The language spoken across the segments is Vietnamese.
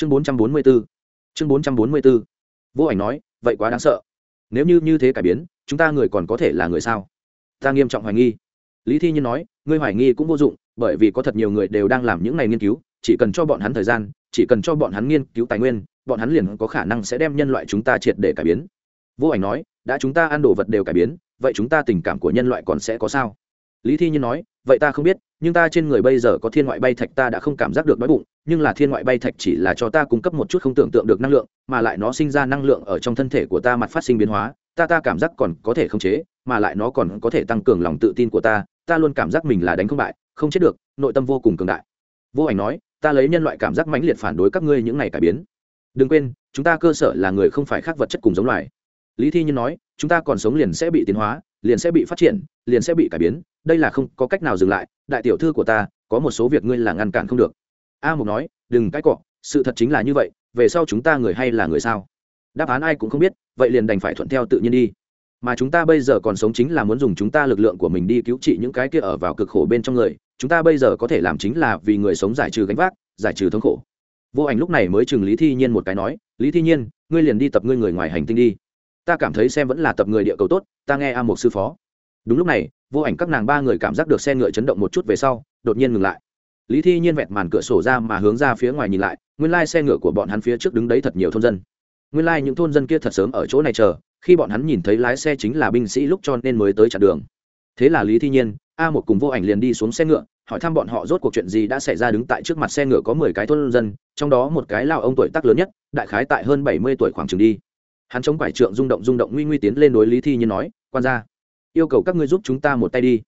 chương bốn trăm bốn mươi b ố chương bốn trăm bốn mươi b ố vô ảnh nói, vậy quá đáng sợ. Nếu như như thế cải biến, chúng ta người còn có thể là người sao? Ta nghiêm trọng hoài nghi. Lý thi nhiên nói, ngươi hoài nghi cũng vô dụng, bởi vì có thật nhiều người đều đang làm những này nghiên cứu, chỉ cần cho bọn hắn thời gian, chỉ cần cho bọn hắn nghiên cứu tài nguyên, bọn hắn liền có khả năng sẽ đem nhân loại chúng ta triệt để cải biến. Vô ảnh nói, đã chúng ta ăn đồ vật đều cải biến, vậy chúng ta tình cảm của nhân loại còn sẽ có sao? Lý thi nhiên nói, vậy ta không biết, nhưng ta trên người bây giờ có thiên ngoại bay thạch ta đã không cảm giác được đói bụng, nhưng là thiên ngoại bay thạch chỉ là cho ta cung cấp một chút không tưởng tượng được năng lượng, mà lại nó sinh ra năng lượng ở trong thân thể của ta mặt phát sinh biến hóa, ta ta cảm giác còn có thể khống chế, mà lại nó còn có thể tăng cường lòng tự tin của ta ta luôn cảm giác mình là đánh không bại, không chết được, nội tâm vô cùng cường đại. Vô ảnh nói, ta lấy nhân loại cảm giác mãnh liệt phản đối các ngươi những ngày cải biến. Đừng quên, chúng ta cơ sở là người không phải khác vật chất cùng giống loài. Lý thi nhiên nói, chúng ta còn sống liền sẽ bị tiến hóa liền sẽ bị phát triển, liền sẽ bị cải biến, đây là không có cách nào dừng lại, đại tiểu thư của ta, có một số việc ngươi là ngăn cản không được. A mục nói, đừng cãi cọ, sự thật chính là như vậy, về sau chúng ta người hay là người sao? Đáp án ai cũng không biết, vậy liền đành phải thuận theo tự nhiên đi. Mà chúng ta bây giờ còn sống chính là muốn dùng chúng ta lực lượng của mình đi cứu trị những cái kia ở vào cực khổ bên trong người, chúng ta bây giờ có thể làm chính là vì người sống giải trừ gánh vác, giải trừ thống khổ. Vô ảnh lúc này mới chừng lý thi nhiên một cái nói, lý thi nhiên, ngươi liền đi tập ngươi người ngoài hành tinh đi ta cảm thấy xem vẫn là tập người địa cầu tốt, ta nghe a một sư phó. Đúng lúc này, vô ảnh các nàng ba người cảm giác được xe ngựa chấn động một chút về sau, đột nhiên ngừng lại. Lý thi nhiên vẹt màn cửa sổ ra mà hướng ra phía ngoài nhìn lại, nguyên lai xe ngựa của bọn hắn phía trước đứng đấy thật nhiều thôn dân. Nguyên lai、like、những thôn dân kia thật sớm ở chỗ này chờ, khi bọn hắn nhìn thấy lái xe chính là binh sĩ lúc cho nên mới tới chặn đường. Thế là lý thi nhiên, a một cùng vô ảnh liền đi xuống xe ngựa, hỏi thăm bọn họ rốt cuộc chuyện gì đã xảy ra đứng tại trước mặt xe ngựa có mười cái thôn dân, trong đó một cái lao ông tuổi tác lớn nhất, đại khái tại hơn bảy mươi tuổi khoảng trường đi hắn chống quải trượng rung động rung động nguy nguy tiến lên đối lý thi nhiên nói, quan ra yêu cầu các ngươi giúp chúng ta một tay đi.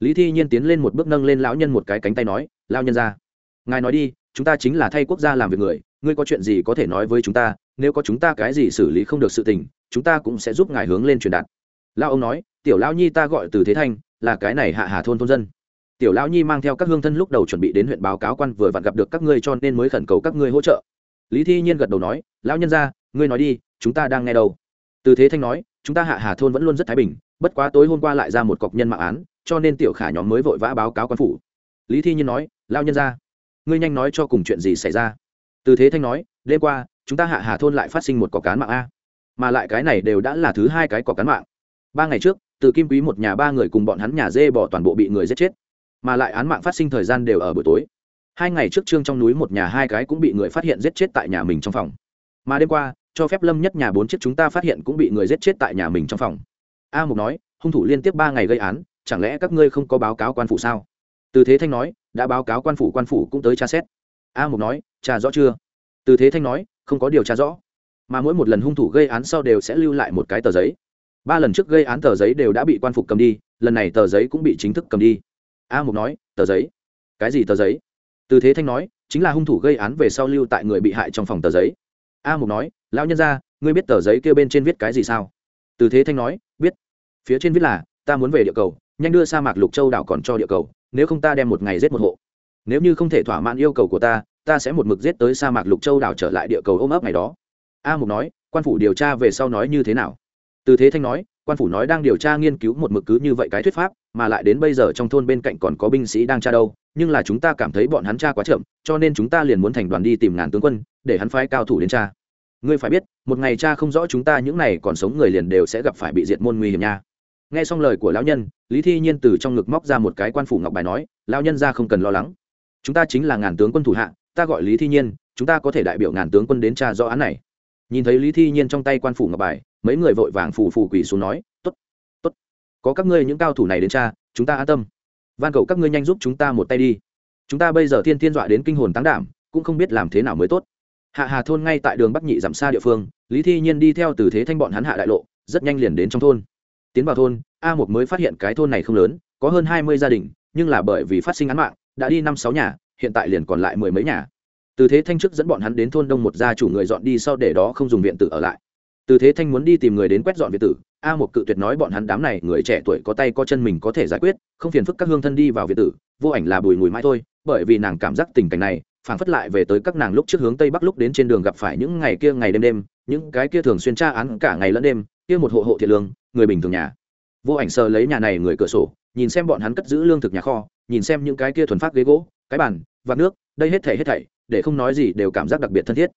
Lý thi nhiên tiến lên một bước nâng lên lão nhân một cái cánh tay nói lao nhân ra ngài nói đi, chúng ta chính là thay quốc gia làm việc người, ngươi có chuyện gì có thể nói với chúng ta, nếu có chúng ta cái gì xử lý không được sự tình, chúng ta cũng sẽ giúp ngài hướng lên truyền đạt. Lao ông nói, tiểu lao nhi ta gọi từ thế thanh, là cái này hạ hà thôn thôn dân. Tiểu lão nhi mang theo các hương thân lúc đầu chuẩn bị đến huyện báo cáo quan vừa vặn gặp được các ngươi cho nên mới khẩn cầu các ngươi hỗ trợ lý thi nhiên gật đầu nói, lão nhân ra ngươi nói đi, chúng ta đang nghe đâu? Từ thế thanh nói, chúng ta hạ hà thôn vẫn luôn rất thái bình, bất quá tối hôm qua lại ra một cọc nhân mạng án, cho nên tiểu khả nhóm mới vội vã báo cáo quan phủ. Lý thi nhiên nói lao nhân ra ngươi nhanh nói cho cùng chuyện gì xảy ra? Từ thế thanh nói, đêm qua, chúng ta hạ hà thôn lại phát sinh một cọc cán mạng a. Mà lại cái này đều đã là thứ hai cái cọc cán mạng. Ba ngày trước, từ kim quý một nhà ba người cùng bọn hắn nhà dê bỏ toàn bộ bị người giết chết. Mà lại án mạng phát sinh thời gian đều ở buổi tối hai ngày trước trương trong núi một nhà hai cái cũng bị người phát hiện giết chết tại nhà mình trong phòng. Mà đêm qua, cho phép lâm nhất nhà bốn chiếc chúng ta phát hiện cũng bị người giết chết tại nhà mình trong phòng. A mục nói, hung thủ liên tiếp ba ngày gây án, chẳng lẽ các ngươi không có báo cáo quan phủ sao? Từ thế thanh nói, đã báo cáo quan phủ quan phủ cũng tới tra xét. A mục nói, tra rõ chưa? Từ thế thanh nói, không có điều tra rõ. Mà mỗi một lần hung thủ gây án sau đều sẽ lưu lại một cái tờ giấy. Ba lần trước gây án tờ giấy đều đã bị quan phục cầm đi, lần này tờ giấy cũng bị chính thức cầm đi. A mục nói, tờ giấy? Cái gì tờ giấy? Từ thế thanh nói, chính là hung thủ gây án về sau lưu tại người bị hại trong phòng tờ giấy. A mục nói, lão nhân ra ngươi biết tờ giấy kêu bên trên viết cái gì sao? Từ thế thanh nói, biết. Phía trên viết là, ta muốn về địa cầu, nhanh đưa sa mạc lục châu đảo còn cho địa cầu, nếu không ta đem một ngày giết một hộ. Nếu như không thể thỏa mãn yêu cầu của ta ta sẽ một mực giết tới sa mạc lục châu đảo trở lại địa cầu ôm ấp ngày đó. A mục nói, quan phủ điều tra về sau nói như thế nào? Từ thế thanh nói, quan phủ nói đang điều tra nghiên cứu một mực cứ như vậy cái thuyết pháp, mà lại đến bây giờ trong thôn bên cạnh còn có binh sĩ đang tra đâu nhưng là chúng ta cảm thấy bọn hắn cha quá chậm, cho nên chúng ta liền muốn thành đoàn đi tìm ngàn tướng quân, để hắn phái cao thủ đến tra. Ngươi phải biết, một ngày cha không rõ chúng ta những này còn sống người liền đều sẽ gặp phải bị diệt môn nguy hiểm nha. Nghe xong lời của lão nhân, lý thi nhiên từ trong ngực móc ra một cái quan phủ ngọc bài nói, lão nhân ra không cần lo lắng. Chúng ta chính là ngàn tướng quân thủ hạ, ta gọi lý thi nhiên, chúng ta có thể đại biểu ngàn tướng quân đến tra rõ án này. Nhìn thấy lý thi nhiên trong tay quan phủ ngọc bài, mấy người vội vàng phủ phủ quỳ xuống nói t ố t t ố t có các ngươi những cao thủ này đến tra, chúng ta an tâm van cầu các ngươi nhanh giúp chúng ta một tay đi. Chúng ta bây giờ thiên thiên dọa đến kinh hồn táng đảm, cũng không biết làm thế nào mới tốt. Hạ hà thôn ngay tại đường bắc nhị giảm xa địa phương, lý thi nhiên đi theo từ thế thanh bọn hắn hạ đại lộ, rất nhanh liền đến trong thôn. Tiến vào thôn, a một mới phát hiện cái thôn này không lớn, có hơn hai mươi gia đình, nhưng là bởi vì phát sinh án mạng, đã đi năm sáu nhà, hiện tại liền còn lại mười mấy nhà. Từ thế thanh trước dẫn bọn hắn đến thôn đông một gia chủ người dọn đi sau để đó không dùng viện tử ở lại từ thế thanh muốn đi tìm người đến quét dọn viện tử, a một cự tuyệt nói bọn hắn đám này người trẻ tuổi có tay có chân mình có thể giải quyết, không phiền phức các hương thân đi vào viện tử, vô ảnh là bùi ngùi mãi thôi, bởi vì nàng cảm giác tình cảnh này, phảng phất lại về tới các nàng lúc trước hướng tây bắc lúc đến trên đường gặp phải những ngày kia ngày đêm đêm, những cái kia thường xuyên tra án cả ngày lẫn đêm, kia một hộ hộ thiệt lương, người bình thường nhà. Vô ảnh sờ lấy nhà này người cửa sổ, nhìn xem bọn hắn cất giữ lương thực nhà kho, nhìn xem những cái kia thuần phát ghế gỗ, cái bàn vạc nước, đây hết thảy hết thảy, để không nói gì đều cảm giác đặc biệt thân thiết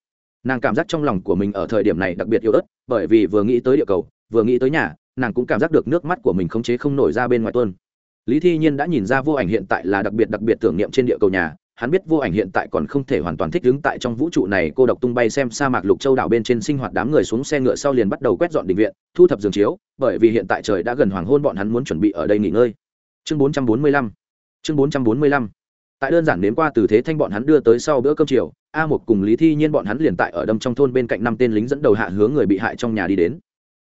nàng cảm giác trong lòng của mình ở thời điểm này đặc biệt yếu ớt, bởi vì vừa nghĩ tới địa cầu, vừa nghĩ tới nhà, nàng cũng cảm giác được nước mắt của mình khống chế không nổi ra bên ngoài tuôn. Lý thi nhiên đã nhìn ra vô ảnh hiện tại là đặc biệt đặc biệt tưởng niệm trên địa cầu nhà, hắn biết vô ảnh hiện tại còn không thể hoàn toàn thích đứng tại trong vũ trụ này, cô độc tung bay xem sa mạc lục châu đảo bên trên sinh hoạt đám người xuống xe ngựa sau liền bắt đầu quét dọn định viện, thu thập giường chiếu, bởi vì hiện tại trời đã gần hoàng hôn bọn hắn muốn chuẩn bị ở đây nghỉ ngơi. Chương 445 chương 445 tại đơn giản đến qua từ thế thanh bọn hắn đưa tới sau bữa cơm chiều, a một cùng lý thi nhiên bọn hắn liền tại ở đâm trong thôn bên cạnh năm tên lính dẫn đầu hạ hướng người bị hại trong nhà đi đến.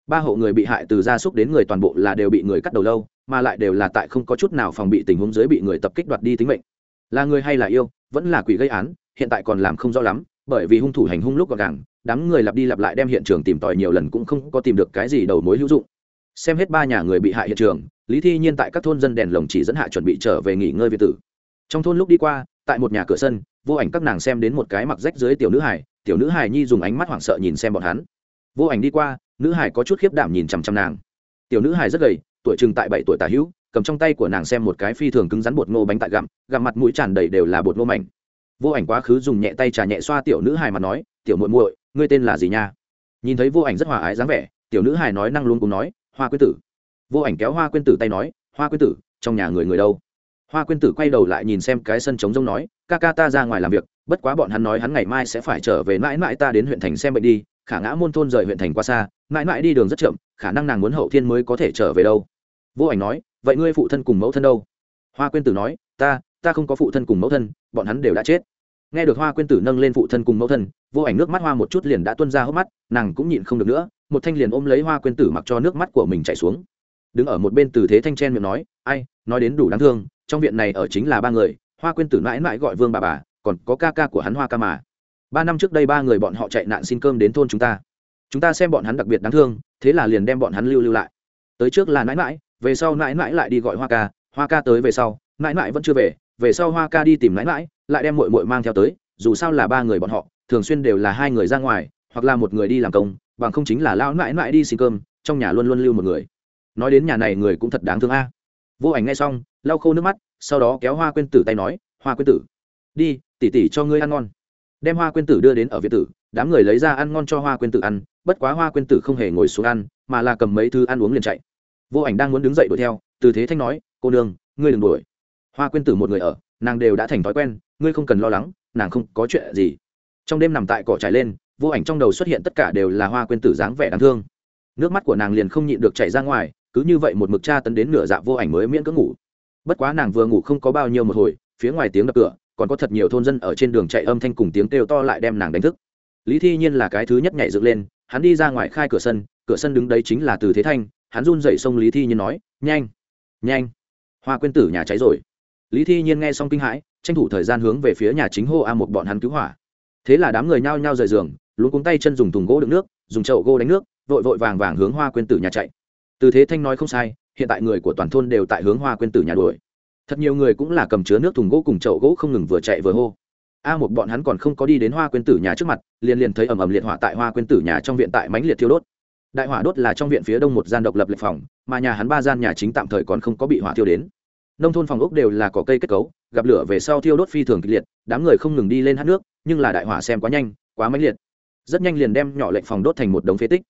Ba hộ người bị hại từ gia súc đến người toàn bộ là đều bị người cắt đầu lâu, mà lại đều là tại không có chút nào phòng bị tình huống dưới bị người tập kích đoạt đi tính mệnh. Là người hay là yêu, vẫn là quỷ gây án, hiện tại còn làm không rõ lắm, bởi vì hung thủ hành hung lúc gọn gàng, đám người lặp đi lặp lại đem hiện trường tìm tòi nhiều lần cũng không có tìm được cái gì đầu mối hữu dụng. Xem hết ba nhà người bị hại hiện trường, lý thi nhiên tại các thôn dân đèn lồng chỉ dẫn hạ chuẩn bị trở về nghỉ ngơi việt tử trong thôn lúc đi qua, tại một nhà cửa sân, vô ảnh các nàng xem đến một cái mặc rách dưới tiểu nữ hải tiểu nữ hải nhi dùng ánh mắt hoảng sợ nhìn xem bọn hắn. Vô ảnh đi qua, nữ hải có chút khiếp đảm nhìn chằm chằm nàng. Tiểu nữ hải rất gầy, tuổi chừng tại bảy tuổi tả hữu, cầm trong tay của nàng xem một cái phi thường cứng rắn bột ngô bánh tại gặm gặm mặt mũi tràn đầy đều là bột ngô mảnh. Vô ảnh quá khứ dùng nhẹ tay trà nhẹ xoa tiểu nữ hải mà nói, tiểu muội muội, ngươi tên là gì nha? Nhìn thấy vô ảnh rất hòa ái dáng vẻ, tiểu nữ hải nói năng luôn cùng nói, hoa quyên tử. Vô ảnh kéo hoa quyên tử tay nói, hoa quyên tử, trong nhà người người đâu? Hoa quyên tử quay đầu lại nhìn xem cái sân trống rông nói, ca ca ta ra ngoài làm việc, bất quá bọn hắn nói hắn ngày mai sẽ phải trở về mãi mãi ta đến huyện thành xem bệnh đi, khả ngã môn thôn rời huyện thành qua xa, mãi mãi đi đường rất chậm, khả năng nàng muốn hậu thiên mới có thể trở về đâu. Vô ảnh nói, vậy ngươi phụ thân cùng mẫu thân đâu? Hoa quyên tử nói, ta ta không có phụ thân cùng mẫu thân, bọn hắn đều đã chết. Nghe được hoa quyên tử nâng lên phụ thân cùng mẫu thân, vô ảnh nước mắt hoa một chút liền đã tuân ra hốc mắt, nàng cũng nhịn không được nữa, một thanh liền ôm lấy hoa quyên tử mặc cho nước mắt của mình chảy xuống. Đứng ở một bên từ thế thanh chen miệng nói, ai, nói đến đủ đáng thương trong viện này ở chính là ba người, hoa quyên tử mãi mãi gọi vương bà bà, còn có ca ca của hắn hoa ca mà. Ba năm trước đây ba người bọn họ chạy nạn xin cơm đến thôn chúng ta. Chúng ta xem bọn hắn đặc biệt đáng thương, thế là liền đem bọn hắn lưu lưu lại. Tới trước là mãi mãi, về sau mãi mãi lại đi gọi hoa ca hoa ca tới về sau, mãi mãi vẫn chưa về về sau hoa ca đi tìm mãi mãi, lại đem mội mội mang theo tới, dù sao là ba người bọn họ, thường xuyên đều là hai người ra ngoài, hoặc là một người đi làm công, bằng không chính là lao mãi mãi đi xin cơm, trong nhà luôn luôn lưu một người. Nói đến nhà này người cũng thật đáng thương a vô ảnh nghe xong, lau khô nước mắt, sau đó kéo hoa quên tử tay nói, hoa quên tử, đi tỉ tỉ cho ngươi ăn ngon. Đem hoa quên tử đưa đến ở việt tử, đám người lấy ra ăn ngon cho hoa quên tử ăn, bất quá hoa quên tử không hề ngồi xuống ăn, mà là cầm mấy thứ ăn uống liền chạy. Vô ảnh đang muốn đứng dậy đuổi theo, từ thế thanh nói, cô nương, ngươi đừng đuổi. Hoa quên tử một người ở, nàng đều đã thành thói quen, ngươi không cần lo lắng, nàng không có chuyện gì. Trong đêm nằm tại cỏ trải lên, vô ảnh trong đầu xuất hiện tất cả đều là hoa quên tử dáng vẻ đáng thương. Nước mắt của nàng liền không nhịn được chảy ra ngoài cứ như vậy một mực tra tấn đến nửa dạ vô ảnh mới miễn cưỡng ngủ. Bất quá nàng vừa ngủ không có bao nhiêu một hồi, phía ngoài tiếng đập cửa, còn có thật nhiều thôn dân ở trên đường chạy âm thanh cùng tiếng kêu to lại đem nàng đánh thức. Lý thi nhiên là cái thứ nhất nhảy dựng lên, hắn đi ra ngoài khai cửa sân cửa sân đứng đấy chính là từ thế thanh, hắn run dậy xông lý thi nhiên nói, nhanh nhanh, hoa quên tử nhà cháy rồi. Lý thi nhiên nghe xong kinh hãi, tranh thủ thời gian hướng về phía nhà chính hô a một bọn hắn cứu hỏa. Thế là đám người nhao nhao rời giường luôn cuống tay chân dùng thùng gỗ đựng nước, dùng chậu gỗ đánh nước, vội vội vàng vàng hướng hoa quên tử nhà chạy từ thế thanh nói không sai, hiện tại người của toàn thôn đều tại hướng hoa quên tử nhà đuổi. Thật nhiều người cũng là cầm chứa nước thùng gỗ cùng chậu gỗ không ngừng vừa chạy vừa hô. A một bọn hắn còn không có đi đến hoa quên tử nhà trước mặt, liền liền thấy ầm ầm liệt hỏa tại hoa quên tử nhà trong viện tại mánh liệt thiêu đốt. Đại hỏa đốt là trong viện phía đông một gian độc lập lệ phòng, mà nhà hắn ba gian nhà chính tạm thời còn không có bị hỏa thiêu đến. Nông thôn phòng ốc đều là có cây kết cấu, gặp lửa về sau thiêu đốt phi thường kịch liệt, đám người không ngừng đi lên hát nước, nhưng là đại hỏa xem quá nhanh, quá mãnh liệt. Rất nhanh liền đem nhỏ lệnh phòng đốt thành một đống phế tích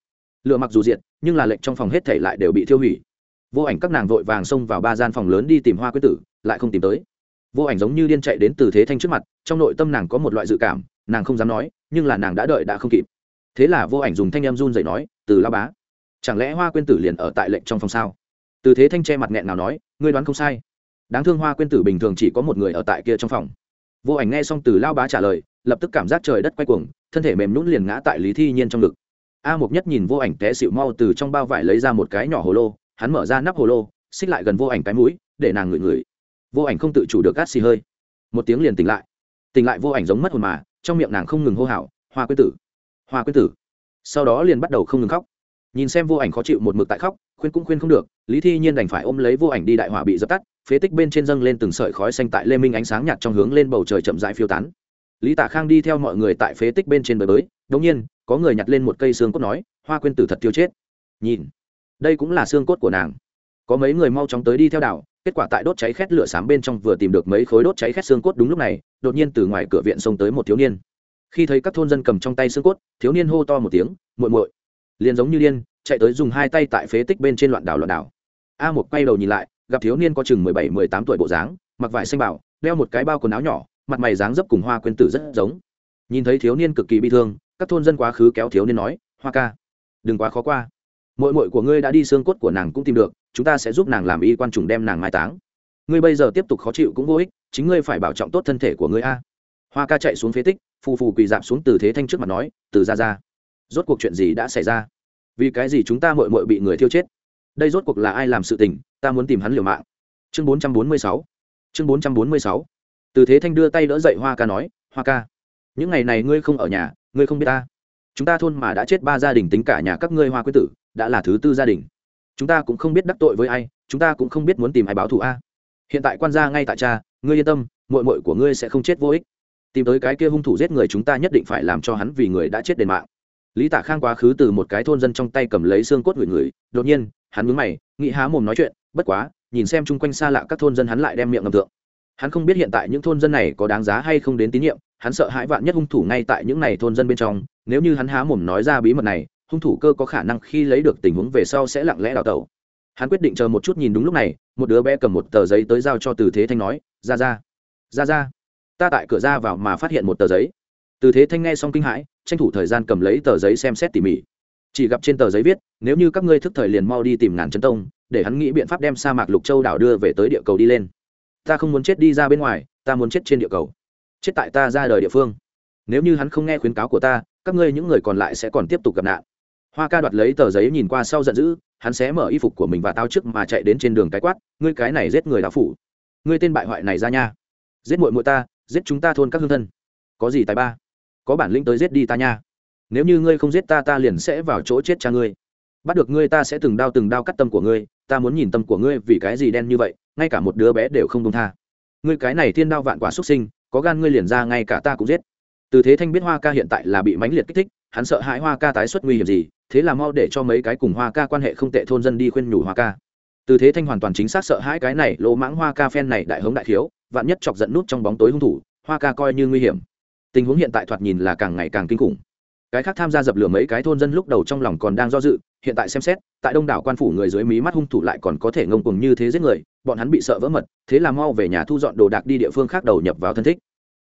lửa mặc dù diện nhưng là lệnh trong phòng hết thể lại đều bị thiêu hủy. Vô ảnh các nàng vội vàng xông vào ba gian phòng lớn đi tìm hoa quyết tử, lại không tìm tới. Vô ảnh giống như điên chạy đến từ thế thanh trước mặt, trong nội tâm nàng có một loại dự cảm, nàng không dám nói, nhưng là nàng đã đợi đã không kịp. Thế là vô ảnh dùng thanh em run dậy nói, từ la bá, chẳng lẽ hoa quyên tử liền ở tại lệnh trong phòng sao? Từ thế thanh che mặt nghẹn nào nói, ngươi đoán không sai. Đáng thương hoa quyên tử bình thường chỉ có một người ở tại kia trong phòng. Vô ảnh nghe xong từ lao bá trả lời, lập tức cảm giác trời đất quay cuồng, thân thể mềm nhún liền ngã tại lý thi nhiên trong ngực a mục nhất nhìn vô ảnh té xịu mau từ trong bao vải lấy ra một cái nhỏ hồ lô, hắn mở ra nắp hồ lô, xích lại gần vô ảnh cái mũi, để nàng ngửi ngửi. Vô ảnh không tự chủ được gắt xì hơi. Một tiếng liền tỉnh lại. Tỉnh lại vô ảnh giống mất hồn mà, trong miệng nàng không ngừng hô hào, hoa quyết tử! Hoa quyết tử! Sau đó liền bắt đầu không ngừng khóc. Nhìn xem vô ảnh khó chịu một mực tại khóc, khuyên cũng khuyên không được, lý thi nhiên đành phải ôm lấy vô ảnh đi đại hỏa bị dập tắt, phế tích bên trên dâng lên từng sợi khói xanh tại lê minh ánh sáng nhạt trong hướng lên bầu trời chậm rãi phiêu tán lý tạ khang đi theo mọi người tại phế tích bên trên bờ bới, đống nhiên, có người nhặt lên một cây xương cốt nói, hoa quên tử thật tiêu chết. Nhìn, đây cũng là xương cốt của nàng. Có mấy người mau chóng tới đi theo đảo, kết quả tại đốt cháy khét lửa xám bên trong vừa tìm được mấy khối đốt cháy khét xương cốt đúng lúc này, đột nhiên từ ngoài cửa viện xông tới một thiếu niên. Khi thấy các thôn dân cầm trong tay xương cốt, thiếu niên hô to một tiếng, muội muội. Liền giống như điên, chạy tới dùng hai tay tại phế tích bên trên loạn đảo loạn đảo. A một quay đầu nhìn lại, gặp thiếu niên có chừng mười bảy, mười tám tuổi bộ dáng, mặc vải xanh bảo, đeo một cái bao quần áo nhỏ mặt mày dáng dấp cùng hoa Quyên tử rất giống. Nhìn thấy thiếu niên cực kỳ bi thương, các thôn dân quá khứ kéo thiếu niên nói, hoa ca, đừng quá khó qua. Mội mội của ngươi đã đi xương cốt của nàng cũng tìm được, chúng ta sẽ giúp nàng làm y quan trùng đem nàng mai táng. Ngươi bây giờ tiếp tục khó chịu cũng vô ích, chính ngươi phải bảo trọng tốt thân thể của ngươi a. Hoa ca chạy xuống phế tích, phù phù quỳ dạp xuống từ thế thanh trước mặt nói, từ ra ra, rốt cuộc chuyện gì đã xảy ra? Vì cái gì chúng ta mội mội bị người thiêu chết? Đây rốt cuộc là ai làm sự tình, ta muốn tìm hắn liều mạng. Chương 446 chương 446 từ thế thanh đưa tay đỡ dậy hoa ca nói, hoa ca, những ngày này ngươi không ở nhà, ngươi không biết ta. Chúng ta thôn mà đã chết ba gia đình tính cả nhà các ngươi hoa quyết tử, đã là thứ tư gia đình. Chúng ta cũng không biết đắc tội với ai, chúng ta cũng không biết muốn tìm ai báo thù a. Hiện tại quan gia ngay tại cha, ngươi yên tâm mội mội của ngươi sẽ không chết vô ích. Tìm tới cái kia hung thủ giết người chúng ta nhất định phải làm cho hắn vì người đã chết đền mạng. Lý tả khang quá khứ từ một cái thôn dân trong tay cầm lấy xương cốt người người, đột nhiên, hắn mướn mày, nghĩ há mồm nói chuyện, bất quá, nhìn xem chung quanh xa lạ các thôn dân hắn lại đem miệng ngầm tượng hắn không biết hiện tại những thôn dân này có đáng giá hay không đến tín nhiệm, hắn sợ hãi vạn nhất hung thủ ngay tại những này thôn dân bên trong, nếu như hắn há mồm nói ra bí mật này, hung thủ cơ có khả năng khi lấy được tình huống về sau sẽ lặng lẽ đào tẩu. Hắn quyết định chờ một chút nhìn đúng lúc này, một đứa bé cầm một tờ giấy tới giao cho từ thế thanh nói, ra ra ra ra, ta tại cửa ra vào mà phát hiện một tờ giấy. Từ thế thanh nghe xong kinh hãi, tranh thủ thời gian cầm lấy tờ giấy xem xét tỉ mỉ. Chỉ gặp trên tờ giấy viết, nếu như các ngươi thức thời liền mau đi tìm ngàn chân tông, để hắn nghĩ biện pháp đem sa mạc lục châu đảo đưa về tới địa cầu đi lên ta không muốn chết đi ra bên ngoài, ta muốn chết trên địa cầu. Chết tại ta ra đời địa phương. Nếu như hắn không nghe khuyến cáo của ta, các ngươi những người còn lại sẽ còn tiếp tục gặp nạn. Hoa ca đoạt lấy tờ giấy nhìn qua sau giận dữ, hắn sẽ mở y phục của mình và tao trước mà chạy đến trên đường cái quát, ngươi cái này giết người đạo phủ. Ngươi tên bại hoại này ra nha. Giết muội muội ta, giết chúng ta thôn các hương thân. Có gì tài ba? Có bản lĩnh tới giết đi ta nha. Nếu như ngươi không giết ta ta liền sẽ vào chỗ chết cha ngươi bắt được ngươi ta sẽ từng đao từng đao cắt tâm của ngươi, ta muốn nhìn tâm của ngươi vì cái gì đen như vậy, ngay cả một đứa bé đều không đông tha. Ngươi cái này thiên đao vạn quả xuất sinh, có gan ngươi liền ra ngay cả ta cũng giết. Từ thế thanh biết hoa ca hiện tại là bị mãnh liệt kích thích, hắn sợ hãi hoa ca tái xuất nguy hiểm gì, thế là mau để cho mấy cái cùng hoa ca quan hệ không tệ thôn dân đi khuyên nhủ hoa ca. Từ thế thanh hoàn toàn chính xác sợ hãi cái này, lỗ mãng hoa ca phen này đại hống đại thiếu vạn nhất chọc giận nút trong bóng tối hung thủ, hoa ca coi như nguy hiểm. Tình huống hiện tại thoạt nhìn là càng ngày càng kinh khủng. Cái khác tham gia dập lửa mấy cái thôn dân lúc đầu trong lòng còn đang do dự hiện tại xem xét, tại đông đảo quan phủ người dưới mí mắt hung thủ lại còn có thể ngông cuồng như thế giết người, bọn hắn bị sợ vỡ mật, thế là mau về nhà thu dọn đồ đạc đi địa phương khác đầu nhập vào thân thích.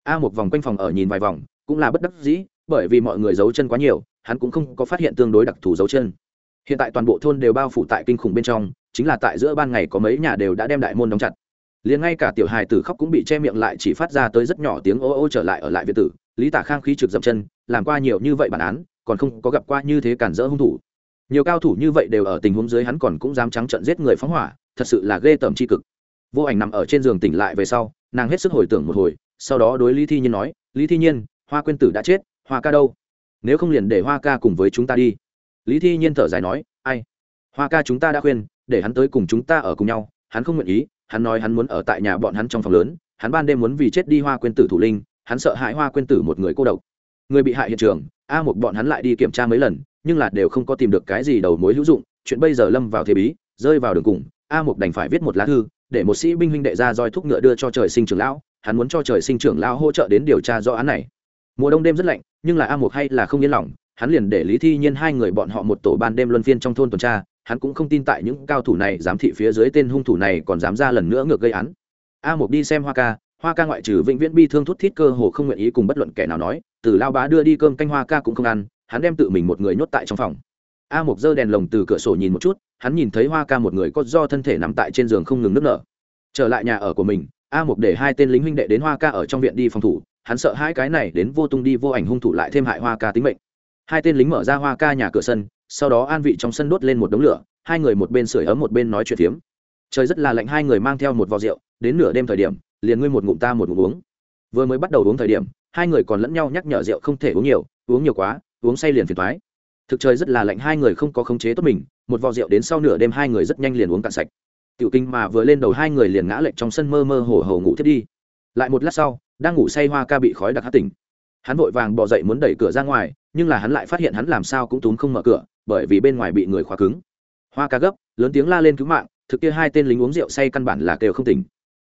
A một vòng quanh phòng ở nhìn vài vòng, cũng là bất đắc dĩ, bởi vì mọi người giấu chân quá nhiều, hắn cũng không có phát hiện tương đối đặc thù dấu chân. Hiện tại toàn bộ thôn đều bao phủ tại kinh khủng bên trong, chính là tại giữa ban ngày có mấy nhà đều đã đem đại môn đóng chặt. Liền ngay cả tiểu hài tử khóc cũng bị che miệng lại chỉ phát ra tới rất nhỏ tiếng ô ô trở lại ở lại việt tử, lý tả khang khí trực dậm chân, làm qua nhiều như vậy bản án, còn không có gặp qua như thế cản rỡ hung thủ nhiều cao thủ như vậy đều ở tình huống dưới hắn còn cũng dám trắng trận giết người phóng hỏa, thật sự là ghê tởm c cực. Vô ảnh nằm ở trên giường tỉnh lại về sau, nàng hết sức hồi tưởng một hồi, sau đó đối lý thi nhiên nói, lý thi nhiên, hoa quyên tử đã chết, hoa ca đâu? Nếu không liền để hoa ca cùng với chúng ta đi. Lý thi nhiên thở dài nói, ai? Hoa ca chúng ta đã khuyên, để hắn tới cùng chúng ta ở cùng nhau, hắn không nguyện ý, hắn nói hắn muốn ở tại nhà bọn hắn trong phòng lớn, hắn ban đêm muốn vì chết đi hoa quyên tử thủ linh, hắn sợ hãi hoa quyên tử một người cô độc. Người bị hại hiện trường, a một bọn hắn lại đi kiểm tra mấy lần nhưng là đều không có tìm được cái gì đầu mối hữu dụng, chuyện bây giờ lâm vào thế bí, rơi vào đường cùng, a Mục đành phải viết một lá thư, để một sĩ binh huynh đệ ra roi thúc ngựa đưa cho trời sinh trưởng lão, hắn muốn cho trời sinh trưởng lão hỗ trợ đến điều tra rõ án này. Mùa đông đêm rất lạnh, nhưng là a Mục hay là không yên lòng, hắn liền để lý thi nhiên hai người bọn họ một tổ ban đêm luân phiên trong thôn tuần tra, hắn cũng không tin tại những cao thủ này giám thị phía dưới tên hung thủ này còn dám ra lần nữa ngược gây án. A Mục đi xem hoa ca hoa ca ngoại trừ vĩnh viễn bi thương thút thít cơ hồ không nguyện ý cùng bất luận kẻ nào nói, từ lao bá đưa đi cơm canh hoa ca cũng không ăn hắn đem tự mình một người nhốt tại trong phòng. A mộc giơ đèn lồng từ cửa sổ nhìn một chút, hắn nhìn thấy hoa ca một người có do thân thể nằm tại trên giường không ngừng nức nở. Trở lại nhà ở của mình, a mộc để hai tên lính huynh đệ đến hoa ca ở trong viện đi phòng thủ, hắn sợ hai cái này đến vô tung đi vô ảnh hung thủ lại thêm hại hoa ca tính mệnh. Hai tên lính mở ra hoa ca nhà cửa sân, sau đó an vị trong sân đốt lên một đống lửa, hai người một bên sưởi ấm một bên nói chuyện phiếm. Trời rất là lạnh, hai người mang theo một vò rượu, đến nửa đêm thời điểm, liền ngươi một ngụm ta một ngụm uống. Vừa mới bắt đầu uống thời điểm, hai người còn lẫn nhau nhắc nhở rượu không thể uống nhiều uống nhiều quá uống say liền phiền toái, thực trời rất là lạnh hai người không có khống chế tốt mình một vò rượu đến sau nửa đêm hai người rất nhanh liền uống cạn sạch. Tiểu kinh mà vừa lên đầu hai người liền ngã lệch trong sân mơ mơ hồ hồ ngủ thiết đi. Lại một lát sau đang ngủ say hoa ca bị khói đặc hát tỉnh. Hắn vội vàng bỏ dậy muốn đẩy cửa ra ngoài nhưng là hắn lại phát hiện hắn làm sao cũng túm không mở cửa bởi vì bên ngoài bị người khóa cứng. Hoa ca gấp lớn tiếng la lên cứu mạng thực kia hai tên lính uống rượu say căn bản là kêu không tỉnh.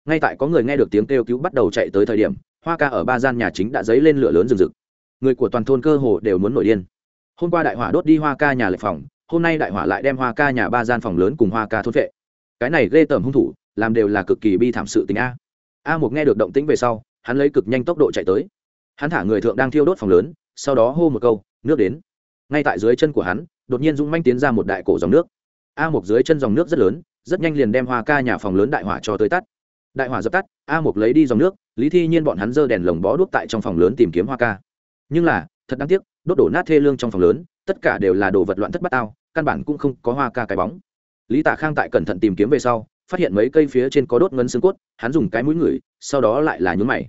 Ngay tại có người nghe được tiếng kêu cứu bắt đầu chạy tới thời điểm hoa ca ở ba gian nhà chính đã dấy lên lửa lớn rừng rực người của toàn thôn cơ hồ đều muốn nổi điên. Hôm qua đại hỏa đốt đi hoa ca nhà lệ phòng, hôm nay đại hỏa lại đem hoa ca nhà ba gian phòng lớn cùng hoa ca thôn vệ. Cái này ghê tởm hung thủ, làm đều là cực kỳ bi thảm sự tình a. A một nghe được động tĩnh về sau, hắn lấy cực nhanh tốc độ chạy tới. Hắn thả người thượng đang thiêu đốt phòng lớn, sau đó hô một câu, nước đến. Ngay tại dưới chân của hắn, đột nhiên dũng manh tiến ra một đại cổ dòng nước. A một dưới chân dòng nước rất lớn, rất nhanh liền đem hoa ca nhà phòng lớn đại hỏa cho tới tắt. Đại hỏa dập tắt, a một lấy đi dòng nước, lý thi nhiên bọn hắn giơ đèn lồng bó đuốc tại trong phòng lớn tìm kiếm hoa ca nhưng là, thật đáng tiếc, đốt đổ nát thê lương trong phòng lớn, tất cả đều là đồ vật loạn thất bát ao căn bản cũng không có hoa ca cái bóng. Lý tạ khang tại cẩn thận tìm kiếm về sau, phát hiện mấy cây phía trên có đốt ngân xương cốt, hắn dùng cái mũi ngửi, sau đó lại là nhún mày.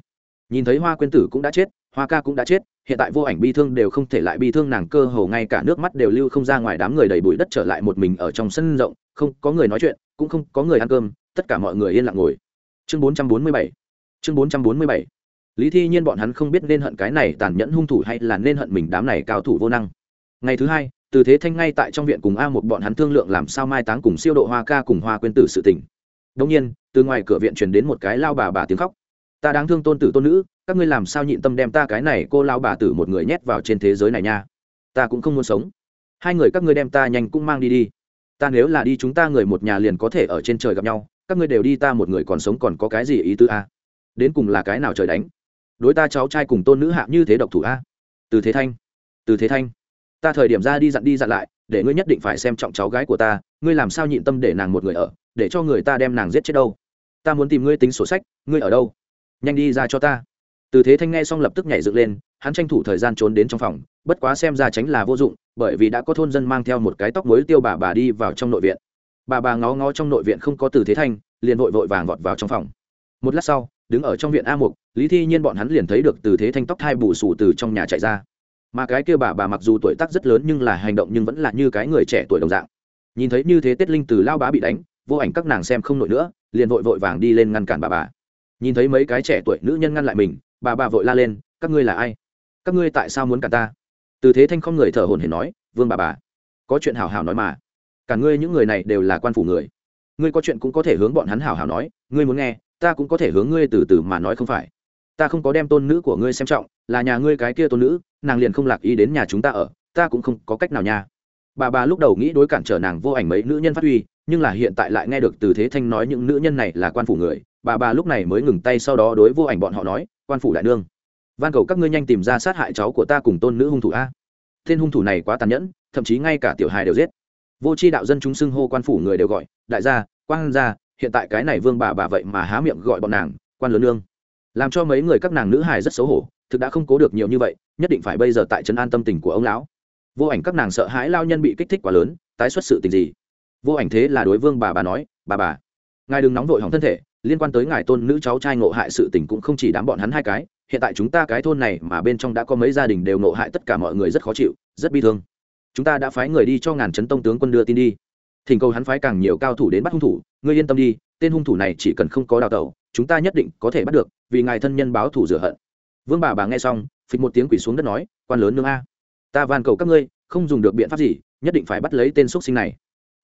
Nhìn thấy hoa quyên tử cũng đã chết, hoa ca cũng đã chết, hiện tại vô ảnh bi thương đều không thể lại bi thương nàng cơ hồ ngay cả nước mắt đều lưu không ra ngoài đám người đầy bụi đất trở lại một mình ở trong sân rộng, không có người nói chuyện, cũng không có người ăn cơm, tất cả mọi người yên lặng ngồi. Chương 447 chương 447 lý thi nhiên bọn hắn không biết nên hận cái này tàn nhẫn hung thủ hay là nên hận mình đám này cao thủ vô năng. Ngày thứ hai, từ thế thanh ngay tại trong viện cùng a một bọn hắn thương lượng làm sao mai táng cùng siêu độ hoa ca cùng hoa quên tử sự tỉnh đông nhiên, từ ngoài cửa viện truyền đến một cái lao bà bà tiếng khóc. Ta đáng thương tôn tử tôn nữ, các ngươi làm sao nhịn tâm đem ta cái này cô lao bà tử một người nhét vào trên thế giới này nha? Ta cũng không muốn sống. Hai người các ngươi đem ta nhanh cũng mang đi đi. Ta nếu là đi chúng ta người một nhà liền có thể ở trên trời gặp nhau, các ngươi đều đi ta một người còn sống còn có cái gì ý tư a? Đến cùng là cái nào trời đánh? Đối ta cháu trai cùng tôn nữ hạ như thế độc thủ a. Từ thế thanh, từ thế thanh, ta thời điểm ra đi dặn đi dặn lại, để ngươi nhất định phải xem trọng cháu gái của ta, ngươi làm sao nhịn tâm để nàng một người ở, để cho người ta đem nàng giết chết đâu. Ta muốn tìm ngươi tính sổ sách, ngươi ở đâu? Nhanh đi ra cho ta. Từ thế thanh nghe xong lập tức nhảy dựng lên, hắn tranh thủ thời gian trốn đến trong phòng, bất quá xem ra tránh là vô dụng, bởi vì đã có thôn dân mang theo một cái tóc mới tiêu bà bà đi vào trong nội viện. Bà bà ngó ngó trong nội viện không có từ thế thanh, liền vội vội vàng vọt vào trong phòng. Một lát sau đứng ở trong viện a mục, lý thi nhiên bọn hắn liền thấy được từ thế thanh tóc thai bù sù từ trong nhà chạy ra. Mà cái kia bà bà mặc dù tuổi tác rất lớn nhưng là hành động nhưng vẫn là như cái người trẻ tuổi đồng dạng. Nhìn thấy như thế tết linh từ lao bá bị đánh, vô ảnh các nàng xem không nổi nữa, liền vội vội vàng đi lên ngăn cản bà bà. Nhìn thấy mấy cái trẻ tuổi nữ nhân ngăn lại mình, bà bà vội la lên, các ngươi là ai? Các ngươi tại sao muốn cả ta? Từ thế thanh không người thở hồn hển nói, vương bà bà, có chuyện hào hào nói mà. Cả ngươi những người này đều là quan phủ người. Ngươi có chuyện cũng có thể hướng bọn hắn hào hào nói, ngươi muốn nghe ta cũng có thể hướng ngươi từ từ mà nói không phải. Ta không có đem tôn nữ của ngươi xem trọng, là nhà ngươi cái kia tôn nữ, nàng liền không lạc ý đến nhà chúng ta ở, ta cũng không có cách nào nha. Bà bà lúc đầu nghĩ đối cản trở nàng vô ảnh mấy nữ nhân phát huy, nhưng là hiện tại lại nghe được từ thế thanh nói những nữ nhân này là quan phủ người, bà bà lúc này mới ngừng tay sau đó đối vô ảnh bọn họ nói, quan phủ đại nương, van cầu các ngươi nhanh tìm ra sát hại cháu của ta cùng tôn nữ hung thủ a. Tên hung thủ này quá tàn nhẫn, thậm chí ngay cả tiểu hài đều giết. Vô c đạo dân chúng xưng hô quan phủ người đều gọi, đại gia quan gia hiện tại cái này vương bà bà vậy mà há miệng gọi bọn nàng, quan lớn lương làm cho mấy người các nàng nữ hài rất xấu hổ, thực đã không cố được nhiều như vậy, nhất định phải bây giờ tại trấn an tâm tình của ông lão. Vô ảnh các nàng sợ hãi lao nhân bị kích thích quá lớn, tái xuất sự tình gì? Vô ảnh thế là đối vương bà bà nói, bà bà, ngài đừng nóng vội hỏng thân thể, liên quan tới ngài tôn nữ cháu trai ngộ hại sự tình cũng không chỉ đám bọn hắn hai cái, hiện tại chúng ta cái thôn này mà bên trong đã có mấy gia đình đều ngộ hại tất cả mọi người rất khó chịu, rất bi thương. Chúng ta đã phái người đi cho ngàn trấn tông tướng quân đưa tin đi thỉnh cầu hắn phái càng nhiều cao thủ đến bắt hung thủ, ngươi yên tâm đi, tên hung thủ này chỉ cần không có đào tẩu, chúng ta nhất định có thể bắt được, vì ngài thân nhân báo thủ rửa hận. Vương bà bà nghe xong, phịch một tiếng quỷ xuống đất nói, quan lớn nương a, ta van cầu các ngươi, không dùng được biện pháp gì, nhất định phải bắt lấy tên x sinh này.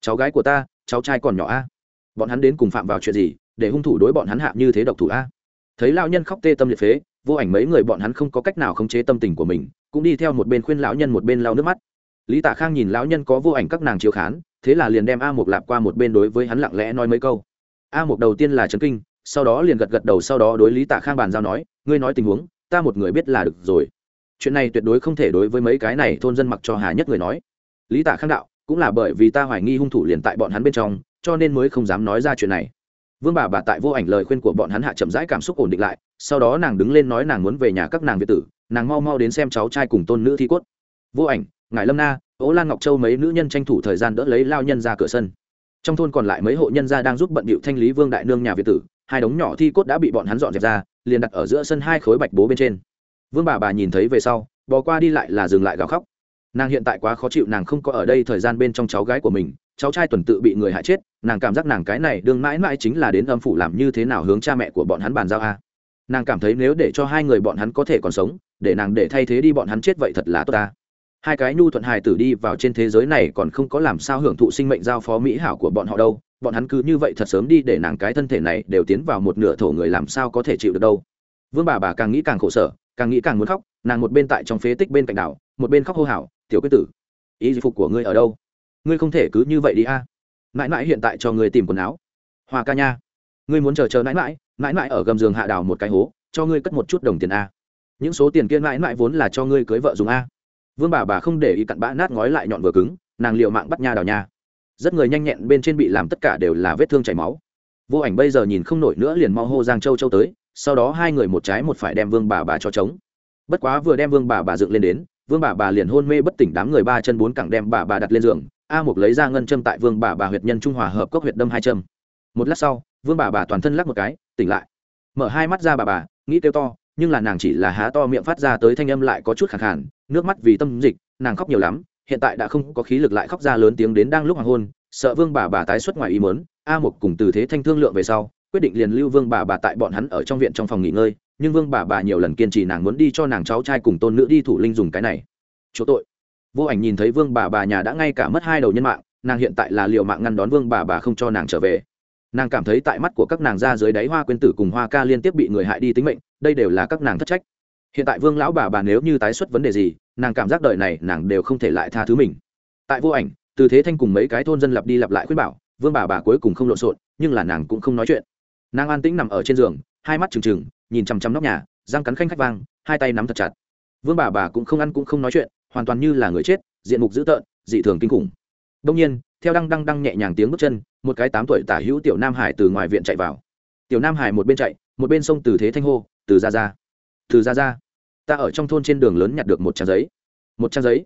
Cháu gái của ta, cháu trai còn nhỏ a, bọn hắn đến cùng phạm vào chuyện gì, để hung thủ đối bọn hắn hạ như thế độc thủ a? Thấy lao nhân khóc tê tâm liệt phế, vô ảnh mấy người bọn hắn không có cách nào khống chế tâm tình của mình, cũng đi theo một bên khuyên lão nhân một bên lau nước mắt. Lý tả khang nhìn lão nhân có vô ảnh các nàng chiếu khán thế là liền đem a Mục lạp qua một bên đối với hắn lặng lẽ nói mấy câu. A Mục đầu tiên là trấn kinh, sau đó liền gật gật đầu, sau đó đối lý Tạ khang bàn giao nói, ngươi nói tình huống, ta một người biết là được rồi. Chuyện này tuyệt đối không thể đối với mấy cái này thôn dân mặc cho hà nhất người nói. Lý Tạ khang đạo, cũng là bởi vì ta hoài nghi hung thủ liền tại bọn hắn bên trong, cho nên mới không dám nói ra chuyện này. Vương bà bà tại vô ảnh lời khuyên của bọn hắn hạ chậm rãi cảm xúc ổn định lại, sau đó nàng đứng lên nói nàng muốn về nhà các nàng việt tử, nàng mau mau đến xem cháu trai cùng tôn nữ thi cốt. Vô ảnh ngài lâm na ố lan ngọc châu mấy nữ nhân tranh thủ thời gian đỡ lấy lao nhân ra cửa sân. Trong thôn còn lại mấy hộ nhân gia đang giúp bận bịu thanh lý vương đại nương nhà việt tử, hai đống nhỏ thi cốt đã bị bọn hắn dọn dẹp ra, liền đặt ở giữa sân hai khối bạch bố bên trên. Vương bà bà nhìn thấy về sau, bò qua đi lại là dừng lại gào khóc. Nàng hiện tại quá khó chịu, nàng không có ở đây thời gian bên trong cháu gái của mình, cháu trai tuần tự bị người hại chết, nàng cảm giác nàng cái này đương mãi mãi chính là đến âm phủ làm như thế nào hướng cha mẹ của bọn hắn bàn giao a. Nàng cảm thấy nếu để cho hai người bọn hắn có thể còn sống, để nàng để thay thế đi bọn hắn chết vậy thật là tốt ta hai cái nhu thuận hài tử đi vào trên thế giới này còn không có làm sao hưởng thụ sinh mệnh giao phó mỹ hảo của bọn họ đâu. Bọn hắn cứ như vậy thật sớm đi để nàng cái thân thể này đều tiến vào một nửa thổ người làm sao có thể chịu được đâu. Vương bà bà càng nghĩ càng khổ sở, càng nghĩ càng muốn khóc, nàng một bên tại trong phế tích bên cạnh đảo, một bên khóc hô hào, tiểu quyết tử, ý phục của ngươi ở đâu? Ngươi không thể cứ như vậy đi a. Mãi mãi hiện tại cho ngươi tìm quần áo. Hoa ca nha, ngươi muốn chờ chờ mãi mãi mãi mãi ở gầm giường hạ đào một cái hố, cho ngươi cất một chút đồng tiền a. Những số tiền kia mãi mãi vốn là cho ngươi cưới vợ dùng a vương bà bà không để ý cặn bã nát ngói lại nhọn vừa cứng, nàng liệu mạng bắt nha đào nha. Rất người nhanh nhẹn bên trên bị làm tất cả đều là vết thương chảy máu. Vô ảnh bây giờ nhìn không nổi nữa liền mau hô giang châu châu tới, sau đó hai người một trái một phải đem vương bà bà cho trống bất quá vừa đem vương bà bà dựng lên đến, vương bà bà liền hôn mê bất tỉnh đám người ba chân bốn cẳng đem bà bà đặt lên giường, a mục lấy ra ngân châm tại vương bà bà huyệt nhân trung hòa hợp cốc huyệt đâm hai châm. Một lát sau, vương bà bà toàn thân lắc một cái, tỉnh lại. Mở hai mắt ra bà bà, nghĩ kêu to nhưng là nàng chỉ là há to miệng phát ra tới thanh âm lại có chút khẳng khản nước mắt vì tâm dịch, nàng khóc nhiều lắm, hiện tại đã không có khí lực lại khóc ra lớn tiếng đến đang lúc hoàng hôn, sợ vương bà bà tái xuất ngoài ý mớn a một cùng từ thế thanh thương lượng về sau, quyết định liền lưu vương bà bà tại bọn hắn ở trong viện trong phòng nghỉ ngơi, nhưng vương bà bà nhiều lần kiên trì nàng muốn đi cho nàng cháu trai cùng tôn nữ đi thủ linh dùng cái này. Chỗ tội. Vô ảnh nhìn thấy vương bà bà nhà đã ngay cả mất hai đầu nhân mạng, nàng hiện tại là liệu mạng ngăn đón vương bà bà không cho nàng trở về nàng cảm thấy tại mắt của các nàng ra dưới đáy hoa quyên tử cùng hoa ca liên tiếp bị người hại đi tính mệnh, đây đều là các nàng thất trách. Hiện tại vương lão bà bà nếu như tái xuất vấn đề gì, nàng cảm giác đời này nàng đều không thể lại tha thứ mình. Tại vô ảnh, từ thế thanh cùng mấy cái thôn dân lặp đi lặp lại khuyên bảo, vương bà bà cuối cùng không lộn xộn, nhưng là nàng cũng không nói chuyện. Nàng an tĩnh nằm ở trên giường, hai mắt trừng trừng, nhìn chằm chằm nóc nhà, răng cắn khanh khách vang, hai tay nắm thật chặt. Vương bà bà cũng không ăn cũng không nói chuyện, hoàn toàn như là người chết, diện mục dữ tợn, dị thường kinh khủng. Đông nhiên, theo đăng đăng đăng nhẹ nhàng tiếng bước chân một cái tám tuổi tả hữu tiểu nam hải từ ngoài viện chạy vào. Tiểu nam hải một bên chạy, một bên sông từ thế thanh hô, từ ra ra, từ ra ra. Ta ở trong thôn trên đường lớn nhặt được một trang giấy. Một trang giấy.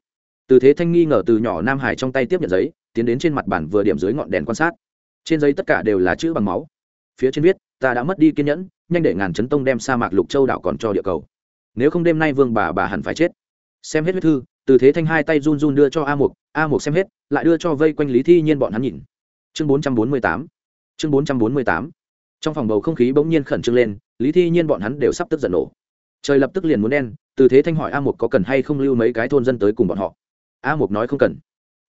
Từ thế thanh nghi ngờ từ nhỏ nam hải trong tay tiếp nhận giấy, tiến đến trên mặt bản vừa điểm dưới ngọn đèn quan sát. Trên giấy tất cả đều là chữ bằng máu. Phía trên viết, ta đã mất đi kiên nhẫn, nhanh để ngàn chấn tông đem sa mạc lục châu đảo còn cho địa cầu. Nếu không đêm nay vương bà bà hẳn phải chết. Xem hết huyết thư, từ thế thanh hai tay run run đưa cho a mục a mục xem hết, lại đưa cho vây quanh lý thi nhiên bọn hắn nhìn chương bốn trăm bốn mươi tám. Chương bốn trăm bốn mươi tám. Trong phòng bầu không khí bỗng nhiên khẩn trương lên, lý thi nhiên bọn hắn đều sắp tức giận nổ. Trời lập tức liền muốn đen, từ thế thanh hỏi a mục có cần hay không lưu mấy cái thôn dân tới cùng bọn họ. A mục nói không cần.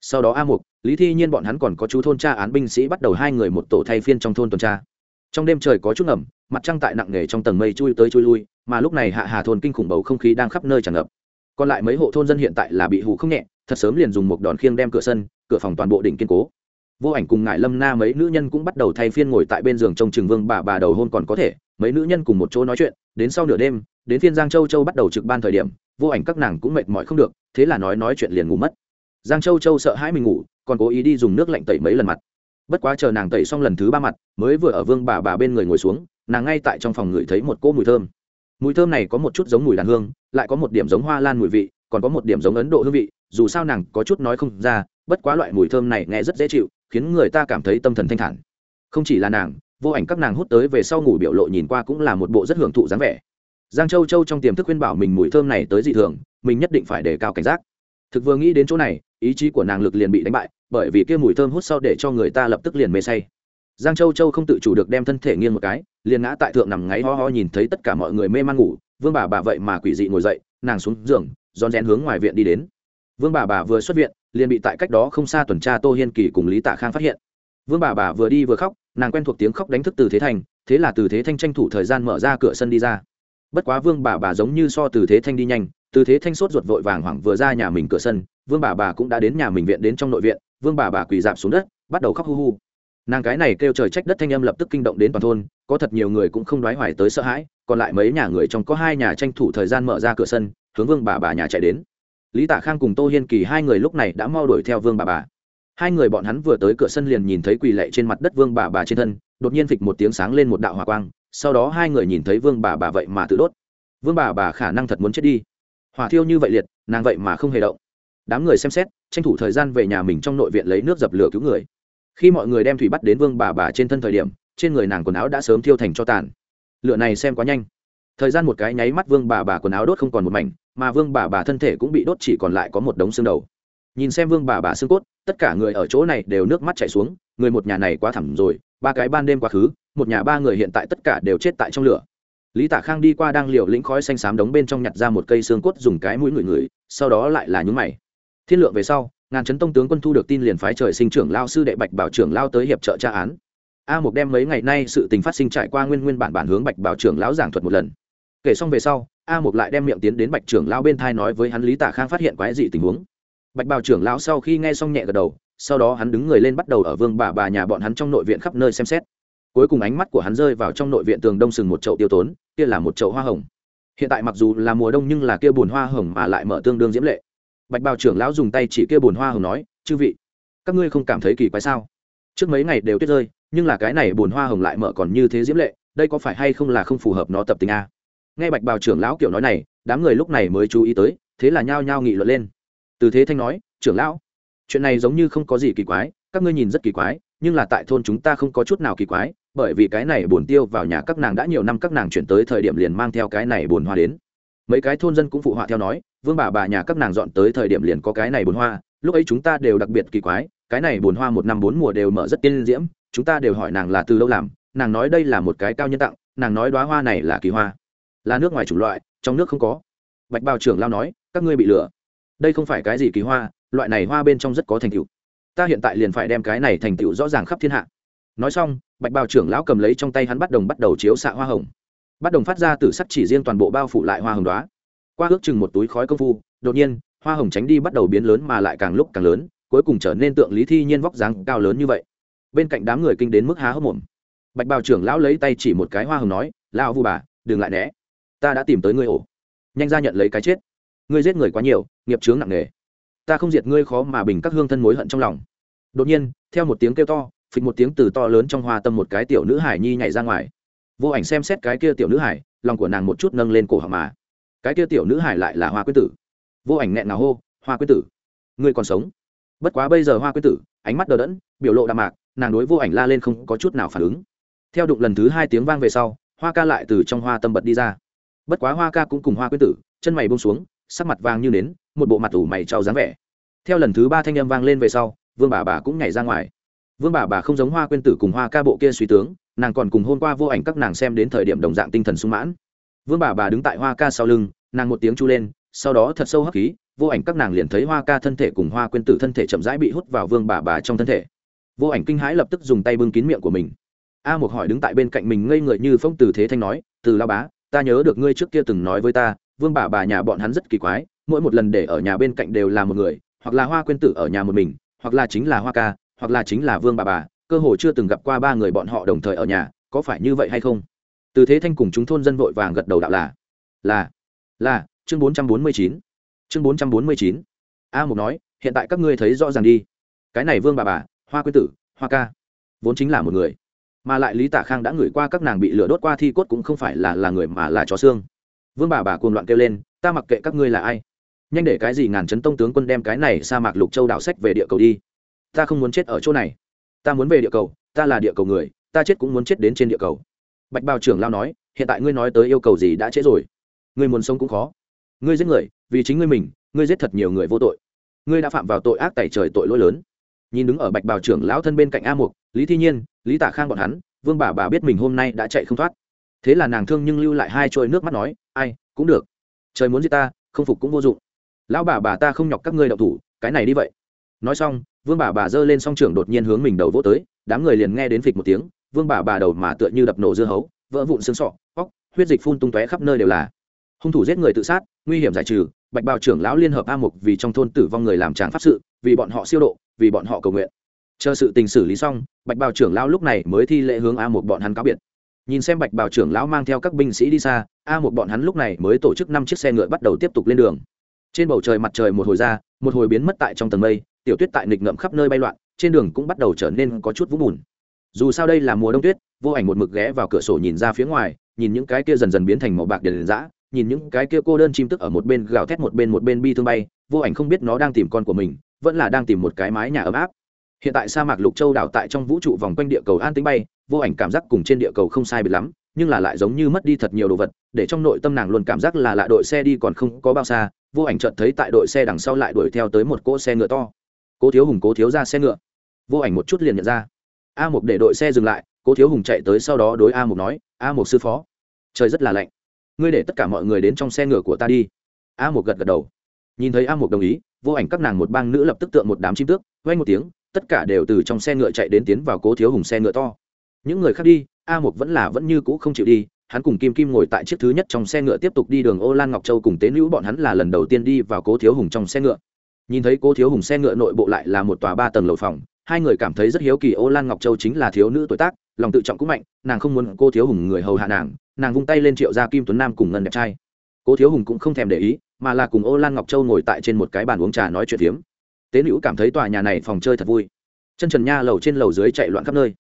Sau đó a mục, lý thi nhiên bọn hắn còn có chú thôn tra án binh sĩ bắt đầu hai người một tổ thay phiên trong thôn tuần tra. Trong đêm trời có chút ngầm, mặt trăng tại nặng nề trong tầng mây chui tới chui lui, mà lúc này hạ hà thôn kinh khủng bầu không khí đang khắp nơi tràn ngập. Còn lại mấy hộ thôn dân hiện tại là bị hụ không nhẹ, thật sớm liền dùng một đòn khiêng đem cửa sân, cửa phòng toàn bộ đỉnh kiên cố vô ảnh cùng ngại lâm na mấy nữ nhân cũng bắt đầu thay phiên ngồi tại bên giường trông trường vương bà bà đầu hôn còn có thể, mấy nữ nhân cùng một chỗ nói chuyện, đến sau nửa đêm, đến phiên giang châu châu bắt đầu trực ban thời điểm, vô ảnh các nàng cũng mệt mỏi không được, thế là nói nói chuyện liền ngủ mất. Giang châu châu sợ hãi mình ngủ, còn cố ý đi dùng nước lạnh tẩy mấy lần mặt. Bất quá chờ nàng tẩy xong lần thứ ba mặt, mới vừa ở vương bà bà bên người ngồi xuống, nàng ngay tại trong phòng ngửi thấy một cỗ mùi thơm. Mùi thơm này có một chút giống mùi đàn hương, lại có một điểm giống hoa lan mùi vị, còn có một điểm giống ấn độ hương vị, dù sao nàng có chút nói không ra, bất quá loại mùi thơm này nghe rất dễ chịu khiến người ta cảm thấy tâm thần thanh thản. Không chỉ là nàng, vô ảnh các nàng hút tới về sau ngủ biểu lộ nhìn qua cũng là một bộ rất hưởng thụ dáng vẻ. Giang châu châu trong tiềm thức khuyên bảo mình mùi thơm này tới dị thường, mình nhất định phải đề cao cảnh giác. Thực vừa nghĩ đến chỗ này, ý chí của nàng lực liền bị đánh bại, bởi vì kia mùi thơm hút sau để cho người ta lập tức liền mê say. Giang châu châu không tự chủ được đem thân thể nghiêng một cái, liền ngã tại thượng nằm ngáy ho ho nhìn thấy tất cả mọi người mê man ngủ, vương bà bà vậy mà quỷ dị ngồi dậy, nàng xuống giường, rón rén hướng ngoài viện đi đến. Vương bà bà vừa xuất viện liền bị tại cách đó không xa tuần tra tô hiên kỳ cùng lý tạ khang phát hiện. Vương bà bà vừa đi vừa khóc, nàng quen thuộc tiếng khóc đánh thức từ thế thành, thế là từ thế thanh tranh thủ thời gian mở ra cửa sân đi ra. Bất quá vương bà bà giống như so từ thế thanh đi nhanh, từ thế thanh sốt ruột vội vàng hoảng vừa ra nhà mình cửa sân, vương bà bà cũng đã đến nhà mình viện đến trong nội viện, vương bà bà quỳ dạp xuống đất, bắt đầu khóc hu hu. Nàng cái này kêu trời trách đất thanh âm lập tức kinh động đến toàn thôn, có thật nhiều người cũng không đoái hoài tới sợ hãi, còn lại mấy nhà người trong có hai nhà tranh thủ thời gian mở ra cửa sân, hướng vương bà bà nhà chạy đến lý tạ khang cùng tô hiên kỳ hai người lúc này đã mau đuổi theo vương bà bà. Hai người bọn hắn vừa tới cửa sân liền nhìn thấy quỳ lệ trên mặt đất vương bà bà trên thân, đột nhiên phịch một tiếng sáng lên một đạo hỏa quang, sau đó hai người nhìn thấy vương bà bà vậy mà tự đốt. Vương bà bà khả năng thật muốn chết đi. Hỏa thiêu như vậy liệt, nàng vậy mà không hề động. Đám người xem xét, tranh thủ thời gian về nhà mình trong nội viện lấy nước dập lửa cứu người. Khi mọi người đem thủy bắt đến vương bà bà trên thân thời điểm, trên người nàng quần áo đã sớm thiêu thành cho tàn. Lửa này xem quá nhanh. Thời gian một cái nháy mắt vương bà bà quần áo đốt không còn một mảnh mà vương bà bà thân thể cũng bị đốt chỉ còn lại có một đống xương đầu. Nhìn xem vương bà bà xương cốt, tất cả người ở chỗ này đều nước mắt chảy xuống, người một nhà này quá thẳm rồi, ba cái ban đêm quá khứ, một nhà ba người hiện tại tất cả đều chết tại trong lửa. Lý tả khang đi qua đang liều lĩnh khói xanh xám đống bên trong nhặt ra một cây xương cốt dùng cái mũi người người sau đó lại là nhúng mày. Thiên lượng về sau, ngàn chấn tông tướng quân thu được tin liền phái trời sinh trưởng lao sư đệ bạch bảo trưởng lao tới hiệp trợ tra án. A một đem mấy ngày nay sự tình phát sinh trải qua nguyên nguyên bản bản hướng bạch bảo trưởng lão giảng thuật một lần. Kể xong về sau a một lại đem miệng tiến đến bạch trưởng lão bên thai nói với hắn lý tả khang phát hiện quái dị tình huống. Bạch bảo trưởng lão sau khi nghe xong nhẹ gật đầu, sau đó hắn đứng người lên bắt đầu ở vương bà bà nhà bọn hắn trong nội viện khắp nơi xem xét. Cuối cùng ánh mắt của hắn rơi vào trong nội viện tường đông sừng một chậu tiêu tốn, kia là một chậu hoa hồng. Hiện tại mặc dù là mùa đông nhưng là kia bùn hoa hồng mà lại mở tương đương diễm lệ. Bạch bào trưởng lão dùng tay chỉ kia bùn hoa hồng nói, chư vị, các ngươi không cảm thấy kỳ quái sao? Trước mấy ngày đều tuyết rơi, nhưng là cái này bùn hoa hồng lại mở còn như thế diễm lệ, đây có phải hay không là không phù hợp nó tập tình a? Nghe bạch bào trưởng lão kiểu nói này, đám người lúc này mới chú ý tới, thế là nhao nhao nghị luận lên. Từ thế thanh nói, trưởng lão, chuyện này giống như không có gì kỳ quái, các ngươi nhìn rất kỳ quái, nhưng là tại thôn chúng ta không có chút nào kỳ quái, bởi vì cái này bổn tiêu vào nhà các nàng đã nhiều năm các nàng chuyển tới thời điểm liền mang theo cái này bồn hoa đến. Mấy cái thôn dân cũng phụ họa theo nói, vương bà bà nhà các nàng dọn tới thời điểm liền có cái này bồn hoa, lúc ấy chúng ta đều đặc biệt kỳ quái, cái này bồn hoa một năm bốn mùa đều mở rất tiên diễm, chúng ta đều hỏi nàng là từ lâu làm, nàng nói đây là một cái cao nhân tặng, nàng nói đoá hoa này là kỳ hoa là nước ngoài chủng loại, trong nước không có. Bạch bào trưởng lao nói, các ngươi bị lừa. Đây không phải cái gì kỳ hoa, loại này hoa bên trong rất có thành tựu. Ta hiện tại liền phải đem cái này thành tựu rõ ràng khắp thiên hạ. Nói xong, bạch bào trưởng lão cầm lấy trong tay hắn bắt đồng bắt đầu chiếu xạ hoa hồng. Bắt đồng phát ra từ sắc chỉ riêng toàn bộ bao phủ lại hoa hồng đó qua ước chừng một túi khói công phu, đột nhiên, hoa hồng tránh đi bắt đầu biến lớn mà lại càng lúc càng lớn, cuối cùng trở nên tượng lý thi nhiên vóc dáng cao lớn như vậy. Bên cạnh đám người kinh đến mức há hốc mồm. Bạch bào trưởng lão lấy tay chỉ một cái hoa hồng nói lao vu bà, đừng lại né ta đã tìm tới ngươi ổ. Nhanh ra nhận lấy cái chết. Ngươi giết người quá nhiều, nghiệp chướng nặng nề. Ta không diệt ngươi khó mà bình các hương thân mối hận trong lòng. Đột nhiên, theo một tiếng kêu to, phịch một tiếng từ to lớn trong hoa tâm một cái tiểu nữ hải nhi nhảy ra ngoài. Vô ảnh xem xét cái kia tiểu nữ hải, lòng của nàng một chút nâng lên cổ họng mà. Cái kia tiểu nữ hải lại là hoa quyết tử. Vô ảnh nghẹn nào hô, hoa quyết tử, ngươi còn sống? Bất quá bây giờ hoa quyết tử, ánh mắt đờ đẫn, biểu lộ đạm mạc, nàng đối vô ảnh la lên không có chút nào phản ứng. Theo đụng lần thứ hai tiếng vang về sau, hoa ca lại từ trong hoa tâm bật đi ra bất quá hoa ca cũng cùng hoa quyên tử, chân mày bông xuống, sắc mặt vàng như nến, một bộ mặt ủ mày trao dáng vẻ. Theo lần thứ ba thanh âm vang lên về sau, vương bà bà cũng nhảy ra ngoài. Vương bà bà không giống hoa quyên tử cùng hoa ca bộ kia suy tướng, nàng còn cùng hôn qua vô ảnh các nàng xem đến thời điểm đồng dạng tinh thần sung mãn. Vương bà bà đứng tại hoa ca sau lưng, nàng một tiếng chu lên, sau đó thật sâu hấp khí, vô ảnh các nàng liền thấy hoa ca thân thể cùng hoa quyên tử thân thể chậm rãi bị hút vào vương bà bà trong thân thể. Vô ảnh kinh hãi lập tức dùng tay bưng kín miệng của mình. A một hỏi đứng tại bên cạnh mình ngây người như phong từ thế thanh nói, từ lao bá ta nhớ được ngươi trước kia từng nói với ta, vương bà bà nhà bọn hắn rất kỳ quái, mỗi một lần để ở nhà bên cạnh đều là một người, hoặc là hoa quên tử ở nhà một mình, hoặc là chính là hoa ca, hoặc là chính là vương bà bà, cơ hồ chưa từng gặp qua ba người bọn họ đồng thời ở nhà, có phải như vậy hay không? Từ thế thanh cùng chúng thôn dân vội vàng gật đầu đạo là là là, chương bốn trăm bốn mươi chín, chương bốn trăm bốn mươi chín. A mục nói, hiện tại các ngươi thấy rõ ràng đi. Cái này vương bà bà, hoa quên tử, hoa ca, vốn chính là một người mà lại lý tả khang đã ngửi qua các nàng bị lửa đốt qua thi cốt cũng không phải là là người mà là chó xương. Vương bà bà cuồng loạn kêu lên, ta mặc kệ các ngươi là ai. Nhanh để cái gì ngàn chấn tông tướng quân đem cái này sa mạc lục châu đảo sách về địa cầu đi. Ta không muốn chết ở chỗ này. Ta muốn về địa cầu, ta là địa cầu người, ta chết cũng muốn chết đến trên địa cầu. Bạch bào trưởng lao nói, hiện tại ngươi nói tới yêu cầu gì đã chết rồi. Ngươi muốn sống cũng khó. Ngươi giết người, vì chính ngươi mình, ngươi giết thật nhiều người vô tội. Ngươi đã phạm vào tội ác tẩy trời tội lỗi lớn. Nhìn đứng ở bạch bào trưởng lão thân bên cạnh a mục lý thi nhiên, lý tả khang bọn hắn, vương bà bà biết mình hôm nay đã chạy không thoát. Thế là nàng thương nhưng lưu lại hai trôi nước mắt nói, ai, cũng được. Trời muốn gì ta, không phục cũng vô dụng. Lão bà bà ta không nhọc các ngươi đậu thủ, cái này đi vậy. Nói xong, vương bà bà giơ lên song trưởng đột nhiên hướng mình đầu vỗ tới, đám người liền nghe đến phịch một tiếng, vương bà bà đầu mà tựa như đập nổ dưa hấu, vỡ vụn xương sọ, óc, huyết dịch phun tung tóe khắp nơi đều là. Hung thủ giết người tự sát, nguy hiểm giải trừ, bạch bào trưởng lão liên hợp a mục vì trong thôn tử vong người làm tràng pháp sự, vì bọn họ siêu độ, vì bọn họ cầu nguyện chờ sự tình xử lý xong, bạch bào trưởng lão lúc này mới thi lễ hướng a một bọn hắn cáo biệt. Nhìn xem bạch bào trưởng lão mang theo các binh sĩ đi xa, a một bọn hắn lúc này mới tổ chức năm chiếc xe ngựa bắt đầu tiếp tục lên đường. Trên bầu trời mặt trời một hồi ra, một hồi biến mất tại trong tầng mây, tiểu tuyết tại nghịch ngợm khắp nơi bay loạn, trên đường cũng bắt đầu trở nên có chút vũng bùn. Dù sao đây là mùa đông tuyết, vô ảnh một mực ghé vào cửa sổ nhìn ra phía ngoài, nhìn những cái kia dần dần biến thành màu bạc đèn dã, nhìn những cái kia cô đơn chim tức ở một bên gào thét một bên một bên bi thương bay, vô ảnh không biết nó đang tìm con của mình, vẫn là đang tìm một cái mái nhà ấm áp hiện tại sa mạc lục châu đảo tại trong vũ trụ vòng quanh địa cầu an tính bay, vô ảnh cảm giác cùng trên địa cầu không sai biệt lắm, nhưng là lại giống như mất đi thật nhiều đồ vật, để trong nội tâm nàng luôn cảm giác là lạ đội xe đi còn không có bao xa, vô ảnh chợt thấy tại đội xe đằng sau lại đuổi theo tới một cỗ xe ngựa to. Cố thiếu hùng, cố thiếu ra xe ngựa. Vô ảnh một chút liền nhận ra. A một để đội xe dừng lại, cố thiếu hùng chạy tới sau đó đối a một nói, a một sư phó, trời rất là lạnh. Ngươi để tất cả mọi người đến trong xe ngựa của ta đi. A một gật gật đầu. Nhìn thấy a một đồng ý, vô ảnh các nàng một bang nữ lập tức tượng một đám chim tước vay một tiếng tất cả đều từ trong xe ngựa chạy đến tiến vào cố thiếu hùng xe ngựa to. Những người khác đi, a một vẫn là vẫn như cũ không chịu đi, hắn cùng kim kim ngồi tại chiếc thứ nhất trong xe ngựa tiếp tục đi đường ô lan ngọc châu cùng tế nữ bọn hắn là lần đầu tiên đi vào cố thiếu hùng trong xe ngựa. Nhìn thấy cố thiếu hùng xe ngựa nội bộ lại là một tòa ba tầng lầu phòng, hai người cảm thấy rất hiếu kỳ ô lan ngọc châu chính là thiếu nữ tuổi tác, lòng tự trọng cũng mạnh, nàng không muốn cô thiếu hùng người hầu hạ nàng nàng vung tay lên triệu ra kim tuấn nam cùng ngân đẹp trai. Cố thiếu hùng cũng không thèm để ý, mà là cùng ô lan ngọc châu ngồi tại trên một cái bàn uống trà nói chuyện phiếm tế nữ cảm thấy tòa nhà này phòng chơi thật vui. Chân trần nha lầu trên lầu dưới chạy loạn khắp nơi.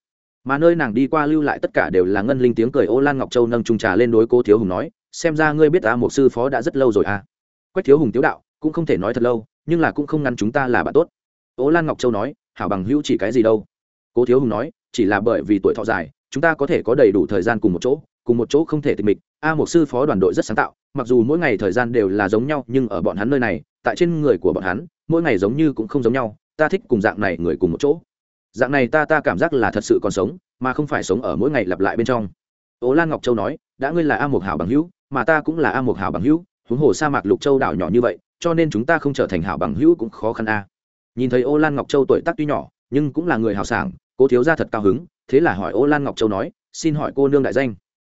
Mà nơi nàng đi qua lưu lại tất cả đều là ngân linh tiếng cười ô lan ngọc châu nâng trung trà lên đối cố thiếu hùng nói, xem ra ngươi biết ta một sư phó đã rất lâu rồi à. Quách thiếu hùng tiếu đạo, cũng không thể nói thật lâu, nhưng là cũng không ngăn chúng ta là bạn tốt. Ô lan ngọc châu nói, hảo bằng hữu chỉ cái gì đâu. Cố thiếu hùng nói, chỉ là bởi vì tuổi thọ dài, chúng ta có thể có đầy đủ thời gian cùng một chỗ, cùng một chỗ không thể tịch mịch. A một sư phó đoàn đội rất sáng tạo mặc dù mỗi ngày thời gian đều là giống nhau, nhưng ở bọn hắn nơi này, tại trên người của bọn hắn, mỗi ngày giống như cũng không giống nhau, ta thích cùng dạng này người cùng một chỗ. Dạng này ta ta cảm giác là thật sự còn sống, mà không phải sống ở mỗi ngày lặp lại bên trong. Ố lan ngọc châu nói, đã ngươi là a một hảo bằng hữu, mà ta cũng là a một hảo bằng hữu, huống hồ sa mạc lục châu đảo nhỏ như vậy, cho nên chúng ta không trở thành hảo bằng hữu cũng khó khăn a. Nhìn thấy ô lan ngọc châu tuổi tác tuy nhỏ, nhưng cũng là người hào sảng, cô thiếu ra thật cao hứng, thế là hỏi ô lan ngọc châu nói, xin hỏi cô nương đại danh.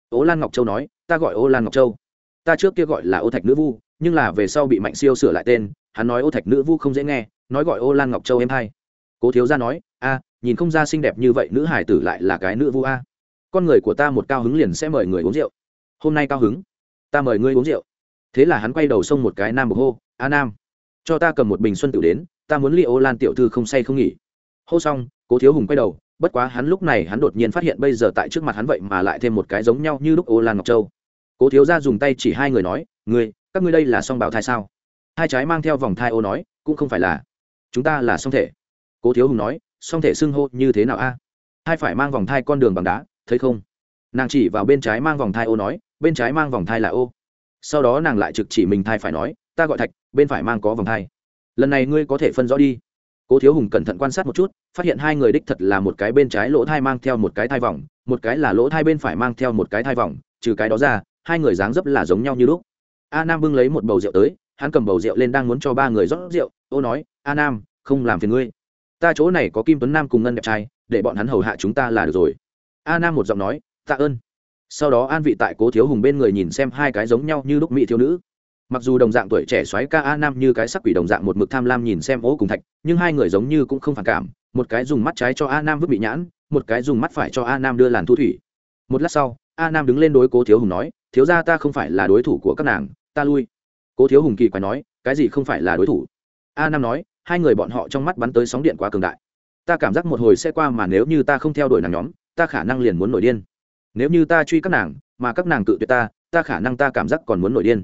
Ô lan ngọc châu nói, ta gọi ô lan ngọc châu ta trước kia gọi là ô thạch nữ vu, nhưng là về sau bị mạnh siêu sửa lại tên, hắn nói ô thạch nữ vu không dễ nghe, nói gọi ô lan ngọc châu em hai cố thiếu gia nói, a, nhìn không ra xinh đẹp như vậy nữ hải tử lại là cái nữ vu a. Con người của ta một cao hứng liền sẽ mời người uống rượu. Hôm nay cao hứng. Ta mời ngươi uống rượu. Thế là hắn quay đầu xông một cái nam bộc hô, a nam, cho ta cầm một bình xuân tử đến, ta muốn li ô lan tiểu thư không say không nghỉ. Hô xong, cố thiếu hùng quay đầu, bất quá hắn lúc này hắn đột nhiên phát hiện bây giờ tại trước mặt hắn vậy mà lại thêm một cái giống nhau như lúc ô lan ngọc châu cố thiếu gia dùng tay chỉ hai người nói, ngươi, các ngươi đây là song bảo thai sao? Hai trái mang theo vòng thai ô nói, cũng không phải là. Chúng ta là song thể. Cố thiếu hùng nói, song thể xưng hô như thế nào a? Hai phải mang vòng thai con đường bằng đá, thấy không? Nàng chỉ vào bên trái mang vòng thai ô nói, bên trái mang vòng thai là ô. Sau đó nàng lại trực chỉ mình thai phải nói, ta gọi thạch, bên phải mang có vòng thai. Lần này ngươi có thể phân rõ đi. Cố thiếu hùng cẩn thận quan sát một chút, phát hiện hai người đích thật là một cái bên trái lỗ thai mang theo một cái thai vòng, một cái là lỗ thai bên phải mang theo một cái thai vòng, trừ cái đó ra hai người dáng dấp là giống nhau như lúc. A nam bưng lấy một bầu rượu tới, hắn cầm bầu rượu lên đang muốn cho ba người rót rượu, ô nói, a nam, không làm phiền ngươi. Ta chỗ này có kim tuấn nam cùng ngân đẹp trai, để bọn hắn hầu hạ chúng ta là được rồi. A nam một giọng nói, tạ ơn. Sau đó an vị tại cố thiếu hùng bên người nhìn xem hai cái giống nhau như lúc mỹ thiếu nữ. Mặc dù đồng dạng tuổi trẻ xoáy ca a nam như cái sắc quỷ đồng dạng một mực tham lam nhìn xem ố cùng thạch, nhưng hai người giống như cũng không phản cảm, một cái dùng mắt trái cho a nam vứt bị nhãn, một cái dùng mắt phải cho a nam đưa làn thu thủy. Một lát sau, a nam đứng lên đối cố thiếu hùng nói thiếu ra ta không phải là đối thủ của các nàng, ta lui. Cố thiếu hùng kỳ quái nói, cái gì không phải là đối thủ? A nam nói, hai người bọn họ trong mắt bắn tới sóng điện quá cường đại. Ta cảm giác một hồi sẽ qua mà nếu như ta không theo đuổi nàng nhóm, ta khả năng liền muốn nổi điên. Nếu như ta truy các nàng, mà các nàng tự tuyệt ta ta khả năng ta cảm giác còn muốn nổi điên.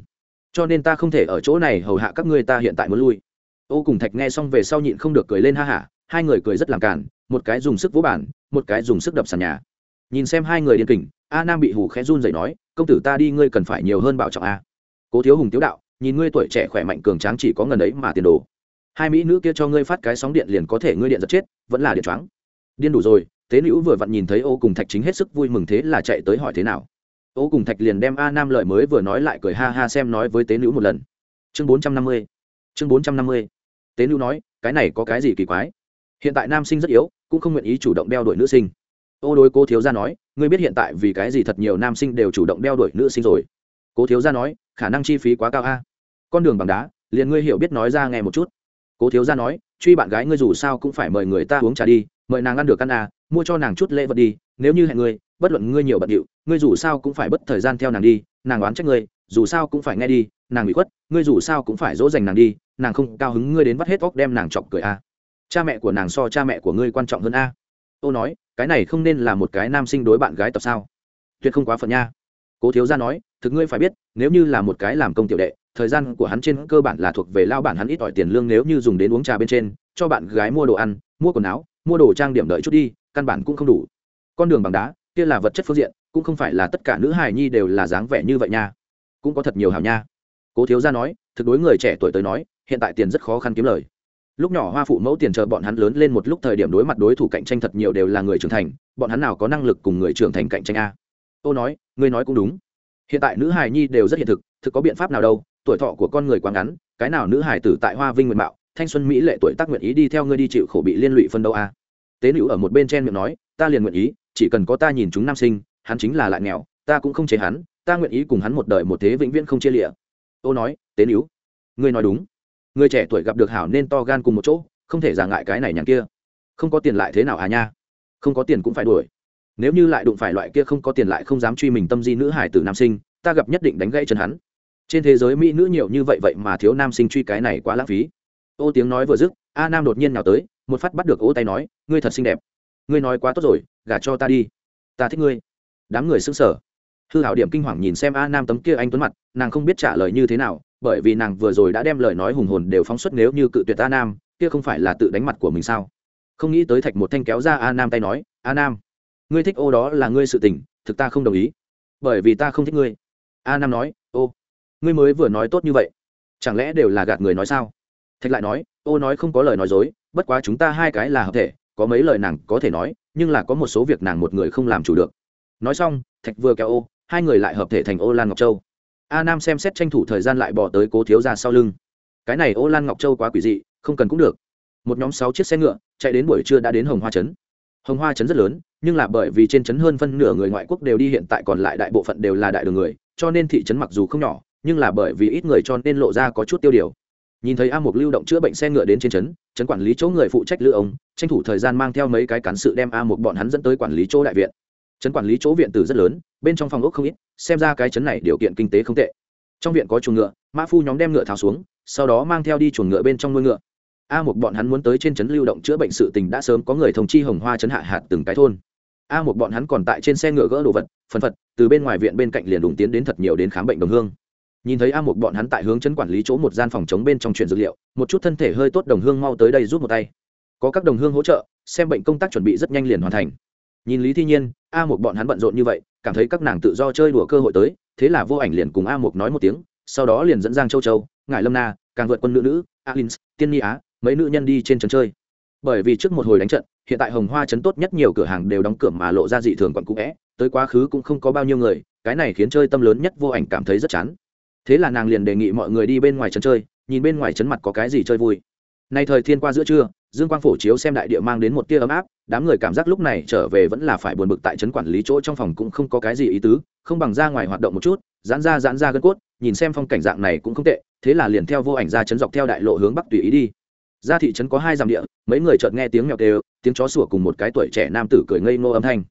Cho nên ta không thể ở chỗ này hầu hạ các ngươi ta hiện tại muốn lui. Ô cùng thạch nghe xong về sau nhịn không được cười lên ha hả, hai người cười rất làm cản một cái dùng sức vỗ bản một cái dùng sức đập sàn nhà. Nhìn xem hai người điên kỉnh a nam bị hù khẽ run dậy nói, công tử ta đi, ngươi cần phải nhiều hơn bảo trọng a. Cố thiếu hùng tiếu đạo, nhìn ngươi tuổi trẻ khỏe mạnh cường tráng chỉ có ngần ấy mà tiền đồ. Hai mỹ nữ kia cho ngươi phát cái sóng điện liền có thể ngươi điện giật chết, vẫn là điện choáng. Điên đủ rồi, tế nữ vừa vặn nhìn thấy ô cùng thạch chính hết sức vui mừng thế là chạy tới hỏi thế nào. Ô cùng thạch liền đem a nam lợi mới vừa nói lại cười ha ha xem nói với tế nữ một lần. Chương bốn trăm năm mươi, chương bốn trăm năm mươi. Tế nữ nói, cái này có cái gì kỳ quái? Hiện tại nam sinh rất yếu, cũng không nguyện ý chủ động đeo đuổi nữ sinh. Ô đối cô thiếu gia nói ngươi biết hiện tại vì cái gì thật nhiều nam sinh đều chủ động đeo đuổi nữ sinh rồi. Cố thiếu gia nói, khả năng chi phí quá cao a. Con đường bằng đá, liền ngươi hiểu biết nói ra nghe một chút. Cố thiếu gia nói, truy bạn gái ngươi dù sao cũng phải mời người ta uống trà đi, mời nàng ăn được ăn à mua cho nàng chút lễ vật đi, nếu như hẹn ngươi, bất luận ngươi nhiều bận điệu, ngươi dù sao cũng phải bất thời gian theo nàng đi, nàng oán trách ngươi, dù sao cũng phải nghe đi, nàng bị khuất, ngươi dù sao cũng phải dỗ dành nàng đi, nàng không cao hứng ngươi đến vắt hết óc đem nàng chọc cười a. Cha mẹ của nàng so cha mẹ của ngươi quan trọng hơn a ô nói, cái này không nên là một cái nam sinh đối bạn gái tập sao? Tuyệt không quá phận nha. Cố thiếu gia nói, thực ngươi phải biết, nếu như là một cái làm công tiểu đệ, thời gian của hắn trên cơ bản là thuộc về lao bản hắn ít ỏi tiền lương nếu như dùng đến uống trà bên trên, cho bạn gái mua đồ ăn, mua quần áo, mua đồ trang điểm đợi chút đi, căn bản cũng không đủ. Con đường bằng đá, kia là vật chất phương diện, cũng không phải là tất cả nữ hài nhi đều là dáng vẻ như vậy nha. Cũng có thật nhiều hảo nha. Cố thiếu gia nói, thực đối người trẻ tuổi tới nói, hiện tại tiền rất khó khăn kiếm lời lúc nhỏ hoa phụ mẫu tiền chờ bọn hắn lớn lên một lúc thời điểm đối mặt đối thủ cạnh tranh thật nhiều đều là người trưởng thành, bọn hắn nào có năng lực cùng người trưởng thành cạnh tranh a? Ô nói, ngươi nói cũng đúng. Hiện tại nữ hài nhi đều rất hiện thực thực có biện pháp nào đâu, tuổi thọ của con người quá ngắn, cái nào nữ hài tử tại hoa vinh nguyện mạo, thanh xuân mỹ lệ tuổi tác nguyện ý đi theo ngươi đi chịu khổ bị liên lụy phân đâu a? Tế nữ ở một bên trên miệng nói, ta liền nguyện ý, chỉ cần có ta nhìn chúng nam sinh, hắn chính là lại nghèo, ta cũng không chế hắn, ta nguyện ý cùng hắn một đời một thế vĩnh viễn không chia lịa ô nói, tế nữ ngươi nói đúng người trẻ tuổi gặp được hảo nên to gan cùng một chỗ, không thể giả ngại cái này nhàn kia. Không có tiền lại thế nào à nha? Không có tiền cũng phải đuổi. Nếu như lại đụng phải loại kia không có tiền lại không dám truy mình tâm di nữ hải tử nam sinh, ta gặp nhất định đánh gãy chân hắn. Trên thế giới mỹ nữ nhiều như vậy vậy mà thiếu nam sinh truy cái này quá lãng phí. Ô tiếng nói vừa dứt, a nam đột nhiên nào tới, một phát bắt được ô tay nói, ngươi thật xinh đẹp. Ngươi nói quá tốt rồi, gả cho ta đi. Ta thích ngươi. Đám người xứng sở hư hảo điểm kinh hoàng nhìn xem a nam tấm kia anh tuấn mặt, nàng không biết trả lời như thế nào bởi vì nàng vừa rồi đã đem lời nói hùng hồn đều phóng xuất nếu như cự tuyệt a nam, kia không phải là tự đánh mặt của mình sao? Không nghĩ tới thạch một thanh kéo ra a nam tay nói, a nam, ngươi thích ô đó là ngươi sự tình, thực ta không đồng ý. Bởi vì ta không thích ngươi. A nam nói, ô, ngươi mới vừa nói tốt như vậy, chẳng lẽ đều là gạt người nói sao? Thạch lại nói, ô nói không có lời nói dối, bất quá chúng ta hai cái là hợp thể, có mấy lời nàng có thể nói, nhưng là có một số việc nàng một người không làm chủ được. Nói xong, thạch vừa kéo ô, hai người lại hợp thể thành ô lan ngọc châu a nam xem xét tranh thủ thời gian lại bỏ tới cố thiếu ra sau lưng. Cái này ô lan ngọc châu quá quỷ dị, không cần cũng được. Một nhóm sáu chiếc xe ngựa chạy đến buổi trưa đã đến hồng hoa trấn. Hồng hoa trấn rất lớn, nhưng là bởi vì trên trấn hơn phân nửa người ngoại quốc đều đi hiện tại còn lại đại bộ phận đều là đại đường người, cho nên thị trấn mặc dù không nhỏ, nhưng là bởi vì ít người cho nên lộ ra có chút tiêu điều. Nhìn thấy a mục lưu động chữa bệnh xe ngựa đến trên trấn trấn quản lý chỗ người phụ trách lữ ông, tranh thủ thời gian mang theo mấy cái cán sự đem a mục bọn hắn dẫn tới quản lý chỗ đại viện trấn quản lý chỗ viện tử rất lớn, bên trong phòng ốc không ít, xem ra cái trấn này điều kiện kinh tế không tệ. Trong viện có chuồng ngựa, mã phu nhóm đem ngựa tháo xuống, sau đó mang theo đi chuồng ngựa bên trong nuôi ngựa. A một bọn hắn muốn tới trên trấn lưu động chữa bệnh sự tình đã sớm có người thông chi hồng hoa trấn hạ hạt từng cái thôn. A một bọn hắn còn tại trên xe ngựa gỡ đồ vật phân phật, từ bên ngoài viện bên cạnh liền đùng tiến đến thật nhiều đến khám bệnh đồng hương. Nhìn thấy a một bọn hắn tại hướng chấn quản lý chỗ một gian phòng chống bên trong chuyện dược liệu, một chút thân thể hơi tốt đồng hương mau tới đây giúp một tay. Có các đồng hương hỗ trợ, xem bệnh công tác chuẩn bị rất nhanh liền hoàn thành nhìn lý thi nhiên, a một bọn hắn bận rộn như vậy, cảm thấy các nàng tự do chơi đùa cơ hội tới, thế là vô ảnh liền cùng a một nói một tiếng, sau đó liền dẫn giang châu châu, ngải lâm na, càng vượt quân nữ nữ, alins, tiên nhi á, mấy nữ nhân đi trên trấn chơi. Bởi vì trước một hồi đánh trận, hiện tại hồng hoa trấn tốt nhất nhiều cửa hàng đều đóng cửa mà lộ ra dị thường quận cũ vẽ, tới quá khứ cũng không có bao nhiêu người, cái này khiến chơi tâm lớn nhất vô ảnh cảm thấy rất chán. Thế là nàng liền đề nghị mọi người đi bên ngoài trấn chơi, nhìn bên ngoài trấn mặt có cái gì chơi vui. Nay thời thiên qua giữa trưa dương quang phổ chiếu xem đại địa mang đến một tia ấm áp, đám người cảm giác lúc này trở về vẫn là phải buồn bực tại trấn quản lý chỗ trong phòng cũng không có cái gì ý tứ, không bằng ra ngoài hoạt động một chút, giãn ra giãn ra gân cốt, nhìn xem phong cảnh dạng này cũng không tệ, thế là liền theo vô ảnh ra trấn dọc theo đại lộ hướng bắc tùy ý đi. Ra thị trấn có hai dặm địa, mấy người chợt nghe tiếng mèo kêu, tiếng chó sủa cùng một cái tuổi trẻ nam tử cười ngây ngô âm thanh.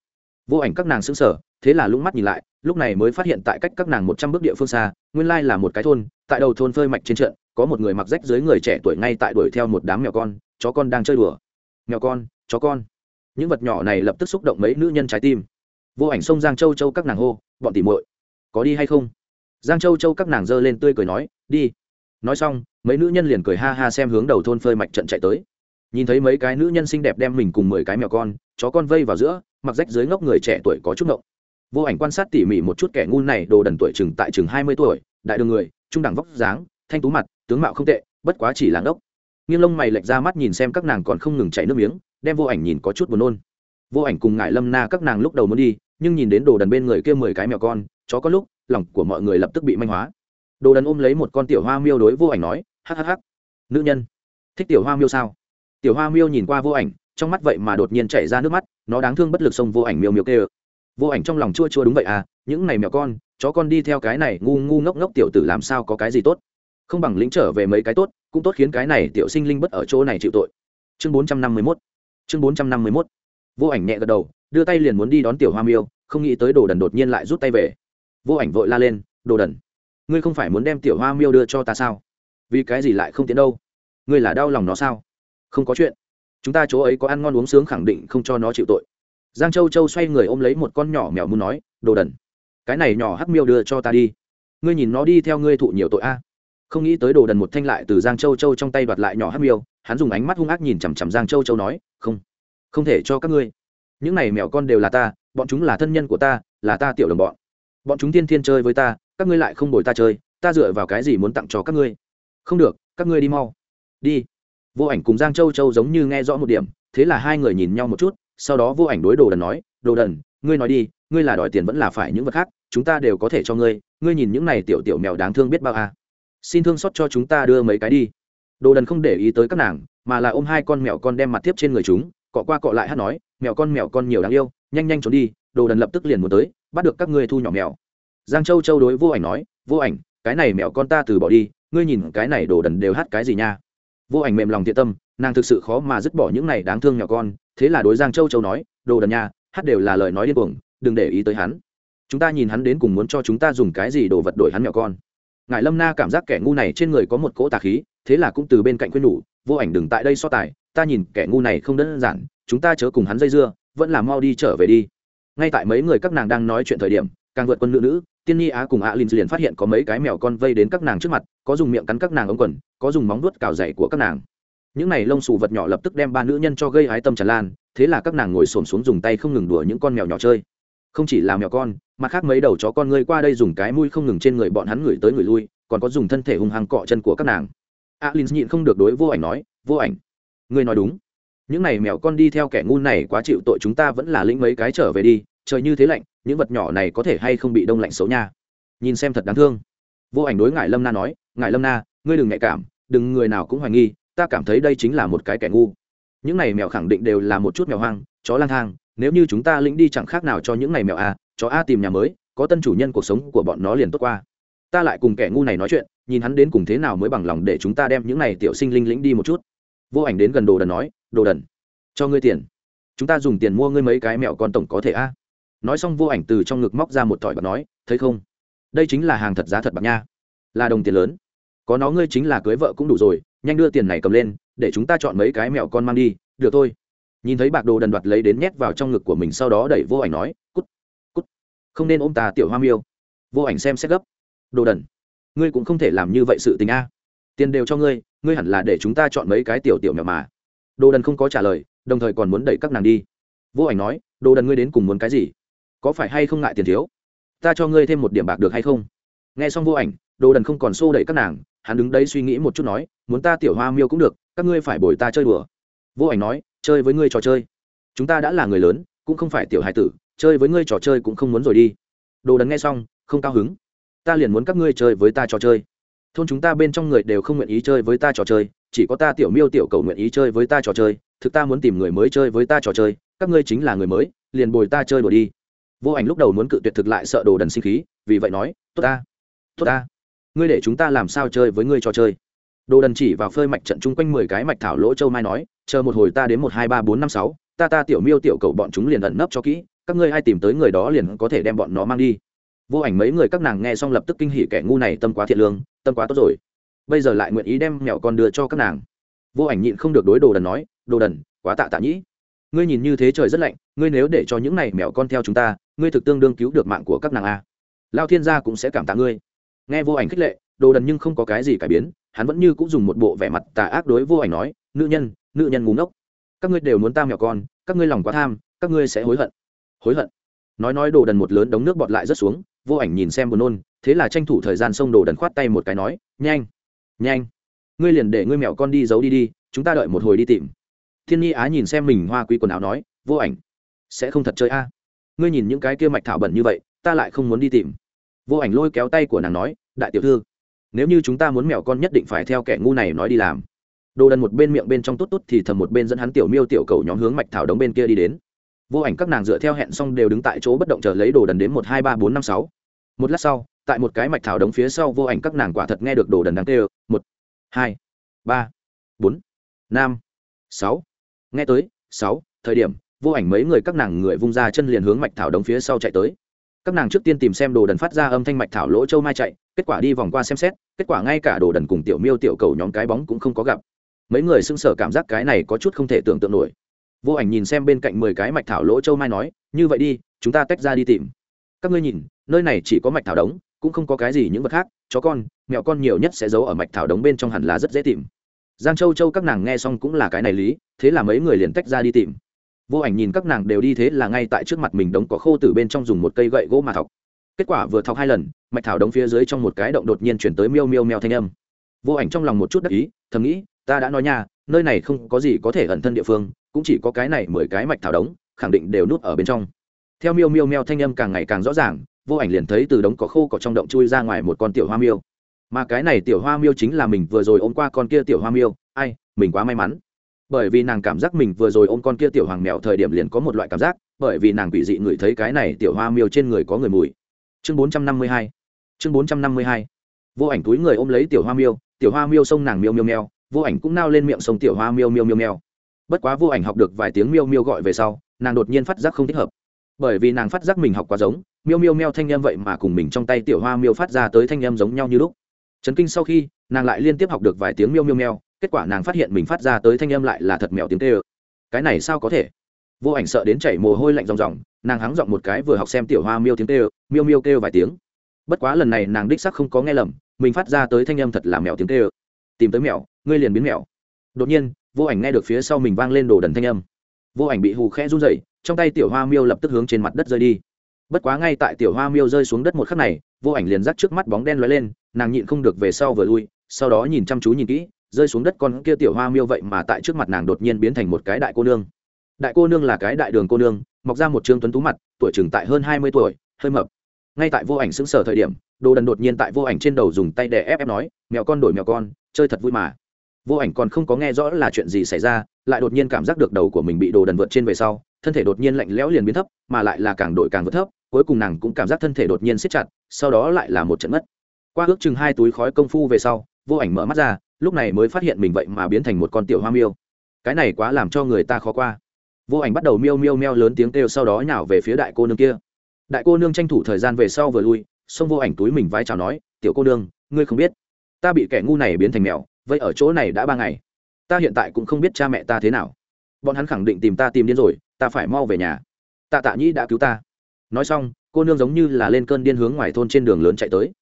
Vô ảnh các nàng sững sờ, thế là lũng mắt nhìn lại, lúc này mới phát hiện tại cách các nàng một trăm bước địa phương xa, nguyên lai là một cái thôn, tại đầu thôn phơi mạch trên trận, có một người mặc rách dưới người trẻ tuổi ngay tại đuổi theo một đám mèo con chó con đang chơi đùa. Mèo con, chó con. Những vật nhỏ này lập tức xúc động mấy nữ nhân trái tim. Vô ảnh sông giang châu châu các nàng hô, bọn tỉ muội, có đi hay không? Giang châu châu các nàng giơ lên tươi cười nói, đi. Nói xong, mấy nữ nhân liền cười ha ha xem hướng đầu thôn phơi mạch trận chạy tới. Nhìn thấy mấy cái nữ nhân xinh đẹp đem mình cùng mười cái mèo con, chó con vây vào giữa, mặc rách dưới ngốc người trẻ tuổi có chút ngộng. Vô ảnh quan sát tỉ mỉ một chút kẻ ngu này, đồ đần tuổi chừng tại chừng hai mươi tuổi, đại đường người, trung đẳng vóc dáng, thanh tú mặt, tướng mạo không tệ, bất quá chỉ là ngốc nghiêng lông mày lệch ra mắt nhìn xem các nàng còn không ngừng chảy nước miếng, đem vô ảnh nhìn có chút buồn nôn. Vô ảnh cùng ngại lâm na các nàng lúc đầu muốn đi, nhưng nhìn đến đồ đần bên người kia mười cái mèo con, chó có lúc, lòng của mọi người lập tức bị manh hóa. Đồ đần ôm lấy một con tiểu hoa miêu đối vô ảnh nói hhh nữ nhân, thích tiểu hoa miêu sao? Tiểu hoa miêu nhìn qua vô ảnh, trong mắt vậy mà đột nhiên chảy ra nước mắt, nó đáng thương bất lực xông vô ảnh miêu miêu kê vô ảnh trong lòng chua chua đúng vậy à những này mèo con, chó con đi theo cái này ngu ngu ngốc ngốc tiểu tử làm sao có cái gì tốt? Không bằng lĩnh trở về mấy cái tốt, cũng tốt khiến cái này tiểu sinh linh bất ở chỗ này chịu tội. Chương bốn trăm năm mươi mốt. Chương bốn trăm năm mươi mốt. Vô ảnh nhẹ gật đầu, đưa tay liền muốn đi đón tiểu hoa miêu, không nghĩ tới đồ đần đột nhiên lại rút tay về. Vô ảnh vội la lên, đồ đần, ngươi không phải muốn đem tiểu hoa miêu đưa cho ta sao? Vì cái gì lại không tiến đâu? Ngươi là đau lòng nó sao? Không có chuyện. Chúng ta chỗ ấy có ăn ngon uống sướng khẳng định không cho nó chịu tội. Giang châu châu xoay người ôm lấy một con nhỏ mèo muốn nói, đồ đần, cái này nhỏ hắc miêu đưa cho ta đi. Ngươi nhìn nó đi theo ngươi thụ nhiều tội a không nghĩ tới đồ đần một thanh lại từ giang châu châu trong tay đoạt lại nhỏ hát miêu, hắn dùng ánh mắt hung ác nhìn chằm chằm giang châu châu nói, không không thể cho các ngươi. Những này mèo con đều là ta, bọn chúng là thân nhân của ta, là ta tiểu đồng bọn. Bọn chúng tiên thiên chơi với ta, các ngươi lại không bồi ta chơi, ta dựa vào cái gì muốn tặng cho các ngươi? Không được, các ngươi đi mau. Đi. Vô ảnh cùng giang châu châu giống như nghe rõ một điểm, thế là hai người nhìn nhau một chút, sau đó vô ảnh đối đồ đần nói, đồ đần, ngươi nói đi, ngươi là đòi tiền vẫn là phải những vật khác, chúng ta đều có thể cho ngươi ngươi nhìn những này tiểu tiểu mèo đáng thương biết bao à xin thương xót cho chúng ta đưa mấy cái đi. Đồ đần không để ý tới các nàng, mà là ôm hai con mèo con đem mặt tiếp trên người chúng, cọ qua cọ lại hát nói, mèo con mèo con nhiều đáng yêu, nhanh nhanh trốn đi, đồ đần lập tức liền muốn tới, bắt được các ngươi thu nhỏ mèo. Giang châu châu đối vô ảnh nói, vô ảnh, cái này mèo con ta từ bỏ đi, ngươi nhìn cái này đồ đần đều hát cái gì nha? Vô ảnh mềm lòng thiện tâm, nàng thực sự khó mà dứt bỏ những này đáng thương nhỏ con, thế là đối giang châu châu nói, đồ đần nha, hát đều là lời nói điên cuồng, đừng để ý tới hắn. Chúng ta nhìn hắn đến cùng muốn cho chúng ta dùng cái gì đồ vật đổi hắn nhỏ con ngài lâm na cảm giác kẻ ngu này trên người có một cỗ tà khí, thế là cũng từ bên cạnh khuyên nhủ, vô ảnh đừng tại đây so tài, ta nhìn kẻ ngu này không đơn giản, chúng ta chớ cùng hắn dây dưa, vẫn là mau đi trở về đi. Ngay tại mấy người các nàng đang nói chuyện thời điểm, càng vượt quân nữ nữ, tiên nhi á cùng Á linh liền phát hiện có mấy cái mèo con vây đến các nàng trước mặt, có dùng miệng cắn các nàng ống quần, có dùng móng vuốt cào dày của các nàng. Những này lông xù vật nhỏ lập tức đem ba nữ nhân cho gây ái tâm tràn lan, thế là các nàng ngồi xổm xuống dùng tay không ngừng đùa những con mèo nhỏ chơi. Không chỉ là mèo con mà khác mấy đầu chó con ngươi qua đây dùng cái mũi không ngừng trên người bọn hắn người tới người lui, còn có dùng thân thể hung hăng cọ chân của các nàng. Alin nhịn không được đối vô ảnh nói, vô ảnh, ngươi nói đúng. Những này mèo con đi theo kẻ ngu này quá chịu tội chúng ta vẫn là lĩnh mấy cái trở về đi, trời như thế lạnh, những vật nhỏ này có thể hay không bị đông lạnh xấu nha. Nhìn xem thật đáng thương. Vô ảnh đối ngại lâm na nói ngại lâm na, ngươi đừng nhạy cảm, đừng người nào cũng hoài nghi, ta cảm thấy đây chính là một cái kẻ ngu. Những này mèo khẳng định đều là một chút mèo hoang, chó lang thang nếu như chúng ta lĩnh đi chẳng khác nào cho những ngày mèo a, chó a tìm nhà mới, có tân chủ nhân cuộc sống của bọn nó liền tốt qua. Ta lại cùng kẻ ngu này nói chuyện, nhìn hắn đến cùng thế nào mới bằng lòng để chúng ta đem những này tiểu sinh linh lĩnh đi một chút. Vô ảnh đến gần đồ đần nói, đồ đần, cho ngươi tiền. Chúng ta dùng tiền mua ngươi mấy cái mẹo con tổng có thể a. Nói xong vô ảnh từ trong ngực móc ra một thỏi bạc nói, thấy không? Đây chính là hàng thật giá thật bạc nha. Là đồng tiền lớn. Có nó ngươi chính là cưới vợ cũng đủ rồi, nhanh đưa tiền này cầm lên, để chúng ta chọn mấy cái mẹo con mang đi, được thôi nhìn thấy bạc đồ đần đoạt lấy đến nhét vào trong ngực của mình sau đó đẩy vô ảnh nói, cút cút. Không nên ôm ta, tiểu hoa miêu. Vô ảnh xem xét gấp. Đồ đần, ngươi cũng không thể làm như vậy sự tình a. Tiền đều cho ngươi ngươi hẳn là để chúng ta chọn mấy cái tiểu tiểu mèo mà. Đồ đần không có trả lời, đồng thời còn muốn đẩy các nàng đi. Vô ảnh nói, đồ đần ngươi đến cùng muốn cái gì? Có phải hay không ngại tiền thiếu? Ta cho ngươi thêm một điểm bạc được hay không? Nghe xong vô ảnh, đồ đần không còn xô đẩy các nàng, hắn đứng đấy suy nghĩ một chút nói, muốn ta tiểu hoa miêu cũng được, các ngươi phải bồi ta chơi đùa. Vô ảnh nói chơi với ngươi trò chơi. Chúng ta đã là người lớn, cũng không phải tiểu hài tử, chơi với ngươi trò chơi cũng không muốn rồi đi. Đồ đần nghe xong, không cao hứng. Ta liền muốn các ngươi chơi với ta trò chơi. Thôn chúng ta bên trong người đều không nguyện ý chơi với ta trò chơi, chỉ có ta tiểu miêu tiểu cầu nguyện ý chơi với ta trò chơi, thực ta muốn tìm người mới chơi với ta trò chơi, các ngươi chính là người mới, liền bồi ta chơi đùa đi. Vô ảnh lúc đầu muốn cự tuyệt thực lại sợ đồ đần sinh khí, vì vậy nói, tốt ta tốt ta, ngươi để chúng ta làm sao chơi với ngươi trò chơi? Đồ đần chỉ vào phơi mạch trận chung quanh mười cái mạch thảo lỗ châu mai nói, chờ một hồi ta đến một hai ba bốn năm sáu, ta ta tiểu miêu tiểu cầu bọn chúng liền ẩn nấp cho kỹ, các ngươi ai tìm tới người đó liền có thể đem bọn nó mang đi. Vô ảnh mấy người các nàng nghe xong lập tức kinh hỉ kẻ ngu này tâm quá thiện lương, tâm quá tốt rồi. Bây giờ lại nguyện ý đem mèo con đưa cho các nàng. Vô ảnh nhịn không được đối đồ đần nói, đồ đần, quá tạ tạ nhĩ. Ngươi nhìn như thế trời rất lạnh, ngươi nếu để cho những này mèo con theo chúng ta, ngươi thực tương đương cứu được mạng của các nàng a. Lao thiên gia cũng sẽ cảm tạ ngươi. Nghe vô ảnh khích lệ, đồ đần nhưng không có cái gì cải biến hắn vẫn như cũng dùng một bộ vẻ mặt tà ác đối vô ảnh nói, nữ nhân nữ nhân ngúng ốc các ngươi đều muốn ta mèo con, các ngươi lòng quá tham, các ngươi sẽ hối hận. Hối hận? Nói nói đồ đần một lớn đống nước bọt lại rất xuống, vô ảnh nhìn xem buồn nôn, thế là tranh thủ thời gian xông đồ đần khoát tay một cái nói, nhanh nhanh, ngươi liền để ngươi mẹo con đi giấu đi đi, chúng ta đợi một hồi đi tìm. Thiên nhi á nhìn xem mình hoa quý quần áo nói, vô ảnh, sẽ không thật chơi a. Ngươi nhìn những cái kia mạch thảo bẩn như vậy, ta lại không muốn đi tìm. Vô ảnh lôi kéo tay của nàng nói, đại tiểu thư nếu như chúng ta muốn mèo con nhất định phải theo kẻ ngu này nói đi làm. Đồ đần một bên miệng bên trong tốt tốt thì thầm một bên dẫn hắn tiểu miêu tiểu cầu nhóm hướng mạch thảo đống bên kia đi đến. Vô ảnh các nàng dựa theo hẹn xong đều đứng tại chỗ bất động chờ lấy đồ đần đến một hai ba bốn năm sáu. Một lát sau, tại một cái mạch thảo đống phía sau vô ảnh các nàng quả thật nghe được đồ đần đáng tê một, hai, ba, bốn, năm, sáu. Nghe tới, sáu, thời điểm, vô ảnh mấy người các nàng người vung ra chân liền hướng mạch thảo đống phía sau chạy tới các nàng trước tiên tìm xem đồ đần phát ra âm thanh mạch thảo lỗ châu mai chạy, kết quả đi vòng qua xem xét, kết quả ngay cả đồ đần cùng tiểu miêu tiểu cầu nhóm cái bóng cũng không có gặp. Mấy người sưng sở cảm giác cái này có chút không thể tưởng tượng nổi. Vô ảnh nhìn xem bên cạnh mười cái mạch thảo lỗ châu mai nói, như vậy đi, chúng ta tách ra đi tìm. Các ngươi nhìn, nơi này chỉ có mạch thảo đống, cũng không có cái gì những vật khác, chó con mẹo con nhiều nhất sẽ giấu ở mạch thảo đống bên trong hẳn là rất dễ tìm. Giang châu châu các nàng nghe xong cũng là cái này lý, thế là mấy người liền tách ra đi tìm vô ảnh nhìn các nàng đều đi thế là ngay tại trước mặt mình đống có khô từ bên trong dùng một cây gậy gỗ mà thọc. Kết quả vừa thọc hai lần, mạch thảo đống phía dưới trong một cái động đột nhiên chuyển tới miêu miêu meo thanh âm. Vô ảnh trong lòng một chút đắc ý, thầm nghĩ, ta đã nói nha, nơi này không có gì có thể ẩn thân địa phương, cũng chỉ có cái này mười cái mạch thảo đống, khẳng định đều nút ở bên trong. Theo miêu miêu meo thanh âm càng ngày càng rõ ràng, vô ảnh liền thấy từ đống có khô có trong động chui ra ngoài một con tiểu hoa miêu. Mà cái này tiểu hoa miêu chính là mình vừa rồi ôm qua con kia tiểu hoa miêu. Ai, mình quá may mắn bởi vì nàng cảm giác mình vừa rồi ôm con kia tiểu hoàng mèo thời điểm liền có một loại cảm giác, bởi vì nàng quỷ dị ngửi thấy cái này tiểu hoa miêu trên người có người mùi. Chương bốn trăm năm mươi hai, chương bốn trăm năm mươi hai. Vô ảnh túi người ôm lấy tiểu hoa miêu, tiểu hoa miêu xông nàng miêu miêu meo vô ảnh cũng nao lên miệng sông tiểu hoa miêu miêu miêu meo bất quá vô ảnh học được vài tiếng miêu miêu gọi về sau, nàng đột nhiên phát giác không thích hợp. Bởi vì nàng phát giác mình học quá giống, miêu miêu meo thanh em vậy mà cùng mình trong tay tiểu hoa miêu phát ra tới thanh em giống nhau như lúc. Chấn kinh sau khi, nàng lại liên tiếp học được vài tiếng miêu miêu meo kết quả nàng phát hiện mình phát ra tới thanh âm lại là thật mèo tiếng tê ơ. Cái này sao có thể? Vô ảnh sợ đến chảy mồ hôi lạnh ròng ròng, nàng hắng giọng một cái vừa học xem tiểu hoa miêu tiếng tê ơ, miêu miêu kêu vài tiếng. Bất quá lần này nàng đích sắc không có nghe lầm, mình phát ra tới thanh âm thật là mèo tiếng tê ơ. Tìm tới mèo ngươi liền biến mèo đột nhiên, vô ảnh nghe được phía sau mình vang lên đồ đần thanh âm. Vô ảnh bị hù khẽ run rẩy, trong tay tiểu hoa miêu lập tức hướng trên mặt đất rơi đi. Bất quá ngay tại tiểu hoa miêu rơi xuống đất một khắc này, vô ảnh liền dắt trước mắt bóng đen lóe lên, nàng nhịn không được về sau vừa lui, sau đó nhìn chăm chú nhìn kỹ rơi xuống đất con kia tiểu hoa miêu vậy mà tại trước mặt nàng đột nhiên biến thành một cái đại cô nương. Đại cô nương là cái đại đường cô nương, mọc ra một trương tuấn tú mặt, tuổi chừng tại hơn hai mươi tuổi, hơi mập. Ngay tại vô ảnh xứng sở thời điểm, đồ đần đột nhiên tại vô ảnh trên đầu dùng tay đè ép ép nói, mèo con đổi mèo con, chơi thật vui mà. Vô ảnh còn không có nghe rõ là chuyện gì xảy ra, lại đột nhiên cảm giác được đầu của mình bị đồ đần vượt trên về sau, thân thể đột nhiên lạnh lẽo liền biến thấp, mà lại là càng đổi càng vượt thấp, cuối cùng nàng cũng cảm giác thân thể đột nhiên siết chặt, sau đó lại là một trận mất. Qua ước chừng hai túi khói công phu về sau, vô ảnh mở mắt ra lúc này mới phát hiện mình vậy mà biến thành một con tiểu hoa miêu. Cái này quá làm cho người ta khó qua. Vô ảnh bắt đầu miêu miêu meo lớn tiếng kêu sau đó nhào về phía đại cô nương kia. Đại cô nương tranh thủ thời gian về sau vừa lui, xông vô ảnh túi mình vai chào nói, tiểu cô nương, ngươi không biết, ta bị kẻ ngu này biến thành mèo, vậy ở chỗ này đã ba ngày, ta hiện tại cũng không biết cha mẹ ta thế nào. Bọn hắn khẳng định tìm ta tìm điên rồi, ta phải mau về nhà. Tạ tạ nhĩ đã cứu ta. Nói xong, cô nương giống như là lên cơn điên hướng ngoài thôn trên đường lớn chạy tới.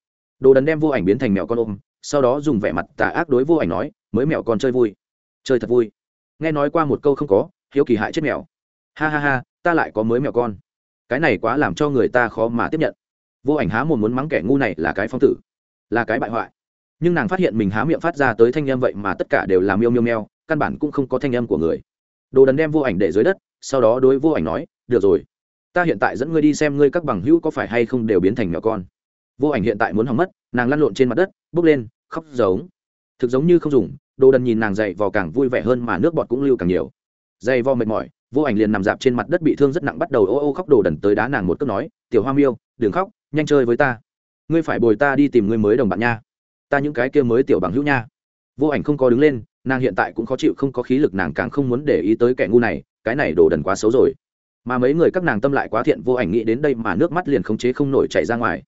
Đồ đần đem vô ảnh biến thành mèo con ôm sau đó dùng vẻ mặt tà ác đối vô ảnh nói, mới mèo con chơi vui. Chơi thật vui. Nghe nói qua một câu không có, hiếu kỳ hại chết mèo ha ha ha, ta lại có mới mèo con. Cái này quá làm cho người ta khó mà tiếp nhận. Vô ảnh há mồm muốn mắng kẻ ngu này là cái phong tử, là cái bại hoại. Nhưng nàng phát hiện mình há miệng phát ra tới thanh âm vậy mà tất cả đều là miêu miêu meo, căn bản cũng không có thanh âm của người. Đồ đần đem vô ảnh để dưới đất, sau đó đối vô ảnh nói, được rồi, ta hiện tại dẫn ngươi đi xem ngươi các bằng hữu có phải hay không đều biến thành nhỏ con. Vô ảnh hiện tại muốn hỏng mất nàng lăn lộn trên mặt đất, bước lên, khóc giống. Thực giống như không dùng đồ đần nhìn nàng dậy vò càng vui vẻ hơn mà nước bọt cũng lưu càng nhiều. Dày vò mệt mỏi, vô ảnh liền nằm dạp trên mặt đất bị thương rất nặng bắt đầu ô ô khóc đồ đần tới đá nàng một cước nói, tiểu hoa miêu, đừng khóc, nhanh chơi với ta. Ngươi phải bồi ta đi tìm ngươi mới đồng bạn nha. Ta những cái kia mới tiểu bằng hữu nha. Vô ảnh không có đứng lên, nàng hiện tại cũng khó chịu không có khí lực nàng càng không muốn để ý tới kẻ ngu này, cái này đồ đần quá xấu rồi. Mà mấy người các nàng tâm lại quá thiện, vô ảnh nghĩ đến đây mà nước mắt liền khống chế không nổi chảy ra ngoài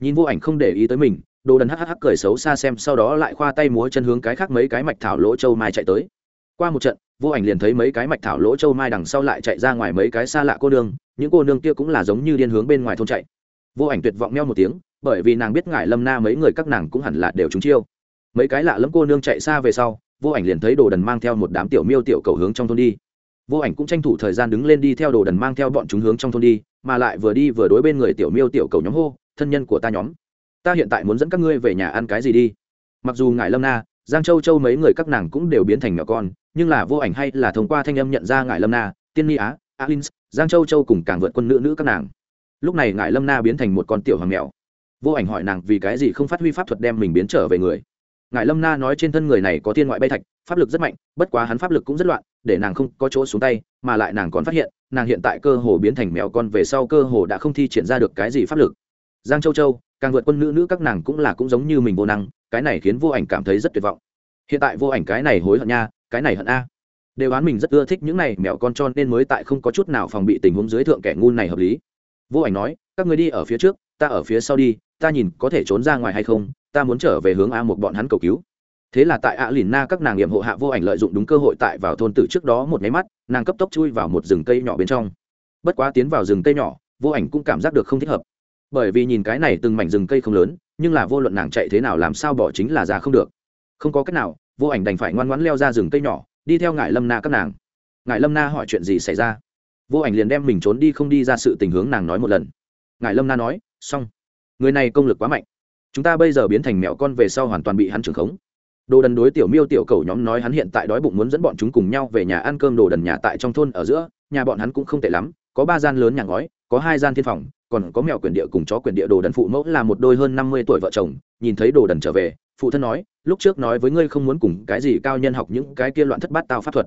nhìn vô ảnh không để ý tới mình đồ đần hắc hắc cười xấu xa xem, sau đó lại khoa tay múa chân hướng cái khác mấy cái mạch thảo lỗ châu mai chạy tới. Qua một trận, vô ảnh liền thấy mấy cái mạch thảo lỗ châu mai đằng sau lại chạy ra ngoài mấy cái xa lạ cô nương, những cô nương kia cũng là giống như điên hướng bên ngoài thôn chạy. Vô ảnh tuyệt vọng meo một tiếng, bởi vì nàng biết ngại lâm na mấy người các nàng cũng hẳn là đều trúng chiêu. Mấy cái lạ lẫm cô nương chạy xa về sau, vô ảnh liền thấy đồ đần mang theo một đám tiểu miêu tiểu cầu hướng trong thôn đi vô ảnh cũng tranh thủ thời gian đứng lên đi theo đồ đần mang theo bọn chúng hướng trong thôn đi, mà lại vừa đi vừa đối bên người tiểu miêu tiểu cầu nhóm hô, thân nhân của ta nhóm, ta hiện tại muốn dẫn các ngươi về nhà ăn cái gì đi? Mặc dù ngài lâm na, giang châu châu mấy người các nàng cũng đều biến thành nhỏ con, nhưng là vô ảnh hay là thông qua thanh âm nhận ra ngài lâm na, tiên ni á alin giang châu châu cùng càng vượt quân nữ nữ các nàng. Lúc này ngài lâm na biến thành một con tiểu hoàng mèo. Vô ảnh hỏi nàng vì cái gì không phát huy pháp thuật đem mình biến trở về người. Ngài lâm na nói trên thân người này có thiên ngoại bay thạch, pháp lực rất mạnh, bất quá hắn pháp lực cũng rất loạn để nàng không có chỗ xuống tay, mà lại nàng còn phát hiện, nàng hiện tại cơ hồ biến thành mèo con về sau cơ hồ đã không thi triển ra được cái gì pháp lực. Giang châu châu, càng vượt quân nữ nữ các nàng cũng là cũng giống như mình vô năng, cái này khiến vô ảnh cảm thấy rất tuyệt vọng. Hiện tại vô ảnh cái này hối hận nha, cái này hận a. Đều án mình rất ưa thích những này mèo con cho nên mới tại không có chút nào phòng bị tình huống dưới thượng kẻ ngu này hợp lý. Vô ảnh nói, các người đi ở phía trước, ta ở phía sau đi, ta nhìn có thể trốn ra ngoài hay không, ta muốn trở về hướng a một bọn hắn cầu cứu thế là tại a lìn na các nàng nghiệm hộ hạ vô ảnh lợi dụng đúng cơ hội tại vào thôn tử trước đó một máy mắt, nàng cấp tốc chui vào một rừng cây nhỏ bên trong. Bất quá tiến vào rừng cây nhỏ, vô ảnh cũng cảm giác được không thích hợp. Bởi vì nhìn cái này từng mảnh rừng cây không lớn, nhưng là vô luận nàng chạy thế nào làm sao bỏ chính là ra không được. Không có cách nào, vô ảnh đành phải ngoan ngoãn leo ra rừng cây nhỏ, đi theo ngại lâm na các nàng. Ngại lâm na hỏi chuyện gì xảy ra? Vô ảnh liền đem mình trốn đi không đi ra sự tình hướng nàng nói một lần. Ngài lâm na nói, xong. Người này công lực quá mạnh. Chúng ta bây giờ biến thành mẹo con về sau hoàn toàn bị hắn trưởng khống đồ đần đối tiểu miêu tiểu cầu nhóm nói hắn hiện tại đói bụng muốn dẫn bọn chúng cùng nhau về nhà ăn cơm đồ đần nhà tại trong thôn ở giữa, nhà bọn hắn cũng không tệ lắm, có ba gian lớn nhà ngói, có hai gian thiên phòng, còn có mèo quyền địa cùng chó quyền địa đồ đần phụ mẫu là một đôi hơn năm mươi tuổi vợ chồng, nhìn thấy đồ đần trở về, phụ thân nói, lúc trước nói với ngươi không muốn cùng cái gì cao nhân học những cái kia loạn thất bát tao pháp thuật,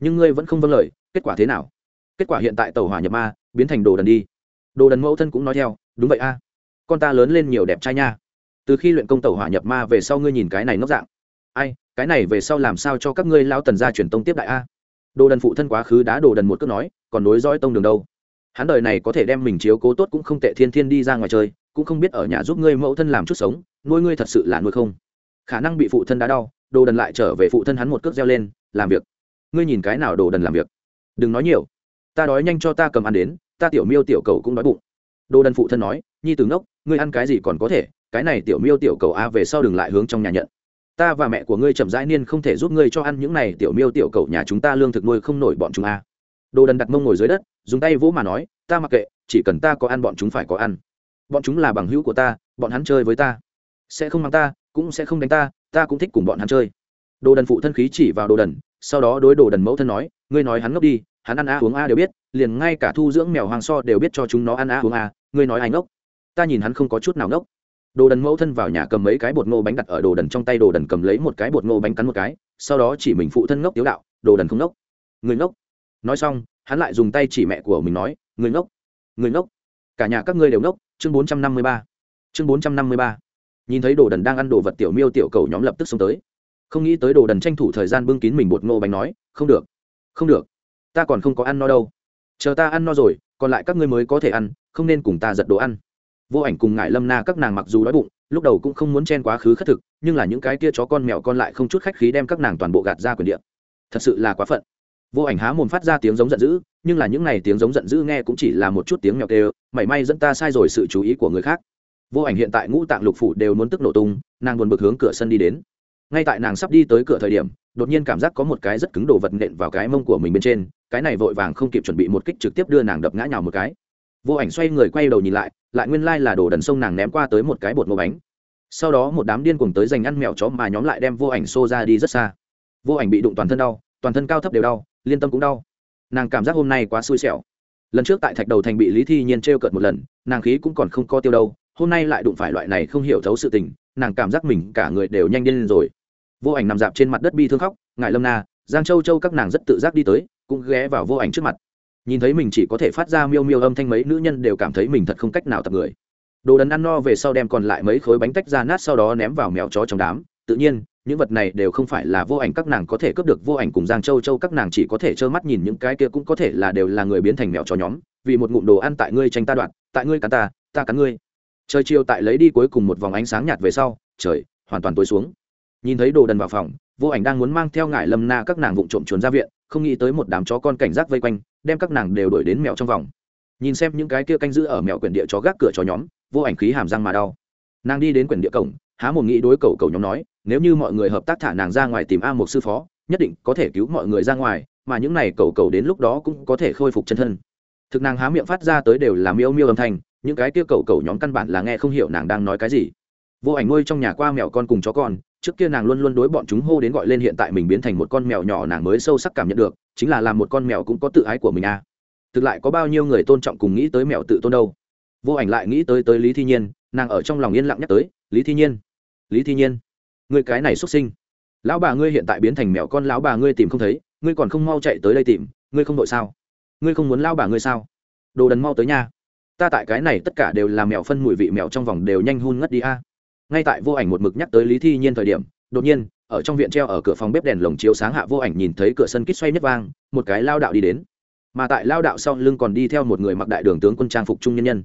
nhưng ngươi vẫn không vâng lời, kết quả thế nào? Kết quả hiện tại tàu hỏa nhập ma, biến thành đồ đần đi. Đồ đần mẫu thân cũng nói theo, đúng vậy a, con ta lớn lên nhiều đẹp trai nha. Từ khi luyện công tàu hỏa nhập ma về sau ngươi nhìn cái này ngốc dạng ai, cái này về sau làm sao cho các ngươi lao tần gia truyền tông tiếp đại a? Đồ đần phụ thân quá khứ đá đồ đần một cước nói, còn nối dõi tông đường đâu? Hắn đời này có thể đem mình chiếu cố tốt cũng không tệ thiên thiên đi ra ngoài chơi, cũng không biết ở nhà giúp ngươi mẫu thân làm chút sống, nuôi ngươi thật sự là nuôi không. Khả năng bị phụ thân đá đau, đồ đần lại trở về phụ thân hắn một cước reo lên, làm việc. Ngươi nhìn cái nào đồ đần làm việc? Đừng nói nhiều. Ta đói nhanh cho ta cầm ăn đến, ta tiểu miêu tiểu cầu cũng đói bụng. Đồ đần phụ thân nói, nhi từ ngốc, ngươi ăn cái gì còn có thể, cái này tiểu miêu tiểu cầu a về sau đừng lại hướng trong nhà nhận ta và mẹ của ngươi chậm rãi niên không thể giúp ngươi cho ăn những này, tiểu miêu, tiểu cầu nhà chúng ta lương thực nuôi không nổi bọn chúng a đồ đần đặt mông ngồi dưới đất, dùng tay vỗ mà nói, ta mặc kệ, chỉ cần ta có ăn bọn chúng phải có ăn. Bọn chúng là bằng hữu của ta, bọn hắn chơi với ta. Sẽ không mang ta, cũng sẽ không đánh ta ta cũng thích cùng bọn hắn chơi. Đồ đần phụ thân khí chỉ vào đồ đần, sau đó đối đồ đần mẫu thân nói, ngươi nói hắn ngốc đi, hắn ăn a uống a đều biết, liền ngay cả thu dưỡng mèo hoàng so đều biết cho chúng nó ăn a uống a ngươi nói ai ngốc? Ta nhìn hắn không có chút nào ngốc đồ đần mẫu thân vào nhà cầm mấy cái bột ngô bánh đặt ở đồ đần trong tay, đồ đần cầm lấy một cái bột ngô bánh cắn một cái, sau đó chỉ mình phụ thân ngốc tiếu đạo, đồ đần không ngốc. Người ngốc. Nói xong, hắn lại dùng tay chỉ mẹ của mình nói, người ngốc người ngốc. Cả nhà các ngươi đều ngốc, chương bốn trăm năm mươi ba. Chương bốn trăm năm mươi ba. Nhìn thấy đồ đần đang ăn đồ vật tiểu miêu tiểu cầu nhóm lập tức xông tới. Không nghĩ tới đồ đần tranh thủ thời gian bưng kín mình bột ngô bánh nói, không được không được, ta còn không có ăn no đâu. Chờ ta ăn no rồi, còn lại các ngươi mới có thể ăn, không nên cùng ta giật đồ ăn vô ảnh cùng ngại lâm na các nàng mặc dù đói bụng lúc đầu cũng không muốn chen quá khứ khất thực nhưng là những cái kia chó con mèo con lại không chút khách khí đem các nàng toàn bộ gạt ra quyền địa, thật sự là quá phận. Vô ảnh há mồm phát ra tiếng giống giận dữ nhưng là những n à y tiếng giống giận dữ nghe cũng chỉ là một chút tiếng mèo tê mảy may dẫn ta sai rồi sự chú ý của người khác. Vô ảnh hiện tại ngũ tạng lục phủ đều muốn tức nổ tung nàng buồn bực hướng cửa sân đi đến. Ngay tại nàng sắp đi tới cửa thời điểm đột nhiên cảm giác có một cái rất cứng đồ vật nện vào cái mông của mình bên trên cái này vội vàng không kịp chuẩn bị một kích trực tiếp đưa nàng đập ngã nhào một cái. Vô ảnh xoay người quay đầu nhìn lại lại nguyên lai là đồ đần sông nàng ném qua tới một cái bột ngô bánh. Sau đó một đám điên cùng tới giành ăn mèo chó mà nhóm lại đem vô ảnh xô ra đi rất xa. Vô ảnh bị đụng toàn thân đau, toàn thân cao thấp đều đau, liên tâm cũng đau. Nàng cảm giác hôm nay quá xui xẻo. Lần trước tại thạch đầu thành bị lý thi nhiên t r e o cợt một lần, nàng khí cũng còn không co tiêu đâu, hôm nay lại đụng phải loại này không hiểu thấu sự tình, nàng cảm giác mình cả người đều nhanh điên lên rồi. Vô ảnh nằm dạp trên mặt đất bi thương khóc ngại lâm na, giang châu châu các nàng rất tự giác đi tới, cũng ghé vào vô ảnh trước mặt nhìn thấy mình chỉ có thể phát ra miêu miêu âm thanh mấy nữ nhân đều cảm thấy mình thật không cách nào tập người. Đồ đần ăn no về sau đem còn lại mấy khối bánh tách ra nát sau đó ném vào mèo chó trong đám. Tự nhiên, những vật này đều không phải là vô ảnh các nàng có thể cướp được, vô ảnh cùng giang châu châu các nàng chỉ có thể trơ mắt nhìn những cái kia cũng có thể là đều là người biến thành mèo chó nhóm. Vì một ngụm đồ ăn tại ngươi tranh ta đoạn tại ngươi cắn ta ta cắn ngươi. Trời chiều tại lấy đi cuối cùng một vòng ánh sáng nhạt về sau, trời, hoàn toàn tối xuống nhìn thấy đồ đần vào phòng, vô ảnh đang muốn mang theo ngải lâm na các nàng vụng trộm chuồn ra viện, không nghĩ tới một đám chó con cảnh giác vây quanh, đem các nàng đều đuổi đến mèo trong vòng. Nhìn xem những cái kia canh giữ ở mèo quyển địa chó gác cửa chó nhóm, vô ảnh khí hàm răng mà đau. Nàng đi đến quyển địa cổng, há một nghĩ đối cầu cầu nhóm nói, nếu như mọi người hợp tác thả nàng ra ngoài tìm a một sư phó, nhất định có thể cứu mọi người ra ngoài, mà những này cầu cầu đến lúc đó cũng có thể khôi phục chân thân. Thực nàng há miệng phát ra tới đều là miêu miêu âm thanh, những cái kia cầu cầu nhóm căn bản là nghe không hiểu nàng đang nói cái gì. Vô ảnh nuôi trong nhà qua mèo con cùng chó con trước kia nàng luôn luôn đối bọn chúng hô đến gọi lên hiện tại mình biến thành một con mèo nhỏ nàng mới sâu sắc cảm nhận được, chính là làm một con mèo cũng có tự ái của mình à. Thực lại có bao nhiêu người tôn trọng cùng nghĩ tới mèo tự tôn đâu. Vô ảnh lại nghĩ tới tới lý thi nhiên, nàng ở trong lòng yên lặng nhắc tới, lý thi nhiên, lý thi nhiên người cái này xuất sinh, lão bà ngươi hiện tại biến thành mèo con lão bà ngươi tìm không thấy, ngươi còn không mau chạy tới đây tìm, ngươi không đội sao? Ngươi không muốn lao bà ngươi sao? Đồ đần mau tới nha. Ta tại cái này tất cả đều là mèo phân mùi vị mèo trong vòng đều nhanh hun ngất đi a ngay tại vô ảnh một mực nhắc tới lý thi nhiên thời điểm, đột nhiên, ở trong viện treo ở cửa phòng bếp đèn lồng chiếu sáng hạ vô ảnh nhìn thấy cửa sân kít xoay nhất vang, một cái lao đạo đi đến. Mà tại lao đạo sau lưng còn đi theo một người mặc đại đường tướng quân trang phục trung nhân nhân.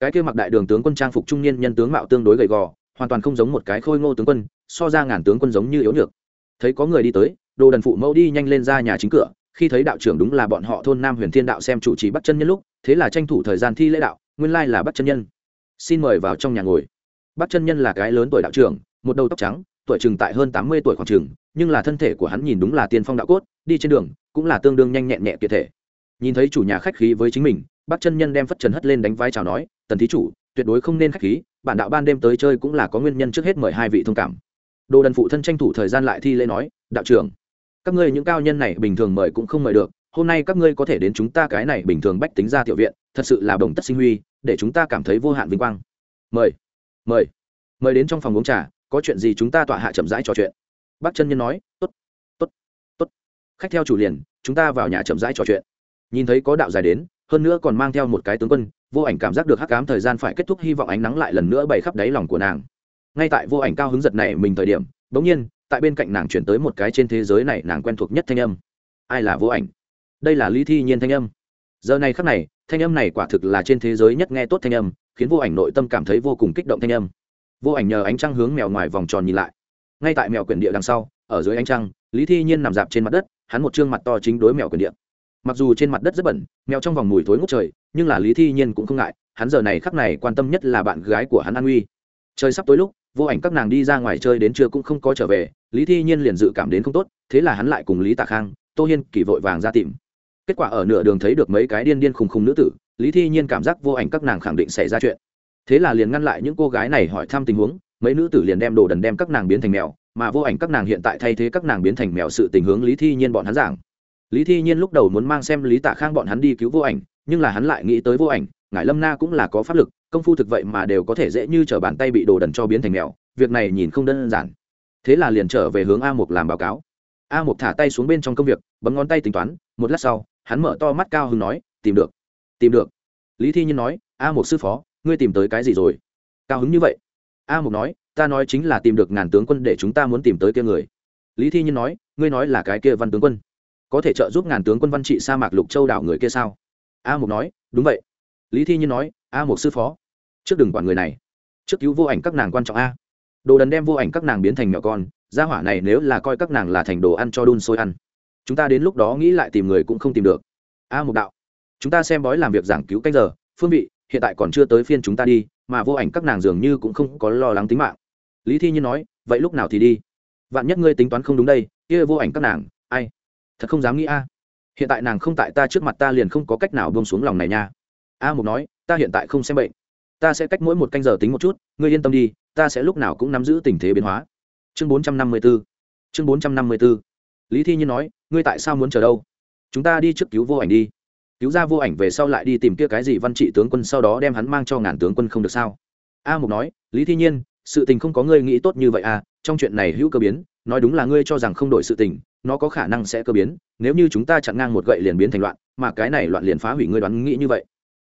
Cái kia mặc đại đường tướng quân trang phục trung niên nhân tướng mạo tương đối gầy gò, hoàn toàn không giống một cái khôi ngô tướng quân, so ra ngàn tướng quân giống như yếu nhược. Thấy có người đi tới, đồ đần phụ mẫu đi nhanh lên ra nhà chính cửa, khi thấy đạo trưởng đúng là bọn họ thôn nam huyền thiên đạo xem chủ trì bắt chân nhân lúc, thế là tranh thủ thời gian thi lễ đạo, nguyên lai là bắt chân nhân. Xin mời vào trong nhà ngồi. Bác chân nhân là cái lớn tuổi đạo trưởng, một đầu tóc trắng, tuổi chừng tại hơn tám mươi tuổi khoảng chừng, nhưng là thân thể của hắn nhìn đúng là tiên phong đạo cốt, đi trên đường, cũng là tương đương nhanh nhẹn nhẹ kiệt thể. Nhìn thấy chủ nhà khách khí với chính mình, bác chân nhân đem phất trần hất lên đánh vai chào nói, tần thí chủ, tuyệt đối không nên khách khí, bản đạo ban đêm tới chơi cũng là có nguyên nhân trước hết mời hai vị thông cảm. Đồ đần phụ thân tranh thủ thời gian lại thi lễ nói, đạo trưởng, các ngươi những cao nhân này bình thường mời cũng không mời được, hôm nay các ngươi có thể đến chúng ta cái này bình thường bách tính ra tiểu viện, thật sự là đồng tất sinh huy, để chúng ta cảm thấy vô hạn vinh quang. Mời mời. Mời đến trong phòng uống trà, có chuyện gì chúng ta tọa hạ chậm rãi trò chuyện. Bác chân nhân nói, tốt tốt tốt. Khách theo chủ liền, chúng ta vào nhà chậm rãi trò chuyện. Nhìn thấy có đạo dài đến, hơn nữa còn mang theo một cái tướng quân, vô ảnh cảm giác được hắc cám thời gian phải kết thúc hy vọng ánh nắng lại lần nữa bày khắp đáy lòng của nàng. Ngay tại vô ảnh cao hứng giật này mình thời điểm, bỗng nhiên, tại bên cạnh nàng chuyển tới một cái trên thế giới này nàng quen thuộc nhất thanh âm. Ai là vô ảnh? Đây là lý thi nhiên thanh âm. Giờ này khắc này, thanh âm này quả thực là trên thế giới nhất nghe tốt thanh âm khiến vô ảnh nội tâm cảm thấy vô cùng kích động thanh âm. Vô ảnh nhờ ánh trăng hướng mèo ngoài vòng tròn nhìn lại. Ngay tại mèo quyển địa đằng sau, ở dưới ánh trăng, lý thi nhiên nằm dạp trên mặt đất, hắn một chương mặt to chính đối mèo quyển địa. Mặc dù trên mặt đất rất bẩn, mèo trong vòng mùi thối ngút trời, nhưng là lý thi nhiên cũng không ngại, hắn giờ này khắc này quan tâm nhất là bạn gái của hắn an uy trời sắp tối lúc, vô ảnh các nàng đi ra ngoài chơi đến trưa cũng không có trở về, lý thi nhiên liền dự cảm đến không tốt, thế là hắn lại cùng lý tạ khang, tô hiên kỳ vội vàng ra tìm. Kết quả ở nửa đường thấy được mấy cái điên điên khùng khùng nữ tử lý thi nhiên cảm giác vô ảnh các nàng khẳng định xảy ra chuyện. Thế là liền ngăn lại những cô gái này hỏi thăm tình huống, mấy nữ tử liền đem đồ đần đem các nàng biến thành mèo, mà vô ảnh các nàng hiện tại thay thế các nàng biến thành mèo sự tình hướng lý thi nhiên bọn hắn giảng. Lý thi nhiên lúc đầu muốn mang xem lý tạ khang bọn hắn đi cứu vô ảnh, nhưng là hắn lại nghĩ tới vô ảnh, ngải lâm na cũng là có pháp lực, công phu thực vậy mà đều có thể dễ như t r ở bàn tay bị đồ đần cho biến thành mèo, việc này nhìn không đơn giản. Thế là liền trở về hướng a mục làm báo cáo. A mục thả tay xuống bên trong công việc, bấm ngón tay tính toán, một lát sau, hắn mở to mắt cao hứng nói, tìm được tìm được. Lý thi nhiên nói, a mục sư phó, ngươi tìm tới cái gì rồi? Cao hứng như vậy. A mục nói, ta nói chính là tìm được ngàn tướng quân để chúng ta muốn tìm tới kia người. Lý thi nhiên nói, ngươi nói là cái kia văn tướng quân. Có thể trợ giúp ngàn tướng quân văn trị sa mạc lục châu đảo người kia sao? A mục nói, đúng vậy. Lý thi nhiên nói, a mục sư phó, trước đừng quản người này. Trước cứu vô ảnh các nàng quan trọng a. Đồ đần đem vô ảnh các nàng biến thành nhỏ con, gia hỏa này nếu là coi các nàng là thành đồ ăn cho đun sôi ăn, chúng ta đến lúc đó nghĩ lại tìm người cũng không tìm được. A mục đạo chúng ta xem bói làm việc giảng cứu canh giờ, phương vị, hiện tại còn chưa tới phiên chúng ta đi, mà vô ảnh các nàng dường như cũng không có lo lắng tính mạng. Lý thi nhiên nói, vậy lúc nào thì đi? Vạn nhất ngươi tính toán không đúng đây, kia vô ảnh các nàng, ai? Thật không dám nghĩ a. Hiện tại nàng không tại ta trước mặt ta liền không có cách nào buông xuống lòng này nha. A mục nói, ta hiện tại không xem bệnh. Ta sẽ cách mỗi một canh giờ tính một chút, ngươi yên tâm đi, ta sẽ lúc nào cũng nắm giữ tình thế biến hóa. Chương bốn trăm năm mươi b ố chương bốn trăm năm mươi b ố lý thi nhiên nói, ngươi tại sao muốn chờ đâu? Chúng ta đi trước cứu vô ảnh đi cứu ra vô ảnh về sau lại đi tìm kia cái gì văn trị tướng quân sau đó đem hắn mang cho ngàn tướng quân không được sao? A mục nói, lý thi nhiên, sự tình không có ngươi nghĩ tốt như vậy à trong chuyện này hữu cơ biến, nói đúng là ngươi cho rằng không đổi sự tình, nó có khả năng sẽ cơ biến, nếu như chúng ta chặn ngang một gậy liền biến thành loạn, mà cái này loạn liền phá hủy ngươi đoán nghĩ như vậy.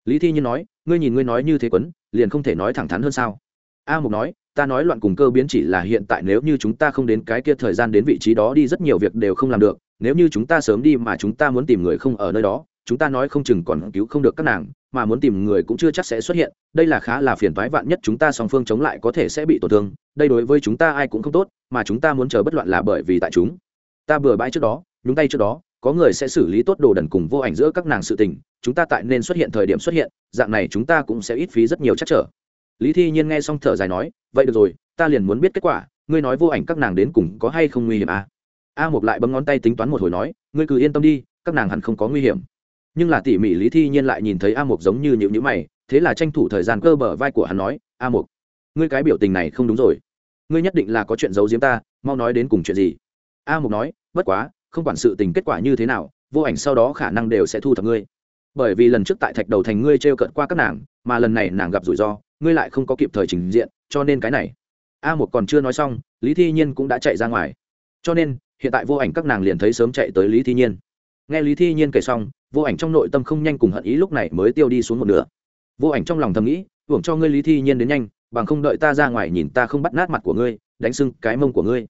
Lý thi nhiên nói, ngươi nhìn ngươi nói như thế quấn, liền không thể nói thẳng thắn hơn sao? A mục nói, ta nói loạn cùng cơ biến chỉ là hiện tại nếu như chúng ta không đến cái kia thời gian đến vị trí đó đi rất nhiều việc đều không làm được, nếu như chúng ta sớm đi mà chúng ta muốn tìm người không ở nơi đó chúng ta nói không chừng còn cứu không được các nàng, mà muốn tìm người cũng chưa chắc sẽ xuất hiện, đây là khá là phiền toái, vạn nhất chúng ta song phương chống lại có thể sẽ bị tổn thương, đây đối với chúng ta ai cũng không tốt, mà chúng ta muốn chờ bất loạn là bởi vì tại chúng. Ta bừa bãi trước đó, nhúng tay trước đó, có người sẽ xử lý tốt đồ đần cùng vô ảnh giữa các nàng sự tình, chúng ta tại nên xuất hiện thời điểm xuất hiện, dạng này chúng ta cũng sẽ ít phí rất nhiều chắc trở. Lý thi nhiên nghe xong thở dài nói, vậy được rồi, ta liền muốn biết kết quả, ngươi nói vô ảnh các nàng đến cùng có hay không nguy hiểm à? a một lại bấm ngón tay tính toán một hồi nói, ngươi cứ yên tâm đi, các nàng hẳn không có nguy hiểm nhưng là tỉ mỉ lý thi nhiên lại nhìn thấy a mục giống như nhịu nhữ mày thế là tranh thủ thời gian cơ bờ vai của hắn nói a mục, ngươi cái biểu tình này không đúng rồi. Ngươi nhất định là có chuyện giấu giếm ta mau nói đến cùng chuyện gì? A mục nói bất quá không quản sự tình kết quả như thế nào vô ảnh sau đó khả năng đều sẽ thu thập ngươi. Bởi vì lần trước tại thạch đầu thành ngươi t r e o cận qua các nàng mà lần này nàng gặp rủi ro ngươi lại không có kịp thời trình diện cho nên cái này. A một còn chưa nói xong lý thi nhiên cũng đã chạy ra ngoài. Cho nên hiện tại vô ảnh các nàng liền thấy sớm chạy tới lý thi nhiên nghe lý thi nhiên kể xong, vô ảnh trong nội tâm không nhanh cùng hận ý lúc này mới tiêu đi xuống một nửa. Vô ảnh trong lòng thầm nghĩ, hưởng cho ngươi lý thi nhiên đến nhanh, bằng không đợi ta ra ngoài nhìn ta không bắt nát mặt của ngươi, đánh sưng cái mông của ngươi.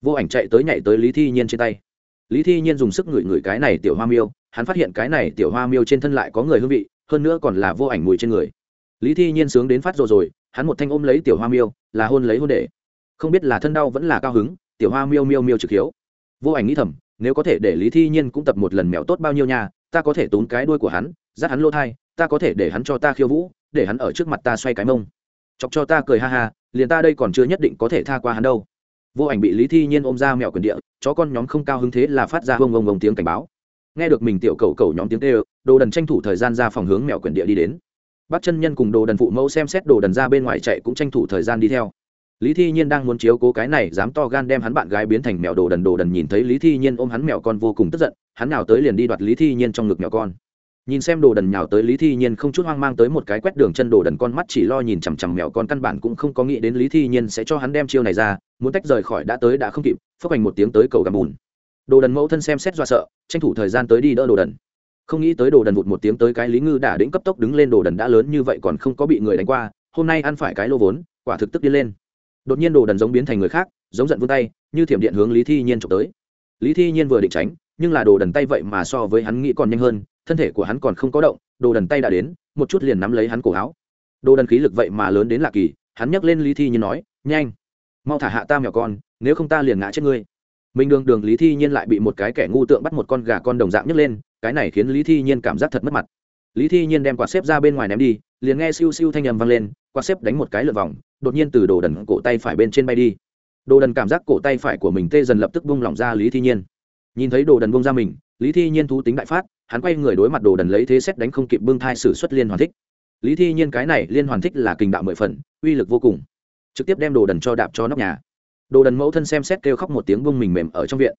Vô ảnh chạy tới nhảy tới lý thi nhiên trên tay. Lý thi nhiên dùng sức ngửi ngửi cái này tiểu hoa miêu, hắn phát hiện cái này tiểu hoa miêu trên thân lại có người hương vị, hơn nữa còn là vô ảnh mùi trên người. Lý thi nhiên sướng đến phát rồi rồi, hắn một thanh ôm lấy tiểu hoa miêu, là hôn lấy hôn để. Không biết là thân đau vẫn là cao hứng, tiểu hoa miêu miêu miêu trực hiếu. Vô ảnh nghĩ thầm nếu có thể để lý thi nhiên cũng tập một lần mèo tốt bao nhiêu nha, ta có thể tốn cái đuôi của hắn, dắt hắn lỗ thai, ta có thể để hắn cho ta khiêu vũ, để hắn ở trước mặt ta xoay cái mông. Chọc cho ta cười ha ha, liền ta đây còn chưa nhất định có thể tha qua hắn đâu. Vô ảnh bị lý thi nhiên ôm ra mẹo quyền địa, chó con nhóm không cao hứng thế là phát ra vông vông vông tiếng cảnh báo. Nghe được mình tiểu cầu cầu nhóm tiếng kêu, đồ đần tranh thủ thời gian ra phòng hướng mẹo quyền địa đi đến. Bắt chân nhân cùng đồ đần phụ mẫu xem xét đồ đần ra bên ngoài chạy cũng tranh thủ thời gian đi theo lý thi nhiên đang muốn chiếu cố cái này, dám to gan đem hắn bạn gái biến thành mèo đồ đần đồ đần nhìn thấy lý thi nhiên ôm hắn mèo con vô cùng tức giận, hắn nào tới liền đi đoạt lý thi nhiên trong ngực mèo con. Nhìn xem đồ đần nhào tới lý thi nhiên không chút hoang mang tới một cái quét đường chân đồ đần con mắt chỉ lo nhìn chằm chằm mèo con, căn bản cũng không có nghĩ đến lý thi nhiên sẽ cho hắn đem chiêu này ra, muốn tách rời khỏi đã tới đã không kịp phấp hành một tiếng tới cầu gầm bùn. Đồ đần mẫu thân xem xét do sợ, tranh thủ thời gian tới đi đỡ đồ đần. Không nghĩ tới đồ đần vụt một tiếng tới cái lý ngư đả đĩnh cấp tốc đứng lên, đồ đần đã lớn như vậy còn không có bị người đánh qua, hôm nay ăn phải cái lô vốn, quả thực tức đi lên đột nhiên đồ đần giống biến thành người khác, giống giận vươn tay, như thiểm điện hướng lý thi nhiên trộm tới. Lý thi nhiên vừa định tránh, nhưng là đồ đần tay vậy mà so với hắn nghĩ còn nhanh hơn, thân thể của hắn còn không có động, đồ đần tay đã đến, một chút liền nắm lấy hắn cổ áo. Đồ đần khí lực vậy mà lớn đến lạ kỳ, hắn nhấc lên lý thi nhiên nói, nhanh, mau thả hạ ta mèo con, nếu không ta liền ngã chết ngươi. Mình đường đường lý thi nhiên lại bị một cái kẻ ngu tượng bắt một con gà con đồng dạng nhấc lên, cái này khiến lý thi nhiên cảm giác thật mất mặt. Lý thi nhiên đem quạt xếp ra bên ngoài ném đi, liền nghe siêu siêu thanh â m vang lên quạt xếp đánh một cái lượt vòng, đột nhiên từ đồ đần cổ tay phải bên trên bay đi. Đồ đần cảm giác cổ tay phải của mình tê dần lập tức bung lỏng ra lý thi nhiên. Nhìn thấy đồ đần bung ra mình, lý thi nhiên thú tính đại phát, hắn quay người đối mặt đồ đần lấy thế xét đánh không kịp bưng thai xử suất liên hoàn thích. Lý thi nhiên cái này liên hoàn thích là kình đạo mười phần, uy lực vô cùng. Trực tiếp đem đồ đần cho đạp cho nóc nhà. Đồ đần mẫu thân xem xét kêu khóc một tiếng bung mình mềm ở trong viện.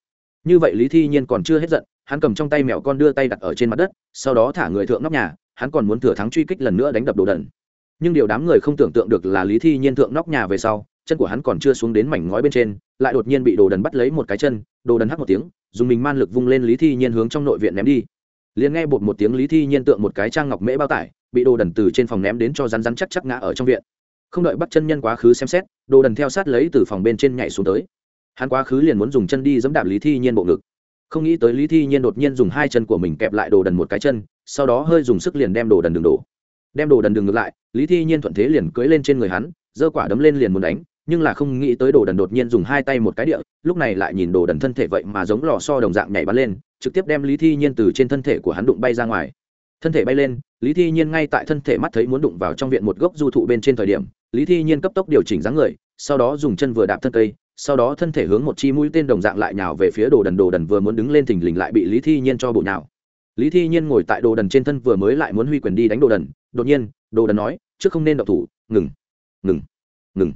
Như vậy lý thi nhiên còn chưa hết giận, hắn cầm trong tay mèo con đưa tay đặt ở trên mặt đất, sau đó thả người thượng nóc nhà, hắn còn muốn thừa thắng truy kích lần nữa đánh đập đồ đần nhưng điều đám người không tưởng tượng được là lý thi nhiên thượng nóc nhà về sau, chân của hắn còn chưa xuống đến mảnh ngói bên trên, lại đột nhiên bị đồ đần bắt lấy một cái chân, đồ đần hắt một tiếng, dùng mình man lực vung lên lý thi nhiên hướng trong nội viện ném đi. Liền nghe bột một tiếng lý thi nhiên tượng một cái trang ngọc mễ bao tải, bị đồ đần từ trên phòng ném đến cho rắn rắn chắc chắc ngã ở trong viện. Không đợi bắt chân nhân quá khứ xem xét, đồ đần theo sát lấy từ phòng bên trên nhảy xuống tới. Hắn quá khứ liền muốn dùng chân đi dẫm đạp lý thi nhiên bộ ngực. Không nghĩ tới lý thi nhiên đột nhiên dùng hai chân của mình kẹp lại đồ đần một cái chân, sau đó hơi dùng sức liền đem đồ đần đường đổ đem đồ đần đường ngược lại, lý thi nhiên thuận thế liền cưỡi lên trên người hắn, giơ quả đấm lên liền muốn đánh, nhưng là không nghĩ tới đồ đần đột nhiên dùng hai tay một cái địa, lúc này lại nhìn đồ đần thân thể vậy mà giống lò so đồng dạng nhảy bắn lên, trực tiếp đem lý thi nhiên từ trên thân thể của hắn đụng bay ra ngoài. Thân thể bay lên, lý thi nhiên ngay tại thân thể mắt thấy muốn đụng vào trong viện một gốc du thụ bên trên thời điểm, lý thi nhiên cấp tốc điều chỉnh dáng người, sau đó dùng chân vừa đạp thân cây, sau đó thân thể hướng một chi mũi tên đồng dạng lại nhào về phía đồ đần đồ đần vừa muốn đứng lên thình lình lại bị lý thi nhiên cho bộ nhào. Lý thi nhiên ngồi tại đồ đần trên thân vừa mới lại muốn huy quyền đi đánh đồ đần đột nhiên đồ đần nói trước không nên đậu thủ ngừng ngừng ngừng.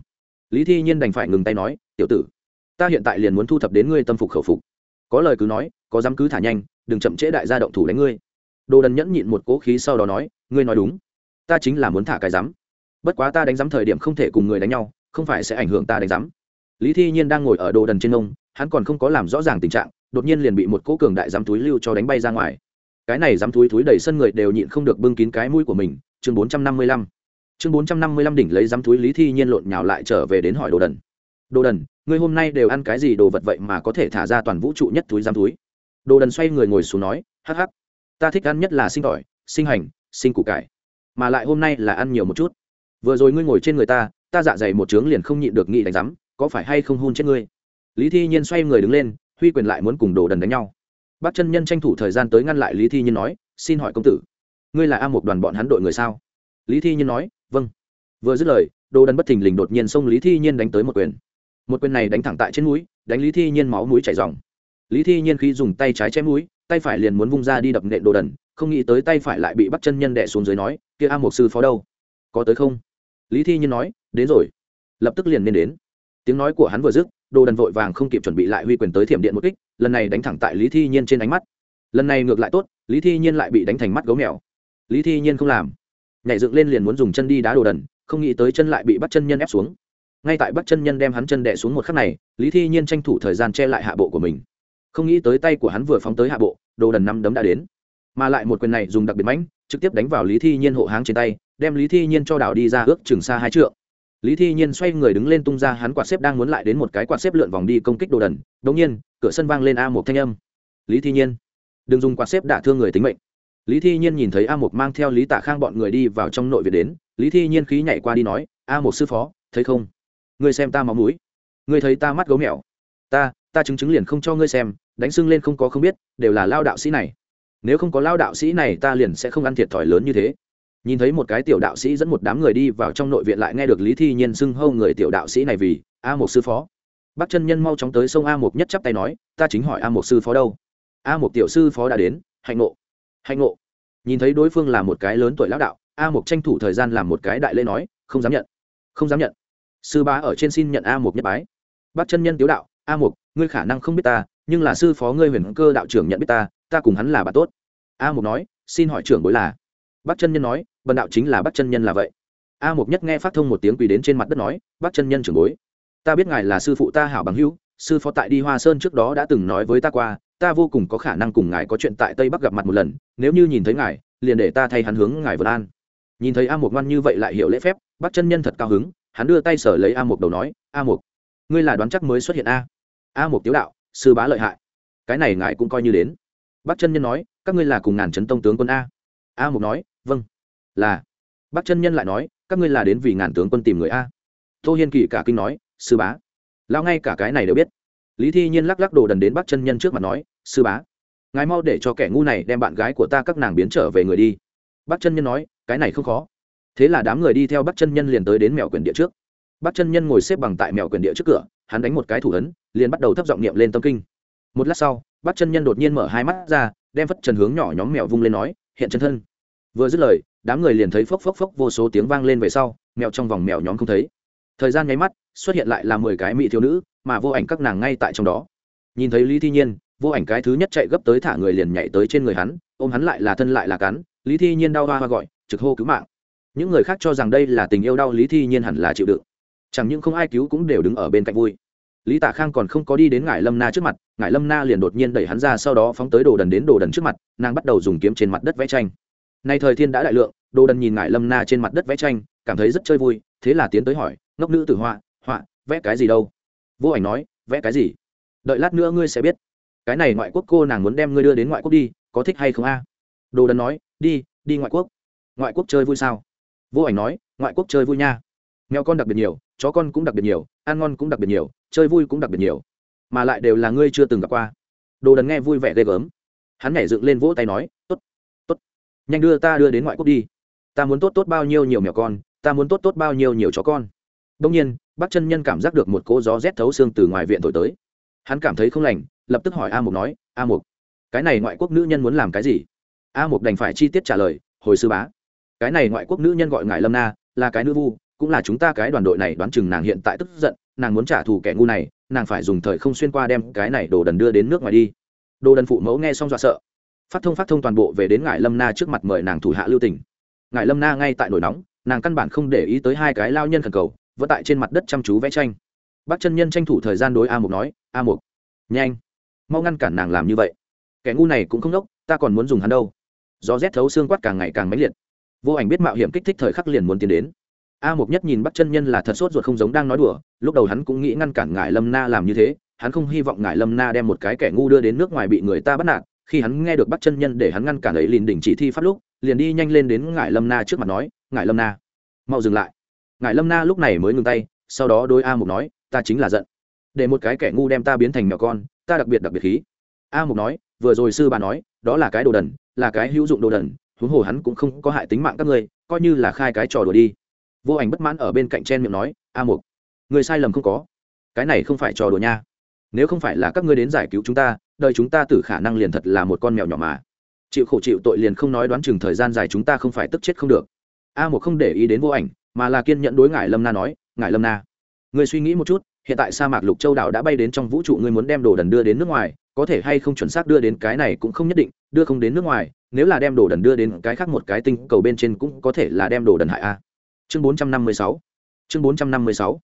Lý thi nhiên đành phải ngừng tay nói tiểu tử ta hiện tại liền muốn thu thập đến ngươi tâm phục khẩu phục. Có lời cứ nói có dám cứ thả nhanh đừng chậm trễ đại gia động thủ đánh ngươi. Đồ đần nhẫn nhịn một cố khí sau đó nói ngươi nói đúng ta chính là muốn thả cái rắm bất quá ta đánh rắm thời điểm không thể cùng người đánh nhau không phải sẽ ảnh hưởng ta đánh rắm lý thi nhiên đang ngồi ở đồ đần trên ông, hắn còn không có làm rõ ràng tình trạng đột nhiên liền bị một cố cường đại dám túi lưu cho đánh bay ra ngoài cái này dám túi túi đầy sân người đều nhịn không được bưng kín cái mũi của mình, chương bốn trăm năm mươi lăm. Chương bốn trăm năm mươi lăm đỉnh lấy dám túi lý thi nhiên lộn nhào lại trở về đến hỏi đồ đần. Đồ đần, ngươi hôm nay đều ăn cái gì đồ vật vậy mà có thể thả ra toàn vũ trụ nhất túi dám túi đồ đần xoay người ngồi xuống nói, hắc hắc, ta thích ăn nhất là sinh tỏi, sinh hành, sinh củ cải, mà lại hôm nay là ăn nhiều một chút. Vừa rồi ngươi ngồi trên người ta ta dạ dày một trướng liền không nhịn được nghị đánh rắm có phải hay không hôn chết ngươi? Lý thi nhiên xoay người đứng lên, huy quyền lại muốn cùng đồ đần đánh nhau bác chân nhân tranh thủ thời gian tới ngăn lại lý thi nhiên nói, xin hỏi công tử, ngươi là a một đoàn bọn hắn đội người sao? Lý thi nhiên nói vâng. Vừa dứt lời, đồ đần bất thình lình đột nhiên xông lý thi nhiên đánh tới một quyền. Một quyền này đánh thẳng tại trên núi đánh lý thi nhiên máu mũi chảy dòng lý thi nhiên khi dùng tay trái chém mũi, tay phải liền muốn vung ra đi đập nện đồ đần, không nghĩ tới tay phải lại bị bắt chân nhân đẻ xuống dưới nói, kia a một sư phó đâu? Có tới không? Lý thi nhiên nói, đến rồi. Lập tức liền nên đến. Tiếng nói của hắn vừa dứt, đồ đần vội vàng không kịp chuẩn bị lại huy quyền tới thiểm điện một kích lần này đánh thẳng tại lý thi nhiên trên ánh mắt. Lần này ngược lại tốt, lý thi nhiên lại bị đánh thành mắt gấu mèo. Lý thi nhiên không làm. Nhảy dựng lên liền muốn dùng chân đi đá đồ đần, không nghĩ tới chân lại bị bắt chân nhân ép xuống. Ngay tại bắt chân nhân đem hắn chân đẻ xuống một khắc này, lý thi nhiên tranh thủ thời gian che lại hạ bộ của mình. Không nghĩ tới tay của hắn vừa phóng tới hạ bộ, đồ đần năm đấm đã đến. Mà lại một quyền này dùng đặc biệt mãnh, trực tiếp đánh vào lý thi nhiên hộ háng trên tay, đem lý thi nhiên cho đảo đi ra ước chừng xa hai trượng lý thi nhiên xoay người đứng lên tung ra hắn quạt xếp đang muốn lại đến một cái quạt xếp lượn vòng đi công kích đồ đần. Đống nhiên, cửa sân vang lên a một thanh âm. Lý thi nhiên, đừng dùng quạt xếp đả thương người tính mệnh. Lý thi nhiên nhìn thấy a một mang theo lý Tả khang bọn người đi vào trong nội viện đến. Lý thi nhiên khí nhảy qua đi nói, a một sư phó, thấy không? Ngươi xem ta máu mũi. Ngươi thấy ta mắt gấu mèo. Ta ta chứng chứng liền không cho ngươi xem, đánh sưng lên không có không biết, đều là lao đạo sĩ này. Nếu không có lao đạo sĩ này, ta liền sẽ không ăn thiệt thòi lớn như thế nhìn thấy một cái tiểu đạo sĩ dẫn một đám người đi vào trong nội viện lại nghe được lý thi nhiên xưng hâu người tiểu đạo sĩ này vì a một sư phó. Bác chân nhân mau chóng tới sông a một nhất chắp tay nói, ta chính hỏi a một sư phó đâu? A một tiểu sư phó đã đến, hạnh ngộ hạnh ngộ. Nhìn thấy đối phương là một cái lớn tuổi lão đạo, a một tranh thủ thời gian làm một cái đại lễ nói, không dám nhận, không dám nhận. Sư bá ở trên xin nhận a một nhất bái. Bác chân nhân tiếu đạo, a một ngươi khả năng không biết ta, nhưng là sư phó ngươi huyền cơ đạo trưởng nhận biết ta ta cùng hắn là bà tốt. A một nói, xin hỏi trưởng bối là bác chân nhân nói bần đạo chính là bắc chân nhân là vậy. A mục nhất nghe phát thông một tiếng quỳ đến trên mặt đất nói bắc chân nhân trưởng bối, ta biết ngài là sư phụ ta hảo bằng hữu, sư phó tại đi hoa sơn trước đó đã từng nói với ta qua, ta vô cùng có khả năng cùng ngài có chuyện tại tây bắc gặp mặt một lần, nếu như nhìn thấy ngài, liền để ta thay hắn hướng ngài vân an. Nhìn thấy a mục ngoan như vậy lại hiểu lễ phép bắc chân nhân thật cao hứng, hắn đưa tay sở lấy a mục đầu nói, a mục ngươi là đoán chắc mới xuất hiện a. A mục tiếu đạo, sư bá lợi hại, cái này ngài cũng coi như đến. Bắc chân nhân nói, các ngươi là cùng ngàn trấn tông tướng quân a. A mục nói là, bác chân nhân lại nói, các ngươi là đến vì ngàn tướng quân tìm người a. Tô hiên kỳ cả kinh nói, sư bá. Lao ngay cả cái này đều biết. Lý thi nhiên lắc lắc đồ đần đến bác chân nhân trước mặt nói, sư bá. Ngài mau để cho kẻ ngu này đem bạn gái của ta các nàng biến trở về người đi. Bác chân nhân nói, cái này không khó. Thế là đám người đi theo bác chân nhân liền tới đến mèo quyền địa trước. Bác chân nhân ngồi xếp bằng tại mèo quyền địa trước cửa, hắn đánh một cái thủ ấn, liền bắt đầu thấp giọng niệm lên tâm kinh. Một lát sau, bác chân nhân đột nhiên mở hai mắt ra, đem phất trần hướng nhỏ nhóm mèo vung lên nói, hiện chân thân. Vừa dứt lời đám người liền thấy phốc phốc phốc vô số tiếng vang lên về sau, mèo trong vòng mèo nhóm không thấy. Thời gian nháy mắt, xuất hiện lại là mười cái mỹ thiếu nữ, mà vô ảnh các nàng ngay tại trong đó. Nhìn thấy lý thi nhiên, vô ảnh cái thứ nhất chạy gấp tới thả người liền nhảy tới trên người hắn, ôm hắn lại là thân lại là cắn, lý thi nhiên đau hoa hoa gọi, trực hô cứu mạng. Những người khác cho rằng đây là tình yêu đau, lý thi nhiên hẳn là chịu đựng. Chẳng những không ai cứu cũng đều đứng ở bên cạnh vui. Lý tả khang còn không có đi đến ngải lâm na trước mặt, ngải lâm na liền đột nhiên đẩy hắn ra, sau đó phóng tới đồ đần đến đồ đần trước mặt, nàng bắt đầu dùng kiếm trên mặt đất vẽ tranh nay thời thiên đã đại lượng đồ đần nhìn ngải lâm na trên mặt đất vẽ tranh, cảm thấy rất chơi vui, thế là tiến tới hỏi, ngốc nữ tử họa họa, vẽ cái gì đâu? Vô ảnh nói, vẽ cái gì? Đợi lát nữa ngươi sẽ biết. Cái này ngoại quốc cô nàng muốn đem ngươi đưa đến ngoại quốc đi, có thích hay không a? Đồ đần nói, đi đi ngoại quốc. Ngoại quốc chơi vui sao? Vô ảnh nói, ngoại quốc chơi vui nha. Mèo con đặc biệt nhiều, chó con cũng đặc biệt nhiều, ăn ngon cũng đặc biệt nhiều, chơi vui cũng đặc biệt nhiều. Mà lại đều là ngươi chưa từng gặp qua. Đồ đần nghe vui vẻ ghê gớm. Hắn nhảy dựng lên vỗ tay nói tốt tốt nhanh đưa ta đưa đến ngoại quốc đi. Ta muốn tốt tốt bao nhiêu nhiều mèo con, ta muốn tốt tốt bao nhiêu nhiều chó con. Đông nhiên, bác chân nhân cảm giác được một cỗ gió rét thấu xương từ ngoài viện thổi tới. Hắn cảm thấy không lành, lập tức hỏi a mục nói, a mục, cái này ngoại quốc nữ nhân muốn làm cái gì? A mục đành phải chi tiết trả lời, hồi sư bá, cái này ngoại quốc nữ nhân gọi ngài lâm na, là cái nữ vu, cũng là chúng ta cái đoàn đội này đoán chừng nàng hiện tại tức giận, nàng muốn trả thù kẻ ngu này, nàng phải dùng thời không xuyên qua đem cái này đồ đần đưa đến nước ngoài đi. Đồ đần phụ mẫu nghe xong dọa sợ phát thông phát thông toàn bộ về đến ngài lâm na trước mặt mời nàng thủ hạ lưu tỉnh ngài lâm na ngay tại nổi nóng, nàng căn bản không để ý tới hai cái lao nhân khẩn cầu, vẫn tại trên mặt đất chăm chú vẽ tranh. Bác chân nhân tranh thủ thời gian đối a mục nói, a mục, nhanh, mau ngăn cản nàng làm như vậy. Kẻ ngu này cũng không đốc, ta còn muốn dùng hắn đâu. Gió rét thấu xương quát càng ngày càng mãnh liệt. Vô ảnh biết mạo hiểm kích thích thời khắc liền muốn tiến đến. A mục nhất nhìn bắt chân nhân là thật sốt ruột không giống đang nói đùa, lúc đầu hắn cũng nghĩ ngăn cản ngài lâm na làm như thế, hắn không hy vọng ngài lâm na đem một cái kẻ ngu đưa đến nước ngoài bị người ta bắt nạt khi hắn nghe được bắt chân nhân để hắn ngăn cản ấy liền đỉnh chỉ thi pháp lúc, liền đi nhanh lên đến ngài lâm na trước mặt nói ngài lâm na, mau dừng lại. Ngài lâm na lúc này mới ngừng tay, sau đó đôi a mục nói, ta chính là giận. Để một cái kẻ ngu đem ta biến thành mèo con, ta đặc biệt đặc biệt khí. A mục nói, vừa rồi sư bà nói, đó là cái đồ đần, là cái hữu dụng đồ đần, huống hồ hắn cũng không có hại tính mạng các ngươi, coi như là khai cái trò đùa đi. Vô ảnh bất mãn ở bên cạnh chen miệng nói, a mục người sai lầm không có. Cái này không phải trò đùa nha. Nếu không phải là các ngươi đến giải cứu chúng ta đời chúng ta tử khả năng liền thật là một con mèo nhỏ mà. Chịu khổ chịu tội liền không nói đoán chừng thời gian dài chúng ta không phải tức chết không được. A một không để ý đến vô ảnh, mà là kiên nhẫn đối ngải lâm na nói, ngải lâm na người suy nghĩ một chút, hiện tại sa mạc lục châu đảo đã bay đến trong vũ trụ, ngươi muốn đem đồ đần đưa đến nước ngoài, có thể hay không chuẩn xác đưa đến cái này cũng không nhất định, đưa không đến nước ngoài, nếu là đem đồ đần đưa đến cái khác một cái tinh cầu bên trên cũng có thể là đem đồ đần hại a. Chương bốn trăm năm mươi sáu, chương bốn trăm năm mươi sáu.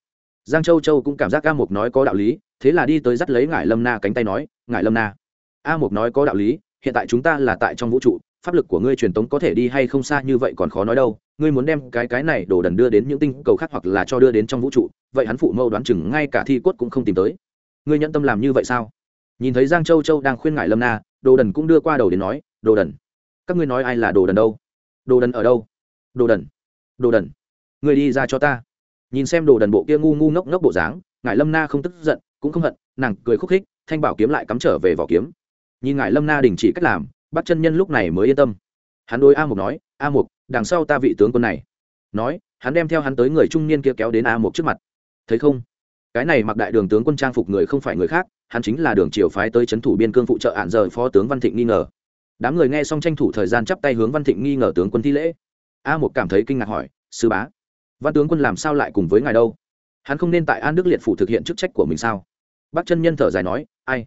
Giang châu châu cũng cảm giác a mục nói có đạo lý thế là đi tới dắt lấy ngải lâm na cánh tay nói, ngải lâm na, a mục nói có đạo lý, hiện tại chúng ta là tại trong vũ trụ, pháp lực của ngươi truyền tống có thể đi hay không xa như vậy còn khó nói đâu, ngươi muốn đem cái cái này đồ đần đưa đến những tinh cầu khác hoặc là cho đưa đến trong vũ trụ, vậy hắn phụ mâu đoán chừng ngay cả thi cốt cũng không tìm tới. Ngươi nhận tâm làm như vậy sao? Nhìn thấy giang châu châu đang khuyên ngại lâm na, đồ đần cũng đưa qua đầu đến nói, đồ đần, các ngươi nói ai là đồ đần đâu? Đồ đần ở đâu? Đồ đần đồ đần người đi ra cho ta. Nhìn xem đồ đần bộ kia ngu ngu ngốc ngốc bộ dáng, ngải lâm na không tức giận cũng không hận, nàng cười khúc khích, thanh bảo kiếm lại cắm trở về vỏ kiếm. Nhìn ngài lâm na đình chỉ cách làm, bắt chân nhân lúc này mới yên tâm. Hắn đôi a mục nói, a mục, đằng sau ta vị tướng quân này. Nói, hắn đem theo hắn tới người trung niên kia kéo đến a mục trước mặt. Thấy không? Cái này mặc đại đường tướng quân trang phục người không phải người khác, hắn chính là đường triều phái tới c h ấ n thủ biên cương phụ trợ ạn rời phó tướng văn thịnh nghi ngờ. Đám người nghe xong tranh thủ thời gian chắp tay hướng văn thịnh nghi ngờ tướng quân thi lễ. A một cảm thấy kinh ngạc hỏi, sư bá, văn tướng quân làm sao lại cùng với ngài đâu? Hắn không nên tại an đức liệt phủ thực hiện chức trách của mình sao? Bác chân nhân thở dài nói, ai?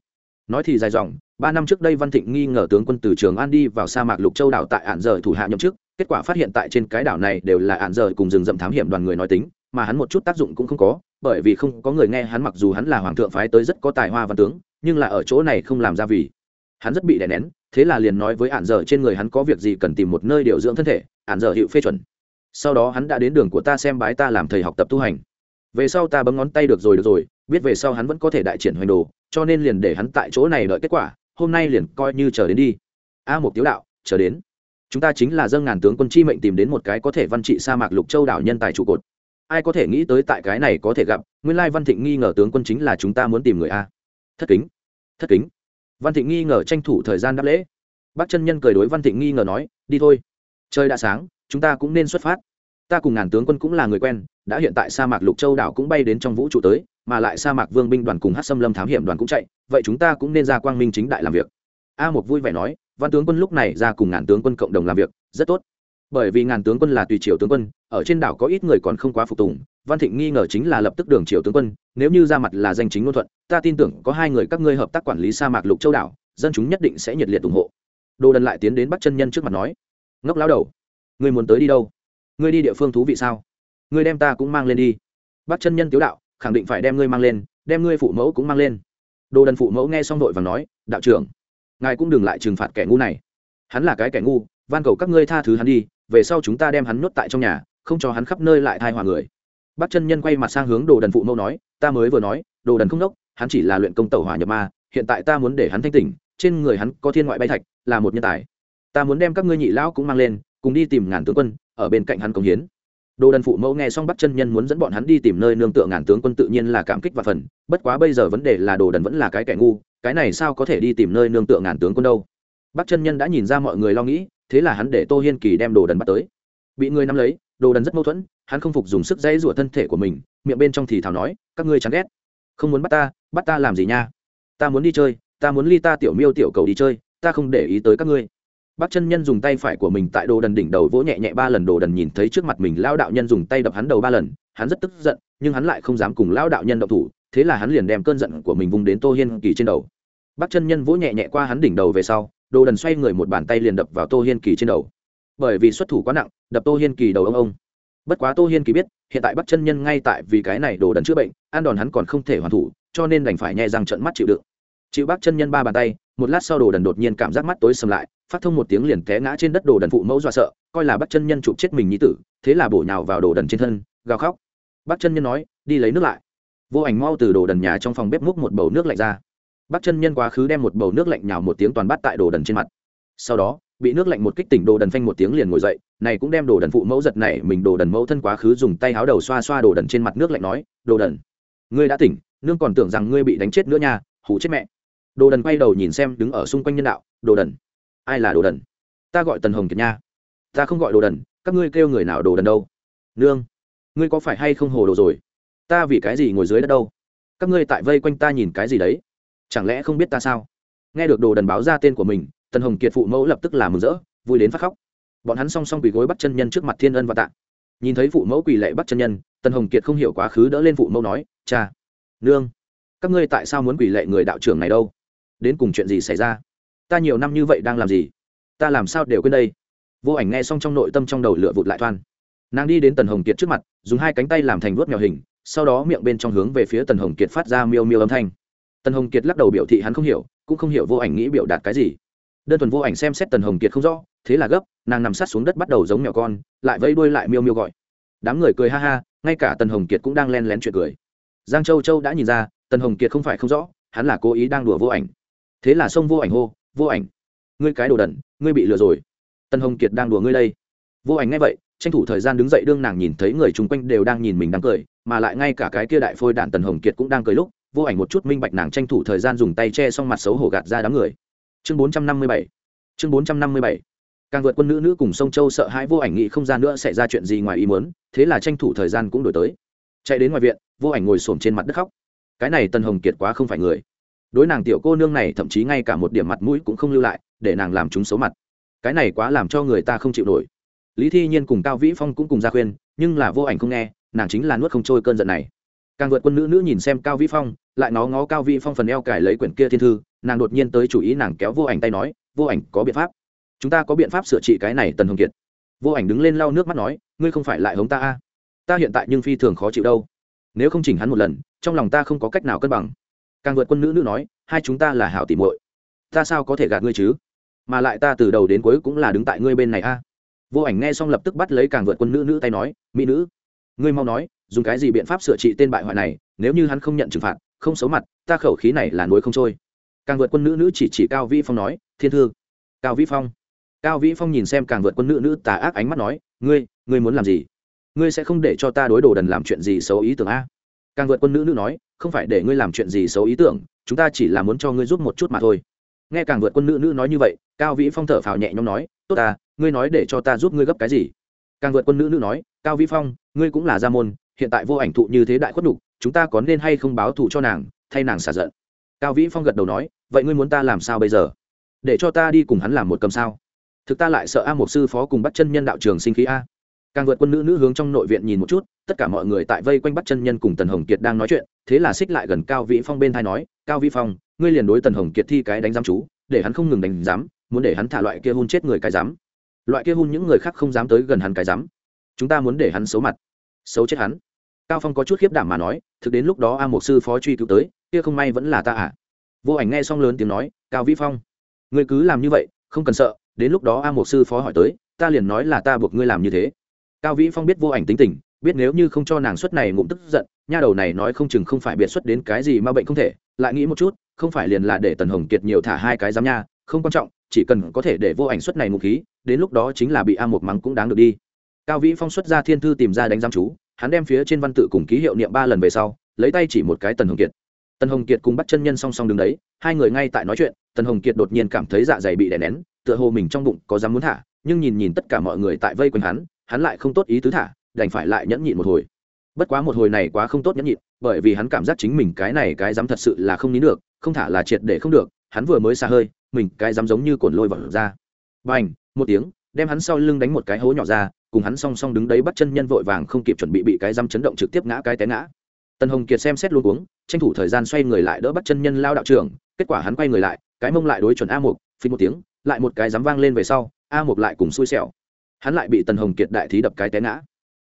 Nói thì dài dòng, ba năm trước đây văn thịnh nghi ngờ tướng quân từ trường an đi vào sa mạc lục châu đảo tại ạn rời thủ hạ nhậm chức, kết quả phát hiện tại trên cái đảo này đều là ạn rời cùng rừng rậm thám hiểm đoàn người nói tính, mà hắn một chút tác dụng cũng không có, bởi vì không có người nghe hắn mặc dù hắn là hoàng thượng phái tới rất có tài hoa văn tướng, nhưng là ở chỗ này không làm ra vì. Hắn rất bị đè nén, thế là liền nói với ạn dở trên người hắn có việc gì cần tìm một nơi điều dưỡng thân thể ạn dở hiệu phê chuẩn. Sau đó hắn đã đến đường của ta xem bái ta làm thầy học tập tu hành. Về sau ta bấm ngón tay được rồi được rồi biết về sau hắn vẫn có thể đại triển hoành đồ, cho nên liền để hắn tại chỗ này đợi kết quả, hôm nay liền coi như chờ đến đi. A một tiếu đạo, chờ đến. Chúng ta chính là dâng ngàn tướng quân chi mệnh tìm đến một cái có thể văn trị sa mạc lục châu đảo nhân tài trụ cột. Ai có thể nghĩ tới tại cái này có thể gặp, nguyên lai văn thịnh nghi ngờ tướng quân chính là chúng ta muốn tìm người a. Thất kính thất kính. Văn thịnh nghi ngờ tranh thủ thời gian đáp lễ. Bác chân nhân cười đối văn thịnh nghi ngờ nói, đi thôi. Trời đã sáng, chúng ta cũng nên xuất phát. Ta cùng ngàn tướng quân cũng là người quen, đã hiện tại sa mạc lục châu đảo cũng bay đến trong vũ trụ tới mà lại sa mạc vương binh đoàn cùng hát xâm lâm thám hiểm đoàn cũng chạy, vậy chúng ta cũng nên ra quang minh chính đại làm việc. A một vui vẻ nói, văn tướng quân lúc này ra cùng ngàn tướng quân cộng đồng làm việc, rất tốt. Bởi vì ngàn tướng quân là tùy triều tướng quân, ở trên đảo có ít người còn không quá phục tùng, văn thịnh nghi ngờ chính là lập tức đường triều tướng quân, nếu như ra mặt là danh chính ngôn thuận, ta tin tưởng có hai người các ngươi hợp tác quản lý sa mạc lục châu đảo, dân chúng nhất định sẽ nhiệt liệt ủng hộ. Đồ đần lại tiến đến bắt chân nhân trước mặt nói, ngốc lao đầu, ngươi muốn tới đi đâu? Ngươi đi địa phương thú vị sao? Ngươi đem ta cũng mang lên đi. Bắt chân nhân tiếu đạo khẳng định phải đem ngươi mang lên, đem ngươi phụ mẫu cũng mang lên. Đồ đần phụ mẫu nghe xong đội và nói, đạo trưởng, ngài cũng đừng lại trừng phạt kẻ ngu này. Hắn là cái kẻ ngu, van cầu các ngươi tha thứ hắn đi, về sau chúng ta đem hắn nhốt tại trong nhà, không cho hắn khắp nơi lại thai hòa người. Bác chân nhân quay mặt sang hướng đồ đần phụ mẫu nói, ta mới vừa nói, đồ đần không đốc, hắn chỉ là luyện công tẩu hỏa nhập ma, hiện tại ta muốn để hắn thanh tỉnh, trên người hắn có thiên ngoại bay thạch, là một nhân tài. Ta muốn đem các ngươi nhị lão cũng mang lên, cùng đi tìm ngàn tướng quân, ở bên cạnh hắn công hiến đồ đần phụ mẫu nghe xong bắt chân nhân muốn dẫn bọn hắn đi tìm nơi nương tựa ngàn tướng quân tự nhiên là cảm kích và phần, bất quá bây giờ vấn đề là đồ đần vẫn là cái kẻ ngu, cái này sao có thể đi tìm nơi nương tựa ngàn tướng quân đâu. Bắt chân nhân đã nhìn ra mọi người lo nghĩ, thế là hắn để tô hiên kỳ đem đồ đần bắt tới. Bị người nắm lấy, đồ đần rất mâu thuẫn, hắn không phục dùng sức dãy rủa thân thể của mình, miệng bên trong thì thào nói, các ngươi chán ghét. Không muốn bắt ta bắt ta làm gì nha? Ta muốn đi chơi, ta muốn ly ta tiểu miêu tiểu cầu đi chơi, ta không để ý tới các ngươi bác chân nhân dùng tay phải của mình tại đồ đần đỉnh đầu vỗ nhẹ nhẹ ba lần, đồ đần nhìn thấy trước mặt mình lao đạo nhân dùng tay đập hắn đầu ba lần, hắn rất tức giận, nhưng hắn lại không dám cùng lao đạo nhân động thủ, thế là hắn liền đem cơn giận của mình vung đến tô hiên kỳ trên đầu. Bác chân nhân vỗ nhẹ nhẹ qua hắn đỉnh đầu về sau, đồ đần xoay người một bàn tay liền đập vào tô hiên kỳ trên đầu. Bởi vì xuất thủ quá nặng, đập tô hiên kỳ đầu ông ông. Bất quá tô hiên kỳ biết, hiện tại Bắc chân nhân ngay tại vì cái này đồ đần chữa bệnh, an đòn hắn còn không thể hoàn thủ, cho nên đành phải nhẹ răng trận mắt chịu đựng. Chịu bác chân nhân ba bàn tay, một lát sau đồ đần đột nhiên cảm giác mắt tối sầm lại phát thông một tiếng liền té ngã trên đất đồ đần phụ mẫu dọa sợ, coi là bắt chân nhân chụp chết mình như tử, thế là bổ nhào vào đồ đần trên thân, gào khóc. Bắt chân nhân nói, đi lấy nước lại. Vô ảnh mau từ đồ đần nhà trong phòng bếp múc một bầu nước lạnh ra. Bắt chân nhân quá khứ đem một bầu nước lạnh nhào một tiếng toàn bắt tại đồ đần trên mặt. Sau đó, bị nước lạnh một kích tỉnh đồ đần phanh một tiếng liền ngồi dậy, này cũng đem đồ đần phụ mẫu giật này mình đồ đần mẫu thân quá khứ dùng tay áo đầu xoa xoa đồ đần trên mặt nước lạnh nói, đồ đần, ngươi đã tỉnh, nương còn tưởng rằng ngươi bị đánh chết nữa nha hủ chết mẹ. Đồ đần quay đầu nhìn xem đứng ở xung quanh nhân đạo, đồ đần ai là đồ đần? Ta gọi tần hồng kiệt nha. Ta không gọi đồ đần, các ngươi kêu người nào đồ đần đâu? Nương, ngươi có phải hay không hồ đồ rồi? Ta vì cái gì ngồi dưới đất đâu? Các ngươi tại vây quanh ta nhìn cái gì đấy? Chẳng lẽ không biết ta sao? Nghe được đồ đần báo ra tên của mình, tần hồng kiệt phụ mẫu lập tức làm mừng rỡ, vui đến phát khóc. Bọn hắn song song quỳ gối bắt chân nhân trước mặt thiên ân và tạ. Nhìn thấy phụ mẫu quỳ lệ bắt chân nhân, tần hồng kiệt không hiểu quá khứ đỡ lên phụ mẫu nói, cha, nương, các ngươi tại sao muốn quỳ lệ người đạo trưởng này đâu? Đến cùng chuyện gì xảy ra? Ta nhiều năm như vậy đang làm gì? Ta làm sao đều quên đây? Vô ảnh nghe xong trong nội tâm trong đầu lựa vụt lại thoan. Nàng đi đến tần hồng kiệt trước mặt, dùng hai cánh tay làm thành vuốt mèo hình, sau đó miệng bên trong hướng về phía tần hồng kiệt phát ra miêu miêu âm thanh. Tần hồng kiệt lắc đầu biểu thị hắn không hiểu, cũng không hiểu vô ảnh nghĩ biểu đạt cái gì. Đơn thuần vô ảnh xem xét tần hồng kiệt không rõ, thế là gấp, nàng nằm sát xuống đất bắt đầu giống mèo con, lại vẫy đuôi lại miêu miêu gọi. Đám người cười ha ha, ngay cả tần hồng kiệt cũng đang len lén chuyện cười. Giang châu châu đã nhìn ra, tần hồng kiệt không phải không rõ, hắn là cố ý đang đùa vô ảnh. Thế là xông vô ảnh hô vô ảnh. Ngươi cái đồ đần, ngươi bị lừa rồi. Tần hồng kiệt đang đùa ngươi đây. Vô ảnh nghe vậy, tranh thủ thời gian đứng dậy đương nàng nhìn thấy người chung quanh đều đang nhìn mình đang cười, mà lại ngay cả cái kia đại phôi đạn tần hồng kiệt cũng đang cười lúc, vô ảnh một chút minh bạch nàng tranh thủ thời gian dùng tay che xong mặt xấu hổ gạt ra đám người. Chương bốn trăm năm mươi bảy. Chương bốn trăm năm mươi bảy. Càng vượt quân nữ nữ cùng sông châu sợ hãi vô ảnh nghĩ không gian nữa sẽ ra chuyện gì ngoài ý muốn, thế là tranh thủ thời gian cũng đổi tới. Chạy đến ngoài viện, vô ảnh ngồi xổm trên mặt đất khóc. Cái này tần hồng kiệt quá không phải người đối nàng tiểu cô nương này thậm chí ngay cả một điểm mặt mũi cũng không lưu lại, để nàng làm chúng xấu mặt. Cái này quá làm cho người ta không chịu nổi. Lý thi nhiên cùng cao vĩ phong cũng cùng ra khuyên, nhưng là vô ảnh không nghe, nàng chính là nuốt không trôi cơn giận này. Càng vượt quân nữ nữ nhìn xem cao vĩ phong, lại nó ngó cao vĩ phong phần eo cải lấy quyển kia thiên thư, nàng đột nhiên tới chủ ý nàng kéo vô ảnh tay nói, vô ảnh, có biện pháp. Chúng ta có biện pháp sửa trị cái này tần hồng kiệt. Vô ảnh đứng lên lau nước mắt nói, ngươi không phải lại hống ta a? À? ta hiện tại nhưng phi thường khó chịu đâu. Nếu không chỉnh hắn một lần, trong lòng ta không có cách nào cân bằng càng vượt quân nữ nữ nói, hai chúng ta là hảo tìm muội. Ta sao có thể gạt ngươi chứ? Mà lại ta từ đầu đến cuối cũng là đứng tại ngươi bên này a. Vô ảnh nghe xong lập tức bắt lấy càng vượt quân nữ nữ tay nói, mỹ nữ, ngươi mau nói, dùng cái gì biện pháp sửa trị tên bại hoại này, nếu như hắn không nhận trừng phạt, không xấu mặt, ta khẩu khí này là nối không trôi. Càng vượt quân nữ nữ chỉ chỉ cao vĩ phong nói, thiên thư. Cao vĩ phong. Cao vĩ phong nhìn xem càng vượt quân nữ nữ tà ác ánh mắt nói, ngươi ngươi muốn làm gì? Ngươi sẽ không để cho ta đối đồ đần làm chuyện gì xấu ý tưởng a càng vượt quân nữ nữ nói, không phải để ngươi làm chuyện gì xấu ý tưởng, chúng ta chỉ là muốn cho ngươi giúp một chút mà thôi. Nghe càng vượt quân nữ nữ nói như vậy, cao vĩ phong thở phào nhẹ nhõm nói, tốt ta ngươi nói để cho ta giúp ngươi gấp cái gì? Càng vượt quân nữ nữ nói, cao vĩ phong, ngươi cũng là gia môn, hiện tại vô ảnh thụ như thế đại khuất đục chúng ta có nên hay không báo thù cho nàng, thay nàng xả giận? Cao vĩ phong gật đầu nói, vậy ngươi muốn ta làm sao bây giờ? Để cho ta đi cùng hắn làm một cầm sao? Thực ta lại sợ a một sư phó cùng bắt chân nhân đạo trường sinh khí a càng vượt quân nữ nữ hướng trong nội viện nhìn một chút, tất cả mọi người tại vây quanh bắt chân nhân cùng tần hồng kiệt đang nói chuyện, thế là xích lại gần cao vĩ phong bên thai nói, cao vĩ phong, ngươi liền đối tần hồng kiệt thi cái đánh giám chú, để hắn không ngừng đánh giám, muốn để hắn thả loại kia hôn chết người cái giám. Loại kia hôn những người khác không dám tới gần hắn cái giám. Chúng ta muốn để hắn xấu mặt, xấu chết hắn. Cao phong có chút khiếp đảm mà nói, thực đến lúc đó a một sư phó truy cứu tới, kia không may vẫn là ta à? Vô ảnh nghe xong lớn tiếng nói, cao vĩ phong, ngươi cứ làm như vậy, không cần sợ, đến lúc đó a một sư phó hỏi tới, ta liền nói là ta buộc ngươi làm như thế cao vĩ phong biết vô ảnh tính tình, biết nếu như không cho nàng xuất này ngụm tức giận, nha đầu này nói không chừng không phải biệt xuất đến cái gì mà bệnh không thể, lại nghĩ một chút, không phải liền là để tần hồng kiệt nhiều thả hai cái giám nha, không quan trọng, chỉ cần có thể để vô ảnh xuất này ngụ khí, đến lúc đó chính là bị a một mắng cũng đáng được đi. Cao vĩ phong xuất ra thiên thư tìm ra đánh giam chú, hắn đem phía trên văn tự cùng ký hiệu niệm ba lần về sau, lấy tay chỉ một cái tần hồng kiệt. Tần hồng kiệt cùng bắt chân nhân song song đứng đấy, hai người ngay tại nói chuyện, tần hồng kiệt đột nhiên cảm thấy dạ dày bị đè nén, tựa hồ mình trong bụng có dám muốn thả, nhưng nhìn nhìn tất cả mọi người tại vây quanh hắn hắn lại không tốt ý tứ thả, đành phải lại nhẫn nhịn một hồi. Bất quá một hồi này quá không tốt nhẫn nhịn, bởi vì hắn cảm giác chính mình cái này cái dám thật sự là không nín được, không thả là triệt để không được, hắn vừa mới xa hơi, mình cái dám giống như cồn lôi vào ra. B à n h một tiếng, đem hắn sau lưng đánh một cái hố nhỏ ra, cùng hắn song song đứng đấy bắt chân nhân vội vàng không kịp chuẩn bị bị cái dám chấn động trực tiếp ngã cái té ngã. Tần hồng kiệt xem xét luôn uống tranh thủ thời gian xoay người lại đỡ bắt chân nhân lao đạo trưởng, kết quả hắn quay người lại, cái mông lại đối chuẩn a mục phí một tiếng, lại một cái dám vang lên về sau, a mục lại cùng xui xẻo hắn lại bị tần hồng kiệt đại thí đập cái té ngã.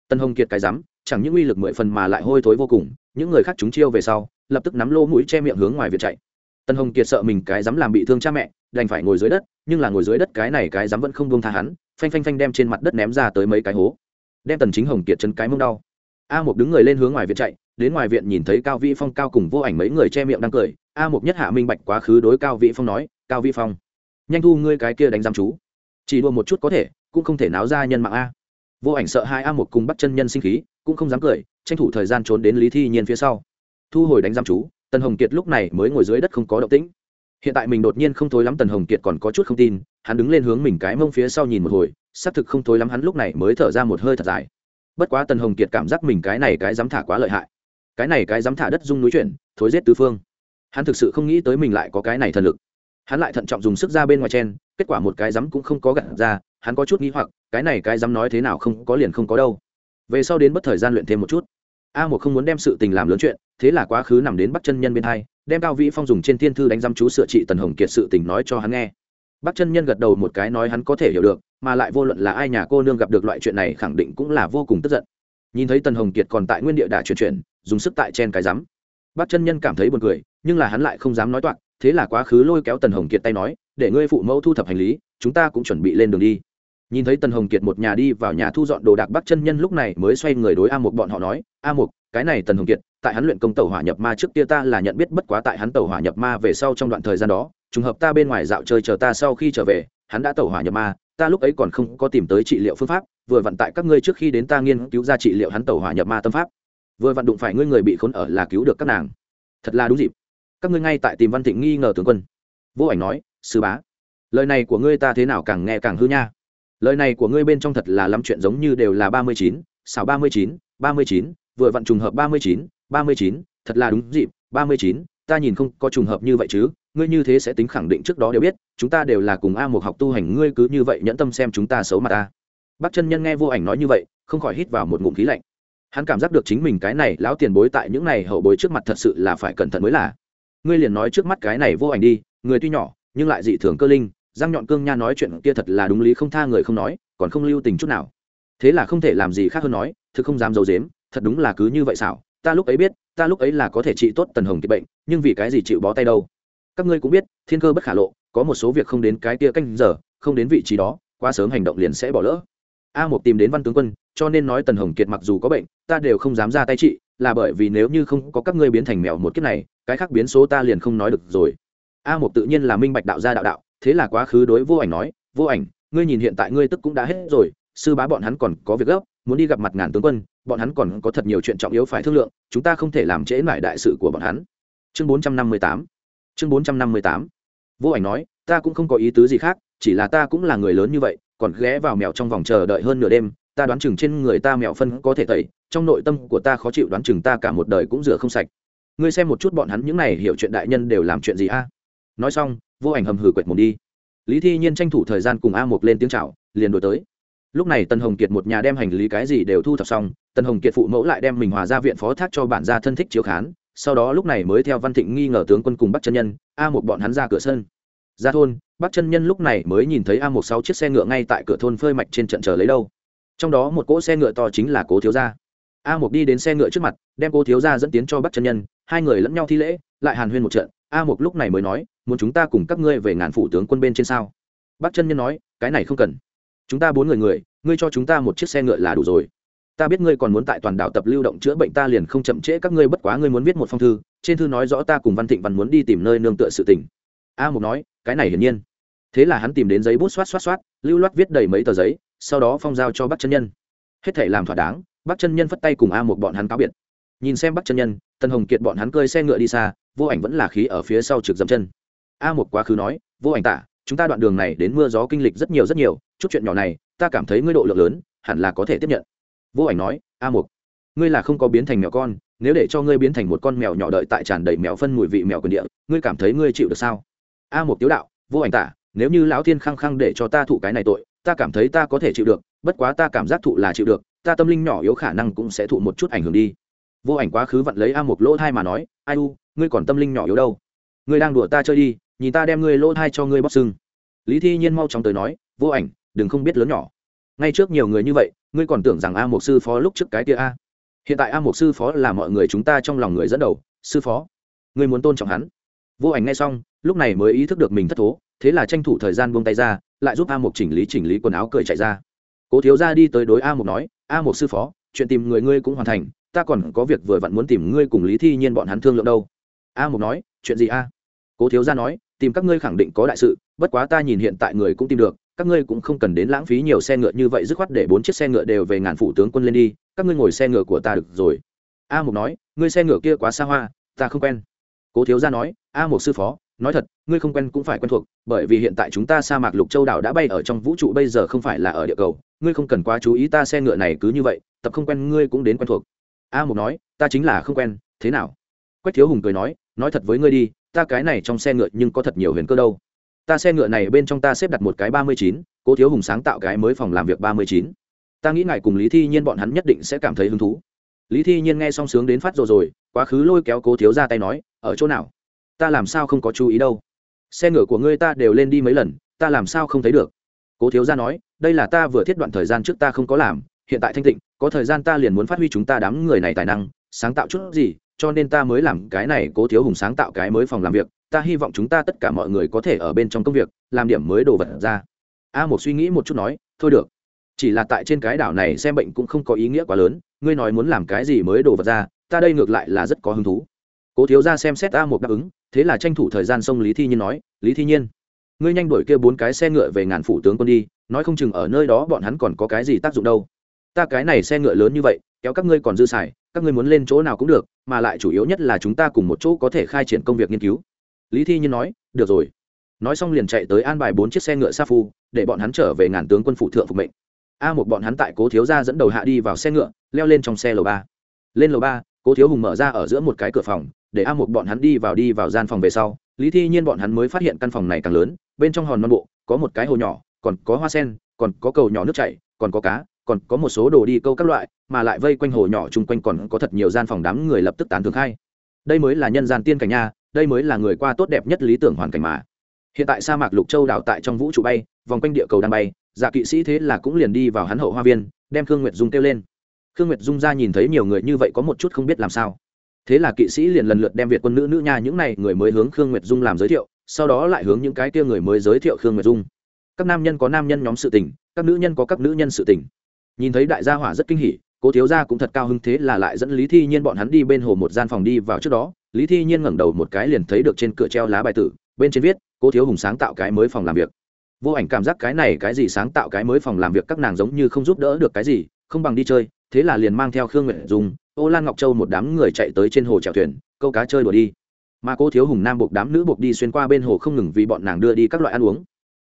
Tần hồng kiệt cái rắm, chẳng những uy lực mười phần mà lại hôi thối vô cùng, những người khác chúng chiêu về sau, lập tức nắm lô mũi che miệng hướng ngoài việc chạy. Tần hồng kiệt sợ mình cái dám làm bị thương cha mẹ, đành phải ngồi dưới đất, nhưng là ngồi dưới đất cái này cái dám vẫn không buông tha hắn, phanh phanh phanh đem trên mặt đất ném ra tới mấy cái hố. Đem tần chính hồng kiệt chân cái mông đau. A một đứng người lên hướng ngoài viện chạy, đến ngoài viện nhìn thấy cao vĩ phong cao cùng vô ảnh mấy người che miệng đang cười. A một nhất hạ minh bạch quá khứ đối cao vĩ phong nói, cao vĩ phong, nhanh thu ngươi cái kia đánh giam chú. Chỉ đua một chút có thể cũng không thể náo ra nhân mạng a. Vô ảnh sợ hai a một cùng bắt chân nhân sinh khí, cũng không dám cười, tranh thủ thời gian trốn đến lý thi nhiên phía sau. Thu hồi đánh giam chú, tần hồng kiệt lúc này mới ngồi dưới đất không có động tĩnh. Hiện tại mình đột nhiên không thối lắm, tần hồng kiệt còn có chút không tin, hắn đứng lên hướng mình cái mông phía sau nhìn một hồi, xác thực không thối lắm, hắn lúc này mới thở ra một hơi thật dài. Bất quá tần hồng kiệt cảm giác mình cái này cái dám thả quá lợi hại. Cái này cái dám thả đất dung núi chuyển, thối giết tứ phương. Hắn thực sự không nghĩ tới mình lại có cái này thần lực. Hắn lại thận trọng dùng sức ra bên ngoài chen kết quả một cái dám cũng không có gặt ra, hắn có chút nghĩ hoặc, cái này cái dám nói thế nào không có liền không có đâu. Về sau đến bất thời gian luyện thêm một chút. A một không muốn đem sự tình làm lớn chuyện, thế là quá khứ nằm đến bắt chân nhân bên hai, đem cao vĩ phong dùng trên thiên thư đánh giam chú sửa trị tần hồng kiệt sự tình nói cho hắn nghe. Bắt chân nhân gật đầu một cái nói hắn có thể hiểu được, mà lại vô luận là ai nhà cô nương gặp được loại chuyện này khẳng định cũng là vô cùng tức giận. Nhìn thấy tần hồng kiệt còn tại nguyên địa đà chuyển chuyển, dùng sức tại trên cái rắm bắt chân nhân cảm thấy buồn cười, nhưng là hắn lại không dám nói toạc, thế là quá khứ lôi kéo tần hồng kiệt tay nói để ngươi phụ mẫu thu thập hành lý, chúng ta cũng chuẩn bị lên đường đi. Nhìn thấy tần hồng kiệt một nhà đi vào nhà thu dọn đồ đạc Bắc chân nhân lúc này mới xoay người đối a một bọn họ nói, a một cái này tần hồng kiệt, tại hắn luyện công tàu hỏa nhập ma trước kia ta là nhận biết bất quá tại hắn tàu hỏa nhập ma về sau trong đoạn thời gian đó, trùng hợp ta bên ngoài dạo chơi chờ ta sau khi trở về, hắn đã tàu hỏa nhập ma, ta lúc ấy còn không có tìm tới trị liệu phương pháp, vừa vặn tại các ngươi trước khi đến ta nghiên cứu ra trị liệu hắn tàu hỏa nhập ma tâm pháp. Vừa vặn đụng phải ngươi người bị khốn ở là cứu được các nàng. Thật là đúng dịp. Các ngươi ngay tại tìm văn thịnh nghi ngờ tướng quân. Vô ảnh nói sư bá, lời này của ngươi ta thế nào càng nghe càng hư nha. Lời này của ngươi bên trong thật là lắm chuyện giống như đều là ba mươi chín xào ba mươi chín, ba mươi chín, vừa vặn trùng hợp ba mươi chín, ba mươi chín, thật là đúng dịp, ba mươi chín, ta nhìn không có trùng hợp như vậy chứ, ngươi như thế sẽ tính khẳng định trước đó đều biết, chúng ta đều là cùng a một học tu hành, ngươi cứ như vậy nhẫn tâm xem chúng ta xấu mặt ta. Bác chân nhân nghe vô ảnh nói như vậy, không khỏi hít vào một ngụm khí lạnh. Hắn cảm giác được chính mình cái này lão tiền bối tại những này hậu bối trước mặt thật sự là phải cẩn thận mới là. Ngươi liền nói trước mắt cái này vô ảnh đi, người tuy nhỏ nhưng lại dị thường cơ linh răng nhọn cương nha nói chuyện kia thật là đúng lý không tha người không nói, còn không lưu tình chút nào. Thế là không thể làm gì khác hơn nói, thực không dám d i ấ u dếm thật đúng là cứ như vậy xảo, ta lúc ấy biết, ta lúc ấy là có thể trị tốt tần hồng kiệt bệnh, nhưng vì cái gì chịu bó tay đâu? Các ngươi cũng biết, thiên cơ bất khả lộ, có một số việc không đến cái kia canh giờ, không đến vị trí đó, quá sớm hành động liền sẽ bỏ lỡ. A một tìm đến văn tướng quân, cho nên nói tần hồng kiệt mặc dù có bệnh, ta đều không dám ra tay trị, là bởi vì nếu như không có các ngươi biến thành mèo một kiếp này, cái khác biến số ta liền không nói được rồi a một tự nhiên là minh bạch đạo gia đạo đạo, thế là quá khứ đối vô ảnh nói, vô ảnh, ngươi nhìn hiện tại ngươi tức cũng đã hết rồi, sư bá bọn hắn còn có việc gấp, muốn đi gặp mặt ngàn tướng quân, bọn hắn còn có thật nhiều chuyện trọng yếu phải thương lượng, chúng ta không thể làm trễ mải đại sự của bọn hắn. Chương bốn trăm năm mươi tám. Chương bốn trăm năm mươi tám. Vô ảnh nói, ta cũng không có ý tứ gì khác, chỉ là ta cũng là người lớn như vậy, còn ghé vào mèo trong vòng chờ đợi hơn nửa đêm, ta đoán chừng trên người ta mèo phân có thể tẩy, trong nội tâm của ta khó chịu đoán chừng ta cả một đời cũng rửa không sạch. Ngươi xem một chút bọn hắn những này hiểu chuyện đại nhân đều làm chuyện gì a? Nói xong, vô ảnh hầm hừ quệt mồm đi. Lý thi nhiên tranh thủ thời gian cùng a mục lên tiếng c h à o liền đổi tới. Lúc này tân hồng kiệt một nhà đem hành lý cái gì đều thu thập xong tân hồng kiệt phụ mẫu lại đem mình hòa ra viện phó thác cho bản gia thân thích chiếu khán, sau đó lúc này mới theo văn thịnh nghi ngờ tướng quân cùng bắt chân nhân, a một bọn hắn ra cửa sân. Ra thôn bắt chân nhân lúc này mới nhìn thấy a một sáu chiếc xe ngựa ngay tại cửa thôn phơi mạch trên trận chờ lấy đâu. Trong đó một cỗ xe ngựa to chính là cố thiếu gia. A một đi đến xe ngựa trước mặt, đem cố thiếu gia dẫn tiến cho bắt chân nhân, hai người lẫn nhau thi lễ, lại hàn huyên một trận, a một lúc này mới nói muốn chúng ta cùng các ngươi về ngàn phủ tướng quân bên trên sao? Bác chân nhân nói, cái này không cần. Chúng ta bốn người người, ngươi cho chúng ta một chiếc xe ngựa là đủ rồi. Ta biết ngươi còn muốn tại toàn đảo tập lưu động chữa bệnh ta liền không chậm trễ các ngươi bất quá ngươi muốn viết một phong thư, trên thư nói rõ ta cùng văn thịnh văn muốn đi tìm nơi nương tựa sự tỉnh a mục nói, cái này hiển nhiên. Thế là hắn tìm đến giấy bút xoát xoát xoát, lưu loát viết đầy mấy tờ giấy, sau đó phong giao cho bắc chân nhân. Hết thể làm thỏa đáng bắc chân nhân phất tay cùng a một bọn hắn cáo biệt. Nhìn xem bắc chân nhân tân hồng kiệt bọn hắn cơi xe ngựa đi xa, vô ảnh vẫn là khí ở phía sau trực dầm chân a một quá khứ nói, vô ảnh tả, chúng ta đoạn đường này đến mưa gió kinh lịch rất nhiều rất nhiều, chút chuyện nhỏ này, ta cảm thấy ngươi độ lượng lớn, hẳn là có thể tiếp nhận. Vô ảnh nói, a mục ngươi là không có biến thành mèo con, nếu để cho ngươi biến thành một con mèo nhỏ đợi tại tràn đầy mèo phân mùi vị mèo quần địa, ngươi cảm thấy ngươi chịu được sao? A mục tiếu đạo, vô ảnh tả, nếu như lão thiên khăng khăng để cho ta thụ cái này tội, ta cảm thấy ta có thể chịu được, bất quá ta cảm giác thụ là chịu được, ta tâm linh nhỏ yếu khả năng cũng sẽ thụ một chút ảnh hưởng đi. Vô ảnh quá khứ vặn lấy a một lỗ thai mà nói, ai u, ngươi còn tâm linh nhỏ yếu đâu? Ngươi đang đùa ta chơi đi nhìn ta đem ngươi lỗ thai cho ngươi bóc sưng. Lý thi nhiên mau chóng tới nói, vô ảnh, đừng không biết lớn nhỏ. Ngay trước nhiều người như vậy, ngươi còn tưởng rằng a Mục sư phó lúc trước cái kia a. Hiện tại a Mục sư phó là mọi người chúng ta trong lòng người dẫn đầu, sư phó. Ngươi muốn tôn trọng hắn. Vô ảnh nghe xong, lúc này mới ý thức được mình thất thố, thế là tranh thủ thời gian buông tay ra, lại giúp a Mục chỉnh lý chỉnh lý quần áo cười chạy ra. Cố thiếu ra đi tới đối a Mục nói, a Mục sư phó, chuyện tìm người ngươi cũng hoàn thành, ta còn có việc vừa vặn muốn tìm ngươi cùng lý thi nhiên bọn hắn thương lượng đâu. A Mục nói, chuyện gì a? Cố thiếu ra nói tìm các ngươi khẳng định có đại sự, bất quá ta nhìn hiện tại người cũng tìm được, các ngươi cũng không cần đến lãng phí nhiều xe ngựa như vậy, dứt khoát để bốn chiếc xe ngựa đều về ngàn phụ tướng quân lên đi, các ngươi ngồi xe ngựa của ta được rồi. A mục nói, ngươi xe ngựa kia quá xa hoa, ta không quen. Cố thiếu gia nói, a Mục sư phó, nói thật, ngươi không quen cũng phải quen thuộc, bởi vì hiện tại chúng ta sa mạc lục châu đảo đã bay ở trong vũ trụ bây giờ không phải là ở địa cầu, ngươi không cần quá chú ý ta xe ngựa này cứ như vậy, tập không quen ngươi cũng đến quen thuộc. A mục nói, ta chính là không quen, thế nào? Quách thiếu hùng cười nói nói thật với ngươi đi ta cái này trong xe ngựa nhưng có thật nhiều huyền cơ đâu. Ta xe ngựa này bên trong ta xếp đặt một cái ba mươi chín, cố thiếu hùng sáng tạo cái mới phòng làm việc ba mươi chín. Ta nghĩ ngài cùng lý thi nhiên bọn hắn nhất định sẽ cảm thấy hứng thú. Lý thi nhiên nghe xong sướng đến phát rồi rồi, quá khứ lôi kéo cố thiếu ra tay nói, ở chỗ nào? Ta làm sao không có chú ý đâu? Xe ngựa của ngươi ta đều lên đi mấy lần, ta làm sao không thấy được? Cố thiếu ra nói, đây là ta vừa thiết đoạn thời gian trước ta không có làm, hiện tại thanh tịnh, có thời gian ta liền muốn phát huy chúng ta đám người này tài năng, sáng tạo chút gì cho nên ta mới làm cái này cố thiếu hùng sáng tạo cái mới phòng làm việc, ta hy vọng chúng ta tất cả mọi người có thể ở bên trong công việc, làm điểm mới đồ vật ra. A một suy nghĩ một chút nói, thôi được, chỉ là tại trên cái đảo này xem bệnh cũng không có ý nghĩa quá lớn, ngươi nói muốn làm cái gì mới đồ vật ra, ta đây ngược lại là rất có hứng thú. Cố thiếu ra xem xét a một đáp ứng, thế là tranh thủ thời gian xông lý thi nhiên nói, lý thi nhiên, ngươi nhanh đuổi kia bốn cái xe ngựa về ngàn phủ tướng quân đi, nói không chừng ở nơi đó bọn hắn còn có cái gì tác dụng đâu ta cái này xe ngựa lớn như vậy, kéo các ngươi còn dư xài, các ngươi muốn lên chỗ nào cũng được, mà lại chủ yếu nhất là chúng ta cùng một chỗ có thể khai triển công việc nghiên cứu. Lý thi nhiên nói, được rồi. Nói xong liền chạy tới an bài bốn chiếc xe ngựa sa phu, để bọn hắn trở về ngàn tướng quân phụ thượng phục mệnh. A một bọn hắn tại cố thiếu gia dẫn đầu hạ đi vào xe ngựa, leo lên trong xe lầu ba. Lên lầu ba, cố thiếu hùng mở ra ở giữa một cái cửa phòng, để a một bọn hắn đi vào đi vào gian phòng về sau. Lý thi nhiên bọn hắn mới phát hiện căn phòng này càng lớn, bên trong hòn non bộ, có một cái hồ nhỏ, còn có hoa sen, còn có cầu nhỏ nước chảy, còn có cá còn có một số đồ đi câu các loại, mà lại vây quanh hồ nhỏ chung quanh còn có thật nhiều gian phòng đám người lập tức tán thường khai. Đây mới là nhân gian tiên cảnh nha, đây mới là người qua tốt đẹp nhất lý tưởng hoàn cảnh mà. Hiện tại sa mạc lục châu đảo tại trong vũ trụ bay, vòng quanh địa cầu đang bay dạ kỵ sĩ thế là cũng liền đi vào hắn hậu hoa viên, đem khương nguyệt dung kêu lên. Khương nguyệt dung ra nhìn thấy nhiều người như vậy có một chút không biết làm sao. Thế là kỵ sĩ liền lần lượt đem việt quân nữ nữ nha những này người mới hướng khương nguyệt dung làm giới thiệu, sau đó lại hướng những cái kia người mới giới thiệu khương nguyệt dung. Các nam nhân có nam nhân nhóm sự tình, các nữ nhân có các nữ nhân sự tình nhìn thấy đại gia hỏa rất kinh hỉ, cố thiếu gia cũng thật cao hứng thế là lại dẫn lý thi nhiên bọn hắn đi bên hồ một gian phòng đi vào trước đó. Lý thi nhiên ngẩng đầu một cái liền thấy được trên cửa treo lá bài tử, bên trên viết, cố thiếu hùng sáng tạo cái mới phòng làm việc. Vô ảnh cảm giác cái này cái gì sáng tạo cái mới phòng làm việc các nàng giống như không giúp đỡ được cái gì, không bằng đi chơi, thế là liền mang theo khương nguyện dùng ô lan ngọc châu một đám người chạy tới trên hồ chèo thuyền, câu cá chơi đùa đi. Mà cô thiếu hùng nam buộc đám nữ buộc đi xuyên qua bên hồ không ngừng vì bọn nàng đưa đi các loại ăn uống.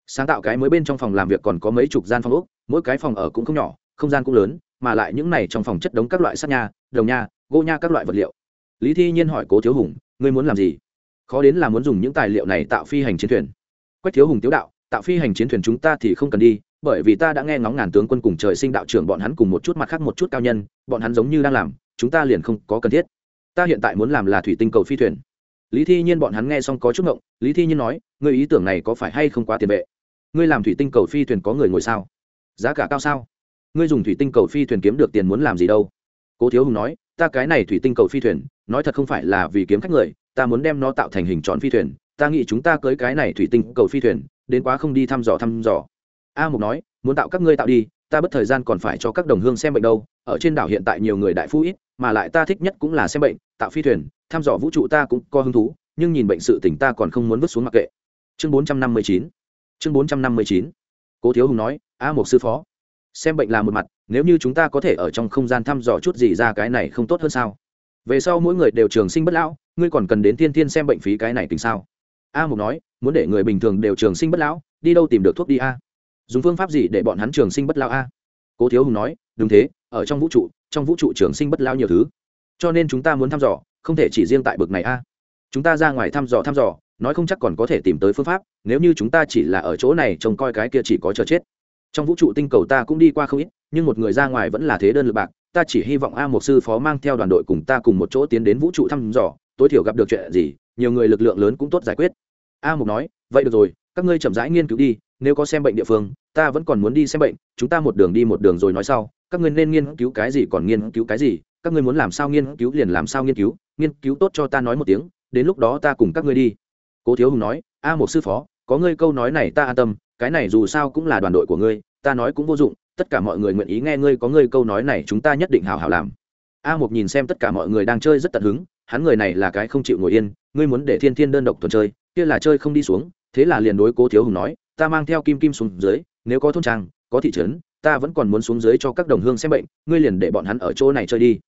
Sáng tạo cái mới bên trong phòng làm việc còn có mấy chục gian phòng úc mỗi cái phòng ở cũng không nhỏ không gian cũng lớn, mà lại những này trong phòng chất đống các loại sắt nha, đồng nha, gỗ nha các loại vật liệu. Lý thi nhiên hỏi cố thiếu hùng, ngươi muốn làm gì? Khó đến là muốn dùng những tài liệu này tạo phi hành chiến thuyền. Quách thiếu hùng tiếu đạo, tạo phi hành chiến thuyền chúng ta thì không cần đi, bởi vì ta đã nghe ngóng ngàn tướng quân cùng trời sinh đạo trưởng bọn hắn cùng một chút mặt khác một chút cao nhân, bọn hắn giống như đang làm, chúng ta liền không có cần thiết. Ta hiện tại muốn làm là thủy tinh cầu phi thuyền. Lý thi nhiên bọn hắn nghe xong có chút ngộng, lý thi nhiên nói người ý tưởng này có phải hay không quá tiền vệ? Ngươi làm thủy tinh cầu phi thuyền có người ngồi sao? Giá cả cao sao? Ngươi dùng thủy tinh cầu phi thuyền kiếm được tiền muốn làm gì đâu? Cố thiếu hùng nói, ta cái này thủy tinh cầu phi thuyền, nói thật không phải là vì kiếm khách người, ta muốn đem nó tạo thành hình tròn phi thuyền, ta nghĩ chúng ta cưới cái này thủy tinh cầu phi thuyền, đến quá không đi thăm dò thăm dò. A mục nói, muốn tạo các ngươi tạo đi, ta bất thời gian còn phải cho các đồng hương xem bệnh đâu, ở trên đảo hiện tại nhiều người đại phú ít, mà lại ta thích nhất cũng là xem bệnh, tạo phi thuyền, thăm dò vũ trụ ta cũng có hứng thú, nhưng nhìn bệnh sự tỉnh ta còn không muốn vứt xuống mặc kệ. Chương bốn trăm năm mươi chín. Chương bốn trăm năm mươi chín. Cố thiếu hùng nói, a Mục sư phó xem bệnh là một mặt, nếu như chúng ta có thể ở trong không gian thăm dò chút gì ra cái này không tốt hơn sao? Về sau mỗi người đều trường sinh bất lão, ngươi còn cần đến thiên thiên xem bệnh phí cái này tính sao? A mục nói, muốn để người bình thường đều trường sinh bất lão, đi đâu tìm được thuốc đi a? Dùng phương pháp gì để bọn hắn trường sinh bất lão a? Cố thiếu hùng nói, đúng thế, ở trong vũ trụ, trong vũ trụ trường sinh bất lão nhiều thứ. Cho nên chúng ta muốn thăm dò, không thể chỉ riêng tại bực này a. Chúng ta ra ngoài thăm dò thăm dò, nói không chắc còn có thể tìm tới phương pháp, nếu như chúng ta chỉ là ở chỗ này trông coi cái kia chỉ có chờ chết trong vũ trụ tinh cầu ta cũng đi qua không ít, nhưng một người ra ngoài vẫn là thế đơn lực bạc. Ta chỉ hy vọng a một sư phó mang theo đoàn đội cùng ta cùng một chỗ tiến đến vũ trụ thăm dò. Tối thiểu gặp được chuyện gì, nhiều người lực lượng lớn cũng tốt giải quyết. A mục nói, vậy được rồi, các ngươi chậm rãi nghiên cứu đi, nếu có xem bệnh địa phương, ta vẫn còn muốn đi xem bệnh. Chúng ta một đường đi một đường rồi nói sau. Các ngươi nên nghiên cứu cái gì còn nghiên cứu cái gì. Các ngươi muốn làm sao nghiên cứu liền làm sao nghiên cứu. Nghiên cứu tốt cho ta nói một tiếng, đến lúc đó ta cùng các ngươi đi. Cố thiếu hùng nói, a một sư phó, có ngươi câu nói này ta an tâm cái này dù sao cũng là đoàn đội của ngươi, ta nói cũng vô dụng, tất cả mọi người nguyện ý nghe ngươi có ngươi câu nói này, chúng ta nhất định hào hào làm. A một nhìn xem tất cả mọi người đang chơi rất tận hứng, hắn người này là cái không chịu ngồi yên, ngươi muốn để thiên thiên đơn độc tuần chơi, kia là chơi không đi xuống, thế là liền đối cố thiếu hùng nói, ta mang theo kim kim xuống dưới, nếu có thôn trang, có thị trấn, ta vẫn còn muốn xuống dưới cho các đồng hương xem bệnh, ngươi liền để bọn hắn ở chỗ này chơi đi.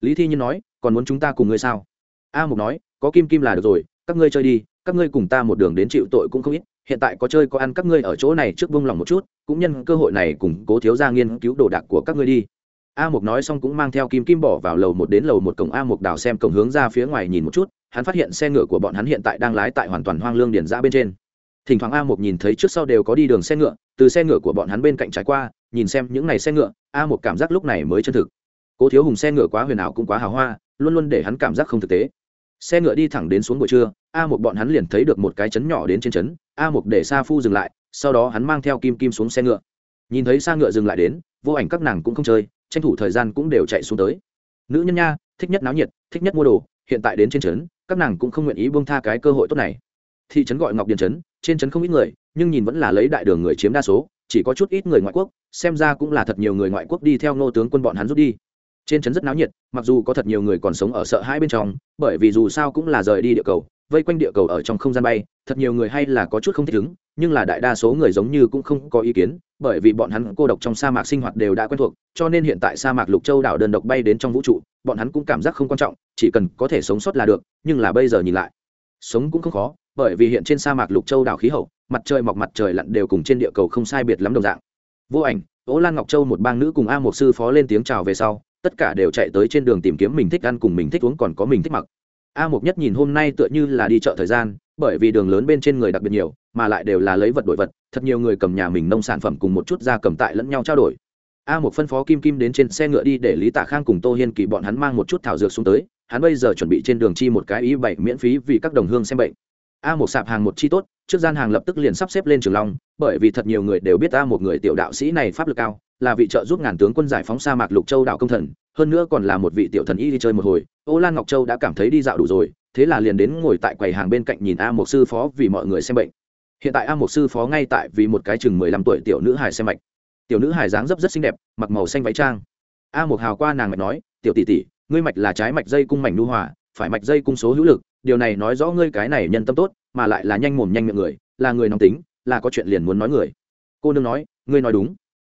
Lý thi nhiên nói, còn muốn chúng ta cùng ngươi sao? A mục nói, có kim kim là được rồi, các ngươi chơi đi, các ngươi cùng ta một đường đến chịu tội cũng không ít hiện tại có chơi có ăn các ngươi ở chỗ này trước vung lòng một chút, cũng nhân cơ hội này cùng cố thiếu ra nghiên cứu đồ đạc của các ngươi đi. A mục nói xong cũng mang theo kim kim bỏ vào lầu một đến lầu một cổng a mục đào xem cổng hướng ra phía ngoài nhìn một chút, hắn phát hiện xe ngựa của bọn hắn hiện tại đang lái tại hoàn toàn hoang lương điển ra bên trên. Thỉnh thoảng a mục nhìn thấy trước sau đều có đi đường xe ngựa, từ xe ngựa của bọn hắn bên cạnh trải qua, nhìn xem những ngày xe ngựa, a mục cảm giác lúc này mới chân thực. Cố thiếu hùng xe ngựa quá huyền ảo cũng quá hào hoa, luôn luôn để hắn cảm giác không thực tế xe ngựa đi thẳng đến xuống buổi trưa, a một bọn hắn liền thấy được một cái chấn nhỏ đến trên trấn a một để sa phu dừng lại, sau đó hắn mang theo kim kim xuống xe ngựa. Nhìn thấy xa ngựa dừng lại đến, vô ảnh các nàng cũng không chơi, tranh thủ thời gian cũng đều chạy xuống tới. Nữ nhân nha, thích nhất náo nhiệt, thích nhất mua đồ, hiện tại đến trên trấn các nàng cũng không nguyện ý buông tha cái cơ hội tốt này. Thị trấn gọi ngọc điền trấn trên trấn không ít người, nhưng nhìn vẫn là lấy đại đường người chiếm đa số, chỉ có chút ít người ngoại quốc, xem ra cũng là thật nhiều người ngoại quốc đi theo ngô tướng quân bọn hắn rút đi trên trấn rất náo nhiệt, mặc dù có thật nhiều người còn sống ở sợ hai bên trong, bởi vì dù sao cũng là rời đi địa cầu, vây quanh địa cầu ở trong không gian bay, thật nhiều người hay là có chút không thích ứng, nhưng là đại đa số người giống như cũng không có ý kiến, bởi vì bọn hắn cô độc trong sa mạc sinh hoạt đều đã quen thuộc, cho nên hiện tại sa mạc lục châu đảo đơn độc bay đến trong vũ trụ, bọn hắn cũng cảm giác không quan trọng, chỉ cần có thể sống sót là được, nhưng là bây giờ nhìn lại, sống cũng không khó, bởi vì hiện trên sa mạc lục châu đảo khí hậu, mặt trời mọc mặt trời lặn đều cùng trên địa cầu không sai biệt lắm đồng dạng. Vô ảnh ố lan ngọc châu một bang nữ cùng a một sư phó lên tiếng chào về sau tất cả đều chạy tới trên đường tìm kiếm mình thích ăn cùng mình thích uống còn có mình thích mặc. A mục nhất nhìn hôm nay tựa như là đi chợ thời gian, bởi vì đường lớn bên trên người đặc biệt nhiều, mà lại đều là lấy vật đổi vật, thật nhiều người cầm nhà mình nông sản phẩm cùng một chút ra cầm tại lẫn nhau trao đổi. A một phân phó kim kim đến trên xe ngựa đi để lý tạ khang cùng tô hiên kỳ bọn hắn mang một chút thảo dược xuống tới, hắn bây giờ chuẩn bị trên đường chi một cái ý bảy miễn phí vì các đồng hương xem bệnh. A một sạp hàng một chi tốt trước gian hàng lập tức liền sắp xếp lên trường long, bởi vì thật nhiều người đều biết ta một người tiểu đạo sĩ này pháp lực cao, là vị trợ giúp ngàn tướng quân giải phóng sa mạc lục châu đạo công thần, hơn nữa còn là một vị tiểu thần y đi chơi một hồi. Ô lan ngọc châu đã cảm thấy đi dạo đủ rồi, thế là liền đến ngồi tại quầy hàng bên cạnh nhìn a một sư phó vì mọi người xem bệnh. Hiện tại a một sư phó ngay tại vì một cái chừng mười lăm tuổi tiểu nữ hài xem mạch. Tiểu nữ hài dáng dấp rất xinh đẹp, mặc màu xanh váy trang. A một hào qua nàng mạch nói, tiểu tỷ tỷ, ngươi mạch là trái mạch dây cung mảnh nu hòa, phải mạch dây cung số hữu lực, điều này nói rõ ngươi cái này nhân tâm tốt mà lại là nhanh mồm nhanh miệng người, là người nóng tính, là có chuyện liền muốn nói người. Cô nương nói, ngươi nói đúng.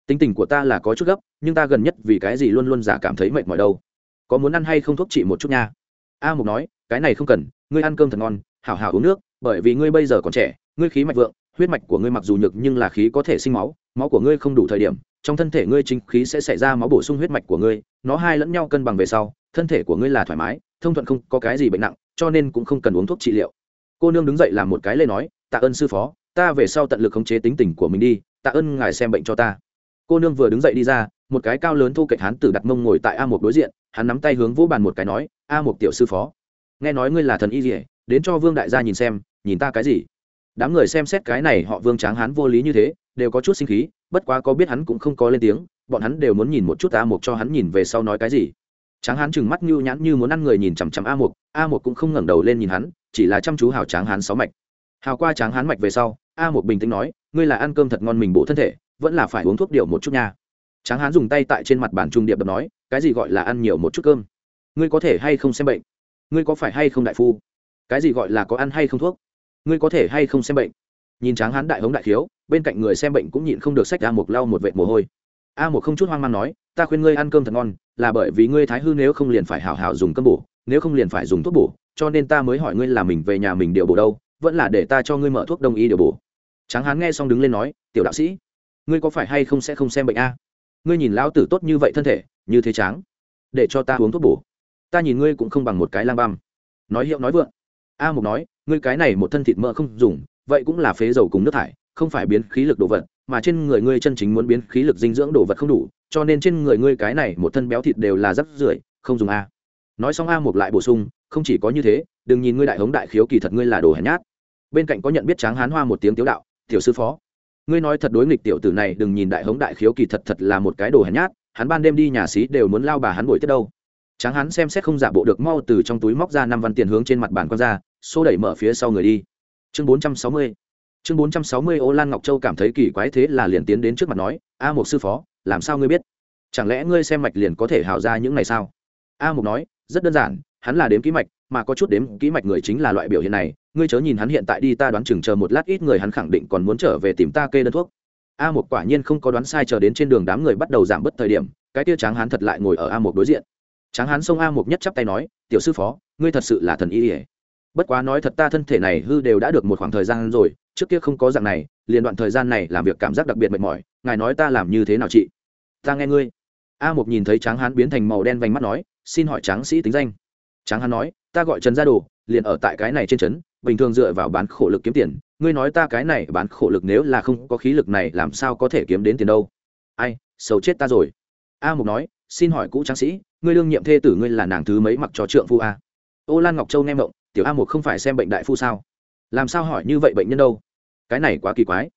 Tính tình của ta là có chút gấp, nhưng ta gần nhất vì cái gì luôn luôn giả cảm thấy mệt mỏi đâu? Có muốn ăn hay không thuốc trị một chút nha. A mục nói, cái này không cần, ngươi ăn cơm thật ngon, hảo hảo uống nước, bởi vì ngươi bây giờ còn trẻ, ngươi khí mạch vượng, huyết mạch của ngươi mặc dù nhược nhưng là khí có thể sinh máu máu của ngươi không đủ thời điểm, trong thân thể ngươi chính khí sẽ xảy ra máu bổ sung huyết mạch của ngươi, nó hai lẫn nhau cân bằng về sau, thân thể của ngươi là thoải mái, thông thuận không có cái gì bệnh nặng, cho nên cũng không cần uống thuốc trị liệu cô nương đứng dậy làm một cái lê nói, tạ ơn sư phó, ta về sau tận lực khống chế tính tình của mình đi, tạ ơn ngài xem bệnh cho ta. Cô nương vừa đứng dậy đi ra, một cái cao lớn thu kệch hán tử đặt mông ngồi tại a một đối diện, hắn nắm tay hướng vỗ bàn một cái nói, a một tiểu sư phó, nghe nói ngươi là thần y dỉa đến cho vương đại gia nhìn xem, nhìn ta cái gì? Đám người xem xét cái này, họ vương tráng hán vô lý như thế, đều có chút sinh khí, bất quá có biết hắn cũng không có lên tiếng, bọn hắn đều muốn nhìn một chút a một cho hắn nhìn về sau nói cái gì. Tráng hán chừng mắt như nhãn như muốn ăn người nhìn chằm chằm a một a một cũng không ngẩng đầu lên nhìn hắn chỉ là chăm chú hào tráng hán sáu mạch. Hào qua tráng hán mạch về sau, a một bình tĩnh nói, ngươi là ăn cơm thật ngon mình bổ thân thể, vẫn là phải uống thuốc điều một chút nha. Tráng hán dùng tay tại trên mặt bàn trung điệp đập nói, cái gì gọi là ăn nhiều một chút cơm? Ngươi có thể hay không xem bệnh? Ngươi có phải hay không đại phu? Cái gì gọi là có ăn hay không thuốc? Ngươi có thể hay không xem bệnh? Nhìn tráng hán đại hống đại khiếu, bên cạnh người xem bệnh cũng nhịn không được sách a một lau một vệt mồ hôi. A một không chút hoang mang nói, ta khuyên ngươi ăn cơm thật ngon, là bởi vì ngươi thái hư nếu không liền phải hảo hảo dùng cơm bổ, nếu không liền phải dùng thuốc bổ cho nên ta mới hỏi ngươi là mình về nhà mình điều bổ đâu, vẫn là để ta cho ngươi mở thuốc đông y điều bổ. Tráng hán nghe xong đứng lên nói, tiểu đạo sĩ, ngươi có phải hay không sẽ không xem bệnh a? Ngươi nhìn lão tử tốt như vậy thân thể, như thế tráng, để cho ta uống thuốc bổ. Ta nhìn ngươi cũng không bằng một cái lang băm. Nói hiệu nói vượng. A mục nói, ngươi cái này một thân thịt mỡ không dùng, vậy cũng là phế dầu cùng nước thải, không phải biến khí lực đồ vật, mà trên người ngươi chân chính muốn biến khí lực dinh dưỡng đồ vật không đủ, cho nên trên người ngươi cái này một thân béo thịt đều là rắp rưởi, không dùng a. Nói xong a mục lại bổ sung không chỉ có như thế, đừng nhìn ngươi đại hống đại khiếu kỳ thật ngươi là đồ hèn nhát. Bên cạnh có nhận biết tráng hán hoa một tiếng tiếu đạo, tiểu sư phó, ngươi nói thật đối nghịch tiểu tử này, đừng nhìn đại hống đại khiếu kỳ thật thật là một cái đồ hèn nhát, hắn ban đêm đi nhà xí đều muốn lao bà hắn buổi tiết đâu. Tráng hắn xem xét không giả bộ được mau từ trong túi móc ra năm văn tiền hướng trên mặt bàn con ra, xô đẩy mở phía sau người đi. Chương bốn trăm sáu mươi, chương bốn trăm sáu mươi, ô lan ngọc châu cảm thấy kỳ quái thế là liền tiến đến trước mặt nói, a một sư phó, làm sao ngươi biết? Chẳng lẽ ngươi xem mạch liền có thể hào ra những này sao? A mục nói, rất đơn giản hắn là đếm ký mạch, mà có chút đếm ký mạch người chính là loại biểu hiện này. Ngươi chớ nhìn hắn hiện tại đi, ta đoán chừng chờ một lát ít người hắn khẳng định còn muốn trở về tìm ta kê đơn thuốc. A một quả nhiên không có đoán sai, chờ đến trên đường đám người bắt đầu giảm bớt thời điểm, cái tia tráng hắn thật lại ngồi ở a một đối diện. Tráng hắn xông a một nhất chắp tay nói, tiểu sư phó, ngươi thật sự là thần y ỉa bất quá nói thật, ta thân thể này hư đều đã được một khoảng thời gian rồi, trước kia không có dạng này, liền đoạn thời gian này làm việc cảm giác đặc biệt mệt mỏi, ngài nói ta làm như thế nào chị? Ta nghe ngươi. A một nhìn thấy tráng hán biến thành màu đen vành mắt nói, xin hỏi tráng sĩ tính danh tráng hán nói, ta gọi trần gia đồ, liền ở tại cái này trên trấn, bình thường dựa vào bán khổ lực kiếm tiền. Ngươi nói ta cái này bán khổ lực nếu là không có khí lực này, làm sao có thể kiếm đến tiền đâu? Ai, sầu chết ta rồi. A mục nói, xin hỏi cũ tráng sĩ, ngươi đương nhiệm thê tử ngươi là nàng thứ mấy mặc cho trượng phu a? Ô lan ngọc châu nghe mộng, tiểu a mục không phải xem bệnh đại phu sao? Làm sao hỏi như vậy bệnh nhân đâu? Cái này quá kỳ quái.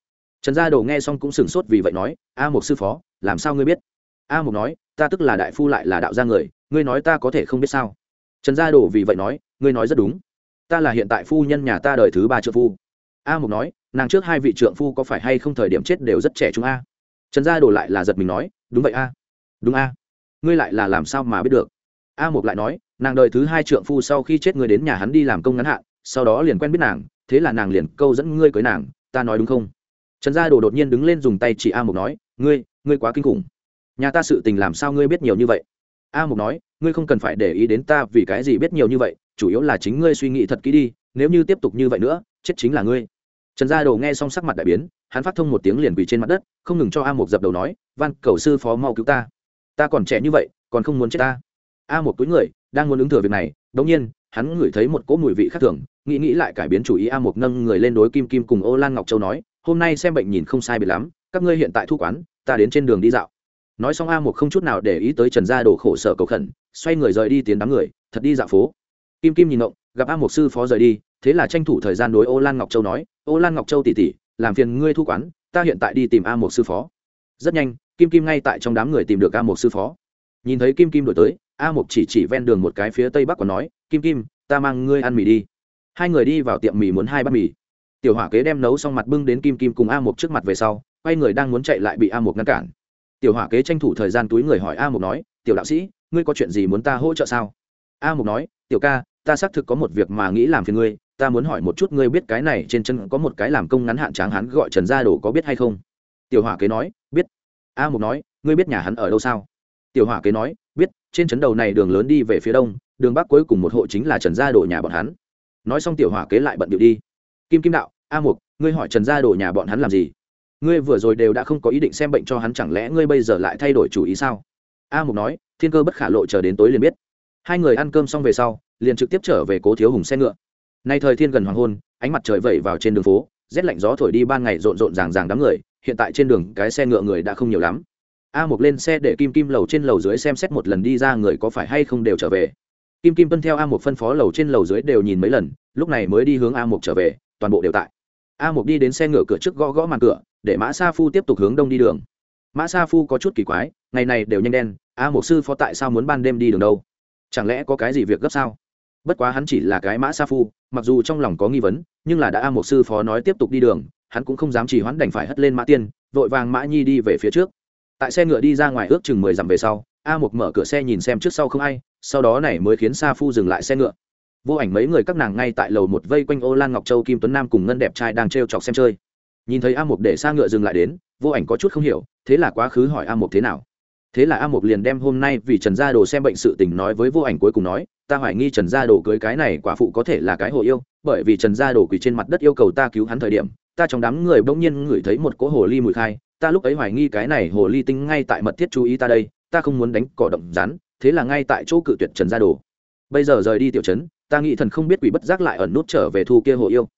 Trần gia đồ nghe xong cũng sửng sốt vì vậy nói, a mục sư phó, làm sao ngươi biết? A mục nói, ta tức là đại phu lại là đạo gia người, ngươi nói ta có thể không biết sao? Trần gia đồ vì vậy nói, ngươi nói rất đúng. Ta là hiện tại phu nhân nhà ta đời thứ ba trượng phu. A mục nói, nàng trước hai vị trượng phu có phải hay không thời điểm chết đều rất trẻ chúng a? Trần gia Đồ lại là giật mình nói, đúng vậy a. Đúng a. Ngươi lại là làm sao mà biết được? A mục lại nói, nàng đời thứ hai trượng phu sau khi chết ngươi đến nhà hắn đi làm công ngắn hạn, sau đó liền quen biết nàng, thế là nàng liền câu dẫn ngươi cưới nàng, ta nói đúng không? Trần gia đồ đột nhiên đứng lên dùng tay chỉ a mục nói, ngươi ngươi quá kinh khủng. Nhà ta sự tình làm sao ngươi biết nhiều như vậy? A mục nói ngươi không cần phải để ý đến ta vì cái gì biết nhiều như vậy, chủ yếu là chính ngươi suy nghĩ thật kỹ đi, nếu như tiếp tục như vậy nữa, chết chính là ngươi. Trần gia đồ nghe xong sắc mặt đại biến, hắn phát thông một tiếng liền quỳ trên mặt đất, không ngừng cho a một dập đầu nói, van, cầu sư phó mau cứu ta. Ta còn trẻ như vậy, còn không muốn chết ta. A một túi người, đang muốn ứng thừa việc này đống nhiên, hắn ngửi thấy một cỗ mùi vị khác thường, nghĩ nghĩ lại cải biến chủ ý a một nâng người lên đối kim kim cùng ô lan ngọc châu nói, hôm nay xem bệnh nhìn không sai bị lắm, các ngươi hiện tại thu quán, ta đến trên đường đi dạo. Nói xong a một không chút nào để ý tới trần gia đồ khổ sở cầu khẩn xoay người rời đi tiến đám người, thật đi dạo phố. Kim kim nhìn ngộng, gặp a Mục sư phó rời đi, thế là tranh thủ thời gian đối ô lan ngọc châu nói, ô lan ngọc châu tỉ tỉ làm phiền ngươi thu quán, ta hiện tại đi tìm a Mục sư phó. Rất nhanh, kim kim ngay tại trong đám người tìm được a Mục sư phó. Nhìn thấy kim kim đổi tới, a Mục chỉ chỉ ven đường một cái phía tây bắc còn nói, kim kim, ta mang ngươi ăn mì đi. Hai người đi vào tiệm mì muốn hai bát mì. Tiểu hỏa kế đem nấu xong mặt bưng đến kim kim cùng a Mục trước mặt về sau, quay người đang muốn chạy lại bị a Mục ngăn cản. Tiểu hỏa kế tranh thủ thời gian túi người hỏi a Mục nói, tiểu đạo sĩ ngươi có chuyện gì muốn ta hỗ trợ sao? A Mục nói, tiểu ca, ta xác thực có một việc mà nghĩ làm phiền ngươi, ta muốn hỏi một chút ngươi biết cái này trên chân có một cái làm công ngắn hạn tráng hắn gọi trần gia đồ có biết hay không? Tiểu hỏa kế nói, biết. A Mục nói, ngươi biết nhà hắn ở đâu sao? Tiểu hỏa kế nói, biết, trên trấn đầu này đường lớn đi về phía đông, đường bắc cuối cùng một hộ chính là trần gia đồ nhà bọn hắn. Nói xong tiểu hỏa kế lại bận điệu đi. Kim kim đạo, a mục, ngươi hỏi trần gia đồ nhà bọn hắn làm gì? Ngươi vừa rồi đều đã không có ý định xem bệnh cho hắn, chẳng lẽ ngươi bây giờ lại thay đổi chủ ý sao? A mục nói, thiên cơ bất khả lộ chờ đến tối liền biết. Hai người ăn cơm xong về sau, liền trực tiếp trở về cố thiếu hùng xe ngựa. Nay thời thiên gần hoàng hôn, ánh mặt trời vẩy vào trên đường phố, rét lạnh gió thổi đi ban ngày rộn rộn ràng ràng đám người, hiện tại trên đường cái xe ngựa người đã không nhiều lắm. A mục lên xe để kim kim lầu trên lầu dưới xem xét một lần đi ra người có phải hay không đều trở về. Kim kim tuân theo a mục phân phó lầu trên lầu dưới đều nhìn mấy lần, lúc này mới đi hướng a mục trở về, toàn bộ đều tại. A mục đi đến xe ngựa cửa trước gõ gõ màn cửa, để mã sa phu tiếp tục hướng đông đi đường. Mã sa phu có chút kỳ quái, ngày này đều nhanh đen a mục sư phó tại sao muốn ban đêm đi đường đâu? Chẳng lẽ có cái gì việc gấp sao? Bất quá hắn chỉ là cái mã sa phu, mặc dù trong lòng có nghi vấn, nhưng là đã a mục sư phó nói tiếp tục đi đường, hắn cũng không dám chỉ hoãn đành phải hất lên mã tiên, vội vàng mã nhi đi về phía trước. Tại xe ngựa đi ra ngoài ước chừng mười dặm về sau, a mục mở cửa xe nhìn xem trước sau không ai, sau đó này mới khiến sa phu dừng lại xe ngựa. Vô ảnh mấy người các nàng ngay tại lầu một vây quanh ô lan ngọc châu kim tuấn nam cùng ngân đẹp trai đang t r e o chọc xem chơi. Nhìn thấy a mục để xa ngựa dừng lại đến, vô ảnh có chút không hiểu, thế là quá khứ hỏi a mục thế nào? Thế là a mục liền đem hôm nay vì trần gia đồ xem bệnh sự tình nói với vô ảnh cuối cùng nói, ta hoài nghi trần gia đồ cưới cái này quả phụ có thể là cái hồ yêu, bởi vì trần gia đồ quỳ trên mặt đất yêu cầu ta cứu hắn thời điểm, ta trong đám người bỗng nhiên ngửi thấy một cỗ hồ ly mùi khai, ta lúc ấy hoài nghi cái này hồ ly tinh ngay tại mật thiết chú ý ta đây, ta không muốn đánh cỏ động rắn, thế là ngay tại chỗ cự tuyệt trần gia đồ. Bây giờ rời đi tiểu trấn, ta nghĩ thần không biết quỷ bất giác lại ẩn nút trở về thu kia hồ yêu.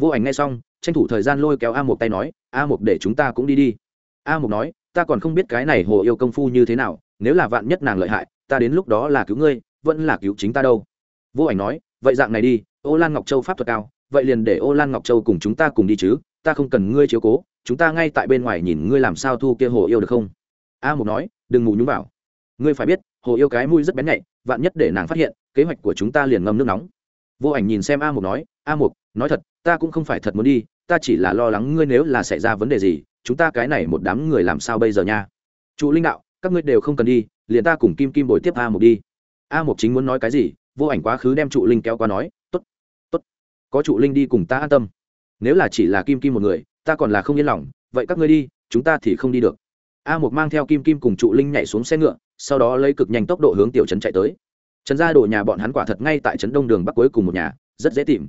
Vô ảnh ngay xong, tranh thủ thời gian lôi kéo a một tay nói, a một để chúng ta cũng đi đi. A một nói ta còn không biết cái này hồ yêu công phu như thế nào, nếu là vạn nhất nàng lợi hại, ta đến lúc đó là cứu ngươi, vẫn là cứu chính ta đâu. Vô ảnh nói, vậy dạng này đi, ô lan ngọc châu pháp thuật cao, vậy liền để ô lan ngọc châu cùng chúng ta cùng đi chứ, ta không cần ngươi chiếu cố, chúng ta ngay tại bên ngoài nhìn ngươi làm sao thu kia hồ yêu được không? A Mục nói, đừng ngủ nhúng vào. Ngươi phải biết, hồ yêu cái mũi rất bén nhạy, vạn nhất để nàng phát hiện, kế hoạch của chúng ta liền ngâm nước nóng vô ảnh nhìn xem a mục nói, a mục, nói thật, ta cũng không phải thật muốn đi, ta chỉ là lo lắng ngươi nếu là xảy ra vấn đề gì, chúng ta cái này một đám người làm sao bây giờ nha? Trụ linh đạo, các ngươi đều không cần đi, liền ta cùng kim kim bồi tiếp a mục đi. A mục chính muốn nói cái gì, vô ảnh quá khứ đem trụ linh kéo qua nói t ố t t ố t có trụ linh đi cùng ta an tâm. Nếu là chỉ là kim kim một người, ta còn là không yên lòng, vậy các ngươi đi, chúng ta thì không đi được. A mục mang theo kim kim cùng trụ linh nhảy xuống xe ngựa, sau đó lấy cực nhanh tốc độ hướng tiểu trấn chạy tới trần gia đồ nhà bọn hắn quả thật ngay tại trấn đông đường bắc cuối cùng một nhà, rất dễ tìm.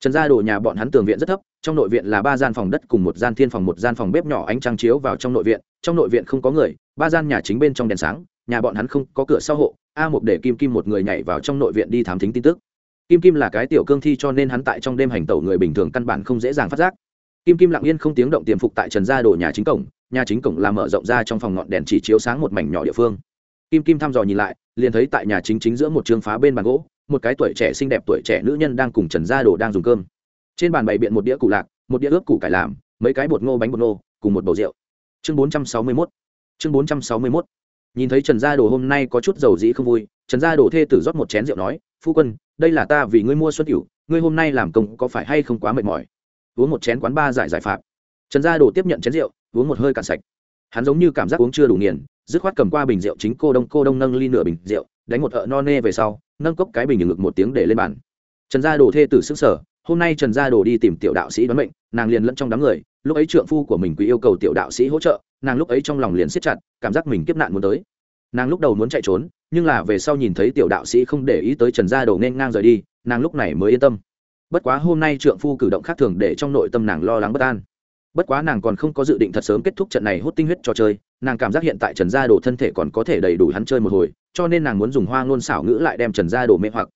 Trần gia đồ nhà bọn hắn tường viện rất thấp, trong nội viện là ba gian phòng đất cùng một gian thiên phòng, một gian phòng bếp nhỏ ánh trăng chiếu vào trong nội viện, trong nội viện không có người, ba gian nhà chính bên trong đèn sáng, nhà bọn hắn không có cửa sau hộ, a một để kim kim một người nhảy vào trong nội viện đi thám thính tin tức. Kim kim là cái tiểu cương thi cho nên hắn tại trong đêm hành tẩu người bình thường căn bản không dễ dàng phát giác. Kim kim lặng yên không tiếng động tiềm phục tại trần gia đồ nhà chính cổng, nhà chính cổng là mở rộng ra trong phòng ngọn đèn chỉ chiếu sáng một mảnh nhỏ địa phương. Kim kim thăm dò nhìn lại liền thấy tại nhà chính chính giữa một trường phá bên bàn gỗ, một cái tuổi trẻ xinh đẹp tuổi trẻ nữ nhân đang cùng trần gia đồ đang dùng cơm. Trên bàn bày biện một đĩa củ lạc, một đĩa ướp củ cải làm, mấy cái bột ngô bánh bột ngô cùng một bầu rượu. Chương bốn trăm sáu mươi mốt. Chương bốn trăm sáu mươi mốt. Nhìn thấy trần gia đồ hôm nay có chút dầu dĩ không vui, trần gia đồ thê tử rót một chén rượu nói, phu quân, đây là ta vì ngươi mua xuân cửu, ngươi hôm nay làm công có phải hay không quá mệt mỏi? Uống một chén quán ba giải giải phạt. trần gia đồ tiếp nhận chén rượu, uống một hơi cạn sạch. Hắn giống như cảm giác uống chưa đủ nghiền dứt khoát cầm qua bình rượu chính cô đông cô đông nâng ly nửa bình rượu, đánh một ợ no nê về sau, nâng cốc cái bình ngực một tiếng để lên bàn. Trần gia đồ thê tử sức sở hôm nay trần gia đồ đi tìm tiểu đạo sĩ đoán mệnh, nàng liền lẫn trong đám người, lúc ấy trượng phu của mình quý yêu cầu tiểu đạo sĩ hỗ trợ, nàng lúc ấy trong lòng liền siết chặt, cảm giác mình kiếp nạn muốn tới. Nàng lúc đầu muốn chạy trốn, nhưng là về sau nhìn thấy tiểu đạo sĩ không để ý tới trần gia đồ nên ngang rời đi, nàng lúc này mới yên tâm. Bất quá hôm nay trượng phu cử động khác thường để trong nội tâm nàng lo lắng bất an. Bất quá nàng còn không có dự định thật sớm kết thúc trận này hút tinh huyết cho chơi nàng cảm giác hiện tại trần gia đồ thân thể còn có thể đầy đủ hắn chơi một hồi, cho nên nàng muốn dùng hoa ngôn xảo ngữ lại đem trần gia đồ mê hoặc.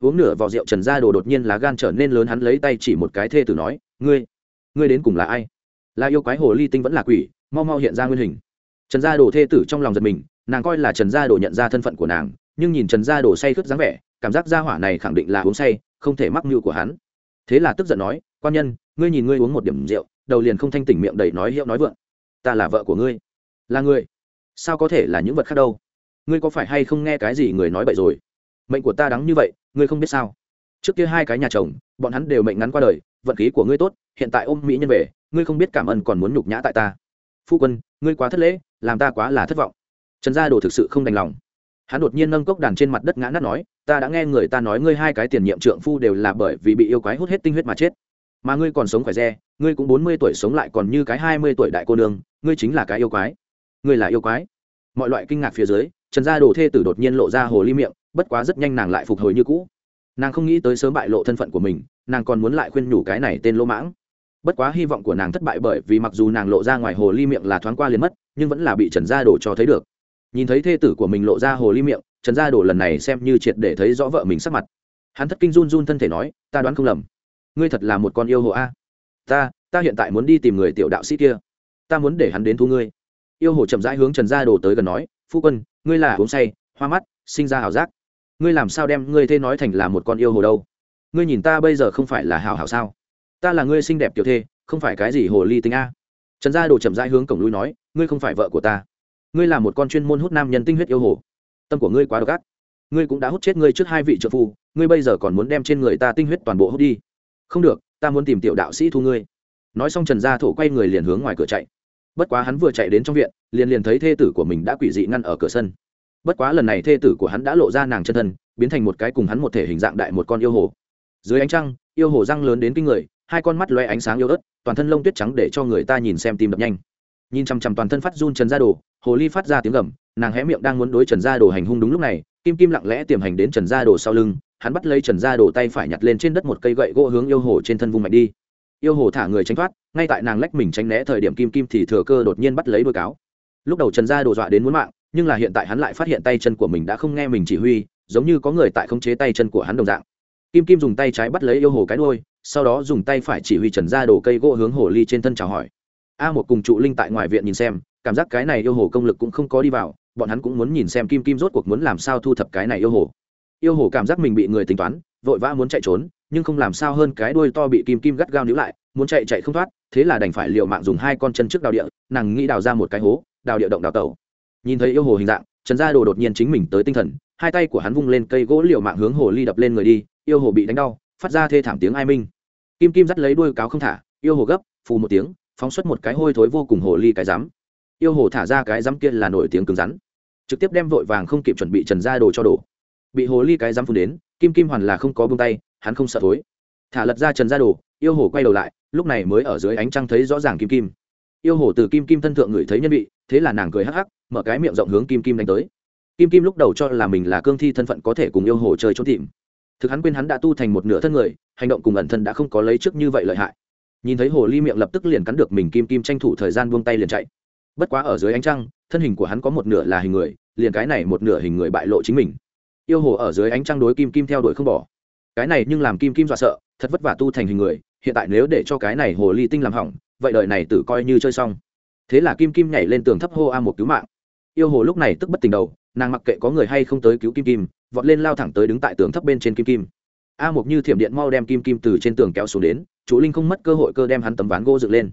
Uống nửa vò rượu trần gia đồ đột nhiên lá gan trở nên lớn, hắn lấy tay chỉ một cái thê tử nói, ngươi ngươi đến cùng là ai? Là yêu quái hồ ly tinh vẫn là quỷ, mau mau hiện ra nguyên hình. Trần gia đồ thê tử trong lòng giật mình, nàng coi là trần gia đồ nhận ra thân phận của nàng, nhưng nhìn trần gia đồ say khướt dáng vẻ, cảm giác gia hỏa này khẳng định là uống say, không thể mắc mưu của hắn. Thế là tức giận nói, quan nhân, ngươi nhìn ngươi uống một điểm rượu, đầu liền không thanh tỉnh miệng đầy nói hiệu nói vượng. Ta là vợ của ngươi là người, sao có thể là những vật khác đâu? Ngươi có phải hay không nghe cái gì người nói bậy rồi? Mệnh của ta đắng như vậy ngươi không biết sao? Trước kia hai cái nhà chồng bọn hắn đều mệnh ngắn qua đời vận khí của ngươi tốt hiện tại ôm mỹ nhân về ngươi không biết cảm ơn còn muốn nhục nhã tại ta. Phu quân ngươi quá thất lễ làm ta quá là thất vọng. Trần gia đồ thực sự không đành lòng. Hắn đột nhiên nâng cốc đàn trên mặt đất ngã nát nói ta đã nghe người ta nói ngươi hai cái tiền nhiệm trượng phu đều là bởi vì bị yêu quái hút hết tinh huyết mà chết. Mà ngươi còn sống khỏe re ngươi cũng bốn mươi tuổi sống lại còn như cái hai mươi tuổi đại cô nương ngươi chính là cái yêu quái ngươi là yêu quái. Mọi loại kinh ngạc phía dưới, trần gia đồ thê tử đột nhiên lộ ra hồ ly miệng, bất quá rất nhanh nàng lại phục hồi như cũ. Nàng không nghĩ tới sớm bại lộ thân phận của mình, nàng còn muốn lại khuyên nhủ cái này tên lỗ mãng. Bất quá hy vọng của nàng thất bại bởi vì mặc dù nàng lộ ra ngoài hồ ly miệng là thoáng qua liền mất, nhưng vẫn là bị trần gia đổ cho thấy được. Nhìn thấy thê tử của mình lộ ra hồ ly miệng, trần gia đổ lần này xem như triệt để thấy rõ vợ mình sắc mặt. Hắn thất kinh run run thân thể nói, ta đoán không lầm. Ngươi thật là một con yêu hồ a. Ta ta hiện tại muốn đi tìm người tiểu đạo sĩ kia. Ta muốn để hắn đến thu ngươi yêu hồ chậm rãi hướng trần gia đổ tới gần nói, phu quân, ngươi là uống say, hoa mắt, sinh ra hảo giác. Ngươi làm sao đem ngươi thê nói thành là một con yêu hồ đâu? Ngươi nhìn ta bây giờ không phải là hảo hảo sao? Ta là ngươi xinh đẹp tiểu thê, không phải cái gì hồ ly tính a. Trần gia đồ chậm rãi hướng cổng lui nói, ngươi không phải vợ của ta. Ngươi là một con chuyên môn hút nam nhân tinh huyết yêu hồ. Tâm của ngươi quá độc ác. Ngươi cũng đã hút chết ngươi trước hai vị trợ phu, ngươi bây giờ còn muốn đem trên người ta tinh huyết toàn bộ hút đi. Không được, ta muốn tìm tiểu đạo sĩ thu ngươi. Nói xong trần gia thổ quay người liền hướng ngoài cửa chạy bất quá hắn vừa chạy đến trong viện, liền liền thấy thê tử của mình đã quỷ dị ngăn ở cửa sân. Bất quá lần này thê tử của hắn đã lộ ra nàng chân thân, biến thành một cái cùng hắn một thể hình dạng đại một con yêu hồ. Dưới ánh trăng, yêu hồ răng lớn đến kinh người, hai con mắt loe ánh sáng yêu ớt, toàn thân lông tuyết trắng để cho người ta nhìn xem tim đập nhanh. Nhìn chằm chằm toàn thân phát run trần gia đồ, hồ ly phát ra tiếng gầm, nàng hé miệng đang muốn đối trần gia đồ hành hung đúng lúc này, kim kim lặng lẽ tiềm hành đến trần gia đồ sau lưng, hắn bắt lấy trần gia đồ tay phải nhặt lên trên đất một cây gậy gỗ hướng yêu hồ trên thân vùng mạnh đi yêu hồ thả người tránh thoát, ngay tại nàng lách mình tránh né thời điểm kim kim thì thừa cơ đột nhiên bắt lấy đôi cáo. Lúc đầu trần gia đồ dọa đến muốn mạng, nhưng là hiện tại hắn lại phát hiện tay chân của mình đã không nghe mình chỉ huy, giống như có người tại khống chế tay chân của hắn đồng dạng. Kim kim dùng tay trái bắt lấy yêu hồ cái đôi sau đó dùng tay phải chỉ huy trần Gia đổ cây gỗ hướng hồ ly trên thân chào hỏi. A một cùng trụ linh tại ngoài viện nhìn xem, cảm giác cái này yêu hồ công lực cũng không có đi vào, bọn hắn cũng muốn nhìn xem kim kim rốt cuộc muốn làm sao thu thập cái này yêu hồ. Yêu hồ cảm giác mình bị người tính toán, vội vã muốn chạy trốn nhưng không làm sao hơn cái đuôi to bị kim kim gắt gao níu lại, muốn chạy chạy không thoát, thế là đành phải l mạng dùng hai con chân trước đào địa, nàng nghĩ đào ra một cái hố, đào địa động đào tẩu. Nhìn thấy yêu hồ hình dạng, trần gia đồ đột nhiên chính mình tới tinh thần, hai tay của hắn vung lên cây gỗ liều mạng hướng hồ ly đập lên người đi, yêu hồ bị đánh đau, phát ra thê thảm tiếng ai minh. Kim kim dắt lấy đuôi cáo không thả, yêu hồ gấp, phù một tiếng, phóng xuất một cái hôi thối vô cùng hồ ly cái rắm. Yêu hồ thả ra cái rắm kia là nổi tiếng cứng rắn, trực tiếp đem vội vàng không kịp chuẩn bị trần gia đồ cho đổ. Bị hồ ly cái rắm phun đến, kim kim hoàn là không có bông tay hắn không sợ thối. Thả lật ra trần ra đồ, yêu hồ quay đầu lại, lúc này mới ở dưới ánh trăng thấy rõ ràng kim kim. Yêu hồ từ kim kim thân thượng ngửi thấy nhân vị, thế là nàng cười hắc hắc, mở cái miệng rộng hướng kim kim đánh tới. Kim kim lúc đầu cho là mình là cương thi thân phận có thể cùng yêu hồ chơi trốn tìm. Thực hắn quên hắn đã tu thành một nửa thân người, hành động cùng ẩn thân đã không có lấy trước như vậy lợi hại. Nhìn thấy hồ ly miệng lập tức liền cắn được mình kim kim tranh thủ thời gian buông tay liền chạy. Bất quá ở dưới ánh trăng, thân hình của hắn có một nửa là hình người, liền cái này một nửa hình người bại lộ chính mình. Yêu hồ ở dưới ánh trăng đối kim kim theo đuổi không bỏ cái này nhưng làm kim kim dọa sợ thật vất vả tu thành hình người hiện tại nếu để cho cái này hồ ly tinh làm hỏng vậy đời này tử coi như chơi xong. Thế là kim kim nhảy lên tường thấp hô a một cứu mạng. Yêu hồ lúc này tức bất tình đầu nàng mặc kệ có người hay không tới cứu kim kim vọt lên lao thẳng tới đứng tại tường thấp bên trên kim kim. A một như thiểm điện mau đem kim kim từ trên tường kéo xuống đến trụ linh không mất cơ hội cơ đem hắn tấm ván gỗ dựng lên.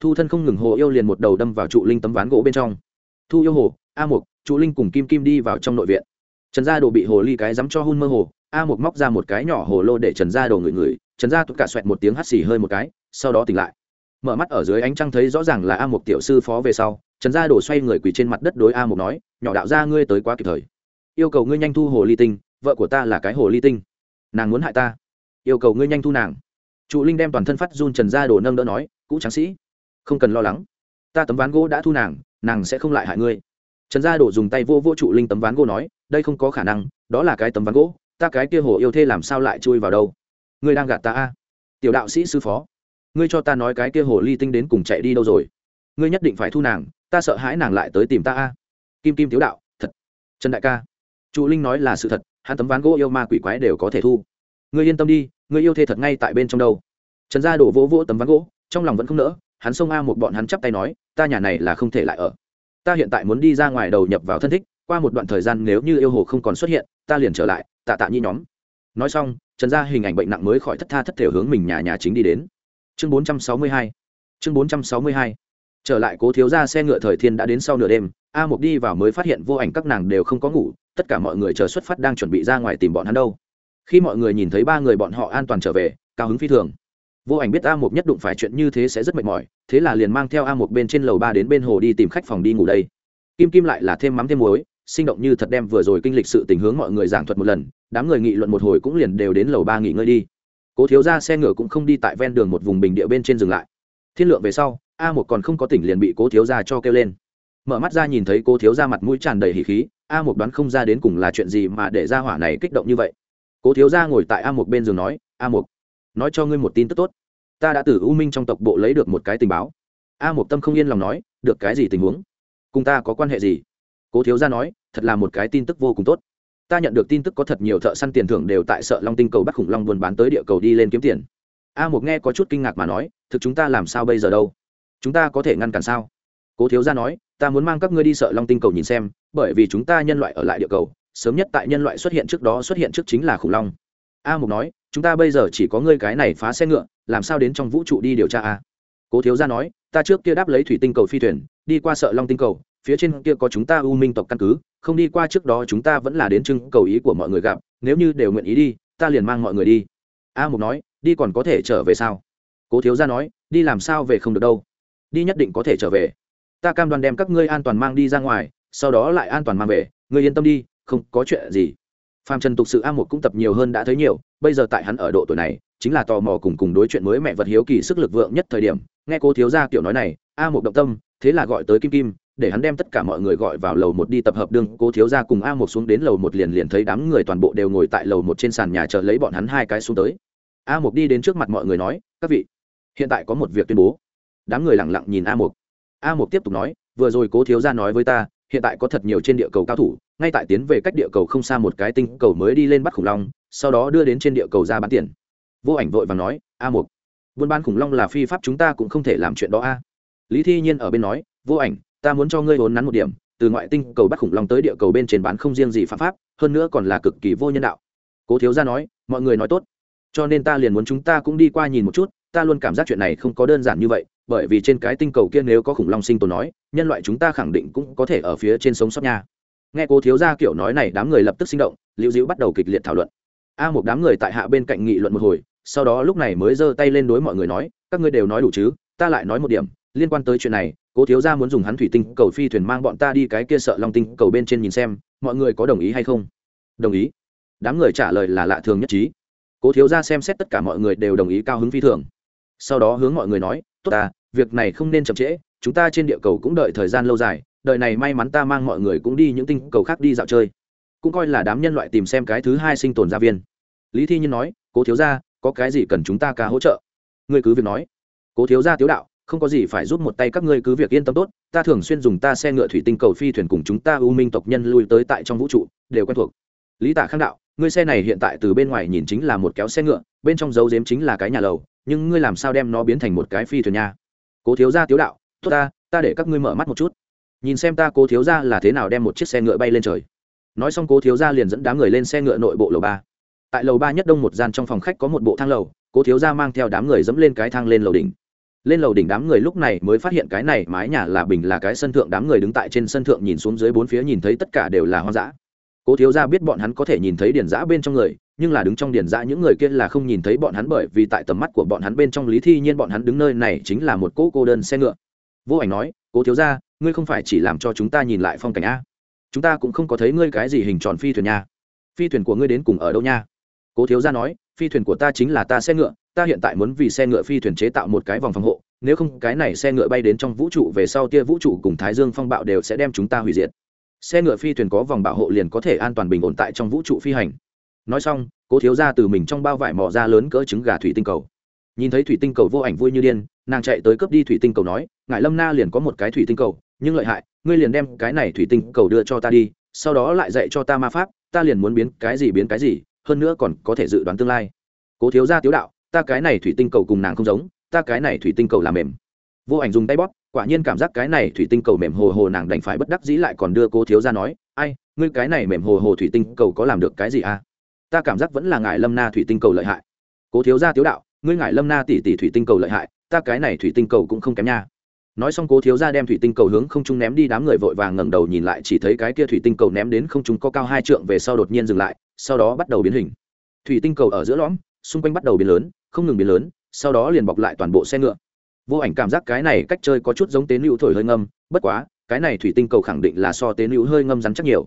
Thu thân không ngừng hồ yêu liền một đầu đâm vào trụ linh tấm ván gỗ bên trong. Thu yêu hồ a một, trụ linh cùng kim kim đi vào trong nội viện. Trần gia đồ bị hồ ly cái dám cho hun mơ hồ a một móc ra một cái nhỏ hồ lô để trần gia đồ người người. trần gia tụt cả xoẹt một tiếng hắt xì hơi một cái, sau đó tỉnh lại. Mở mắt ở dưới ánh trăng thấy rõ ràng là a một tiểu sư phó về sau, trần gia đồ xoay người quỳ trên mặt đất đối a một nói, nhỏ đạo gia ngươi tới quá kịp thời. Yêu cầu ngươi nhanh thu hồ ly tinh, vợ của ta là cái hồ ly tinh. Nàng muốn hại ta. Yêu cầu ngươi nhanh thu nàng. Trụ linh đem toàn thân phát run trần gia đồ nâng đỡ nói, cũ tráng sĩ, không cần lo lắng. Ta tấm ván gỗ đã thu nàng nàng sẽ không lại hại ngươi. Trần gia đồ dùng tay vô vô trụ linh tấm ván gỗ nói, đây không có khả năng, đó là cái tấm ván gỗ ta cái kia hồ yêu thê làm sao lại chui vào đâu? Ngươi đang gạt ta a? Tiểu đạo sĩ sư phó, ngươi cho ta nói cái kia hồ ly tinh đến cùng chạy đi đâu rồi? Ngươi nhất định phải thu nàng, ta sợ hãi nàng lại tới tìm ta a. Kim kim tiếu đạo, thật. Trần đại ca trụ linh nói là sự thật, hắn tấm ván gỗ yêu ma quỷ quái đều có thể thu. Ngươi yên tâm đi, ngươi yêu thê thật ngay tại bên trong đâu. Trần gia đổ vỗ vỗ tấm ván gỗ, trong lòng vẫn không nỡ, hắn xông a một bọn hắn chắp tay nói, ta nhà này là không thể lại ở. Ta hiện tại muốn đi ra ngoài đầu nhập vào thân thích, qua một đoạn thời gian nếu như yêu hồ không còn xuất hiện, ta liền trở lại tạ tạ nhi nhóm. Nói xong, trần gia hình ảnh bệnh nặng mới khỏi thất tha thất thể hướng mình nhà nhà chính đi đến. Chương 462 chương 462 trở lại cố thiếu ra xe ngựa thời thiên đã đến sau nửa đêm, a mục đi vào mới phát hiện vô ảnh các nàng đều không có ngủ, tất cả mọi người chờ xuất phát đang chuẩn bị ra ngoài tìm bọn hắn đâu. Khi mọi người nhìn thấy ba người bọn họ an toàn trở về, cao hứng phi thường. Vô ảnh biết a mục nhất đụng phải chuyện như thế sẽ rất mệt mỏi, thế là liền mang theo a mục bên trên lầu ba đến bên hồ đi tìm khách phòng đi ngủ đây. Kim kim lại là thêm mắm thêm muối, sinh động như thật đem vừa rồi kinh lịch sự tình hướng mọi người giảng thuật một lần đám người nghị luận một hồi cũng liền đều đến lầu ba nghỉ ngơi đi. Cố thiếu ra xe ngựa cũng không đi tại ven đường một vùng bình địa bên trên dừng lại. Thiên lượng về sau, a một còn không có tỉnh liền bị cố thiếu ra cho kêu lên. Mở mắt ra nhìn thấy cố thiếu ra mặt mũi tràn đầy hỉ khí, a một đoán không ra đến cùng là chuyện gì mà để ra hỏa này kích động như vậy. Cố thiếu ra ngồi tại a một bên giường nói, a một nói cho ngươi một tin tức tốt. Ta đã từ u minh trong tộc bộ lấy được một cái tình báo. A một tâm không yên lòng nói, được cái gì tình huống? Cùng ta có quan hệ gì? Cố thiếu gia nói, thật là một cái tin tức vô cùng tốt ta nhận được tin tức có thật nhiều thợ săn tiền thưởng đều tại sợ long tinh cầu bắt khủng long buôn bán tới địa cầu đi lên kiếm tiền. A một nghe có chút kinh ngạc mà nói, thực chúng ta làm sao bây giờ đâu? Chúng ta có thể ngăn cản sao? Cố thiếu gia nói, ta muốn mang các ngươi đi sợ long tinh cầu nhìn xem, bởi vì chúng ta nhân loại ở lại địa cầu, sớm nhất tại nhân loại xuất hiện trước đó xuất hiện trước chính là khủng long. A mục nói, chúng ta bây giờ chỉ có ngươi cái này phá xe ngựa, làm sao đến trong vũ trụ đi điều tra a? Cố thiếu gia nói, ta trước kia đáp lấy thủy tinh cầu phi thuyền, đi qua sợ long tinh cầu phía trên kia có chúng ta u minh tộc căn cứ, không đi qua trước đó chúng ta vẫn là đến trưng cầu ý của mọi người gặp, nếu như đều nguyện ý đi, ta liền mang mọi người đi. A mục nói, đi còn có thể trở về sao? Cố thiếu gia nói, đi làm sao về không được đâu. Đi nhất định có thể trở về. Ta cam đoan đem các ngươi an toàn mang đi ra ngoài, sau đó lại an toàn mang về. Ngươi yên tâm đi, không có chuyện gì. Phạm trần tục sự a một cũng tập nhiều hơn đã thấy nhiều, bây giờ tại hắn ở độ tuổi này, chính là tò mò cùng cùng đối chuyện mới mẹ vật hiếu kỳ sức lực vượng nhất thời điểm. Nghe cô thiếu gia kiểu nói này, a một động tâm, thế là gọi tới kim kim để hắn đem tất cả mọi người gọi vào lầu một đi tập hợp đương cô thiếu gia cùng a một xuống đến lầu một liền liền thấy đám người toàn bộ đều ngồi tại lầu một trên sàn nhà chờ lấy bọn hắn hai cái xuống tới. A một đi đến trước mặt mọi người nói, các vị, hiện tại có một việc tuyên bố. Đám người lẳng lặng nhìn a một a một tiếp tục nói, vừa rồi cố thiếu gia nói với ta, hiện tại có thật nhiều trên địa cầu cao thủ, ngay tại tiến về cách địa cầu không xa một cái tinh cầu mới đi lên bắt khủng long, sau đó đưa đến trên địa cầu ra bán tiền. Vô ảnh vội và nói, a một buôn bán khủng long là phi pháp chúng ta cũng không thể làm chuyện đó a. Lý thi nhiên ở bên nói, vô ảnh ta muốn cho ngươi vốn nắn một điểm, từ ngoại tinh cầu bắt khủng long tới địa cầu bên trên bán không riêng gì phạm pháp, hơn nữa còn là cực kỳ vô nhân đạo. Cố thiếu gia nói, mọi người nói tốt, cho nên ta liền muốn chúng ta cũng đi qua nhìn một chút, ta luôn cảm giác chuyện này không có đơn giản như vậy, bởi vì trên cái tinh cầu kia nếu có khủng long sinh tồn nói, nhân loại chúng ta khẳng định cũng có thể ở phía trên sống sót nha. Nghe cố thiếu gia kiểu nói này, đám người lập tức sinh động, liễu diễu bắt đầu kịch liệt thảo luận. A một đám người tại hạ bên cạnh nghị luận một hồi, sau đó lúc này mới giơ tay lên đối mọi người nói, các ngươi đều nói đủ chứ, ta lại nói một điểm, liên quan tới chuyện này cố thiếu gia muốn dùng hắn thủy tinh cầu phi thuyền mang bọn ta đi cái kia sợ long tinh cầu bên trên nhìn xem, mọi người có đồng ý hay không? Đồng ý. Đám người trả lời là lạ thường nhất trí. Cố thiếu gia xem xét tất cả mọi người đều đồng ý cao hứng phi thường. Sau đó hướng mọi người nói, tốt ta, việc này không nên chậm trễ, chúng ta trên địa cầu cũng đợi thời gian lâu dài đợi này may mắn ta mang mọi người cũng đi những tinh cầu khác đi dạo chơi. Cũng coi là đám nhân loại tìm xem cái thứ hai sinh tồn gia viên. Lý thi nhiên nói, cố thiếu gia, có cái gì cần chúng ta ca hỗ trợ? Ngươi cứ việc nói. Cố thiếu gia tiếu đạo không có gì phải giúp một tay các ngươi, cứ việc yên tâm tốt, ta thường xuyên dùng ta xe ngựa thủy tinh cầu phi thuyền cùng chúng ta u minh tộc nhân lui tới tại trong vũ trụ, đều quen thuộc. Lý tạ khang đạo, ngươi xe này hiện tại từ bên ngoài nhìn chính là một kéo xe ngựa, bên trong dấu dếm chính là cái nhà lầu, nhưng ngươi làm sao đem nó biến thành một cái phi thuyền nha? Cố thiếu gia tiếu đạo, tốt ta ta để các ngươi mở mắt một chút. Nhìn xem ta cố thiếu gia là thế nào đem một chiếc xe ngựa bay lên trời. Nói xong cố thiếu gia liền dẫn đám người lên xe ngựa nội bộ lầu ba. Tại lầu ba nhất đông một gian trong phòng khách có một bộ thang lầu, cố thiếu gia mang theo đám người dẫm lên cái thang lên lầu đỉnh lên lầu đỉnh đám người lúc này mới phát hiện cái này mái nhà là bình là cái sân thượng, đám người đứng tại trên sân thượng nhìn xuống dưới bốn phía nhìn thấy tất cả đều là hoang dã. Cố thiếu gia biết bọn hắn có thể nhìn thấy điền giã bên trong người, nhưng là đứng trong điền giã những người kia là không nhìn thấy bọn hắn bởi vì tại tầm mắt của bọn hắn bên trong lý thi nhiên bọn hắn đứng nơi này chính là một cỗ cô đơn xe ngựa. Vô ảnh nói, cố thiếu gia, ngươi không phải chỉ làm cho chúng ta nhìn lại phong cảnh a? Chúng ta cũng không có thấy ngươi cái gì hình tròn phi thuyền nha. Phi thuyền của ngươi đến cùng ở đâu nha? Cố thiếu gia nói phi thuyền của ta chính là ta xe ngựa, ta hiện tại muốn vì xe ngựa phi thuyền chế tạo một cái vòng phòng hộ, nếu không cái này xe ngựa bay đến trong vũ trụ về sau tia vũ trụ cùng thái dương phong bạo đều sẽ đem chúng ta hủy diệt. Xe ngựa phi thuyền có vòng bảo hộ liền có thể an toàn bình ổn tại trong vũ trụ phi hành. Nói xong, cố thiếu ra từ mình trong bao vải mò ra lớn cỡ trứng gà thủy tinh cầu. Nhìn thấy thủy tinh cầu vô ảnh vui như điên, nàng chạy tới cướp đi thủy tinh cầu nói ngại lâm na liền có một cái thủy tinh cầu, nhưng lợi hại, ngươi liền đem cái này thủy tinh cầu đưa cho ta đi, sau đó lại dạy cho ta ma pháp, ta liền muốn biến cái gì biến cái gì hơn nữa còn có thể dự đoán tương lai. Cố thiếu ra tiếu đạo, ta cái này thủy tinh cầu cùng nàng không giống, ta cái này thủy tinh cầu làm mềm. Vô ảnh dùng tay bóp, quả nhiên cảm giác cái này thủy tinh cầu mềm hồ hồ nàng đành phải bất đắc dĩ lại còn đưa cố thiếu ra nói, ai, ngươi cái này mềm hồ hồ thủy tinh cầu có làm được cái gì à? Ta cảm giác vẫn là ngài lâm na thủy tinh cầu lợi hại. Cố thiếu gia tiếu đạo, ngươi ngài lâm na tỷ tỷ thủy tinh cầu lợi hại, ta cái này thủy tinh cầu cũng không kém nha nói xong cố thiếu gia đem thủy tinh cầu hướng không trung ném đi, đám người vội vàng ngẩng đầu nhìn lại, chỉ thấy cái kia thủy tinh cầu ném đến không trung có cao hai trượng về sau đột nhiên dừng lại, sau đó bắt đầu biến hình. Thủy tinh cầu ở giữa lõm, xung quanh bắt đầu biến lớn, không ngừng biến lớn, sau đó liền bọc lại toàn bộ xe ngựa. Vô ảnh cảm giác cái này cách chơi có chút giống tế nữ thổi hơi ngâm, bất quá, cái này thủy tinh cầu khẳng định là so tế nữ hơi ngâm rắn chắc nhiều.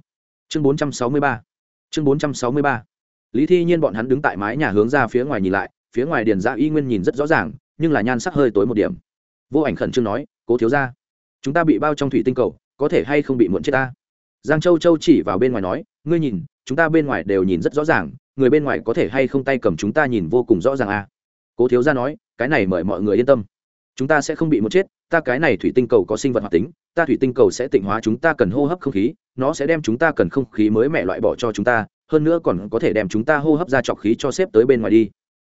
Chương 463 chương 463 lý thi nhiên bọn hắn đứng tại mái nhà hướng ra phía ngoài nhìn lại, phía ngoài điền ra y nguyên nhìn rất rõ ràng, nhưng là nhan sắc hơi tối một điểm. Vô ảnh khẩn trương nói cố thiếu ra chúng ta bị bao trong thủy tinh cầu, có thể hay không bị muộn chết ta? Giang châu châu chỉ vào bên ngoài nói, ngươi nhìn, chúng ta bên ngoài đều nhìn rất rõ ràng, người bên ngoài có thể hay không tay cầm chúng ta nhìn vô cùng rõ ràng à. cố thiếu ra nói, cái này mời mọi người yên tâm. Chúng ta sẽ không bị muộn chết, ta cái này thủy tinh cầu có sinh vật hoạt tính, ta thủy tinh cầu sẽ tịnh hóa chúng ta cần hô hấp không khí, nó sẽ đem chúng ta cần không khí mới mẹ loại bỏ cho chúng ta, hơn nữa còn có thể đem chúng ta hô hấp ra trọc khí cho xếp tới bên ngoài đi.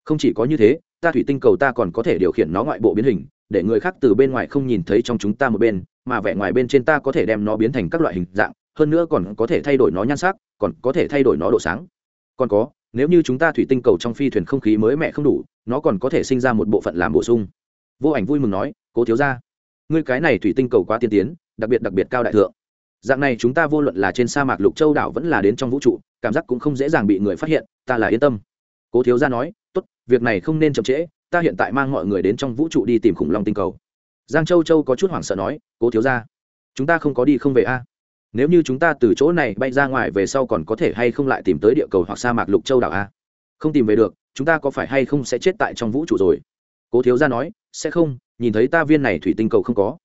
Không chỉ có như thế, ta thủy tinh cầu ta còn có thể điều khiển nó ngoại bộ biến hình để người khác từ bên ngoài không nhìn thấy trong chúng ta một bên, mà vẻ ngoài bên trên ta có thể đem nó biến thành các loại hình dạng, hơn nữa còn có thể thay đổi nó nhan sắc, còn có thể thay đổi nó độ sáng. Còn có, nếu như chúng ta thủy tinh cầu trong phi thuyền không khí mới mẹ không đủ, nó còn có thể sinh ra một bộ phận làm bổ sung. Vô ảnh vui mừng nói, cố thiếu ra ngươi cái này thủy tinh cầu quá tiên tiến, đặc biệt đặc biệt cao đại thượng. Dạng này chúng ta vô luận là trên sa mạc lục châu đảo vẫn là đến trong vũ trụ, cảm giác cũng không dễ dàng bị người phát hiện, ta là yên tâm. Cố thiếu gia nói, tốt, việc này không nên chậm trễ ta hiện tại mang mọi người đến trong vũ trụ đi tìm khủng long tinh cầu. Giang châu châu có chút hoảng sợ nói, cố thiếu gia, chúng ta không có đi không về a? Nếu như chúng ta từ chỗ này bay ra ngoài về sau còn có thể hay không lại tìm tới địa cầu hoặc sa mạc lục châu đảo a? Không tìm về được, chúng ta có phải hay không sẽ chết tại trong vũ trụ rồi? Cố thiếu gia nói, sẽ không, nhìn thấy ta viên này thủy tinh cầu không có.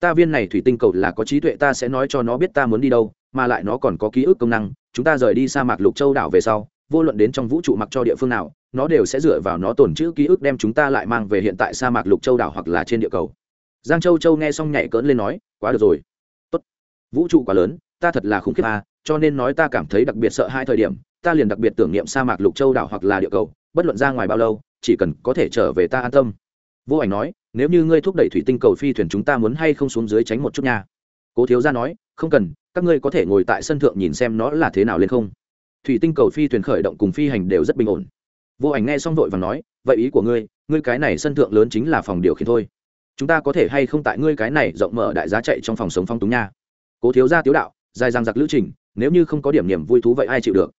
Ta viên này thủy tinh cầu là có trí tuệ, ta sẽ nói cho nó biết ta muốn đi đâu, mà lại nó còn có ký ức công năng, chúng ta rời đi sa mạc lục châu đảo về sau, vô luận đến trong vũ trụ mặc cho địa phương nào nó đều sẽ dựa vào nó tồn chữ ký ức đem chúng ta lại mang về hiện tại sa mạc lục châu đảo hoặc là trên địa cầu. Giang châu châu nghe xong nhảy cỡn lên nói, quá được rồi. Tốt. vũ trụ quá lớn, ta thật là khủng khiếp à cho nên nói ta cảm thấy đặc biệt sợ hai thời điểm, ta liền đặc biệt tưởng niệm sa mạc lục châu đảo hoặc là địa cầu, bất luận ra ngoài bao lâu, chỉ cần có thể trở về ta an tâm. Vô ảnh nói, nếu như ngươi thúc đẩy thủy tinh cầu phi thuyền chúng ta muốn hay không xuống dưới tránh một chút nha. Cố thiếu gia nói, không cần, các ngươi có thể ngồi tại sân thượng nhìn xem nó là thế nào lên không. Thủy tinh cầu phi thuyền khởi động cùng phi hành đều rất bình ổn vô ảnh nghe xong vội và nói, vậy ý của ngươi ngươi cái này sân thượng lớn chính là phòng điều khiển thôi. Chúng ta có thể hay không tại ngươi cái này rộng mở đại giá chạy trong phòng sống phong túng nha. Cố thiếu gia tiếu đạo, dài dằng giặc lữ trình, nếu như không có điểm niềm vui thú vậy ai chịu được?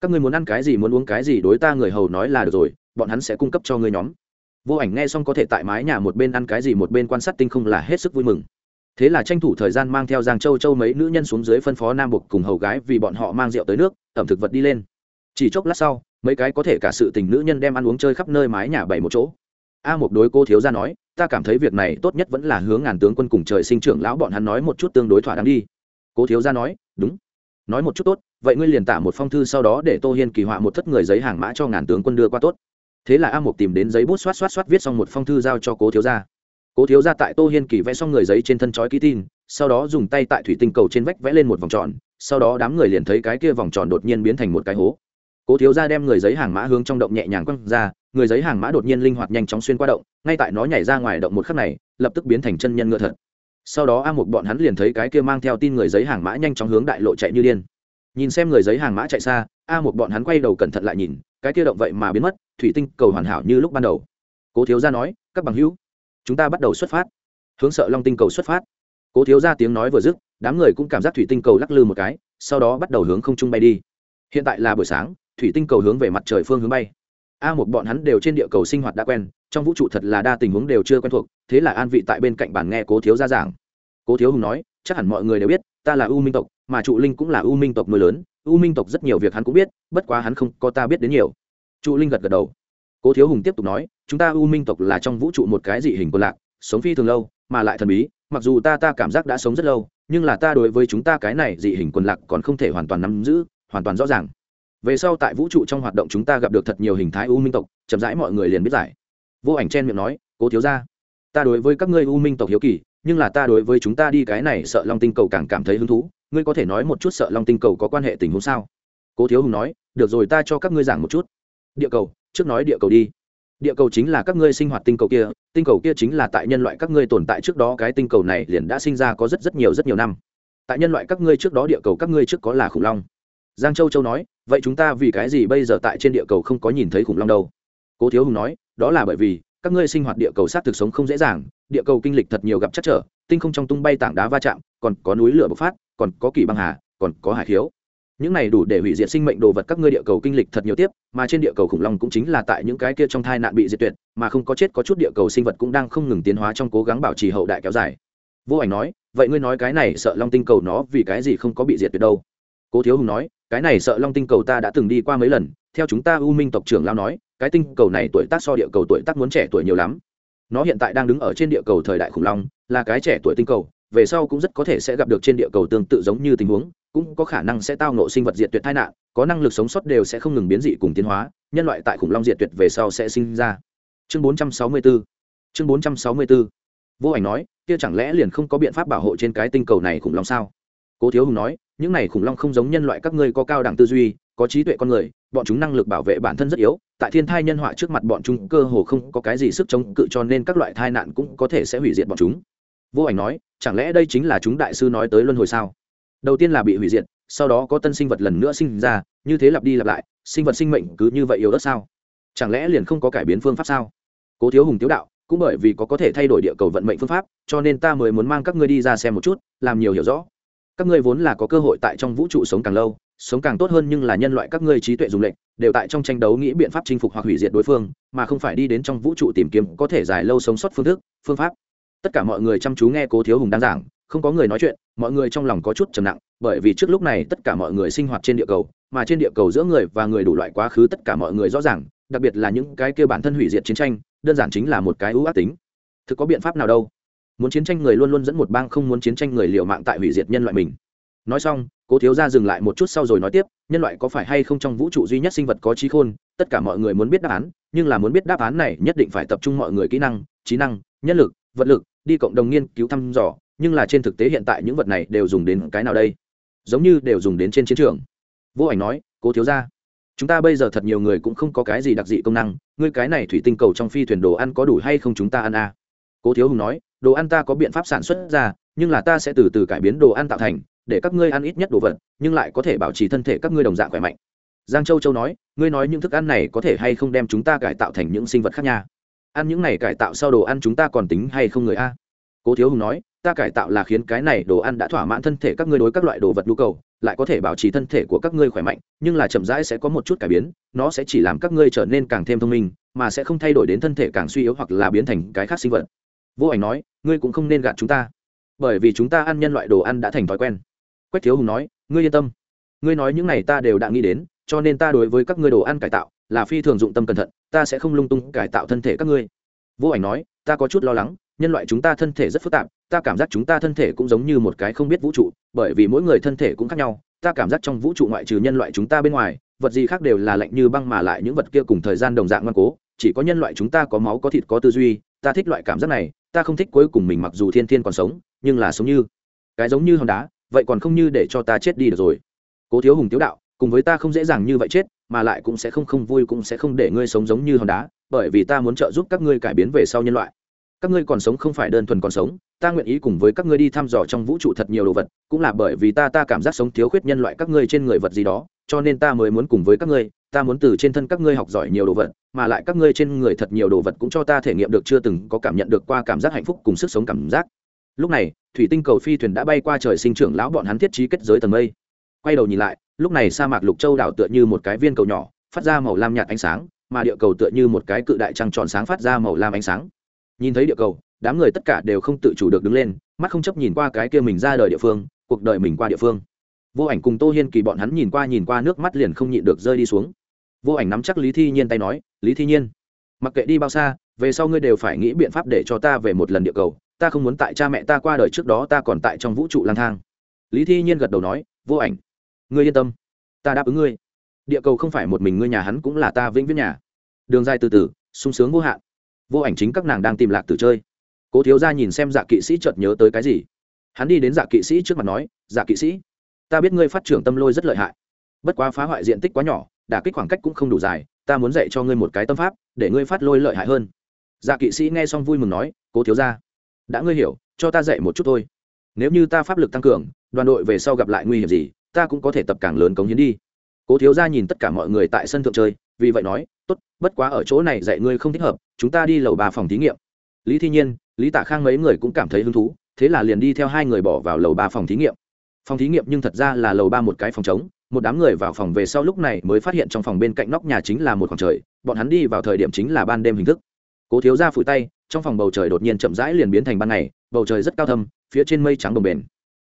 Các ngươi muốn ăn cái gì muốn uống cái gì đối ta người hầu nói là được rồi, bọn hắn sẽ cung cấp cho ngươi nhóm. Vô ảnh nghe xong có thể tại mái nhà một bên ăn cái gì một bên quan sát tinh không là hết sức vui mừng. Thế là tranh thủ thời gian mang theo giang châu châu mấy nữ nhân xuống dưới phân phó nam buộc cùng hầu gái vì bọn họ mang rượu tới nước, ẩm thực vật đi lên. Chỉ chốc lát sau mấy cái có thể cả sự tình nữ nhân đem ăn uống chơi khắp nơi mái nhà bảy một chỗ. A một đối cô thiếu ra nói, ta cảm thấy việc này tốt nhất vẫn là hướng ngàn tướng quân cùng trời sinh trưởng lão bọn hắn nói một chút tương đối thỏa đáng đi. Cố thiếu ra nói, đúng. Nói một chút tốt, vậy ngươi liền tả một phong thư sau đó để tô hiên kỳ họa một thất người giấy hàng mã cho ngàn tướng quân đưa qua tốt. Thế là a mục tìm đến giấy bút xoát xoát xoát viết xong một phong thư giao cho cố thiếu gia. Cố thiếu gia tại tô hiên kỳ vẽ xong người giấy trên thân chói ký tin, sau đó dùng tay tại thủy tinh cầu trên vách vẽ lên một vòng tròn, sau đó đám người liền thấy cái kia vòng tròn đột nhiên biến thành một cái hố cố thiếu gia đem người giấy hàng mã hướng trong động nhẹ nhàng quăng ra, người giấy hàng mã đột nhiên linh hoạt nhanh chóng xuyên qua động, ngay tại nó nhảy ra ngoài động một khắc này, lập tức biến thành chân nhân ngựa thật. Sau đó a một bọn hắn liền thấy cái kia mang theo tin người giấy hàng mã nhanh chóng hướng đại lộ chạy như điên. Nhìn xem người giấy hàng mã chạy xa, a một bọn hắn quay đầu cẩn thận lại nhìn, cái kia động vậy mà biến mất, thủy tinh cầu hoàn hảo như lúc ban đầu. Cố thiếu gia nói, các bằng hữu, chúng ta bắt đầu xuất phát. Hướng sợ long tinh cầu xuất phát. Cố thiếu gia tiếng nói vừa dứt, đám người cũng cảm giác thủy tinh cầu lắc lư một cái, sau đó bắt đầu hướng không trung bay đi. Hiện tại là buổi sáng thủy tinh cầu hướng về mặt trời phương hướng bay. A một bọn hắn đều trên địa cầu sinh hoạt đã quen, trong vũ trụ thật là đa tình huống đều chưa quen thuộc, thế là an vị tại bên cạnh bàn nghe cố thiếu gia giảng. Cố thiếu hùng nói, chắc hẳn mọi người đều biết, ta là u minh tộc, mà trụ linh cũng là u minh tộc nuôi lớn, u minh tộc rất nhiều việc hắn cũng biết, bất quá hắn không có ta biết đến nhiều. Trụ linh gật gật đầu. Cố thiếu hùng tiếp tục nói, chúng ta u minh tộc là trong vũ trụ một cái dị hình quân lạc, sống phi thường lâu, mà lại thần bí, mặc dù ta ta cảm giác đã sống rất lâu, nhưng là ta đối với chúng ta cái này dị hình quân lạc còn không thể hoàn toàn nắm giữ, hoàn toàn rõ ràng về sau tại vũ trụ trong hoạt động chúng ta gặp được thật nhiều hình thái u minh tộc, chậm rãi mọi người liền biết giải. Vô ảnh chen miệng nói, cố thiếu ra ta đối với các ngươi u minh tộc hiếu kỳ, nhưng là ta đối với chúng ta đi cái này sợ long tinh cầu càng cảm thấy hứng thú. Ngươi có thể nói một chút sợ long tinh cầu có quan hệ tình huống sao? Cố thiếu hùng nói, được rồi, ta cho các ngươi giảng một chút. Địa cầu, trước nói địa cầu đi. Địa cầu chính là các ngươi sinh hoạt tinh cầu kia, tinh cầu kia chính là tại nhân loại các ngươi tồn tại trước đó, cái tinh cầu này liền đã sinh ra có rất rất nhiều rất nhiều năm. Tại nhân loại các ngươi trước đó, địa cầu các ngươi trước có là khủng long giang châu châu nói, vậy chúng ta vì cái gì bây giờ tại trên địa cầu không có nhìn thấy khủng long đâu? Cố thiếu hùng nói, đó là bởi vì các ngươi sinh hoạt địa cầu sát thực sống không dễ dàng, địa cầu kinh lịch thật nhiều gặp chắc trở, tinh không trong tung bay tảng đá va chạm, còn có núi lửa bộc phát, còn có kỳ băng hà, còn có hải khiếu. Những này đủ để hủy diệt sinh mệnh đồ vật các ngươi địa cầu kinh lịch thật nhiều tiếp, mà trên địa cầu khủng long cũng chính là tại những cái kia trong thai nạn bị diệt tuyệt, mà không có chết có chút địa cầu sinh vật cũng đang không ngừng tiến hóa trong cố gắng bảo trì hậu đại kéo dài. Vô ảnh nói, vậy ngươi nói cái này sợ long tinh cầu nó vì cái gì không có bị diệt tuyệt đâu? Cố thiếu hùng nói cái này sợ long tinh cầu ta đã từng đi qua mấy lần, theo chúng ta u minh tộc trưởng lao nói, cái tinh cầu này tuổi tác so địa cầu tuổi tác muốn trẻ tuổi nhiều lắm. Nó hiện tại đang đứng ở trên địa cầu thời đại khủng long, là cái trẻ tuổi tinh cầu, về sau cũng rất có thể sẽ gặp được trên địa cầu tương tự giống như tình huống, cũng có khả năng sẽ tao nộ sinh vật diệt tuyệt tai nạn, có năng lực sống sót đều sẽ không ngừng biến dị cùng tiến hóa, nhân loại tại khủng long diệt tuyệt về sau sẽ sinh ra. Chương 464 chương 464 vô ảnh nói, kia chẳng lẽ liền không có biện pháp bảo hộ trên cái tinh cầu này khủng long sao? Cố thiếu hùng nói, những này khủng long không giống nhân loại các ngươi có cao đẳng tư duy, có trí tuệ con người, bọn chúng năng lực bảo vệ bản thân rất yếu, tại thiên thai nhân họa trước mặt bọn chúng cơ hồ không có cái gì sức chống cự cho nên các loại tai nạn cũng có thể sẽ hủy diệt bọn chúng. Vô ảnh nói, chẳng lẽ đây chính là chúng đại sư nói tới luân hồi sao? Đầu tiên là bị hủy diệt, sau đó có tân sinh vật lần nữa sinh ra, như thế lặp đi lặp lại, sinh vật sinh mệnh cứ như vậy yếu ớt sao? Chẳng lẽ liền không có cải biến phương pháp sao? Cố thiếu hùng tiếu đạo, cũng bởi vì có có thể thay đổi địa cầu vận mệnh phương pháp, cho nên ta mới muốn mang các ngươi đi ra xem một chút, làm nhiều hiểu rõ các ngươi vốn là có cơ hội tại trong vũ trụ sống càng lâu, sống càng tốt hơn nhưng là nhân loại các ngươi trí tuệ dùng lệnh, đều tại trong tranh đấu nghĩ biện pháp chinh phục hoặc hủy diệt đối phương, mà không phải đi đến trong vũ trụ tìm kiếm, có thể dài lâu sống sót phương thức, phương pháp. Tất cả mọi người chăm chú nghe cố thiếu hùng đang giảng, không có người nói chuyện, mọi người trong lòng có chút trầm nặng, bởi vì trước lúc này tất cả mọi người sinh hoạt trên địa cầu, mà trên địa cầu giữa người và người đủ loại quá khứ tất cả mọi người rõ ràng, đặc biệt là những cái kia bản thân hủy diệt chiến tranh, đơn giản chính là một cái ưu ác tính. Thực có biện pháp nào đâu? Muốn chiến tranh người luôn luôn dẫn một bang không muốn chiến tranh người liều mạng tại hủy diệt nhân loại mình. Nói xong, cố thiếu gia dừng lại một chút sau rồi nói tiếp, nhân loại có phải hay không trong vũ trụ duy nhất sinh vật có trí khôn? Tất cả mọi người muốn biết đáp án, nhưng là muốn biết đáp án này nhất định phải tập trung mọi người kỹ năng, trí năng, nhân lực, vật lực, đi cộng đồng nghiên cứu thăm dò, nhưng là trên thực tế hiện tại những vật này đều dùng đến cái nào đây? Giống như đều dùng đến trên chiến trường. Vô ảnh nói, cố thiếu gia, chúng ta bây giờ thật nhiều người cũng không có cái gì đặc dị công năng, ngươi cái này thủy tinh cầu trong phi thuyền đồ ăn có đủ hay không chúng ta ăn à? cố thiếu hùng nói đồ ăn ta có biện pháp sản xuất ra, nhưng là ta sẽ từ từ cải biến đồ ăn tạo thành, để các ngươi ăn ít nhất đồ vật, nhưng lại có thể bảo trì thân thể các ngươi đồng dạng khỏe mạnh. Giang châu châu nói, ngươi nói những thức ăn này có thể hay không đem chúng ta cải tạo thành những sinh vật khác nha? Ăn những này cải tạo sau đồ ăn chúng ta còn tính hay không người a? Cố thiếu hùng nói, ta cải tạo là khiến cái này đồ ăn đã thỏa mãn thân thể các ngươi đối các loại đồ vật nhu cầu, lại có thể bảo trì thân thể của các ngươi khỏe mạnh, nhưng là chậm rãi sẽ có một chút cải biến, nó sẽ chỉ làm các ngươi trở nên càng thêm thông minh, mà sẽ không thay đổi đến thân thể càng suy yếu hoặc là biến thành cái khác sinh vật vô ảnh nói, ngươi cũng không nên gạt chúng ta, bởi vì chúng ta ăn nhân loại đồ ăn đã thành thói quen. Quách thiếu hùng nói, ngươi yên tâm, ngươi nói những này ta đều đã nghĩ đến, cho nên ta đối với các ngươi đồ ăn cải tạo là phi thường dụng tâm cẩn thận, ta sẽ không lung tung cải tạo thân thể các ngươi. Vô ảnh nói, ta có chút lo lắng, nhân loại chúng ta thân thể rất phức tạp, ta cảm giác chúng ta thân thể cũng giống như một cái không biết vũ trụ, bởi vì mỗi người thân thể cũng khác nhau, ta cảm giác trong vũ trụ ngoại trừ nhân loại chúng ta bên ngoài, vật gì khác đều là lạnh như băng mà lại những vật kia cùng thời gian đồng dạng ngoan cố, chỉ có nhân loại chúng ta có máu có thịt có tư duy, ta thích loại cảm giác này ta không thích cuối cùng mình mặc dù thiên thiên còn sống, nhưng là sống như, cái giống như hòn đá, vậy còn không như để cho ta chết đi được rồi. Cố thiếu hùng tiếu đạo, cùng với ta không dễ dàng như vậy chết, mà lại cũng sẽ không không vui cũng sẽ không để ngươi sống giống như hòn đá, bởi vì ta muốn trợ giúp các ngươi cải biến về sau nhân loại. Các ngươi còn sống không phải đơn thuần còn sống, ta nguyện ý cùng với các ngươi đi thăm dò trong vũ trụ thật nhiều đồ vật, cũng là bởi vì ta ta cảm giác sống thiếu khuyết nhân loại các ngươi trên người vật gì đó, cho nên ta mới muốn cùng với các ngươi ta muốn từ trên thân các ngươi học giỏi nhiều đồ vật, mà lại các ngươi trên người thật nhiều đồ vật cũng cho ta thể nghiệm được chưa từng có cảm nhận được qua cảm giác hạnh phúc cùng sức sống cảm giác. Lúc này, thủy tinh cầu phi thuyền đã bay qua trời sinh trưởng lão bọn hắn thiết trí kết giới tầng mây. Quay đầu nhìn lại, lúc này sa mạc lục châu đảo tựa như một cái viên cầu nhỏ, phát ra màu lam nhạt ánh sáng, mà địa cầu tựa như một cái cự đại trăng tròn sáng phát ra màu lam ánh sáng. Nhìn thấy địa cầu, đám người tất cả đều không tự chủ được đứng lên, mắt không chấp nhìn qua cái kia mình ra đời địa phương, cuộc đời mình qua địa phương. Vô ảnh cùng tô hiên kỳ bọn hắn nhìn qua nhìn qua nước mắt liền không nhịn được rơi đi xuống vô ảnh nắm chắc lý thi nhiên tay nói, lý thi nhiên, mặc kệ đi bao xa, về sau ngươi đều phải nghĩ biện pháp để cho ta về một lần địa cầu. Ta không muốn tại cha mẹ ta qua đời trước đó ta còn tại trong vũ trụ lang thang. Lý thi nhiên gật đầu nói, vô ảnh, ngươi yên tâm, ta đáp ứng ngươi. Địa cầu không phải một mình ngươi, nhà hắn cũng là ta vĩnh viễn nhà. Đường dài từ từ, sung sướng vô hạn. Vô ảnh chính các nàng đang tìm lạc tử chơi. Cố thiếu ra nhìn xem dạ kỵ sĩ chợt nhớ tới cái gì. Hắn đi đến dạ kỵ sĩ trước mặt nói dạ kỵ sĩ, ta biết ngươi phát trưởng tâm lôi rất lợi hại. Bất quá phá hoại diện tích quá nhỏ đả kích khoảng cách cũng không đủ dài, ta muốn dạy cho ngươi một cái tâm pháp, để ngươi phát lôi lợi hại hơn. Dạ kỵ sĩ nghe xong vui mừng nói, cố thiếu ra đã ngươi hiểu, cho ta dạy một chút thôi. Nếu như ta pháp lực tăng cường, đoàn đội về sau gặp lại nguy hiểm gì, ta cũng có thể tập càng lớn cống hiến đi. Cố thiếu gia nhìn tất cả mọi người tại sân thượng chơi, vì vậy nói, tốt, bất quá ở chỗ này dạy ngươi không thích hợp, chúng ta đi lầu ba phòng thí nghiệm. Lý thi nhiên, lý tạ khang mấy người cũng cảm thấy hứng thú, thế là liền đi theo hai người bỏ vào lầu ba phòng thí nghiệm. Phòng thí nghiệm nhưng thật ra là lầu ba một cái phòng trống một đám người vào phòng về sau lúc này mới phát hiện trong phòng bên cạnh nóc nhà chính là một khoảng trời, bọn hắn đi vào thời điểm chính là ban đêm hình thức. Cố thiếu ra phủi tay, trong phòng bầu trời đột nhiên chậm rãi liền biến thành ban ngày, bầu trời rất cao thâm, phía trên mây trắng đồng bền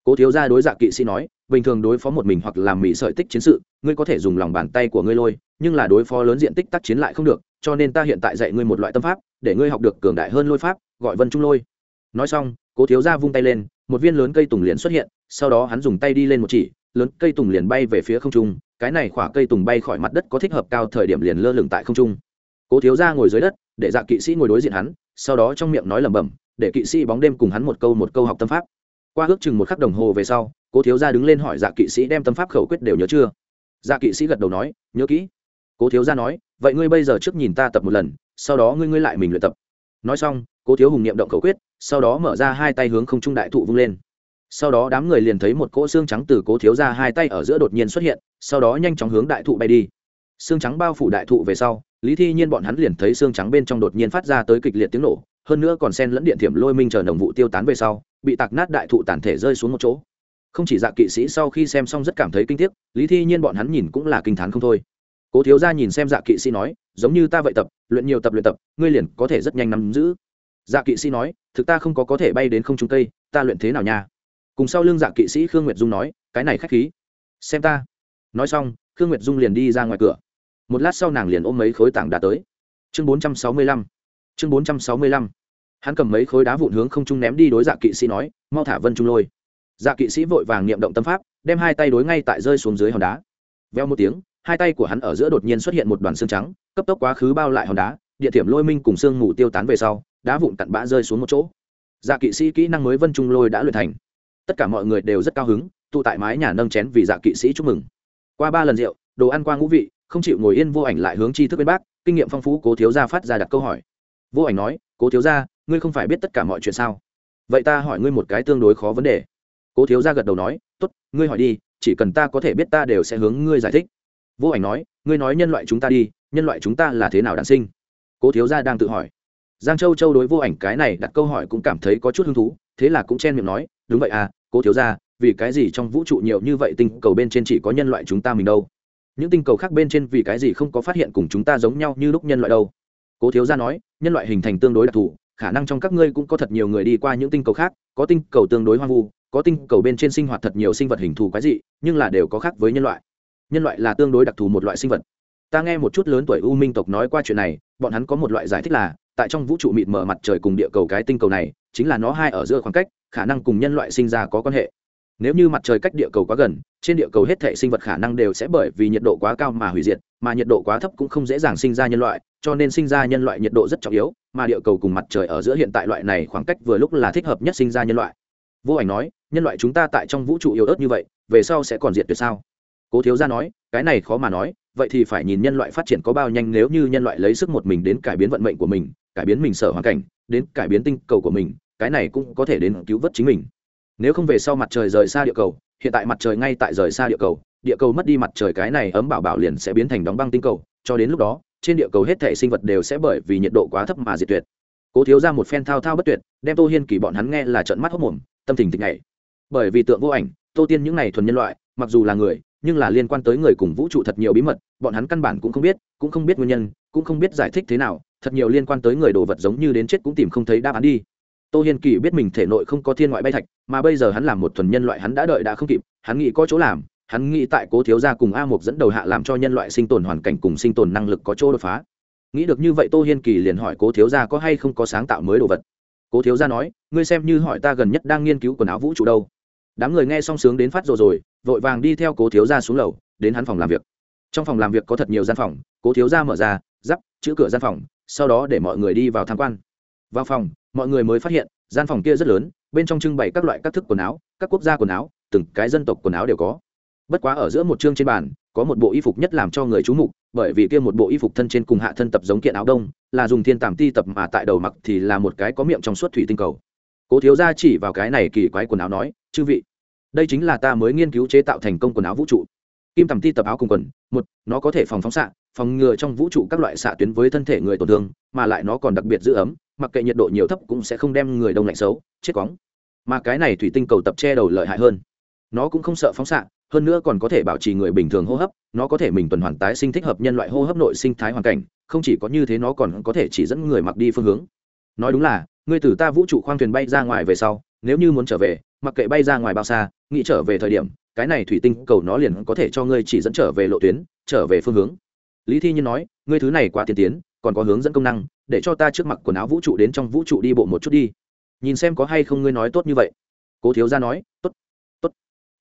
cố thiếu ra đối dạ kỵ sĩ nói, bình thường đối phó một mình hoặc làm mỹ sợi tích chiến sự, ngươi có thể dùng lòng bàn tay của ngươi lôi, nhưng là đối phó lớn diện tích tác chiến lại không được, cho nên ta hiện tại dạy ngươi một loại tâm pháp, để ngươi học được cường đại hơn lôi pháp, gọi vân trung lôi. Nói xong, cố thiếu ra vung tay lên, một viên lớn cây tùng liền xuất hiện, sau đó hắn dùng tay đi lên một chỉ lớn, cây tùng liền bay về phía không trung, cái này khỏa cây tùng bay khỏi mặt đất có thích hợp cao thời điểm liền lơ lửng tại không trung. Cố thiếu ra ngồi dưới đất, để dạ kỵ sĩ ngồi đối diện hắn, sau đó trong miệng nói lẩm bẩm, để kỵ sĩ bóng đêm cùng hắn một câu một câu học tâm pháp. Qua ước chừng một khắc đồng hồ về sau, cố thiếu gia đứng lên hỏi dạ kỵ sĩ đem tâm pháp khẩu quyết đều nhớ chưa? Dạ kỵ sĩ gật đầu nói, nhớ kỹ. Cố thiếu gia nói, vậy ngươi bây giờ trước nhìn ta tập một lần, sau đó ngươi ngươi lại mình luyện tập. Nói xong, cố thiếu hùng niệm động khẩu quyết, sau đó mở ra hai tay hướng không trung đại thụ vung lên sau đó đám người liền thấy một cỗ xương trắng từ cố thiếu ra hai tay ở giữa đột nhiên xuất hiện, sau đó nhanh chóng hướng đại thụ bay đi. Xương trắng bao phủ đại thụ về sau, lý thi nhiên bọn hắn liền thấy xương trắng bên trong đột nhiên phát ra tới kịch liệt tiếng nổ, hơn nữa còn sen lẫn điện thiểm lôi minh chờ đồng vụ tiêu tán về sau, bị tạc nát đại thụ tàn thể rơi xuống một chỗ. Không chỉ dạ kỵ sĩ sau khi xem xong rất cảm thấy kinh tiếc, lý thi nhiên bọn hắn nhìn cũng là kinh t h á n không thôi. Cố thiếu ra nhìn xem dạ kỵ sĩ nói, giống như ta vậy tập, luyện nhiều tập luyện tập, ngươi liền có thể rất nhanh nắm giữ. Dạ kỵ sĩ nói, thực ta không có có thể bay đến không trung tây ta luyện thế nào nha? Cùng sau lưng dạ kỵ sĩ khương nguyệt dung nói, cái này k h á c h khí. Xem ta. Nói xong, khương nguyệt dung liền đi ra ngoài cửa. Một lát sau nàng liền ôm mấy khối tảng đá tới. Chương bốn trăm sáu mươi lăm. Chương bốn trăm sáu mươi lăm. Hắn cầm mấy khối đá vụn hướng không trung ném đi đối dạ kỵ sĩ nói, mau thả vân trung lôi. Dạ kỵ sĩ vội vàng niệm động tâm pháp, đem hai tay đối ngay tại rơi xuống dưới hòn đá. Veo một tiếng, hai tay của hắn ở giữa đột nhiên xuất hiện một đoàn xương trắng, cấp tốc quá khứ bao lại hòn đá, địa điểm lôi minh cùng xương mù tiêu tán về sau, đá vụn cặn bã rơi xuống một chỗ. Dạ kỵ sĩ kỹ năng mới vân trung lôi đã luyện thành tất cả mọi người đều rất cao hứng, tụ tại mái nhà nâng chén vì dạ kỵ sĩ chúc mừng. Qua ba lần rượu, đồ ăn qua ngũ vị, không chịu ngồi yên vô ảnh lại hướng tri thức bên bác, kinh nghiệm phong phú cố thiếu gia phát ra đặt câu hỏi. Vô ảnh nói, cố thiếu gia, ngươi không phải biết tất cả mọi chuyện sao? Vậy ta hỏi ngươi một cái tương đối khó vấn đề. Cố thiếu gia gật đầu nói, tốt, ngươi hỏi đi, chỉ cần ta có thể biết ta đều sẽ hướng ngươi giải thích. Vô ảnh nói, ngươi nói nhân loại chúng ta đi, nhân loại chúng ta là thế nào đản sinh? Cố thiếu gia đang tự hỏi. Giang châu châu đối vô ảnh cái này đặt câu hỏi cũng cảm thấy có chút hứng thú, thế là cũng chen miệng nói, đúng vậy à cố thiếu gia, vì cái gì trong vũ trụ nhiều như vậy tinh cầu bên trên chỉ có nhân loại chúng ta mình đâu? Những tinh cầu khác bên trên vì cái gì không có phát hiện cùng chúng ta giống nhau như lúc nhân loại đâu? Cố thiếu gia nói, nhân loại hình thành tương đối đặc thù, khả năng trong các ngươi cũng có thật nhiều người đi qua những tinh cầu khác, có tinh cầu tương đối hoang vu, có tinh cầu bên trên sinh hoạt thật nhiều sinh vật hình thù quái dị, nhưng là đều có khác với nhân loại. Nhân loại là tương đối đặc thù một loại sinh vật. Ta nghe một chút lớn tuổi u minh tộc nói qua chuyện này, bọn hắn có một loại giải thích là, tại trong vũ trụ mịt mờ mặt trời cùng địa cầu cái tinh cầu này chính là nó hai ở giữa khoảng cách, khả năng cùng nhân loại sinh ra có quan hệ. Nếu như mặt trời cách địa cầu quá gần, trên địa cầu hết thể sinh vật khả năng đều sẽ bởi vì nhiệt độ quá cao mà hủy diệt, mà nhiệt độ quá thấp cũng không dễ dàng sinh ra nhân loại, cho nên sinh ra nhân loại nhiệt độ rất trọng yếu, mà địa cầu cùng mặt trời ở giữa hiện tại loại này khoảng cách vừa lúc là thích hợp nhất sinh ra nhân loại. Vô ảnh nói, nhân loại chúng ta tại trong vũ trụ yếu ớt như vậy, về sau sẽ còn diệt tuyệt sao? Cố thiếu gia nói, cái này khó mà nói, vậy thì phải nhìn nhân loại phát triển có bao nhanh nếu như nhân loại lấy sức một mình đến cải biến vận mệnh của mình, cải biến mình sở hoàn cảnh đến cải biến tinh cầu của mình, cái này cũng có thể đến cứu vớt chính mình. Nếu không về sau mặt trời rời xa địa cầu, hiện tại mặt trời ngay tại rời xa địa cầu địa cầu mất đi mặt trời cái này ấm bảo bảo liền sẽ biến thành đóng băng tinh cầu, cho đến lúc đó, trên địa cầu hết thể sinh vật đều sẽ bởi vì nhiệt độ quá thấp mà diệt tuyệt. Cố thiếu ra một phen thao thao bất tuyệt, đem tô hiên kỳ bọn hắn nghe là trận mắt hốc mồm, tâm tình tịch nhảy bởi vì tượng vô ảnh, tô tiên những này thuần nhân loại, mặc dù là người, nhưng là liên quan tới người cùng vũ trụ thật nhiều bí mật, bọn hắn căn bản cũng không biết, cũng không biết nguyên nhân, cũng không biết giải thích thế nào thật nhiều liên quan tới người đồ vật giống như đến chết cũng tìm không thấy đáp án đi. Tô hiên kỳ biết mình thể nội không có thiên ngoại bay thạch, mà bây giờ hắn làm một thuần nhân loại hắn đã đợi đã không kịp, hắn nghĩ có chỗ làm, hắn nghĩ tại cố thiếu gia cùng a mục dẫn đầu hạ làm cho nhân loại sinh tồn hoàn cảnh cùng sinh tồn năng lực có chỗ đột phá. Nghĩ được như vậy tô hiên kỳ liền hỏi cố thiếu gia có hay không có sáng tạo mới đồ vật. Cố thiếu gia nói, ngươi xem như hỏi ta gần nhất đang nghiên cứu quần áo vũ trụ đâu. Đám người nghe song sướng đến phát rồi rồi, vội vàng đi theo cố thiếu gia xuống lầu, đến hắn phòng làm việc. Trong phòng làm việc có thật nhiều gian phòng, cố thiếu gia mở ra giáp chữ cửa gian phòng sau đó để mọi người đi vào tham quan. Vào phòng, mọi người mới phát hiện, gian phòng kia rất lớn, bên trong trưng bày các loại các thức quần áo, các quốc gia quần áo, từng cái dân tộc quần áo đều có. Bất quá ở giữa một chương trên bàn, có một bộ y phục nhất làm cho người chú mục, bởi vì kia một bộ y phục thân trên cùng hạ thân tập giống kiện áo đông, là dùng thiên tàm ti tập mà tại đầu mặc thì là một cái có miệng trong suốt thủy tinh cầu. Cố thiếu gia chỉ vào cái này kỳ quái quần áo nói, chư vị, đây chính là ta mới nghiên cứu chế tạo thành công quần áo vũ trụ. Kim tầm ti tập áo cùng quần, một, nó có thể phòng phóng xạ phòng ngừa trong vũ trụ các loại xạ tuyến với thân thể người tổn thương, mà lại nó còn đặc biệt giữ ấm, mặc kệ nhiệt độ nhiều thấp cũng sẽ không đem người đông lạnh xấu, chết cóng. Mà cái này thủy tinh cầu tập che đầu lợi hại hơn. Nó cũng không sợ phóng xạ, hơn nữa còn có thể bảo trì người bình thường hô hấp, nó có thể mình tuần hoàn tái sinh thích hợp nhân loại hô hấp nội sinh thái hoàn cảnh, không chỉ có như thế nó còn có thể chỉ dẫn người mặc đi phương hướng. Nói đúng là, ngươi từ ta vũ trụ khoang thuyền bay ra ngoài về sau, nếu như muốn trở về, mặc kệ bay ra ngoài bao xa, nghĩ trở về thời điểm, cái này thủy tinh cầu nó liền có thể cho ngươi chỉ dẫn trở về lộ tuyến, trở về phương hướng lý thi nhiên nói, ngươi thứ này quá tiên tiến, còn có hướng dẫn công năng, để cho ta trước mặt quần áo vũ trụ đến trong vũ trụ đi bộ một chút đi. Nhìn xem có hay không ngươi nói tốt như vậy. Cố thiếu gia nói, tốt tốt.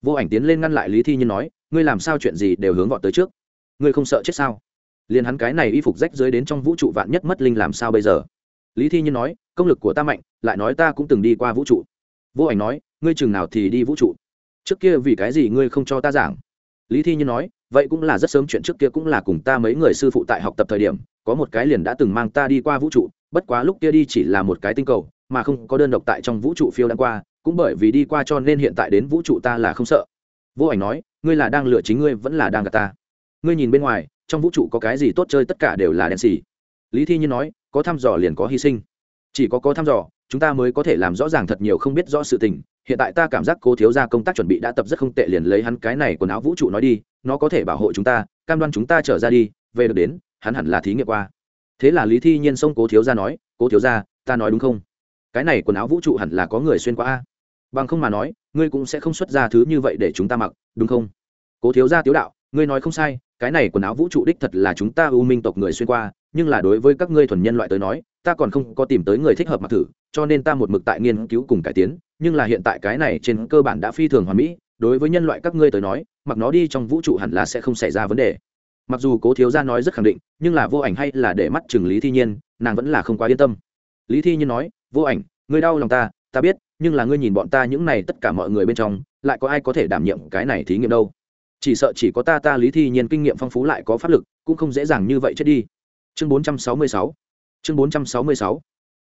Vô ảnh tiến lên ngăn lại lý thi nhiên nói, ngươi làm sao chuyện gì đều hướng vọt tới trước? Ngươi không sợ chết sao? Liền hắn cái này y phục rách dưới đến trong vũ trụ vạn nhất mất linh làm sao bây giờ? Lý thi nhiên nói, công lực của ta mạnh, lại nói ta cũng từng đi qua vũ trụ. Vô ảnh nói, ngươi chừng nào thì đi vũ trụ? Trước kia vì cái gì ngươi không cho ta giảng? Lý thi nhiên nói, vậy cũng là rất sớm chuyện trước kia cũng là cùng ta mấy người sư phụ tại học tập thời điểm, có một cái liền đã từng mang ta đi qua vũ trụ, bất quá lúc kia đi chỉ là một cái tinh cầu, mà không có đơn độc tại trong vũ trụ phiêu đang qua, cũng bởi vì đi qua cho nên hiện tại đến vũ trụ ta là không sợ. Vô ảnh nói, ngươi là đang lựa chính ngươi vẫn là đang gạt ta. Ngươi nhìn bên ngoài, trong vũ trụ có cái gì tốt chơi tất cả đều là đen xì. Lý thi nhiên nói, có thăm dò liền có hy sinh. Chỉ có có thăm dò, chúng ta mới có thể làm rõ ràng thật nhiều không biết rõ sự tình hiện tại ta cảm giác cô thiếu gia công tác chuẩn bị đã tập rất không tệ liền lấy hắn cái này quần áo vũ trụ nói đi, nó có thể bảo hộ chúng ta, cam đoan chúng ta trở ra đi, về được đến, hắn hẳn là thí nghiệm qua. Thế là lý thi nhiên xông cố thiếu gia nói, cố thiếu gia, ta nói đúng không? Cái này quần áo vũ trụ hẳn là có người xuyên qua a. Bằng không mà nói, ngươi cũng sẽ không xuất ra thứ như vậy để chúng ta mặc, đúng không? Cố thiếu gia tiếu đạo, ngươi nói không sai, cái này quần áo vũ trụ đích thật là chúng ta ưu minh tộc người xuyên qua nhưng là đối với các ngươi thuần nhân loại tới nói, ta còn không có tìm tới người thích hợp mặc thử, cho nên ta một mực tại nghiên cứu cùng cải tiến, nhưng là hiện tại cái này trên cơ bản đã phi thường hoàn mỹ, đối với nhân loại các ngươi tới nói, mặc nó đi trong vũ trụ hẳn là sẽ không xảy ra vấn đề. Mặc dù cố thiếu gia nói rất khẳng định, nhưng là vô ảnh hay là để mắt chừng lý thi nhiên, nàng vẫn là không quá yên tâm. Lý thi nhiên nói, vô ảnh, ngươi đau lòng ta ta biết, nhưng là ngươi nhìn bọn ta những này tất cả mọi người bên trong, lại có ai có thể đảm nhiệm cái này thí nghiệm đâu? Chỉ sợ chỉ có ta ta lý thi nhiên kinh nghiệm phong phú lại có pháp lực, cũng không dễ dàng như vậy chết đi chương 466 chương 466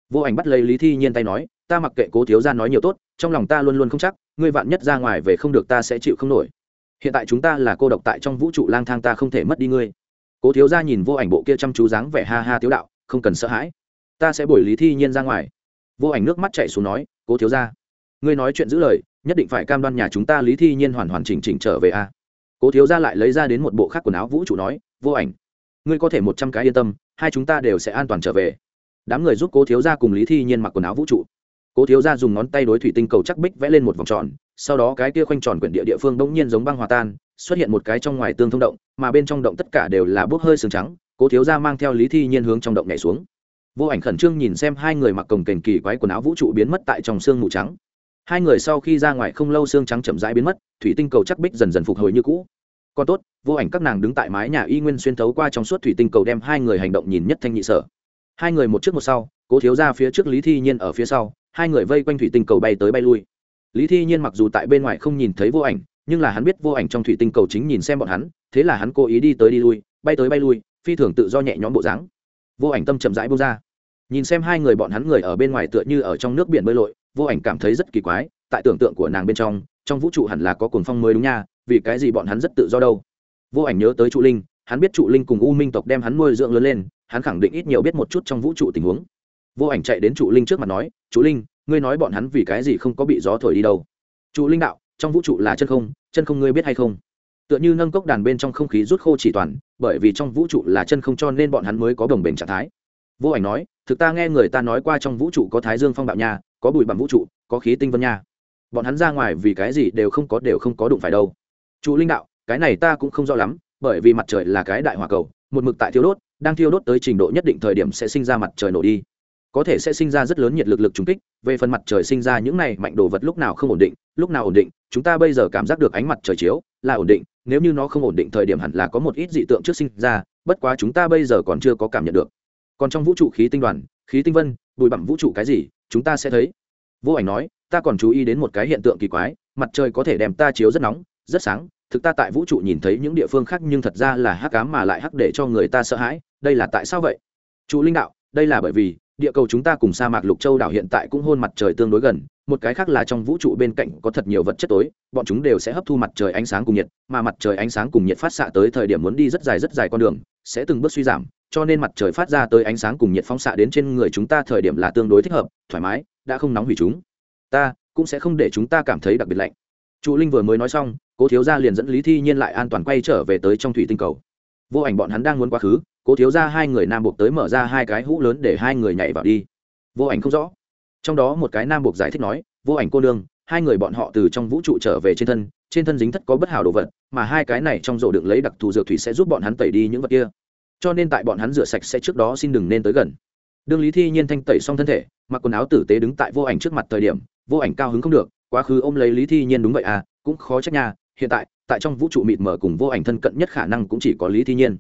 vô ảnh bắt lấy lý thi nhiên tay nói, ta mặc kệ cố thiếu gia nói nhiều tốt, trong lòng ta luôn luôn không chắc, ngươi vạn nhất ra ngoài về không được ta sẽ chịu không nổi. Hiện tại chúng ta là cô độc tại trong vũ trụ lang thang ta không thể mất đi ngươi. Cố thiếu gia nhìn vô ảnh bộ kia chăm chú dáng vẻ ha ha tiếu đạo, không cần sợ hãi, ta sẽ bồi lý thi nhiên ra ngoài. Vô ảnh nước mắt chạy xuống nói, cố thiếu gia, ngươi nói chuyện giữ lời, nhất định phải cam đoan nhà chúng ta lý thi nhiên hoàn hoàn chỉnh chỉnh trở về a. Cố thiếu gia lại lấy ra đến một bộ khác quần áo vũ trụ nói, vô ảnh ngươi có thể một trăm cái yên tâm, hai chúng ta đều sẽ an toàn trở về. Đám người giúp cố thiếu gia cùng lý thi nhiên mặc quần áo vũ trụ. Cố thiếu gia dùng ngón tay đối thủy tinh cầu chắc bích vẽ lên một vòng tròn, sau đó cái kia khoanh tròn quyển địa địa phương bỗng nhiên giống băng hòa tan, xuất hiện một cái trong ngoài tương thông động, mà bên trong động tất cả đều là bốc hơi sương trắng, cố thiếu gia mang theo lý thi nhiên hướng trong động nhảy xuống. Vô ảnh khẩn trương nhìn xem hai người mặc cồng kềnh kỳ quái quần áo vũ trụ biến mất tại trong sương mù trắng. Hai người sau khi ra ngoài không lâu xương trắng chậm rãi biến mất, thủy tinh cầu chắc bích dần dần phục hồi như cũ còn tốt, vô ảnh các nàng đứng tại mái nhà y nguyên xuyên thấu qua trong suốt thủy tinh cầu đem hai người hành động nhìn nhất thanh nhị sở. Hai người một trước một sau, cố thiếu ra phía trước lý thi nhiên ở phía sau, hai người vây quanh thủy tinh cầu bay tới bay lui. Lý thi nhiên mặc dù tại bên ngoài không nhìn thấy vô ảnh, nhưng là hắn biết vô ảnh trong thủy tinh cầu chính nhìn xem bọn hắn, thế là hắn cố ý đi tới đi lui, bay tới bay lui, phi thường tự do nhẹ nhõm bộ dáng. Vô ảnh tâm chậm rãi bông ra. Nhìn xem hai người bọn hắn người ở bên ngoài tựa như ở trong nước biển bơi lội, vô ảnh cảm thấy rất kỳ quái, tại tưởng tượng của nàng bên trong trong vũ trụ hẳn là có cuồng phong mới đúng nha vì cái gì bọn hắn rất tự do đâu? Vô ảnh nhớ tới trụ linh, hắn biết trụ linh cùng u minh tộc đem hắn nuôi dưỡng lớn lên, hắn khẳng định ít nhiều biết một chút trong vũ trụ tình huống. Vô ảnh chạy đến trụ linh trước mặt nói, trụ linh, ngươi nói bọn hắn vì cái gì không có bị gió thổi đi đâu? Trụ linh đạo, trong vũ trụ là chân không chân không ngươi biết hay không? Tựa như nâng cốc đàn bên trong không khí rút khô chỉ toàn, bởi vì trong vũ trụ là chân không cho nên bọn hắn mới có đồng bền trạng thái. Vô ảnh nói, thực ta nghe người ta nói qua trong vũ trụ có thái dương phong bạo nha, có bụi bằng vũ trụ, có khí tinh vân nha. Bọn hắn ra ngoài vì cái gì đều không có, đều không có đụng phải đâu trụ linh đạo, cái này ta cũng không rõ lắm, bởi vì mặt trời là cái đại hỏa cầu, một mực tại thiêu đốt, đang thiêu đốt tới trình độ nhất định thời điểm sẽ sinh ra mặt trời nổ đi. Có thể sẽ sinh ra rất lớn nhiệt lực lực trùng kích, về phần mặt trời sinh ra những này mạnh đồ vật lúc nào không ổn định, lúc nào ổn định, chúng ta bây giờ cảm giác được ánh mặt trời chiếu, là ổn định, nếu như nó không ổn định thời điểm hẳn là có một ít dị tượng trước sinh ra, bất quá chúng ta bây giờ còn chưa có cảm nhận được. Còn trong vũ trụ khí tinh đoàn, khí tinh vân, bụi bặm vũ trụ cái gì, chúng ta sẽ thấy. Vô ảnh nói, ta còn chú ý đến một cái hiện tượng kỳ quái, mặt trời có thể đem ta chiếu rất nóng rất sáng, thực ta tại vũ trụ nhìn thấy những địa phương khác nhưng thật ra là hắc cám mà lại hắc để cho người ta sợ hãi, đây là tại sao vậy? Trụ linh đạo, đây là bởi vì, địa cầu chúng ta cùng sa mạc lục châu đảo hiện tại cũng hôn mặt trời tương đối gần, một cái khác là trong vũ trụ bên cạnh có thật nhiều vật chất tối, bọn chúng đều sẽ hấp thu mặt trời ánh sáng cùng nhiệt, mà mặt trời ánh sáng cùng nhiệt phát xạ tới thời điểm muốn đi rất dài rất dài con đường, sẽ từng bước suy giảm, cho nên mặt trời phát ra tới ánh sáng cùng nhiệt phóng xạ đến trên người chúng ta thời điểm là tương đối thích hợp, thoải mái, đã không nóng hủy chúng. Ta, cũng sẽ không để chúng ta cảm thấy đặc biệt lạnh. Trụ linh vừa mới nói xong cố thiếu gia liền dẫn lý thi nhiên lại an toàn quay trở về tới trong thủy tinh cầu. Vô ảnh bọn hắn đang muốn quá khứ, cố thiếu gia hai người nam buộc tới mở ra hai cái hũ lớn để hai người nhảy vào đi. Vô ảnh không rõ. Trong đó một cái nam buộc giải thích nói, vô ảnh cô nương, hai người bọn họ từ trong vũ trụ trở về trên thân trên thân dính thất có bất hảo đồ vật, mà hai cái này trong rổ đựng lấy đặc thù dược thủy sẽ giúp bọn hắn tẩy đi những vật kia. Cho nên tại bọn hắn rửa sạch sẽ trước đó xin đừng nên tới gần. Đương lý thi nhiên thanh tẩy xong thân thể, mặc quần áo tử tế đứng tại vô ảnh trước mặt thời điểm, vô ảnh cao hứng không được, quá khứ ôm lấy lý thi nhiên đúng vậy à cũng khó trách nha hiện tại tại trong vũ trụ mịt mờ cùng vô ảnh thân cận nhất khả năng cũng chỉ có lý thi nhiên.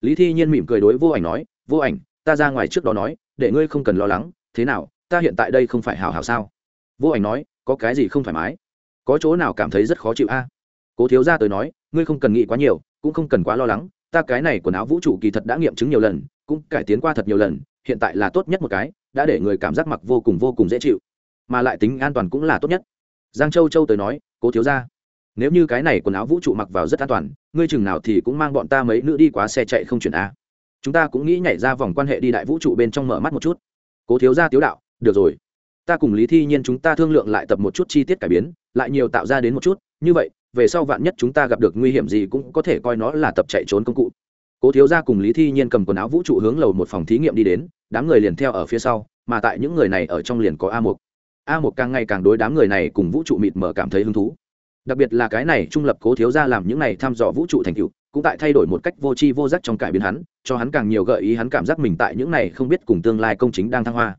Lý thi nhiên mỉm cười đối vô ảnh nói, vô ảnh, ta ra ngoài trước đó nói, để ngươi không cần lo lắng, thế nào, ta hiện tại đây không phải hào hào sao? Vô ảnh nói, có cái gì không thoải mái? Có chỗ nào cảm thấy rất khó chịu a? Cố thiếu gia tới nói, ngươi không cần nghĩ quá nhiều, cũng không cần quá lo lắng, ta cái này quần áo vũ trụ kỳ thật đã nghiệm chứng nhiều lần, cũng cải tiến qua thật nhiều lần, hiện tại là tốt nhất một cái, đã để người cảm giác mặc vô cùng vô cùng dễ chịu, mà lại tính an toàn cũng là tốt nhất. Giang châu châu tới nói, cố thiếu gia nếu như cái này quần áo vũ trụ mặc vào rất an toàn, ngươi chừng nào thì cũng mang bọn ta mấy nữ đi quá xe chạy không chuyển a. Chúng ta cũng nghĩ nhảy ra vòng quan hệ đi đại vũ trụ bên trong mở mắt một chút. Cố thiếu gia tiếu đạo, được rồi. Ta cùng lý thi nhiên chúng ta thương lượng lại tập một chút chi tiết cải biến, lại nhiều tạo ra đến một chút. Như vậy, về sau vạn nhất chúng ta gặp được nguy hiểm gì cũng có thể coi nó là tập chạy trốn công cụ. Cố thiếu gia cùng lý thi nhiên cầm quần áo vũ trụ hướng lầu một phòng thí nghiệm đi đến, đám người liền theo ở phía sau, mà tại những người này ở trong liền có a một a một càng ngày càng đối đám người này cùng vũ trụ mịt mờ cảm thấy hứng thú đặc biệt là cái này trung lập cố thiếu gia làm những này thăm dò vũ trụ thành tựu, cũng tại thay đổi một cách vô tri vô giác trong cải biến hắn, cho hắn càng nhiều gợi ý hắn cảm giác mình tại những này không biết cùng tương lai công chính đang thăng hoa.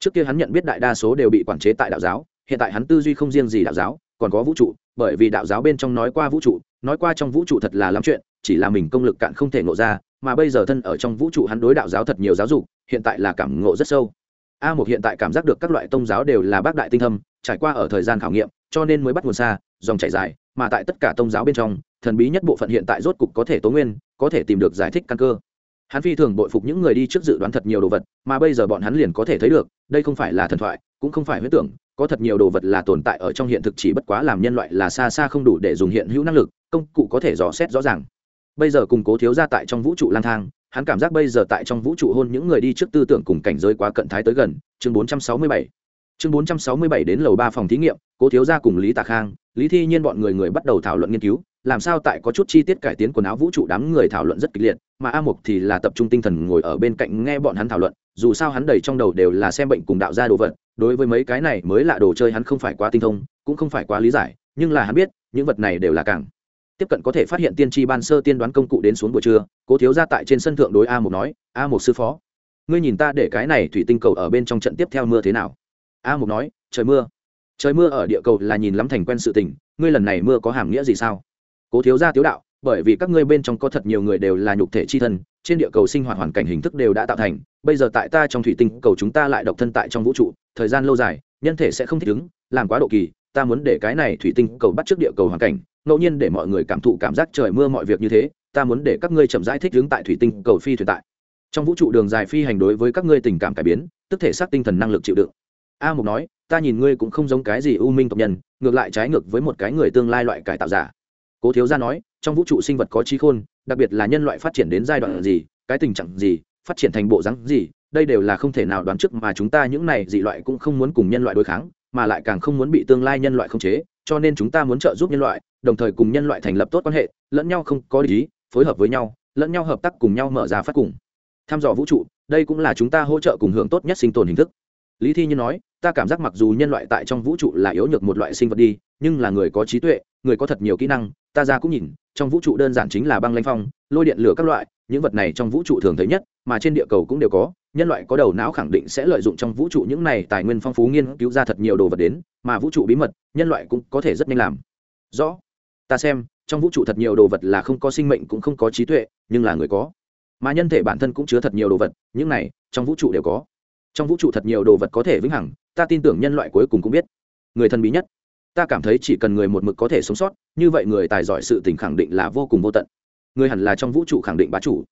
Trước kia hắn nhận biết đại đa số đều bị quản chế tại đạo giáo, hiện tại hắn tư duy không riêng gì đạo giáo, còn có vũ trụ, bởi vì đạo giáo bên trong nói qua vũ trụ, nói qua trong vũ trụ thật là lắm chuyện, chỉ là mình công lực cạn không thể ngộ ra, mà bây giờ thân ở trong vũ trụ hắn đối đạo giáo thật nhiều giáo dục, hiện tại là cảm ngộ rất sâu. A một hiện tại cảm giác được các loại tôn giáo đều là bác đại tinh thâm, trải qua ở thời gian khảo nghiệm, cho nên mới bắt nguồn xa dòng chảy dài, mà tại tất cả tôn giáo bên trong, thần bí nhất bộ phận hiện tại rốt cục có thể tố nguyên, có thể tìm được giải thích căn cơ. Hắn phi thường bội phục những người đi trước dự đoán thật nhiều đồ vật, mà bây giờ bọn hắn liền có thể thấy được, đây không phải là thần thoại, cũng không phải huyết tưởng, có thật nhiều đồ vật là tồn tại ở trong hiện thực chỉ bất quá làm nhân loại là xa xa không đủ để dùng hiện hữu năng lực, công cụ có thể dò xét rõ ràng. Bây giờ cùng cố thiếu ra tại trong vũ trụ lang thang, hắn cảm giác bây giờ tại trong vũ trụ hôn những người đi trước tư tưởng cùng cảnh giới quá cận thái tới gần, chương 467 chương 467 đến lầu ba phòng thí nghiệm, cố thiếu ra cùng lý tạ khang lý thi nhiên bọn người người bắt đầu thảo luận nghiên cứu, làm sao tại có chút chi tiết cải tiến quần áo vũ trụ đám người thảo luận rất kịch liệt, mà a mục thì là tập trung tinh thần ngồi ở bên cạnh nghe bọn hắn thảo luận, dù sao hắn đầy trong đầu đều là xem bệnh cùng đạo gia đồ vật, đối với mấy cái này mới là đồ chơi hắn không phải quá tinh thông, cũng không phải quá lý giải, nhưng là hắn biết, những vật này đều là càng tiếp cận có thể phát hiện tiên tri ban sơ tiên đoán công cụ đến xuống buổi trưa, cố thiếu ra tại trên sân thượng đối a Mục nói, a Mục sư phó, ngươi nhìn ta để cái này thủy tinh cầu ở bên trong trận tiếp theo mưa thế nào? A Mục nói, trời mưa trời mưa ở địa cầu là nhìn lắm thành quen sự tình, ngươi lần này mưa có hàm nghĩa gì sao? Cố thiếu gia tiếu đạo, bởi vì các ngươi bên trong có thật nhiều người đều là nhục thể chi thân, trên địa cầu sinh hoạt hoàn cảnh hình thức đều đã tạo thành, bây giờ tại ta trong thủy tinh cầu chúng ta lại độc thân tại trong vũ trụ, thời gian lâu dài, nhân thể sẽ không thích ứng, làm quá độ kỳ, ta muốn để cái này thủy tinh cầu bắt trước địa cầu hoàn cảnh, ngẫu nhiên để mọi người cảm thụ cảm giác trời mưa mọi việc như thế, ta muốn để các ngươi chậm rãi thích ứng tại thủy tinh cầu phi thuyền tại. Trong vũ trụ đường dài phi hành đối với các ngươi tình cảm cải biến, tức thể xác tinh thần năng lực chịu đựng a mục nói, ta nhìn ngươi cũng không giống cái gì u minh tộc nhân, ngược lại trái ngược với một cái người tương lai loại cải tạo giả. Cố thiếu gia nói, trong vũ trụ sinh vật có trí khôn, đặc biệt là nhân loại phát triển đến giai đoạn gì, cái tình trạng gì, phát triển thành bộ rắn gì, đây đều là không thể nào đoán trước mà chúng ta những này dị loại cũng không muốn cùng nhân loại đối kháng, mà lại càng không muốn bị tương lai nhân loại khống chế, cho nên chúng ta muốn trợ giúp nhân loại, đồng thời cùng nhân loại thành lập tốt quan hệ, lẫn nhau không có lý phối hợp với nhau, lẫn nhau hợp tác cùng nhau mở ra phát cùng. Tham dò vũ trụ, đây cũng là chúng ta hỗ trợ cùng hưởng tốt nhất sinh tồn hình thức lý thi như nói, ta cảm giác mặc dù nhân loại tại trong vũ trụ là yếu nhược một loại sinh vật đi, nhưng là người có trí tuệ, người có thật nhiều kỹ năng, ta ra cũng nhìn, trong vũ trụ đơn giản chính là băng lanh phong, lôi điện lửa các loại, những vật này trong vũ trụ thường thấy nhất, mà trên địa cầu cũng đều có. Nhân loại có đầu não khẳng định sẽ lợi dụng trong vũ trụ những này tài nguyên phong phú nghiên cứu ra thật nhiều đồ vật đến, mà vũ trụ bí mật, nhân loại cũng có thể rất nhanh làm. Rõ. Ta xem, trong vũ trụ thật nhiều đồ vật là không có sinh mệnh cũng không có trí tuệ, nhưng là người có. Mà nhân thể bản thân cũng chứa thật nhiều đồ vật, những này trong vũ trụ đều có trong vũ trụ thật nhiều đồ vật có thể vĩnh hằng, ta tin tưởng nhân loại cuối cùng cũng biết. Người thần bí nhất. Ta cảm thấy chỉ cần người một mực có thể sống sót, như vậy người tài giỏi sự tình khẳng định là vô cùng vô tận. Người hẳn là trong vũ trụ khẳng định bá chủ.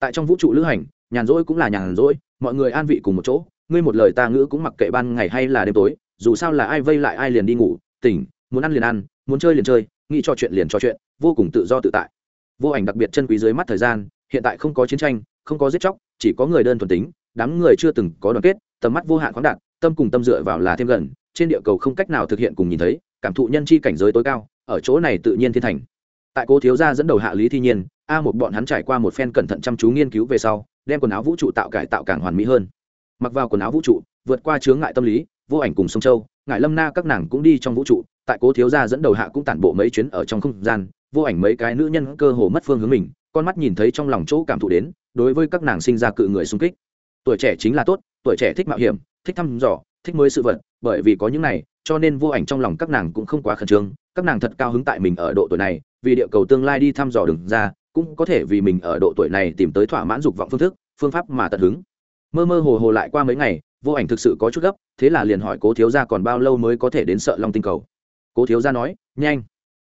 Tại trong vũ trụ lữ hành, nhàn rỗi cũng là nhàn rỗi, mọi người an vị cùng một chỗ. Ngươi một lời ta ngữ cũng mặc kệ ban ngày hay là đêm tối, dù sao là ai vây lại ai liền đi ngủ, tỉnh, muốn ăn liền ăn, muốn chơi liền chơi, nghĩ trò chuyện liền trò chuyện, vô cùng tự do tự tại. Vô ảnh đặc biệt chân quý dưới mắt thời gian, hiện tại không có chiến tranh, không có giết chóc, chỉ có người đơn thuần tính đám người chưa từng có đoàn kết, tầm mắt vô hạn khoáng đạt, tâm cùng tâm dựa vào là thêm gần, trên địa cầu không cách nào thực hiện cùng nhìn thấy, cảm thụ nhân chi cảnh giới tối cao, ở chỗ này tự nhiên thiên thành. Tại cố thiếu gia dẫn đầu hạ lý thi nhiên, a một bọn hắn trải qua một phen cẩn thận chăm chú nghiên cứu về sau, đem quần áo vũ trụ tạo cải tạo càng hoàn mỹ hơn. Mặc vào quần áo vũ trụ, vượt qua chướng ngại tâm lý, vô ảnh cùng sông châu ngại lâm na các nàng cũng đi trong vũ trụ, tại cố thiếu gia dẫn đầu hạ cũng tản bộ mấy chuyến ở trong không gian, vô ảnh mấy cái nữ nhân cơ hồ mất phương hướng mình, con mắt nhìn thấy trong lòng chỗ cảm thụ đến, đối với các nàng sinh ra cự người xung kích tuổi trẻ chính là tốt, tuổi trẻ thích mạo hiểm, thích thăm dò, thích mới sự vật, bởi vì có những này, cho nên vô ảnh trong lòng các nàng cũng không quá khẩn trương. Các nàng thật cao hứng tại mình ở độ tuổi này, vì địa cầu tương lai đi thăm dò đường ra, cũng có thể vì mình ở độ tuổi này tìm tới thỏa mãn dục vọng phương thức, phương pháp mà tận hứng. Mơ mơ hồ hồ lại qua mấy ngày, vô ảnh thực sự có chút gấp, thế là liền hỏi cố thiếu gia còn bao lâu mới có thể đến sợ long tinh cầu. Cố thiếu gia nói, nhanh.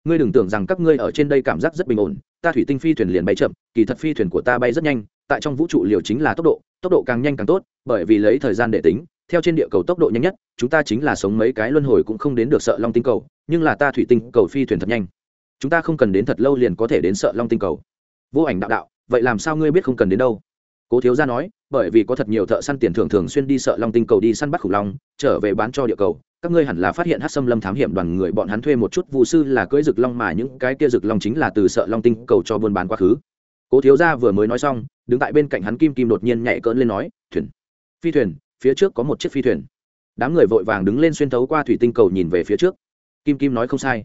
Ngươi đừng tưởng rằng các ngươi ở trên đây cảm giác rất bình ổn, ta thủy tinh phi thuyền liền bay chậm, kỳ thật phi thuyền của ta bay rất nhanh tại trong vũ trụ liều chính là tốc độ tốc độ càng nhanh càng tốt, bởi vì lấy thời gian để tính, theo trên địa cầu tốc độ nhanh nhất, chúng ta chính là sống mấy cái luân hồi cũng không đến được sợ long tinh cầu, nhưng là ta thủy tinh cầu phi thuyền thật nhanh. Chúng ta không cần đến thật lâu liền có thể đến sợ long tinh cầu. Vô ảnh đạo đạo, vậy làm sao ngươi biết không cần đến đâu? Cố thiếu gia nói, bởi vì có thật nhiều thợ săn tiền thưởng thường xuyên đi sợ long tinh cầu đi săn bắt khủng long, trở về bán cho địa cầu. Các ngươi hẳn là phát hiện hát xâm lâm thám hiểm đoàn người bọn hắn thuê một chút vụ sư là cưỡi rực long mà những cái kia rực long chính là từ sợ long tinh cầu cho buôn bán quá khứ cố thiếu gia vừa mới nói xong, đứng tại bên cạnh hắn kim kim đột nhiên nhảy cỡn lên nói, thuyền. Phi thuyền, phía trước có một chiếc phi thuyền. Đám người vội vàng đứng lên xuyên thấu qua thủy tinh cầu nhìn về phía trước. Kim kim nói không sai.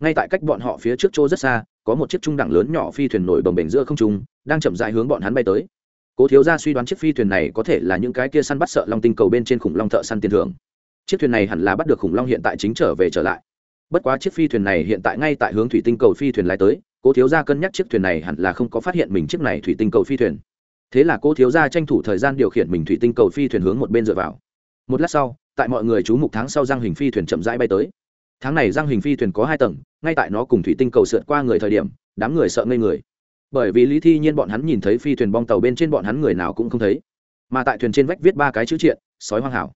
Ngay tại cách bọn họ phía trước chỗ rất xa, có một chiếc trung đẳng lớn nhỏ phi thuyền nổi bồng bềnh giữa không trung, đang chậm dại hướng bọn hắn bay tới. Cố thiếu gia suy đoán chiếc phi thuyền này có thể là những cái kia săn bắt sợ long tinh cầu bên trên khủng long thợ săn tiền thưởng. Chiếc thuyền này hẳn là bắt được khủng long hiện tại chính trở về trở lại. Bất quá chiếc phi thuyền này hiện tại ngay tại hướng thủy tinh cầu phi thuyền lái tới cố thiếu gia cân nhắc chiếc thuyền này hẳn là không có phát hiện mình chiếc này thủy tinh cầu phi thuyền. Thế là cố thiếu gia tranh thủ thời gian điều khiển mình thủy tinh cầu phi thuyền hướng một bên dựa vào. Một lát sau, tại mọi người chú mục tháng sau giang hình phi thuyền chậm rãi bay tới. Tháng này giang hình phi thuyền có hai tầng, ngay tại nó cùng thủy tinh cầu sượt qua người thời điểm, đám người sợ ngây người. Bởi vì lý thi nhiên bọn hắn nhìn thấy phi thuyền bong tàu bên trên bọn hắn người nào cũng không thấy. Mà tại thuyền trên vách viết ba cái chữ triện, sói hoang hảo.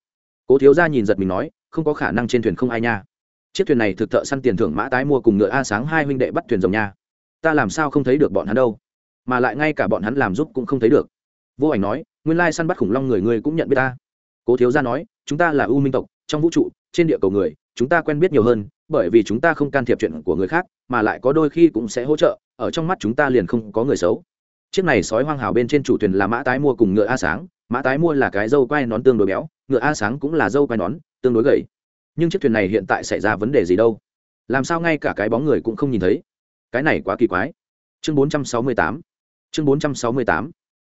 Cố thiếu gia nhìn giật mình nói, không có khả năng trên thuyền không ai nha. Chiếc thuyền này thực thợ săn tiền thưởng mã tái mua cùng ngựa a sáng hai huynh đệ bắt thuyền rồng nha ta làm sao không thấy được bọn hắn đâu? Mà lại ngay cả bọn hắn làm giúp cũng không thấy được. Vô ảnh nói, nguyên lai săn bắt khủng long người người cũng nhận biết ta. Cố thiếu gia nói, chúng ta là ưu minh tộc, trong vũ trụ, trên địa cầu người, chúng ta quen biết nhiều hơn, bởi vì chúng ta không can thiệp chuyện của người khác, mà lại có đôi khi cũng sẽ hỗ trợ, ở trong mắt chúng ta liền không có người xấu. Chiếc này sói hoang hào bên trên chủ thuyền là mã tái mua cùng ngựa a sáng. Mã tái mua là cái dâu quai nón tương đối béo, ngựa a sáng cũng là dâu quai nón, tương đối gầy. Nhưng chiếc thuyền này hiện tại xảy ra vấn đề gì đâu? Làm sao ngay cả cái bóng người cũng không nhìn thấy? Cái này quá kỳ quái. Chương 468 chương 468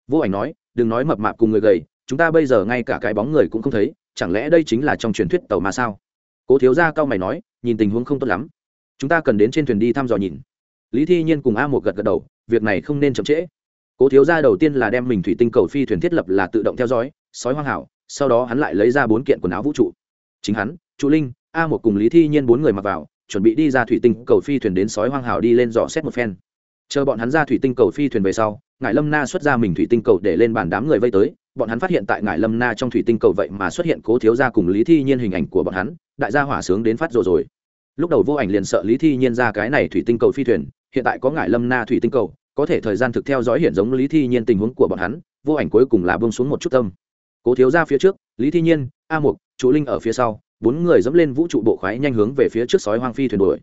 vô ảnh nói, đừng nói mập mạp cùng người gầy, chúng ta bây giờ ngay cả cái bóng người cũng không thấy, chẳng lẽ đây chính là trong truyền thuyết tàu mà sao? Cố thiếu gia cao mày nói, nhìn tình huống không tốt lắm. Chúng ta cần đến trên thuyền đi thăm dò nhìn. Lý thi nhiên cùng a một gật gật đầu, việc này không nên chậm trễ. Cố thiếu gia đầu tiên là đem mình thủy tinh cầu phi thuyền thiết lập là tự động theo dõi, sói hoang hảo, sau đó hắn lại lấy ra bốn kiện quần áo vũ trụ. Chính hắn, trụ linh, a một cùng lý thi nhiên bốn người mặc vào chuẩn bị đi ra thủy tinh cầu phi thuyền đến sói hoang hảo đi lên dò xét một phen. Chờ bọn hắn ra thủy tinh cầu phi thuyền về sau ngài lâm na xuất ra mình thủy tinh cầu để lên bàn đám người vây tới. Bọn hắn phát hiện tại ngài lâm na trong thủy tinh cầu vậy mà xuất hiện cố thiếu gia cùng lý thi nhiên hình ảnh của bọn hắn, đại gia hỏa sướng đến phát rồi rồi. Lúc đầu vô ảnh liền sợ lý thi nhiên ra cái này thủy tinh cầu phi thuyền, hiện tại có ngài lâm na thủy tinh cầu, có thể thời gian thực theo dõi hiện giống lý thi nhiên tình huống của bọn hắn, vô ảnh cuối cùng là bông xuống một chút tâm. Cố thiếu ra phía trước, lý thi nhiên, a mục chú linh ở phía sau bốn người dẫm lên vũ trụ bộ khoái nhanh hướng về phía trước sói hoang phi thuyền đuổi.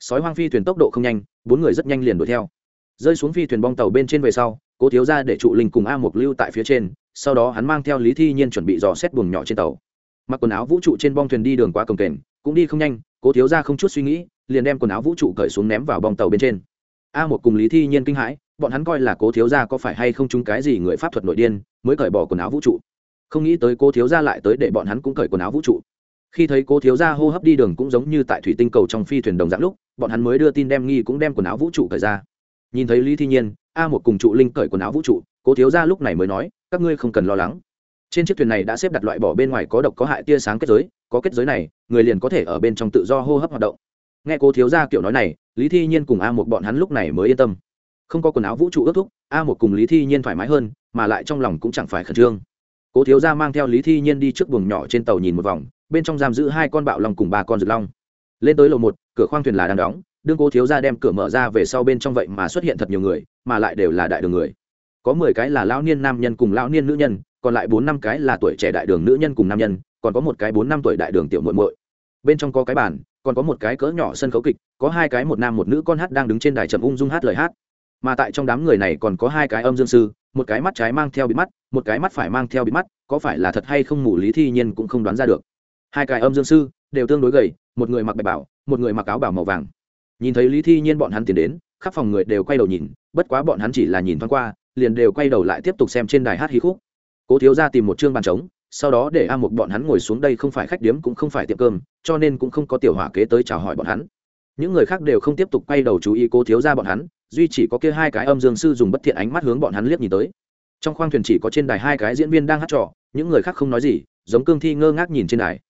Sói hoang phi thuyền tốc độ không nhanh, bốn người rất nhanh liền đuổi theo. Rơi xuống phi thuyền bong tàu bên trên về sau, cố thiếu ra để trụ linh cùng a mục lưu tại phía trên, sau đó hắn mang theo lý thi nhiên chuẩn bị dò xét buồng nhỏ trên tàu. Mặc quần áo vũ trụ trên bong thuyền đi đường quá cồng kềnh, cũng đi không nhanh, cố thiếu ra không chút suy nghĩ, liền đem quần áo vũ trụ cởi xuống ném vào bong tàu bên trên. A một cùng lý thi nhiên kinh hãi, bọn hắn coi là cố thiếu gia có phải hay không chúng cái gì người pháp thuật nội điên, mới cởi bỏ quần áo vũ trụ. Không nghĩ tới cố thiếu gia lại tới để bọn hắn cũng cởi quần áo vũ trụ khi thấy cố thiếu gia hô hấp đi đường cũng giống như tại thủy tinh cầu trong phi thuyền đồng dạng lúc, bọn hắn mới đưa tin đem nghi cũng đem quần áo vũ trụ cởi ra. Nhìn thấy lý thi nhiên, a một cùng trụ linh cởi quần áo vũ trụ, cố thiếu gia lúc này mới nói, các ngươi không cần lo lắng. Trên chiếc thuyền này đã xếp đặt loại bỏ bên ngoài có độc có hại tia sáng kết giới, có kết giới này, người liền có thể ở bên trong tự do hô hấp hoạt động. Nghe cố thiếu gia kiểu nói này, lý thi nhiên cùng a một bọn hắn lúc này mới yên tâm. Không có quần áo vũ trụ ước thúc, a một cùng lý thi nhiên thoải mái hơn, mà lại trong lòng cũng chẳng phải khẩn trương. Cố thiếu gia mang theo lý thi nhiên đi trước buồng nhỏ trên tàu nhìn một vòng bên trong giam giữ hai con bạo long cùng ba con rực long. Lên tới lầu một, cửa khoang thuyền là đang đóng, đương cố thiếu ra đem cửa mở ra về sau bên trong vậy mà xuất hiện thật nhiều người, mà lại đều là đại đường người. Có mười cái là lão niên nam nhân cùng lão niên nữ nhân, còn lại bốn năm cái là tuổi trẻ đại đường nữ nhân cùng nam nhân, còn có một cái bốn năm tuổi đại đường tiểu muội muội. Bên trong có cái bàn, còn có một cái cỡ nhỏ sân khấu kịch, có hai cái một nam một nữ con hát đang đứng trên đài trầm ung dung hát lời hát. Mà tại trong đám người này còn có hai cái âm dương sư, một cái mắt trái mang theo bị mắt, một cái mắt phải mang theo bị mắt, có phải là thật hay không mù lý thi nhiên cũng không đoán ra được hai cái âm dương sư đều tương đối gầy, một người mặc bạch bảo, một người mặc áo bảo màu vàng. Nhìn thấy lý thi nhiên bọn hắn tiến đến, khắp phòng người đều quay đầu nhìn, bất quá bọn hắn chỉ là nhìn thoáng qua, liền đều quay đầu lại tiếp tục xem trên đài hát hí khúc. Cố thiếu ra tìm một chương bàn trống, sau đó để a một bọn hắn ngồi xuống đây không phải khách điếm cũng không phải tiệm cơm, cho nên cũng không có tiểu hỏa kế tới chào hỏi bọn hắn. Những người khác đều không tiếp tục quay đầu chú ý cố thiếu ra bọn hắn, duy chỉ có kia hai cái âm dương sư dùng bất thiện ánh mắt hướng bọn hắn liếc nhìn tới. Trong khoang thuyền chỉ có trên đài hai cái diễn viên đang hát trò, những người khác không nói gì, giống cương thi ngơ ngác nhìn trên đài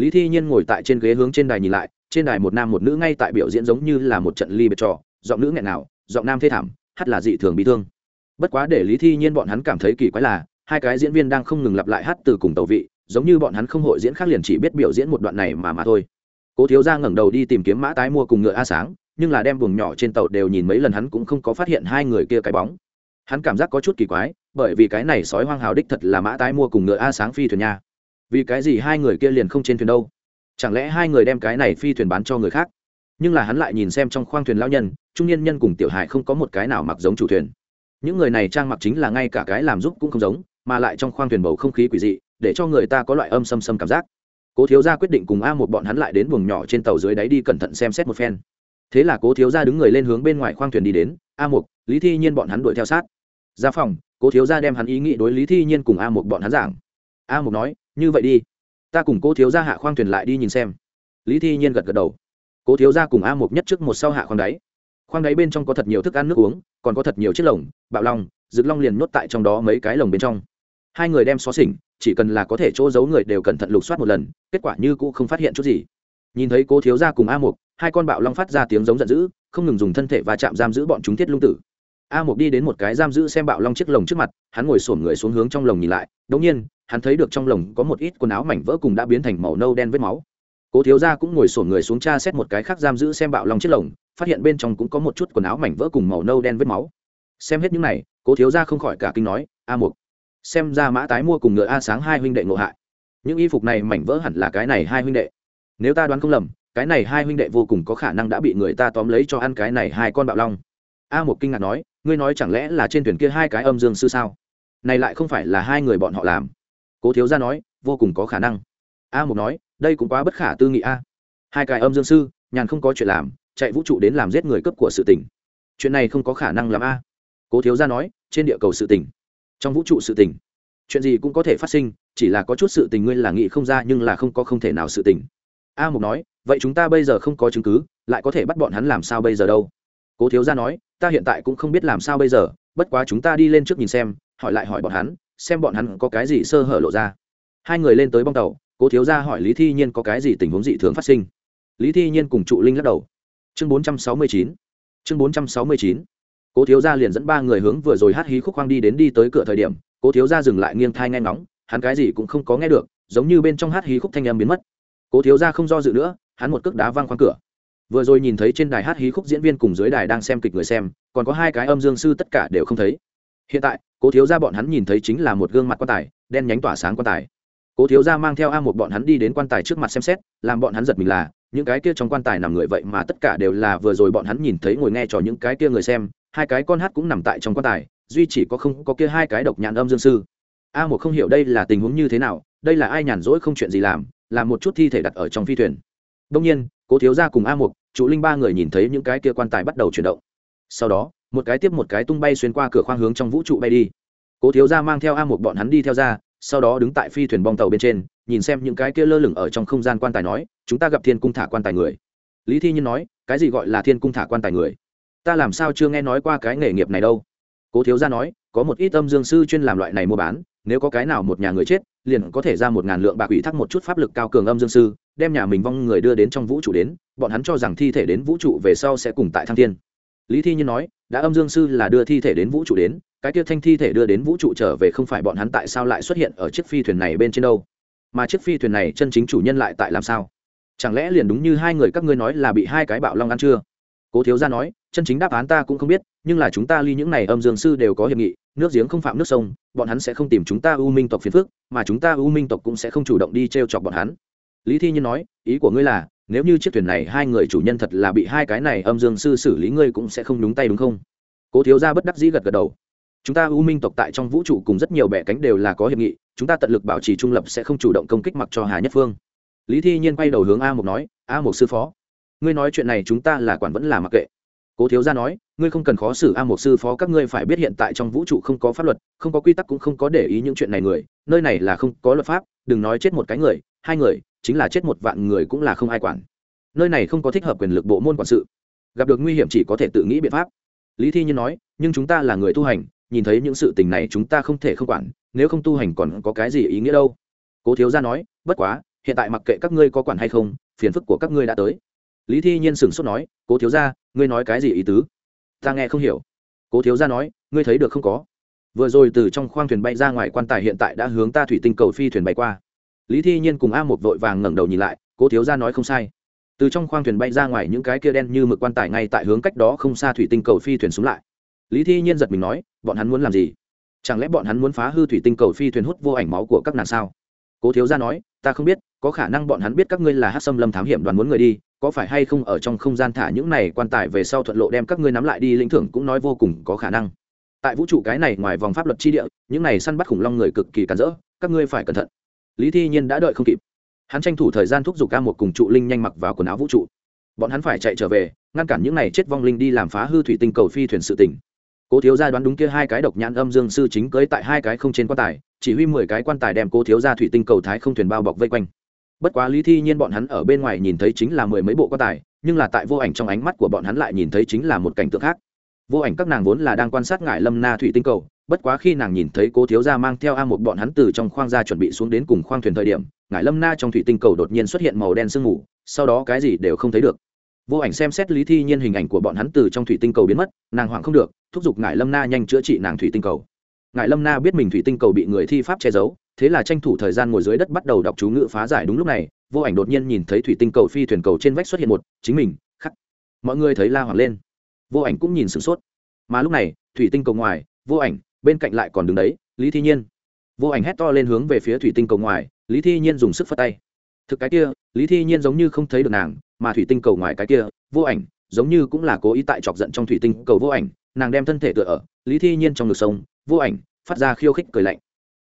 lý thi nhiên ngồi tại trên ghế hướng trên đài nhìn lại, trên đài một nam một nữ ngay tại biểu diễn giống như là một trận ly biệt trò, giọng nữ nghẹn nào giọng nam thê thảm, hát là dị thường bị thương. Bất quá để lý thi nhiên bọn hắn cảm thấy kỳ quái là, hai cái diễn viên đang không ngừng lặp lại hát từ cùng tàu vị, giống như bọn hắn không hội diễn khác liền chỉ biết biểu diễn một đoạn này mà mà thôi. Cố thiếu ra ngẩng đầu đi tìm kiếm mã tái mua cùng ngựa a sáng, nhưng là đem buồng nhỏ trên tàu đều nhìn mấy lần hắn cũng không có phát hiện hai người kia cái bóng. Hắn cảm giác có chút kỳ quái, bởi vì cái này sói hoang hào đích thật là mã tái mua cùng ngựa a sáng phi thuyền nha vì cái gì hai người kia liền không trên thuyền đâu? Chẳng lẽ hai người đem cái này phi thuyền bán cho người khác? Nhưng là hắn lại nhìn xem trong khoang thuyền lao nhân, trung niên nhân cùng tiểu hải không có một cái nào mặc giống chủ thuyền. Những người này trang mặc chính là ngay cả cái làm giúp cũng không giống, mà lại trong khoang thuyền bầu không khí quỷ dị, để cho người ta có loại âm xâm xâm cảm giác. Cố thiếu gia quyết định cùng a một bọn hắn lại đến buồng nhỏ trên tàu dưới đáy đi cẩn thận xem xét một phen. Thế là cố thiếu gia đứng người lên hướng bên ngoài khoang thuyền đi đến, a một, lý thi nhiên bọn hắn đuổi theo sát. Ra phòng, cố thiếu gia đem hắn ý nghĩ đối lý thi nhiên cùng a một bọn hắn giảng. A một nói như vậy đi, ta cùng cố thiếu gia hạ khoang thuyền lại đi nhìn xem. Lý thi nhiên gật gật đầu. Cố thiếu gia cùng a một nhất trước một sau hạ khoang đáy. Khoang đáy bên trong có thật nhiều thức ăn nước uống, còn có thật nhiều chiếc lồng, bạo long, rực long liền nhốt tại trong đó mấy cái lồng bên trong. Hai người đem xó xỉnh, chỉ cần là có thể chỗ giấu người đều cẩn thận lục soát một lần, kết quả như cũ không phát hiện chút gì. Nhìn thấy cố thiếu gia cùng a mục, hai con bạo long phát ra tiếng giống giận dữ, không ngừng dùng thân thể và chạm giam giữ bọn chúng thiết lung tử. A mục đi đến một cái giam giữ xem bạo long chiếc lồng trước mặt, hắn ngồi sổm người xuống hướng trong lồng nhìn lại đống nhiên hắn thấy được trong lồng có một ít quần áo mảnh vỡ cùng đã biến thành màu nâu đen vết máu. Cố thiếu gia cũng ngồi sổm người xuống tra xét một cái khác giam giữ xem bạo long chiếc lồng, phát hiện bên trong cũng có một chút quần áo mảnh vỡ cùng màu nâu đen vết máu. Xem hết những này, cố thiếu gia không khỏi cả kinh nói, a mục, xem ra mã tái mua cùng ngựa a sáng hai huynh đệ ngộ hại. Những y phục này mảnh vỡ hẳn là cái này hai huynh đệ. Nếu ta đoán không lầm, cái này hai huynh đệ vô cùng có khả năng đã bị người ta tóm lấy cho ăn cái này hai con bạo long a một kinh ngạc nói, ngươi nói chẳng lẽ là trên thuyền kia hai cái âm dương sư sao? Này lại không phải là hai người bọn họ làm cố thiếu gia nói vô cùng có khả năng. A mục nói đây cũng quá bất khả tư nghị a. Hai cái âm dương sư nhàn không có chuyện làm chạy vũ trụ đến làm giết người cấp của sự tỉnh chuyện này không có khả năng làm a. Cố thiếu gia nói trên địa cầu sự tỉnh trong vũ trụ sự tỉnh, chuyện gì cũng có thể phát sinh chỉ là có chút sự tình ngươi là nghĩ không ra nhưng là không có không thể nào sự tình. A mục nói vậy chúng ta bây giờ không có chứng cứ lại có thể bắt bọn hắn làm sao bây giờ đâu? Cố thiếu gia nói ta hiện tại cũng không biết làm sao bây giờ bất quá chúng ta đi lên trước nhìn xem hỏi lại hỏi bọn hắn xem bọn hắn có cái gì sơ hở lộ ra. Hai người lên tới bong tàu, cố thiếu gia hỏi lý thi nhiên có cái gì tình huống dị thường phát sinh. Lý thi nhiên cùng trụ linh lắc đầu. Chương bốn trăm sáu mươi chín, chương bốn trăm sáu mươi chín. Cố thiếu gia liền dẫn ba người hướng vừa rồi hát hí khúc khoang đi đến đi tới cửa thời điểm, cố thiếu gia dừng lại nghiêng thai nghe ngóng, hắn cái gì cũng không có nghe được, giống như bên trong hát hí khúc thanh em biến mất. Cố thiếu gia không do dự nữa, hắn một cước đá văng khoang cửa. Vừa rồi nhìn thấy trên đài hát hí khúc diễn viên cùng dưới đài đang xem kịch người xem, còn có hai cái âm dương sư tất cả đều không thấy hiện tại, cố thiếu gia bọn hắn nhìn thấy chính là một gương mặt quan tài, đen nhánh tỏa sáng quan tài. Cố thiếu gia mang theo a một bọn hắn đi đến quan tài trước mặt xem xét, làm bọn hắn giật mình là, những cái kia trong quan tài nằm người vậy mà tất cả đều là vừa rồi bọn hắn nhìn thấy ngồi nghe trò những cái kia người xem, hai cái con hát cũng nằm tại trong quan tài, duy chỉ có không có kia hai cái độc nhãn âm dương sư. A một không hiểu đây là tình huống như thế nào, đây là ai nhàn rỗi không chuyện gì làm làm một chút thi thể đặt ở trong phi thuyền. Đông nhiên, cố thiếu gia cùng a một chủ linh ba người nhìn thấy những cái kia quan tài bắt đầu chuyển động. Sau đó một cái tiếp một cái tung bay xuyên qua cửa khoang hướng trong vũ trụ bay đi. Cố thiếu gia mang theo a một bọn hắn đi theo ra, sau đó đứng tại phi thuyền bong tàu bên trên, nhìn xem những cái kia lơ lửng ở trong không gian quan tài nói, chúng ta gặp thiên cung thả quan tài người. Lý thi nhiên nói, cái gì gọi là thiên cung thả quan tài người? Ta làm sao chưa nghe nói qua cái nghề nghiệp này đâu. Cố thiếu gia nói, có một ít âm dương sư chuyên làm loại này mua bán, nếu có cái nào một nhà người chết, liền có thể ra một ngàn lượng bạc ủy thác một chút pháp lực cao cường âm dương sư, đem nhà mình vong người đưa đến trong vũ trụ đến, bọn hắn cho rằng thi thể đến vũ trụ về sau sẽ cùng tại thăng thiên lý thi nhiên nói, đã âm dương sư là đưa thi thể đến vũ trụ đến, cái kia thanh thi thể đưa đến vũ trụ trở về không phải bọn hắn tại sao lại xuất hiện ở chiếc phi thuyền này bên trên đâu? Mà chiếc phi thuyền này chân chính chủ nhân lại tại làm sao? Chẳng lẽ liền đúng như hai người các ngươi nói là bị hai cái bạo long ăn chưa? Cố thiếu gia nói, chân chính đáp án ta cũng không biết, nhưng là chúng ta ly những này âm dương sư đều có hiệp nghị, nước giếng không phạm nước sông, bọn hắn sẽ không tìm chúng ta u minh tộc phiền phức, mà chúng ta u minh tộc cũng sẽ không chủ động đi t r e o chọc bọn hắn. Lý thi nhiên nói, ý của ngươi là nếu như chiếc thuyền này hai người chủ nhân thật là bị hai cái này âm dương sư xử lý, ngươi cũng sẽ không đúng tay, đúng không? Cố thiếu gia bất đắc dĩ gật gật đầu. Chúng ta u minh tộc tại trong vũ trụ cùng rất nhiều bẻ cánh đều là có hiệp nghị, chúng ta tận lực bảo trì trung lập sẽ không chủ động công kích mặc cho hà nhất phương. Lý thi nhiên quay đầu hướng a Mục nói, a Mục sư phó, ngươi nói chuyện này chúng ta là quản vẫn là mặc kệ. Cố thiếu gia nói, ngươi không cần khó xử a Mục sư phó, các ngươi phải biết hiện tại trong vũ trụ không có pháp luật, không có quy tắc cũng không có để ý những chuyện này người, nơi này là không có luật pháp, đừng nói chết một cái người, hai người chính là chết một vạn người cũng là không ai quản. Nơi này không có thích hợp quyền lực bộ môn quản sự. Gặp được nguy hiểm chỉ có thể tự nghĩ biện pháp. Lý thi nhiên nói, nhưng chúng ta là người tu hành, nhìn thấy những sự tình này chúng ta không thể không quản, nếu không tu hành còn có cái gì ý nghĩa đâu? Cố thiếu gia nói, bất quá, hiện tại mặc kệ các ngươi có quản hay không, phiền phức của các ngươi đã tới. Lý thi nhiên sửng sốt nói, cố thiếu gia, ngươi nói cái gì ý tứ? Ta nghe không hiểu. Cố thiếu gia nói, ngươi thấy được không có? Vừa rồi từ trong khoang thuyền bay ra ngoài quan tài hiện tại đã hướng ta thủy tinh cầu phi thuyền bay qua lý thi nhiên cùng a một vội vàng ngẩng đầu nhìn lại, cố thiếu gia nói không sai. Từ trong khoang thuyền bay ra ngoài những cái kia đen như mực quan tài ngay tại hướng cách đó không xa thủy tinh cầu phi thuyền xuống lại. Lý thi nhiên giật mình nói, bọn hắn muốn làm gì? Chẳng lẽ bọn hắn muốn phá hư thủy tinh cầu phi thuyền hút vô ảnh máu của các nàng sao? Cố thiếu gia nói, ta không biết, có khả năng bọn hắn biết các ngươi là hát xâm lâm thám hiểm đoàn muốn người đi, có phải hay không ở trong không gian thả những này quan tài về sau thuận lộ đem các ngươi nắm lại đi, lĩnh thưởng cũng nói vô cùng có khả năng. Tại vũ trụ cái này ngoài vòng pháp luật tri địa, những này săn bắt khủng long người cực kỳ cản rỡ, các ngươi phải cẩn thận lý thi nhiên đã đợi không kịp. Hắn tranh thủ thời gian thúc giục ca một cùng trụ linh nhanh mặc vào quần áo vũ trụ. Bọn hắn phải chạy trở về, ngăn cản những này chết vong linh đi làm phá hư thủy tinh cầu phi thuyền sự tỉnh cố thiếu gia đoán đúng kia hai cái độc nhãn âm dương sư chính cưới tại hai cái không trên quan tài, chỉ huy mười cái quan tài đem cố thiếu gia thủy tinh cầu thái không thuyền bao bọc vây quanh. Bất quá lý thi nhiên bọn hắn ở bên ngoài nhìn thấy chính là mười mấy bộ quan tài, nhưng là tại vô ảnh trong ánh mắt của bọn hắn lại nhìn thấy chính là một cảnh tượng khác. Vô ảnh các nàng vốn là đang quan sát ngại lâm na thủy tinh cầu bất quá khi nàng nhìn thấy cố thiếu gia mang theo a một bọn hắn từ trong khoang ra chuẩn bị xuống đến cùng khoang thuyền thời điểm, ngải lâm na trong thủy tinh cầu đột nhiên xuất hiện màu đen sương mù, sau đó cái gì đều không thấy được. Vô ảnh xem xét lý thi nhiên hình ảnh của bọn hắn từ trong thủy tinh cầu biến mất, nàng hoảng không được, thúc giục ngải lâm na nhanh chữa trị nàng thủy tinh cầu. Ngải lâm na biết mình thủy tinh cầu bị người thi pháp che giấu, thế là tranh thủ thời gian ngồi dưới đất bắt đầu đọc chú ngữ phá giải đúng lúc này, vô ảnh đột nhiên nhìn thấy thủy tinh cầu phi thuyền cầu trên vách xuất hiện một, chính mình, khắc. Mọi người thấy la hoảng lên. Vô ảnh cũng nhìn sửng sốt. Mà lúc này, thủy tinh cầu ngoài, vô ảnh bên cạnh lại còn đứng đấy, lý thi nhiên. Vô ảnh hét to lên hướng về phía thủy tinh cầu ngoài, lý thi nhiên dùng sức phất tay. Thực cái kia, lý thi nhiên giống như không thấy được nàng, mà thủy tinh cầu ngoài cái kia, vô ảnh, giống như cũng là cố ý tại chọc giận trong thủy tinh cầu vô ảnh, nàng đem thân thể tựa ở, lý thi nhiên trong ngực sông, vô ảnh, phát ra khiêu khích cười lạnh.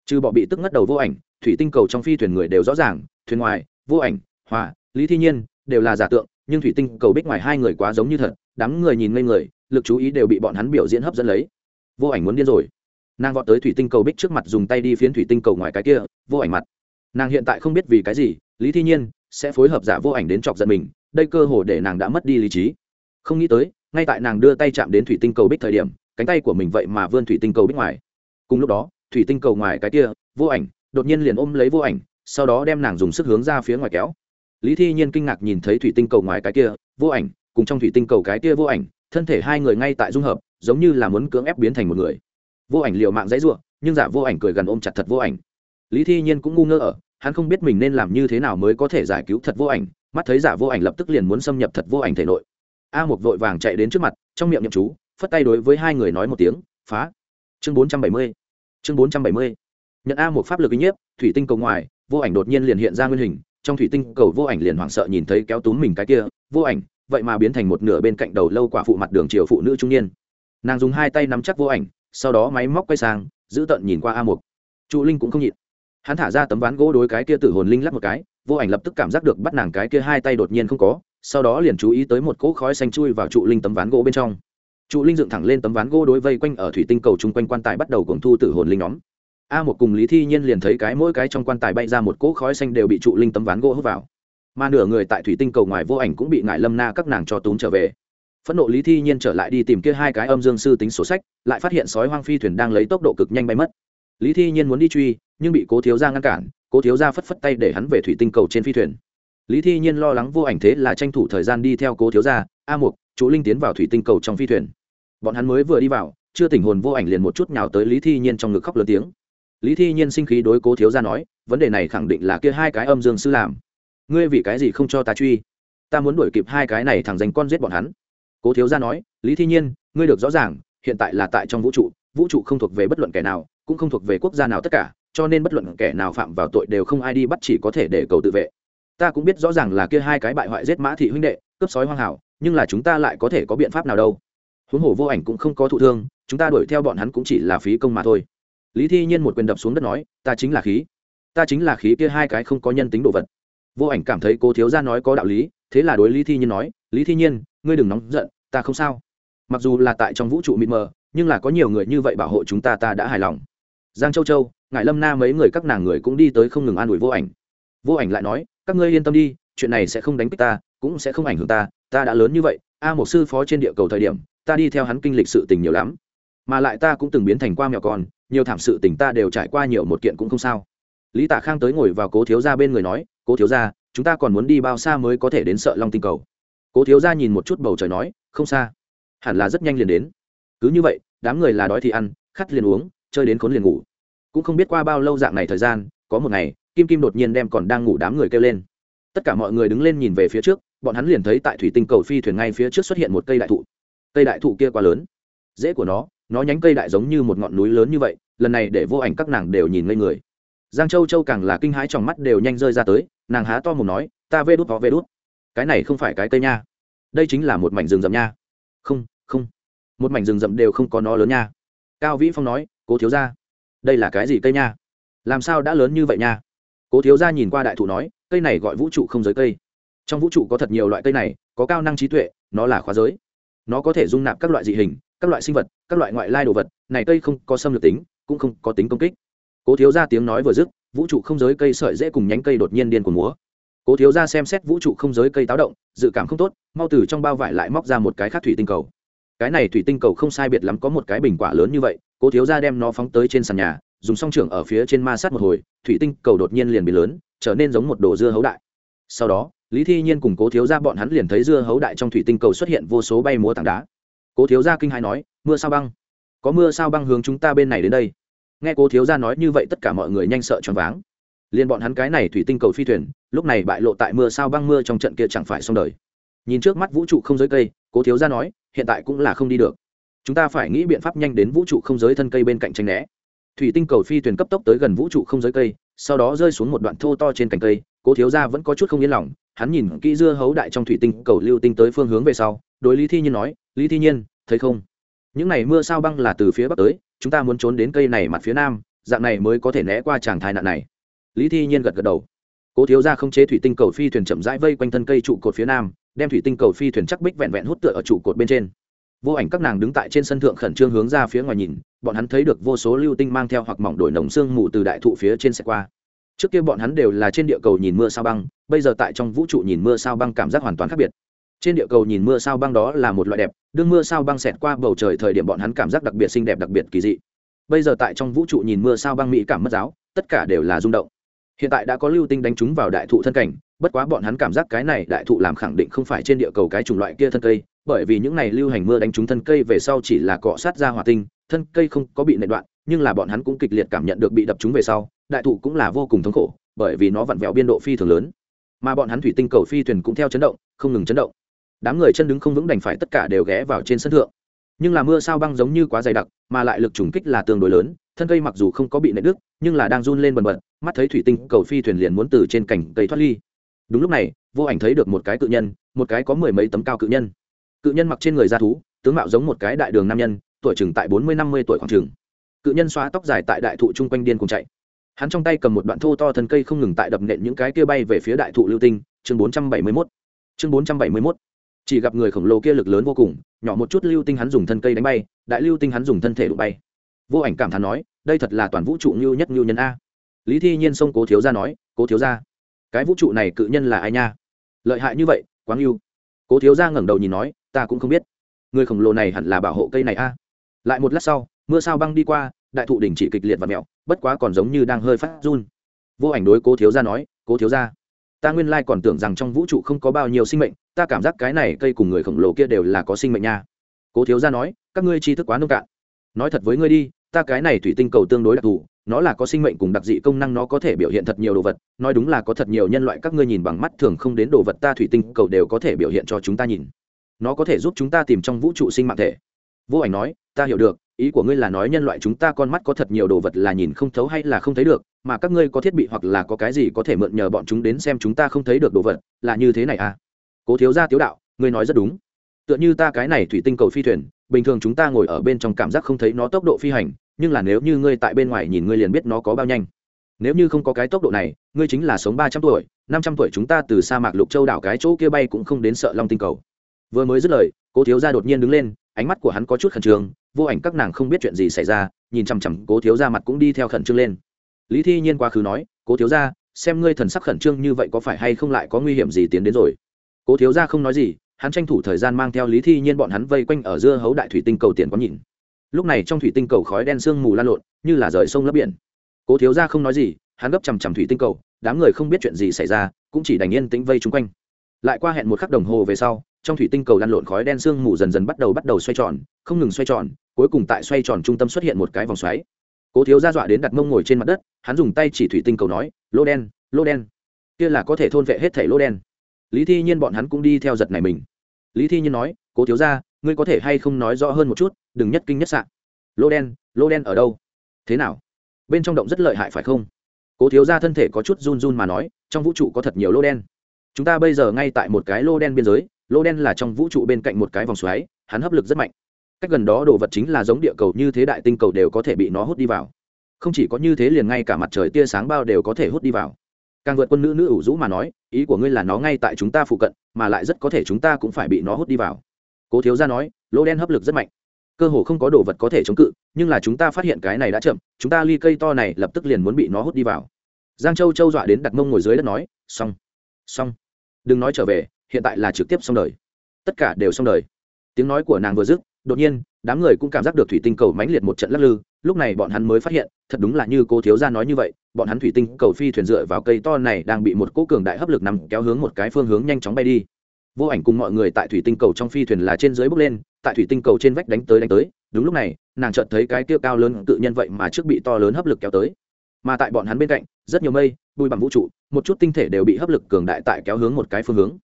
Trừ bọ bị tức ngất đầu vô ảnh, thủy tinh cầu trong phi thuyền người đều rõ ràng, thuyền ngoài, vô ảnh, hòa, lý thi nhiên, đều là giả tượng, nhưng thủy tinh cầu bích ngoài hai người quá giống như thật, đám người nhìn ngây người, lực chú ý đều bị bọn hắn biểu diễn hấp dẫn lấy. Vô ảnh muốn điên rồi nàng vọt tới thủy tinh cầu bích trước mặt dùng tay đi phiến thủy tinh cầu ngoài cái kia, vô ảnh mặt. Nàng hiện tại không biết vì cái gì, lý thi nhiên sẽ phối hợp giả vô ảnh đến chọc giận mình, đây cơ hồ để nàng đã mất đi lý trí. Không nghĩ tới, ngay tại nàng đưa tay chạm đến thủy tinh cầu bích thời điểm, cánh tay của mình vậy mà vươn thủy tinh cầu bích ngoài. Cùng lúc đó, thủy tinh cầu ngoài cái kia, vô ảnh, đột nhiên liền ôm lấy vô ảnh, sau đó đem nàng dùng sức hướng ra phía ngoài kéo. Lý thi nhiên kinh ngạc nhìn thấy thủy tinh cầu ngoài cái kia, vô ảnh, cùng trong thủy tinh cầu cái kia vô ảnh, thân thể hai người ngay tại dung hợp, giống như là muốn cưỡng ép biến thành một người vô ảnh liều mạng dãy ruộng nhưng giả vô ảnh cười gần ôm chặt thật vô ảnh. Lý thi nhiên cũng ngu ngơ ở, hắn không biết mình nên làm như thế nào mới có thể giải cứu thật vô ảnh, mắt thấy giả vô ảnh lập tức liền muốn xâm nhập thật vô ảnh thể nội. A một vội vàng chạy đến trước mặt, trong miệng nhậm chú, phất tay đối với hai người nói một tiếng, phá. Chương bốn trăm bảy mươi. Chương bốn trăm bảy mươi. Nhận a một pháp lực uy nhiếp, thủy tinh cầu ngoài, vô ảnh đột nhiên liền hiện ra nguyên hình, trong thủy tinh cầu vô ảnh liền hoảng sợ nhìn thấy kéo túm mình cái kia, vô ảnh, vậy mà biến thành một nửa bên cạnh đầu lâu quả phụ mặt đường chiều phụ nữ trung niên. Nàng dùng hai tay nắm chắc vô ảnh sau đó máy móc quay sang, giữ tận nhìn qua a một trụ linh cũng không nhịn. Hắn thả ra tấm ván gỗ đối cái kia tử hồn linh lắc một cái, vô ảnh lập tức cảm giác được bắt nàng cái kia hai tay đột nhiên không có, sau đó liền chú ý tới một cỗ khói xanh chui vào trụ linh tấm ván gỗ bên trong. Trụ linh dựng thẳng lên tấm ván gỗ đối vây quanh ở thủy tinh cầu chung quanh quan tài bắt đầu cuồng thu tử hồn linh nhóm. A một cùng lý thi nhiên liền thấy cái mỗi cái trong quan tài bay ra một cỗ khói xanh đều bị trụ linh tấm ván gỗ hút vào. Mà nửa người tại thủy tinh cầu ngoài vô ảnh cũng bị ngại lâm na các nàng cho túng trở về phẫn nộ lý thi nhiên trở lại đi tìm kia hai cái âm dương sư tính sổ sách, lại phát hiện sói hoang phi thuyền đang lấy tốc độ cực nhanh bay mất. Lý thi nhiên muốn đi truy, nhưng bị cố thiếu gia ngăn cản, cố thiếu gia phất phất tay để hắn về thủy tinh cầu trên phi thuyền. Lý thi nhiên lo lắng vô ảnh thế là tranh thủ thời gian đi theo cố thiếu gia, a mục, chú linh tiến vào thủy tinh cầu trong phi thuyền. Bọn hắn mới vừa đi vào, chưa tỉnh hồn vô ảnh liền một chút nhào tới lý thi nhiên trong ngực khóc lớn tiếng. Lý thi nhiên sinh khí đối cố thiếu gia nói, vấn đề này khẳng định là kia hai cái âm dương sư làm. Ngươi vì cái gì không cho ta truy? Ta muốn đuổi kịp hai cái này thẳng dành con giết bọn hắn cố thiếu gia nói, lý thi nhiên, ngươi được rõ ràng, hiện tại là tại trong vũ trụ vũ trụ không thuộc về bất luận kẻ nào, cũng không thuộc về quốc gia nào tất cả, cho nên bất luận kẻ nào phạm vào tội đều không ai đi bắt chỉ có thể để cầu tự vệ. Ta cũng biết rõ ràng là kia hai cái bại hoại giết mã thị huynh đệ, cướp sói hoang hảo, nhưng là chúng ta lại có thể có biện pháp nào đâu. Huống hồ vô ảnh cũng không có thụ thương, chúng ta đuổi theo bọn hắn cũng chỉ là phí công mà thôi. Lý thi nhiên một quyền đập xuống đất nói, ta chính là khí. Ta chính là khí kia hai cái không có nhân tính đồ vật. Vô ảnh cảm thấy cô thiếu gia nói có đạo lý, thế là đối lý thi nhiên nói, lý thi nhiên ngươi đừng nóng giận, ta không sao. Mặc dù là tại trong vũ trụ mịt mờ, nhưng là có nhiều người như vậy bảo hộ chúng ta ta đã hài lòng. Giang châu châu ngại lâm na mấy người các nàng người cũng đi tới không ngừng an ủi vô ảnh. Vô ảnh lại nói, các ngươi yên tâm đi, chuyện này sẽ không đánh kích ta, cũng sẽ không ảnh hưởng ta ta đã lớn như vậy, a một sư phó trên địa cầu thời điểm, ta đi theo hắn kinh lịch sự tình nhiều lắm. Mà lại ta cũng từng biến thành qua mèo con, nhiều thảm sự tình ta đều trải qua nhiều một kiện cũng không sao. Lý tạ khang tới ngồi vào cố thiếu gia bên người nói, cố thiếu gia, chúng ta còn muốn đi bao xa mới có thể đến sợ long tinh cầu? Cố thiếu gia nhìn một chút bầu trời nói, không xa. Hẳn là rất nhanh liền đến. Cứ như vậy, đám người là đói thì ăn, khát liền uống, chơi đến khốn liền ngủ. Cũng không biết qua bao lâu dạng này thời gian, có một ngày, kim kim đột nhiên đem còn đang ngủ đám người kêu lên. Tất cả mọi người đứng lên nhìn về phía trước, bọn hắn liền thấy tại thủy tinh cầu phi thuyền ngay phía trước xuất hiện một cây đại thụ. Cây đại thụ kia quá lớn. Dễ của nó nó nhánh cây đại giống như một ngọn núi lớn như vậy, lần này để vô ảnh các nàng đều nhìn ngây người. Giang châu châu càng là kinh hãi trong mắt đều nhanh rơi ra tới, nàng há to mồm nói, ta vê đút có vê đút cái này không phải cái cây nha. Đây chính là một mảnh rừng rậm nha. Không không. Một mảnh rừng rậm đều không có nó lớn nha. Cao vĩ phong nói, cố thiếu ra đây là cái gì cây nha? Làm sao đã lớn như vậy nha? Cố thiếu ra nhìn qua đại thụ nói, cây này gọi vũ trụ không giới cây. Trong vũ trụ có thật nhiều loại cây này, có cao năng trí tuệ, nó là khóa giới. Nó có thể dung nạp các loại dị hình, các loại sinh vật, các loại ngoại lai đồ vật. Này cây không có xâm lược tính, cũng không có tính công kích. Cố thiếu ra tiếng nói vừa dứt, vũ trụ không giới cây sợi dễ cùng nhánh cây đột nhiên điên cuồng múa cố thiếu ra xem xét vũ trụ không giới cây táo động, dự cảm không tốt, mau từ trong bao vải lại móc ra một cái khác thủy tinh cầu. Cái này thủy tinh cầu không sai biệt lắm có một cái bình quả lớn như vậy, cố thiếu ra đem nó phóng tới trên sàn nhà, dùng song trưởng ở phía trên ma sát một hồi, thủy tinh cầu đột nhiên liền bị lớn, trở nên giống một đồ dưa hấu đại. Sau đó, lý thi nhiên cùng cố thiếu ra bọn hắn liền thấy dưa hấu đại trong thủy tinh cầu xuất hiện vô số bay múa tảng đá. Cố thiếu gia kinh hai nói, mưa sao băng? Có mưa sao băng hướng chúng ta bên này đến đây? Nghe cố thiếu gia nói như vậy tất cả mọi người nhanh sợ choáng váng. Liền bọn hắn cái này thủy tinh cầu phi thuyền lúc này bại lộ tại mưa sao băng mưa trong trận kia chẳng phải xong đời. Nhìn trước mắt vũ trụ không giới cây, cố thiếu gia nói, hiện tại cũng là không đi được. Chúng ta phải nghĩ biện pháp nhanh đến vũ trụ không giới thân cây bên cạnh tranh né. Thủy tinh cầu phi thuyền cấp tốc tới gần vũ trụ không giới cây, sau đó rơi xuống một đoạn thô to trên cành cây, cố thiếu gia vẫn có chút không yên lòng, hắn nhìn kỹ dưa hấu đại trong thủy tinh cầu lưu tinh tới phương hướng về sau, đối lý thi nhiên nói, lý thi nhiên, thấy không? Những này mưa sao băng là từ phía bắc tới, chúng ta muốn trốn đến cây này mặt phía nam, dạng này mới có thể né qua tràng thai nạn này. Lý thi nhiên gật gật đầu cố thiếu ra không chế thủy tinh cầu phi thuyền chậm rãi vây quanh thân cây trụ cột phía nam, đem thủy tinh cầu phi thuyền chắc bích vẹn vẹn hút tựa ở trụ cột bên trên. Vô ảnh các nàng đứng tại trên sân thượng khẩn trương hướng ra phía ngoài nhìn, bọn hắn thấy được vô số lưu tinh mang theo hoặc mỏng đổi nồng xương mù từ đại thụ phía trên xe qua. Trước kia bọn hắn đều là trên địa cầu nhìn mưa sao băng, bây giờ tại trong vũ trụ nhìn mưa sao băng cảm giác hoàn toàn khác biệt. Trên địa cầu nhìn mưa sao băng đó là một loại đẹp, đương mưa sao băng xẹt qua bầu trời thời điểm bọn hắn cảm giác đặc biệt xinh đẹp đặc biệt kỳ dị. Bây giờ tại trong vũ trụ nhìn mưa sao băng mỹ cảm mất giáo, tất cả đều là rung động hiện tại đã có lưu tinh đánh trúng vào đại thụ thân cảnh, bất quá bọn hắn cảm giác cái này đại thụ làm khẳng định không phải trên địa cầu cái chủng loại kia thân cây, bởi vì những này lưu hành mưa đánh trúng thân cây về sau chỉ là cọ sát ra hỏa tinh, thân cây không có bị nệ đoạn, nhưng là bọn hắn cũng kịch liệt cảm nhận được bị đập trúng về sau, đại thụ cũng là vô cùng thống khổ, bởi vì nó vặn vẹo biên độ phi thường lớn. Mà bọn hắn thủy tinh cầu phi thuyền cũng theo chấn động, không ngừng chấn động. Đám người chân đứng không vững đành phải tất cả đều ghé vào trên sân thượng. Nhưng là mưa sao băng giống như quá dày đặc, mà lại lực trùng kích là tương đối lớn thân cây mặc dù không có bị nệ đứt, nhưng là đang run lên bần bật, mắt thấy thủy tinh cầu phi thuyền liền muốn từ trên cành cây thoát ly. Đúng lúc này, vô ảnh thấy được một cái cự nhân, một cái có mười mấy tấm cao cự nhân. Cự nhân mặc trên người da thú, tướng mạo giống một cái đại đường nam nhân, tuổi chừng tại bốn mươi, năm mươi tuổi khoảng chừng. Cự nhân xóa tóc dài tại đại thụ chung quanh điên cùng chạy. Hắn trong tay cầm một đoạn thô to thân cây không ngừng tại đập nện những cái kia bay về phía đại thụ lưu tinh, chương bốn trăm bảy mươi mốt. Chương bốn trăm bảy mươi mốt. Chỉ gặp người khổng lồ kia lực lớn vô cùng, nhỏ một chút lưu tinh hắn dùng thân cây đánh bay, đại lưu tinh hắn dùng thân thể đụng bay vô ảnh cảm thán nói, đây thật là toàn vũ trụ như nhất như nhân a. Lý thi nhiên xông cố thiếu ra nói, cố thiếu ra cái vũ trụ này cự nhân là ai nha? Lợi hại như vậy quáng ngưu cố thiếu ra ngẩng đầu nhìn nói, ta cũng không biết. Người khổng lồ này hẳn là bảo hộ cây này a. Lại một lát sau, mưa sao băng đi qua, đại thụ đình chỉ kịch liệt và mẹo, bất quá còn giống như đang hơi phát run. Vô ảnh đối cố thiếu ra nói, cố thiếu ra ta nguyên lai còn tưởng rằng trong vũ trụ không có bao nhiêu sinh mệnh, ta cảm giác cái này cây cùng người khổng lồ kia đều là có sinh mệnh nha. Cố thiếu gia nói, các ngươi tri thức quá nông cạn. Nói thật với ngươi đi ta cái này thủy tinh cầu tương đối đặc thù, nó là có sinh mệnh cùng đặc dị công năng, nó có thể biểu hiện thật nhiều đồ vật. Nói đúng là có thật nhiều nhân loại các ngươi nhìn bằng mắt thường không đến đồ vật ta thủy tinh cầu đều có thể biểu hiện cho chúng ta nhìn. Nó có thể giúp chúng ta tìm trong vũ trụ sinh mạng thể. Vô ảnh nói, ta hiểu được, ý của ngươi là nói nhân loại chúng ta con mắt có thật nhiều đồ vật là nhìn không thấu hay là không thấy được, mà các ngươi có thiết bị hoặc là có cái gì có thể mượn nhờ bọn chúng đến xem chúng ta không thấy được đồ vật, là như thế này à? Cố thiếu gia tiếu đạo, ngươi nói rất đúng. Tựa như ta cái này thủy tinh cầu phi thuyền bình thường chúng ta ngồi ở bên trong cảm giác không thấy nó tốc độ phi hành, nhưng là nếu như ngươi tại bên ngoài nhìn ngươi liền biết nó có bao nhanh. Nếu như không có cái tốc độ này, ngươi chính là sống ba trăm tuổi, năm trăm tuổi chúng ta từ sa mạc lục châu đảo cái chỗ kia bay cũng không đến sợ long tinh cầu. Vừa mới dứt lời, cố thiếu gia đột nhiên đứng lên, ánh mắt của hắn có chút khẩn trương, vô ảnh các nàng không biết chuyện gì xảy ra, nhìn chằm chằm cố thiếu gia mặt cũng đi theo khẩn trương lên. Lý thi nhiên quá khứ nói, cố thiếu gia, xem ngươi thần sắc khẩn trương như vậy có phải hay không lại có nguy hiểm gì tiến đến rồi? Cố thiếu gia không nói gì hắn tranh thủ thời gian mang theo lý thi nhiên bọn hắn vây quanh ở dưa hấu đại thủy tinh cầu tiền có nhìn. Lúc này trong thủy tinh cầu khói đen sương mù lan lộn, như là rời sông lấp biển. Cố thiếu gia không nói gì, hắn gấp chằm chằm thủy tinh cầu, đám người không biết chuyện gì xảy ra, cũng chỉ đành yên tĩnh vây chung quanh. Lại qua hẹn một khắc đồng hồ về sau, trong thủy tinh cầu lăn lộn khói đen sương mù dần dần bắt đầu bắt đầu xoay tròn, không ngừng xoay tròn, cuối cùng tại xoay tròn trung tâm xuất hiện một cái vòng xoáy. Cố thiếu gia dọa đến đặt mông ngồi trên mặt đất, hắn dùng tay chỉ thủy tinh cầu nói, lô đen lô đen. Kia là có thể thôn vệ hết thảy lô đen lý thi nhiên bọn hắn cũng đi theo giật này mình. Lý thi nhiên nói, cố thiếu gia, ngươi có thể hay không nói rõ hơn một chút, đừng nhất kinh nhất sạn lô đen lô đen ở đâu? Thế nào? Bên trong động rất lợi hại phải không? Cố thiếu gia thân thể có chút run run mà nói, trong vũ trụ có thật nhiều lô đen. Chúng ta bây giờ ngay tại một cái lô đen biên giới, lô đen là trong vũ trụ bên cạnh một cái vòng xoáy, hắn hấp lực rất mạnh. Cách gần đó đồ vật chính là giống địa cầu như thế đại tinh cầu đều có thể bị nó hút đi vào. Không chỉ có như thế liền ngay cả mặt trời tia sáng bao đều có thể hút đi vào càng vượt quân nữ nữ ủ rũ mà nói, ý của ngươi là nó ngay tại chúng ta phụ cận, mà lại rất có thể chúng ta cũng phải bị nó hút đi vào. Cố thiếu gia nói lô đen hấp lực rất mạnh. Cơ hồ không có đồ vật có thể chống cự, nhưng là chúng ta phát hiện cái này đã chậm, chúng ta ly cây to này lập tức liền muốn bị nó hút đi vào. Giang châu châu dọa đến đặt mông ngồi dưới đất nói, xong xong. Đừng nói trở về, hiện tại là trực tiếp xong đời. Tất cả đều xong đời. Tiếng nói của nàng vừa dứt, đột nhiên, đám người cũng cảm giác được thủy tinh cầu mãnh liệt một trận lắc lư, lúc này bọn hắn mới phát hiện, thật đúng là như cô thiếu gia nói như vậy bọn hắn thủy tinh cầu phi thuyền dựa vào cây to này đang bị một cỗ cường đại hấp lực nằm kéo hướng một cái phương hướng nhanh chóng bay đi. Vô ảnh cùng mọi người tại thủy tinh cầu trong phi thuyền là trên dưới bước lên, tại thủy tinh cầu trên vách đánh tới đánh tới, đúng lúc này, nàng chợt thấy cái kia cao lớn tự nhân vậy mà trước bị to lớn hấp lực kéo tới. Mà tại bọn hắn bên cạnh, rất nhiều mây, bụi bằng vũ trụ, một chút tinh thể đều bị hấp lực cường đại tại kéo hướng một cái phương hướng.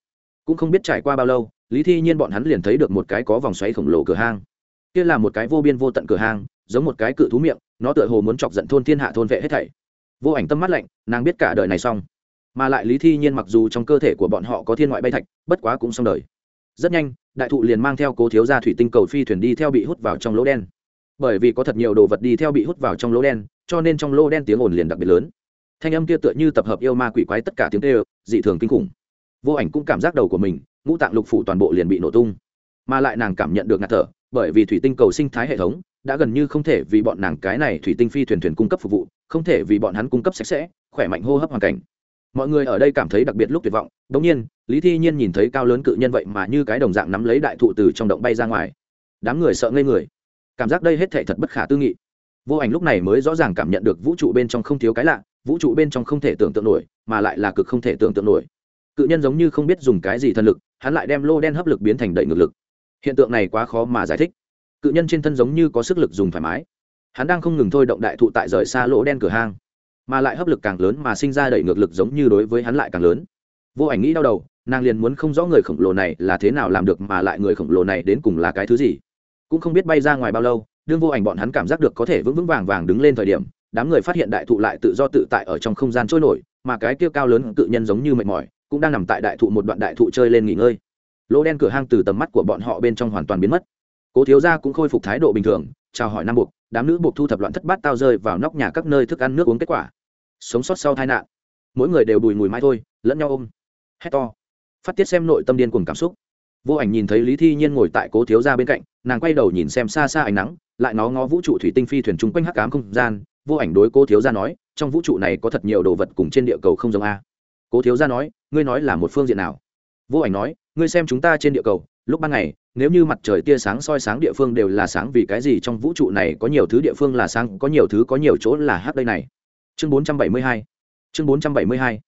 Cũng không biết trải qua bao lâu, lý thi nhiên bọn hắn liền thấy được một cái có vòng xoáy khổng lồ cửa hang. Kia là một cái vô biên vô tận cửa hang, giống một cái cự thú miệng, nó tựa hồ muốn chọc giận thôn thiên hạ thôn vệ hết thảy vô ảnh tâm mắt lạnh, nàng biết cả đời này xong. Mà lại lý thi nhiên mặc dù trong cơ thể của bọn họ có thiên ngoại bay thạch, bất quá cũng xong đời. Rất nhanh, đại thụ liền mang theo cố thiếu gia thủy tinh cầu phi thuyền đi theo bị hút vào trong lỗ đen. Bởi vì có thật nhiều đồ vật đi theo bị hút vào trong lỗ đen, cho nên trong lỗ đen tiếng ồn liền đặc biệt lớn. Thanh âm kia tựa như tập hợp yêu ma quỷ quái tất cả tiếng tê dị thường kinh khủng. Vô ảnh cũng cảm giác đầu của mình, ngũ tạng lục phủ toàn bộ liền bị nổ tung. Mà lại nàng cảm nhận được ngạt thở, bởi vì thủy tinh cầu sinh thái hệ thống đã gần như không thể vì bọn nàng cái này thủy tinh phi thuyền thuyền cung cấp phục vụ, không thể vì bọn hắn cung cấp sạch sẽ, khỏe mạnh hô hấp hoàn cảnh. Mọi người ở đây cảm thấy đặc biệt lúc tuyệt vọng đ ỗ n g nhiên, lý thi nhiên nhìn thấy cao lớn cự nhân vậy mà như cái đồng dạng nắm lấy đại thụ từ trong động bay ra ngoài. Đám người sợ ngây người. Cảm giác đây hết thể thật bất khả tư nghị. Vô ảnh lúc này mới rõ ràng cảm nhận được vũ trụ bên trong không thiếu cái lạ, vũ trụ bên trong không thể tưởng tượng nổi, mà lại là cực không thể tưởng tượng nổi. Cự nhân giống như không biết dùng cái gì thân lực, hắn lại đem lô đen hấp lực biến thành đầy ngược lực. Hiện tượng này quá khó mà giải thích cự nhân trên thân giống như có sức lực dùng thoải mái. Hắn đang không ngừng thôi động đại thụ tại rời xa lỗ đen cửa hang, mà lại hấp lực càng lớn mà sinh ra đẩy ngược lực giống như đối với hắn lại càng lớn. Vô ảnh nghĩ đau đầu, nàng liền muốn không rõ người khổng lồ này là thế nào làm được mà lại người khổng lồ này đến cùng là cái thứ gì. Cũng không biết bay ra ngoài bao lâu, đương vô ảnh bọn hắn cảm giác được có thể vững vững vàng vàng đứng lên thời điểm, đám người phát hiện đại thụ lại tự do tự tại ở trong không gian trôi nổi, mà cái kia cao lớn cự nhân giống như mệt mỏi, cũng đang nằm tại đại thụ một đoạn đại thụ chơi lên nghỉ ngơi. Lỗ đen cửa hang từ tầm mắt của bọn họ bên trong hoàn toàn biến mất cố thiếu gia cũng khôi phục thái độ bình thường, chào hỏi nam buộc đám nữ buộc thu thập loạn thất bát tao rơi vào nóc nhà các nơi thức ăn nước uống kết quả. Sống sót sau tai nạn, mỗi người đều bùi mùi mai thôi, lẫn nhau ôm, hét to. Phát tiết xem nội tâm điên cùng cảm xúc. Vô ảnh nhìn thấy lý thi nhiên ngồi tại cố thiếu gia bên cạnh, nàng quay đầu nhìn xem xa xa ánh nắng, lại nó ngó vũ trụ thủy tinh phi thuyền chung quanh hắc ám không gian. Vô ảnh đối cố thiếu gia nói, trong vũ trụ này có thật nhiều đồ vật cùng trên địa cầu không giống a. Cố thiếu gia nói, ngươi nói là một phương diện nào? Vô ảnh nói ngươi xem chúng ta trên địa cầu, lúc ban ngày, nếu như mặt trời tia sáng soi sáng địa phương đều là sáng vì cái gì trong vũ trụ này có nhiều thứ địa phương là sáng, có nhiều thứ có nhiều chỗ là hát đây này. Chương 472 chương 472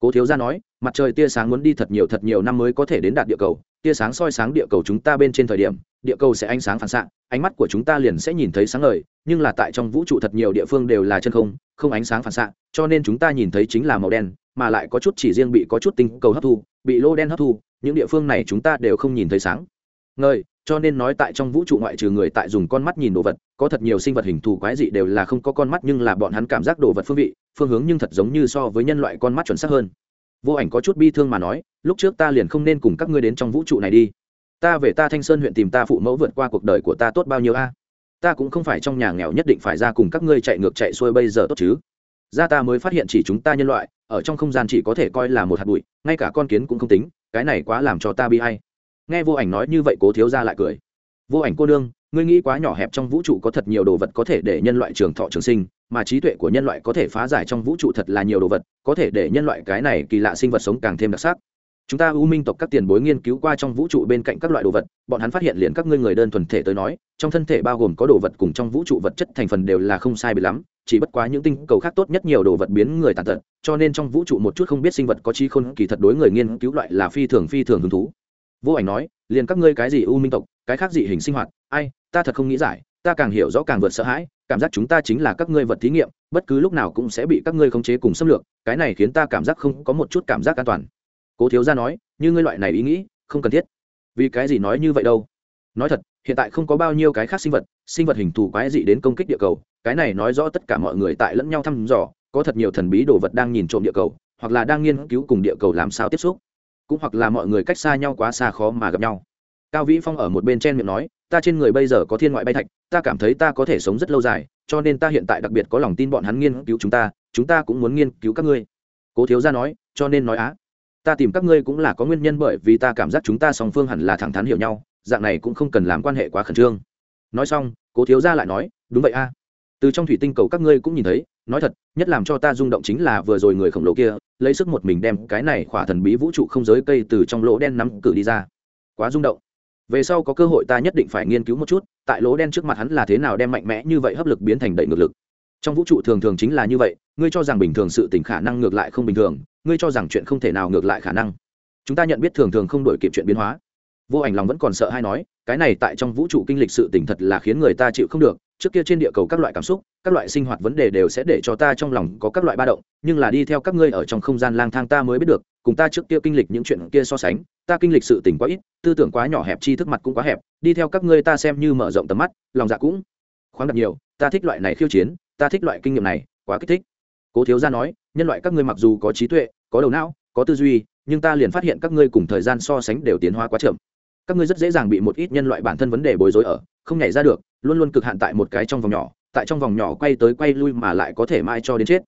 cố thiếu gia nói, mặt trời tia sáng muốn đi thật nhiều thật nhiều năm mới có thể đến đạt địa cầu, tia sáng soi sáng địa cầu chúng ta bên trên thời điểm, địa cầu sẽ ánh sáng phản xạ, ánh mắt của chúng ta liền sẽ nhìn thấy sáng ngời, nhưng là tại trong vũ trụ thật nhiều địa phương đều là chân không không ánh sáng phản xạ, cho nên chúng ta nhìn thấy chính là màu đen mà lại có chút chỉ riêng bị có chút tinh cầu hấp thu, bị lô đen hấp thu, những địa phương này chúng ta đều không nhìn thấy sáng. Ngời, cho nên nói tại trong vũ trụ ngoại trừ người tại dùng con mắt nhìn đồ vật, có thật nhiều sinh vật hình thù quái dị đều là không có con mắt nhưng là bọn hắn cảm giác đồ vật phương vị, phương hướng nhưng thật giống như so với nhân loại con mắt chuẩn xác hơn. Vô ảnh có chút bi thương mà nói, lúc trước ta liền không nên cùng các ngươi đến trong vũ trụ này đi. Ta về ta thanh sơn huyện tìm ta phụ mẫu vượt qua cuộc đời của ta tốt bao nhiêu a? Ta cũng không phải trong nhà nghèo nhất định phải ra cùng các ngươi chạy ngược chạy xuôi bây giờ tốt chứ ra ta mới phát hiện chỉ chúng ta nhân loại, ở trong không gian chỉ có thể coi là một hạt bụi, ngay cả con kiến cũng không tính, cái này quá làm cho ta bi hay nghe vô ảnh nói như vậy cố thiếu ra lại cười. Vô ảnh cô đương ngươi nghĩ quá nhỏ hẹp trong vũ trụ có thật nhiều đồ vật có thể để nhân loại trường thọ trường sinh, mà trí tuệ của nhân loại có thể phá giải trong vũ trụ thật là nhiều đồ vật, có thể để nhân loại cái này kỳ lạ sinh vật sống càng thêm đặc sắc chúng ta u minh tộc các tiền bối nghiên cứu qua trong vũ trụ bên cạnh các loại đồ vật, bọn hắn phát hiện liền các ngươi người đơn thuần thể tới nói, trong thân thể bao gồm có đồ vật cùng trong vũ trụ vật chất thành phần đều là không sai bị lắm, chỉ bất quá những tinh cầu khác tốt nhất nhiều đồ vật biến người tàn tật, cho nên trong vũ trụ một chút không biết sinh vật có trí khôn kỳ thật đối người nghiên cứu loại là phi thường phi thường hứng thú. Vô ảnh nói, liền các ngươi cái gì u minh tộc, cái khác dị hình sinh hoạt, ai, ta thật không nghĩ giải, ta càng hiểu rõ càng vượt sợ hãi, cảm giác chúng ta chính là các ngươi vật thí nghiệm, bất cứ lúc nào cũng sẽ bị các ngươi khống chế cùng xâm lược, cái này khiến ta cảm giác không có một chút cảm giác an toàn cố thiếu gia nói, như ngươi loại này ý nghĩ, không cần thiết. Vì cái gì nói như vậy đâu? Nói thật, hiện tại không có bao nhiêu cái khác sinh vật sinh vật hình thù quái dị đến công kích địa cầu. Cái này nói rõ tất cả mọi người tại lẫn nhau thăm dò, có thật nhiều thần bí đồ vật đang nhìn trộm địa cầu, hoặc là đang nghiên cứu cùng địa cầu làm sao tiếp xúc. Cũng hoặc là mọi người cách xa nhau quá xa khó mà gặp nhau. Cao vĩ phong ở một bên chen miệng nói, ta trên người bây giờ có thiên ngoại bay thạch, ta cảm thấy ta có thể sống rất lâu dài, cho nên ta hiện tại đặc biệt có lòng tin bọn hắn nghiên cứu chúng ta chúng ta cũng muốn nghiên cứu các ngươi. Cố thiếu gia nói, cho nên nói á ta tìm các ngươi cũng là có nguyên nhân bởi vì ta cảm giác chúng ta song phương hẳn là thẳng thắn hiểu nhau, dạng này cũng không cần làm quan hệ quá khẩn trương. Nói xong, cố thiếu gia lại nói, đúng vậy a. Từ trong thủy tinh cầu các ngươi cũng nhìn thấy, nói thật, nhất làm cho ta rung động chính là vừa rồi người khổng lồ kia, lấy sức một mình đem cái này khỏa thần bí vũ trụ không giới cây từ trong lỗ đen nắm cử đi ra. Quá rung động. Về sau có cơ hội ta nhất định phải nghiên cứu một chút, tại lỗ đen trước mặt hắn là thế nào đem mạnh mẽ như vậy hấp lực biến thành đẩy ngược lực trong vũ trụ thường thường chính là như vậy, ngươi cho rằng bình thường sự tỉnh khả năng ngược lại không bình thường, ngươi cho rằng chuyện không thể nào ngược lại khả năng. Chúng ta nhận biết thường thường không đổi kịp chuyện biến hóa. Vô ảnh lòng vẫn còn sợ hay nói, cái này tại trong vũ trụ kinh lịch sự tỉnh thật là khiến người ta chịu không được, trước kia trên địa cầu các loại cảm xúc, các loại sinh hoạt vấn đề đều sẽ để cho ta trong lòng có các loại ba động, nhưng là đi theo các ngươi ở trong không gian lang thang ta mới biết được, cùng ta trước kia kinh lịch những chuyện kia so sánh, ta kinh lịch sự tỉnh quá ít, tư tưởng quá nhỏ hẹp chi thức mặt cũng quá hẹp, đi theo các ngươi ta xem như mở rộng tầm mắt, lòng dạ cũng khoáng đặt nhiều, ta thích loại này khiêu chiến ta thích loại kinh nghiệm này, quá kích thích. Cố thiếu gia nói, nhân loại các ngươi mặc dù có trí tuệ, có đầu não, có tư duy, nhưng ta liền phát hiện các ngươi cùng thời gian so sánh đều tiến hóa quá chậm. Các ngươi rất dễ dàng bị một ít nhân loại bản thân vấn đề bối rối ở, không nhảy ra được, luôn luôn cực hạn tại một cái trong vòng nhỏ, tại trong vòng nhỏ quay tới quay lui mà lại có thể mai cho đến chết.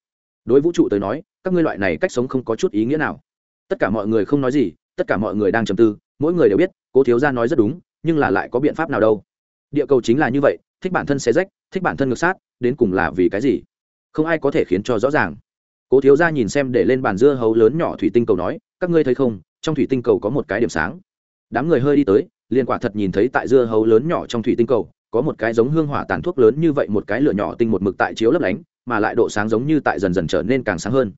Đối vũ trụ tới nói, các ngươi loại này cách sống không có chút ý nghĩa nào. Tất cả mọi người không nói gì, tất cả mọi người đang trầm tư, mỗi người đều biết, cố thiếu gia nói rất đúng, nhưng là lại có biện pháp nào đâu. Địa cầu chính là như vậy, thích bản thân xé rách thích bản thân ngược sát, đến cùng là vì cái gì? Không ai có thể khiến cho rõ ràng. Cố thiếu gia nhìn xem để lên bàn dưa hấu lớn nhỏ thủy tinh cầu nói, các ngươi thấy không, trong thủy tinh cầu có một cái điểm sáng. Đám người hơi đi tới, liền quả thật nhìn thấy tại dưa hấu lớn nhỏ trong thủy tinh cầu, có một cái giống hương hỏa tàn thuốc lớn như vậy, một cái lửa nhỏ tinh một mực tại chiếu lấp lánh, mà lại độ sáng giống như tại dần dần trở nên càng sáng hơn.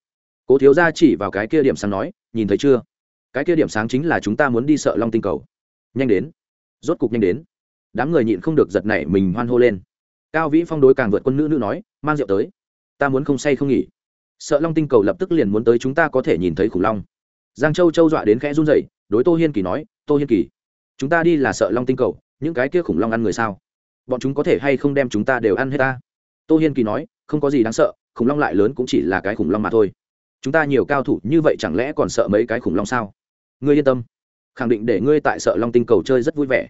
Cố thiếu gia chỉ vào cái kia điểm sáng nói, nhìn thấy chưa? Cái kia điểm sáng chính là chúng ta muốn đi sợ long tinh cầu. Nhanh đến. Rốt cục nhanh đến. Đám người nhịn không được giật nảy mình hoan hô lên cao vĩ phong đối càng vượt quân nữ nữ nói, mang rượu tới. Ta muốn không say không nghỉ. Sợ long tinh cầu lập tức liền muốn tới chúng ta có thể nhìn thấy khủng long. Giang châu châu dọa đến khẽ run rẩy, đối tô hiên kỳ nói, tô hiên kỳ, chúng ta đi là sợ long tinh cầu, những cái kia khủng long ăn người sao? Bọn chúng có thể hay không đem chúng ta đều ăn hết ta? Tô hiên kỳ nói, không có gì đáng sợ, khủng long lại lớn cũng chỉ là cái khủng long mà thôi. Chúng ta nhiều cao thủ như vậy chẳng lẽ còn sợ mấy cái khủng long sao? Ngươi yên tâm, khẳng định để ngươi tại sợ long tinh cầu chơi rất vui vẻ.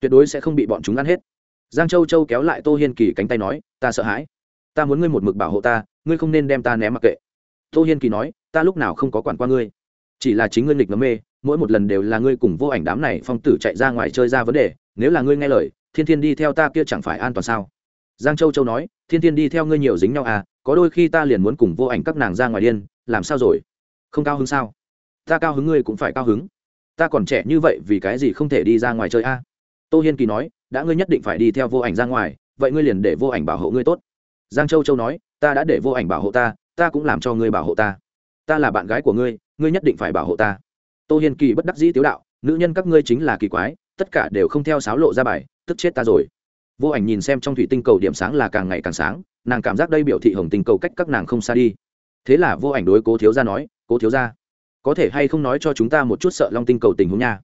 Tuyệt đối sẽ không bị bọn chúng ăn hết giang châu châu kéo lại tô hiên kỳ cánh tay nói, ta sợ hãi. Ta muốn ngươi một mực bảo hộ ta, ngươi không nên đem ta ném mặc kệ. Tô hiên kỳ nói, ta lúc nào không có quản qua ngươi. Chỉ là chính ngươi nghịch ngấm mê, mỗi một lần đều là ngươi cùng vô ảnh đám này phong tử chạy ra ngoài chơi ra vấn đề, nếu là ngươi nghe lời, thiên thiên đi theo ta kia chẳng phải an toàn sao? Giang châu châu nói, thiên thiên đi theo ngươi nhiều dính nhau à có đôi khi ta liền muốn cùng vô ảnh các nàng ra ngoài điên, làm sao rồi? Không cao hứng sao? Ta cao hứng ngươi cũng phải cao hứng. Ta còn trẻ như vậy vì cái gì không thể đi ra ngoài chơi a à? tô hiên kỳ nói đã ngươi nhất định phải đi theo vô ảnh ra ngoài, vậy ngươi liền để vô ảnh bảo hộ ngươi tốt. Giang châu châu nói, ta đã để vô ảnh bảo hộ ta ta cũng làm cho ngươi bảo hộ ta. Ta là bạn gái của ngươi ngươi nhất định phải bảo hộ ta. Tô hiên kỳ bất đắc dĩ tiếu đạo, nữ nhân các ngươi chính là kỳ quái, tất cả đều không theo sáo lộ ra bài, tức chết ta rồi. Vô ảnh nhìn xem trong thủy tinh cầu điểm sáng là càng ngày càng sáng, nàng cảm giác đây biểu thị hồng tinh cầu cách các nàng không xa đi. Thế là vô ảnh đối cố thiếu gia nói, cố thiếu gia, có thể hay không nói cho chúng ta một chút sợ long tinh cầu tình huống nha?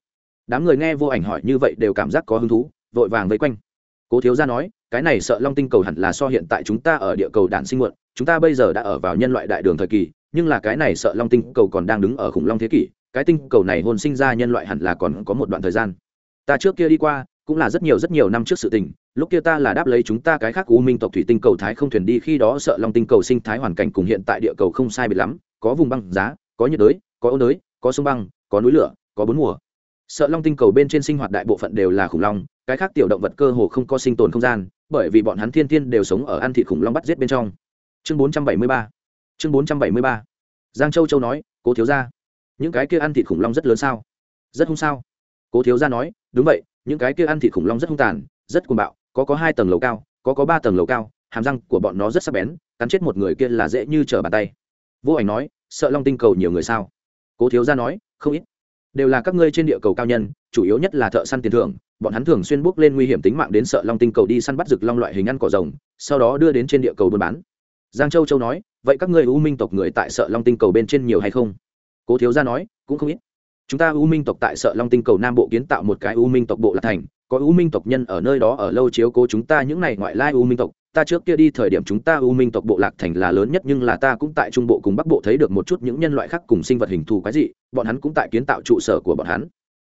Đám người nghe vô ảnh hỏi như vậy đều cảm giác có hứng thú vội vàng vây quanh. Cố thiếu gia nói, cái này sợ long tinh cầu hẳn là so hiện tại chúng ta ở địa cầu đạn sinh muộn, chúng ta bây giờ đã ở vào nhân loại đại đường thời kỳ, nhưng là cái này sợ long tinh cầu còn đang đứng ở khủng long thế kỷ, cái tinh cầu này hôn sinh ra nhân loại hẳn là còn có một đoạn thời gian. Ta trước kia đi qua, cũng là rất nhiều rất nhiều năm trước sự tình, lúc kia ta là đáp lấy chúng ta cái khác u minh tộc thủy tinh cầu thái không thuyền đi, khi đó sợ long tinh cầu sinh thái hoàn cảnh cùng hiện tại địa cầu không sai biệt lắm, có vùng băng giá, có nhiệt đới, có ôn đới, có sông băng, có núi lửa, có bốn mùa sợ long tinh cầu bên trên sinh hoạt đại bộ phận đều là khủng long, cái khác tiểu động vật cơ hồ không có sinh tồn không gian, bởi vì bọn hắn thiên thiên đều sống ở ăn thịt khủng long bắt giết bên trong. Chương 473 chương 473 giang châu châu nói, cố thiếu gia, những cái kia ăn thịt khủng long rất lớn sao? Rất hung sao? Cố thiếu gia nói, đúng vậy, những cái kia ăn thịt khủng long rất hung tàn, rất cuồng bạo, có có hai tầng lầu cao, có có ba tầng lầu cao, hàm răng của bọn nó rất sắc bén, cắn chết một người kia là dễ như trở bàn tay. Vô ảnh nói, sợ long tinh cầu nhiều người sao? Cố thiếu gia nói, không ít đều là các ngươi trên địa cầu cao nhân, chủ yếu nhất là thợ săn tiền thưởng, bọn hắn thường xuyên bước lên nguy hiểm tính mạng đến sợ long tinh cầu đi săn bắt rực long loại hình ăn cỏ rồng, sau đó đưa đến trên địa cầu buôn bán. Giang châu châu nói, vậy các ngươi u minh tộc người tại sợ long tinh cầu bên trên nhiều hay không? Cố thiếu gia nói, cũng không ít. Chúng ta u minh tộc tại sợ long tinh cầu nam bộ kiến tạo một cái u minh tộc bộ lạc thành, có u minh tộc nhân ở nơi đó ở lâu chiếu cố chúng ta những n à y ngoại lai u minh tộc ta trước kia đi thời điểm chúng ta u minh tộc bộ lạc thành là lớn nhất nhưng là ta cũng tại trung bộ cùng bắc bộ thấy được một chút những nhân loại khác cùng sinh vật hình thù quái dị, bọn hắn cũng tại kiến tạo trụ sở của bọn hắn.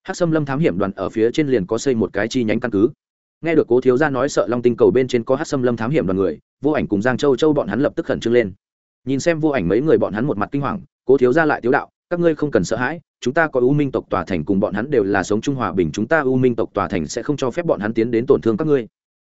Hắc xâm lâm thám hiểm đoàn ở phía trên liền có xây một cái chi nhánh căn cứ. Nghe được cố thiếu gia nói sợ long tinh cầu bên trên có Hắc xâm lâm thám hiểm đoàn người, vô ảnh cùng giang châu châu bọn hắn lập tức khẩn trương lên. Nhìn xem vô ảnh mấy người bọn hắn một mặt kinh hoàng, cố thiếu gia lại tiếu đạo, các ngươi không cần sợ hãi, chúng ta có u minh tộc tòa thành cùng bọn hắn đều là sống trung hòa bình, chúng ta u minh tộc tòa thành sẽ không cho phép bọn hắn tiến đến tổn thương các ngươi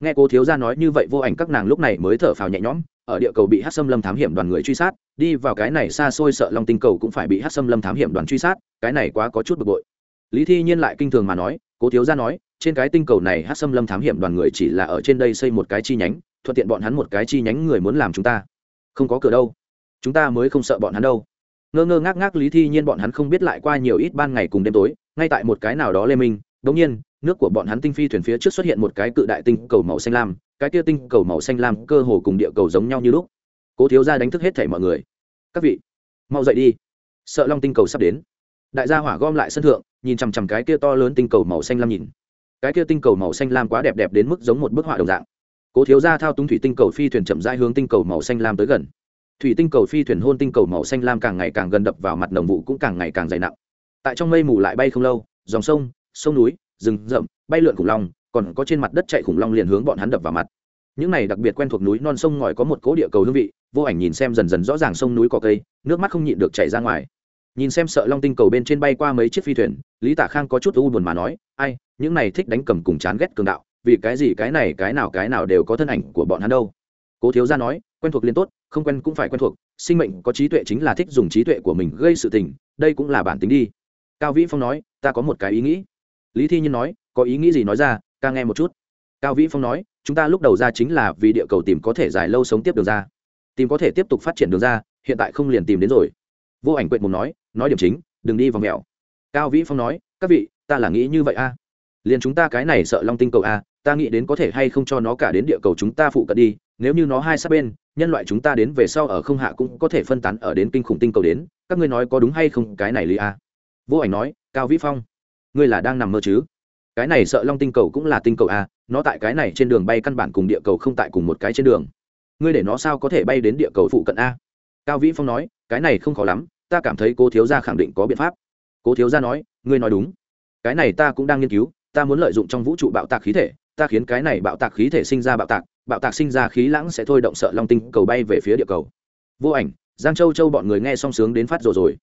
nghe cố thiếu gia nói như vậy vô ảnh các nàng lúc này mới thở phào nhẹ nhõm, ở địa cầu bị hát xâm lâm thám hiểm đoàn người truy sát, đi vào cái này xa xôi sợ long tinh cầu cũng phải bị hát xâm lâm thám hiểm đoàn truy sát, cái này quá có chút bực bội. Lý thi nhiên lại kinh thường mà nói, cố thiếu gia nói, trên cái tinh cầu này hát xâm lâm thám hiểm đoàn người chỉ là ở trên đây xây một cái chi nhánh, thuận tiện bọn hắn một cái chi nhánh người muốn làm chúng ta. Không có cửa đâu. Chúng ta mới không sợ bọn hắn đâu. Ngơ ngơ ngác ngác lý thi nhiên bọn hắn không biết lại qua nhiều ít ban ngày cùng đêm tối, ngay tại một cái nào đó lê minh đ ỗ n g nhiên nước của bọn hắn tinh phi thuyền phía trước xuất hiện một cái cự đại tinh cầu màu xanh lam, cái kia tinh cầu màu xanh lam cơ hồ cùng địa cầu giống nhau như lúc. Cố thiếu ra đánh thức hết thể mọi người. Các vị, mau dậy đi. Sợ long tinh cầu sắp đến. Đại gia hỏa gom lại sân thượng, nhìn chằm chằm cái kia to lớn tinh cầu màu xanh lam nhìn. Cái kia tinh cầu màu xanh lam quá đẹp đẹp đến mức giống một bức họa đồng dạng. Cố thiếu ra thao túng thủy tinh cầu phi thuyền chậm rãi hướng tinh cầu màu xanh lam tới gần. Thủy tinh cầu phi thuyền hôn tinh cầu màu xanh lam càng ngày càng gần đập vào mặt đồng vụ cũng càng ngày càng dày nặng. Tại trong mây mù lại bay không lâu, dòng sông sông núi rừng rậm, bay lượn khủng long, còn có trên mặt đất chạy khủng long liền hướng bọn hắn đập vào mặt. Những này đặc biệt quen thuộc núi non sông ngòi có một cố địa cầu hương vị, vô ảnh nhìn xem dần dần rõ ràng sông núi có cây, nước mắt không nhịn được chảy ra ngoài. Nhìn xem sợ long tinh cầu bên trên bay qua mấy chiếc phi thuyền, lý tả khang có chút u buồn mà nói, ai, những này thích đánh cầm cùng chán ghét cường đạo, vì cái gì cái này, cái nào cái nào đều có thân ảnh của bọn hắn đâu? Cố thiếu gia nói, quen thuộc liên tốt, không quen cũng phải quen thuộc, sinh mệnh có trí tuệ chính là thích dùng trí tuệ của mình gây sự tình, đây cũng là bản tính đi. Cao vĩ phong nói, ta có một cái ý nghĩ lý thi nhiên nói, có ý nghĩ gì nói ra, ca nghe một chút. Cao vĩ phong nói, chúng ta lúc đầu ra chính là vì địa cầu tìm có thể dài lâu sống tiếp đường ra. Tìm có thể tiếp tục phát triển đường ra, hiện tại không liền tìm đến rồi. Vô ảnh quệt mùng nói nói điểm chính, đừng đi vòng mèo. Cao vĩ phong nói, các vị, ta là nghĩ như vậy a. Liền chúng ta cái này sợ long tinh cầu a, ta nghĩ đến có thể hay không cho nó cả đến địa cầu chúng ta phụ cận đi, nếu như nó hai sát bên, nhân loại chúng ta đến về sau ở không hạ cũng có thể phân tán ở đến kinh khủng tinh cầu đến. Các ngươi nói có đúng hay không cái này lý a? Vô ảnh nói, cao vĩ phong ngươi là đang nằm mơ chứ? Cái này sợ long tinh cầu cũng là tinh cầu a, nó tại cái này trên đường bay căn bản cùng địa cầu không tại cùng một cái trên đường. Ngươi để nó sao có thể bay đến địa cầu phụ cận a? Cao vĩ phong nói, cái này không khó lắm, ta cảm thấy cô thiếu gia khẳng định có biện pháp. Cố thiếu gia nói, ngươi nói đúng. Cái này ta cũng đang nghiên cứu, ta muốn lợi dụng trong vũ trụ bạo tạc khí thể, ta khiến cái này bạo tạc khí thể sinh ra bạo tạc bạo tạc sinh ra khí lãng sẽ thôi động sợ long tinh cầu bay về phía địa cầu. Vô ảnh, giang châu châu bọn người nghe song sướng đến phát rồi rồi.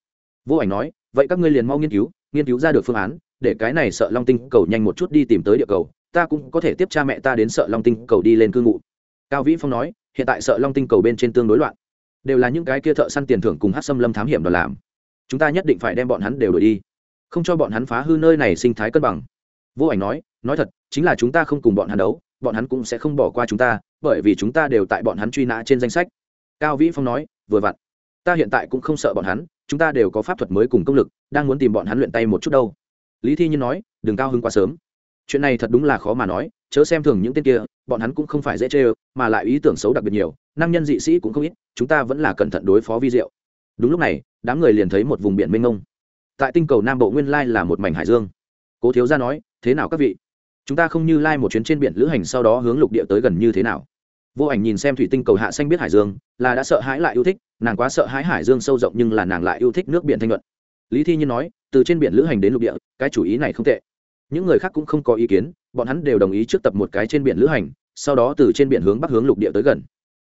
Vô ảnh nói, vậy các ngươi liền mau nghiên cứu nghiên cứu ra được phương án để cái này sợ long tinh cầu nhanh một chút đi tìm tới địa cầu, ta cũng có thể tiếp cha mẹ ta đến sợ long tinh cầu đi lên cư ngụ. Cao vĩ phong nói, hiện tại sợ long tinh cầu bên trên tương đối loạn, đều là những cái kia thợ săn tiền thưởng cùng hát xâm lâm thám hiểm đoàn làm. Chúng ta nhất định phải đem bọn hắn đều đổi đi, không cho bọn hắn phá hư nơi này sinh thái cân bằng. Vô ảnh nói nói thật, chính là chúng ta không cùng bọn hắn đấu, bọn hắn cũng sẽ không bỏ qua chúng ta, bởi vì chúng ta đều tại bọn hắn truy nã trên danh sách. Cao vĩ phong nói, vừa vặn, ta hiện tại cũng không sợ bọn hắn, chúng ta đều có pháp thuật mới cùng công lực, đang muốn tìm bọn hắn luyện tay một chút đâu lý thi nhiên nói đừng cao hứng quá sớm. Chuyện này thật đúng là khó mà nói, chớ xem thường những tên kia, bọn hắn cũng không phải dễ chê ơ mà lại ý tưởng xấu đặc biệt nhiều năng nhân dị sĩ cũng không ít, chúng ta vẫn là cẩn thận đối phó vi diệu. Đúng lúc này, đám người liền thấy một vùng biển mênh mông. Tại tinh cầu nam bộ nguyên lai là một mảnh hải dương. Cố thiếu gia nói, thế nào các vị? Chúng ta không như lai một chuyến trên biển lữ hành sau đó hướng lục địa tới gần như thế nào? Vô ảnh nhìn xem thủy tinh cầu hạ xanh biết hải dương, là đã sợ hãi lại yêu thích, nàng quá sợ hãi hải dương sâu rộng nhưng là nàng lại yêu thích nước biển thanh luận lý thi nhiên nói, từ trên biển lữ hành đến lục địa, cái chủ ý này không tệ. Những người khác cũng không có ý kiến, bọn hắn đều đồng ý trước tập một cái trên biển lữ hành, sau đó từ trên biển hướng bắc hướng lục địa tới gần.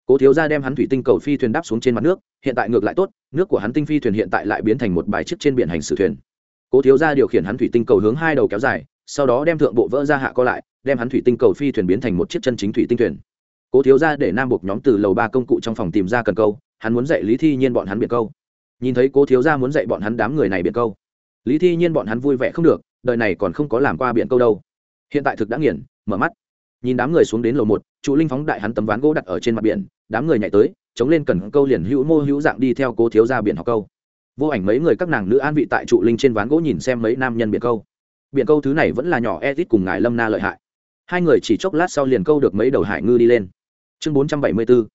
Cố thiếu gia đem hắn thủy tinh cầu phi thuyền đáp xuống trên mặt nước, hiện tại ngược lại tốt, nước của hắn tinh phi thuyền hiện tại lại biến thành một bài chiếc trên biển hành xử thuyền. Cố thiếu gia điều khiển hắn thủy tinh cầu hướng hai đầu kéo dài, sau đó đem thượng bộ vỡ ra hạ co lại, đem hắn thủy tinh cầu phi thuyền biến thành một chiếc chân chính thủy tinh thuyền. Cố thiếu gia để nam buộc nhóm từ lầu ba công cụ trong phòng tìm ra cần câu, hắn muốn dạy lý thi nhiên bọn hắn biển câu nhìn thấy cố thiếu gia muốn dạy bọn hắn đám người này biển câu. Lý thi nhiên bọn hắn vui vẻ không được, đời này còn không có làm qua biển câu đâu. Hiện tại thực đã nghiền, mở mắt. Nhìn đám người xuống đến lầu một, trụ linh phóng đại hắn tấm ván gỗ đặt ở trên mặt biển, đám người nhảy tới, chống lên cần câu liền hữu mô hữu dạng đi theo cố thiếu gia biển học câu. Vô ảnh mấy người các nàng nữ an vị tại trụ linh trên ván gỗ nhìn xem mấy nam nhân biển câu. Biển câu thứ này vẫn là nhỏ e tít cùng ngài lâm na lợi hại. Hai người chỉ chốc lát sau liền câu được mấy đầu hải ngư đi lên. Chương bốn trăm bảy mươi 474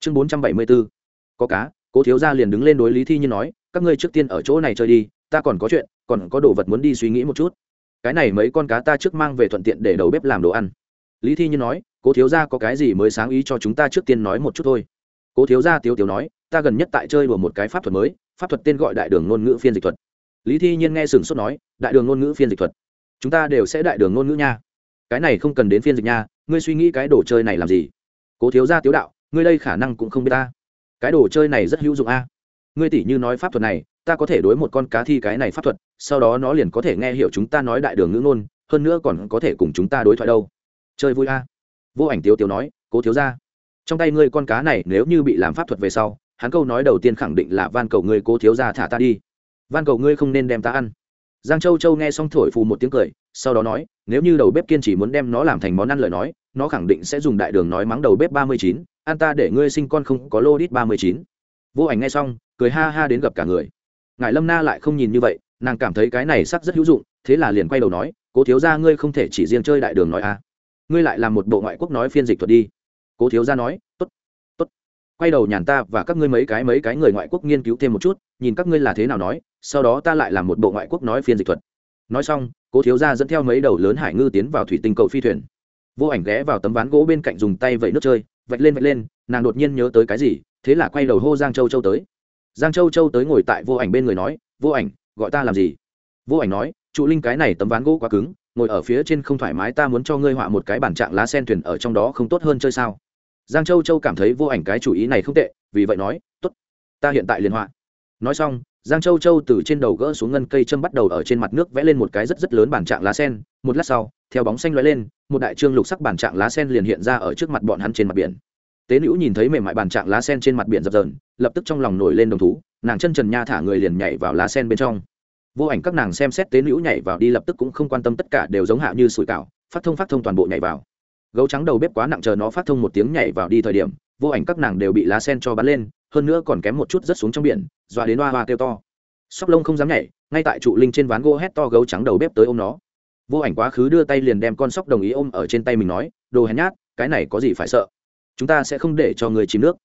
chương bốn trăm bảy mươi 474 có cá cố thiếu gia liền đứng lên đối lý thi nhiên nói, các ngươi trước tiên ở chỗ này chơi đi, ta còn có chuyện, còn có đồ vật muốn đi suy nghĩ một chút. Cái này mấy con cá ta trước mang về thuận tiện để đầu bếp làm đồ ăn. Lý thi nhiên nói, cố thiếu gia có cái gì mới sáng ý cho chúng ta trước tiên nói một chút thôi. Cố thiếu gia tiếu tiếu nói, ta gần nhất tại chơi đùa một cái pháp thuật mới, pháp thuật tên gọi đại đường ngôn ngữ phiên dịch thuật. Lý thi nhiên nghe sừng sốt nói, đại đường ngôn ngữ phiên dịch thuật? Chúng ta đều sẽ đại đường ngôn ngữ nha. Cái này không cần đến phiên dịch nha, ngươi suy nghĩ cái đồ chơi này làm gì? Cố thiếu gia tiếu đạo, ngươi đây khả năng cũng không biết ta cái đồ chơi này rất hữu dụng a. Ngươi tỷ như nói pháp thuật này, ta có thể đối một con cá thi cái này pháp thuật, sau đó nó liền có thể nghe hiểu chúng ta nói đại đường ngữ ngôn, hơn nữa còn có thể cùng chúng ta đối thoại đâu. Chơi vui a. Vô ảnh tiếu tiếu nói, cố thiếu ra trong tay ngươi con cá này nếu như bị làm pháp thuật về sau, hắn câu nói đầu tiên khẳng định là van cầu ngươi cố thiếu ra thả ta đi. Van cầu ngươi không nên đem ta ăn. Giang châu châu nghe xong thổi phù một tiếng cười, sau đó nói, nếu như đầu bếp kiên chỉ muốn đem nó làm thành món ăn lời nói, nó khẳng định sẽ dùng đại đường nói mắng đầu bếp ba mươi chín an ta để ngươi sinh con không có lô đít ba mươi chín. Vô ảnh nghe xong cười ha ha đến gặp cả người. Ngài lâm na lại không nhìn như vậy nàng cảm thấy cái này sắc rất hữu dụng thế là liền quay đầu nói cố thiếu ra ngươi không thể chỉ riêng chơi đại đường nói à, ngươi lại làm một bộ ngoại quốc nói phiên dịch thuật đi. Cố thiếu ra nói t ố t t ố t quay đầu nhàn ta và các ngươi mấy cái mấy cái người ngoại quốc nghiên cứu thêm một chút nhìn các ngươi là thế nào nói sau đó ta lại làm một bộ ngoại quốc nói phiên dịch thuật. Nói xong cố thiếu ra dẫn theo mấy đầu lớn hải ngư tiến vào thủy tinh cầu phi thuyền. Vô ảnh ghé vào tấm ván gỗ bên cạnh dùng tay vẩy nước chơi vạch lên vạch lên, nàng đột nhiên nhớ tới cái gì, thế là quay đầu hô giang châu châu tới. Giang châu châu tới ngồi tại vô ảnh bên người nói, vô ảnh, gọi ta làm gì? Vô ảnh nói, trụ linh cái này tấm ván gỗ quá cứng, ngồi ở phía trên không thoải mái, ta muốn cho ngươi họa một cái bản trạng lá sen thuyền ở trong đó không tốt hơn chơi sao? Giang châu châu cảm thấy vô ảnh cái chủ ý này không tệ, vì vậy nói t ố t ta hiện tại liền họa nói xong, giang châu châu từ trên đầu gỡ xuống ngân cây châm bắt đầu ở trên mặt nước vẽ lên một cái rất rất lớn bản trạng lá sen. Một lát sau, theo bóng xanh lóe lên, một đại trương lục sắc bản trạng lá sen liền hiện ra ở trước mặt bọn hắn trên mặt biển. Tế nữ nhìn thấy mềm mại bản trạng lá sen trên mặt biển dập dờn, lập tức trong lòng nổi lên đồng thú, nàng chân trần nha thả người liền nhảy vào lá sen bên trong. Vô ảnh các nàng xem xét tế nữ nhảy vào đi lập tức cũng không quan tâm tất cả đều giống hạ như sủi cảo, phát thông phát thông toàn bộ nhảy vào. Gấu trắng đầu bếp quá nặng chờ nó phát thông một tiếng nhảy vào đi thời điểm, vô ảnh các nàng đều bị lá sen cho bắn lên hơn nữa còn kém một chút rất xuống trong biển dọa đến hoa hoa kêu to. Sóc lông không dám nhảy ngay tại trụ linh trên ván gỗ hét to gấu trắng đầu bếp tới ôm nó. Vô ảnh quá khứ đưa tay liền đem con sóc đồng ý ôm ở trên tay mình nói đồ hèn nhát cái này có gì phải sợ? Chúng ta sẽ không để cho người chìm nước.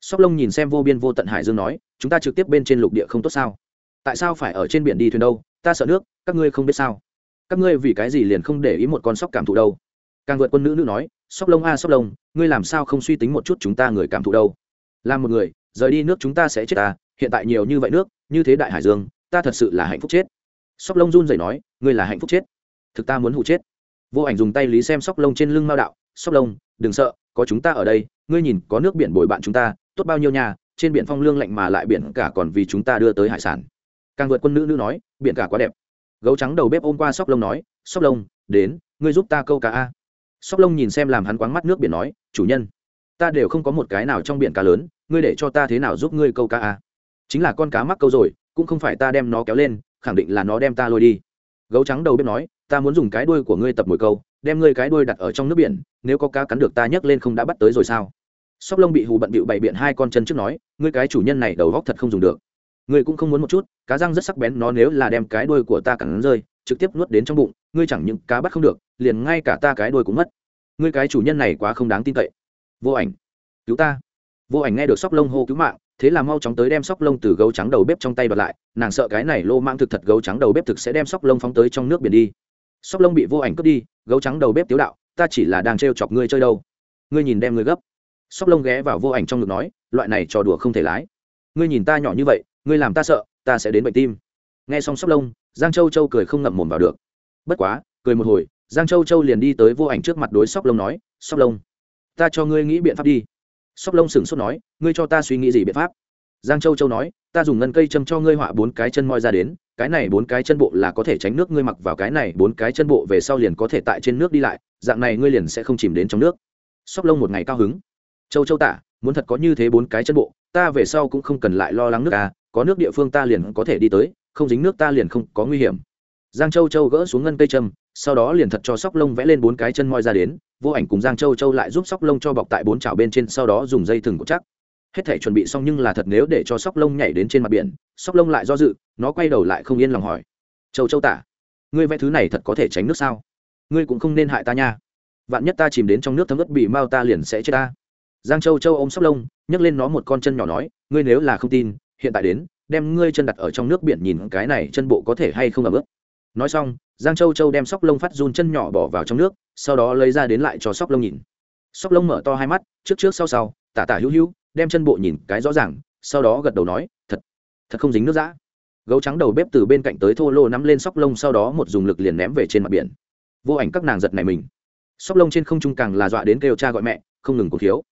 Sóc lông nhìn xem vô biên vô tận hải dương nói chúng ta trực tiếp bên trên lục địa không tốt sao? Tại sao phải ở trên biển đi thuyền đâu? Ta sợ nước các ngươi không biết sao? Các ngươi vì cái gì liền không để ý một con sóc cảm thụ đâu? Càng vượt quân nữ nữ nói sóc lông a à, sóc lông ngươi làm sao không suy tính một chút chúng ta người cảm thụ đâu? Làm một người rời đi nước chúng ta sẽ chết ta, hiện tại nhiều như vậy nước, như thế đại hải dương, ta thật sự là hạnh phúc chết. Sóc lông run rẩy nói, ngươi là hạnh phúc chết. Thực ta muốn hụ chết. Vô ảnh dùng tay lý xem sóc lông trên lưng mao đạo, sóc lông, đừng sợ, có chúng ta ở đây, ngươi nhìn, có nước biển bồi bạn chúng ta, tốt bao nhiêu nhà, trên biển phong lương lạnh mà lại biển cả còn vì chúng ta đưa tới hải sản. Càng vượt quân nữ nữ nói, biển cả quá đẹp. Gấu trắng đầu bếp ôm qua sóc lông nói, sóc lông, đến, ngươi giúp ta câu cá a. Sóc lông nhìn xem làm hắn quáng mắt nước biển nói, chủ nhân, ta đều không có một cái nào trong biển cá lớn ngươi để cho ta thế nào giúp ngươi câu cá a chính là con cá mắc câu rồi, cũng không phải ta đem nó kéo lên, khẳng định là nó đem ta lôi đi. Gấu trắng đầu bếp nói, ta muốn dùng cái đuôi của ngươi tập mồi câu, đem ngươi cái đuôi đặt ở trong nước biển, nếu có cá cắn được ta nhấc lên không đã bắt tới rồi sao? Sóc lông bị hù bận bịu bày biện hai con chân trước nói, ngươi cái chủ nhân này đầu góc thật không dùng được. Ngươi cũng không muốn một chút, cá răng rất sắc bén, nó nếu là đem cái đuôi của ta cắn rơi, trực tiếp nuốt đến trong bụng, ngươi chẳng những cá bắt không được, liền ngay cả ta cái đuôi cũng mất. Ngươi cái chủ nhân này quá không đáng tin cậy. Vô ảnh. Cứu ta vô ảnh nghe được sóc lông hô cứu mạng, thế là mau chóng tới đem sóc lông từ gấu trắng đầu bếp trong tay bật lại, nàng sợ cái này lô mang thực thật gấu trắng đầu bếp thực sẽ đem sóc lông phóng tới trong nước biển đi. Sóc lông bị vô ảnh cướp đi, gấu trắng đầu bếp tiếu đạo, ta chỉ là đang trêu chọc ngươi chơi đâu. Ngươi nhìn đem ngươi gấp. Sóc lông ghé vào vô ảnh trong ngực nói, loại này trò đùa không thể lái. Ngươi nhìn ta nhỏ như vậy, ngươi làm ta sợ, ta sẽ đến bệnh tim. Nghe xong sóc lông, giang châu châu cười không ngậm mồm vào được. Bất quá, cười một hồi, giang châu châu liền đi tới vô ảnh trước mặt đối sóc lông nói, sóc lông, ta cho ngươi nghĩ biện pháp đi sóc lông sửng sốt nói, ngươi cho ta suy nghĩ gì biện pháp? Giang châu châu nói, ta dùng ngân cây châm cho ngươi họa bốn cái chân moi ra đến, cái này bốn cái chân bộ là có thể tránh nước, ngươi mặc vào cái này bốn cái chân bộ về sau liền có thể tại trên nước đi lại, dạng này ngươi liền sẽ không chìm đến trong nước. Sóc lông một ngày cao hứng. Châu châu tả muốn thật có như thế bốn cái chân bộ, ta về sau cũng không cần lại lo lắng nước à có nước địa phương ta liền có thể đi tới, không dính nước ta liền không có nguy hiểm. Giang châu châu gỡ xuống ngân cây châm, sau đó liền thật cho sóc lông vẽ lên bốn cái chân moi ra đến vô ảnh cùng giang châu châu lại giúp sóc lông cho bọc tại bốn chảo bên trên, sau đó dùng dây thừng cột chắc. Hết thể chuẩn bị xong nhưng là thật nếu để cho sóc lông nhảy đến trên mặt biển, sóc lông lại do dự, nó quay đầu lại không yên lòng hỏi. Châu châu tả, ngươi vẽ thứ này thật có thể tránh nước sao? Ngươi cũng không nên hại ta nha. Vạn nhất ta chìm đến trong nước thấm ướt bị mau ta liền sẽ chết ta. Giang châu châu ôm sóc lông, nhấc lên nó một con chân nhỏ nói, ngươi nếu là không tin, hiện tại đến, đem ngươi chân đặt ở trong nước biển nhìn cái này chân bộ có thể hay không ẩm ướt nói xong, giang châu châu đem sóc lông phát run chân nhỏ bỏ vào trong nước, sau đó lấy ra đến lại cho sóc lông nhìn. Sóc lông mở to hai mắt, trước trước sau sau, tả tả hữu hữu, đem chân bộ nhìn cái rõ ràng, sau đó gật đầu nói, thật thật không dính nước dã. Gấu trắng đầu bếp từ bên cạnh tới thô lô nắm lên sóc lông sau đó một dùng lực liền ném về trên mặt biển. Vô ảnh các nàng giật này mình. Sóc lông trên không trung càng là dọa đến kêu cha gọi mẹ, không ngừng cổ thiếu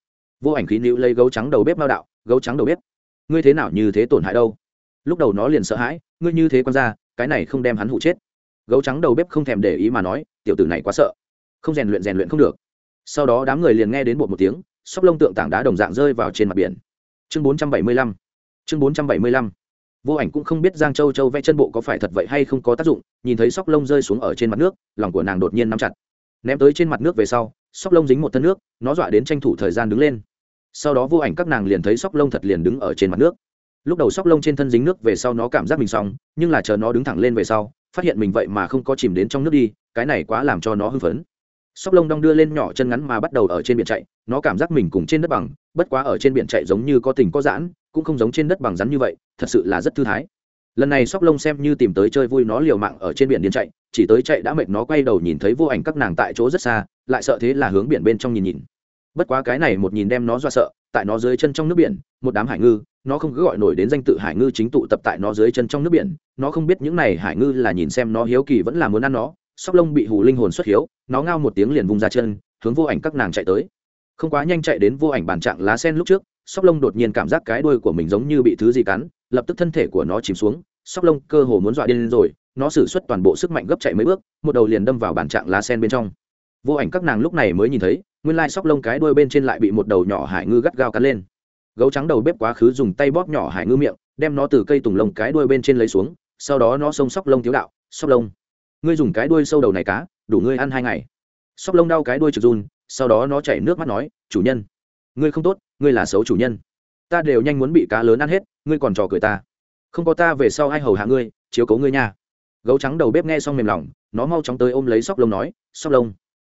vô ảnh khí nữ lấy gấu trắng đầu bếp lao đạo, gấu trắng đầu bếp, ngươi thế nào như thế tổn hại đâu? Lúc đầu nó liền sợ hãi, ngươi như thế quan ra, cái này không đem hắn hụ chết gấu trắng đầu bếp không thèm để ý mà nói, tiểu tử này quá sợ. Không rèn luyện rèn luyện không được. Sau đó đám người liền nghe đến bột một tiếng, sóc lông tượng tảng đá đồng dạng rơi vào trên mặt biển. Chương bốn trăm bảy mươi lăm. Chương bốn trăm bảy mươi lăm. Vô ảnh cũng không biết giang châu châu vẽ chân bộ có phải thật vậy hay không có tác dụng, nhìn thấy sóc lông rơi xuống ở trên mặt nước, lòng của nàng đột nhiên nắm chặt. Ném tới trên mặt nước về sau, sóc lông dính một thân nước, nó dọa đến tranh thủ thời gian đứng lên. Sau đó vô ảnh các nàng liền thấy sóc lông thật liền đứng ở trên mặt nước. Lúc đầu sóc lông trên thân dính nước về sau nó cảm giác mình xong, nhưng là chờ nó đứng thẳng lên về sau phát hiện mình vậy mà không có chìm đến trong nước đi, cái này quá làm cho nó hưng phấn. Sóc lông đong đưa lên nhỏ chân ngắn mà bắt đầu ở trên biển chạy, nó cảm giác mình cùng trên đất bằng, bất quá ở trên biển chạy giống như có tình có giãn, cũng không giống trên đất bằng rắn như vậy, thật sự là rất thư thái. Lần này sóc lông xem như tìm tới chơi vui nó liều mạng ở trên biển điên chạy, chỉ tới chạy đã mệt nó quay đầu nhìn thấy vô ảnh các nàng tại chỗ rất xa, lại sợ thế là hướng biển bên trong nhìn nhìn bất quá cái này một nhìn đem nó do sợ, tại nó dưới chân trong nước biển, một đám hải ngư, nó không cứ gọi nổi đến danh tự hải ngư chính tụ tập tại nó dưới chân trong nước biển, nó không biết những này hải ngư là nhìn xem nó hiếu kỳ vẫn là muốn ăn nó, sóc lông bị hù linh hồn xuất hiếu, nó ngao một tiếng liền vung ra chân, hướng vô ảnh các nàng chạy tới. Không quá nhanh chạy đến vô ảnh bàn trạng lá sen lúc trước, sóc lông đột nhiên cảm giác cái đuôi của mình giống như bị thứ gì cắn, lập tức thân thể của nó chìm xuống, sóc lông cơ hồ muốn dọa điên lên rồi, nó xử suất toàn bộ sức mạnh gấp chạy mấy bước, một đầu liền đâm vào bàn trạng lá sen bên trong. Vô ảnh các nàng lúc này mới nhìn thấy nguyên lai sóc lông cái đuôi bên trên lại bị một đầu nhỏ hải ngư gắt gao cắn lên. Gấu trắng đầu bếp quá khứ dùng tay bóp nhỏ hải ngư miệng, đem nó từ cây tùng lông cái đuôi bên trên lấy xuống, sau đó nó xông sóc lông thiếu đạo, sóc lông, ngươi dùng cái đuôi sâu đầu này cá, đủ ngươi ăn hai ngày. Sóc lông đau cái đuôi trực run, sau đó nó chảy nước mắt nói, chủ nhân, ngươi không tốt, ngươi là xấu chủ nhân. Ta đều nhanh muốn bị cá lớn ăn hết, ngươi còn trò cười ta. Không có ta về sau ai hầu hạ ngươi, chiếu cố ngươi nha. Gấu trắng đầu bếp nghe xong mềm lòng, nó mau chóng tới ôm lấy sóc lông nói, sóc lông,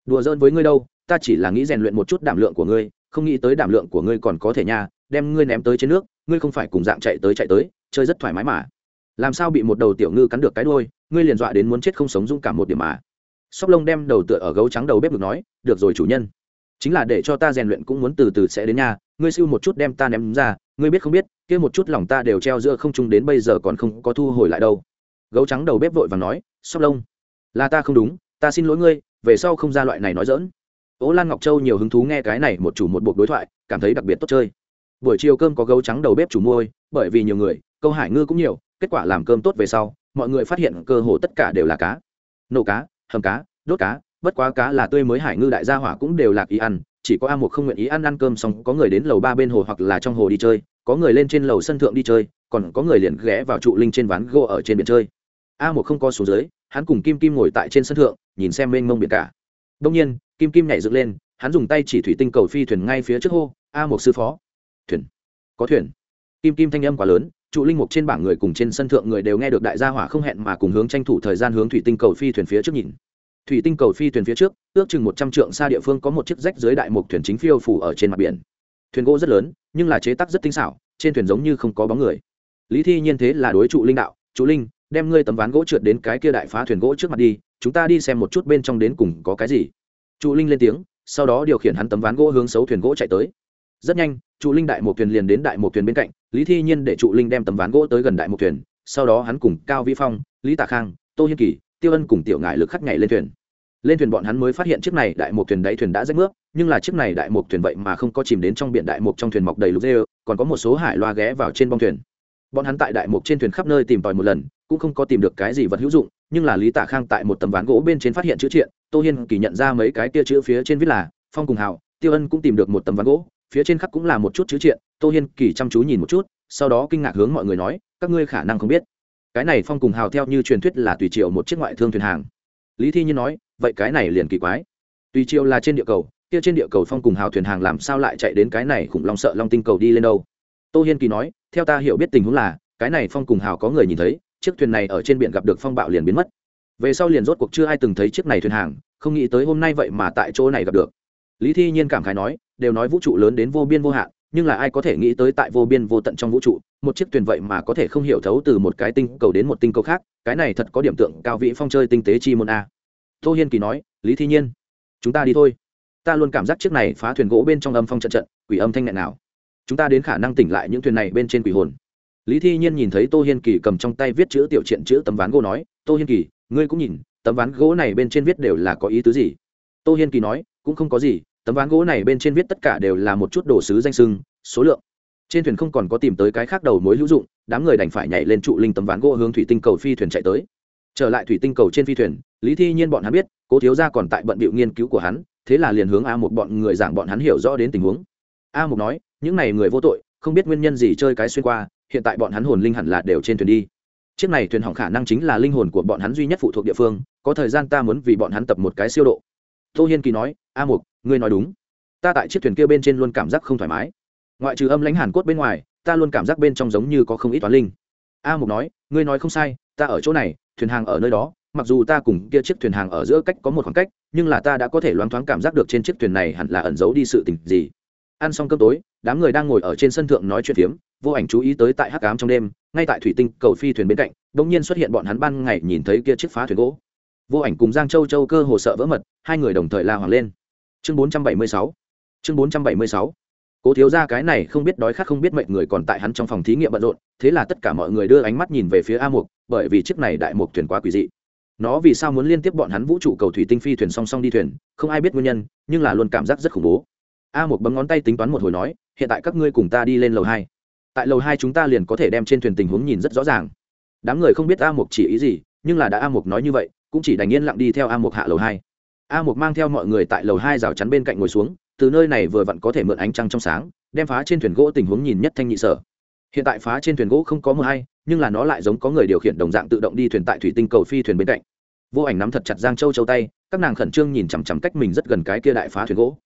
đùa giỡn với ngươi đâu ta chỉ là nghĩ rèn luyện một chút đảm lượng của ngươi, không nghĩ tới đảm lượng của ngươi còn có thể nha, đem ngươi ném tới trên nước, ngươi không phải cùng dạng chạy tới chạy tới, chơi rất thoải mái mà. Làm sao bị một đầu tiểu ngư cắn được cái đôi ngươi liền dọa đến muốn chết không sống dung cảm một điểm mà. Sóc lông đem đầu tựa ở gấu trắng đầu bếp được nói, được rồi chủ nhân, chính là để cho ta rèn luyện cũng muốn từ từ sẽ đến nhà ngươi siêu một chút đem ta ném ra, ngươi biết không biết, kia một chút lòng ta đều treo giữa không trung đến bây giờ còn không có thu hồi lại đâu. Gấu trắng đầu bếp vội và nói, sóc lông, là ta không đúng, ta xin lỗi ngươi, về sau không ra loại này nói dỡn ố lan ngọc châu nhiều hứng thú nghe cái này một chủ một buộc đối thoại, cảm thấy đặc biệt tốt chơi. Buổi chiều cơm có gấu trắng đầu bếp chủ môi, bởi vì nhiều người, câu hải ngư cũng nhiều, kết quả làm cơm tốt về sau, mọi người phát hiện cơ hồ tất cả đều là cá. Nổ cá, hầm cá, đốt cá, bất quá cá là tươi mới hải ngư đại gia hỏa cũng đều lạc ý ăn, chỉ có a một không nguyện ý ăn ăn cơm xong có người đến lầu ba bên hồ hoặc là trong hồ đi chơi, có người lên trên lầu sân thượng đi chơi, còn có người liền ghé vào trụ linh trên ván gỗ ở trên biển chơi. A một không có xuống dưới, hắn cùng kim kim ngồi tại trên sân thượng, nhìn xem mênh mông biển cả đông nhiên, kim kim nhảy dựng lên, hắn dùng tay chỉ thủy tinh cầu phi thuyền ngay phía trước hô, a một sư phó. Thuyền? Có thuyền? Kim kim thanh âm quá lớn, trụ linh mục trên bảng người cùng trên sân thượng người đều nghe được đại gia hỏa không hẹn mà cùng hướng tranh thủ thời gian hướng thủy tinh cầu phi thuyền phía trước nhìn. Thủy tinh cầu phi thuyền phía trước, ước chừng một trăm trượng xa địa phương có một chiếc rách dưới đại mục thuyền chính phiêu phủ ở trên mặt biển. Thuyền gỗ rất lớn, nhưng là chế tác rất tinh xảo, trên thuyền giống như không có bóng người. Lý thi nhiên thế là đối trụ linh đạo, trụ linh, đem ngươi tấm ván gỗ trượt đến cái kia đại phá thuyền gỗ trước mặt đi chúng ta đi xem một chút bên trong đến cùng có cái gì. Trụ linh lên tiếng, sau đó điều khiển hắn tấm ván gỗ hướng xấu thuyền gỗ chạy tới. Rất nhanh trụ linh đại một thuyền liền đến đại một thuyền bên cạnh, lý thi nhiên để trụ linh đem tấm ván gỗ tới gần đại một thuyền, sau đó hắn cùng cao Vi phong, lý tạ khang, tô hiên kỳ, tiêu ân cùng tiểu ngại lực khắc nhảy lên thuyền. Lên thuyền bọn hắn mới phát hiện chiếc này đại một thuyền đáy thuyền đã rách nước, nhưng là chiếc này đại một thuyền vậy mà không có chìm đến trong biển đại một trong thuyền mọc đầy lục dê còn có một số hải loa ghé vào trên bong thuyền. Bọn hắn tại đại một trên thuyền khắp nơi tìm tòi một lần, cũng không có tìm được cái gì vật hữu dụng nhưng là lý tạ khang tại một tấm ván gỗ bên trên phát hiện chữ triện tô hiên kỳ nhận ra mấy cái kia chữ phía trên viết là phong cùng hào tiêu ân cũng tìm được một tấm ván gỗ phía trên khắc cũng là một chút chữ triện tô hiên kỳ chăm chú nhìn một chút sau đó kinh ngạc hướng mọi người nói các ngươi khả năng không biết cái này phong cùng hào theo như truyền thuyết là tùy triệu một chiếc ngoại thương thuyền hàng lý thi nhiên nói vậy cái này liền kỳ quái tùy triệu là trên địa cầu kia trên địa cầu phong cùng hào thuyền hàng làm sao lại chạy đến cái này khủng long sợ long tinh cầu đi lên đâu tô hiên kỳ nói theo ta hiểu biết tình huống là cái này phong cùng hào có người nhìn thấy chiếc thuyền này ở trên biển gặp được phong bạo liền biến mất. Về sau liền rốt cuộc chưa ai từng thấy chiếc này thuyền hàng, không nghĩ tới hôm nay vậy mà tại chỗ này gặp được. Lý thi nhiên cảm khái nói, đều nói vũ trụ lớn đến vô biên vô hạn, nhưng là ai có thể nghĩ tới tại vô biên vô tận trong vũ trụ, một chiếc thuyền vậy mà có thể không hiểu thấu từ một cái tinh cầu đến một tinh cầu khác, cái này thật có điểm tượng cao vị phong chơi tinh tế chi môn a. Tô hiên kỳ nói, lý thi nhiên, chúng ta đi thôi. Ta luôn cảm giác chiếc này phá thuyền gỗ bên trong âm phong trận trận, quỷ âm thanh nghẹn nào chúng ta đến khả năng tỉnh lại những thuyền này bên trên quỷ hồn lý thi nhiên nhìn thấy tô hiên kỳ cầm trong tay viết chữ tiểu triện chữ tấm ván gỗ nói, tô hiên kỳ, ngươi cũng nhìn, tấm ván gỗ này bên trên viết đều là có ý tứ gì? Tô hiên kỳ nói, cũng không có gì, tấm ván gỗ này bên trên viết tất cả đều là một chút đồ sứ danh sưng, số lượng. Trên thuyền không còn có tìm tới cái khác đầu mối hữu dụng, đám người đành phải nhảy lên trụ linh tấm ván gỗ hướng thủy tinh cầu phi thuyền chạy tới. Trở lại thủy tinh cầu trên phi thuyền, lý thi nhiên bọn hắn biết, cố thiếu gia còn tại bận bịu nghiên cứu của hắn, thế là liền hướng a một bọn người giảng bọn hắn hiểu rõ đến tình huống. A một nói, những này người vô tội, không biết nguyên nhân gì chơi cái xuyên qua hiện tại bọn hắn hồn linh hẳn là đều trên thuyền đi. Chiếc này thuyền hỏng khả năng chính là linh hồn của bọn hắn duy nhất phụ thuộc địa phương, có thời gian ta muốn vì bọn hắn tập một cái siêu độ. Tô hiên kỳ nói, a mục, ngươi nói đúng. Ta tại chiếc thuyền kia bên trên luôn cảm giác không thoải mái. Ngoại trừ âm lãnh hàn cốt bên ngoài, ta luôn cảm giác bên trong giống như có không ít toán linh. A mục nói, ngươi nói không sai, ta ở chỗ này, thuyền hàng ở nơi đó, mặc dù ta cùng kia chiếc thuyền hàng ở giữa cách có một khoảng cách, nhưng là ta đã có thể loáng thoáng cảm giác được trên chiếc thuyền này hẳn là ẩn giấu đi sự tình gì ăn xong cơm tối, đám người đang ngồi ở trên sân thượng nói chuyện phiếm, vô ảnh chú ý tới tại hắc ám trong đêm, ngay tại thủy tinh cầu phi thuyền bên cạnh, đột nhiên xuất hiện bọn hắn ban ngày nhìn thấy kia chiếc phá thuyền gỗ. Vô ảnh cùng giang châu châu cơ hồ sợ vỡ mật, hai người đồng thời la hoàng lên. Chương 476 chương 476 cố thiếu gia cái này không biết đói khát không biết mệnh người còn tại hắn trong phòng thí nghiệm bận rộn, thế là tất cả mọi người đưa ánh mắt nhìn về phía a mục, bởi vì chiếc này đại mục thuyền quá quỷ dị. Nó vì sao muốn liên tiếp bọn hắn vũ trụ cầu thủy tinh phi thuyền song song đi thuyền, không ai biết nguyên nhân, nhưng là luôn cảm giác rất khủng bố a một bấm ngón tay tính toán một hồi nói, hiện tại các ngươi cùng ta đi lên lầu hai. Tại lầu hai chúng ta liền có thể đem trên thuyền tình huống nhìn rất rõ ràng. Đám người không biết a một chỉ ý gì, nhưng là đã a một nói như vậy, cũng chỉ đành yên lặng đi theo a một hạ lầu hai. A một mang theo mọi người tại lầu hai rào chắn bên cạnh ngồi xuống, từ nơi này vừa vặn có thể mượn ánh trăng trong sáng, đem phá trên thuyền gỗ tình huống nhìn nhất thanh nhị sở. Hiện tại phá trên thuyền gỗ không có mưa hay, nhưng là nó lại giống có người điều khiển đồng dạng tự động đi thuyền tại thủy tinh cầu phi thuyền bên cạnh. Vô ảnh nắm thật chặt giang châu châu tay, các nàng khẩn trương nhìn chằm chằm cách mình rất gần cái kia đại phá thuyền gỗ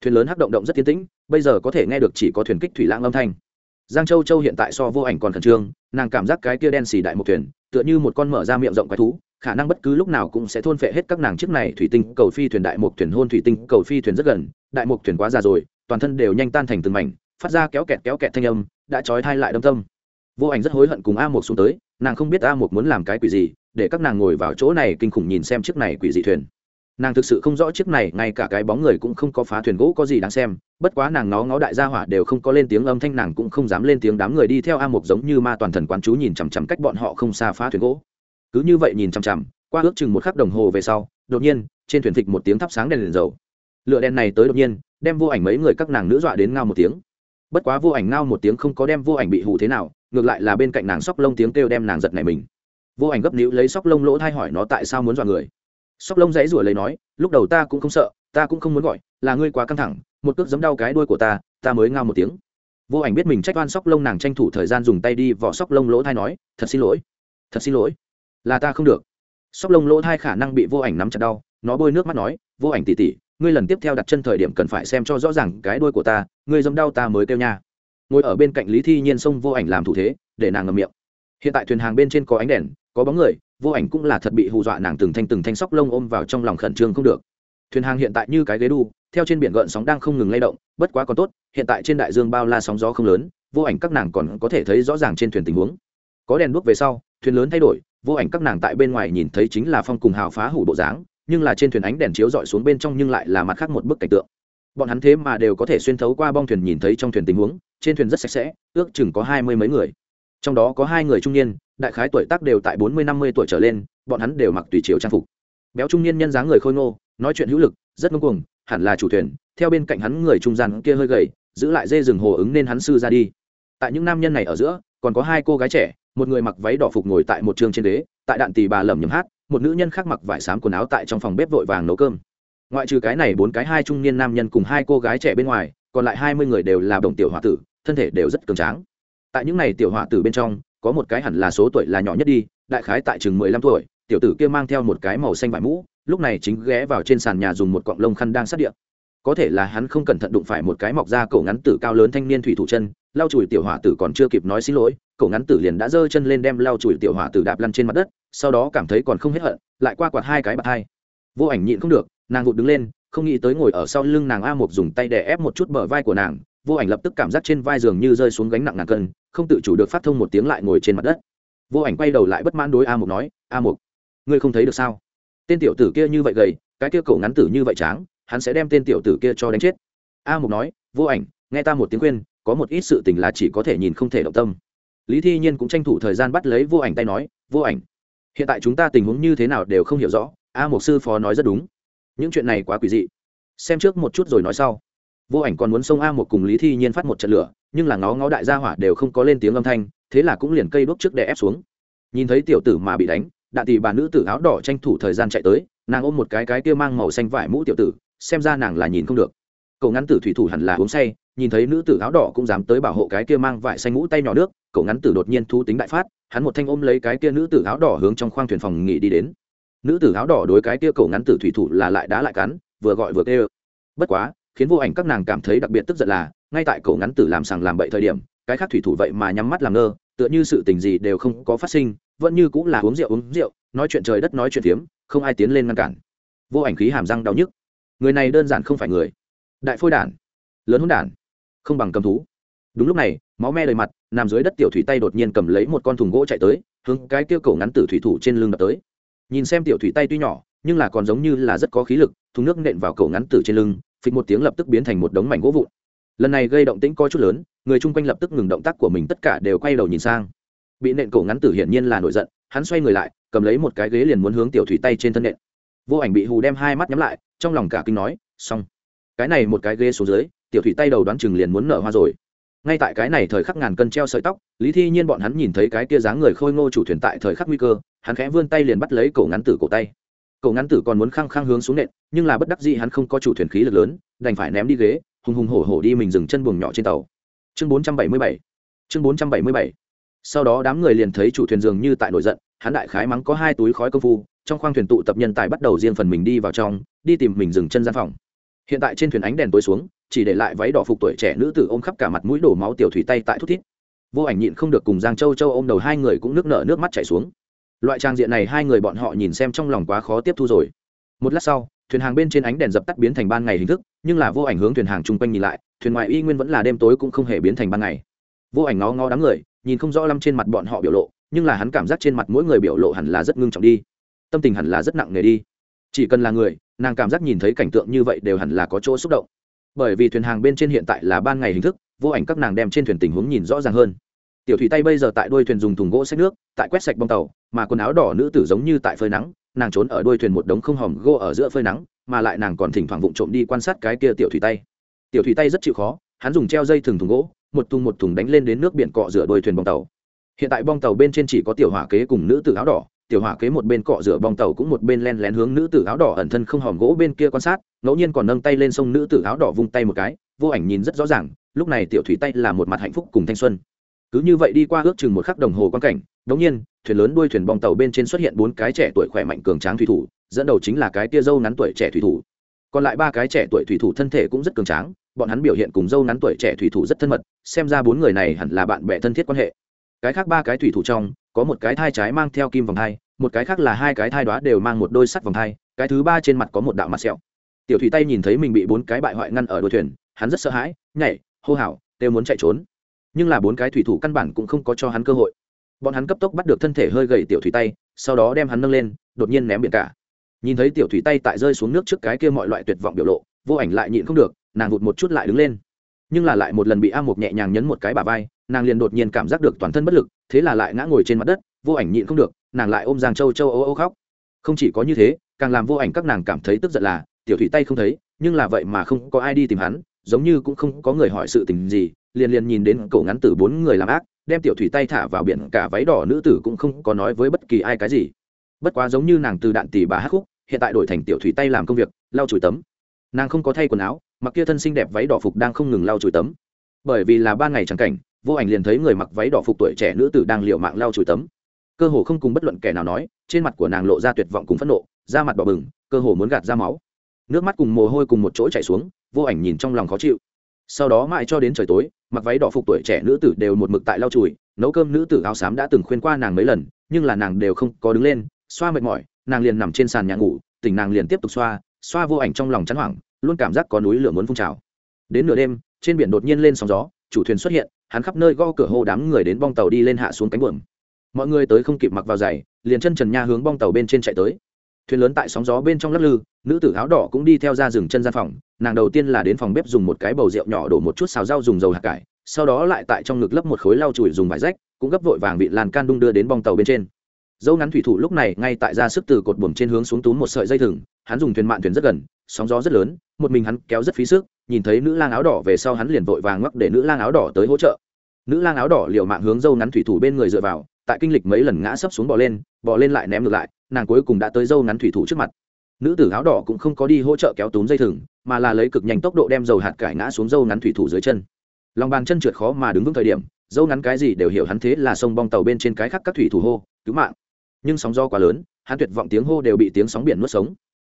thuyền lớn hắc động động rất tiến tĩnh, bây giờ có thể nghe được chỉ có thuyền kích thủy lãng âm thanh. Giang châu châu hiện tại so vô ảnh còn khẩn trương, nàng cảm giác cái kia đen xì đại một thuyền, tựa như một con mở ra miệng rộng quái thú, khả năng bất cứ lúc nào cũng sẽ thôn phệ hết các nàng chiếc này thủy tinh cầu phi thuyền đại một thuyền hôn thủy tinh cầu phi thuyền rất gần, đại một thuyền quá già rồi, toàn thân đều nhanh tan thành từng mảnh, phát ra kéo kẹt kéo kẹt thanh âm, đã trói thai lại đâm tâm. Vô ảnh rất hối hận cùng a một xuống tới, nàng không biết a một muốn làm cái quỷ gì, để các nàng ngồi vào chỗ này kinh khủng nhìn xem chiếc này quỷ dị thuyền nàng thực sự không rõ chiếc này, ngay cả cái bóng người cũng không có phá thuyền gỗ có gì đáng xem, bất quá nàng nó ngó đại gia hỏa đều không có lên tiếng âm thanh, nàng cũng không dám lên tiếng đám người đi theo a mục giống như ma toàn thần quán chú nhìn chằm chằm cách bọn họ không xa phá thuyền gỗ. Cứ như vậy nhìn chằm chằm, qua ước chừng một khắc đồng hồ về sau, đột nhiên, trên thuyền thịch một tiếng thắp sáng đèn liền dầu. Lửa đèn này tới đột nhiên, đem vô ảnh mấy người các nàng nữ dọa đến ngao một tiếng. Bất quá vô ảnh ngao một tiếng không có đem vô ảnh bị hụ thế nào, ngược lại là bên cạnh nàng sóc lông tiếng kêu đem nàng giật này mình. Vô ảnh gấp níu lấy sóc lông lỗ thai hỏi nó tại sao muốn dọa người sóc lông dãy rủa lấy nói, lúc đầu ta cũng không sợ, ta cũng không muốn gọi, là ngươi quá căng thẳng, một cước giấm đau cái đuôi của ta ta mới ngao một tiếng. Vô ảnh biết mình trách oan sóc lông nàng tranh thủ thời gian dùng tay đi vỏ sóc lông lỗ thai nói, thật xin lỗi, thật xin lỗi, là ta không được. Sóc lông lỗ thai khả năng bị vô ảnh nắm chặt đau, nó bôi nước mắt nói, vô ảnh tỉ tỉ ngươi lần tiếp theo đặt chân thời điểm cần phải xem cho rõ ràng cái đuôi của ta, ngươi dâm đau ta mới kêu nha. Ngồi ở bên cạnh lý thi nhiên xông vô ảnh làm thủ thế, để nàng ngầm miệng. Hiện tại thuyền hàng bên trên có ánh đèn, có bóng người vô ảnh cũng là thật bị hù dọa nàng từng thanh từng thanh sóc lông ôm vào trong lòng khẩn trương không được. Thuyền hàng hiện tại như cái ghế đu, theo trên biển gợn sóng đang không ngừng lay động, bất quá còn tốt, hiện tại trên đại dương bao la sóng gió không lớn, vô ảnh các nàng còn có thể thấy rõ ràng trên thuyền tình huống. Có đèn đuốc về sau, thuyền lớn thay đổi, vô ảnh các nàng tại bên ngoài nhìn thấy chính là phong cùng hào phá hủ bộ dáng, nhưng là trên thuyền ánh đèn chiếu dọi xuống bên trong nhưng lại là mặt khác một bức cảnh tượng. Bọn hắn thế mà đều có thể xuyên thấu qua bong thuyền nhìn thấy trong thuyền tình huống, trên thuyền rất sạch sẽ, ước chừng có hai mươi mấy người. Trong đó có hai người trung niên đại khái tuổi tác đều tại bốn mươi năm mươi tuổi trở lên, bọn hắn đều mặc tùy chiều trang phục. Béo trung niên nhân dáng người khôi ngô, nói chuyện hữu lực, rất ngông cuồng, hẳn là chủ thuyền, theo bên cạnh hắn người trung gian kia hơi gầy, giữ lại dê rừng hồ ứng nên hắn sư ra đi. Tại những nam nhân này ở giữa, còn có hai cô gái trẻ, một người mặc váy đỏ phục ngồi tại một trường trên đế tại đạn tì bà lẩm nhẩm hát, một nữ nhân khác mặc vải xám quần áo tại trong phòng bếp vội vàng nấu cơm. Ngoại trừ cái này bốn cái hai trung niên nam nhân cùng hai cô gái trẻ bên ngoài, còn lại hai mươi người đều là đồng tiểu h o a tử, thân thể đều rất cường tráng. Tại những n à y tiểu h o a tử bên trong có một cái hẳn là số tuổi là nhỏ nhất đi, đại khái tại chừng mười lăm tuổi, tiểu tử kia mang theo một cái màu xanh vải mũ, lúc này chính ghé vào trên sàn nhà dùng một cọng lông khăn đang sát điện có thể là hắn không cẩn thận đụng phải một cái mọc da cổ ngắn tử cao lớn thanh niên thủy thủ chân, lau chùi tiểu hỏa tử còn chưa kịp nói xin lỗi, cổ ngắn tử liền đã giơ chân lên đem lau chùi tiểu hỏa tử đạp lăn trên mặt đất, sau đó cảm thấy còn không hết hận, lại qua quạt hai cái bạt hai. Vô ảnh nhịn không được, nàng vụt đứng lên, không nghĩ tới ngồi ở sau lưng nàng a một dùng tay đè ép một chút bờ vai của nàng vô ảnh lập tức cảm giác trên vai giường như rơi xuống gánh nặng ngàn cân không tự chủ được phát thông một tiếng lại ngồi trên mặt đất. Vô ảnh quay đầu lại bất mãn đối a Mục nói a Mục, ngươi không thấy được sao? Tên tiểu tử kia như vậy gầy cái kia cổ ngắn tử như vậy tráng hắn sẽ đem tên tiểu tử kia cho đánh chết. A mục nói vô ảnh nghe ta một tiếng khuyên có một ít sự tình là chỉ có thể nhìn không thể động tâm. Lý thi nhiên cũng tranh thủ thời gian bắt lấy vô ảnh tay nói vô ảnh hiện tại chúng ta tình huống như thế nào đều không hiểu rõ a mục sư phó nói rất đúng. Những chuyện này quá quỷ dị. Xem trước một chút rồi nói sau vô ảnh còn muốn xông a một cùng lý thi nhiên phát một trận lửa, nhưng là ngó ngó đại gia hỏa đều không có lên tiếng âm thanh, thế là cũng liền cây đuốc trước để ép xuống. Nhìn thấy tiểu tử mà bị đánh đạn tỷ bà nữ tử áo đỏ tranh thủ thời gian chạy tới, nàng ôm một cái cái kia mang màu xanh vải mũ tiểu tử, xem ra nàng là nhìn không được. Cậu ngắn tử thủy thủ hẳn là uống say, nhìn thấy nữ tử áo đỏ cũng dám tới bảo hộ cái kia mang vải xanh mũ tay nhỏ nước, cậu ngắn tử đột nhiên thu tính đại phát, hắn một thanh ôm lấy cái kia nữ tử áo đỏ hướng trong khoang thuyền phòng nghỉ đi đến. Nữ tử áo đỏ đối cái kia cậu ngắn tử thủy thủ là lại đá lại cắn, vừa gọi vừa kêu. Bất quá khiến vô ảnh các nàng cảm thấy đặc biệt tức giận là, ngay tại cậu ngắn tử làm sàng làm bậy thời điểm, cái khác thủy thủ vậy mà nhắm mắt làm ngơ, tựa như sự tình gì đều không có phát sinh, vẫn như cũng là uống rượu uống rượu, nói chuyện trời đất nói chuyện phiếm, không ai tiến lên ngăn cản. Vô ảnh khí hàm răng đau nhức. Người này đơn giản không phải người. Đại phôi đản. Lớn hôn đản. Không bằng cầm thú. Đúng lúc này, máu me đầy mặt, nằm dưới đất tiểu thủy tay đột nhiên cầm lấy một con thùng gỗ chạy tới, hướng cái kêu cầu ngắn tử thủy thủ trên lưng đập tới. Nhìn xem tiểu thủy tay tuy nhỏ, nhưng là còn giống như là rất có khí lực, thùng nước nện vào cầu ngắn tử trên lưng phịch một tiếng lập tức biến thành một đống mảnh gỗ vụn. Lần này gây động tĩnh có chút lớn, người chung quanh lập tức ngừng động tác của mình, tất cả đều quay đầu nhìn sang. Bị nện cổ ngắn tử hiển nhiên là nổi giận, hắn xoay người lại, cầm lấy một cái ghế liền muốn hướng tiểu thủy tay trên thân nện. Vô ảnh bị hù đem hai mắt nhắm lại, trong lòng cả kinh nói, xong. Cái này một cái ghế xuống dưới, tiểu thủy tay đầu đoán chừng liền muốn nở hoa rồi. Ngay tại cái này thời khắc ngàn cân treo sợi tóc, lý thi nhiên bọn hắn nhìn thấy cái kia dáng người khôi ngô chủ thuyền tại thời khắc nguy cơ, hắn khẽ vươn tay liền bắt lấy cổ ngắn tử cổ tay cậu ngắn tử còn muốn khăng khăng hướng xuống nện nhưng là bất đắc dĩ hắn không có chủ thuyền khí lực lớn, đành phải ném đi ghế, hùng hùng hổ hổ đi mình dừng chân buồng nhỏ trên tàu. Chương bốn trăm bảy mươi bảy. Chương bốn trăm bảy mươi bảy. Sau đó đám người liền thấy chủ thuyền dường như tại nổi giận, hắn đại khái mắng có hai túi khói công phu, trong khoang thuyền tụ tập nhân tài bắt đầu riêng phần mình đi vào trong, đi tìm mình dừng chân gian phòng. Hiện tại trên thuyền ánh đèn tối xuống, chỉ để lại váy đỏ phục tuổi trẻ nữ tử ôm khắp cả mặt mũi đổ máu tiểu thủy tay tại thút thít. Vô ảnh nhịn không được cùng giang châu châu ôm đầu hai người cũng nước nở nước mắt chảy xuống loại trang diện này hai người bọn họ nhìn xem trong lòng quá khó tiếp thu rồi. Một lát sau, thuyền hàng bên trên ánh đèn dập tắt biến thành ban ngày hình thức, nhưng là vô ảnh hướng thuyền hàng chung quanh nhìn lại, thuyền ngoại y nguyên vẫn là đêm tối cũng không hề biến thành ban ngày. Vô ảnh ngó ngó đám người, nhìn không rõ lắm trên mặt bọn họ biểu lộ, nhưng là hắn cảm giác trên mặt mỗi người biểu lộ hẳn là rất ngưng trọng đi. Tâm tình hẳn là rất nặng nề đi. Chỉ cần là người, nàng cảm giác nhìn thấy cảnh tượng như vậy đều hẳn là có chỗ xúc động. Bởi vì thuyền hàng bên trên hiện tại là ban ngày hình thức, vô ảnh các nàng đem trên thuyền tình huống nhìn rõ ràng hơn. Tiểu thủy tay bây giờ tại đuôi thuyền dùng thùng gỗ xách nước, tại quét sạch bông tàu mà quần áo đỏ nữ tử giống như tại phơi nắng, nàng trốn ở đuôi thuyền một đống không hòm gỗ ở giữa phơi nắng, mà lại nàng còn thỉnh thoảng vụng trộm đi quan sát cái kia tiểu thủy tay. Tiểu thủy tay rất chịu khó, hắn dùng treo dây thừng thùng gỗ, một thùng một thùng đánh lên đến nước biển cọ rửa đuôi thuyền bong tàu. Hiện tại bong tàu bên trên chỉ có tiểu hỏa kế cùng nữ tử áo đỏ, tiểu hỏa kế một bên cọ rửa bong tàu cũng một bên len lén hướng nữ tử áo đỏ ẩn thân không hòm gỗ bên kia quan sát, ngẫu nhiên còn nâng tay lên sông nữ tử áo đỏ vung tay một cái, vô ảnh nhìn rất rõ ràng, lúc này tiểu thủy tay là một mặt hạnh phúc cùng thanh xuân. Cứ như vậy đi qua ước chừng một khắc đồng hồ quan cảnh đống nhiên, thuyền lớn đuôi thuyền bong tàu bên trên xuất hiện bốn cái trẻ tuổi khỏe mạnh cường tráng thủy thủ, dẫn đầu chính là cái tia dâu ngắn tuổi trẻ thủy thủ. Còn lại ba cái trẻ tuổi thủy thủ thân thể cũng rất cường tráng, bọn hắn biểu hiện cùng dâu ngắn tuổi trẻ thủy thủ rất thân mật, xem ra bốn người này hẳn là bạn bè thân thiết quan hệ. Cái khác ba cái thủy thủ trong, có một cái thai trái mang theo kim vòng thai, một cái khác là hai cái thai đóa đều mang một đôi sắt vòng thai, cái thứ ba trên mặt có một đạo mặt sẹo. Tiểu thủy tay nhìn thấy mình bị bốn cái bại hoại ngăn ở đuôi thuyền, hắn rất sợ hãi, nhảy, hô hào đều muốn chạy trốn. Nhưng là bốn cái thủy thủ căn bản cũng không có cho hắn cơ hội bọn hắn cấp tốc bắt được thân thể hơi gầy tiểu thủy tay, sau đó đem hắn nâng lên, đột nhiên ném biển cả. Nhìn thấy tiểu thủy tay tại rơi xuống nước trước cái kia mọi loại tuyệt vọng biểu lộ, vô ảnh lại nhịn không được, nàng vụt một chút lại đứng lên. Nhưng là lại một lần bị a mục nhẹ nhàng nhấn một cái bà vai, nàng liền đột nhiên cảm giác được toàn thân bất lực, thế là lại ngã ngồi trên mặt đất, vô ảnh nhịn không được, nàng lại ôm giang châu châu âu âu khóc. Không chỉ có như thế, càng làm vô ảnh các nàng cảm thấy tức giận là, tiểu thủy tay không thấy, nhưng là vậy mà không có ai đi tìm hắn, giống như cũng không có người hỏi sự tình gì, liền liền nhìn đến cậu ngắn tử bốn người làm ác đem tiểu thủy tay thả vào biển, cả váy đỏ nữ tử cũng không có nói với bất kỳ ai cái gì. Bất quá giống như nàng từ đạn tỷ bà hắc khúc, hiện tại đổi thành tiểu thủy tay làm công việc, lau chùi tấm. Nàng không có thay quần áo, mặc kia thân xinh đẹp váy đỏ phục đang không ngừng lau chùi tấm. Bởi vì là ba ngày trắng cảnh, vô ảnh liền thấy người mặc váy đỏ phục tuổi trẻ nữ tử đang liệu mạng lau chùi tấm. Cơ hồ không cùng bất luận kẻ nào nói, trên mặt của nàng lộ ra tuyệt vọng cùng phẫn nộ, da mặt đỏ bừng, cơ hồ muốn gạt ra máu. Nước mắt cùng mồ hôi cùng một chỗ chảy xuống, vô ảnh nhìn trong lòng khó chịu. Sau đó mãi cho đến trời tối mặc váy đỏ phục tuổi trẻ nữ tử đều một mực tại lau chùi, nấu cơm nữ tử áo xám đã từng khuyên qua nàng mấy lần, nhưng là nàng đều không có đứng lên, xoa mệt mỏi, nàng liền nằm trên sàn nhà ngủ, tỉnh nàng liền tiếp tục xoa xoa vô ảnh trong lòng chán hoảng, luôn cảm giác có núi lửa muốn phun trào. Đến nửa đêm, trên biển đột nhiên lên sóng gió, chủ thuyền xuất hiện, hắn khắp nơi gõ cửa hô đám người đến bong tàu đi lên hạ xuống cánh buồm. Mọi người tới không kịp mặc vào giày, liền chân trần nha hướng bong tàu bên trên chạy tới thuyền lớn tại sóng gió bên trong lắc lư, nữ tử áo đỏ cũng đi theo ra rừng chân gian phòng, nàng đầu tiên là đến phòng bếp dùng một cái bầu rượu nhỏ đổ một chút xào rau dùng dầu hạt cải, sau đó lại tại trong ngực lấp một khối lau chùi dùng vải rách, cũng gấp vội vàng bị lan can đung đưa đến bong tàu bên trên. Dâu ngắn thủy thủ lúc này ngay tại ra sức từ cột buồm trên hướng xuống túm một sợi dây thừng, hắn dùng thuyền mạn thuyền rất gần, sóng gió rất lớn, một mình hắn kéo rất phí sức, nhìn thấy nữ lang áo đỏ về sau hắn liền vội vàng ngoắc để nữ lang áo đỏ tới hỗ trợ. Nữ lang áo đỏ liều mạng hướng dâu ngắn thủy thủ bên người dựa vào tại kinh lịch mấy lần ngã sấp xuống bò lên bò lên lại ném ngược lại, nàng cuối cùng đã tới dâu ngắn thủy thủ trước mặt. Nữ tử áo đỏ cũng không có đi hỗ trợ kéo túm dây thừng, mà là lấy cực nhanh tốc độ đem dầu hạt cải ngã xuống dâu ngắn thủy thủ dưới chân. Lòng bàn chân trượt khó mà đứng vững thời điểm, dâu ngắn cái gì đều hiểu hắn thế là sông bong tàu bên trên cái khác các thủy thủ hô, cứu mạng! Nhưng sóng do quá lớn, hắn tuyệt vọng tiếng hô đều bị tiếng sóng biển nuốt sống.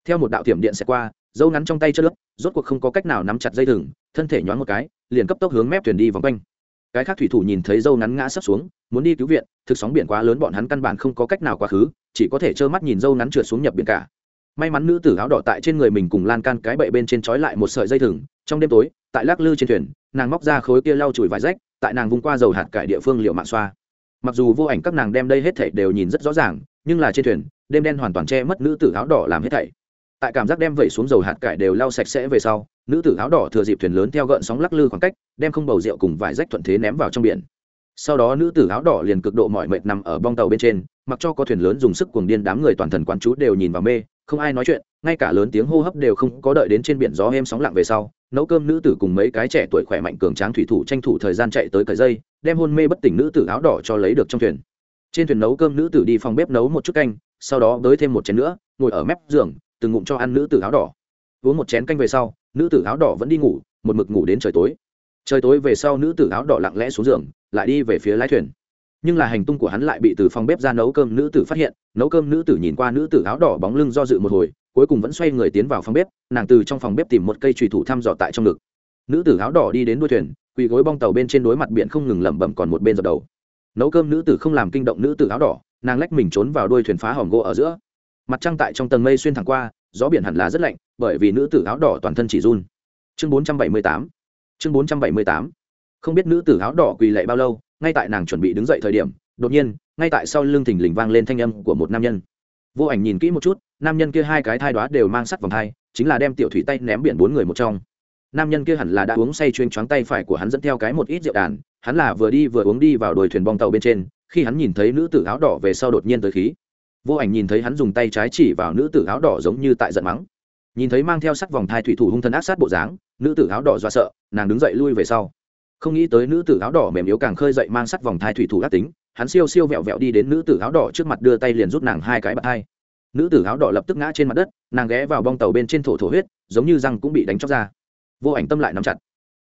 Theo một đạo tiệm điện sẽ qua, dâu ngắn trong tay chất lớp rốt cuộc không có cách nào nắm chặt dây thừng, thân thể nhoáng một cái, liền cấp tốc hướng mép thuyền đi vòng quanh. Cái khác thủy thủ nhìn thấy dâu ngắn ngã sấp xuống muốn đi cứu viện, thực sóng biển quá lớn bọn hắn căn bản không có cách nào quá khứ, chỉ có thể trơ mắt nhìn dâu ngắn trượt xuống nhập biển cả. May mắn nữ tử áo đỏ tại trên người mình cùng lan can cái bậy bên trên trói lại một sợi dây thừng, trong đêm tối, tại lắc lư trên thuyền, nàng móc ra khối kia lau chùi vải rách, tại nàng vung qua dầu hạt cải địa phương liệu mạng xoa. Mặc dù vô ảnh các nàng đem đây hết thảy đều nhìn rất rõ ràng, nhưng là trên thuyền, đêm đen hoàn toàn che mất nữ tử áo đỏ làm hết thảy. Tại cảm giác đem vẩy xuống dầu hạt cải đều lau sạch sẽ về sau, nữ tử áo đỏ thừa dịp thuyền lớn theo gợn sóng lắc lư khoảng cách, đem không bầu rượu cùng vải rách thuận thế ném vào trong biển sau đó nữ tử áo đỏ liền cực độ mỏi mệt nằm ở bong tàu bên trên, mặc cho có thuyền lớn dùng sức cuồng điên đám người toàn thần quán chú đều nhìn vào mê, không ai nói chuyện, ngay cả lớn tiếng hô hấp đều không có đợi đến trên biển gió êm sóng lặng về sau, nấu cơm nữ tử cùng mấy cái trẻ tuổi khỏe mạnh cường tráng thủy thủ tranh thủ thời gian chạy tới cởi dây, đem hôn mê bất tỉnh nữ tử áo đỏ cho lấy được trong thuyền. Trên thuyền nấu cơm nữ tử đi phòng bếp nấu một chút canh, sau đó đới thêm một chén nữa, ngồi ở mép giường, từng ngụm cho ăn nữ tử áo đỏ. Uống một chén canh về sau, nữ tử áo đỏ vẫn đi ngủ, một mực ngủ đến trời tối. Trời tối về sau nữ tử áo đỏ lặng lẽ xuống giường lại đi về phía lái thuyền. Nhưng là hành tung của hắn lại bị từ phòng bếp ra nấu cơm nữ tử phát hiện, nấu cơm nữ tử nhìn qua nữ tử áo đỏ bóng lưng do dự một hồi, cuối cùng vẫn xoay người tiến vào phòng bếp, nàng từ trong phòng bếp tìm một cây trùy thủ thăm dò tại trong ngực. Nữ tử áo đỏ đi đến đuôi thuyền, quỳ gối bong tàu bên trên đối mặt biển không ngừng lẩm bẩm còn một bên dập đầu. Nấu cơm nữ tử không làm kinh động nữ tử áo đỏ, nàng lách mình trốn vào đuôi thuyền phá hòm gỗ ở giữa. Mặt trăng tại trong tầng mây xuyên thẳng qua, gió biển hẳn là rất lạnh, bởi vì nữ tử áo đỏ toàn thân chỉ run. Chương 478 chương 478 không biết nữ tử áo đỏ quỳ lệ bao lâu, ngay tại nàng chuẩn bị đứng dậy thời điểm, đột nhiên, ngay tại sau lưng thình lình vang lên thanh âm của một nam nhân. Vô ảnh nhìn kỹ một chút, nam nhân kia hai cái thai đoá đều mang sắt vòng thai, chính là đem tiểu thủy tay ném biển bốn người một trong. Nam nhân kia hẳn là đã uống say chuyên choáng tay phải của hắn dẫn theo cái một ít rượu đàn, hắn là vừa đi vừa uống đi vào đồi thuyền bong tàu bên trên, khi hắn nhìn thấy nữ tử áo đỏ về sau đột nhiên tới khí. Vô ảnh nhìn thấy hắn dùng tay trái chỉ vào nữ tử áo đỏ giống như tại giận mắng. Nhìn thấy mang theo sắc vòng thai thủy thủ hung thân ác sát bộ dáng, nữ tử áo đỏ do sợ, nàng đứng dậy lui về sau không nghĩ tới nữ tử áo đỏ mềm yếu càng khơi dậy mang sắt vòng thai thủy thủ ác tính, hắn siêu siêu vẹo vẹo đi đến nữ tử áo đỏ trước mặt đưa tay liền rút nàng hai cái bạt hai. Nữ tử áo đỏ lập tức ngã trên mặt đất, nàng ghé vào bong tàu bên trên thổ thổ huyết, giống như răng cũng bị đánh chóc ra. Vô ảnh tâm lại nắm chặt.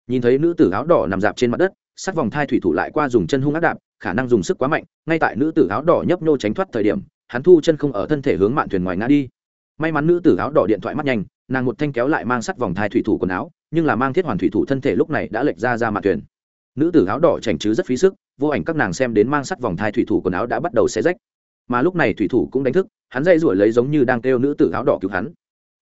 Nhìn thấy nữ tử áo đỏ nằm dạp trên mặt đất, sắt vòng thai thủy thủ lại qua dùng chân hung ác đạp, khả năng dùng sức quá mạnh, ngay tại nữ tử áo đỏ nhấp nhô tránh thoát thời điểm, hắn thu chân không ở thân thể hướng mạn thuyền ngoài ngã đi. May mắn nữ tử áo đỏ điện thoại mắt nhanh, nàng một thanh kéo lại mang sắt vòng thai thủy thủ quần áo nhưng là mang thiết hoàn thủy thủ thân thể lúc này đã lệch ra ra mặt thuyền. Nữ tử áo đỏ chảnh chứ rất phí sức, vô ảnh các nàng xem đến mang sắt vòng thai thủy thủ quần áo đã bắt đầu xé rách. Mà lúc này thủy thủ cũng đánh thức, hắn dây ruổi lấy giống như đang kêu nữ tử áo đỏ cứu hắn.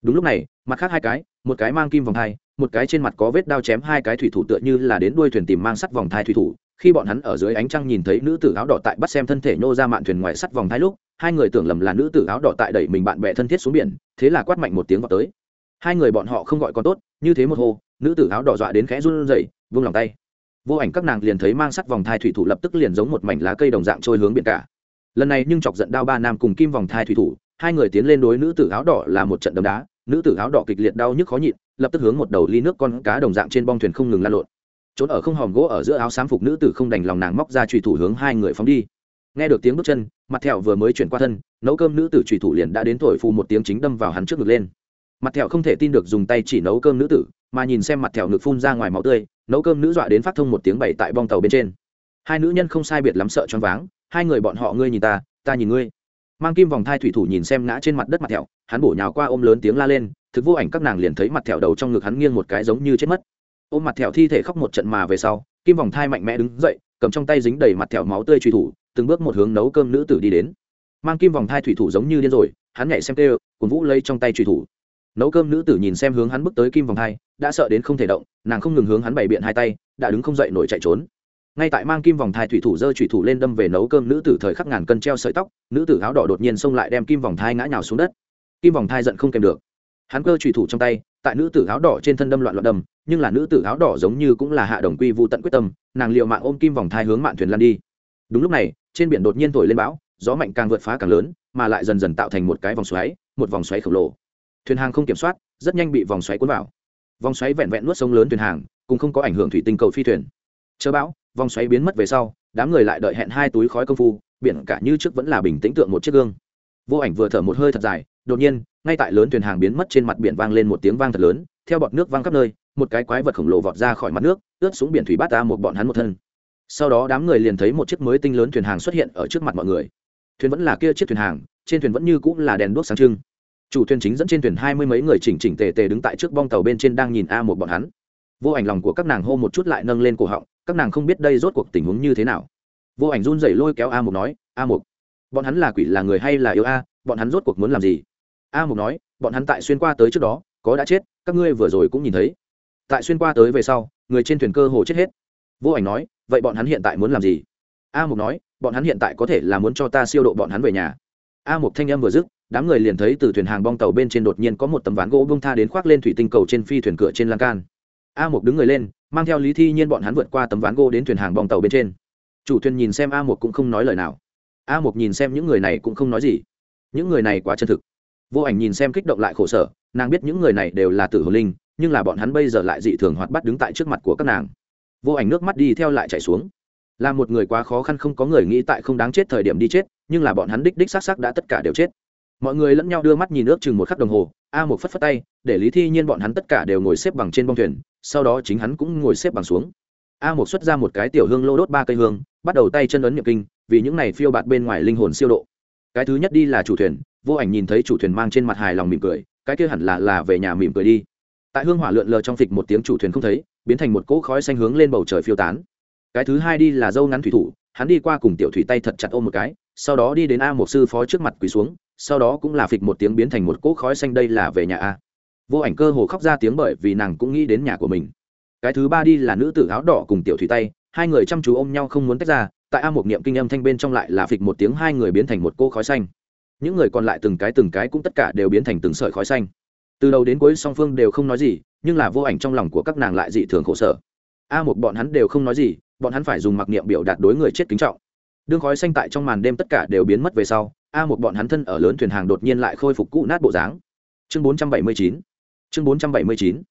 Đúng lúc này, mặt khác hai cái, một cái mang kim vòng thai, một cái trên mặt có vết đao chém hai cái thủy thủ tựa như là đến đuôi thuyền tìm mang sắt vòng thai thủy thủ. Khi bọn hắn ở dưới ánh trăng nhìn thấy nữ tử áo đỏ tại bắt xem thân thể nhô ra mạn thuyền ngoài sắt vòng thai lúc, hai người tưởng lầm là nữ tử áo đỏ tại đẩy mình bạn bè thân thiết xuống biển, thế là quát mạnh một tiếng vào tới hai người bọn họ không gọi con tốt, như thế một hồ nữ tử áo đỏ dọa đến khẽ run rẩy, vung lòng tay. Vô ảnh các nàng liền thấy mang sắt vòng thai thủy thủ lập tức liền giống một mảnh lá cây đồng dạng trôi hướng biển cả. Lần này nhưng chọc giận đao ba nam cùng kim vòng thai thủy thủ, hai người tiến lên đối nữ tử áo đỏ là một trận đấm đá, nữ tử áo đỏ kịch liệt đau nhức khó nhịn, lập tức hướng một đầu ly nước con cá đồng dạng trên bong thuyền không ngừng lan lộn. Trốn ở không hòm gỗ ở giữa áo xám phục nữ tử không đành lòng nàng móc ra trùy thủ hướng hai người phóng đi. Nghe được tiếng bước chân, mặt thẹo vừa mới chuyển qua thân, nấu cơm nữ tử trùy thủ liền đã đến thổi phù một tiếng chính đâm vào hắn trước ngực lên mặt thẹo không thể tin được dùng tay chỉ nấu cơm nữ tử, mà nhìn xem mặt thẹo ngực phun ra ngoài máu tươi, nấu cơm nữ dọa đến phát thông một tiếng bảy tại bong tàu bên trên. Hai nữ nhân không sai biệt lắm sợ choáng váng, hai người bọn họ ngươi nhìn ta ta nhìn ngươi. Mang kim vòng thai thủy thủ nhìn xem ngã trên mặt đất mặt thẹo, hắn bổ nhào qua ôm lớn tiếng la lên, thực vô ảnh các nàng liền thấy mặt thẹo đầu trong ngực hắn nghiêng một cái giống như chết mất. Ôm mặt thẹo thi thể khóc một trận mà về sau, kim vòng thai mạnh mẽ đứng dậy, cầm trong tay dính đầy mặt thẹo máu tươi truy thủ, từng bước một hướng nấu cơm nữ tử đi đến. Mang kim vòng thai thủy thủ giống như điên rồi, hắn nhảy xem tê cuốn vũ lấy trong tay truy thủ nấu cơm nữ tử nhìn xem hướng hắn bước tới kim vòng thai đã sợ đến không thể động, nàng không ngừng hướng hắn bày biện hai tay, đã đứng không dậy nổi chạy trốn. Ngay tại mang kim vòng thai thủy thủ dơ thủy thủ lên đâm về nấu cơm nữ tử thời khắc ngàn cân treo sợi tóc, nữ tử áo đỏ đột nhiên xông lại đem kim vòng thai ngã nhào xuống đất. Kim vòng thai giận không kèm được. Hắn cơ thủy thủ trong tay, tại nữ tử áo đỏ trên thân đâm loạn loạn đâm, nhưng là nữ tử áo đỏ giống như cũng là hạ đồng quy vụ tận quyết tâm, nàng liệu mạng ôm kim vòng thai hướng mạn thuyền lăn đi. Đúng lúc này, trên biển đột nhiên thổi lên bão, gió mạnh càng vượt phá càng lớn, mà lại dần dần tạo thành một cái vòng xoáy, một vòng xoáy khổng lồ thuyền hàng không kiểm soát, rất nhanh bị vòng xoáy cuốn vào. Vòng xoáy vẹn vẹn nuốt sông lớn thuyền hàng, cũng không có ảnh hưởng thủy tinh cầu phi thuyền. Chờ bão, vòng xoáy biến mất về sau, đám người lại đợi hẹn hai túi khói công phu, biển cả như trước vẫn là bình tĩnh tượng một chiếc gương. Vô ảnh vừa thở một hơi thật dài, đột nhiên, ngay tại lớn thuyền hàng biến mất trên mặt biển vang lên một tiếng vang thật lớn, theo bọt nước vang khắp nơi, một cái quái vật khổng lồ vọt ra khỏi mặt nước, ướt xuống biển thủy bát ta một bọn hắn một thân. Sau đó đám người liền thấy một chiếc mới tinh lớn thuyền hàng xuất hiện ở trước mặt mọi người. Thuyền vẫn là kia chiếc thuyền hàng, trên thuyền vẫn như cũng là đèn đuốc sáng trưng chủ thuyền chính dẫn trên thuyền hai mươi mấy người chỉnh chỉnh tề tề đứng tại trước bong tàu bên trên đang nhìn a một bọn hắn. Vô ảnh lòng của các nàng hô một chút lại nâng lên cổ họng, các nàng không biết đây rốt cuộc tình huống như thế nào. Vô ảnh run rẩy lôi kéo a một nói, a một, bọn hắn là quỷ là người hay là yêu a, bọn hắn rốt cuộc muốn làm gì? A một nói, bọn hắn tại xuyên qua tới trước đó, có đã chết, các ngươi vừa rồi cũng nhìn thấy. Tại xuyên qua tới về sau, người trên thuyền cơ hồ chết hết. Vô ảnh nói, vậy bọn hắn hiện tại muốn làm gì? A mục nói, bọn hắn hiện tại có thể là muốn cho ta siêu độ bọn hắn về nhà. A mục thanh âm vừa dứt đám người liền thấy từ thuyền hàng bong tàu bên trên đột nhiên có một tấm ván gỗ bông tha đến khoác lên thủy tinh cầu trên phi thuyền cửa trên lan can. A mục đứng người lên, mang theo lý thi nhiên bọn hắn vượt qua tấm ván gỗ đến thuyền hàng bong tàu bên trên. Chủ thuyền nhìn xem a mục cũng không nói lời nào. A mục nhìn xem những người này cũng không nói gì. Những người này quá chân thực. Vô ảnh nhìn xem kích động lại khổ sở, nàng biết những người này đều là tử hồ linh, nhưng là bọn hắn bây giờ lại dị thường hoạt bắt đứng tại trước mặt của các nàng. Vô ảnh nước mắt đi theo lại chảy xuống. Là một người quá khó khăn không có người nghĩ tại không đáng chết thời điểm đi chết, nhưng là bọn hắn đích đích xác xác đã tất cả đều chết mọi người lẫn nhau đưa mắt nhìn ước chừng một khắc đồng hồ, a một phất phất tay, để lý thi nhiên bọn hắn tất cả đều ngồi xếp bằng trên bông thuyền, sau đó chính hắn cũng ngồi xếp bằng xuống. A một xuất ra một cái tiểu hương lô đốt ba cây hương, bắt đầu tay chân ấn nhập kinh, vì những này phiêu bạt bên ngoài linh hồn siêu độ. Cái thứ nhất đi là chủ thuyền, vô ảnh nhìn thấy chủ thuyền mang trên mặt hài lòng mỉm cười, cái kia hẳn là là về nhà mỉm cười đi. Tại hương hỏa lượn lờ trong phịch một tiếng chủ thuyền không thấy, biến thành một cỗ khói xanh hướng lên bầu trời phiêu tán. Cái thứ hai đi là dâu ngắn thủy thủ, hắn đi qua cùng tiểu thủy tay thật chặt ôm một cái, sau đó đi đến a một sư phó trước mặt quỳ xuống sau đó cũng là phịch một tiếng biến thành một cỗ khói xanh đây là về nhà a. Vô ảnh cơ hồ khóc ra tiếng bởi vì nàng cũng nghĩ đến nhà của mình. Cái thứ ba đi là nữ tử áo đỏ cùng tiểu thủy tay, hai người chăm chú ôm nhau không muốn tách ra, tại a một niệm kinh âm thanh bên trong lại là phịch một tiếng hai người biến thành một cỗ khói xanh. Những người còn lại từng cái từng cái cũng tất cả đều biến thành từng sợi khói xanh. Từ đầu đến cuối song phương đều không nói gì, nhưng là vô ảnh trong lòng của các nàng lại dị thường khổ sở. A một bọn hắn đều không nói gì, bọn hắn phải dùng mặc niệm biểu đạt đối người chết kính trọng. Đương khói xanh tại trong màn đêm tất cả đều biến mất về sau a một bọn hắn thân ở lớn thuyền hàng đột nhiên lại khôi phục cũ nát bộ dáng. Chương bốn trăm bảy mươi chín. Chương bốn trăm bảy mươi chín.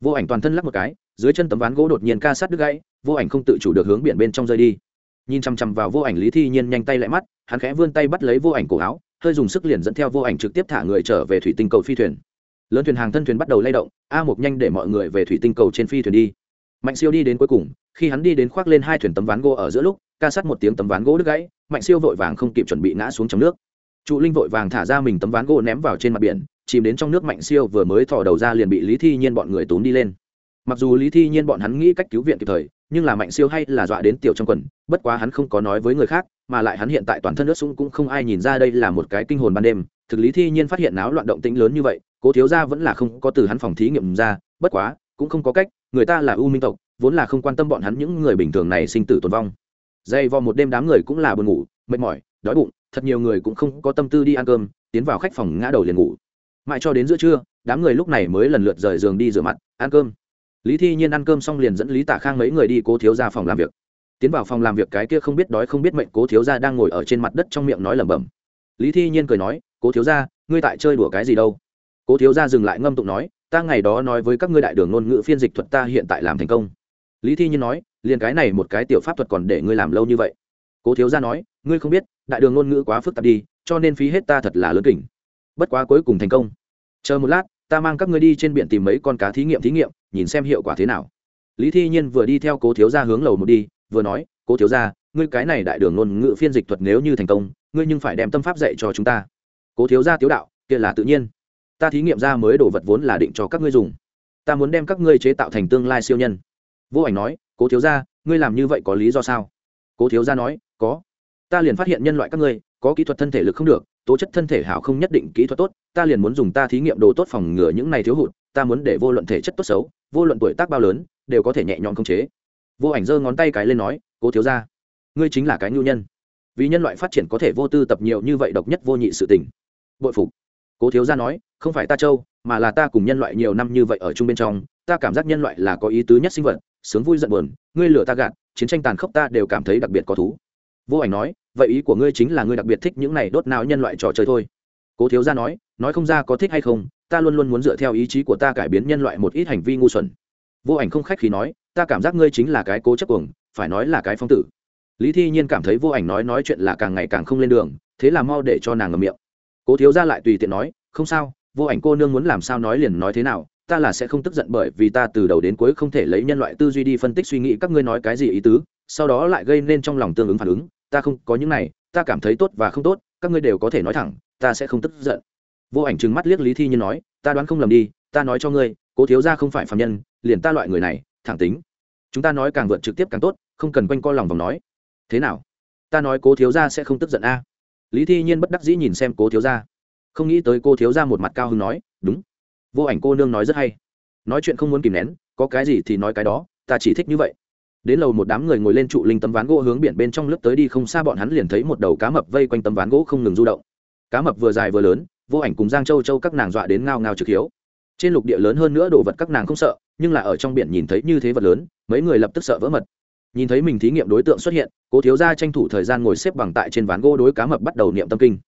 Vô ảnh toàn thân lắc một cái, dưới chân tấm ván gỗ đột nhiên ca sát đứt gãy, vô ảnh không tự chủ được hướng biển bên trong rơi đi. Nhìn chằm chằm vào vô ảnh, lý thi nhiên nhanh tay lại mắt, hắn khẽ vươn tay bắt lấy vô ảnh cổ áo, hơi dùng sức liền dẫn theo vô ảnh trực tiếp thả người trở về thủy tinh cầu phi thuyền. Lớn thuyền hàng thân thuyền bắt đầu lay động, a một nhanh để mọi người về thủy tinh cầu trên phi thuyền đi. Mạnh siêu đi đến cuối cùng, khi hắn đi đến khoác lên hai thuyền tấm ván gỗ ở giữa lúc, ca sát một tiếng tấm ván gỗ đứt gãy, mạnh siêu vội vàng không kịp chuẩn bị ngã xuống trong nước trụ linh vội vàng thả ra mình tấm ván gỗ ném vào trên mặt biển, chìm đến trong nước mạnh siêu vừa mới thò đầu ra liền bị lý thi nhiên bọn người tốn đi lên. Mặc dù lý thi nhiên bọn hắn nghĩ cách cứu viện kịp thời, nhưng là mạnh siêu hay là dọa đến tiểu trong quần, bất quá hắn không có nói với người khác, mà lại hắn hiện tại toàn thân nước sũng cũng không ai nhìn ra đây là một cái kinh hồn ban đêm. Thực lý thi nhiên phát hiện náo loạn động tĩnh lớn như vậy, cố thiếu gia vẫn là không có từ hắn phòng thí nghiệm ra, bất quá, cũng không có cách, người ta là u minh tộc, vốn là không quan tâm bọn hắn những người bình thường này sinh tử tồn vong. Dây vò một đêm đám người cũng là buồn ngủ, mệt mỏi, đói bụng thật nhiều người cũng không có tâm tư đi ăn cơm, tiến vào khách phòng ngã đầu liền ngủ. Mãi cho đến giữa trưa, đám người lúc này mới lần lượt rời giường đi rửa mặt, ăn cơm. Lý thi nhiên ăn cơm xong liền dẫn lý tả khang mấy người đi cố thiếu ra phòng làm việc. Tiến vào phòng làm việc, cái kia không biết đói không biết mệnh cố thiếu ra đang ngồi ở trên mặt đất trong miệng nói lẩm bẩm. Lý thi nhiên cười nói, cố thiếu ra ngươi tại chơi đùa cái gì đâu? Cố thiếu ra dừng lại ngâm tụng nói, ta ngày đó nói với các ngươi đại đường ngôn ngữ phiên dịch thuật ta hiện tại làm thành công. Lý thi nhiên nói, liền cái này một cái tiểu pháp thuật còn để ngươi làm lâu như vậy cố thiếu gia nói, ngươi không biết, đại đường ngôn ngữ quá phức tạp đi, cho nên phí hết ta thật là lớn kỉnh. Bất quá cuối cùng thành công. Chờ một lát, ta mang các ngươi đi trên biển tìm mấy con cá thí nghiệm thí nghiệm, nhìn xem hiệu quả thế nào. Lý thi nhiên vừa đi theo cố thiếu gia hướng lầu một đi, vừa nói, cố thiếu gia, ngươi cái này đại đường ngôn ngữ phiên dịch thuật nếu như thành công, ngươi nhưng phải đem tâm pháp dạy cho chúng ta. Cố thiếu gia tiếu đạo, kia là tự nhiên. Ta thí nghiệm ra mới đồ vật vốn là định cho các ngươi dùng. Ta muốn đem các ngươi chế tạo thành tương lai siêu nhân. Vô ảnh nói, cố thiếu gia, ngươi làm như vậy có lý do sao? Cố thiếu gia nói có. Ta liền phát hiện nhân loại các ngươi, có kỹ thuật thân thể lực không được, tố chất thân thể hảo không nhất định kỹ thuật tốt, ta liền muốn dùng ta thí nghiệm đồ tốt phòng ngừa những này thiếu hụt, ta muốn để vô luận thể chất tốt xấu, vô luận tuổi tác bao lớn, đều có thể nhẹ nhõm khống chế. Vô ảnh giơ ngón tay cái lên nói, cố thiếu gia, ngươi chính là cái nhu nhân. Vì nhân loại phát triển có thể vô tư tập nhiều như vậy độc nhất vô nhị sự tình. Bội phục. Cố thiếu gia nói, không phải ta châu mà là ta cùng nhân loại nhiều năm như vậy ở chung bên trong, ta cảm giác nhân loại là có ý tứ nhất sinh vật, sướng vui giận buồn, ngươi lửa ta gạt, chiến tranh tàn khốc ta đều cảm thấy đặc biệt có thú vô ảnh nói, vậy ý của ngươi chính là ngươi đặc biệt thích những này đốt não nhân loại trò chơi thôi. Cố thiếu gia nói nói không ra có thích hay không, ta luôn luôn muốn dựa theo ý chí của ta cải biến nhân loại một ít hành vi ngu xuẩn. Vô ảnh không khách khí nói, ta cảm giác ngươi chính là cái cố chấp cuồng, phải nói là cái phong tử. Lý thi nhiên cảm thấy vô ảnh nói nói chuyện là càng ngày càng không lên đường, thế là mau để cho nàng ngầm miệng. Cố thiếu gia lại tùy tiện nói, không sao, vô ảnh cô nương muốn làm sao nói liền nói thế nào, ta là sẽ không tức giận bởi vì ta từ đầu đến cuối không thể lấy nhân loại tư duy đi phân tích suy nghĩ các ngươi nói cái gì ý tứ sau đó lại gây nên trong lòng tương ứng phản ứng, ta không có những này, ta cảm thấy tốt và không tốt, các ngươi đều có thể nói thẳng, ta sẽ không tức giận. Vô ảnh trừng mắt liếc lý thi nhiên nói, ta đoán không lầm đi, ta nói cho ngươi, cố thiếu gia không phải phạm nhân, liền ta loại người này, thẳng tính. Chúng ta nói càng vượt trực tiếp càng tốt, không cần quanh co lòng vòng nói. Thế nào? Ta nói cố thiếu gia sẽ không tức giận a? Lý thi nhiên bất đắc dĩ nhìn xem cố thiếu gia. Không nghĩ tới cô thiếu gia một mặt cao hứng nói, đúng. Vô ảnh cô nương nói rất hay. Nói chuyện không muốn kìm nén, có cái gì thì nói cái đó, ta chỉ thích như vậy đến lầu một đám người ngồi lên trụ linh tấm ván gỗ hướng biển bên trong lướt tới đi, không xa bọn hắn liền thấy một đầu cá mập vây quanh tấm ván gỗ không ngừng du động. Cá mập vừa dài vừa lớn, vô ảnh cùng giang châu châu các nàng dọa đến ngao ngao trực hiếu. Trên lục địa lớn hơn nữa đồ vật các nàng không sợ, nhưng là ở trong biển nhìn thấy như thế vật lớn, mấy người lập tức sợ vỡ mật. Nhìn thấy mình thí nghiệm đối tượng xuất hiện, cố thiếu gia tranh thủ thời gian ngồi xếp bằng tại trên ván gỗ đối cá mập bắt đầu niệm tâm kinh.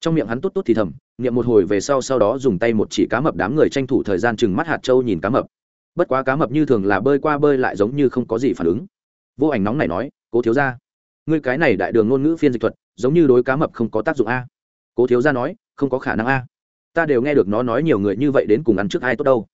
Trong miệng hắn tốt tốt thì thầm, niệm một hồi về sau sau đó dùng tay một chỉ cá mập đám người tranh thủ thời gian chừng mắt hạt châu nhìn cá mập bất quá cá mập như thường là bơi qua bơi lại giống như không có gì phản ứng. Vô ảnh nóng này nói, cố thiếu gia, ngươi cái này đại đường ngôn ngữ phiên dịch thuật, giống như đối cá mập không có tác dụng a. Cố thiếu gia nói, không có khả năng a. Ta đều nghe được nó nói nhiều người như vậy đến cùng ăn trước ai tốt đâu.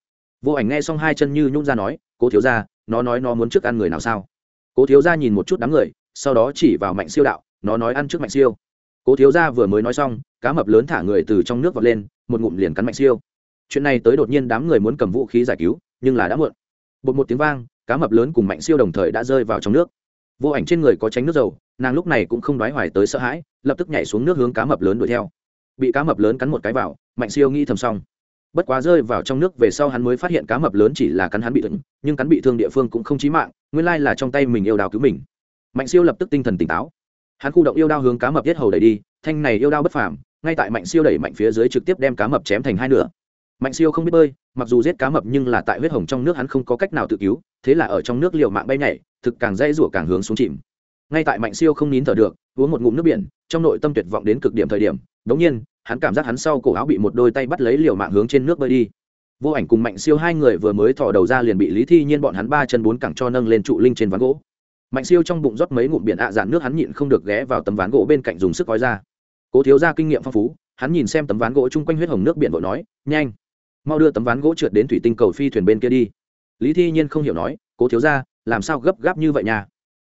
Vô ảnh nghe xong hai chân như nhung ra nói, cố thiếu gia, nó nói nó muốn trước ăn người nào sao? Cố thiếu gia nhìn một chút đám người, sau đó chỉ vào mạnh siêu đạo, nó nói ăn trước mạnh siêu. Cố thiếu gia vừa mới nói xong, cá mập lớn thả người từ trong nước vọt lên, một ngụm liền cắn mạnh siêu. Chuyện này tới đột nhiên đám người muốn cầm vũ khí giải cứu nhưng là đã muộn. Bột một tiếng vang, cá mập lớn cùng mạnh siêu đồng thời đã rơi vào trong nước. Vô ảnh trên người có tránh nước dầu, nàng lúc này cũng không đoái hoài tới sợ hãi, lập tức nhảy xuống nước hướng cá mập lớn đuổi theo. Bị cá mập lớn cắn một cái vào, mạnh siêu nghĩ thầm xong. Bất quá rơi vào trong nước về sau hắn mới phát hiện cá mập lớn chỉ là cắn hắn bị thương, nhưng cắn bị thương địa phương cũng không chí mạng, nguyên lai là trong tay mình yêu đào cứu mình. Mạnh siêu lập tức tinh thần tỉnh táo. Hắn khu động yêu đao hướng cá mập giết hầu đẩy đi, thanh này yêu đao bất phàm, ngay tại mạnh siêu đẩy mạnh phía dưới trực tiếp đem cá mập chém thành hai nửa mạnh siêu không biết bơi, mặc dù giết cá mập nhưng là tại huyết hồng trong nước hắn không có cách nào tự cứu, thế là ở trong nước liều mạng bay nhảy, thực càng dây rủa càng hướng xuống chìm. Ngay tại mạnh siêu không nín thở được, uống một ngụm nước biển, trong nội tâm tuyệt vọng đến cực điểm thời điểm đống nhiên, hắn cảm giác hắn sau cổ áo bị một đôi tay bắt lấy liều mạng hướng trên nước bơi đi. Vô ảnh cùng mạnh siêu hai người vừa mới thò đầu ra liền bị lý thi nhiên bọn hắn ba chân bốn cẳng cho nâng lên trụ linh trên ván gỗ. Mạnh siêu trong bụng rót mấy ngụm biển ạ à dạn nước hắn nhịn không được ghé vào tấm ván gỗ bên cạnh dùng sức gói ra. Cố thiếu ra kinh nghiệm phong phú, hắn nhìn xem tấm ván gỗ chung quanh huyết hồng nước biển vội nói, nhanh mau đưa tấm ván gỗ trượt đến thủy tinh cầu phi thuyền bên kia đi. Lý thi nhiên không hiểu nói, cố thiếu ra làm sao gấp gáp như vậy nha?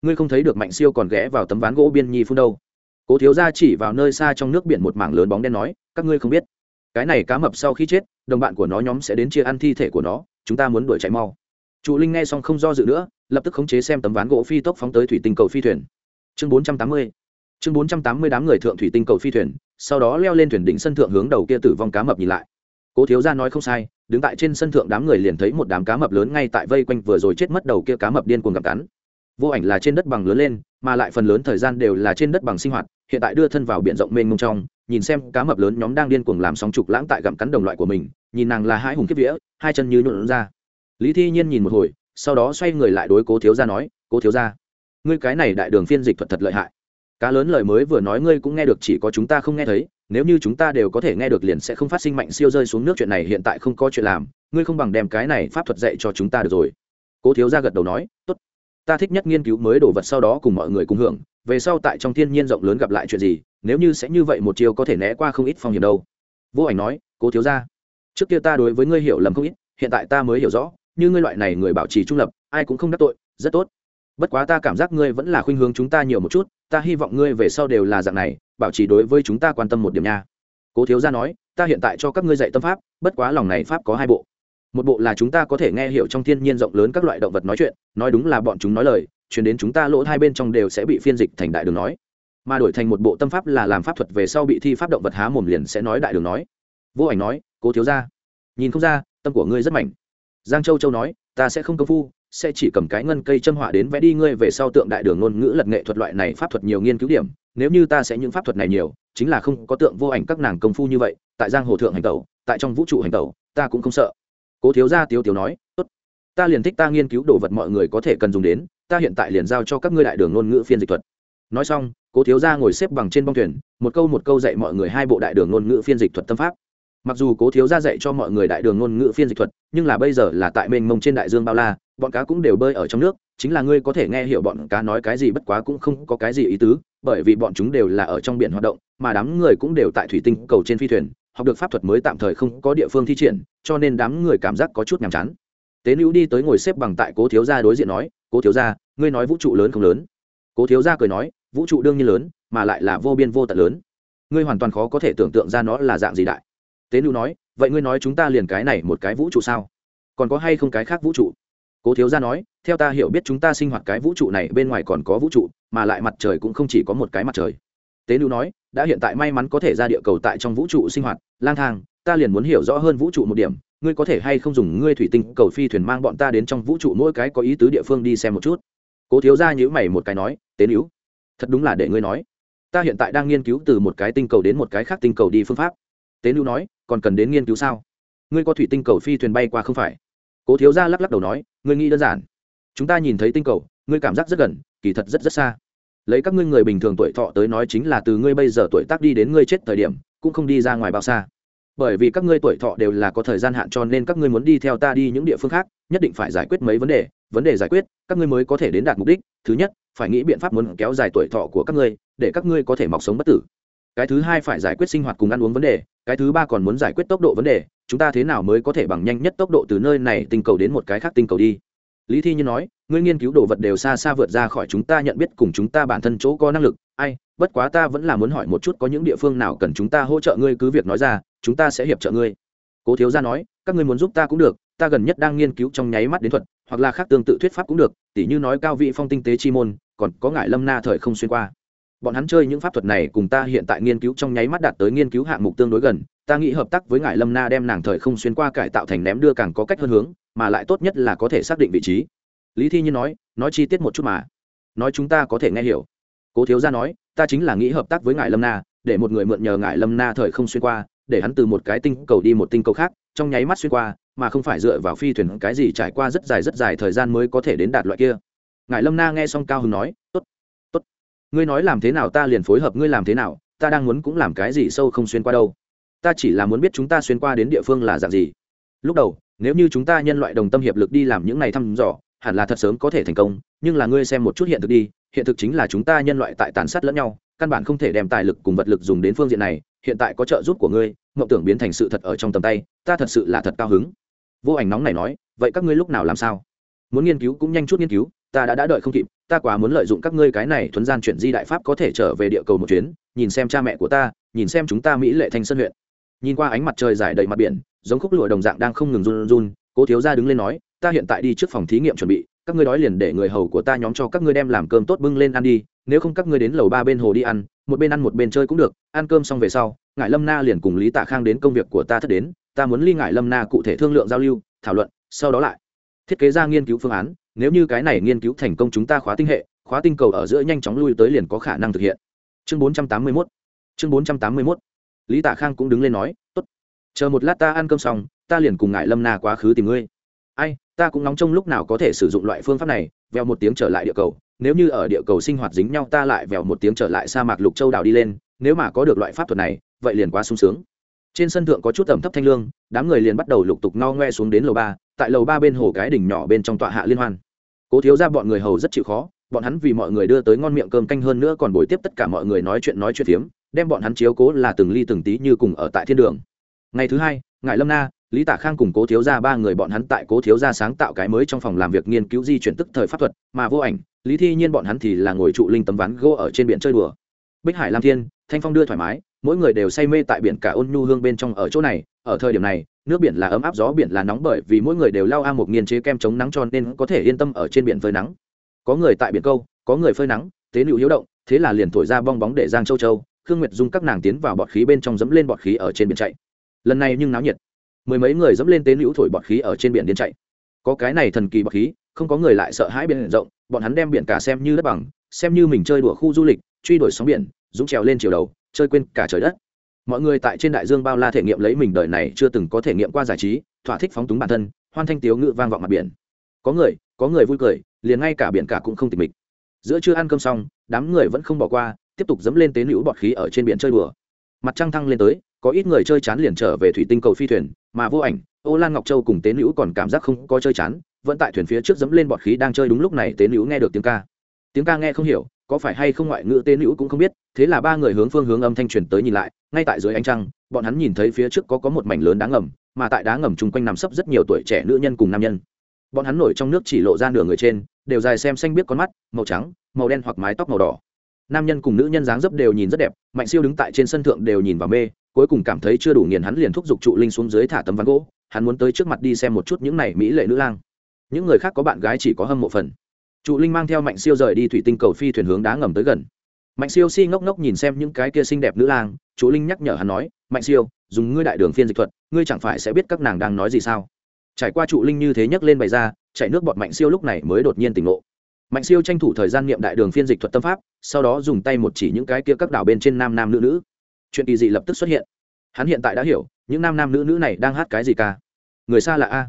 Ngươi không thấy được mạnh siêu còn ghé vào tấm ván gỗ biên nhi phun đâu? Cố thiếu ra chỉ vào nơi xa trong nước biển một mảng lớn bóng đen nói, các ngươi không biết, cái này cá mập sau khi chết, đồng bạn của nó nhóm sẽ đến chia ăn thi thể của nó, chúng ta muốn đuổi chạy mau. Trụ linh nghe xong không do dự nữa, lập tức khống chế xem tấm ván gỗ phi tốc phóng tới thủy tinh cầu phi thuyền. Chương bốn trăm tám mươi, chương bốn trăm tám mươi đám người thượng thủy tinh cầu phi thuyền, sau đó leo lên thuyền đỉnh sân thượng hướng đầu kia tử vong cá mập nhìn lại cố thiếu gia nói không sai, đứng tại trên sân thượng đám người liền thấy một đám cá mập lớn ngay tại vây quanh vừa rồi chết mất đầu kia cá mập điên cuồng gặp cắn. Vô ảnh là trên đất bằng lớn lên, mà lại phần lớn thời gian đều là trên đất bằng sinh hoạt, hiện tại đưa thân vào biển rộng mênh mông trong, nhìn xem cá mập lớn nhóm đang điên cuồng làm sóng trục lãng tại gặm cắn đồng loại của mình, nhìn nàng là hai hùng kiếp vía, hai chân như nhuộn ra. Lý thi nhiên nhìn một hồi, sau đó xoay người lại đối cố thiếu gia nói, cố thiếu gia, ngươi cái này đại đường phiên dịch thuật thật lợi hại. Cá lớn lời mới vừa nói ngươi cũng nghe được chỉ có chúng ta không nghe thấy nếu như chúng ta đều có thể nghe được liền sẽ không phát sinh mạnh siêu rơi xuống nước chuyện này, hiện tại không có chuyện làm, ngươi không bằng đem cái này pháp thuật dạy cho chúng ta được rồi. Cố thiếu gia gật đầu nói, tốt, ta thích nhất nghiên cứu mới đồ vật sau đó cùng mọi người cùng hưởng, về sau tại trong thiên nhiên rộng lớn gặp lại chuyện gì, nếu như sẽ như vậy một chiều có thể né qua không ít phong hiểm đâu. Vô ảnh nói, cố thiếu gia, trước kia ta đối với ngươi hiểu lầm không ít, hiện tại ta mới hiểu rõ, như ngươi loại này người bảo trì trung lập, ai cũng không đắc tội, rất tốt bất quá ta cảm giác ngươi vẫn là khuynh hướng chúng ta nhiều một chút, ta hy vọng ngươi về sau đều là dạng này, bảo trì đối với chúng ta quan tâm một điểm nha. Cố thiếu gia nói, ta hiện tại cho các ngươi dạy tâm pháp, bất quá lòng này pháp có hai bộ. Một bộ là chúng ta có thể nghe hiểu trong thiên nhiên rộng lớn các loại động vật nói chuyện, nói đúng là bọn chúng nói lời, chuyển đến chúng ta lỗ hai bên trong đều sẽ bị phiên dịch thành đại đường nói. Mà đổi thành một bộ tâm pháp là làm pháp thuật về sau bị thi pháp động vật há mồm liền sẽ nói đại đường nói. Vô ảnh nói, cố thiếu gia. Nhìn không ra, tâm của ngươi rất mạnh. Giang châu châu nói, ta sẽ không công phu sẽ chỉ cầm cái ngân cây châm họa đến vẽ đi ngươi về sau tượng đại đường ngôn ngữ lật nghệ thuật loại này pháp thuật nhiều nghiên cứu điểm, nếu như ta sẽ những pháp thuật này nhiều, chính là không có tượng vô ảnh các nàng công phu như vậy, tại giang hồ thượng hành tẩu, tại trong vũ trụ hành tẩu, ta cũng không sợ. Cố thiếu gia tiếu tiếu nói, tốt, ta liền thích ta nghiên cứu đồ vật mọi người có thể cần dùng đến, ta hiện tại liền giao cho các ngươi đại đường ngôn ngữ phiên dịch thuật. Nói xong, cố thiếu gia ngồi xếp bằng trên bong thuyền, một câu một câu dạy mọi người hai bộ đại đường ngôn ngữ phiên dịch thuật tâm pháp. Mặc dù cố thiếu gia dạy cho mọi người đại đường ngôn ngữ phiên dịch thuật, nhưng là bây giờ là tại mênh mông trên đại dương bao la bọn cá cũng đều bơi ở trong nước, chính là ngươi có thể nghe hiểu bọn cá nói cái gì bất quá cũng không có cái gì ý tứ, bởi vì bọn chúng đều là ở trong biển hoạt động, mà đám người cũng đều tại thủy tinh cầu trên phi thuyền, học được pháp thuật mới tạm thời không có địa phương thi triển, cho nên đám người cảm giác có chút nhàm chán. Tế nữ đi tới ngồi xếp bằng tại cố thiếu gia đối diện nói, cố thiếu gia, ngươi nói vũ trụ lớn không lớn? Cố thiếu gia cười nói, vũ trụ đương nhiên lớn, mà lại là vô biên vô tận lớn. Ngươi hoàn toàn khó có thể tưởng tượng ra nó là dạng gì đại. Tế nữ nói, vậy ngươi nói chúng ta liền cái này một cái vũ trụ sao? Còn có hay không cái khác vũ trụ? Cố thiếu gia nói, theo ta hiểu biết chúng ta sinh hoạt cái vũ trụ này bên ngoài còn có vũ trụ, mà lại mặt trời cũng không chỉ có một cái mặt trời. Tế nữ nói, đã hiện tại may mắn có thể ra địa cầu tại trong vũ trụ sinh hoạt, lang thang, ta liền muốn hiểu rõ hơn vũ trụ một điểm, ngươi có thể hay không dùng ngươi thủy tinh cầu phi thuyền mang bọn ta đến trong vũ trụ mỗi cái có ý tứ địa phương đi xem một chút. Cố thiếu gia nhữ mày một cái nói, tế nữ, thật đúng là để ngươi nói. Ta hiện tại đang nghiên cứu từ một cái tinh cầu đến một cái khác tinh cầu đi phương pháp. Tế nữ nói, còn cần đến nghiên cứu sao? Ngươi có thủy tinh cầu phi thuyền bay qua không phải? Cố thiếu gia lắc lắc đầu nói, ngươi nghĩ đơn giản. Chúng ta nhìn thấy tinh cầu, ngươi cảm giác rất gần, kỳ thật rất rất xa. Lấy các ngươi người bình thường tuổi thọ tới nói chính là từ ngươi bây giờ tuổi tác đi đến ngươi chết thời điểm, cũng không đi ra ngoài bao xa. Bởi vì các ngươi tuổi thọ đều là có thời gian hạn cho nên các ngươi muốn đi theo ta đi những địa phương khác, nhất định phải giải quyết mấy vấn đề. Vấn đề giải quyết, các ngươi mới có thể đến đạt mục đích. Thứ nhất, phải nghĩ biện pháp muốn kéo dài tuổi thọ của các ngươi, để các ngươi có thể mọc sống bất tử. Cái thứ hai, phải giải quyết sinh hoạt cùng ăn uống vấn đề. Cái thứ ba, còn muốn giải quyết tốc độ vấn đề chúng ta thế nào mới có thể bằng nhanh nhất tốc độ từ nơi này tinh cầu đến một cái khác tinh cầu đi? Lý thi như nói, ngươi nghiên cứu đồ vật đều xa xa vượt ra khỏi chúng ta nhận biết cùng chúng ta bản thân chỗ có năng lực. Ai, bất quá ta vẫn là muốn hỏi một chút có những địa phương nào cần chúng ta hỗ trợ ngươi cứ việc nói ra, chúng ta sẽ hiệp trợ ngươi. Cố thiếu gia nói, các ngươi muốn giúp ta cũng được, ta gần nhất đang nghiên cứu trong nháy mắt đến thuật, hoặc là khác tương tự thuyết pháp cũng được, tỉ như nói cao vị phong tinh tế chi môn, còn có ngại lâm na thời không xuyên qua. Bọn hắn chơi những pháp thuật này cùng ta hiện tại nghiên cứu trong nháy mắt đạt tới nghiên cứu hạng mục tương đối gần ta nghĩ hợp tác với ngài lâm na đem nàng thời không xuyên qua cải tạo thành ném đưa càng có cách hơn hướng, mà lại tốt nhất là có thể xác định vị trí. Lý thi nhiên nói nói chi tiết một chút mà. Nói chúng ta có thể nghe hiểu. Cố thiếu gia nói, ta chính là nghĩ hợp tác với ngài lâm na, để một người mượn nhờ ngài lâm na thời không xuyên qua, để hắn từ một cái tinh cầu đi một tinh cầu khác, trong nháy mắt xuyên qua, mà không phải dựa vào phi thuyền cái gì trải qua rất dài rất dài thời gian mới có thể đến đạt loại kia. Ngài lâm na nghe xong cao hưng nói, tốt tốt. Ngươi nói làm thế nào ta liền phối hợp ngươi làm thế nào, ta đang muốn cũng làm cái gì sâu không xuyên qua đâu ta chỉ là muốn biết chúng ta xuyên qua đến địa phương là dạng gì. Lúc đầu, nếu như chúng ta nhân loại đồng tâm hiệp lực đi làm những này thăm dò, hẳn là thật sớm có thể thành công, nhưng là ngươi xem một chút hiện thực đi, hiện thực chính là chúng ta nhân loại tại tàn sát lẫn nhau, căn bản không thể đem tài lực cùng vật lực dùng đến phương diện này, hiện tại có trợ giúp của ngươi, mộng tưởng biến thành sự thật ở trong tầm tay, ta thật sự là thật cao hứng. Vô ảnh nóng này nói, vậy các ngươi lúc nào làm sao? Muốn nghiên cứu cũng nhanh chút nghiên cứu, ta đã đã đợi không kịp, ta quá muốn lợi dụng các ngươi cái này thuấn gian chuyển di đại pháp có thể trở về địa cầu một chuyến, nhìn xem cha mẹ của ta, nhìn xem chúng ta mỹ lệ thanh sơn huyện nhìn qua ánh mặt trời dài đầy mặt biển, giống khúc lụa đồng dạng đang không ngừng run run cố thiếu gia đứng lên nói, ta hiện tại đi trước phòng thí nghiệm chuẩn bị, các ngươi đói liền để người hầu của ta nhóm cho các ngươi đem làm cơm tốt bưng lên ăn đi, nếu không các ngươi đến lầu ba bên hồ đi ăn, một bên ăn một bên chơi cũng được, ăn cơm xong về sau ngại lâm na liền cùng lý tạ khang đến công việc của ta thất đến, ta muốn ly ngại lâm na cụ thể thương lượng giao lưu, thảo luận, sau đó lại thiết kế ra nghiên cứu phương án, nếu như cái này nghiên cứu thành công chúng ta khóa tinh hệ, khóa tinh cầu ở giữa nhanh chóng lui tới liền có khả năng thực hiện. Chương 481 chương 481 lý tạ khang cũng đứng lên nói, tốt, chờ một lát ta ăn cơm xong, ta liền cùng ngại lâm na quá khứ tìm ngươi. Ai, ta cũng nóng trong lúc nào có thể sử dụng loại phương pháp này, vèo một tiếng trở lại địa cầu, nếu như ở địa cầu sinh hoạt dính nhau ta lại vèo một tiếng trở lại sa mạc lục châu đảo đi lên, nếu mà có được loại pháp thuật này, vậy liền quá sung sướng. Trên sân thượng có chút ẩm thấp thanh lương, đám người liền bắt đầu lục tục no ngoe xuống đến lầu ba, tại lầu ba bên hồ cái đỉnh nhỏ bên trong tọa hạ liên hoan. Cố thiếu ra bọn người hầu rất chịu khó, bọn hắn vì mọi người đưa tới ngon miệng cơm canh hơn nữa còn bồi tiếp tất cả mọi người nói chuyện nói chuyện phiếm đem bọn hắn chiếu cố là từng ly từng tí như cùng ở tại thiên đường. Ngày thứ hai ngài lâm na, lý tả khang cùng cố thiếu gia ba người bọn hắn tại cố thiếu gia sáng tạo cái mới trong phòng làm việc nghiên cứu di chuyển tức thời pháp thuật, mà vô ảnh, lý thi nhiên bọn hắn thì là ngồi trụ linh tấm ván gỗ ở trên biển chơi đùa. Bích hải lam thiên, thanh phong đưa thoải mái, mỗi người đều say mê tại biển cả ôn nhu hương bên trong ở chỗ này, ở thời điểm này, nước biển là ấm áp, gió biển là nóng bởi vì mỗi người đều lao a một nghiên chế kem chống nắng cho nên có thể yên tâm ở trên biển phơi nắng. Có người tại biển câu, có người phơi nắng, tế nữu hiếu động, thế là liền thổi ra bong bóng để giang châu châu khương nguyệt dung các nàng tiến vào bọt khí bên trong dẫm lên bọt khí ở trên biển chạy. Lần này nhưng náo nhiệt. Mười mấy người dẫm lên tế hữu thổi bọt khí ở trên biển điên chạy. Có cái này thần kỳ bọt khí, không có người lại sợ hãi biển rộng, bọn hắn đem biển cả xem như đất bằng, xem như mình chơi đùa khu du lịch, truy đuổi sóng biển, dũng trèo lên chiều đầu, chơi quên cả trời đất. Mọi người tại trên đại dương bao la thể nghiệm lấy mình đời này chưa từng có thể nghiệm qua giải trí, thỏa thích phóng túng bản thân, hoan thanh tiếu ngự vang vọng mặt biển. Có người có người vui cười, liền ngay cả biển cả cũng không tịch mịch. Giữa chưa ăn cơm xong, đám người vẫn không bỏ qua tiếp tục dẫm lên tế nữ bọt khí ở trên biển chơi đùa. Mặt trăng thăng lên tới, có ít người chơi chán liền trở về thủy tinh cầu phi thuyền, mà vô ảnh, ô lan ngọc châu cùng tế nữ còn cảm giác không có chơi chán, vẫn tại thuyền phía trước dẫm lên bọt khí đang chơi đúng lúc này tế nữ nghe được tiếng ca. Tiếng ca nghe không hiểu, có phải hay không ngoại ngữ tế nữ cũng không biết, thế là ba người hướng phương hướng âm thanh truyền tới nhìn lại, ngay tại dưới ánh trăng, bọn hắn nhìn thấy phía trước có có một mảnh lớn đá ngầm, mà tại đá ngầm chung quanh nằm sấp rất nhiều tuổi trẻ nữ nhân cùng nam nhân. Bọn hắn nổi trong nước chỉ lộ ra nửa người trên, đều dài xem xanh biết con mắt, màu trắng, màu đen hoặc mái tóc màu đỏ nam nhân cùng nữ nhân dáng dấp đều nhìn rất đẹp, mạnh siêu đứng tại trên sân thượng đều nhìn vào mê, cuối cùng cảm thấy chưa đủ nghiền hắn liền thúc giục trụ linh xuống dưới thả tấm ván gỗ, hắn muốn tới trước mặt đi xem một chút những này mỹ lệ nữ lang. Những người khác có bạn gái chỉ có hâm mộ phần. Trụ linh mang theo mạnh siêu rời đi thủy tinh cầu phi thuyền hướng đá ngầm tới gần. Mạnh siêu si ngốc ngốc nhìn xem những cái kia xinh đẹp nữ lang, trụ linh nhắc nhở hắn nói, mạnh siêu, dùng ngươi đại đường phiên dịch thuật, ngươi chẳng phải sẽ biết các nàng đang nói gì sao? Trải qua trụ linh như thế nhấc lên bày ra chạy nước bọt mạnh siêu lúc này mới đột nhiên tỉnh ngộ mạnh siêu tranh thủ thời gian niệm đại đường phiên dịch thuật tâm pháp, sau đó dùng tay một chỉ những cái kia các đảo bên trên nam nam nữ nữ. Chuyện kỳ dị lập tức xuất hiện. Hắn hiện tại đã hiểu, những nam nam nữ nữ này đang hát cái gì ca. Người xa là a.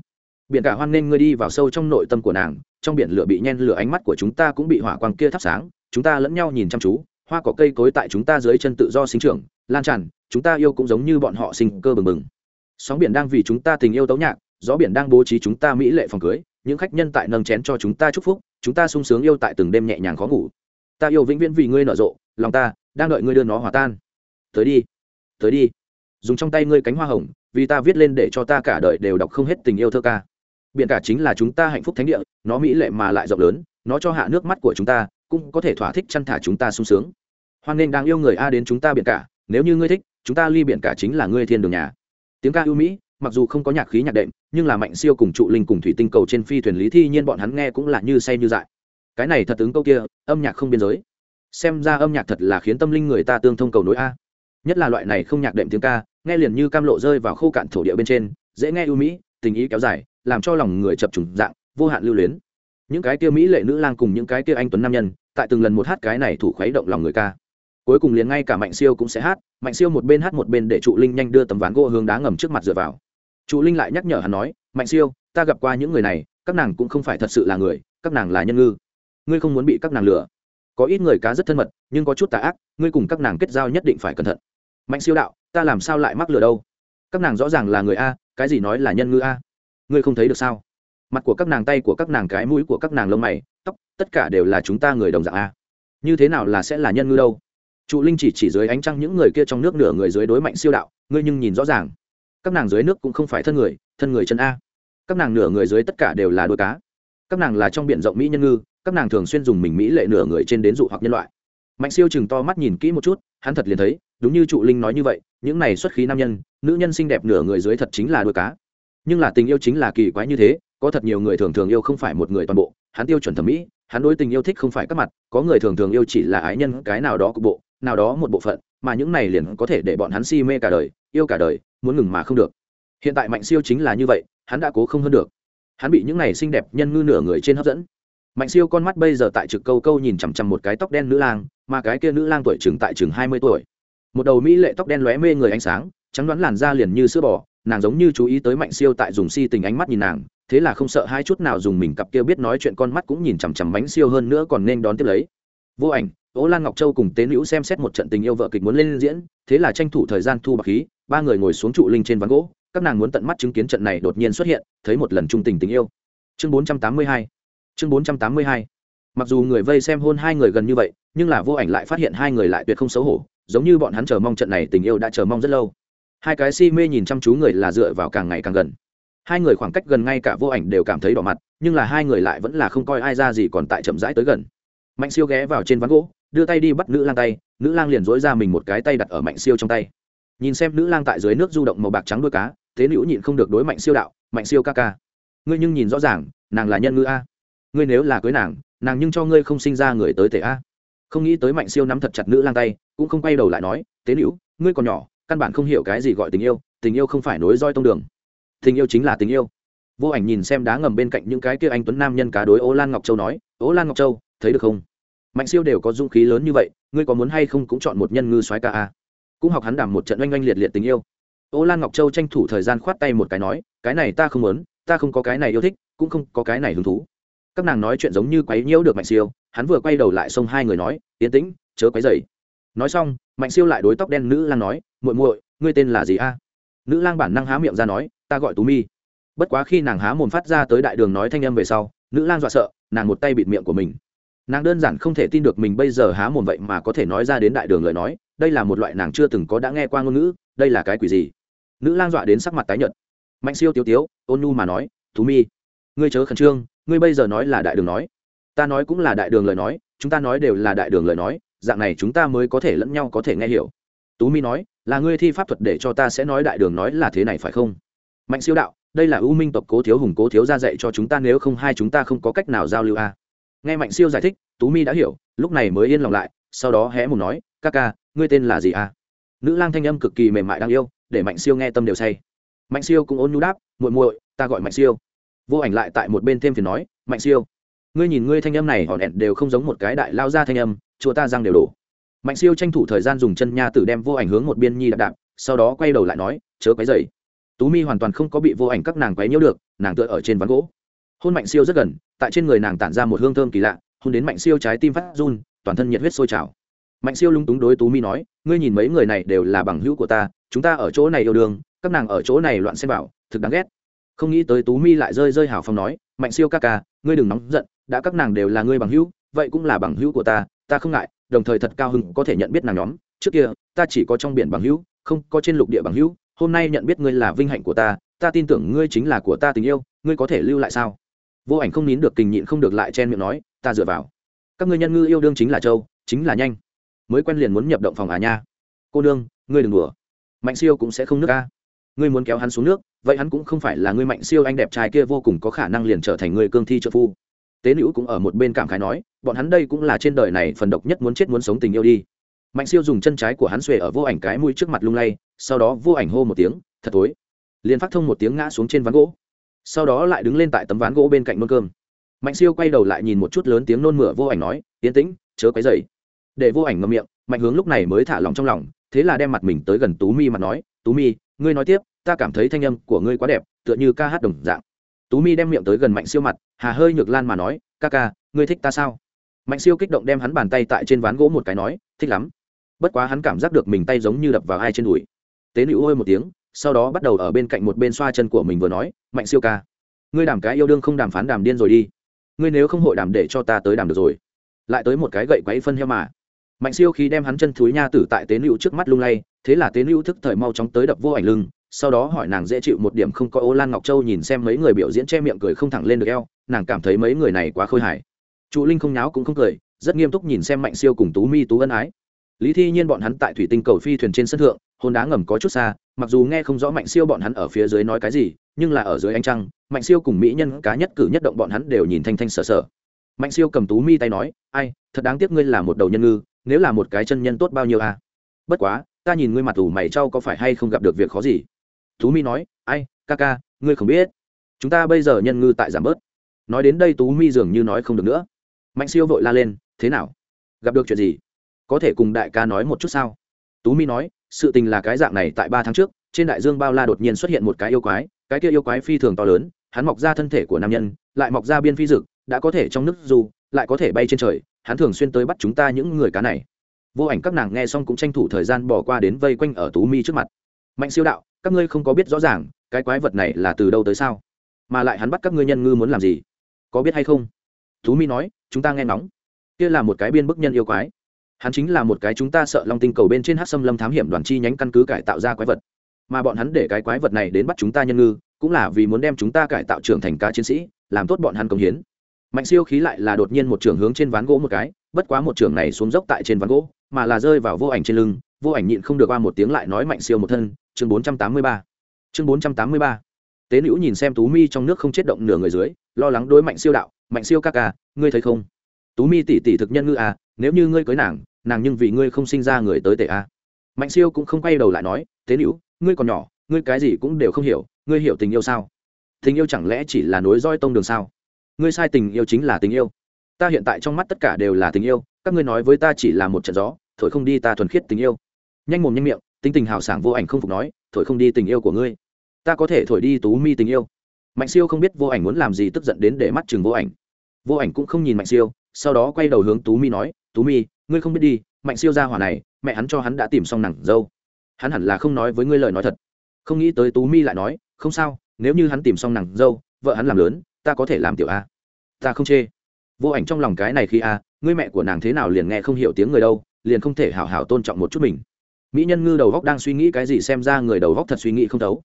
Biển cả hoan nghênh ngươi đi vào sâu trong nội tâm của nàng, trong biển lửa bị nhen lửa ánh mắt của chúng ta cũng bị hỏa quang kia thắp sáng, chúng ta lẫn nhau nhìn chăm chú, hoa cỏ cây cối tại chúng ta dưới chân tự do sinh trưởng, lan tràn, chúng ta yêu cũng giống như bọn họ sinh cơ bừng bừng. Sóng biển đang vì chúng ta tình yêu tấu nhạc, gió biển đang bố trí chúng ta mỹ lệ phòng cưới, những khách nhân tại nâng chén cho chúng ta chúc phúc chúng ta sung sướng yêu tại từng đêm nhẹ nhàng khó ngủ. Ta yêu vĩnh viễn vì ngươi nở rộ, lòng ta đang đợi ngươi đưa nó hòa tan. Tới đi tới đi. Dùng trong tay ngươi cánh hoa hồng, vì ta viết lên để cho ta cả đời đều đọc không hết tình yêu thơ ca. Biển cả chính là chúng ta hạnh phúc thánh địa, nó mỹ lệ mà lại rộng lớn, nó cho hạ nước mắt của chúng ta, cũng có thể thỏa thích chăn thả chúng ta sung sướng. Hoan nghênh đang yêu người a đến chúng ta biển cả, nếu như ngươi thích, chúng ta ly biển cả chính là ngươi thiên đường nhà. Tiếng ca ưu mỹ mặc dù không có nhạc khí nhạc đệm, nhưng là mạnh siêu cùng trụ linh cùng thủy tinh cầu trên phi thuyền lý thi nhiên bọn hắn nghe cũng là như say như dại. Cái này thật ứng câu kia, âm nhạc không biên giới. Xem ra âm nhạc thật là khiến tâm linh người ta tương thông cầu nối a. Nhất là loại này không nhạc đệm tiếng ca, nghe liền như cam lộ rơi vào khô cạn thổ địa bên trên, dễ nghe ưu mỹ, tình ý kéo dài, làm cho lòng người chập trùng dạng, vô hạn lưu luyến. Những cái kia mỹ lệ nữ lang cùng những cái kia anh tuấn nam nhân, tại từng lần một hát cái này thủ khuấy động lòng người ca. Cuối cùng liền ngay cả mạnh siêu cũng sẽ hát, mạnh siêu một bên hát một bên để trụ linh nhanh đưa tấm ván gỗ hướng đá ngầm trước mặt dựa vào trụ linh lại nhắc nhở hắn nói, mạnh siêu, ta gặp qua những người này, các nàng cũng không phải thật sự là người, các nàng là nhân ngư. Ngươi không muốn bị các nàng lừa. Có ít người cá rất thân mật, nhưng có chút tà ác, ngươi cùng các nàng kết giao nhất định phải cẩn thận. Mạnh siêu đạo, ta làm sao lại mắc lừa đâu? Các nàng rõ ràng là người a, cái gì nói là nhân ngư a? Ngươi không thấy được sao? Mặt của các nàng, tay của các nàng, cái mũi của các nàng lông mày, tóc, tất cả đều là chúng ta người đồng dạng a. Như thế nào là sẽ là nhân ngư đâu? Trụ linh chỉ chỉ dưới ánh trăng những người kia trong nước nửa người dưới đối mạnh siêu đạo, ngươi nhưng nhìn rõ ràng các nàng dưới nước cũng không phải thân người thân người chân a. Các nàng nửa người dưới tất cả đều là đuôi cá. Các nàng là trong b i ể n rộng mỹ nhân ngư, các nàng thường xuyên dùng mình mỹ lệ nửa người trên đến dụ hoặc nhân loại. Mạnh siêu chừng to mắt nhìn kỹ một chút, hắn thật liền thấy, đúng như trụ linh nói như vậy, những này xuất khí nam nhân, nữ nhân xinh đẹp nửa người dưới thật chính là đuôi cá. Nhưng là tình yêu chính là kỳ quái như thế, có thật nhiều người thường thường yêu không phải một người toàn bộ, hắn tiêu chuẩn thẩm mỹ, hắn đối tình yêu thích không phải các mặt, có người thường thường yêu chỉ là ái nhân cái nào đó cục bộ, nào đó một bộ phận, mà những này liền có thể để bọn hắn si mê cả đời yêu cả đời, muốn ngừng mà không được. Hiện tại mạnh siêu chính là như vậy, hắn đã cố không hơn được. Hắn bị những này xinh đẹp nhân ngư nửa người trên hấp dẫn. Mạnh siêu con mắt bây giờ tại trực câu câu nhìn chằm chằm một cái tóc đen nữ lang, mà cái kia nữ lang tuổi chừng tại chừng hai mươi tuổi. Một đầu mỹ lệ tóc đen lóe mê người ánh sáng, trắng đoán làn da liền như sữa bò, nàng giống như chú ý tới mạnh siêu tại dùng si tình ánh mắt nhìn nàng, thế là không sợ hai chút nào dùng mình cặp kia biết nói chuyện con mắt cũng nhìn chằm chằm bánh siêu hơn nữa còn nên đón tiếp lấy. Vô ảnh ố lan ngọc châu cùng tế nữ xem xét một trận tình yêu vợ kịch muốn lên diễn, thế là tranh thủ thời gian thu bạc khí ba người ngồi xuống trụ linh trên ván gỗ, các nàng muốn tận mắt chứng kiến trận này đột nhiên xuất hiện, thấy một lần trung tình tình yêu. Chương bốn trăm tám mươi hai, chương bốn trăm tám mươi hai. Mặc dù người vây xem hôn hai người gần như vậy, nhưng là vô ảnh lại phát hiện hai người lại tuyệt không xấu hổ, giống như bọn hắn chờ mong trận này tình yêu đã chờ mong rất lâu. Hai cái si mê nhìn chăm chú người là dựa vào càng ngày càng gần. Hai người khoảng cách gần ngay cả vô ảnh đều cảm thấy đỏ mặt, nhưng là hai người lại vẫn là không coi ai ra gì còn tại chậm rãi tới gần. Mạnh siêu ghé vào trên ván gỗ, đưa tay đi bắt nữ lang tay, nữ lang liền dối ra mình một cái tay đặt ở mạnh siêu trong tay nhìn xem nữ lang tại dưới nước du động màu bạc trắng đuôi cá, thế nữ nhịn không được đối mạnh siêu đạo, mạnh siêu ca ca, ngươi nhưng nhìn rõ ràng, nàng là nhân ngữ a. Ngươi nếu là cưới nàng nàng nhưng cho ngươi không sinh ra người tới tể a. Không nghĩ tới mạnh siêu nắm thật chặt nữ lang tay, cũng không quay đầu lại nói tế nữ ngươi còn nhỏ, căn bản không hiểu cái gì gọi tình yêu tình yêu không phải nối roi tông đường. Tình yêu chính là tình yêu. Vô ảnh nhìn xem đá ngầm bên cạnh những cái kia anh tuấn nam nhân cá đối ố lan ngọc châu nói ố lan ngọc châu, thấy được không? Mạnh siêu đều có dũng khí lớn như vậy, ngươi có muốn hay không cũng chọn một nhân ngư soái ca a cũng học hắn đảm một trận oanh oanh liệt liệt tình yêu. Ô lan ngọc châu tranh thủ thời gian khoát tay một cái nói, cái này ta không muốn, ta không có cái này yêu thích, cũng không có cái này hứng thú. Các nàng nói chuyện giống như quấy nhiễu được mạnh siêu, hắn vừa quay đầu lại xông hai người nói, yên tĩnh, chớ quấy dày nói xong, mạnh siêu lại đối tóc đen nữ lang nói, muội muội, ngươi tên là gì a? Nữ lang bản năng há miệng ra nói, ta gọi tú mi. Bất quá khi nàng há mồm phát ra tới đại đường nói thanh âm về sau, nữ lang dọa sợ, nàng một tay bịt miệng của mình. Nàng đơn giản không thể tin được mình bây giờ há mồm vậy mà có thể nói ra đến đại đường lời nói đây là một loại nàng chưa từng có đã nghe qua ngôn ngữ, đây là cái quỷ gì? Nữ lang dọa đến sắc mặt tái nhợt. Mạnh siêu tiếu tiếu, ôn nhu mà nói, thú mi, ngươi chớ khẩn trương, ngươi bây giờ nói là đại đường nói. Ta nói cũng là đại đường lời nói, chúng ta nói đều là đại đường lời nói, dạng này chúng ta mới có thể lẫn nhau có thể nghe hiểu. Tú mi nói, là ngươi thi pháp thuật để cho ta sẽ nói đại đường nói là thế này phải không? Mạnh siêu đạo, đây là ưu minh tộc cố thiếu hùng cố thiếu ra dạy cho chúng ta, nếu không hai chúng ta không có cách nào giao lưu a. À. nghe mạnh siêu giải thích, tú mi đã hiểu, lúc này mới yên lòng lại, sau đó hé mùng nói ca ca, ngươi tên là gì à? nữ lang thanh âm cực kỳ mềm mại đáng yêu, để mạnh siêu nghe tâm đều say. Mạnh siêu cũng ôn nhu đáp, muội muội, ta gọi mạnh siêu. Vô ảnh lại tại một bên thêm phiền nói, mạnh siêu, ngươi nhìn ngươi thanh âm này hòn ẹn đều không giống một cái đại lao ra thanh âm, chùa ta răng đều đổ. Mạnh siêu tranh thủ thời gian dùng chân nha tử đem vô ảnh hướng một biên nhi đạp đạp, sau đó quay đầu lại nói, chớ quấy dày tú mi hoàn toàn không có bị vô ảnh các nàng quấy nhiễu được, nàng tựa ở trên ván gỗ. Hôn mạnh siêu rất gần, tại trên người nàng tản ra một hương thơm kỳ lạ, hôn đến mạnh siêu trái tim phát run, toàn thân nhiệt huyết sôi trào mạnh siêu lung túng đối tú mi nói, ngươi nhìn mấy người này đều là bằng hữu của ta, chúng ta ở chỗ này yêu đương, các nàng ở chỗ này loạn xem bảo thực đáng ghét. Không nghĩ tới tú mi lại rơi rơi hào phong nói, mạnh siêu ca ca, ngươi đừng nóng giận, đã các nàng đều là ngươi bằng hữu, vậy cũng là bằng hữu của ta ta không ngại, đồng thời thật cao hứng có thể nhận biết nàng nhóm. Trước kia, ta chỉ có trong biển bằng hữu, không có trên lục địa bằng hữu, hôm nay nhận biết ngươi là vinh hạnh của ta ta tin tưởng ngươi chính là của ta tình yêu, ngươi có thể lưu lại sao? Vô ảnh không nín được tình nhịn không được lại chen miệng nói, ta dựa vào. Các ngươi nhân ngư yêu đương chính là châu, chính là nhanh mới quen liền muốn nhập động phòng à nha. Cô nương, ngươi đừng đùa. Mạnh siêu cũng sẽ không nước ca ngươi muốn kéo hắn xuống nước, vậy hắn cũng không phải là ngươi mạnh siêu anh đẹp trai kia vô cùng có khả năng liền trở thành người cương thi trợ phu. Tế nữ cũng ở một bên cảm khái nói, bọn hắn đây cũng là trên đời này phần độc nhất muốn chết muốn sống tình yêu đi. Mạnh siêu dùng chân trái của hắn xuề ở vô ảnh cái mũi trước mặt lung lay, sau đó vô ảnh hô một tiếng, thật tối liền phát thông một tiếng ngã xuống trên ván gỗ. Sau đó lại đứng lên tại tấm ván gỗ bên cạnh nôn cơm. Mạnh siêu quay đầu lại nhìn một chút lớn tiếng nôn mửa vô ảnh nói, yên tĩnh, chớ quấy dày để vô ảnh ngậm miệng, mạnh hướng lúc này mới thả lòng trong lòng, thế là đem mặt mình tới gần tú mi mà nói, tú mi, ngươi nói tiếp, ta cảm thấy thanh âm của ngươi quá đẹp, tựa như ca hát đồng dạng. Tú mi đem miệng tới gần mạnh siêu mặt, hà hơi nhược lan mà nói, ca ca, ngươi thích ta sao? Mạnh siêu kích động đem hắn bàn tay tại trên ván gỗ một cái nói, thích lắm. Bất quá hắn cảm giác được mình tay giống như đập vào ai trên đùi. Tế nữ ôi một tiếng, sau đó bắt đầu ở bên cạnh một bên xoa chân của mình vừa nói, mạnh siêu ca, ngươi đàm cái yêu đương không đàm phán đàm điên rồi đi. Ngươi nếu không hội đàm để cho ta tới đàm được rồi. Lại tới một cái gậy quấy phân heo mà mạnh siêu khi đem hắn chân thúi nha tử tại tế nữ trước mắt lung lay, thế là tế nữ thức thời mau chóng tới đập vô ảnh lưng, sau đó hỏi nàng dễ chịu một điểm không có ô lan ngọc châu nhìn xem mấy người biểu diễn che miệng cười không thẳng lên được eo, nàng cảm thấy mấy người này quá khôi hài. Trụ linh không nháo cũng không cười, rất nghiêm túc nhìn xem mạnh siêu cùng tú mi tú ân ái. Lý thi nhiên bọn hắn tại thủy tinh cầu phi thuyền trên sân thượng, hôn đá ngầm có chút xa, mặc dù nghe không rõ mạnh siêu bọn hắn ở phía dưới nói cái gì, nhưng là ở dưới ánh trăng, mạnh siêu cùng mỹ nhân cá nhất cử nhất động bọn hắn đều nhìn thanh thanh sờ sờ. Mạnh siêu cầm tú mi tay nói, ai, thật đáng tiếc ngươi là một đầu nhân ngư nếu là một cái chân nhân tốt bao nhiêu à? Bất quá, ta nhìn ngươi mặt ủ mày trau có phải hay không gặp được việc khó gì? Tú mi nói, ai, ca ca, ngươi không biết. Chúng ta bây giờ nhân ngư tại giảm bớt. Nói đến đây tú mi dường như nói không được nữa. Mạnh siêu vội la lên, thế nào? Gặp được chuyện gì? Có thể cùng đại ca nói một chút sao? Tú mi nói, sự tình là cái dạng này, tại ba tháng trước, trên đại dương bao la đột nhiên xuất hiện một cái yêu quái, cái kia yêu quái phi thường to lớn, hắn mọc ra thân thể của nam nhân, lại mọc ra biên phi dực, đã có thể trong nước dù lại có thể bay trên trời hắn thường xuyên tới bắt chúng ta những người cá này. Vô ảnh các nàng nghe xong cũng tranh thủ thời gian bỏ qua đến vây quanh ở tú mi trước mặt. Mạnh siêu đạo các ngươi không có biết rõ ràng cái quái vật này là từ đâu tới sao? Mà lại hắn bắt các ngươi nhân ngư muốn làm gì? Có biết hay không? Tú mi nói chúng ta nghe nóng, kia là một cái biên bức nhân yêu quái. Hắn chính là một cái chúng ta sợ long tinh cầu bên trên hát xâm lâm thám hiểm đoàn chi nhánh căn cứ cải tạo ra quái vật. Mà bọn hắn để cái quái vật này đến bắt chúng ta nhân ngư cũng là vì muốn đem chúng ta cải tạo trưởng thành cá chiến sĩ làm tốt bọn hắn công hiến mạnh siêu khí lại là đột nhiên một trường hướng trên ván gỗ một cái, bất quá một trường này xuống dốc tại trên ván gỗ, mà là rơi vào vô ảnh trên lưng, vô ảnh nhịn không được qua một tiếng lại nói mạnh siêu một thân, chương bốn trăm tám mươi ba. Chương bốn trăm tám mươi ba. Tế nữ nhìn xem tú mi trong nước không chết động nửa người dưới, lo lắng đối mạnh siêu đạo, mạnh siêu ca ca, ngươi thấy không? Tú mi tỷ tỷ thực nhân ngư à nếu như ngươi cưới nàng nàng nhưng vì ngươi không sinh ra người tới tệ à. mạnh siêu cũng không quay đầu lại nói, tế nữ ngươi còn nhỏ, ngươi cái gì cũng đều không hiểu, ngươi hiểu tình yêu sao? Tình yêu chẳng lẽ chỉ là nối roi tông đường sao? Ngươi sai tình yêu chính là tình yêu. Ta hiện tại trong mắt tất cả đều là tình yêu, các ngươi nói với ta chỉ là một trận gió, thổi không đi ta thuần khiết tình yêu. Nhanh mồm nhanh miệng, tính tình hào sảng vô ảnh không phục nói, thổi không đi tình yêu của ngươi. Ta có thể thổi đi tú mi tình yêu. Mạnh siêu không biết vô ảnh muốn làm gì tức giận đến để mắt chừng vô ảnh. Vô ảnh cũng không nhìn mạnh siêu, sau đó quay đầu hướng tú mi nói, tú mi, ngươi không biết đi, mạnh siêu ra hỏa này, mẹ hắn cho hắn đã tìm xong nặng dâu. Hắn hẳn là không nói với ngươi lời nói thật. Không nghĩ tới tú mi lại nói, không sao, nếu như hắn tìm xong nặng dâu, vợ hắn làm lớn ta có thể làm tiểu a. Ta không chê. Vô ảnh trong lòng cái này khi a, ngươi mẹ của nàng thế nào liền nghe không hiểu tiếng người đâu, liền không thể hào hào tôn trọng một chút mình. Mỹ nhân ngư đầu góc đang suy nghĩ cái gì xem ra người đầu góc thật suy nghĩ không thấu.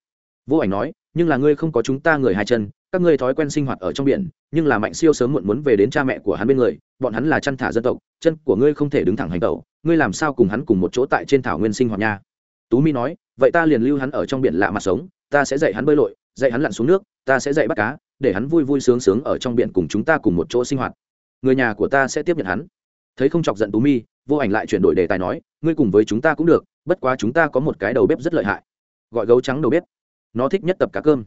Vô ảnh nói, nhưng là ngươi không có chúng ta người hai chân, các ngươi thói quen sinh hoạt ở trong biển, nhưng là mạnh siêu sớm muộn muốn về đến cha mẹ của hắn bên người, bọn hắn là chăn thả dân tộc, chân của ngươi không thể đứng thẳng hành tẩu, ngươi làm sao cùng hắn cùng một chỗ tại trên thảo nguyên sinh hoạt nha? Tú mi nói, vậy ta liền lưu hắn ở trong biển lạ mặt sống, ta sẽ dạy hắn bơi lội, dạy hắn lặn xuống nước, ta sẽ dạy bắt cá để hắn vui vui sướng sướng ở trong biển cùng chúng ta cùng một chỗ sinh hoạt. Người nhà của ta sẽ tiếp nhận hắn. Thấy không chọc giận tú mi, vô ảnh lại chuyển đổi đề tài nói, ngươi cùng với chúng ta cũng được, bất quá chúng ta có một cái đầu bếp rất lợi hại. Gọi gấu trắng đầu bếp. Nó thích nhất tập cá cơm.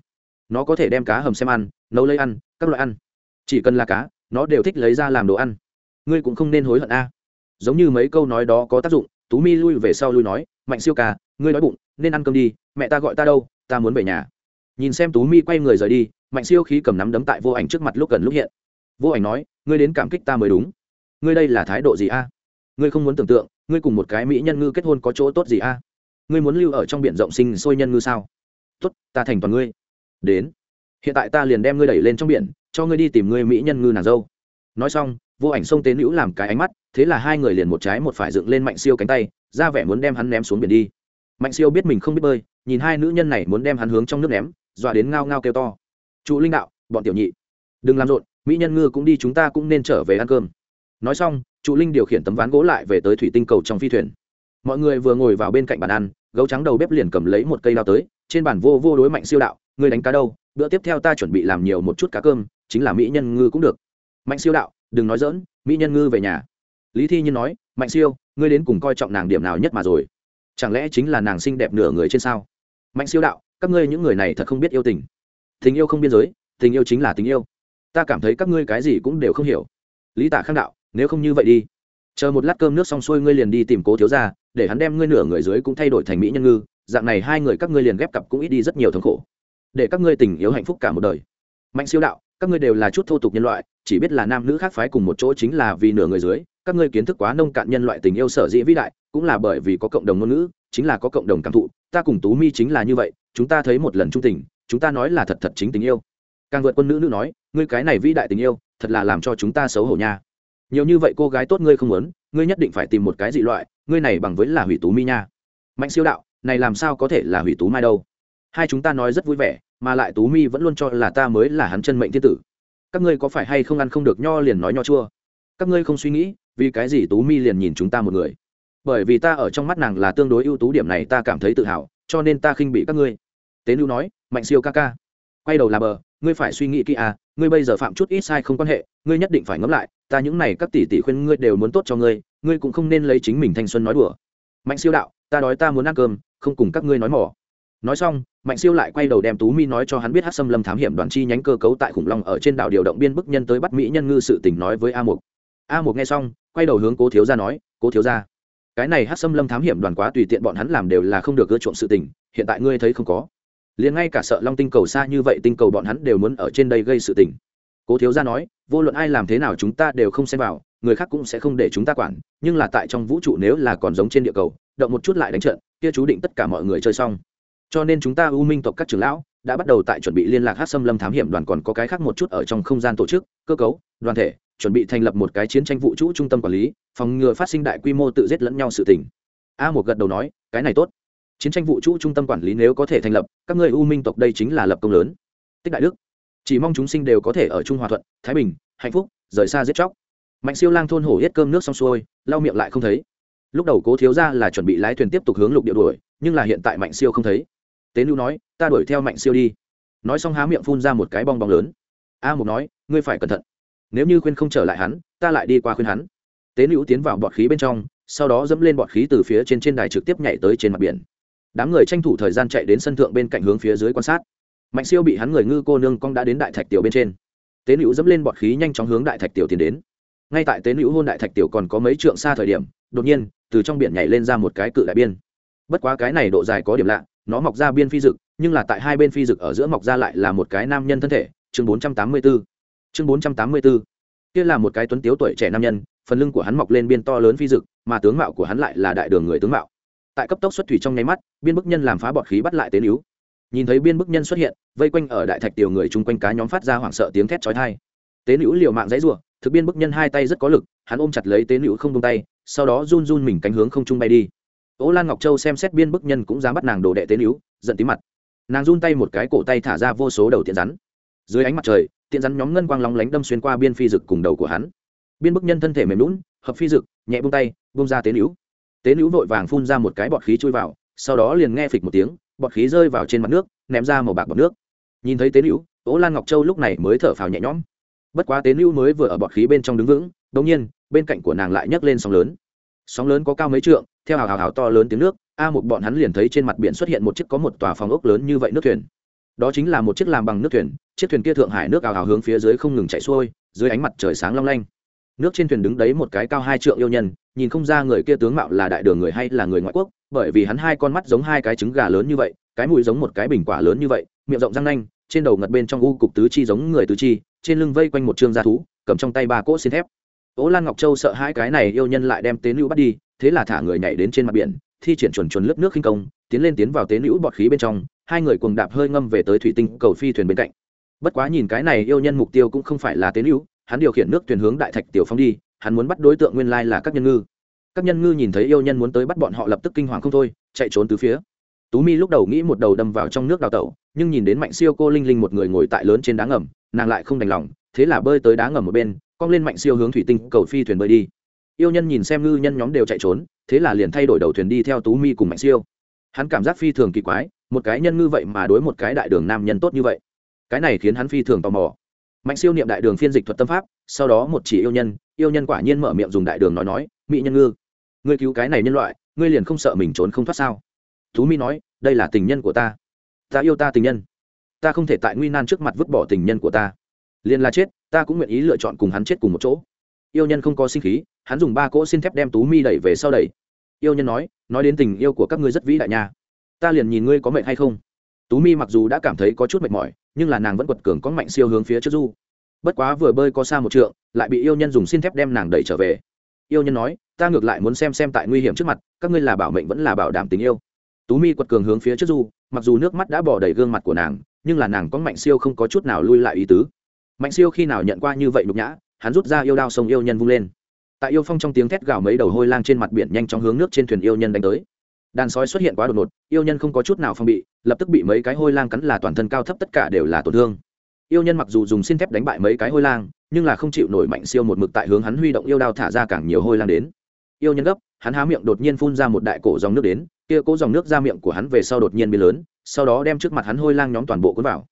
Nó có thể đem cá hầm xem ăn, nấu lấy ăn, các loại ăn. Chỉ cần là cá, nó đều thích lấy ra làm đồ ăn. Ngươi cũng không nên hối hận a. Giống như mấy câu nói đó có tác dụng, tú mi lui về sau lui nói, mạnh siêu ca, ngươi nói bụng, nên ăn cơm đi, mẹ ta gọi ta đâu, ta muốn về nhà. Nhìn xem tú mi quay người rời đi mạnh siêu khí cầm nắm đấm tại vô ảnh trước mặt lúc gần lúc hiện. Vô ảnh nói, ngươi đến cảm kích ta mới đúng. Ngươi đây là thái độ gì a? Ngươi không muốn tưởng tượng, ngươi cùng một cái mỹ nhân ngư kết hôn có chỗ tốt gì a? Ngươi muốn lưu ở trong biển rộng sinh sôi nhân ngư sao? Tốt, ta thành toàn ngươi. Đến. Hiện tại ta liền đem ngươi đẩy lên trong biển, cho ngươi đi tìm ngươi mỹ nhân ngư nàng dâu. Nói xong, vô ảnh xông tế nữ làm cái ánh mắt, thế là hai người liền một trái một phải dựng lên mạnh siêu cánh tay, ra vẻ muốn đem hắn ném xuống biển đi. Mạnh siêu biết mình không biết bơi, nhìn hai nữ nhân này muốn đem hắn hướng trong nước ném, dọa đến ngao ngao kêu to trụ linh đạo, bọn tiểu nhị. Đừng làm rộn, mỹ nhân ngư cũng đi, chúng ta cũng nên trở về ăn cơm. Nói xong trụ linh điều khiển tấm ván gỗ lại về tới thủy tinh cầu trong phi thuyền. Mọi người vừa ngồi vào bên cạnh bàn ăn, gấu trắng đầu bếp liền cầm lấy một cây đao tới, trên bàn vô vô đối mạnh siêu đạo người đánh cá đâu? Bữa tiếp theo ta chuẩn bị làm nhiều một chút cá cơm, chính là mỹ nhân ngư cũng được. Mạnh siêu đạo, đừng nói dỡn mỹ nhân ngư về nhà. Lý thi nhiên nói, mạnh siêu, ngươi đến cùng coi trọng nàng điểm nào nhất mà rồi? Chẳng lẽ chính là nàng xinh đẹp nửa người trên sao? Mạnh siêu đạo, các ngươi những người này thật không biết yêu tình tình yêu không biên giới, tình yêu chính là tình yêu. Ta cảm thấy các ngươi cái gì cũng đều không hiểu. Lý tả khang đạo, nếu không như vậy đi. Chờ một lát cơm nước xong xuôi ngươi liền đi tìm cố thiếu ra để hắn đem ngươi nửa người dưới cũng thay đổi thành mỹ nhân ngư. Dạng này hai người các ngươi liền ghép cặp cũng ít đi rất nhiều thống khổ. Để các ngươi tình yêu hạnh phúc cả một đời. Mạnh siêu đạo, các ngươi đều là chút thô tục nhân loại, chỉ biết là nam nữ khác phái cùng một chỗ chính là vì nửa người dưới. Các ngươi kiến thức quá nông cạn nhân loại tình yêu sở dĩ vĩ đại, cũng là bởi vì có cộng đồng ngôn ngữ, chính là có cộng đồng cảm thụ. Ta cùng tú mi chính là như vậy, chúng ta thấy một lần trung tình chúng ta nói là thật thật chính tình yêu. Càng vượt quân nữ nữ nói, ngươi cái này vĩ đại tình yêu, thật là làm cho chúng ta xấu hổ nha. Nhiều như vậy cô gái tốt ngươi không muốn, ngươi nhất định phải tìm một cái dị loại, ngươi này bằng với là hủy tú mi nha. Mạnh siêu đạo, này làm sao có thể là hủy tú mai đâu? Hai chúng ta nói rất vui vẻ, mà lại tú mi vẫn luôn cho là ta mới là hắn chân mệnh thiên tử. Các ngươi có phải hay không ăn không được nho liền nói nho chua? Các ngươi không suy nghĩ, vì cái gì tú mi liền nhìn chúng ta một người? Bởi vì ta ở trong mắt nàng là tương đối ưu tú điểm này ta cảm thấy tự hào, cho nên ta khinh bị các ngươi. Tế lưu nói mạnh siêu ca ca. Quay đầu là bờ, ngươi phải suy nghĩ kỹ à ngươi bây giờ phạm chút ít sai không quan hệ, ngươi nhất định phải ngẫm lại, ta những này các tỷ tỷ khuyên ngươi đều muốn tốt cho ngươi ngươi cũng không nên lấy chính mình thanh xuân nói đùa. Mạnh siêu đạo, ta đói ta muốn ăn cơm, không cùng các ngươi nói mỏ nói xong, mạnh siêu lại quay đầu đem tú mi nói cho hắn biết hát xâm lâm thám hiểm đoàn chi nhánh cơ cấu tại khủng long ở trên đảo điều động biên bức nhân tới bắt mỹ nhân ngư sự tình nói với a mục. A mục nghe xong, quay đầu hướng cố thiếu gia nói, cố thiếu gia, cái này hát xâm lâm thám hiểm đoàn quá tùy tiện bọn hắn làm đều là không được ưa chuộng sự tình, hiện tại ngươi thấy không có liền ngay cả sợ long tinh cầu xa như vậy tinh cầu bọn hắn đều muốn ở trên đây gây sự tình. Cố thiếu gia nói, vô luận ai làm thế nào chúng ta đều không xem vào, người khác cũng sẽ không để chúng ta quản, nhưng là tại trong vũ trụ nếu là còn giống trên địa cầu, động một chút lại đánh trận, kia chú định tất cả mọi người chơi xong. Cho nên chúng ta u minh tộc các trưởng lão đã bắt đầu tại chuẩn bị liên lạc hát xâm lâm thám hiểm đoàn còn có cái khác một chút ở trong không gian tổ chức, cơ cấu, đoàn thể, chuẩn bị thành lập một cái chiến tranh vũ trụ trung tâm quản lý, phòng ngừa phát sinh đại quy mô tự giết lẫn nhau sự tình. A một gật đầu nói, cái này tốt chiến tranh vũ trụ trung tâm quản lý nếu có thể thành lập, các người u minh tộc đây chính là lập công lớn. Tích đại đức, chỉ mong chúng sinh đều có thể ở trung hòa thuận, thái bình, hạnh phúc, rời xa giết chóc. Mạnh siêu lang thôn hổ hết cơm nước xong xuôi, lau miệng lại không thấy. Lúc đầu cố thiếu ra là chuẩn bị lái thuyền tiếp tục hướng lục địa đuổi, nhưng là hiện tại mạnh siêu không thấy. Tế nữ nói, ta đuổi theo mạnh siêu đi. Nói xong há miệng phun ra một cái bong bóng lớn. A mục nói, ngươi phải cẩn thận. Nếu như khuyên không trở lại hắn, ta lại đi qua khuyên hắn. Tế nữ tiến vào bọt khí bên trong, sau đó dẫm lên bọt khí từ phía trên trên đài trực tiếp nhảy tới trên mặt biển đám người tranh thủ thời gian chạy đến sân thượng bên cạnh hướng phía dưới quan sát. Mạnh siêu bị hắn người ngư cô nương cong đã đến đại thạch tiểu bên trên. Tế nữ dẫm lên bọt khí nhanh chóng hướng đại thạch tiểu tiến đến. Ngay tại tế nữ hôn đại thạch tiểu còn có mấy trượng xa thời điểm, đột nhiên, từ trong biển nhảy lên ra một cái cự đại biên. Bất quá cái này độ dài có điểm lạ, nó mọc ra biên phi dực nhưng là tại hai bên phi dực ở giữa mọc ra lại là một cái nam nhân thân thể, chương bốn trăm tám mươi 484 chương bốn trăm tám mươi 484 kia là một cái tuấn tiếu tuổi trẻ nam nhân, phần lưng của hắn mọc lên biên to lớn phi dực mà tướng mạo của hắn lại là đại đường người tướng mạo tại cấp tốc xuất thủy trong nháy mắt, biên bức nhân làm phá bọt khí bắt lại tế níu nhìn thấy biên bức nhân xuất hiện, vây quanh ở đại thạch tiểu người chung quanh cá nhóm phát ra hoảng sợ tiếng thét chói tai. Tế níu liều mạng dãy rủa, thực biên bức nhân hai tay rất có lực, hắn ôm chặt lấy tế níu không buông tay, sau đó run run mình cánh hướng không trung bay đi. Ố lan ngọc châu xem xét biên bức nhân cũng dám bắt nàng đồ đệ tế níu giận tí mặt. Nàng run tay một cái cổ tay thả ra vô số đầu tiện rắn. Dưới ánh mặt trời, tiện rắn nhóm ngân quang lóng lánh đâm xuyên qua biên phi dực cùng đầu của hắn. Biên bức nhân thân thể mềm lún hợp phi dực, nhẹ bông tay bông ra tế níu tế nữ vội vàng phun ra một cái bọt khí chui vào, sau đó liền nghe phịch một tiếng, bọt khí rơi vào trên mặt nước, ném ra màu bạc bọt nước. Nhìn thấy tế nữ ố lan ngọc châu lúc này mới thở phào nhẹ nhõm. Bất quá tế nữ mới vừa ở bọt khí bên trong đứng vững đống nhiên, bên cạnh của nàng lại nhấc lên sóng lớn. Sóng lớn có cao mấy trượng, theo hào hào hào to lớn tiếng nước, a một bọn hắn liền thấy trên mặt biển xuất hiện một chiếc có một tòa phòng ốc lớn như vậy nước thuyền. Đó chính là một chiếc làm bằng nước thuyền, chiếc thuyền kia thượng hải nước ào ào hướng phía dưới không ngừng chạy xuôi, dưới ánh mặt trời sáng long lanh. Nước trên thuyền đứng đấy một cái cao hai trượng yêu nhân nhìn không ra người kia tướng mạo là đại đường người hay là người ngoại quốc, bởi vì hắn hai con mắt giống hai cái trứng gà lớn như vậy, cái mũi giống một cái bình quả lớn như vậy, miệng rộng răng nanh, trên đầu ngật bên trong u cục tứ chi giống người tứ chi, trên lưng vây quanh một trương gia thú, cầm trong tay ba cỗ xin thép. Ố lan ngọc châu sợ hai cái này yêu nhân lại đem tế nữ bắt đi, thế là thả người nhảy đến trên mặt biển, thi triển chuẩn chuẩn lớp nước khinh công, tiến lên tiến vào tế nữ bọt khí bên trong, hai người cuồng đạp hơi ngâm về tới thủy tinh cầu phi thuyền bên cạnh. Bất quá nhìn cái này yêu nhân mục tiêu cũng không phải là tế nữ, hắn điều khiển nước thuyền hướng đại thạch tiểu phong đi hắn muốn bắt đối tượng nguyên lai là các nhân ngư. Các nhân ngư nhìn thấy yêu nhân muốn tới bắt bọn họ lập tức kinh hoàng không thôi, chạy trốn từ phía. Tú mi lúc đầu nghĩ một đầu đâm vào trong nước đào tẩu, nhưng nhìn đến mạnh siêu cô linh linh một người ngồi tại lớn trên đá ngầm, nàng lại không đành lòng, thế là bơi tới đá ngầm một bên, cong lên mạnh siêu hướng thủy tinh cầu phi thuyền bơi đi. Yêu nhân nhìn xem ngư nhân nhóm đều chạy trốn, thế là liền thay đổi đầu thuyền đi theo tú mi cùng mạnh siêu. Hắn cảm giác phi thường kỳ quái, một cái nhân ngư vậy mà đối một cái đại đường nam nhân tốt như vậy. Cái này khiến hắn phi thường tò mò. Mạnh siêu niệm đại đường phiên dịch thuật tâm pháp, sau đó một chỉ yêu nhân yêu nhân quả nhiên mở miệng dùng đại đường nói nói, mỹ nhân ngư, ngươi cứu cái này nhân loại, ngươi liền không sợ mình trốn không thoát sao? Tú mi nói, đây là tình nhân của ta. Ta yêu ta tình nhân. Ta không thể tại nguy nan trước mặt vứt bỏ tình nhân của ta. Liền là chết, ta cũng nguyện ý lựa chọn cùng hắn chết cùng một chỗ. Yêu nhân không có sinh khí, hắn dùng ba cỗ xin thép đem tú mi đẩy về sau đẩy. Yêu nhân nói nói đến tình yêu của các ngươi rất vĩ đại nha. Ta liền nhìn ngươi có mệnh hay không. Tú mi mặc dù đã cảm thấy có chút mệt mỏi, nhưng là nàng vẫn quật cường có mạnh siêu hướng phía trước du bất quá vừa bơi có xa một trượng, lại bị yêu nhân dùng xin thép đem nàng đẩy trở về. Yêu nhân nói, ta ngược lại muốn xem xem tại nguy hiểm trước mặt, các ngươi là bảo mệnh vẫn là bảo đảm tình yêu. Tú mi quật cường hướng phía trước du, mặc dù nước mắt đã bỏ đầy gương mặt của nàng, nhưng là nàng có mạnh siêu không có chút nào lui lại ý tứ. Mạnh siêu khi nào nhận qua như vậy nhục nhã, hắn rút ra yêu đao sông yêu nhân vung lên. Tại yêu phong trong tiếng thét gào mấy đầu hôi lang trên mặt biển nhanh chóng hướng nước trên thuyền yêu nhân đánh tới. Đàn sói xuất hiện quá đột ngột, yêu nhân không có chút nào phong bị, lập tức bị mấy cái hôi lang cắn là toàn thân cao thấp tất cả đều là tổn thương yêu nhân mặc dù dùng xin thép đánh bại mấy cái hôi lang, nhưng là không chịu nổi mạnh siêu một mực tại hướng hắn huy động yêu đao thả ra càng nhiều hôi lang đến. Yêu nhân gấp, hắn há miệng đột nhiên phun ra một đại cổ dòng nước đến, kia cố dòng nước ra miệng của hắn về sau đột nhiên biến lớn, sau đó đem trước mặt hắn hôi lang nhóm toàn bộ cuốn vào.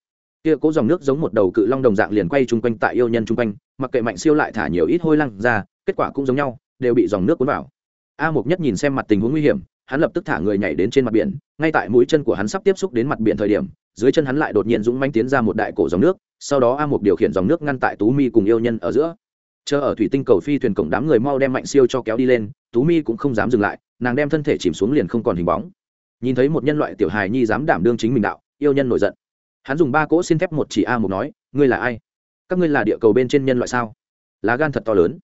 Kia cố dòng nước giống một đầu cự long đồng dạng liền quay chung quanh tại yêu nhân chung quanh, mặc kệ mạnh siêu lại thả nhiều ít hôi lang ra, kết quả cũng giống nhau, đều bị dòng nước cuốn vào. A mục nhất nhìn xem mặt tình huống nguy hiểm, hắn lập tức thả người nhảy đến trên mặt biển, ngay tại mũi chân của hắn sắp tiếp xúc đến mặt biển thời điểm dưới chân hắn lại đột nhiên dũng manh tiến ra một đại cổ dòng nước, sau đó a mục điều khiển dòng nước ngăn tại tú mi cùng yêu nhân ở giữa. Chờ ở thủy tinh cầu phi thuyền cổng đám người mau đem mạnh siêu cho kéo đi lên, tú mi cũng không dám dừng lại, nàng đem thân thể chìm xuống liền không còn hình bóng. Nhìn thấy một nhân loại tiểu hài nhi dám đảm đương chính mình đạo, yêu nhân nổi giận. Hắn dùng ba cỗ xin phép một chỉ a mục nói, ngươi là ai? Các ngươi là địa cầu bên trên nhân loại sao? Lá gan thật to lớn.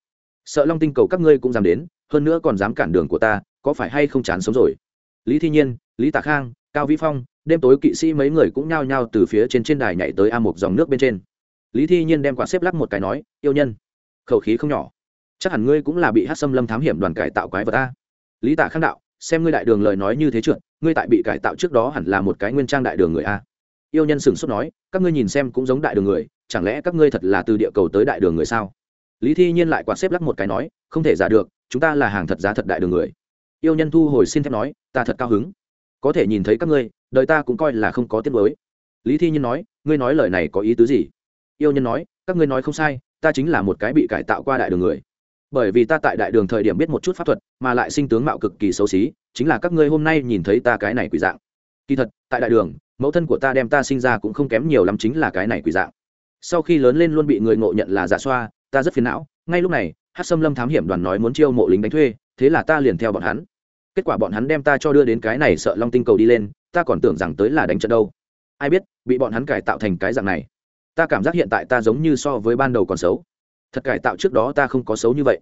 Sợ long tinh cầu các ngươi cũng dám đến, hơn nữa còn dám cản đường của ta, có phải hay không chán sống rồi? Lý thi nhiên, lý tạ khang, cao vĩ phong đêm tối kỵ sĩ mấy người cũng nhao nhao từ phía trên trên đài nhảy tới a một dòng nước bên trên. Lý thi nhiên đem quả xếp lắc một cái nói, yêu nhân, khẩu khí không nhỏ. Chắc hẳn ngươi cũng là bị hát xâm lâm thám hiểm đoàn cải tạo quái vật ta lý tạ khang đạo, xem ngươi đại đường lời nói như thế trượt, ngươi tại bị cải tạo trước đó hẳn là một cái nguyên trang đại đường người a. Yêu nhân sửng sốt nói, các ngươi nhìn xem cũng giống đại đường người, chẳng lẽ các ngươi thật là từ địa cầu tới đại đường người sao? Lý thi nhiên lại quạt xếp lắc một cái nói, không thể giả được, chúng ta là hàng thật giá thật đại đường người. Yêu nhân thu hồi xin phép nói, ta thật cao hứng có thể nhìn thấy các ngươi, đời ta cũng coi là không có tiết mới lý thi nhiên nói, ngươi nói lời này có ý tứ gì? Yêu nhân nói, các ngươi nói không sai, ta chính là một cái bị cải tạo qua đại đường người. Bởi vì ta tại đại đường thời điểm biết một chút pháp thuật, mà lại sinh tướng mạo cực kỳ xấu xí, chính là các ngươi hôm nay nhìn thấy ta cái này quỷ dạng. Kỳ thật, tại đại đường, mẫu thân của ta đem ta sinh ra cũng không kém nhiều lắm chính là cái này quỷ dạng. Sau khi lớn lên luôn bị người ngộ nhận là dạ xoa, ta rất phiền não, ngay lúc này hát xâm lâm thám hiểm đoàn nói muốn chiêu mộ lính đánh thuê, thế là ta liền theo bọn hắn kết quả bọn hắn đem ta cho đưa đến cái này sợ long tinh cầu đi lên, ta còn tưởng rằng tới là đánh trận đâu. Ai biết, bị bọn hắn cải tạo thành cái dạng này. Ta cảm giác hiện tại ta giống như so với ban đầu còn xấu. Thật cải tạo trước đó ta không có xấu như vậy.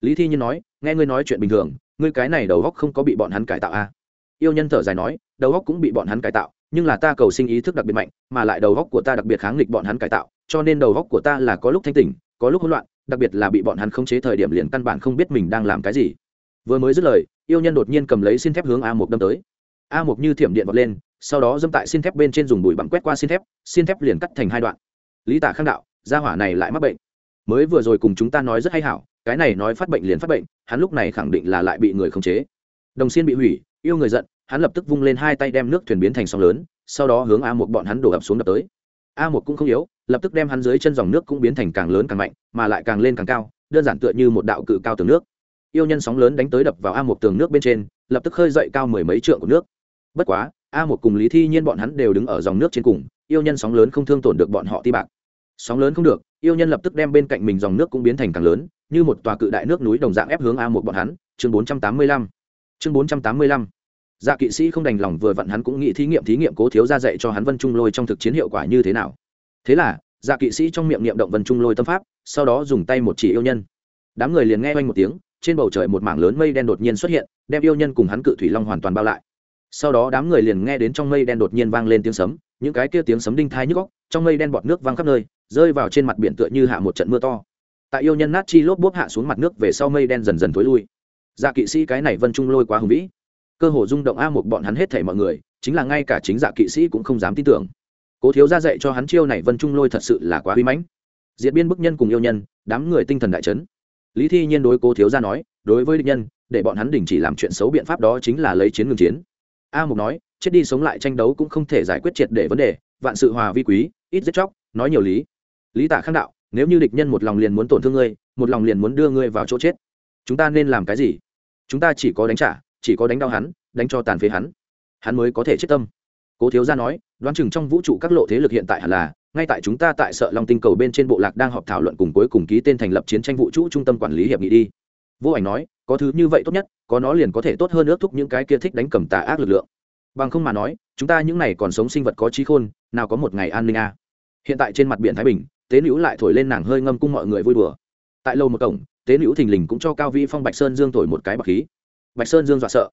Lý thi nhiên nói, nghe ngươi nói chuyện bình thường, ngươi cái này đầu góc không có bị bọn hắn cải tạo à. yêu nhân thở dài nói, đầu góc cũng bị bọn hắn cải tạo, nhưng là ta cầu sinh ý thức đặc biệt mạnh, mà lại đầu góc của ta đặc biệt kháng nghịch bọn hắn cải tạo, cho nên đầu góc của ta là có lúc thanh tỉnh, có lúc hỗn loạn, đặc biệt là bị bọn hắn khống chế thời điểm liền căn bản không biết mình đang làm cái gì vừa mới dứt lời, yêu nhân đột nhiên cầm lấy xin thép hướng a một đâm tới. A một như thiểm điện vọt lên, sau đó dâm tại xin thép bên trên dùng bụi bặm quét qua xin thép xin thép liền cắt thành hai đoạn. Lý tả khang đạo, gia hỏa này lại mắc bệnh. Mới vừa rồi cùng chúng ta nói rất hay hảo, cái này nói phát bệnh liền phát bệnh, hắn lúc này khẳng định là lại bị người khống chế. Đồng xiên bị hủy, yêu người giận, hắn lập tức vung lên hai tay đem nước thuyền biến thành sóng lớn, sau đó hướng a một bọn hắn đổ ập xuống đập tới. A một cũng không yếu, lập tức đem hắn dưới chân dòng nước cũng biến thành càng lớn càng mạnh, mà lại càng lên càng cao, đơn giản tựa như một đạo cự cao tường nước yêu nhân sóng lớn đánh tới đập vào a một tường nước bên trên, lập tức khơi dậy cao mười mấy trượng của nước. Bất quá, a một cùng lý thi nhiên bọn hắn đều đứng ở dòng nước trên cùng, yêu nhân sóng lớn không thương tổn được bọn họ ti bạc. Sóng lớn không được, yêu nhân lập tức đem bên cạnh mình dòng nước cũng biến thành càng lớn, như một tòa cự đại nước núi đồng dạng ép hướng a một bọn hắn. Chương bốn trăm tám mươi lăm. Chương bốn trăm tám mươi lăm. Dạ kỵ sĩ không đành lòng vừa vặn hắn cũng nghĩ thí nghiệm thí nghiệm cố thiếu ra dạy cho hắn vân trung lôi trong thực chiến hiệu quả như thế nào. Thế là dạ kỵ sĩ trong miệng niệm động vân trung lôi tâm pháp, sau đó dùng tay một chỉ yêu nhân. Đám người liền nghe oanh một tiếng trên bầu trời một mảng lớn mây đen đột nhiên xuất hiện, đem yêu nhân cùng hắn cự thủy long hoàn toàn bao lại. Sau đó đám người liền nghe đến trong mây đen đột nhiên vang lên tiếng sấm, những cái kia tiếng sấm đinh thai nhức góc trong mây đen bọt nước văng khắp nơi, rơi vào trên mặt biển tựa như hạ một trận mưa to. Tại yêu nhân nát chi lốp bốp hạ xuống mặt nước về sau mây đen dần dần thối lui. Dạ kỵ sĩ cái này vân trung lôi quá hùng vĩ. Cơ hồ rung động a một bọn hắn hết thảy mọi người, chính là ngay cả chính dạ kỵ sĩ cũng không dám tin tưởng. Cố thiếu ra dạy cho hắn chiêu này vân trung lôi thật sự là quá huy mãnh. Diễn biên bức nhân cùng yêu nhân, đám người tinh thần đại chấn lý thi nhiên đối cố thiếu ra nói, đối với địch nhân, để bọn hắn đình chỉ làm chuyện xấu biện pháp đó chính là lấy chiến ngừng chiến. A mục nói, chết đi sống lại tranh đấu cũng không thể giải quyết triệt để vấn đề, vạn sự hòa vi quý, ít giết chóc, nói nhiều lý. Lý tả khang đạo, nếu như địch nhân một lòng liền muốn tổn thương ngươi, một lòng liền muốn đưa ngươi vào chỗ chết. Chúng ta nên làm cái gì? Chúng ta chỉ có đánh trả, chỉ có đánh đau hắn, đánh cho tàn phế hắn. Hắn mới có thể chết tâm. Cố thiếu gia nói, đoán chừng trong vũ trụ các lộ thế lực hiện tại hẳn là ngay tại chúng ta tại sợ long tinh cầu bên trên bộ lạc đang họp thảo luận cùng cuối cùng ký tên thành lập chiến tranh vũ trụ trung tâm quản lý hiệp nghị đi. Vô ảnh nói, có thứ như vậy tốt nhất, có nó liền có thể tốt hơn ước thúc những cái kia thích đánh cầm tà ác lực lượng. Bằng không mà nói, chúng ta những này còn sống sinh vật có trí khôn, nào có một ngày an ninh a. À. hiện tại trên mặt biển thái bình, tế nữ lại thổi lên nàng hơi ngâm cung mọi người vui đùa. Tại lâu một cổng, tế nữ thình lình cũng cho cao vĩ phong bạch sơn dương thổi một cái bạc khí. Bạch sơn dương dọa sợ.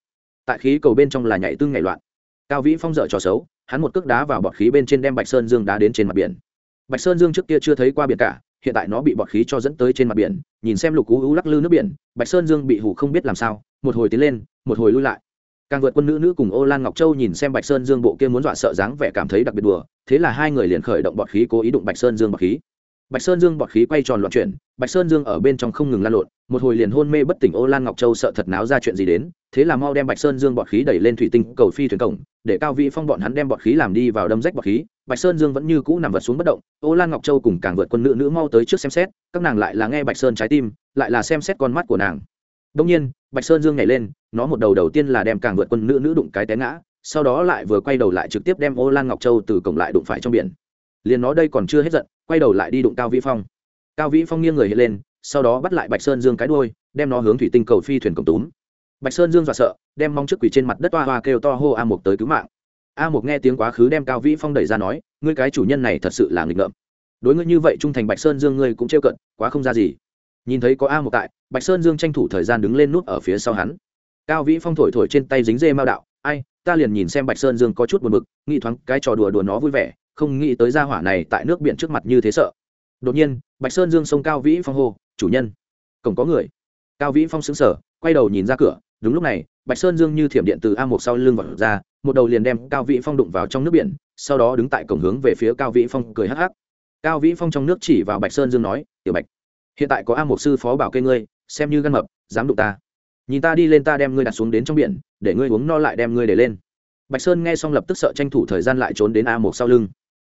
Tại khí cầu bên trong là nhảy tương nhảy loạn. Cao vĩ phong dở trò xấu hắn một cước đá vào bọt khí bên trên đem bạch sơn dương đá đến trên mặt biển. Bạch sơn dương trước kia chưa thấy qua biển cả, hiện tại nó bị bọt khí cho dẫn tới trên mặt biển, nhìn xem lục cú ú lắc lư nước biển, bạch sơn dương bị hủ không biết làm sao, một hồi tiến lên, một hồi lui lại. Càng vượt quân nữ nữ cùng ô lan ngọc châu nhìn xem bạch sơn dương bộ kia muốn dọa sợ dáng vẻ cảm thấy đặc biệt đùa, thế là hai người liền khởi động bọt khí cố ý đụng bạch sơn dương bọt khí bạch sơn dương bọt khí quay tròn loạn chuyển, bạch sơn dương ở bên trong không ngừng lan lộn, một hồi liền hôn mê bất tỉnh ô lan ngọc châu sợ thật náo ra chuyện gì đến, thế là mau đem bạch sơn dương bọt khí đẩy lên thủy tinh cầu phi thuyền cổng, để cao vị phong bọn hắn đem bọt khí làm đi vào đâm rách bọt khí, bạch sơn dương vẫn như cũ nằm vật xuống bất động, ô lan ngọc châu cùng càng vượt quân nữ nữ mau tới trước xem xét, các nàng lại là nghe bạch sơn trái tim, lại là xem xét con mắt của nàng. Đông nhiên, bạch sơn dương nhảy lên, nó một đầu đầu tiên là đem càng vượt quân nữ nữ đụng cái té ngã, sau đó lại vừa quay đầu lại trực tiếp đem ô lan ngọc châu từ cổng lại đụng phải trong biển liền nó đây còn chưa hết giận, quay đầu lại đi đụng cao vĩ phong. Cao vĩ phong nghiêng người hiện lên, sau đó bắt lại bạch sơn dương cái đôi đem nó hướng thủy tinh cầu phi thuyền cổng túm. Bạch sơn dương dọa sợ, đem mong trước quỷ trên mặt đất toa hoa kêu to hô a mục tới cứu mạng. A mục nghe tiếng quá khứ đem cao vĩ phong đẩy ra nói, ngươi cái chủ nhân này thật sự là nghịch ngợm. Đối ngươi như vậy trung thành bạch sơn dương ngươi cũng trêu cận, quá không ra gì. Nhìn thấy có a mục tại, bạch sơn dương tranh thủ thời gian đứng lên nút ở phía sau hắn. Cao vĩ phong thổi thổi trên tay dính dê mao đạo, ai, ta liền nhìn xem bạch sơn dương có chút buồn bực nghĩ thoáng cái trò đùa đùa nó vui vẻ không nghĩ tới gia hỏa này tại nước biển trước mặt như thế sợ. Đột nhiên, bạch sơn dương sông cao vĩ phong hô, chủ nhân, cổng có người. Cao vĩ phong xứng sở quay đầu nhìn ra cửa. Đúng lúc này, bạch sơn dương như thiểm điện từ a một sau lưng vọt ra, một đầu liền đem cao vĩ phong đụng vào trong nước biển, sau đó đứng tại cổng hướng về phía cao vĩ phong cười hắc hắc. Cao vĩ phong trong nước chỉ vào bạch sơn dương nói, tiểu bạch, hiện tại có a một sư phó bảo kê ngươi, xem như gan mập, dám đụng ta. Nhìn ta đi lên ta đem ngươi đặt xuống đến trong biển, để ngươi uống no lại đem ngươi để lên. Bạch sơn nghe xong lập tức sợ tranh thủ thời gian lại trốn đến a một sau lưng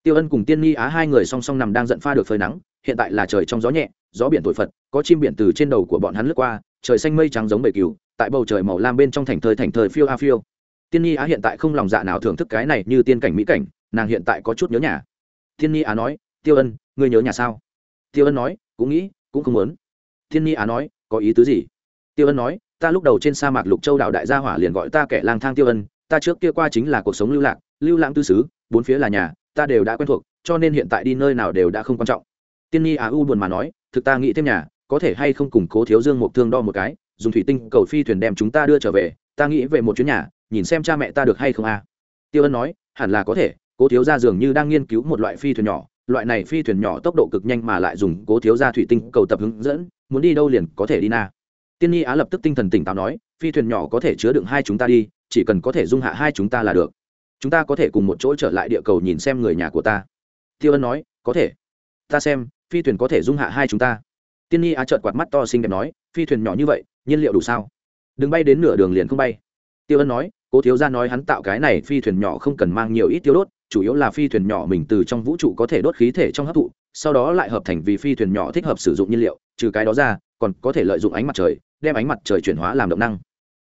tiêu ân cùng tiên ni á hai người song song nằm đang giận pha được phơi nắng, hiện tại là trời trong gió nhẹ, gió biển thổi phật, có chim biển từ trên đầu của bọn hắn lướt qua, trời xanh mây trắng giống bể cừu, tại bầu trời màu lam bên trong thành thời thành thời phiêu a phiêu. Tiên ni á hiện tại không lòng dạ nào thưởng thức cái này như tiên cảnh mỹ cảnh, nàng hiện tại có chút nhớ nhà. Tiên ni á nói, tiêu ân, ngươi nhớ nhà sao? Tiêu ân nói, cũng nghĩ, cũng không muốn. Tiên ni á nói, có ý tứ gì? Tiêu ân nói, ta lúc đầu trên sa mạc lục châu đạo đại gia hỏa liền gọi ta kẻ lang thang tiêu ân, ta trước kia qua chính là cuộc sống lưu lạc, lưu lãng tư xứ bốn phía là nhà, ta đều đã quen thuộc, cho nên hiện tại đi nơi nào đều đã không quan trọng. Tiên nhi á u buồn mà nói, thực ta nghĩ thêm nhà, có thể hay không củng cố thiếu dương một thương đo một cái, dùng thủy tinh cầu phi thuyền đem chúng ta đưa trở về, ta nghĩ về một chuyến nhà, nhìn xem cha mẹ ta được hay không a. Tiêu ân nói, hẳn là có thể, cố thiếu gia dường như đang nghiên cứu một loại phi thuyền nhỏ, loại này phi thuyền nhỏ tốc độ cực nhanh mà lại dùng cố thiếu gia thủy tinh cầu tập hướng dẫn, muốn đi đâu liền có thể đi na. Tiên nhi á lập tức tinh thần tỉnh táo nói, phi thuyền nhỏ có thể chứa đựng hai chúng ta đi, chỉ cần có thể dung hạ hai chúng ta là được chúng ta có thể cùng một chỗ trở lại địa cầu nhìn xem người nhà của ta. Tiêu ân nói, có thể. Ta xem, phi thuyền có thể dung hạ hai chúng ta. Tiên nhi á trợn quạt mắt to xinh đẹp nói, phi thuyền nhỏ như vậy, nhiên liệu đủ sao? Đừng bay đến nửa đường liền không bay. Tiêu ân nói, cố thiếu gia nói hắn tạo cái này phi thuyền nhỏ không cần mang nhiều ít tiêu đốt, chủ yếu là phi thuyền nhỏ mình từ trong vũ trụ có thể đốt khí thể trong hấp thụ, sau đó lại hợp thành vì phi thuyền nhỏ thích hợp sử dụng nhiên liệu, trừ cái đó ra, còn có thể lợi dụng ánh mặt trời, đem ánh mặt trời chuyển hóa làm động năng.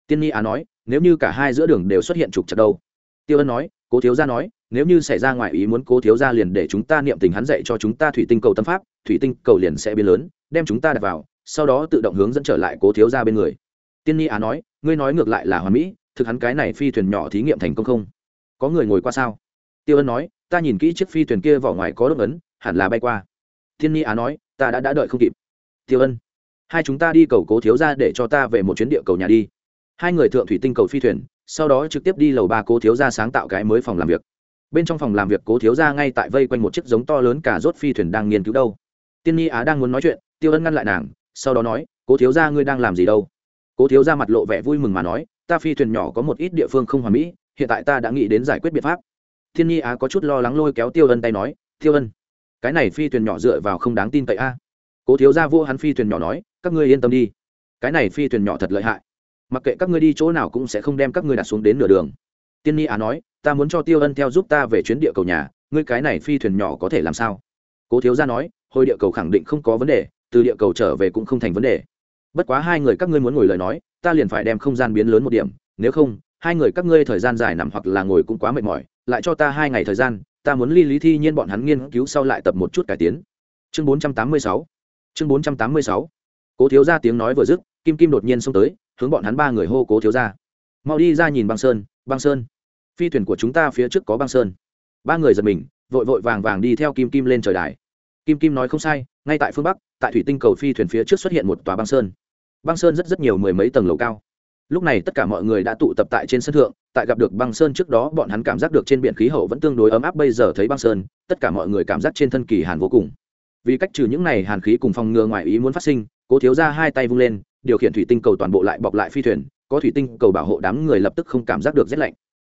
Tiên nhi á nói, nếu như cả hai giữa đường đều xuất hiện trục chặt đâu tiêu ân nói, cố thiếu gia nói, nếu như xảy ra ngoài ý muốn, cố thiếu gia liền để chúng ta niệm tình hắn dạy cho chúng ta thủy tinh cầu tâm pháp, thủy tinh cầu liền sẽ biến lớn, đem chúng ta đặt vào, sau đó tự động hướng dẫn trở lại cố thiếu gia bên người. Tiên nhi á nói, ngươi nói ngược lại là hoàn mỹ, thực hắn cái này phi thuyền nhỏ thí nghiệm thành công không? Có người ngồi qua sao? Tiêu ân nói, ta nhìn kỹ chiếc phi thuyền kia vỏ ngoài có đốt ấn, hẳn là bay qua. Thiên nhi á nói, ta đã đã đợi không kịp. Tiêu ân, hai chúng ta đi cầu cố thiếu ra để cho ta về một chuyến địa cầu nhà đi. Hai người thượng thủy tinh cầu phi thuyền sau đó trực tiếp đi lầu ba cố thiếu gia sáng tạo cái mới phòng làm việc. Bên trong phòng làm việc cố thiếu gia ngay tại vây quanh một chiếc giống to lớn cả rốt phi thuyền đang nghiên cứu đâu. Tiên nhi á đang muốn nói chuyện, tiêu ân ngăn lại nàng, sau đó nói, cố thiếu gia ngươi đang làm gì đâu? Cố thiếu gia mặt lộ vẻ vui mừng mà nói, ta phi thuyền nhỏ có một ít địa phương không hoàn mỹ, hiện tại ta đã nghĩ đến giải quyết biện pháp. Thiên nhi á có chút lo lắng lôi kéo tiêu ân tay nói, tiêu ân, cái này phi thuyền nhỏ dựa vào không đáng tin cậy a. Cố thiếu gia vô hắn phi thuyền nhỏ nói, các ngươi yên tâm đi, cái này phi thuyền nhỏ thật lợi hại mặc kệ các ngươi đi chỗ nào cũng sẽ không đem các ngươi đặt xuống đến nửa đường. Tiên nhi á nói, ta muốn cho tiêu ân theo giúp ta về chuyến địa cầu nhà, ngươi cái này phi thuyền nhỏ có thể làm sao? Cố thiếu gia nói, hồi địa cầu khẳng định không có vấn đề, từ địa cầu trở về cũng không thành vấn đề. Bất quá hai người các ngươi muốn ngồi lời nói, ta liền phải đem không gian biến lớn một điểm, nếu không, hai người các ngươi thời gian dài nằm hoặc là ngồi cũng quá mệt mỏi, lại cho ta hai ngày thời gian, ta muốn ly lý thi nhiên bọn hắn nghiên cứu sau lại tập một chút cải tiến. Chương bốn trăm tám mươi sáu. Chương bốn trăm tám mươi sáu. Cố thiếu gia tiếng nói vừa dứt, kim kim đột nhiên xông tới hướng bọn hắn ba người hô cố thiếu ra mau đi ra nhìn băng sơn băng sơn. Phi thuyền của chúng ta phía trước có băng sơn. Ba người giật mình, vội vội vàng vàng đi theo kim kim lên trời đài. Kim kim nói không sai, ngay tại phương bắc, tại thủy tinh cầu phi thuyền phía trước xuất hiện một tòa băng sơn. Băng sơn rất rất nhiều mười mấy tầng lầu cao. Lúc này tất cả mọi người đã tụ tập tại trên sân thượng, tại gặp được băng sơn trước đó, bọn hắn cảm giác được trên biển khí hậu vẫn tương đối ấm áp, bây giờ thấy băng sơn, tất cả mọi người cảm giác trên thân kỳ hàn vô cùng. Vì cách trừ những này hàn khí cùng phòng ngừa ngoài ý muốn phát sinh, cố thiếu ra hai tay vung lên điều khiển thủy tinh cầu toàn bộ lại bọc lại phi thuyền, có thủy tinh cầu bảo hộ đám người lập tức không cảm giác được rét lạnh.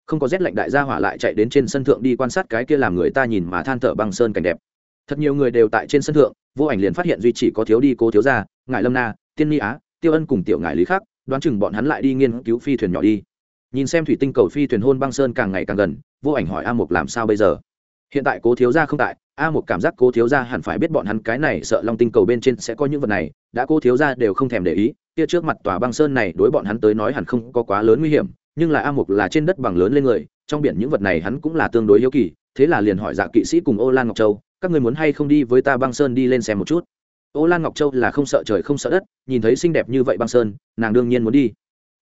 Không có rét lạnh đại gia hỏa lại chạy đến trên sân thượng đi quan sát cái kia làm người ta nhìn mà than thở băng sơn cảnh đẹp. Thật nhiều người đều tại trên sân thượng, vô ảnh liền phát hiện duy chỉ có thiếu đi cố thiếu gia ngại lâm na, tiên ni á, tiêu ân cùng tiểu ngại lý khác, đoán chừng bọn hắn lại đi nghiên cứu phi thuyền nhỏ đi. Nhìn xem thủy tinh cầu phi thuyền hôn băng sơn càng ngày càng gần, vô ảnh hỏi a mục làm sao bây giờ? Hiện tại cố thiếu gia không tại, a một cảm giác cố thiếu gia hẳn phải biết bọn hắn cái này sợ long tinh cầu bên trên sẽ có những vật này, đã cố thiếu gia đều không thèm để ý, kia trước mặt tòa băng sơn này đối bọn hắn tới nói hẳn không có quá lớn nguy hiểm, nhưng là a mục là trên đất bằng lớn lên người, trong biển những vật này hắn cũng là tương đối hiếu kỳ, thế là liền hỏi dạ kỵ sĩ cùng ô lan ngọc châu, các người muốn hay không đi với ta băng sơn đi lên xem một chút? Ô lan ngọc châu là không sợ trời không sợ đất, nhìn thấy xinh đẹp như vậy băng sơn, nàng đương nhiên muốn đi.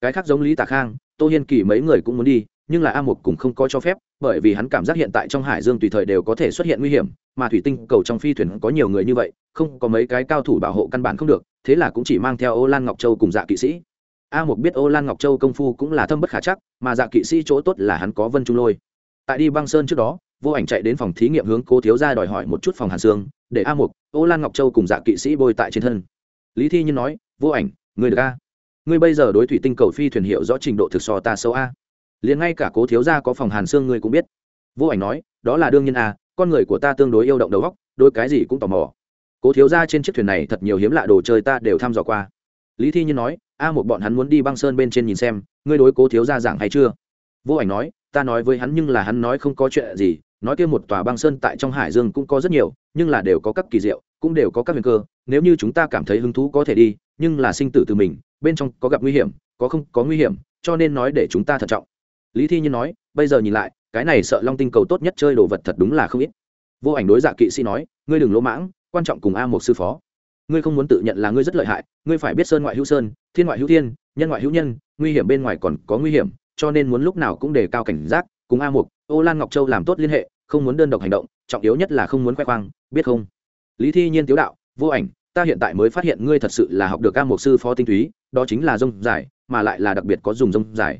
Cái khác giống lý tà khang, tô hiên kỳ mấy người cũng muốn đi nhưng là a mục cũng không có cho phép, bởi vì hắn cảm giác hiện tại trong hải dương tùy thời đều có thể xuất hiện nguy hiểm, mà thủy tinh cầu trong phi thuyền có nhiều người như vậy, không có mấy cái cao thủ bảo hộ căn bản không được, thế là cũng chỉ mang theo ô lan ngọc châu cùng dạ kỵ sĩ. A mục biết ô lan ngọc châu công phu cũng là thâm bất khả chắc, mà dạ kỵ sĩ chỗ tốt là hắn có vân trung lôi. Tại đi băng sơn trước đó, vô ảnh chạy đến phòng thí nghiệm hướng cố thiếu ra đòi hỏi một chút phòng hàn xương để a mục, ô lan ngọc châu cùng dạ kỵ sĩ bôi tại trên thân. Lý thi nhiên nói, vô ảnh người được a? Ngươi bây giờ đối thủy tinh cầu phi thuyền hiệu rõ trình độ thực so ta sâu a liền ngay cả cố thiếu gia có phòng hàn xương ngươi cũng biết. Vô ảnh nói, đó là đương nhiên a con người của ta tương đối yêu động đầu góc đôi cái gì cũng tò mò. Cố thiếu gia trên chiếc thuyền này thật nhiều hiếm lạ đồ chơi ta đều thăm dò qua. Lý thi nhiên nói, a, một bọn hắn muốn đi băng sơn bên trên nhìn xem, ngươi đối cố thiếu gia giảng hay chưa? Vô ảnh nói, ta nói với hắn nhưng là hắn nói không có chuyện gì, nói kia một tòa băng sơn tại trong hải dương cũng có rất nhiều, nhưng là đều có các kỳ diệu, cũng đều có các nguy cơ, nếu như chúng ta cảm thấy hứng thú có thể đi, nhưng là sinh tử từ mình, bên trong có gặp nguy hiểm, có không có nguy hiểm, cho nên nói để chúng ta thận trọng lý thi nhiên nói, bây giờ nhìn lại, cái này sợ long tinh cầu tốt nhất chơi đồ vật thật đúng là không ít. Vô ảnh đối dạ kỵ sĩ nói, ngươi đừng lỗ mãng, quan trọng cùng a một sư phó. Ngươi không muốn tự nhận là ngươi rất lợi hại, ngươi phải biết sơn ngoại hữu sơn, thiên ngoại hữu thiên, nhân ngoại hữu nhân, nguy hiểm bên ngoài còn có nguy hiểm, cho nên muốn lúc nào cũng đề cao cảnh giác, cùng a mục ô lan ngọc châu làm tốt liên hệ, không muốn đơn độc hành động, trọng yếu nhất là không muốn khoe khoang, biết không? Lý thi nhiên tiếu đạo, vô ảnh, ta hiện tại mới phát hiện ngươi thật sự là học được a mục sư phó tinh túy, đó chính là rông giải mà lại là đặc biệt có dùng rông giải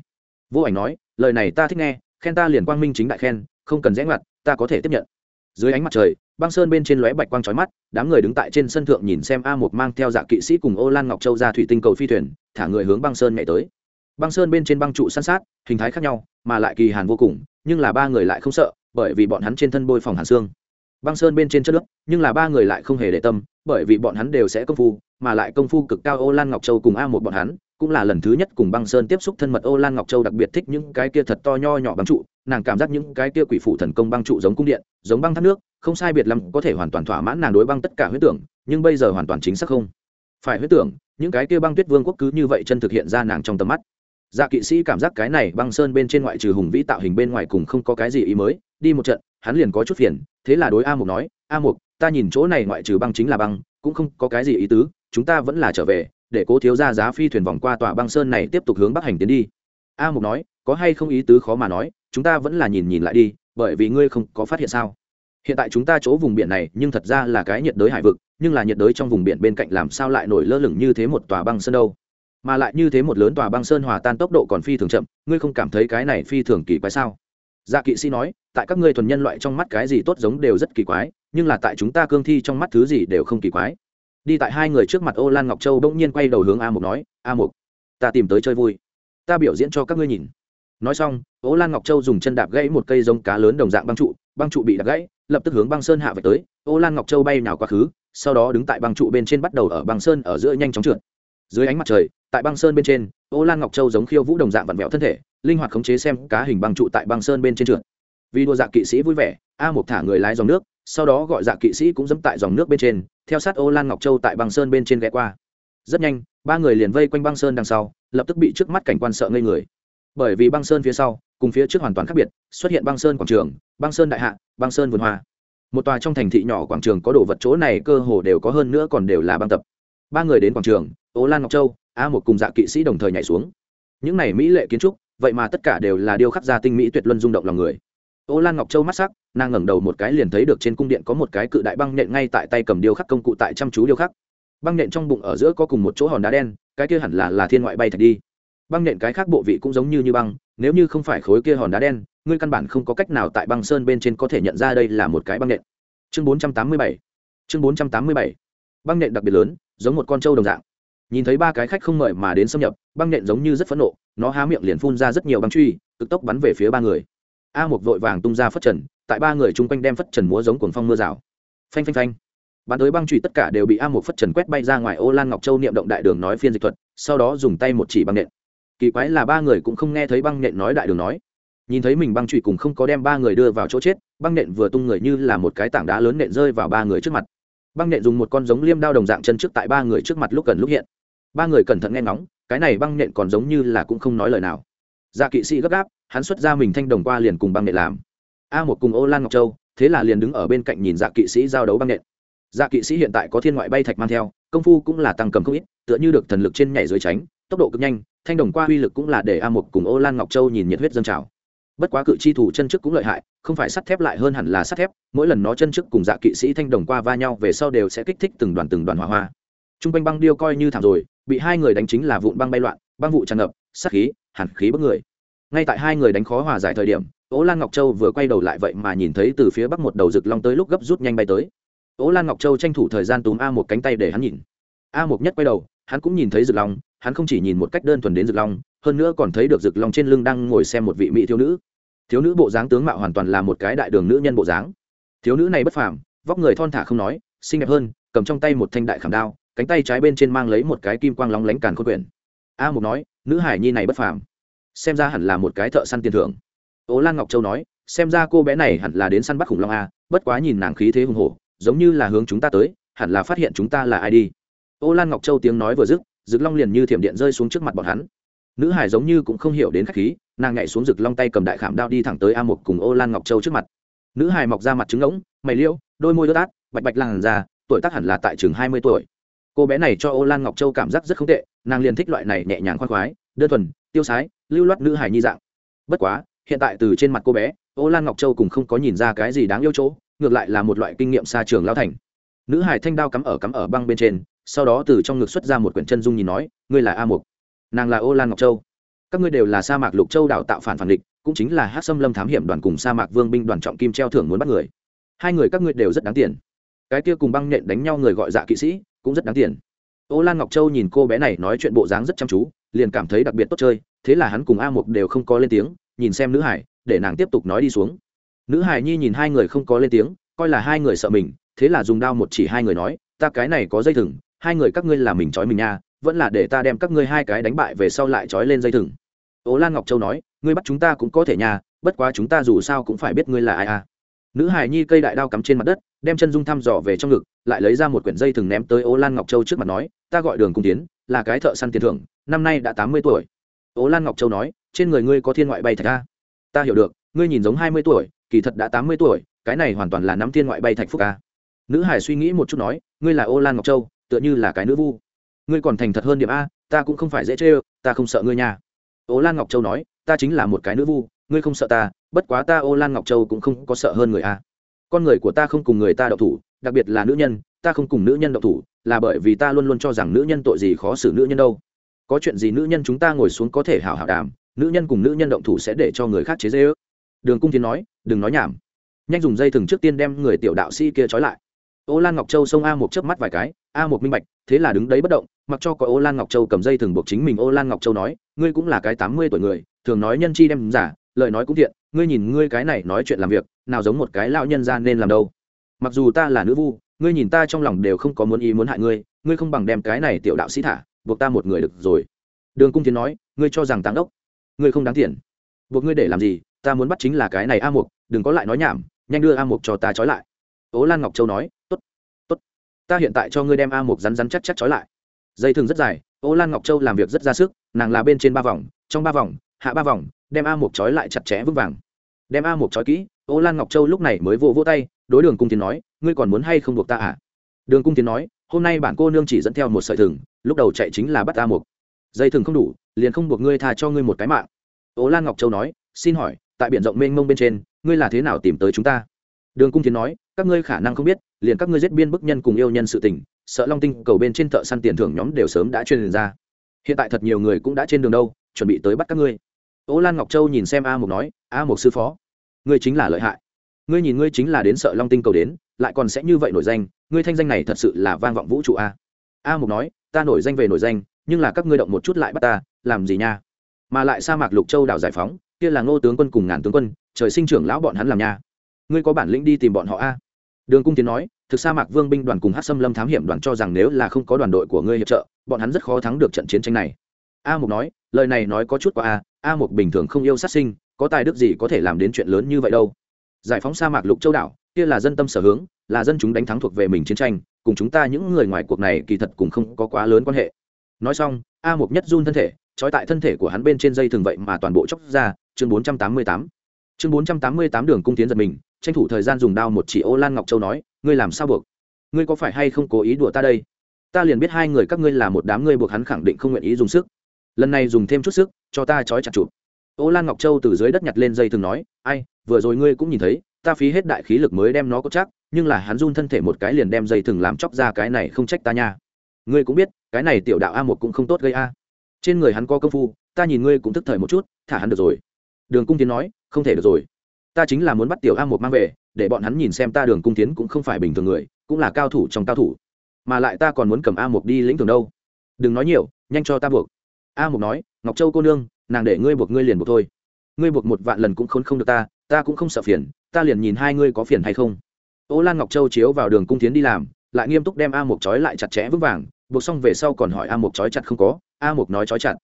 vô ảnh nói lời này ta thích nghe, khen ta liền quang minh chính đại khen, không cần rẽ ngoặt, ta có thể tiếp nhận. Dưới ánh mặt trời, băng sơn bên trên lóe bạch quang trói mắt, đám người đứng tại trên sân thượng nhìn xem a một mang theo dạ kỵ sĩ cùng ô lan ngọc châu ra thủy tinh cầu phi thuyền, thả người hướng băng sơn nhảy tới. Băng sơn bên trên băng trụ san sát, hình thái khác nhau, mà lại kỳ hàn vô cùng, nhưng là ba người lại không sợ, bởi vì bọn hắn trên thân bôi phòng hàn xương. Băng sơn bên trên chất nước nhưng là ba người lại không hề để tâm, bởi vì bọn hắn đều sẽ công phu, mà lại công phu cực cao ô lan ngọc châu cùng a một bọn hắn cũng là lần thứ nhất cùng băng sơn tiếp xúc thân mật ô lan ngọc châu, đặc biệt thích những cái kia thật to nho nhỏ băng trụ. Nàng cảm giác những cái kia quỷ phụ thần công băng trụ giống cung điện, giống băng thác nước, không sai biệt lắm có thể hoàn toàn thỏa mãn nàng đối băng tất cả huyết tưởng, nhưng bây giờ hoàn toàn chính xác không phải huyết tưởng, những cái kia băng tuyết vương quốc cứ như vậy chân thực hiện ra nàng trong tầm mắt. Dạ kỵ sĩ cảm giác cái này băng sơn bên trên ngoại trừ hùng vĩ tạo hình bên ngoài cùng không có cái gì ý mới, đi một trận, hắn liền có chút phiền, thế là đối a mục nói, a mục, ta nhìn chỗ này ngoại trừ băng chính là băng, cũng không có cái gì ý tứ, chúng ta vẫn là trở về để cố thiếu ra giá phi thuyền vòng qua tòa băng sơn này tiếp tục hướng bắc hành tiến đi. A mục nói, có hay không ý tứ khó mà nói, chúng ta vẫn là nhìn nhìn lại đi, bởi vì ngươi không có phát hiện sao? Hiện tại chúng ta chỗ vùng biển này, nhưng thật ra là cái nhiệt đới hải vực, nhưng là nhiệt đới trong vùng biển bên cạnh làm sao lại nổi lơ lửng như thế một tòa băng sơn đâu? Mà lại như thế một lớn tòa băng sơn hòa tan tốc độ còn phi thường chậm, ngươi không cảm thấy cái này phi thường kỳ quái sao? Dạ kỵ sĩ nói, tại các ngươi thuần nhân loại trong mắt cái gì tốt giống đều rất kỳ quái, nhưng là tại chúng ta cương thi trong mắt thứ gì đều không kỳ quái đi tại hai người trước mặt ô lan ngọc châu bỗng nhiên quay đầu hướng a mục nói, a mục, ta tìm tới chơi vui. Ta biểu diễn cho các ngươi nhìn. Nói xong, ô lan ngọc châu dùng chân đạp gãy một cây giống cá lớn đồng dạng băng trụ băng trụ bị đạp gãy, lập tức hướng băng sơn hạ về tới. Ô lan ngọc châu bay nào quá khứ, sau đó đứng tại băng trụ bên trên bắt đầu ở băng sơn ở giữa nhanh chóng trượt. Dưới ánh mặt trời, tại băng sơn bên trên, ô lan ngọc châu giống khiêu vũ đồng dạng vặn vẹo thân thể, linh hoạt khống chế xem cá hình băng trụ tại băng sơn bên trên trượt. Vì đua dạ kỵ sĩ vui vẻ, a một thả người lái dòng nước sau đó gọi dạ kỵ sĩ cũng dẫm tại dòng nước bên trên, theo sát ô lan ngọc châu tại băng sơn bên trên ghé qua. Rất nhanh, ba người liền vây quanh băng sơn đằng sau, lập tức bị trước mắt cảnh quan sợ ngây người. Bởi vì băng sơn phía sau, cùng phía trước hoàn toàn khác biệt, xuất hiện băng sơn quảng trường, băng sơn đại hạ, băng sơn vườn hoa. Một tòa trong thành thị nhỏ quảng trường có đồ vật chỗ này cơ hồ đều có hơn nữa còn đều là băng tập. Ba người đến quảng trường, ô lan ngọc châu, a một cùng dạ kỵ sĩ đồng thời nhảy xuống. Những này mỹ lệ kiến trúc, vậy mà tất cả đều là điêu khắc gia tinh mỹ tuyệt luân rung động lòng người ô lan ngọc châu mắt sắc, nàng ngẩng đầu một cái liền thấy được trên cung điện có một cái cự đại băng nhện ngay tại tay cầm điêu khắc công cụ tại chăm chú điêu khắc. Băng nhện trong bụng ở giữa có cùng một chỗ hòn đá đen, cái kia hẳn là là thiên ngoại bay thật đi. Băng nhện cái khác bộ vị cũng giống như như băng, nếu như không phải khối kia hòn đá đen, ngươi căn bản không có cách nào tại băng sơn bên trên có thể nhận ra đây là một cái băng nhện. Chương 487 chương 487 băng nhện đặc biệt lớn, giống một con trâu đồng dạng. Nhìn thấy ba cái khách không mời mà đến xâm nhập, băng nhện giống như rất phẫn nộ, nó há miệng liền phun ra rất nhiều băng truy, cực tốc bắn về phía ba người a một vội vàng tung ra phất trần, tại ba người chung quanh đem phất trần múa giống cuồng phong mưa rào. Phanh phanh phanh. Bắn tới băng trụy tất cả đều bị a một phất trần quét bay ra ngoài, ô lan ngọc châu niệm động đại đường nói phiên dịch thuật, sau đó dùng tay một chỉ băng nện. Kỳ quái là ba người cũng không nghe thấy băng nện nói đại đường nói. Nhìn thấy mình băng trụy cùng không có đem ba người đưa vào chỗ chết, băng nện vừa tung người như là một cái tảng đá lớn nện rơi vào ba người trước mặt. Băng nện dùng một con giống liêm đao đồng dạng chân trước tại ba người trước mặt lúc gần lúc hiện. Ba người cẩn thận nghe ngóng, cái này băng nện còn giống như là cũng không nói lời nào dạ kỵ sĩ gấp gáp, hắn xuất ra mình thanh đồng qua liền cùng băng nện làm. A một cùng ô lan ngọc châu, thế là liền đứng ở bên cạnh nhìn dạ kỵ sĩ giao đấu băng nện. Dạ kỵ sĩ hiện tại có thiên ngoại bay thạch mang theo, công phu cũng là tăng cầm không ít, tựa như được thần lực trên nhảy dưới tránh, tốc độ cực nhanh, thanh đồng qua uy lực cũng là để a một cùng ô lan ngọc châu nhìn nhiệt huyết dân trào. Bất quá cự chi thủ chân trước cũng lợi hại, không phải sắt thép lại hơn hẳn là sắt thép, mỗi lần nó chân trước cùng dạ kỵ sĩ thanh đồng qua va nhau về sau đều sẽ kích thích từng đoàn từng đoàn hỏa hoa. T r u n g quanh băng điêu coi như thảm rồi, bị hai người đánh chính là vụn băng bay loạn, băng vụ tràn ngập sắc khí hẳn khí bức người. Ngay tại hai người đánh khó hòa giải thời điểm ố lan ngọc châu vừa quay đầu lại vậy mà nhìn thấy từ phía bắc một đầu rực long tới lúc gấp rút nhanh bay tới. Ố lan ngọc châu tranh thủ thời gian túm a một cánh tay để hắn nhìn. A một nhất quay đầu, hắn cũng nhìn thấy rực long, hắn không chỉ nhìn một cách đơn thuần đến rực long, hơn nữa còn thấy được rực long trên lưng đang ngồi xem một vị mỹ thiếu nữ. Thiếu nữ bộ dáng tướng mạo hoàn toàn là một cái đại đường nữ nhân bộ dáng. Thiếu nữ này bất phàm, vóc người thon thả không nói, xinh đẹp hơn, cầm trong tay một thanh đại khảm đao, cánh tay trái bên trên mang lấy một cái kim quang lóng lánh càn khôn quyển a mục nói nữ hải nhi này bất phàm. Xem ra hẳn là một cái thợ săn tiền thưởng. Ố lan ngọc châu nói xem ra cô bé này hẳn là đến săn bắt khủng long a bất quá nhìn nàng khí thế hùng hổ giống như là hướng chúng ta tới hẳn là phát hiện chúng ta là ai đi. Ô lan ngọc châu tiếng nói vừa dứt rực long liền như thiểm điện rơi xuống trước mặt bọn hắn. Nữ hải giống như cũng không hiểu đến khách khí nàng nhảy xuống rực long tay cầm đại khảm đao đi thẳng tới a một cùng ô lan ngọc châu trước mặt. Nữ hải mọc ra mặt trứng ngỗng mày liêu đôi môi đốt át bạch bạch làn ra, tuổi tác hẳn là tại chừng hai mươi tuổi. Cô bé này cho ô lan ngọc châu cảm giác rất không tệ nàng liền thích loại này nhẹ nhàng khoan khoái, đơn thuần, tiêu sái, lưu loát nữ hải nhi dạng. Bất quá, hiện tại từ trên mặt cô bé, ô lan ngọc châu cùng không có nhìn ra cái gì đáng yêu chỗ, ngược lại là một loại kinh nghiệm xa trường lao thành. Nữ hải thanh đao cắm ở cắm ở băng bên trên, sau đó từ trong ngực xuất ra một quyển chân dung nhìn nói, ngươi là a mục, nàng là ô lan ngọc châu. Các ngươi đều là sa mạc lục châu đào tạo phản phản địch, cũng chính là hát xâm lâm thám hiểm đoàn cùng sa mạc vương binh đoàn trọng kim treo thưởng muốn bắt người. Hai người các ngươi đều rất đáng tiền. Cái kia cùng băng nện đánh nhau người gọi dạ kỵ sĩ cũng rất đáng tiền ô lan ngọc châu nhìn cô bé này nói chuyện bộ dáng rất chăm chú liền cảm thấy đặc biệt tốt chơi thế là hắn cùng a mục đều không có lên tiếng nhìn xem nữ hải để nàng tiếp tục nói đi xuống. Nữ hải nhi nhìn hai người không có lên tiếng coi là hai người sợ mình thế là dùng đao một chỉ hai người nói ta cái này có dây thừng hai người các ngươi là mình trói mình nha vẫn là để ta đem các ngươi hai cái đánh bại về sau lại trói lên dây thừng. Ô lan ngọc châu nói ngươi bắt chúng ta cũng có thể nha, bất quá chúng ta dù sao cũng phải biết ngươi là ai à nữ hải nhi cây đại đao cắm trên mặt đất, đem chân dung thăm dò về trong ngực, lại lấy ra một quyển dây thừng ném tới ô lan ngọc châu trước mặt nói, ta gọi đường cung tiến, là cái thợ săn tiền thưởng, năm nay đã tám mươi tuổi. Ô lan ngọc châu nói, trên người ngươi có thiên ngoại bay thạch a? Ta hiểu được, ngươi nhìn giống hai mươi tuổi, kỳ thật đã tám mươi tuổi, cái này hoàn toàn là nắm thiên ngoại bay thạch phúc ca nữ hải suy nghĩ một chút nói, ngươi là ô lan ngọc châu, tựa như là cái nữ vu. Ngươi còn thành thật hơn điểm a, ta cũng không phải dễ chê ta không sợ ngươi nha. Ô lan ngọc châu nói, ta chính là một cái nữ vu ngươi không sợ ta, bất quá ta ô lan ngọc châu cũng không có sợ hơn người a. Con người của ta không cùng người ta đậu thủ, đặc biệt là nữ nhân, ta không cùng nữ nhân đậu thủ, là bởi vì ta luôn luôn cho rằng nữ nhân tội gì khó xử nữ nhân đâu. Có chuyện gì nữ nhân chúng ta ngồi xuống có thể hảo hảo đàm, nữ nhân cùng nữ nhân động thủ sẽ để cho người khác chế dễ ước đường cung tiến nói, đừng nói nhảm. Nhanh dùng dây thừng trước tiên đem người tiểu đạo sĩ kia trói lại. Ô lan ngọc châu xông a một chớp mắt vài cái, a một minh bạch, thế là đứng đấy bất động, mặc cho có ô lan ngọc châu cầm dây thừng buộc chính mình. Ô lan ngọc châu nói, ngươi cũng là cái tám mươi tuổi người, thường nói nhân chi đem giả lời nói cũng thiện, ngươi nhìn ngươi cái này nói chuyện làm việc, nào giống một cái lão nhân ra nên làm đâu. Mặc dù ta là nữ vu, ngươi nhìn ta trong lòng đều không có muốn ý muốn hại ngươi ngươi không bằng đem cái này tiểu đạo sĩ thả, buộc ta một người được rồi. Đường cung tiến nói, ngươi cho rằng tăng đốc, ngươi không đáng tiền. Buộc ngươi để làm gì, ta muốn bắt chính là cái này a mục, đừng có lại nói nhảm, nhanh đưa a mục cho ta trói lại. Ố lan ngọc châu nói t ố t t ố t ta hiện tại cho ngươi đem a mục rắn rắn chắc chắc trói lại. Dây thừng rất dài ố lan ngọc châu làm việc rất ra sức, nàng là bên trên ba vòng, trong ba vòng, hạ ba vòng đem a mục trói lại chặt chẽ vững vàng. Đem a mục trói kỹ, ô lan ngọc châu lúc này mới vỗ vỗ tay, đối đường cung tiến nói, ngươi còn muốn hay không buộc ta à? Đường cung tiến nói, hôm nay bản cô nương chỉ dẫn theo một sợi thừng, lúc đầu chạy chính là bắt a mục dây thừng không đủ, liền không buộc ngươi tha cho ngươi một cái mạng. Ô lan ngọc châu nói, xin hỏi, tại biển rộng mênh mông bên trên, ngươi là thế nào tìm tới chúng ta? Đường cung tiến nói, các ngươi khả năng không biết, liền các ngươi giết biên bức nhân cùng yêu nhân sự tình, sợ long tinh cầu bên trên thợ săn tiền thưởng nhóm đều sớm đã truyền ra. Hiện tại thật nhiều người cũng đã trên đường đâu, chuẩn bị tới bắt các ngươi ô lan ngọc châu nhìn xem a mục nói, a mục sư phó, ngươi chính là lợi hại. Ngươi nhìn ngươi chính là đến sợ long tinh cầu đến, lại còn sẽ như vậy nổi danh, ngươi thanh danh này thật sự là vang vọng vũ trụ a. A mục nói, ta nổi danh về nổi danh, nhưng là các ngươi động một chút lại bắt ta, làm gì nha? Mà lại sa mạc lục châu đảo giải phóng, kia là ngô tướng quân cùng ngàn tướng quân, trời sinh trưởng lão bọn hắn làm nha. Ngươi có bản lĩnh đi tìm bọn họ a. Đường cung tiến nói, thực sa mạc vương binh đoàn cùng hát xâm lâm thám hiểm đoàn cho rằng nếu là không có đoàn đội của ngươi hiệp trợ, bọn hắn rất khó thắng được trận chiến tranh này. A mục nói lời này nói có chút qua à, a a một bình thường không yêu sát sinh, có tài đức gì có thể làm đến chuyện lớn như vậy đâu. Giải phóng sa mạc lục châu đảo, kia là dân tâm sở hướng, là dân chúng đánh thắng thuộc về mình chiến tranh, cùng chúng ta những người ngoài cuộc này kỳ thật cũng không có quá lớn quan hệ. Nói xong, a một nhất run thân thể, trói tại thân thể của hắn bên trên dây thường vậy mà toàn bộ chóc ra, chương bốn trăm tám mươi tám. Chương bốn trăm tám mươi tám đường cung tiến giật mình, tranh thủ thời gian dùng đao một chỉ ô lan ngọc châu nói, ngươi làm sao buộc? Ngươi có phải hay không cố ý đùa ta đây? Ta liền biết hai người các ngươi là một đám ngươi buộc hắn khẳng định không nguyện ý dùng sức lần này dùng thêm chút sức, cho ta trói chặt chụp. Ô lan ngọc châu từ dưới đất nhặt lên dây thường nói, ai, vừa rồi ngươi cũng nhìn thấy, ta phí hết đại khí lực mới đem nó có chắc, nhưng là hắn run thân thể một cái liền đem dây thừng làm chóc ra cái này không trách ta nha. Ngươi cũng biết, cái này tiểu đạo a một cũng không tốt gây a. Trên người hắn có công phu, ta nhìn ngươi cũng thức thời một chút, thả hắn được rồi. Đường cung tiến nói, không thể được rồi. Ta chính là muốn bắt tiểu a một mang về, để bọn hắn nhìn xem ta đường cung tiến cũng không phải bình thường người, cũng là cao thủ trong cao thủ. Mà lại ta còn muốn cầm a một đi lĩnh thường đâu. Đừng nói nhiều, nhanh cho ta buộc a Mục nói, ngọc châu cô nương, nàng để ngươi buộc ngươi liền buộc thôi. Ngươi buộc một vạn lần cũng khốn không được ta ta cũng không sợ phiền, ta liền nhìn hai ngươi có phiền hay không. Ô lan ngọc châu chiếu vào đường cung tiến đi làm, lại nghiêm túc đem a Mục trói lại chặt chẽ vững vàng, buộc xong về sau còn hỏi a Mục trói chặt không có, a Mục nói trói chặt.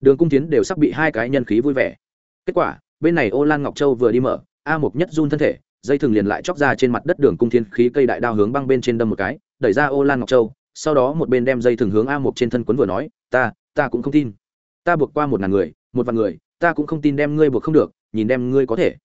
Đường cung tiến đều sắp bị hai cái nhân khí vui vẻ. Kết quả, bên này ô lan ngọc châu vừa đi mở, a Mục nhất run thân thể, dây thừng liền lại chóc ra trên mặt đất đường cung thiên khí cây đại đao hướng băng bên trên đâm một cái, đẩy ra ô lan ngọc châu, sau đó một bên đem dây thừng hướng a Mục trên thân quấn vừa nói, ta ta cũng không tin ta buộc qua một ngàn người, một vạn người, ta cũng không tin đem ngươi buộc không được, nhìn đem ngươi có thể.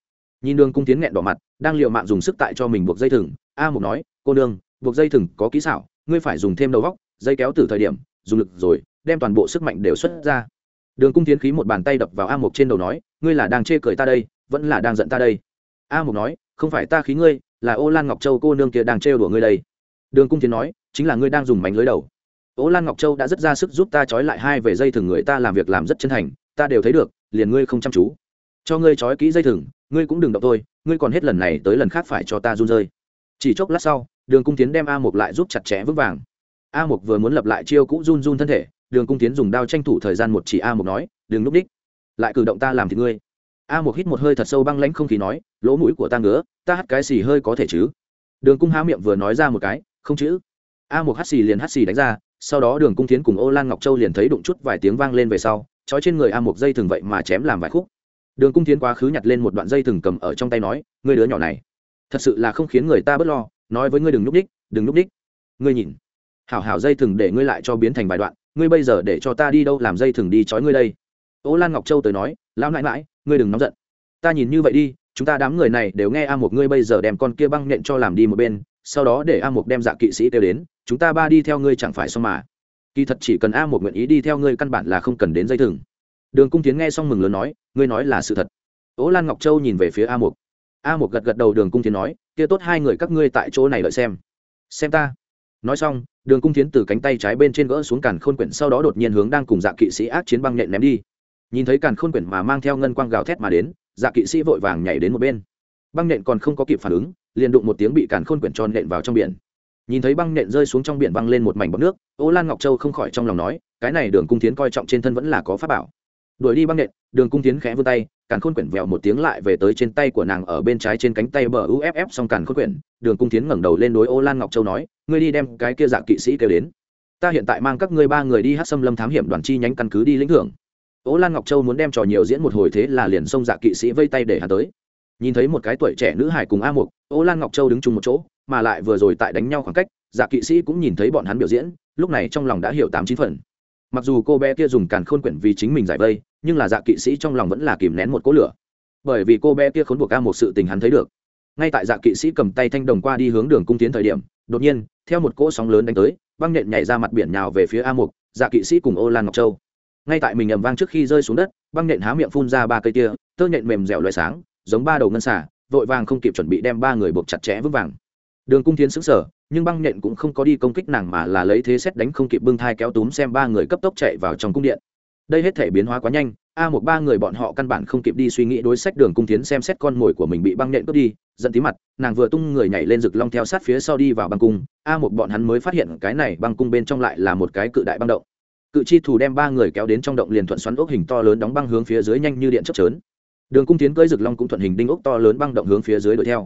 Nhìn đường cung tiến nghẹn đỏ mặt, đang l i ề u mạng dùng sức tại cho mình buộc dây thừng, a mục nói, cô nương, buộc dây thừng có kỹ xảo, ngươi phải dùng thêm đầu vóc dây kéo từ thời điểm, dùng lực rồi, đem toàn bộ sức mạnh đều xuất ra. Đường cung tiến khí một bàn tay đập vào a mục trên đầu nói, ngươi là đang chê cười ta đây, vẫn là đang giận ta đây? A mục nói, không phải ta khí ngươi, là ô lan ngọc châu cô nương kia đang trêu đùa ngươi đây. Đường cung tiến nói, chính là ngươi đang dùng mánh lưới đầu ô lan ngọc châu đã rất ra sức giúp ta trói lại hai về dây thừng người ta làm việc làm rất chân thành, ta đều thấy được, liền ngươi không chăm chú. Cho ngươi trói kỹ dây thừng, ngươi cũng đừng động tôi, ngươi còn hết lần này tới lần khác phải cho ta run rơi. Chỉ chốc lát sau, đường cung tiến đem a Mục lại giúp chặt chẽ vững vàng. A Mục vừa muốn lập lại chiêu cũ run run thân thể, đường cung tiến dùng đao tranh thủ thời gian một chỉ a Mục nói, đừng núp đích. Lại cử động ta làm thì ngươi. A Mục hít một hơi thật sâu băng lãnh không khí nói, lỗ mũi của ta ngứa, ta hắt cái xì hơi có thể chứ? Đường cung há miệng vừa nói ra một cái, không chữ a Mục hắt xì liền hắt xì đánh ra sau đó đường cung tiến cùng ô lan ngọc châu liền thấy đụng chút vài tiếng vang lên về sau, trói trên người a một dây thừng vậy mà chém làm vài khúc. Đường cung tiến quá khứ nhặt lên một đoạn dây thừng cầm ở trong tay nói, ngươi đứa nhỏ này, thật sự là không khiến người ta bớt lo, nói với ngươi đừng núp đích, đừng núp đích. Ngươi nhìn, hảo hảo dây thừng để ngươi lại cho biến thành bài đoạn, ngươi bây giờ để cho ta đi đâu làm dây thừng đi trói ngươi đây. Ô lan ngọc châu tới nói, lão nãi mãi ngươi đừng nóng giận. Ta nhìn như vậy đi, chúng ta đám người này đều nghe a một ngươi bây giờ đem con kia băng nện cho làm đi một bên, sau đó để a một đem dạ kỵ sĩ kêu đến chúng ta ba đi theo ngươi chẳng phải xong mà. Kỳ thật chỉ cần a một nguyện ý đi theo ngươi căn bản là không cần đến dây thừng. Đường cung tiến nghe xong mừng lớn nói, ngươi nói là sự thật. Ố lan ngọc châu nhìn về phía a một. A một gật gật đầu, đường cung tiến nói, kia tốt hai người các ngươi tại chỗ này đợi xem. Xem ta. Nói xong, đường cung tiến từ cánh tay trái bên trên gỡ xuống càn khôn quyển, sau đó đột nhiên hướng đang cùng dạ kỵ sĩ ác chiến băng nhện ném đi. Nhìn thấy càn khôn quyển mà mang theo ngân quang gào thét mà đến dạ kỵ sĩ vội vàng nhảy đến một bên. Băng nhện còn không có kịp phản ứng, liền đụng một tiếng bị càn khôn quyển tròn nện vào trong biển nhìn thấy băng nện rơi xuống trong biển băng lên một mảnh bọc nước, ô lan ngọc châu không khỏi trong lòng nói, cái này đường cung tiến coi trọng trên thân vẫn là có pháp bảo. Đuổi đi băng nện đường cung tiến khẽ vươn tay, càn khôn quyển vẹo một tiếng lại về tới trên tay của nàng ở bên trái trên cánh tay bờ uff xong càn khôn quyển. Đường cung tiến ngẩng đầu lên đối ô lan ngọc châu nói, ngươi đi đem cái kia dạng kỵ sĩ kêu đến. Ta hiện tại mang các ngươi ba người đi hát xâm lâm thám hiểm đoàn chi nhánh căn cứ đi lĩnh thưởng. Ô lan ngọc châu muốn đem trò nhiều diễn một hồi thế là liền xông dạ kỵ sĩ vây tay để hắn tới. Nhìn thấy một cái tuổi trẻ nữ hải cùng a mục, ô lan ngọc châu đứng chung một chỗ mà lại vừa rồi tại đánh nhau khoảng cách dạ kỵ sĩ cũng nhìn thấy bọn hắn biểu diễn, lúc này trong lòng đã hiểu tám chín phần. Mặc dù cô bé kia dùng càn khôn quyển vì chính mình giải vây, nhưng là dạ kỵ sĩ trong lòng vẫn là kìm nén một cỗ lửa. Bởi vì cô bé kia khốn buộc ca một sự tình hắn thấy được. Ngay tại dạ kỵ sĩ cầm tay thanh đồng qua đi hướng đường cung tiến thời điểm, đột nhiên, theo một cỗ sóng lớn đánh tới, băng nện nhảy ra mặt biển nhào về phía a mục dạ kỵ sĩ cùng ô lan ngọc châu. Ngay tại mình ầm vang trước khi rơi xuống đất, băng nện há miệng phun ra ba cây tia, tơ nhện mềm dẻo loài sáng, giống ba đầu ngân xả vội vàng không kịp chuẩn bị đem ba người buộc chặt chẽ vững vàng đường cung Thiến xứng sở nhưng băng nhện cũng không có đi công kích nàng mà là lấy thế xét đánh không kịp bưng thai kéo túm xem ba người cấp tốc chạy vào trong cung điện. Đây hết thể biến hóa quá nhanh, a một ba người bọn họ căn bản không kịp đi suy nghĩ đối sách đường cung tiến xem xét con mồi của mình bị băng nhện cướp đi, giận tí mặt, nàng vừa tung người nhảy lên rực long theo sát phía sau đi vào băng cung. A một bọn hắn mới phát hiện cái này băng cung bên trong lại là một cái cự đại băng động. Cự chi thủ đem ba người kéo đến trong động liền thuận xoắn ốc hình to lớn đóng băng hướng phía dưới nhanh như điện chấp chớn. Đường cung tiến cưỡi rực long cũng thuận hình đinh ốc to lớn băng động hướng phía dưới đuổi theo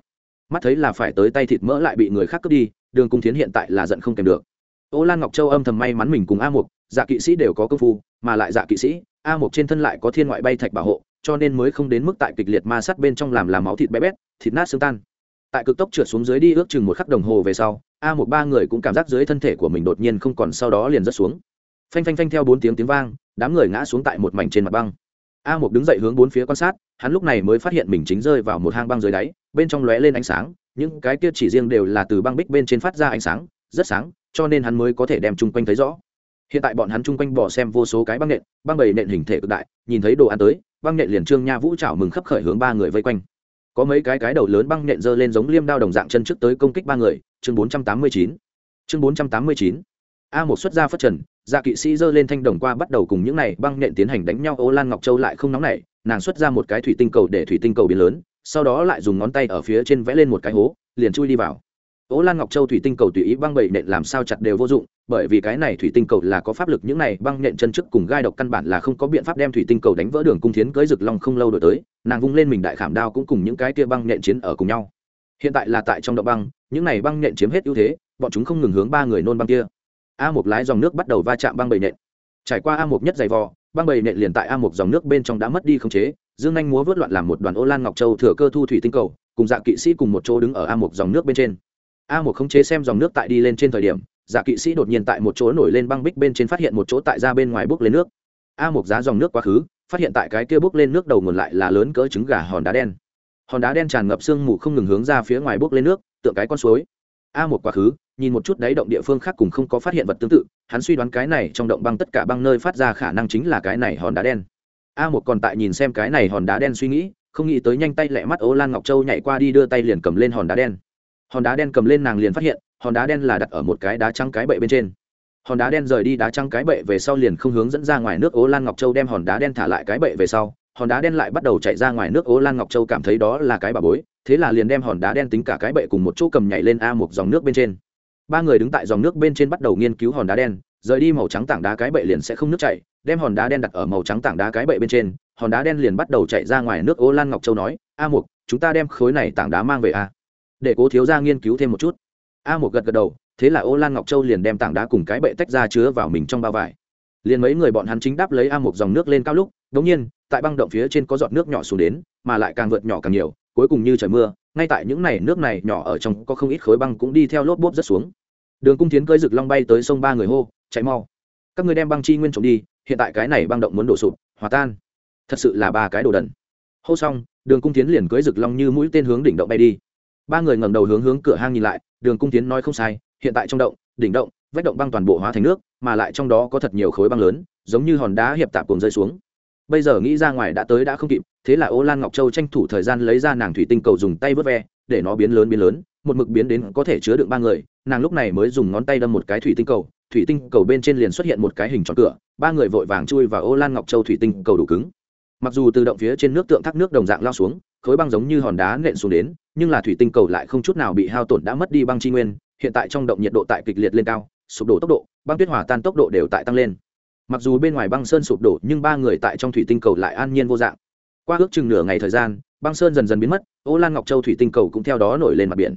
mắt thấy là phải tới tay thịt mỡ lại bị người khác cướp đi, đường cung tiến hiện tại là giận không kèm được. Ô lan ngọc châu âm thầm may mắn mình cùng a mục dạ kỵ sĩ đều có công phu, mà lại dạ kỵ sĩ, a mục trên thân lại có thiên ngoại bay thạch bảo hộ, cho nên mới không đến mức tại kịch liệt ma sát bên trong làm làm máu thịt bé bét, thịt nát xương tan. Tại cực tốc trượt xuống dưới đi ước chừng một khắc đồng hồ về sau, a một ba người cũng cảm giác dưới thân thể của mình đột nhiên không còn sau đó liền rớt xuống. Phanh phanh phanh theo bốn tiếng tiếng vang, đám người ngã xuống tại một mảnh trên mặt băng. A một đứng dậy hướng bốn phía quan sát, hắn lúc này mới phát hiện mình chính rơi vào một hang băng dưới đáy bên trong lóe lên ánh sáng, những cái kia chỉ riêng đều là từ băng bích bên trên phát ra ánh sáng, rất sáng, cho nên hắn mới có thể đem chung quanh thấy rõ. Hiện tại bọn hắn chung quanh bỏ xem vô số cái băng nện, băng bầy nện hình thể cực đại, nhìn thấy đồ ăn tới, băng nện liền trương nha vũ trảo mừng khấp khởi hướng ba người vây quanh. Có mấy cái cái đầu lớn băng nện giơ lên giống liêm đao đồng dạng chân trước tới công kích ba người, chương bốn trăm tám mươi chín. Chương bốn trăm tám mươi chín. A một xuất gia phất trần dạ kỵ sĩ giơ lên thanh đồng qua bắt đầu cùng những này băng nện tiến hành đánh nhau, ô lan ngọc châu lại không nóng nảy, nàng xuất ra một cái thủy tinh cầu để thủy tinh cầu biến lớn sau đó lại dùng ngón tay ở phía trên vẽ lên một cái hố liền chui đi vào Ố Lan Ngọc Châu thủy tinh cầu tùy ý băng bậy nện làm sao chặt đều vô dụng, bởi vì cái này thủy tinh cầu là có pháp lực những này băng nện chân trước cùng gai độc căn bản là không có biện pháp đem thủy tinh cầu đánh vỡ đường cung thiến cưới rực long không lâu đổi tới, nàng vung lên mình đại khảm đao cũng cùng những cái kia băng nện chiến ở cùng nhau. Hiện tại là tại trong động băng, những này băng nện chiếm hết ưu thế, bọn chúng không ngừng hướng ba người nôn băng kia. A một lái dòng nước bắt đầu va chạm băng bầy nện. Trải qua A một nhất dày vò, băng bầy nện liền tại A một dòng nước bên trong đã mất đi khống chế, dương anh múa vớt loạn làm một đoàn Ô Lan Ngọc Châu thừa cơ thu thủy tinh cầu, cùng dạ kỵ sĩ cùng một chỗ đứng ở A một dòng nước bên trên. A một khống chế xem dòng nước tại đi lên trên thời điểm dạ kỵ sĩ đột nhiên tại một chỗ nổi lên băng bích bên trên phát hiện một chỗ tại ra bên ngoài bước lên nước. A một giá dòng nước quá khứ phát hiện tại cái kia bước lên nước đầu nguồn lại là lớn cỡ trứng gà hòn đá đen. Hòn đá đen tràn ngập sương mù không ngừng hướng ra phía ngoài bước lên nước tượng cái con suối. A một quá khứ nhìn một chút đáy động địa phương khác cùng không có phát hiện vật tương tự hắn suy đoán cái này trong động băng tất cả băng nơi phát ra khả năng chính là cái này hòn đá đen a một còn tại nhìn xem cái này hòn đá đen suy nghĩ, không nghĩ tới nhanh tay lẹ mắt ô lan ngọc châu nhảy qua đi đưa tay liền cầm lên hòn đá đen. Hòn đá đen cầm lên nàng liền phát hiện, hòn đá đen là đặt ở một cái đá trắng cái bệ bên trên. Hòn đá đen rời đi đá trắng cái bệ về sau liền không hướng dẫn ra ngoài nước ố lan ngọc châu đem hòn đá đen thả lại cái bệ về sau, hòn đá đen lại bắt đầu chạy ra ngoài nước ố lan ngọc châu cảm thấy đó là cái bà bối, thế là liền đem hòn đá đen tính cả cái bệ cùng một chỗ cầm nhảy lên a một dòng nước bên trên. Ba người đứng tại dòng nước bên trên bắt đầu nghiên cứu hòn đá đen, rời đi màu trắng tảng đá cái bệ liền sẽ không nước chảy đem hòn đá đen đặt ở màu trắng tảng đá cái bệ bên trên, hòn đá đen liền bắt đầu chạy ra ngoài nước Ô lan ngọc châu nói, a mục, chúng ta đem khối này tảng đá mang về a. Để cố thiếu ra nghiên cứu thêm một chút. A Mục gật gật đầu, thế là ô lan ngọc châu liền đem tảng đá cùng cái bệ tách ra chứa vào mình trong bao vải. Liền mấy người bọn hắn chính đáp lấy a Mục dòng nước lên cao lúc đ ỗ n g nhiên, tại băng động phía trên có giọt nước nhỏ xuống đến, mà lại càng vượt nhỏ càng nhiều, cuối cùng như trời mưa, ngay tại những này nước này nhỏ ở trong có không ít khối băng cũng đi theo lốp bốp rất xuống. Đường cung tiến cơi rực long bay tới sông ba người hô, chạy mau. Các người đem băng chi nguyên trộm đi hiện tại cái này băng động muốn đổ sụp, hòa tan. Thật sự là ba cái đồ đần. Hô xong, đường cung tiến liền cưới rực long như mũi tên hướng đỉnh động bay đi. Ba người ngẩng đầu hướng hướng cửa hang nhìn lại, đường cung tiến nói không sai, hiện tại trong động, đỉnh động, vách động băng toàn bộ hóa thành nước, mà lại trong đó có thật nhiều khối băng lớn, giống như hòn đá hiệp tạp cùng rơi xuống. Bây giờ nghĩ ra ngoài đã tới đã không kịp, thế là ô lan ngọc châu tranh thủ thời gian lấy ra nàng thủy tinh cầu dùng tay vớt ve, để nó biến lớn biến lớn, một mực biến đến có thể chứa được ba người, nàng lúc này mới dùng ngón tay đâm một cái thủy tinh cầu thủy tinh cầu bên trên liền xuất hiện một cái hình tròn cửa, ba người vội vàng chui vào ô lan ngọc châu thủy tinh cầu đủ cứng. Mặc dù từ động phía trên nước tượng thác nước đồng dạng lao xuống, khối băng giống như hòn đá nện xuống đến, nhưng là thủy tinh cầu lại không chút nào bị hao tổn đã mất đi băng chi nguyên, hiện tại trong động nhiệt độ tại kịch liệt lên cao, sụp đổ tốc độ, băng tuyết hòa tan tốc độ đều tại tăng lên. Mặc dù bên ngoài băng sơn sụp đổ, nhưng ba người tại trong thủy tinh cầu lại an nhiên vô dạng. Qua ước chừng nửa ngày thời gian, băng sơn dần dần biến mất, ô lan ngọc châu thủy tinh cầu cũng theo đó nổi lên mặt biển.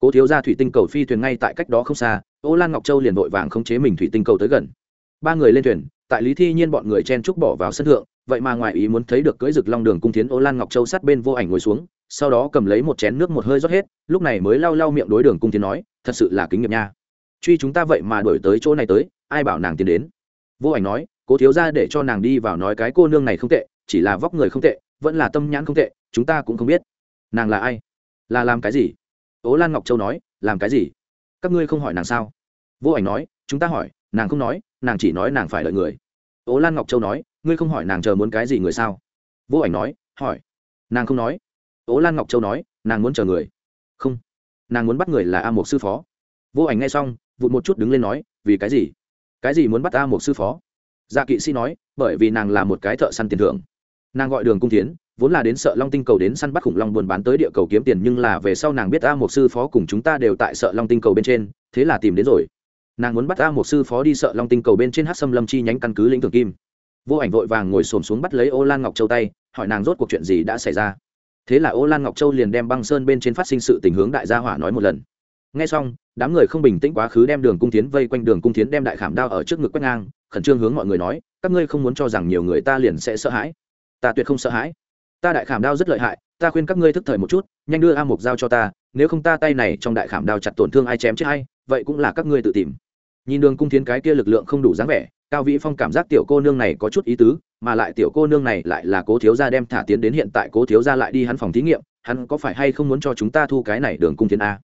Cố thiếu ra thủy tinh cầu phi thuyền ngay tại cách đó không xa ô lan ngọc châu liền vội vàng khống chế mình thủy tinh cầu tới gần. Ba người lên thuyền, tại lý thi nhiên bọn người chen trúc bỏ vào sân thượng, vậy mà ngoài ý muốn thấy được cưỡi rực long đường cung tiến ô lan ngọc châu sát bên vô ảnh ngồi xuống, sau đó cầm lấy một chén nước một hơi rót hết, lúc này mới lau lau miệng đối đường cung tiến nói, thật sự là kính nghiệp nha. Truy chúng ta vậy mà đổi tới chỗ này tới, ai bảo nàng tiến đến? Vô ảnh nói, cố thiếu ra để cho nàng đi vào nói cái cô nương này không tệ, chỉ là vóc người không tệ, vẫn là tâm nhãn không tệ, chúng ta cũng không biết. Nàng là ai? Là làm cái gì? Ố lan ngọc châu nói, làm cái gì? Các ngươi không hỏi nàng sao? Vô ảnh nói, chúng ta hỏi, nàng không nói, nàng chỉ nói nàng phải đợi người. Ố lan ngọc châu nói, ngươi không hỏi nàng chờ muốn cái gì người sao? Vô ảnh nói, hỏi. Nàng không nói. Ố lan ngọc châu nói, nàng muốn chờ người. Không. Nàng muốn bắt người là a một sư phó. Vô ảnh nghe xong, vụt một chút đứng lên nói, vì cái gì? Cái gì muốn bắt a một sư phó? Dạ kỵ sĩ nói, bởi vì nàng là một cái thợ săn tiền thưởng. Nàng gọi đường cung tiến vốn là đến sợ long tinh cầu đến săn bắt khủng long buôn bán tới địa cầu kiếm tiền, nhưng là về sau nàng biết a một sư phó cùng chúng ta đều tại sợ long tinh cầu bên trên, thế là tìm đến rồi. Nàng muốn bắt a một sư phó đi sợ long tinh cầu bên trên hát xâm lâm chi nhánh căn cứ lĩnh thường kim. Vô ảnh vội vàng ngồi xổm xuống bắt lấy ô lan ngọc châu tay, hỏi nàng rốt cuộc chuyện gì đã xảy ra. Thế là ô lan ngọc châu liền đem băng sơn bên trên phát sinh sự tình hướng đại gia hỏa nói một lần. Ngay xong, đám người không bình tĩnh quá khứ đem đường cung tiến vây quanh, đường cung tiến đem đại khảm đao ở trước ngực quét ngang, khẩn trương hướng mọi người nói, các ngươi không muốn cho rằng nhiều người ta liền sẽ sợ hãi. Ta tuyệt không sợ hãi ta đại khảm đao rất lợi hại, ta khuyên các ngươi thức thời một chút, nhanh đưa a mục giao cho ta, nếu không ta tay này trong đại khảm đao chặt tổn thương ai chém chết hay vậy cũng là các ngươi tự tìm. Nhìn đường cung thiến cái kia lực lượng không đủ dáng vẻ, cao vĩ phong cảm giác tiểu cô nương này có chút ý tứ, mà lại tiểu cô nương này lại là cố thiếu gia đem thả tiến đến hiện tại cố thiếu gia lại đi hắn phòng thí nghiệm, hắn có phải hay không muốn cho chúng ta thu cái này đường cung thiến a?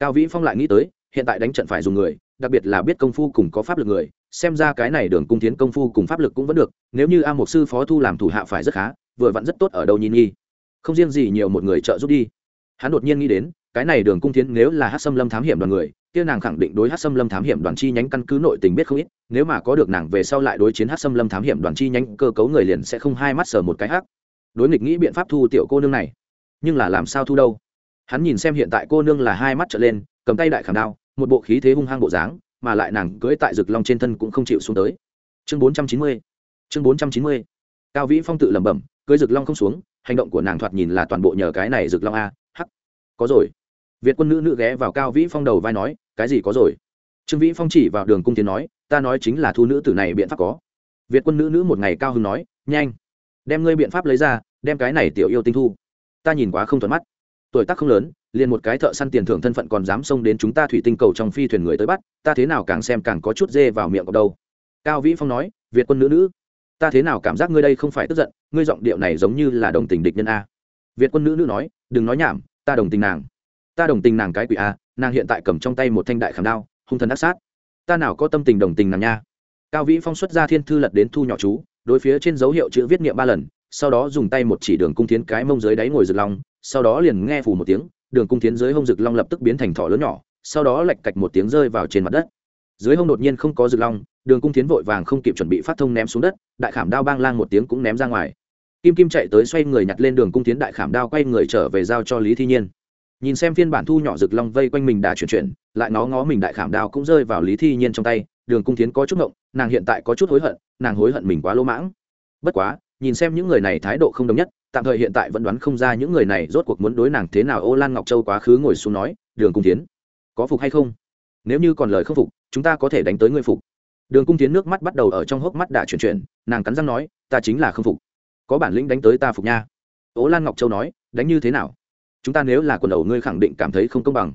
Cao vĩ phong lại nghĩ tới, hiện tại đánh trận phải dùng người, đặc biệt là biết công phu cùng có pháp lực người, xem ra cái này đường cung thiến công phu cùng pháp lực cũng vẫn được, nếu như a một sư phó thu làm thủ hạ phải rất khá vừa vặn rất tốt ở đâu nhìn nghi. Không riêng gì nhiều một người trợ giúp đi. Hắn đột nhiên nghĩ đến, cái này đường cung tiến nếu là hát xâm lâm thám hiểm đoàn người, kia nàng khẳng định đối hát xâm lâm thám hiểm đoàn chi nhánh căn cứ nội tình biết không ít, nếu mà có được nàng về sau lại đối chiến hát xâm lâm thám hiểm đoàn chi nhánh, cơ cấu người liền sẽ không hai mắt sờ một cái hát đối nghịch nghĩ biện pháp thu tiểu cô nương này. Nhưng là làm sao thu đâu? Hắn nhìn xem hiện tại cô nương là hai mắt trở lên, cầm tay đại khảm đao, một bộ khí thế hung hăng bộ dáng, mà lại nàng cưỡi tại rực long trên thân cũng không chịu xuống tới. Chương bốn trăm chín mươi, chương bốn trăm chín mươi. Cao vĩ phong tự lẩm bẩm cưới rực long không xuống, hành động của nàng thoạt nhìn là toàn bộ nhờ cái này rực long a, hắc, có rồi. Việt quân nữ nữ ghé vào cao vĩ phong đầu vai nói, cái gì có rồi? Trương vĩ phong chỉ vào đường cung tiến nói, ta nói chính là thu nữ tử này biện pháp có. Việt quân nữ nữ một ngày cao hưng nói, nhanh, đem ngươi biện pháp lấy ra, đem cái này tiểu yêu tinh thu. Ta nhìn quá không thuận mắt. Tuổi tác không lớn, liền một cái thợ săn tiền thưởng thân phận còn dám xông đến chúng ta thủy tinh cầu trong phi thuyền người tới bắt, ta thế nào càng xem càng có chút dê vào miệng cọc đâu. Cao vĩ phong nói, việt quân nữ nữ ta thế nào cảm giác ngươi đây không phải tức giận, ngươi giọng điệu này giống như là đồng tình địch nhân a. Việt quân nữ nữ nói, đừng nói nhảm, ta đồng tình nàng. Ta đồng tình nàng cái quỷ a, nàng hiện tại cầm trong tay một thanh đại khảm đao, hung thần ác sát. Ta nào có tâm tình đồng tình nàng nha. Cao vĩ phong xuất ra thiên thư lật đến thu nhỏ chú, đối phía trên dấu hiệu chữ viết nghiệm ba lần, sau đó dùng tay một chỉ đường cung tiến cái mông dưới đáy ngồi rực long, sau đó liền nghe phủ một tiếng, đường cung tiến dưới hông rực long lập tức biến thành thỏ lớn nhỏ, sau đó lạch cạch một tiếng rơi vào trên mặt đất. Dưới hông đột nhiên không có rực long đường cung tiến vội vàng không kịp chuẩn bị phát thông ném xuống đất, đại khảm đao bang lang một tiếng cũng ném ra ngoài. Kim kim chạy tới xoay người nhặt lên đường cung tiến đại khảm đao quay người trở về giao cho lý thi nhiên. Nhìn xem phiên bản thu nhỏ rực long vây quanh mình đã chuyển chuyển, lại ngó ngó mình đại khảm đao cũng rơi vào lý thi nhiên trong tay, đường cung tiến có chút ngộng, nàng hiện tại có chút hối hận, nàng hối hận mình quá lỗ mãng. Bất quá, nhìn xem những người này thái độ không đồng nhất, tạm thời hiện tại vẫn đoán không ra những người này rốt cuộc muốn đối nàng thế nào. Ô lan ngọc châu quá khứ ngồi xuống nói, đường cung tiến, có phục hay không? Nếu như còn lời không phục, chúng ta có thể đánh tới ngươi phục đường cung tiến nước mắt bắt đầu ở trong hốc mắt đã chuyển chuyển, nàng cắn răng nói, ta chính là không phục. Có bản lĩnh đánh tới ta phục nha. Ố lan ngọc châu nói, đánh như thế nào? Chúng ta nếu là quần đầu ngươi khẳng định cảm thấy không công bằng.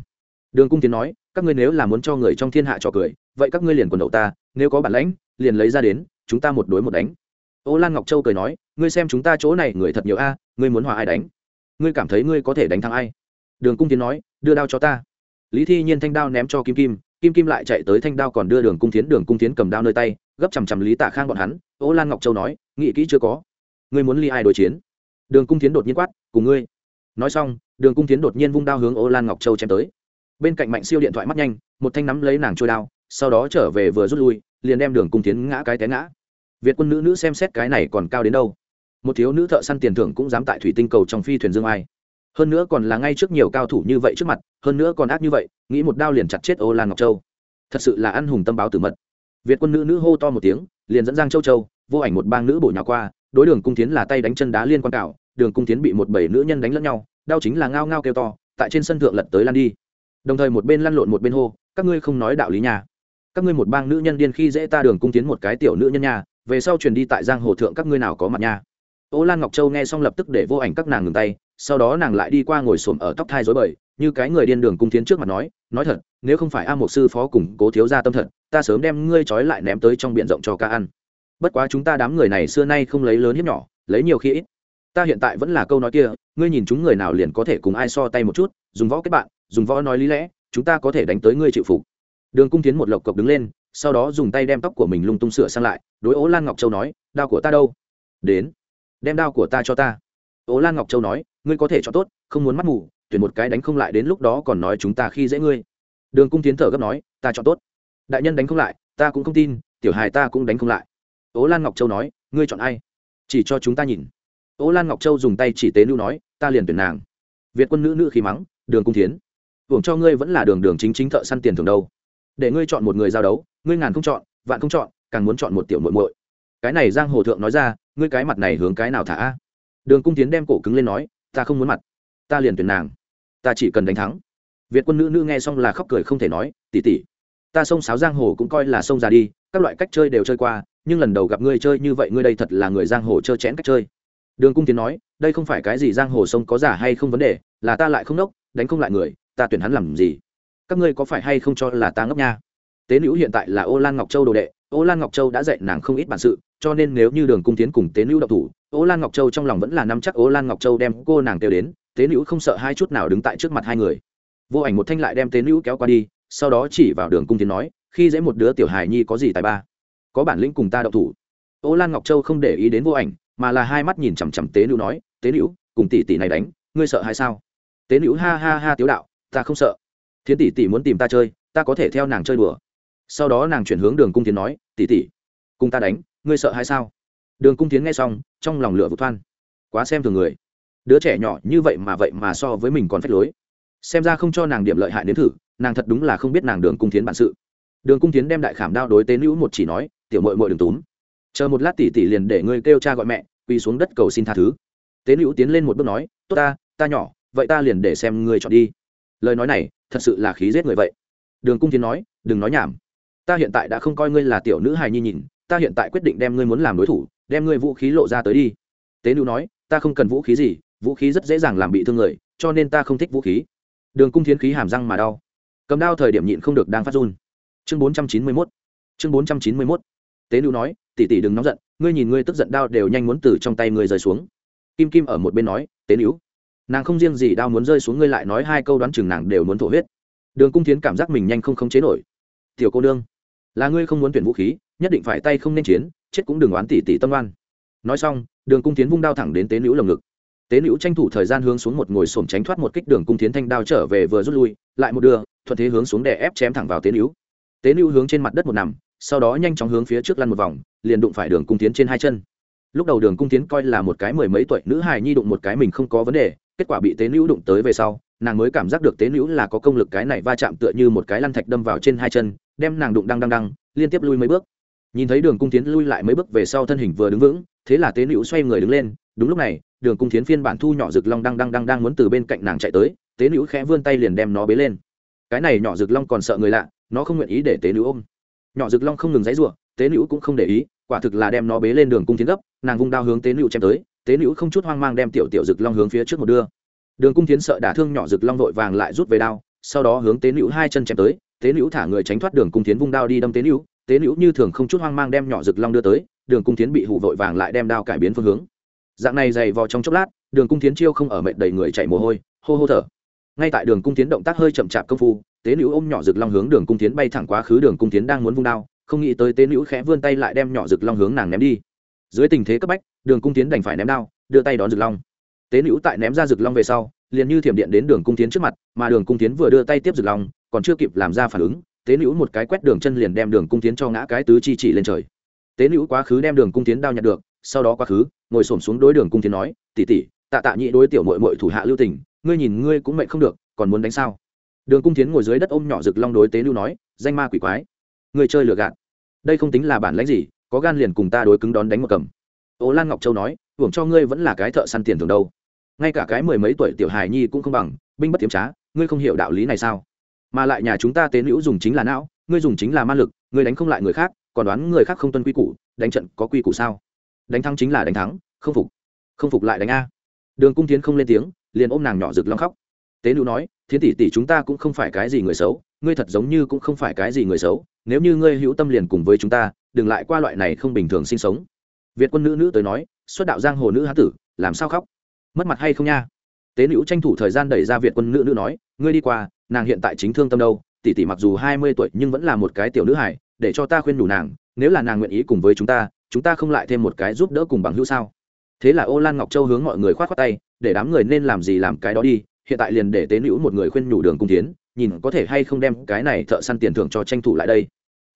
Đường cung tiến nói, các ngươi nếu là muốn cho người trong thiên hạ trò cười, vậy các ngươi liền quần đầu ta, nếu có bản lãnh, liền lấy ra đến, chúng ta một đối một đánh. Ô lan ngọc châu cười nói, ngươi xem chúng ta chỗ này người thật nhiều a, ngươi muốn hòa ai đánh? Ngươi cảm thấy ngươi có thể đánh thắng ai? Đường cung tiến nói, đưa đao cho ta. Lý thi nhiên thanh đao ném cho kim kim kim kim lại chạy tới thanh đao còn đưa đường cung tiến đường cung tiến cầm đao nơi tay, gấp chằm chằm lý tạ khang bọn hắn. Ô lan ngọc châu nói nghị kỹ chưa có. Ngươi muốn ly ai đối chiến? Đường cung tiến đột nhiên quát, cùng ngươi. Nói xong, đường cung tiến đột nhiên vung đao hướng ô lan ngọc châu chém tới. Bên cạnh mạnh siêu điện thoại mắt nhanh, một thanh nắm lấy nàng trôi đao, sau đó trở về vừa rút lui, liền đem đường cung tiến ngã cái té ngã. Việt quân nữ nữ xem xét cái này còn cao đến đâu. Một thiếu nữ thợ săn tiền thưởng cũng dám tại thủy tinh cầu trong phi thuyền dương ai hơn nữa còn là ngay trước nhiều cao thủ như vậy trước mặt, hơn nữa còn ác như vậy, nghĩ một đao liền chặt chết ô lan ngọc châu. Thật sự là ăn hùng tâm báo tử mật. Việt quân nữ nữ hô to một tiếng, liền dẫn giang châu châu, vô ảnh một bang nữ bổ nhào qua, đối đường cung tiến là tay đánh chân đá liên quan cạo đường cung tiến bị một bảy nữ nhân đánh lẫn nhau đau chính là ngao ngao kêu to, tại trên sân thượng lật tới lan đi. Đồng thời một bên lăn lộn một bên hô, các ngươi không nói đạo lý nhà các ngươi một bang nữ nhân điên khi dễ ta đường cung tiến một cái tiểu nữ nhân nhà về sau truyền đi tại giang hồ thượng các ngươi nào có mặt nha. Ô lan ngọc châu nghe xong lập tức để vô ảnh các nàng ngừng tay sau đó nàng lại đi qua ngồi xổm ở tóc thai rối bời, như cái người điên đường cung tiến trước mặt nói nói thật, nếu không phải a một sư phó cùng cố thiếu gia tâm thật, ta sớm đem ngươi trói lại ném tới trong biển rộng cho ca ăn. Bất quá chúng ta đám người này xưa nay không lấy lớn hiếp nhỏ, lấy nhiều khi ít. Ta hiện tại vẫn là câu nói kia, ngươi nhìn chúng người nào liền có thể cùng ai so tay một chút, dùng võ kết bạn, dùng võ nói lý lẽ, chúng ta có thể đánh tới ngươi chịu phục. Đường cung tiến một lộc cộc đứng lên, sau đó dùng tay đem tóc của mình lung tung sửa sang lại, đối ố lan ngọc châu nói, đao của ta đâu? Đến, đem đao của ta cho ta. Ố lan ngọc châu nói ngươi có thể cho tốt, không muốn mắt mù, tuyển một cái đánh không lại đến lúc đó còn nói chúng ta khi dễ ngươi. Đường cung tiến thở gấp nói, ta chọn tốt. Đại nhân đánh không lại, ta cũng không tin, tiểu hài ta cũng đánh không lại. Ố lan ngọc châu nói, ngươi chọn ai? Chỉ cho chúng ta nhìn. Ố lan ngọc châu dùng tay chỉ tế lưu nói, ta liền tuyển nàng. Việt quân nữ nữ khí mắng, đường cung tiến hưởng cho ngươi vẫn là đường đường chính chính thợ săn tiền thường đâu. Để ngươi chọn một người giao đấu, ngươi ngàn không chọn, vạn không chọn, càng muốn chọn một tiểu muội muội. Cái này giang hồ thượng nói ra, ngươi cái mặt này hướng cái nào thả đường cung tiến đem cổ cứng lên nói ta không muốn mặt. Ta liền tuyển nàng. Ta chỉ cần đánh thắng. Việt quân nữ nữ nghe xong là khóc cười không thể nói tỉ tỉ ta sông sáo giang hồ cũng coi là sông già đi, các loại cách chơi đều chơi qua, nhưng lần đầu gặp ngươi chơi như vậy ngươi đây thật là người giang hồ chơi chẽn cách chơi. Đường cung tiến nói, đây không phải cái gì giang hồ sông có giả hay không vấn đề, là ta lại không nốc, đánh không lại người, ta tuyển hắn làm gì? Các ngươi có phải hay không cho là ta ngốc nha? Tế nữ hiện tại là ô lan ngọc châu đồ đệ, ô lan ngọc châu đã dạy nàng không ít bản sự, cho nên nếu như đường cung tiến cùng tế nữ độc thủ ô lan ngọc châu trong lòng vẫn là nắm chắc ô lan ngọc châu đem cô nàng kêu đến tế Nữu không sợ hai chút nào đứng tại trước mặt hai người. Vô ảnh một thanh lại đem tế Nữu kéo qua đi sau đó chỉ vào đường cung tiến nói khi dễ một đứa tiểu hài nhi có gì tài ba? Có bản lĩnh cùng ta động thủ. Ô lan ngọc châu không để ý đến vô ảnh mà là hai mắt nhìn chằm chằm tế Nữu nói tế Nữu, cùng tỷ tỷ này đánh ngươi sợ hay sao? Tế Nữu ha ha ha tiếu đạo ta không sợ. Thiến tỷ tỷ muốn tìm ta chơi ta có thể theo nàng chơi đùa. Sau đó nàng chuyển hướng đường cung tiến nói tỷ tỷ cùng ta đánh ngươi sợ hay sao? Đường cung tiến nghe xong, trong lòng lửa vụt thoan. Quá xem thường người. Đứa trẻ nhỏ như vậy mà vậy mà so với mình còn phách lối. Xem ra không cho nàng điểm lợi hại nếm thử, nàng thật đúng là không biết nàng đường cung tiến bản sự. Đường cung tiến đem đại khảm đao đối tế nữ một chỉ nói, tiểu mội mội đừng túm. Chờ một lát tỷ tỷ liền để ngươi kêu cha gọi mẹ, quỳ xuống đất cầu xin tha thứ. Tế nữ tiến lên một bước nói, tốt ta ta nhỏ, vậy ta liền để xem ngươi chọn đi. Lời nói này, thật sự là khí giết người vậy. Đường cung tiến nói, đừng nói nhảm. Ta hiện tại đã không coi ngươi là tiểu nữ hài nhi nhìn, ta hiện tại quyết định đem ngươi muốn làm đối thủ đem ngươi vũ khí lộ ra tới đi. Tế nữ nói, ta không cần vũ khí gì, vũ khí rất dễ dàng làm bị thương người, cho nên ta không thích vũ khí. Đường cung thiến khí hàm răng mà đau. Cầm đao thời điểm nhịn không được đang phát run. Chương bốn trăm chín mươi mốt. Chương bốn trăm chín mươi mốt. Tế nữ nói tỉ tỉ đừng nóng giận, ngươi nhìn ngươi tức giận đao đều nhanh muốn từ trong tay ngươi rơi xuống. Kim kim ở một bên nói, tế nữ nàng không riêng gì đao muốn rơi xuống ngươi lại nói hai câu đoán chừng nàng đều muốn thổ huyết. Đường cung thiến cảm giác mình nhanh không khống chế nổi. Tiểu cô nương, là ngươi không muốn tuyển vũ khí, nhất định phải tay không nên chiến chết cũng đừng oán tỷ tỷ tâm oan. Nói xong, đường cung tiến vung đao thẳng đến tế nữ lồng ngực. Tế nữ tranh thủ thời gian hướng xuống một ngồi sổm tránh thoát một kích đường cung tiến thanh đao trở về vừa rút lui, lại một đường, thuận thế hướng xuống để ép chém thẳng vào tế nữ. Tế nữ hướng trên mặt đất một nằm, sau đó nhanh chóng hướng phía trước lăn một vòng, liền đụng phải đường cung tiến trên hai chân. Lúc đầu đường cung tiến coi là một cái mười mấy tuổi nữ hài nhi đụng một cái mình không có vấn đề, kết quả bị tế nữ đụng tới về sau, nàng mới cảm giác được tế nữ là có công lực cái này va chạm tựa như một cái lăn thạch đâm vào trên hai chân, đem nàng đụng đăng đăng đăng, liên tiếp lui mấy bước nhìn thấy đường cung tiến lui lại mấy bước về sau thân hình vừa đứng vững, thế là tế nữ xoay người đứng lên, đúng lúc này, đường cung tiến phiên bản thu nhỏ rực long đang đang đang đang muốn từ bên cạnh nàng chạy tới, tế nữ khẽ vươn tay liền đem nó bế lên. Cái này nhỏ rực long còn sợ người lạ, nó không nguyện ý để tế nữ ôm. Nhỏ rực long không ngừng dãy rủa, tế nữ cũng không để ý, quả thực là đem nó bế lên đường cung tiến gấp, nàng vung đao hướng tế nữ chém tới, tế nữ không chút hoang mang đem tiểu tiểu rực long hướng phía trước một đưa. Đường cung tiến sợ đả thương nhỏ rực long vội vàng lại rút về đao, sau đó hướng tế nữ hai chân chém tới, tế nữ thả người tránh thoát đường cung tiến vung đao đi đâm tế nữ tế nữ như thường không chút hoang mang đem nhỏ rực long đưa tới, đường cung tiến bị hụ vội vàng lại đem đao cải biến phương hướng. Dạng này dày vò trong chốc lát, đường cung tiến chiêu không ở mệt đầy người chạy mồ hôi, hô hô thở. Ngay tại đường cung tiến động tác hơi chậm chạp công phu, tế nữ ôm nhỏ rực long hướng đường cung tiến bay thẳng quá khứ đường cung tiến đang muốn vung đao, không nghĩ tới tế nữ khẽ vươn tay lại đem nhỏ rực long hướng nàng ném đi. Dưới tình thế cấp bách, đường cung tiến đành phải ném đao, đưa tay đón rực long. Tế nữ tại ném ra rực long về sau, liền như thiểm điện đến đường cung tiến trước mặt, mà đường cung tiến vừa đưa tay tiếp rực long, còn chưa kịp làm ra phản ứng tế nữ một cái quét đường chân liền đem đường cung tiến cho ngã cái tứ chi chỉ lên trời. Tế nữ quá khứ đem đường cung tiến đao nhặt được, sau đó quá khứ, ngồi xổm xuống đối đường cung tiến nói tỉ tỉ tạ tạ nhị đối tiểu mội mội thủ hạ lưu tình, ngươi nhìn ngươi cũng mệnh không được, còn muốn đánh sao? Đường cung tiến ngồi dưới đất ôm nhỏ rực long đối tế nữ nói, danh ma quỷ quái, ngươi chơi lừa gạt. Đây không tính là bản lãnh gì, có gan liền cùng ta đối cứng đón đánh một cầm. Ô lan ngọc châu nói, hưởng cho ngươi vẫn là cái thợ săn tiền thường đâu. Ngay cả cái mười mấy tuổi tiểu hài nhi cũng không bằng, binh bất tiếm trá, ngươi không hiểu đạo lý này sao? Mà lại nhà chúng ta tế nữ dùng chính là não, ngươi dùng chính là ma lực, ngươi đánh không lại người khác, còn đoán người khác không tuân quy củ, đánh trận có quy củ sao? Đánh thắng chính là đánh thắng, không phục không phục lại đánh a. Đường cung tiến không lên tiếng, liền ôm nàng nhỏ rực long khóc. Tế nữ nói, thiến tỷ tỷ chúng ta cũng không phải cái gì người xấu, ngươi thật giống như cũng không phải cái gì người xấu, nếu như ngươi hữu tâm liền cùng với chúng ta, đừng lại qua loại này không bình thường sinh sống. Việt quân nữ nữ tới nói, xuất đạo giang hồ nữ hán tử, làm sao khóc? Mất mặt hay không nha? Tế nữ tranh thủ thời gian đẩy ra việt quân nữ nữ nói, ngươi đi qua nàng hiện tại chính thương tâm đâu, tỷ tỷ mặc dù hai mươi tuổi nhưng vẫn là một cái tiểu nữ hải để cho ta khuyên đủ nàng, nếu là nàng nguyện ý cùng với chúng ta chúng ta không lại thêm một cái giúp đỡ cùng bằng hữu sao? Thế là ô lan ngọc châu hướng mọi người k h o á t khoác tay, để đám người nên làm gì làm cái đó đi, hiện tại liền để tế nữ một người khuyên nhủ đường cung tiến, nhìn có thể hay không đem cái này thợ săn tiền thưởng cho tranh thủ lại đây.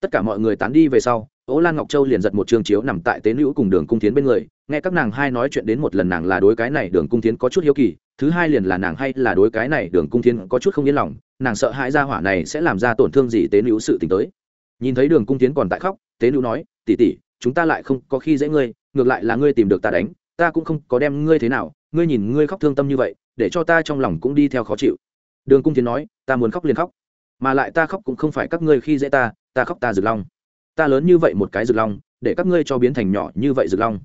Tất cả mọi người tán đi về sau ô lan ngọc châu liền giật một trường chiếu nằm tại tế nữ cùng đường cung tiến bên người, nghe các nàng hai nói chuyện đến một lần nàng là đối cái này đường cung tiến có chút hiếu kỳ, thứ hai liền là nàng hay là đối cái này đường cung tiến có chút không yên lòng, nàng sợ hãi ra hỏa này sẽ làm ra tổn thương gì tế nữ sự t tới. Nhìn thấy đường cung tiến còn tại khóc, tế nữ nói tỉ tỉ chúng ta lại không có khi dễ ngươi, ngược lại là ngươi tìm được ta đánh, ta cũng không có đem ngươi thế nào, ngươi nhìn ngươi khóc thương tâm như vậy, để cho ta trong lòng cũng đi theo khó chịu. Đường cung tiến nói, ta muốn khóc liền khóc, mà lại ta khóc cũng không phải các ngươi khi dễ ta ta khóc ta rực long ta lớn như vậy một cái rực long, để các ngươi cho biến thành nhỏ như vậy rực long.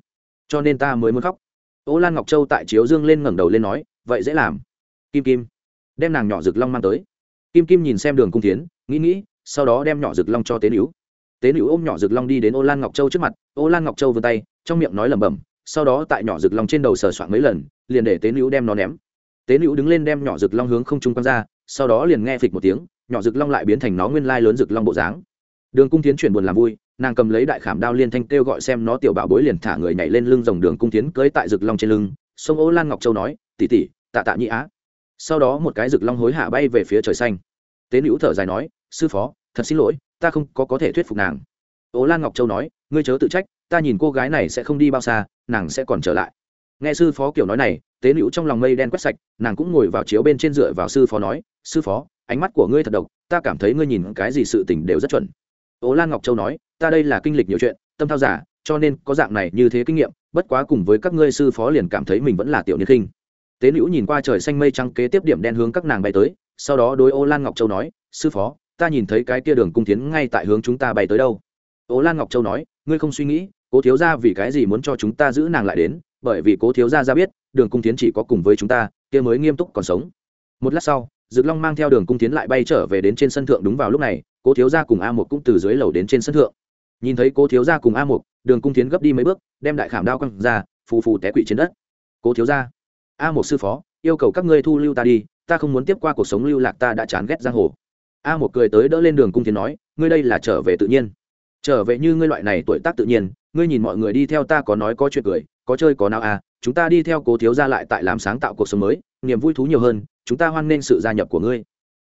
Cho nên ta mới muốn khóc. Ô lan ngọc châu tại chiếu dương lên ngẩng đầu lên nói, vậy dễ làm. Kim kim, đem nàng nhỏ rực long mang tới. Kim kim nhìn xem đường cung tiến nghĩ nghĩ, sau đó đem nhỏ rực long cho tế nữ. Tế nữ ôm nhỏ rực long đi đến ô lan ngọc châu trước mặt, ô lan ngọc châu vươn tay, trong miệng nói lẩm bẩm, sau đó tại nhỏ rực long trên đầu sờ soạn mấy lần, liền để tế nữ đem nó ném. Tế nữ đứng lên đem nhỏ rực long hướng không trung quăng ra, sau đó liền nghe phịch một tiếng, nhỏ rực long lại biến thành nó nguyên lai lớn rực long bộ dáng đường cung tiến chuyển buồn làm vui, nàng cầm lấy đại khảm đao liên thanh kêu gọi xem nó tiểu bảo bối liền thả người nhảy lên lưng dòng đường cung tiến cưới tại rực long trên lưng. Sông ô lan ngọc châu nói tỉ tỉ tạ tạ nhị á. Sau đó một cái rực long hối hạ bay về phía trời xanh. Tế nữ thở dài nói, sư phó, thật xin lỗi, ta không có có thể thuyết phục nàng. Ố lan ngọc châu nói, ngươi chớ tự trách, ta nhìn cô gái này sẽ không đi bao xa, nàng sẽ còn trở lại. Nghe sư phó kiểu nói này, tế nữ trong lòng mây đen quét sạch, nàng cũng ngồi vào chiếu bên trên dựa vào sư phó nói, sư phó, ánh mắt của ngươi thật độc, ta cảm thấy ngươi nhìn cái gì sự tình đều rất chuẩn ố lan ngọc châu nói, ta đây là kinh lịch nhiều chuyện, tâm thao giả, cho nên có dạng này như thế kinh nghiệm, bất quá cùng với các ngươi sư phó liền cảm thấy mình vẫn là tiểu niên khinh. Tế nữ nhìn qua trời xanh mây trắng kế tiếp điểm đen hướng các nàng bay tới, sau đó đối ô lan ngọc châu nói, sư phó, ta nhìn thấy cái kia đường cung tiến ngay tại hướng chúng ta bay tới đâu. Ô lan ngọc châu nói, ngươi không suy nghĩ, cố thiếu ra vì cái gì muốn cho chúng ta giữ nàng lại đến, bởi vì cố thiếu ra ra biết, đường cung tiến chỉ có cùng với chúng ta, kia mới nghiêm túc còn sống. Một lát sau dực long mang theo đường cung tiến lại bay trở về đến trên sân thượng đúng vào lúc này cố thiếu gia cùng a Mộc cũng từ dưới lầu đến trên sân thượng. Nhìn thấy cố thiếu gia cùng a Mộc, đường cung tiến gấp đi mấy bước đem đại khảm đao quăng ra phù phù té quỵ trên đất. Cố thiếu gia, a Mộc sư phó yêu cầu các ngươi thu lưu ta đi ta không muốn tiếp qua cuộc sống lưu lạc ta đã chán ghét giang hồ. A Mộc cười tới đỡ lên đường cung tiến nói ngươi đây là trở về tự nhiên. Trở về như ngươi loại này tuổi tác tự nhiên ngươi nhìn mọi người đi theo ta có nói có chuyện cười có chơi có nào à chúng ta đi theo cố thiếu gia lại tại làm sáng tạo cuộc sống mới niềm vui thú nhiều hơn chúng ta hoan nghênh sự gia nhập của ngươi.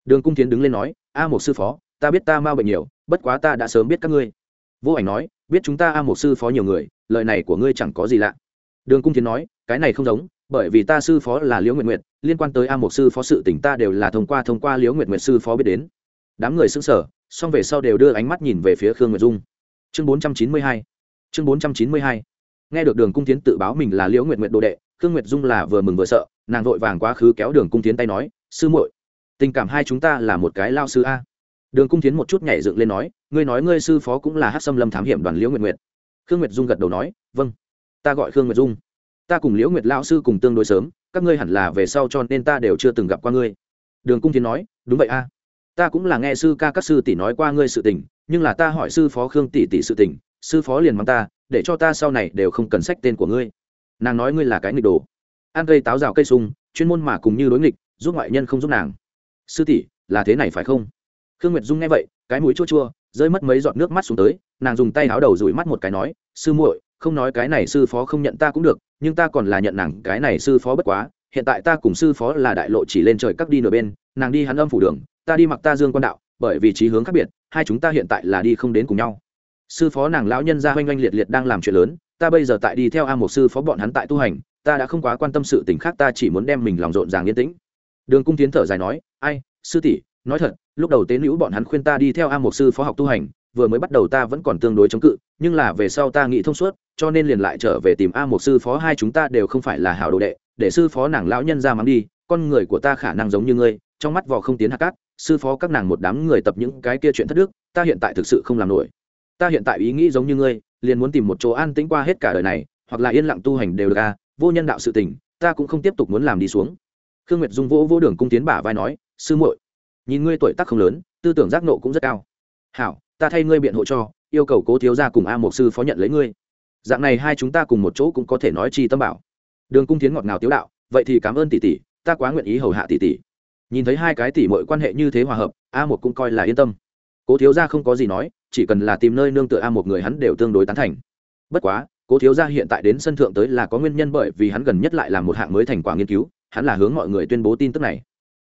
Đường cung tiến đứng lên nói, a một sư phó, ta biết ta mau bệnh nhiều, bất quá ta đã sớm biết các ngươi. Vô ảnh nói, biết chúng ta a một sư phó nhiều người, lời này của ngươi chẳng có gì lạ. Đường cung tiến nói, cái này không giống, bởi vì ta sư phó là liễu nguyện nguyện liên quan tới a một sư phó sự tỉnh ta đều là thông qua thông qua liễu nguyện nguyện sư phó biết đến. Đám người xứng sở xong về sau đều đưa ánh mắt nhìn về phía khương nguyệt dung. Chương bốn trăm chín mươi hai, chương bốn trăm chín mươi hai. Nghe được đường cung tiến tự báo mình là liễu nguyện nguyện đồ đệ khương nguyệt dung là vừa mừng vừa sợ, nàng vội vàng quá khứ kéo đường cung tiến tay nói, sư muội, tình cảm hai chúng ta là một cái lao sư a. Đường cung tiến một chút nhảy dựng lên nói, ngươi nói ngươi sư phó cũng là hát xâm lâm thám hiểm đoàn liễu Nguyệt Nguyệt. khương nguyệt dung gật đầu nói vâng ta gọi khương nguyệt dung. Ta cùng liễu nguyệt lao sư cùng tương đối sớm, các ngươi hẳn là về sau cho nên ta đều chưa từng gặp qua ngươi. Đường cung tiến nói, đúng vậy a. Ta cũng là nghe sư ca các sư tỷ nói qua ngươi sự tình, nhưng là ta hỏi sư phó khương tỷ tỷ sự tình, sư phó liền mắng ta, để cho ta sau này đều không cần sách tên của ngươi nàng nói ngươi là cái nghịch đồ. Ăn cây táo rào cây sung, chuyên môn mà cùng như đối nghịch, giúp ngoại nhân không giúp nàng. Sư tỷ, là thế này phải không? Khương nguyệt dung nghe vậy, cái mũi chua chua, rơi mất mấy giọt nước mắt xuống tới, nàng dùng tay áo đầu rủi mắt một cái nói, sư muội, không nói cái này sư phó không nhận ta cũng được, nhưng ta còn là nhận nàng, cái này sư phó bất quá, hiện tại ta cùng sư phó là đại lộ chỉ lên trời cắt đi nửa bên, nàng đi hắn âm phủ đường, ta đi mặc ta dương quan đạo, bởi vì trí hướng khác biệt, hai chúng ta hiện tại là đi không đến cùng nhau. Sư phó nàng lão nhân gia oanh oanh liệt liệt đang làm chuyện lớn ta bây giờ tại đi theo a một sư phó bọn hắn tại tu hành, ta đã không quá quan tâm sự tình khác, ta chỉ muốn đem mình lòng rộn ràng yên tĩnh. Đường cung tiến thở dài nói, ai, sư tỷ, nói thật, lúc đầu tế nữ bọn hắn khuyên ta đi theo a một sư phó học tu hành, vừa mới bắt đầu ta vẫn còn tương đối chống cự, nhưng là về sau ta nghĩ thông suốt, cho nên liền lại trở về tìm a một sư phó hai chúng ta đều không phải là hảo đồ đệ, để sư phó nàng lão nhân ra mắng đi, con người của ta khả năng giống như ngươi, trong mắt vò không tiến hạ cát, sư phó các nàng một đám người tập những cái kia chuyện thất đức, ta hiện tại thực sự không làm nổi. Ta hiện tại ý nghĩ giống như ngươi liền muốn tìm một chỗ an tĩnh qua hết cả đời này, hoặc là yên lặng tu hành đều được à vô nhân đạo sự tình, ta cũng không tiếp tục muốn làm đi xuống. Khương nguyệt dung vỗ vô đường cung tiến bả vai nói, sư muội, nhìn ngươi tuổi tác không lớn, tư tưởng giác nộ cũng rất cao. Hảo, ta thay ngươi biện hộ cho, yêu cầu cố thiếu gia cùng a một sư phó nhận lấy ngươi. Dạng này hai chúng ta cùng một chỗ cũng có thể nói chi tâm bảo. Đường cung tiến ngọt ngào tiếu đạo, vậy thì cảm ơn tỷ tỷ, ta quá nguyện ý hầu hạ tỷ tỷ. Nhìn thấy hai cái tỷ mọi quan hệ như thế hòa hợp, a một cũng coi là yên tâm. Cố thiếu gia không có gì nói chỉ cần là tìm nơi nương tựa a một người hắn đều tương đối tán thành. Bất quá, cố thiếu gia hiện tại đến sân thượng tới là có nguyên nhân bởi vì hắn gần nhất lại làm một hạng mới thành quả nghiên cứu, hắn là hướng mọi người tuyên bố tin tức này.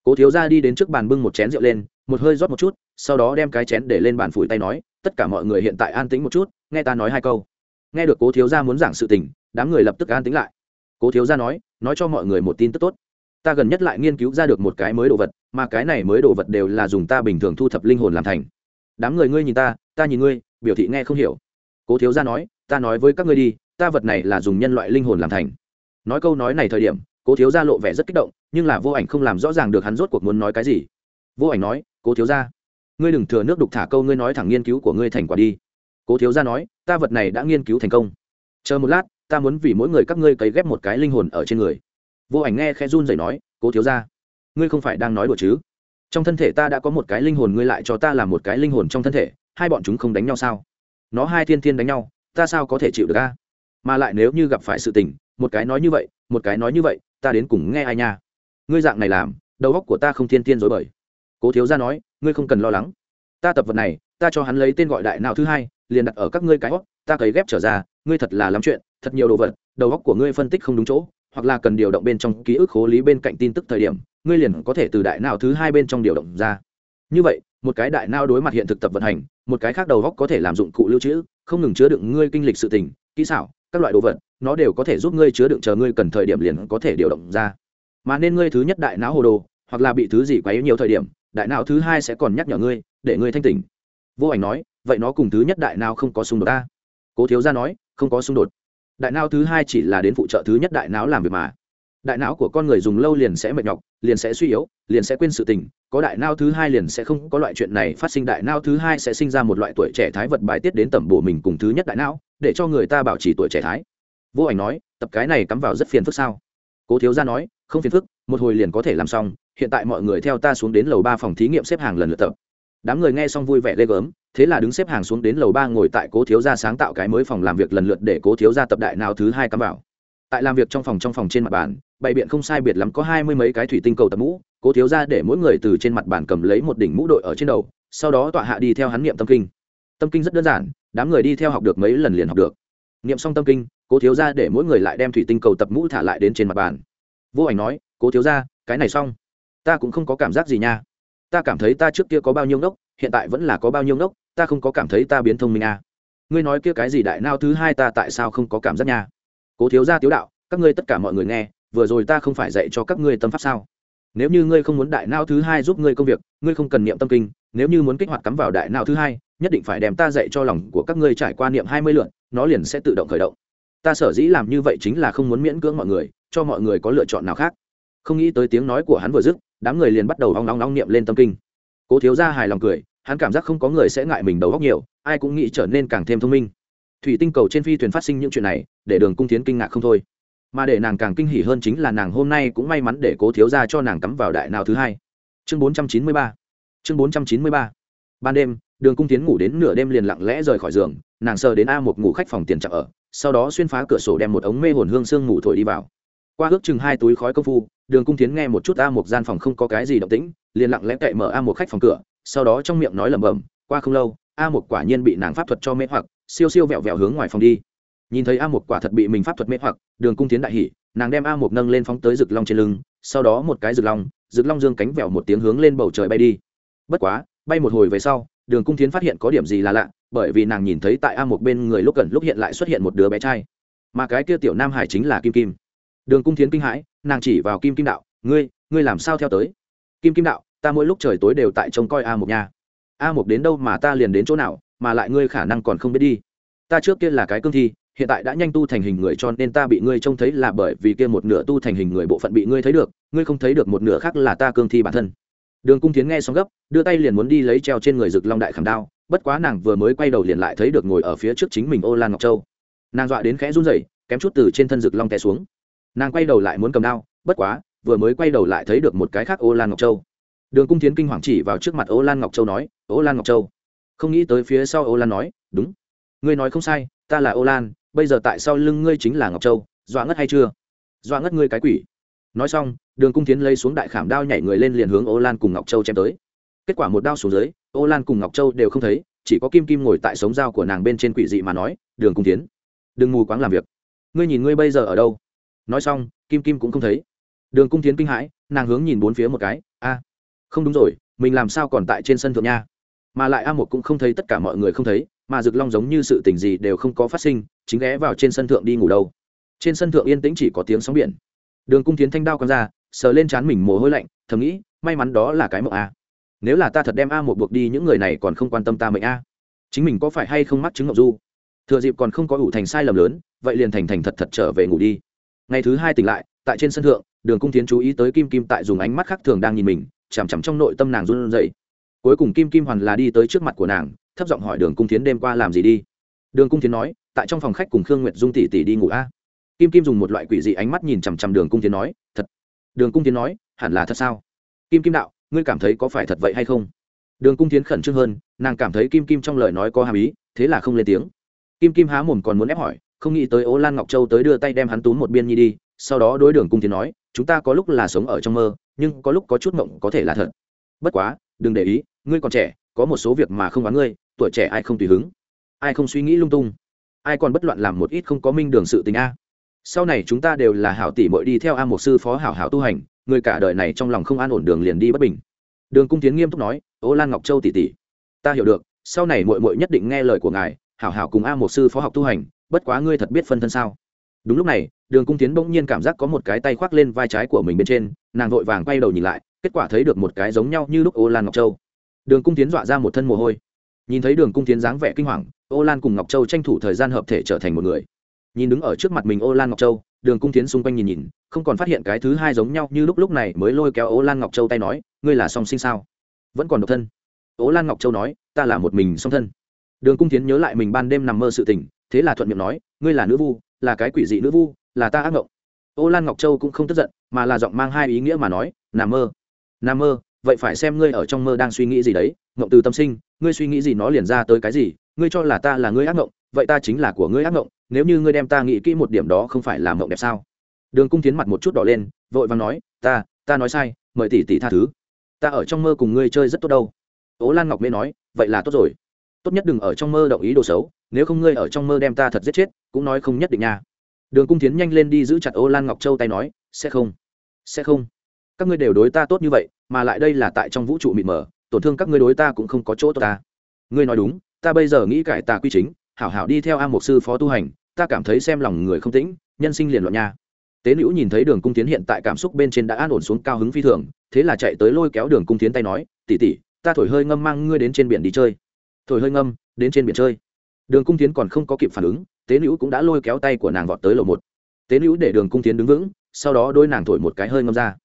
Cố thiếu gia đi đến trước bàn bưng một chén rượu lên, một hơi rót một chút, sau đó đem cái chén để lên bàn phủi tay nói, tất cả mọi người hiện tại an tĩnh một chút, nghe ta nói hai câu. Nghe được cố thiếu gia muốn giảng sự tình, đám người lập tức an tĩnh lại. Cố thiếu gia nói nói cho mọi người một tin tức tốt. Ta gần nhất lại nghiên cứu ra được một cái mới đồ vật, mà cái này mới đồ vật đều là dùng ta bình thường thu thập linh hồn làm thành. Đám người ngươi nhìn ta ta nhìn ngươi biểu thị nghe không hiểu. Cố thiếu gia nói ta nói với các ngươi đi ta vật này là dùng nhân loại linh hồn làm thành. Nói câu nói này thời điểm cố thiếu gia lộ vẻ rất kích động nhưng là vô ảnh không làm rõ ràng được hắn rốt cuộc muốn nói cái gì. Vô ảnh nói cố thiếu gia ngươi đừng thừa nước đục thả câu ngươi nói thẳng nghiên cứu của ngươi thành quả đi. Cố thiếu gia nói ta vật này đã nghiên cứu thành công. Chờ một lát ta muốn vì mỗi người các ngươi cấy ghép một cái linh hồn ở trên người. Vô ảnh nghe khẽ run rẩy nói cố thiếu gia, ngươi không phải đang nói đùa chứ? Trong thân thể ta đã có một cái linh hồn ngươi lại cho ta làm một cái linh hồn trong thân thể hai bọn chúng không đánh nhau sao? Nó hai thiên thiên đánh nhau, ta sao có thể chịu được a? Mà lại nếu như gặp phải sự tình, một cái nói như vậy, một cái nói như vậy, ta đến cùng nghe ai nha? Ngươi dạng này làm, đầu óc của ta không thiên thiên dối bời. Cố thiếu gia nói, ngươi không cần lo lắng. Ta tập vật này, ta cho hắn lấy tên gọi đại nào thứ hai, liền đặt ở các ngươi cái óc ta cấy ghép trở ra, ngươi thật là lắm chuyện, thật nhiều đồ vật, đầu óc của ngươi phân tích không đúng chỗ, hoặc là cần điều động bên trong ký ức khố lý bên cạnh tin tức thời điểm, ngươi liền có thể từ đại nào thứ hai bên trong điều động ra. Như vậy một cái đại não đối mặt hiện thực tập vận hành, một cái khác đầu góc có thể làm dụng cụ lưu trữ, không ngừng chứa đựng ngươi kinh lịch sự tình, kỹ xảo, các loại đồ vật, nó đều có thể giúp ngươi chứa đựng chờ ngươi cần thời điểm liền có thể điều động ra. Mà nên ngươi thứ nhất đại não hồ đồ, hoặc là bị thứ gì quá yếu nhiều thời điểm, đại não thứ hai sẽ còn nhắc nhở ngươi, để ngươi thanh tỉnh. Vô ảnh nói, vậy nó cùng thứ nhất đại não không có xung đột ta. Cố thiếu gia nói, không có xung đột. Đại não thứ hai chỉ là đến phụ trợ thứ nhất đại não làm việc mà. Đại não của con người dùng lâu liền sẽ mệt nhọc, liền sẽ suy yếu, liền sẽ quên sự tình có đại não thứ hai liền sẽ không có loại chuyện này phát sinh, đại não thứ hai sẽ sinh ra một loại tuổi trẻ thái vật bài tiết đến tẩm bổ mình cùng thứ nhất đại não để cho người ta bảo trì tuổi trẻ thái. Vô ảnh nói, tập cái này cắm vào rất phiền phức sao? Cố thiếu gia nói, không phiền phức, một hồi liền có thể làm xong, hiện tại mọi người theo ta xuống đến lầu ba phòng thí nghiệm xếp hàng lần lượt tập. Đám người nghe xong vui vẻ ghê gớm, thế là đứng xếp hàng xuống đến lầu ba ngồi tại cố thiếu gia sáng tạo cái mới phòng làm việc lần lượt để cố thiếu gia tập đại nào thứ hai cắm vào. Tại làm việc trong phòng trong phòng trên mặt bàn, bày biện không sai biệt lắm có hai mươi mấy cái thủy tinh cầu tập mũ cố thiếu ra để mỗi người từ trên mặt bàn cầm lấy một đỉnh mũ đội ở trên đầu, sau đó tọa hạ đi theo hắn niệm tâm kinh. Tâm kinh rất đơn giản, đám người đi theo học được mấy lần liền học được. Niệm xong tâm kinh, cố thiếu ra để mỗi người lại đem thủy tinh cầu tập mũ thả lại đến trên mặt bàn. Vô ảnh nói, cố thiếu ra, cái này xong. Ta cũng không có cảm giác gì nha. Ta cảm thấy ta trước kia có bao nhiêu ngốc, hiện tại vẫn là có bao nhiêu ngốc, ta không có cảm thấy ta biến thông minh à. ngươi nói kia cái gì đại nao thứ hai ta tại sao không có cảm giác nha? Cố thiếu gia tiếu đạo, các ngươi tất cả mọi người nghe, vừa rồi ta không phải dạy cho các ngươi tâm pháp sao? Nếu như ngươi không muốn đại não thứ hai giúp ngươi công việc, ngươi không cần niệm tâm kinh, nếu như muốn kích hoạt cắm vào đại não thứ hai, nhất định phải đem ta dạy cho lòng của các ngươi trải qua niệm hai mươi lượn, nó liền sẽ tự động khởi động. Ta sở dĩ làm như vậy chính là không muốn miễn cưỡng mọi người, cho mọi người có lựa chọn nào khác. Không nghĩ tới tiếng nói của hắn vừa dứt, đám người liền bắt đầu hoang long long niệm lên tâm kinh. Cố thiếu gia hài lòng cười, hắn cảm giác không có người sẽ ngại mình đầu góc nhiều, ai cũng nghĩ trở nên càng thêm thông minh. Thủy tinh cầu trên phi thuyền phát sinh những chuyện này, để đường cung tiến kinh ngạc không thôi mà để nàng càng kinh hỉ hơn chính là nàng hôm nay cũng may mắn để cố thiếu ra cho nàng cắm vào đại nào thứ hai. Chương bốn trăm chín mươi ba. Chương bốn trăm chín mươi ba. Ban đêm, đường cung tiến ngủ đến nửa đêm liền lặng lẽ rời khỏi giường, nàng sờ đến a một ngủ khách phòng tiền chặt ở, sau đó xuyên phá cửa sổ đem một ống mê hồn hương sương ngủ thổi đi vào. Qua ước chừng hai túi khói công phu, đường cung tiến nghe một chút a một gian phòng không có cái gì động tĩnh, liền lặng lẽ cậy mở a một khách phòng cửa, sau đó trong miệng nói lẩm bẩm, qua không lâu, a một quả nhiên bị nàng pháp thuật cho mê hoặc, siêu siêu vẹo vẹo hướng ngoài phòng đi nhìn thấy a một quả thật bị mình pháp thuật mê hoặc, đường cung tiến đại hỉ, nàng đem a một nâng lên phóng tới rực long trên lưng, sau đó một cái rực long rực long dương cánh vẹo một tiếng hướng lên bầu trời bay đi. Bất quá, bay một hồi về sau, đường cung tiến phát hiện có điểm gì là lạ, bởi vì nàng nhìn thấy tại a một bên người lúc gần lúc hiện lại xuất hiện một đứa bé trai. Mà cái kia tiểu nam hải chính là kim kim. Đường cung tiến kinh hãi, nàng chỉ vào kim kim đạo, ngươi ngươi làm sao theo tới? Kim kim đạo, ta mỗi lúc trời tối đều tại trông coi a một nhà a một đến đâu mà ta liền đến chỗ nào, mà lại ngươi khả năng còn không biết đi. Ta trước kia là cái cương thi hiện tại đã nhanh tu thành hình người cho nên ta bị ngươi trông thấy là bởi vì kia một nửa tu thành hình người bộ phận bị ngươi thấy được, ngươi không thấy được một nửa khác là ta cương thi bản thân. Đường cung tiến nghe xong gấp, đưa tay liền muốn đi lấy treo trên người rực long đại khảm đao, bất quá nàng vừa mới quay đầu liền lại thấy được ngồi ở phía trước chính mình ô lan ngọc châu. Nàng dọa đến khẽ run rẩy, kém chút từ trên thân rực long té xuống. Nàng quay đầu lại muốn cầm đao, bất quá, vừa mới quay đầu lại thấy được một cái khác ô lan ngọc châu. Đường cung tiến kinh hoàng chỉ vào trước mặt ô lan ngọc châu nói, ô lan ngọc châu. Không nghĩ tới phía sau ô lan nói, đúng. Ngươi nói không sai, ta là ô lan bây giờ tại sao lưng ngươi chính là ngọc châu, dọa ngất hay chưa? Dọa ngất ngươi cái quỷ. Nói xong, đường cung tiến lấy xuống đại khảm đao nhảy người lên liền hướng ô lan cùng ngọc châu chém tới. Kết quả một đao xuống dưới, ô lan cùng ngọc châu đều không thấy, chỉ có kim kim ngồi tại sống dao của nàng bên trên quỷ dị mà nói, đường cung tiến đừng mù quáng làm việc. Ngươi nhìn ngươi bây giờ ở đâu? Nói xong, kim kim cũng không thấy. Đường cung tiến kinh hãi, nàng hướng nhìn bốn phía một cái, a, không đúng rồi, mình làm sao còn tại trên sân thượng nha? Mà lại a một cũng không thấy tất cả mọi người không thấy, mà rực long giống như sự tình gì đều không có phát sinh chính ghé vào trên sân thượng đi ngủ đâu. Trên sân thượng yên tĩnh chỉ có tiếng sóng biển. Đường cung tiến thanh đao quăng ra, sờ lên trán mình mồ hôi lạnh, thầm nghĩ, may mắn đó là cái mộng a. Nếu là ta thật đem a một buộc đi, những người này còn không quan tâm ta mệnh a. Chính mình có phải hay không mắc chứng ngọc du? Thừa dịp còn không có ủ thành sai lầm lớn, vậy liền thành thành thật thật trở về ngủ đi. Ngày thứ hai tỉnh lại, tại trên sân thượng, đường cung tiến chú ý tới kim kim tại dùng ánh mắt khác thường đang nhìn mình, chằm chằm trong nội tâm nàng run rẩy. Cuối cùng kim kim hoàn là đi tới trước mặt của nàng, thấp giọng hỏi đường cung tiến đêm qua làm gì đi. Đường cung tiến nói tại trong phòng khách cùng khương nguyệt dung tỷ tỷ đi ngủ a. Kim kim dùng một loại quỷ dị ánh mắt nhìn chằm chằm đường cung tiến nói, thật. Đường cung tiến nói, hẳn là thật sao? Kim kim đạo, ngươi cảm thấy có phải thật vậy hay không? Đường cung tiến khẩn trương hơn, nàng cảm thấy kim kim trong lời nói có hàm ý, thế là không lên tiếng. Kim kim há mồm còn muốn ép hỏi, không nghĩ tới ố lan ngọc châu tới đưa tay đem hắn túm một biên nhi đi, sau đó đối đường cung tiến nói, chúng ta có lúc là sống ở trong mơ, nhưng có lúc có chút mộng có thể là thật. Bất quá, đừng để ý, ngươi còn trẻ, có một số việc mà không bán ngươi, tuổi trẻ ai không tùy hứng. Ai không suy nghĩ lung tung? Ai còn bất loạn làm một ít không có minh đường sự tình a. Sau này chúng ta đều là hảo tỷ mội đi theo a một sư phó hảo hảo tu hành, người cả đời này trong lòng không an ổn đường liền đi bất bình. Đường cung tiến nghiêm túc nói, ô lan ngọc châu tỷ tỷ, ta hiểu được, sau này mội mội nhất định nghe lời của ngài, hảo hảo cùng a một sư phó học tu hành, bất quá ngươi thật biết phân thân sao? Đúng lúc này, đường cung tiến bỗng nhiên cảm giác có một cái tay khoác lên vai trái của mình bên trên, nàng vội vàng quay đầu nhìn lại, kết quả thấy được một cái giống nhau như lúc ô lan ngọc châu. Đường cung tiến dọa ra một thân mồ hôi. Nhìn thấy đường cung tiến dáng vẻ kinh hoàng ô lan cùng ngọc châu tranh thủ thời gian hợp thể trở thành một người. Nhìn đứng ở trước mặt mình ô lan ngọc châu, đường cung tiến xung quanh nhìn nhìn, không còn phát hiện cái thứ hai giống nhau như lúc lúc này mới lôi kéo ô lan ngọc châu tay nói, ngươi là song sinh sao? Vẫn còn độc thân. Ô lan ngọc châu nói, ta là một mình song thân. Đường cung tiến nhớ lại mình ban đêm nằm mơ sự tình, thế là thuận miệng nói, ngươi là nữ vu, là cái quỷ dị nữ vu, là ta ác ngộng. Ô lan ngọc châu cũng không tức giận, mà là giọng mang hai ý nghĩa mà nói nằm mơ nằm mơ, vậy phải xem ngươi ở trong mơ đang suy nghĩ gì đấy, ngộng từ tâm sinh, ngươi suy nghĩ gì nó liền ra tới cái gì ngươi cho là ta là ngươi ác ngộng, vậy ta chính là của ngươi ác ngộng, nếu như ngươi đem ta nghĩ kỹ một điểm đó không phải là mộng đẹp sao? Đường cung tiến mặt một chút đỏ lên, vội vàng nói, ta ta nói sai, mời tỷ tỷ tha thứ. Ta ở trong mơ cùng ngươi chơi rất tốt đâu. Ố lan ngọc mê nói, vậy là tốt rồi. Tốt nhất đừng ở trong mơ động ý đồ xấu, nếu không ngươi ở trong mơ đem ta thật giết chết, cũng nói không nhất định nha. Đường cung tiến nhanh lên đi giữ chặt ô lan ngọc châu tay nói, sẽ không sẽ không. Các ngươi đều đối ta tốt như vậy, mà lại đây là tại trong vũ trụ mịt mờ, tổn thương các ngươi đối ta cũng không có chỗ tốt ta. Ngươi nói đúng ta bây giờ nghĩ cải tà quy chính, hảo hảo đi theo a một sư phó tu hành, ta cảm thấy xem lòng người không tĩnh, nhân sinh liền loạn nha. Tế nữ nhìn thấy đường cung tiến hiện tại cảm xúc bên trên đã an ổn xuống cao hứng phi thường, thế là chạy tới lôi kéo đường cung tiến tay nói tỉ tỉ ta thổi hơi ngâm mang ngươi đến trên biển đi chơi. Thổi hơi ngâm, đến trên biển chơi. Đường cung tiến còn không có kịp phản ứng, tế nữ cũng đã lôi kéo tay của nàng vọt tới lầu một. Tế nữ để đường cung tiến đứng vững, sau đó đôi nàng thổi một cái hơi ngâm ra.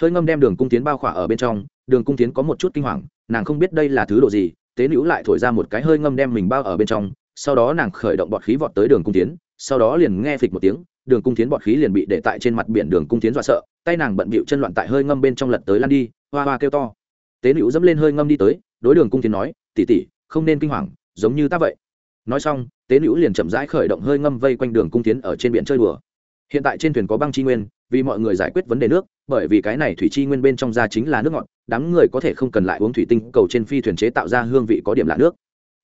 Hơi ngâm đem đường cung tiến bao khỏa ở bên trong, đường cung tiến có một chút kinh hoàng, nàng không biết đây là thứ đồ gì tế nữ lại thổi ra một cái hơi ngâm đem mình bao ở bên trong, sau đó nàng khởi động bọt khí vọt tới đường cung tiến, sau đó liền nghe phịch một tiếng, đường cung tiến bọt khí liền bị để tại trên mặt biển đường cung tiến dọa sợ, tay nàng bận bịu chân loạn tại hơi ngâm bên trong lật tới lan đi, hoa hoa kêu to. Tế nữ dẫm lên hơi ngâm đi tới, đối đường cung tiến nói tỉ tỉ không nên kinh hoàng, giống như ta vậy. Nói xong, tế nữ liền chậm rãi khởi động hơi ngâm vây quanh đường cung tiến ở trên biển chơi đùa hiện tại trên thuyền có băng chi nguyên, vì mọi người giải quyết vấn đề nước, bởi vì cái này thủy chi nguyên bên trong ra chính là nước ngọt, đám người có thể không cần lại uống thủy tinh, cầu trên phi thuyền chế tạo ra hương vị có điểm lạ nước.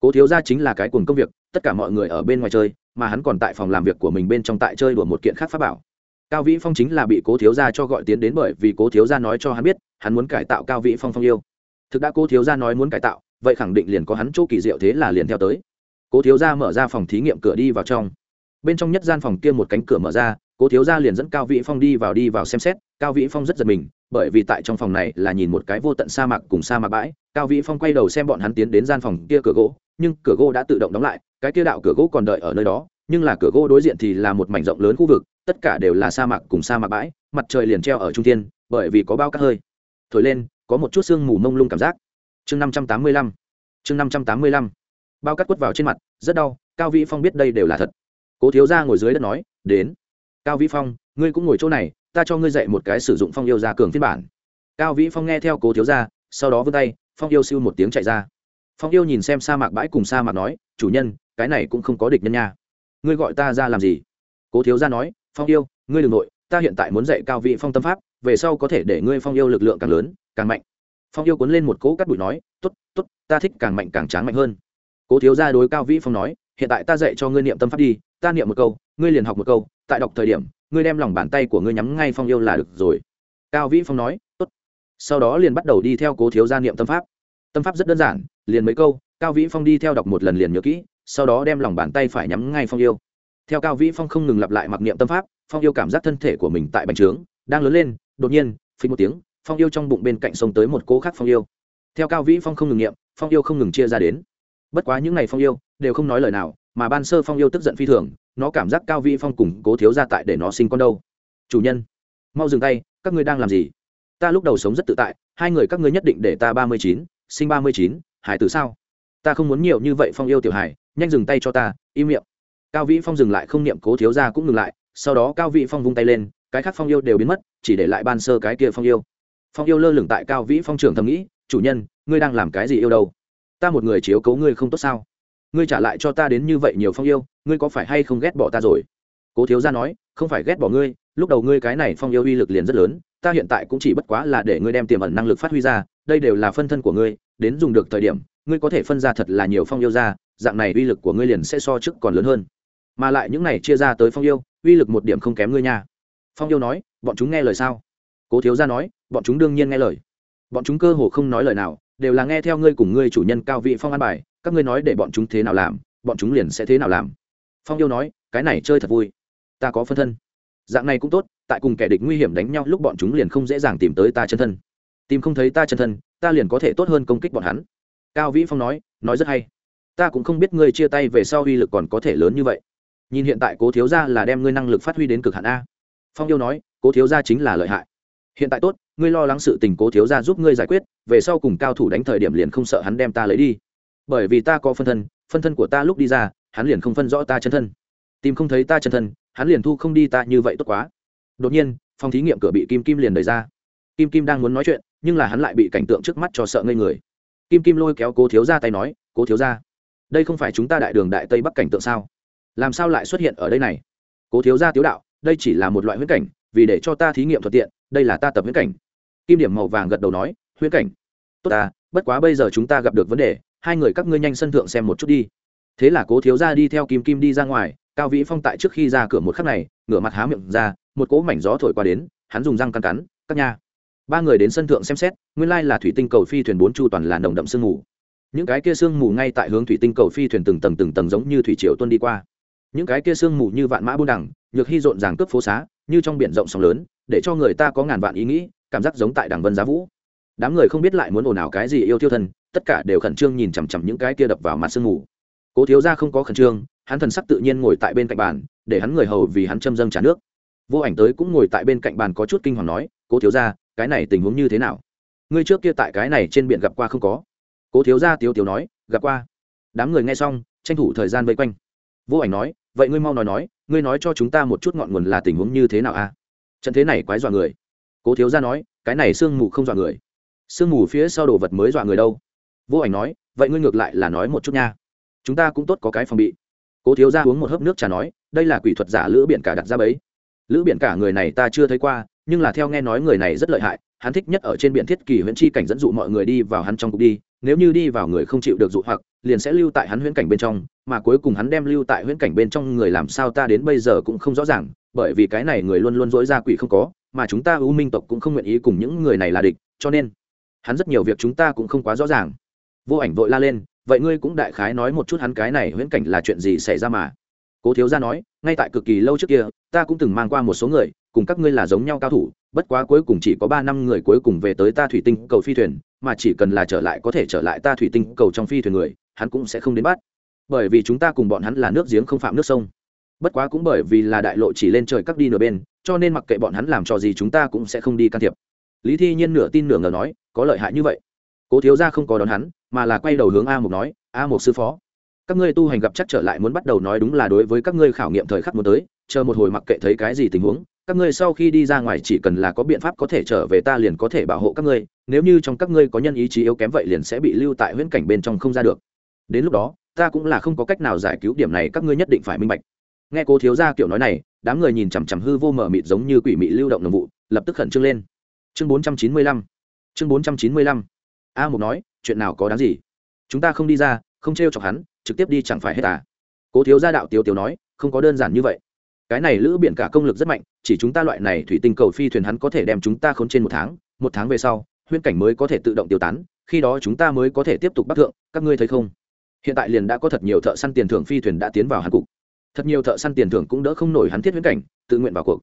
Cố thiếu ra chính là cái cùng công việc, tất cả mọi người ở bên ngoài chơi, mà hắn còn tại phòng làm việc của mình bên trong tại chơi đùa một kiện khác pháp bảo. Cao vĩ phong chính là bị cố thiếu gia cho gọi tiến đến bởi vì cố thiếu gia nói cho hắn biết, hắn muốn cải tạo cao vĩ phong phong yêu. Thực đã cố thiếu gia nói muốn cải tạo, vậy khẳng định liền có hắn chỗ kỳ diệu thế là liền theo tới. Cố thiếu gia mở ra phòng thí nghiệm cửa đi vào trong. Bên trong nhất gian phòng kia một cánh cửa mở ra cố thiếu gia liền dẫn cao vĩ phong đi vào đi vào xem xét, cao vĩ phong rất giật mình, bởi vì tại trong phòng này là nhìn một cái vô tận sa mạc cùng sa mạc bãi, cao vĩ phong quay đầu xem bọn hắn tiến đến gian phòng kia cửa gỗ, nhưng cửa gỗ đã tự động đóng lại, cái kia đạo cửa gỗ còn đợi ở nơi đó, nhưng là cửa gỗ đối diện thì là một mảnh rộng lớn khu vực, tất cả đều là sa mạc cùng sa mạc bãi, mặt trời liền treo ở trung tiên bởi vì có bao cát hơi. Thổi lên, có một chút sương mù mông lung cảm giác. Chương năm trăm tám mươi lăm, chương năm trăm tám mươi lăm. Bao cát quất vào trên mặt, rất đau, cao vĩ phong biết đây đều là thật. Cố thiếu gia ngồi dưới đất nói, đến cao vĩ phong, ngươi cũng ngồi chỗ này, ta cho ngươi dạy một cái sử dụng phong yêu gia cường phiên bản. Cao vĩ phong nghe theo cố thiếu gia, sau đó vươn tay, phong yêu siêu một tiếng chạy ra. Phong yêu nhìn xem sa mạc bãi cùng sa mạc nói, chủ nhân, cái này cũng không có địch nhân nha. Ngươi gọi ta ra làm gì? Cố thiếu gia nói, phong yêu, ngươi đ ừ n g nội, ta hiện tại muốn dạy cao vị phong tâm pháp, về sau có thể để ngươi phong yêu lực lượng càng lớn, càng mạnh. Phong yêu cuốn lên một cỗ cắt bụi nói t ố t t ố t ta thích càng mạnh càng tráng mạnh hơn. Cố thiếu gia đối cao vĩ phong nói, hiện tại ta dạy cho ngươi niệm tâm pháp đi, ta niệm một câu, ngươi liền học một câu tại đọc thời điểm, ngươi đem lòng bàn tay của ngươi nhắm ngay phong yêu là được rồi. Cao vĩ phong nói, tốt. Sau đó liền bắt đầu đi theo cố thiếu gia niệm tâm pháp. Tâm pháp rất đơn giản, liền mấy câu, cao vĩ phong đi theo đọc một lần liền nhớ kỹ, sau đó đem lòng bàn tay phải nhắm ngay phong yêu. Theo cao vĩ phong không ngừng lặp lại mặc niệm tâm pháp, phong yêu cảm giác thân thể của mình tại bành trướng, đang lớn lên, đột nhiên, phình một tiếng, phong yêu trong bụng bên cạnh sông tới một cố khác phong yêu. Theo cao vĩ phong không ngừng niệm, phong yêu không ngừng chia ra đến. Bất quá những ngày phong yêu đều không nói lời nào, mà ban sơ phong yêu tức giận phi thường nó cảm giác cao vĩ phong cùng cố thiếu ra tại để nó sinh con đâu. Chủ nhân, mau dừng tay, các ngươi đang làm gì? Ta lúc đầu sống rất tự tại, hai người các ngươi nhất định để ta ba mươi chín, sinh ba mươi chín hải tử sao? Ta không muốn nhiều như vậy phong yêu tiểu hải nhanh dừng tay cho ta, im miệng. Cao vĩ phong dừng lại không niệm, cố thiếu ra cũng ngừng lại, sau đó cao vị phong vung tay lên, cái khác phong yêu đều biến mất, chỉ để lại ban sơ cái kia phong yêu. Phong yêu lơ lửng tại cao vĩ phong trưởng thầm nghĩ, chủ nhân, ngươi đang làm cái gì yêu đâu? Ta một người chiếu cấu ngươi không tốt sao? Ngươi trả lại cho ta đến như vậy nhiều phong yêu, ngươi có phải hay không ghét bỏ ta rồi? Cố thiếu gia nói, không phải ghét bỏ ngươi, lúc đầu ngươi cái này phong yêu uy lực liền rất lớn, ta hiện tại cũng chỉ bất quá là để ngươi đem tiềm ẩn năng lực phát huy ra, đây đều là phân thân của ngươi, đến dùng được thời điểm, ngươi có thể phân ra thật là nhiều phong yêu ra, dạng này uy lực của ngươi liền sẽ so trước còn lớn hơn. Mà lại những này chia ra tới phong yêu, uy lực một điểm không kém ngươi nha. Phong yêu nói, bọn chúng nghe lời sao? Cố thiếu gia nói, bọn chúng đương nhiên nghe lời. Bọn chúng cơ hồ không nói lời nào đều là nghe theo ngươi cùng ngươi chủ nhân cao vị phong an bài, các ngươi nói để bọn chúng thế nào làm, bọn chúng liền sẽ thế nào làm. Phong yêu nói, cái này chơi thật vui. Ta có phân thân. Dạng này cũng tốt, tại cùng kẻ địch nguy hiểm đánh nhau lúc bọn chúng liền không dễ dàng tìm tới ta chân thân. Tìm không thấy ta chân thân, ta liền có thể tốt hơn công kích bọn hắn. Cao vĩ phong nói nói rất hay. Ta cũng không biết ngươi chia tay về sau uy lực còn có thể lớn như vậy. Nhìn hiện tại cố thiếu gia là đem ngươi năng lực phát huy đến cực hạn a. Phong yêu nói, cố thiếu gia chính là lợi hại. Hiện tại tốt ngươi lo lắng sự tình cố thiếu gia giúp ngươi giải quyết, về sau cùng cao thủ đánh thời điểm liền không sợ hắn đem ta lấy đi. Bởi vì ta có phân thân phân thân của ta lúc đi ra, hắn liền không phân rõ ta chân thân. Tìm không thấy ta chân thân, hắn liền thu không đi ta như vậy tốt quá. Đột nhiên, phòng thí nghiệm cửa bị kim kim liền đẩy ra. Kim kim đang muốn nói chuyện, nhưng là hắn lại bị cảnh tượng trước mắt cho sợ ngây người. Kim kim lôi kéo cố thiếu ra tay nói, cố thiếu ra đây không phải chúng ta đại đường đại tây bắc cảnh tượng sao? Làm sao lại xuất hiện ở đây này? Cố thiếu gia tiếu đạo, đây chỉ là một loại huyễn cảnh, vì để cho ta thí nghiệm thuận tiện, đây là ta tập huyễn cảnh kim điểm màu vàng gật đầu nói, huyễn cảnh, tốt à. bất quá bây giờ chúng ta gặp được vấn đề, hai người các ngươi nhanh sân thượng xem một chút đi. Thế là cố thiếu ra đi theo kim kim đi ra ngoài, cao vĩ phong tại trước khi ra cửa một khắc này, ngửa mặt há miệng ra, một cỗ mảnh gió thổi qua đến, hắn dùng răng cắn cắn, các nha. Ba người đến sân thượng xem xét, nguyên lai là thủy tinh cầu phi thuyền bốn chu toàn là nồng đậm sương mù. Những cái kia sương mù ngay tại hướng thủy tinh cầu phi thuyền từng tầng từng tầng giống như thủy triều tuân đi qua. Những cái kia sương mù như vạn mã buôn đẳng nhược hy rộn ràng cướp phố xá, như trong biển rộng sóng lớn, để cho người ta có ngàn vạn ý nghĩ cảm giác giống tại đảng vân giá vũ. Đám người không biết lại muốn ồn ào cái gì yêu thiêu thân, tất cả đều khẩn trương nhìn chằm chằm những cái kia đập vào mặt sương ngủ cố thiếu gia không có khẩn trương, hắn thần sắc tự nhiên ngồi tại bên cạnh bàn, để hắn người hầu vì hắn châm dâng trả nước. Vô ảnh tới cũng ngồi tại bên cạnh bàn có chút kinh hoàng nói, cố thiếu gia, cái này tình huống như thế nào? Ngươi trước kia tại cái này trên biển gặp qua không có? Cố thiếu gia tiếu tiếu nói, gặp qua. Đám người nghe xong, tranh thủ thời gian vây quanh. Vô ảnh nói, vậy ngươi mau nói nói, ngươi nói cho chúng ta một chút ngọn nguồn là tình huống như thế nào a? Trận thế này quái dọa người cố thiếu gia nói, cái này sương mù không dọa người. Sương mù phía sau đồ vật mới dọa người đâu? Vô ảnh nói, vậy ngươi ngược lại là nói một chút nha. Chúng ta cũng tốt có cái phòng bị. Cố thiếu gia uống một hớp nước trà nói, đây là quỷ thuật giả lữ biển cả đặt ra bấy lữ biển cả người này ta chưa thấy qua, nhưng là theo nghe nói người này rất lợi hại, hắn thích nhất ở trên biển thiết kỳ huyễn chi cảnh dẫn dụ mọi người đi vào hắn trong cục đi, nếu như đi vào người không chịu được dụ hoặc, liền sẽ lưu tại hắn huyễn cảnh bên trong, mà cuối cùng hắn đem lưu tại huyễn cảnh bên trong người làm sao ta đến bây giờ cũng không rõ ràng bởi vì cái này người luôn luôn dối ra quỷ không có, mà chúng ta ưu minh tộc cũng không nguyện ý cùng những người này là địch, cho nên hắn rất nhiều việc chúng ta cũng không quá rõ ràng. Vô ảnh vội la lên, vậy ngươi cũng đại khái nói một chút hắn cái này huyễn cảnh là chuyện gì xảy ra mà? Cố thiếu gia nói, ngay tại cực kỳ lâu trước kia, ta cũng từng mang qua một số người, cùng các ngươi là giống nhau cao thủ, bất quá cuối cùng chỉ có ba năm người cuối cùng về tới ta thủy tinh cầu phi thuyền, mà chỉ cần là trở lại có thể trở lại ta thủy tinh cầu trong phi thuyền người, hắn cũng sẽ không đến bắt. Bởi vì chúng ta cùng bọn hắn là nước giếng không phạm nước sông bất quá cũng bởi vì là đại lộ chỉ lên trời các đi nửa bên, cho nên mặc kệ bọn hắn làm trò gì chúng ta cũng sẽ không đi can thiệp. Lý thi nhiên nửa tin nửa ngờ nói, có lợi hại như vậy. Cố thiếu gia không có đón hắn, mà là quay đầu hướng a mục nói, a mục sư phó, các ngươi tu hành gặp chắc trở lại muốn bắt đầu nói đúng là đối với các ngươi khảo nghiệm thời khắc muốn tới, chờ một hồi mặc kệ thấy cái gì tình huống, các ngươi sau khi đi ra ngoài chỉ cần là có biện pháp có thể trở về ta liền có thể bảo hộ các ngươi, nếu như trong các ngươi có nhân ý chí yếu kém vậy liền sẽ bị lưu tại huyễn cảnh bên trong không ra được. Đến lúc đó, ta cũng là không có cách nào giải cứu điểm này, các ngươi nhất định phải minh bạch nghe cô thiếu gia kiểu nói này, đám người nhìn chằm chằm hư vô mờ mịt giống như quỷ mị lưu động đồng vụ, lập tức khẩn trương lên. Chương bốn trăm chín mươi lăm, chương bốn trăm chín mươi lăm. A mục nói, chuyện nào có đáng gì? Chúng ta không đi ra, không t r e o chọc hắn, trực tiếp đi chẳng phải hết à? Cố thiếu gia đạo tiêu tiêu nói, không có đơn giản như vậy. Cái này lữ biển cả công lực rất mạnh, chỉ chúng ta loại này thủy tinh cầu phi thuyền hắn có thể đem chúng ta khốn trên một tháng một tháng về sau, huyễn cảnh mới có thể tự động tiêu tán, khi đó chúng ta mới có thể tiếp tục bắt thượng, các ngươi thấy không? Hiện tại liền đã có thật nhiều thợ săn tiền thưởng phi thuyền đã tiến vào hàn cục thật nhiều thợ săn tiền thưởng cũng đỡ không nổi hắn thiết huyễn cảnh, tự nguyện vào cuộc.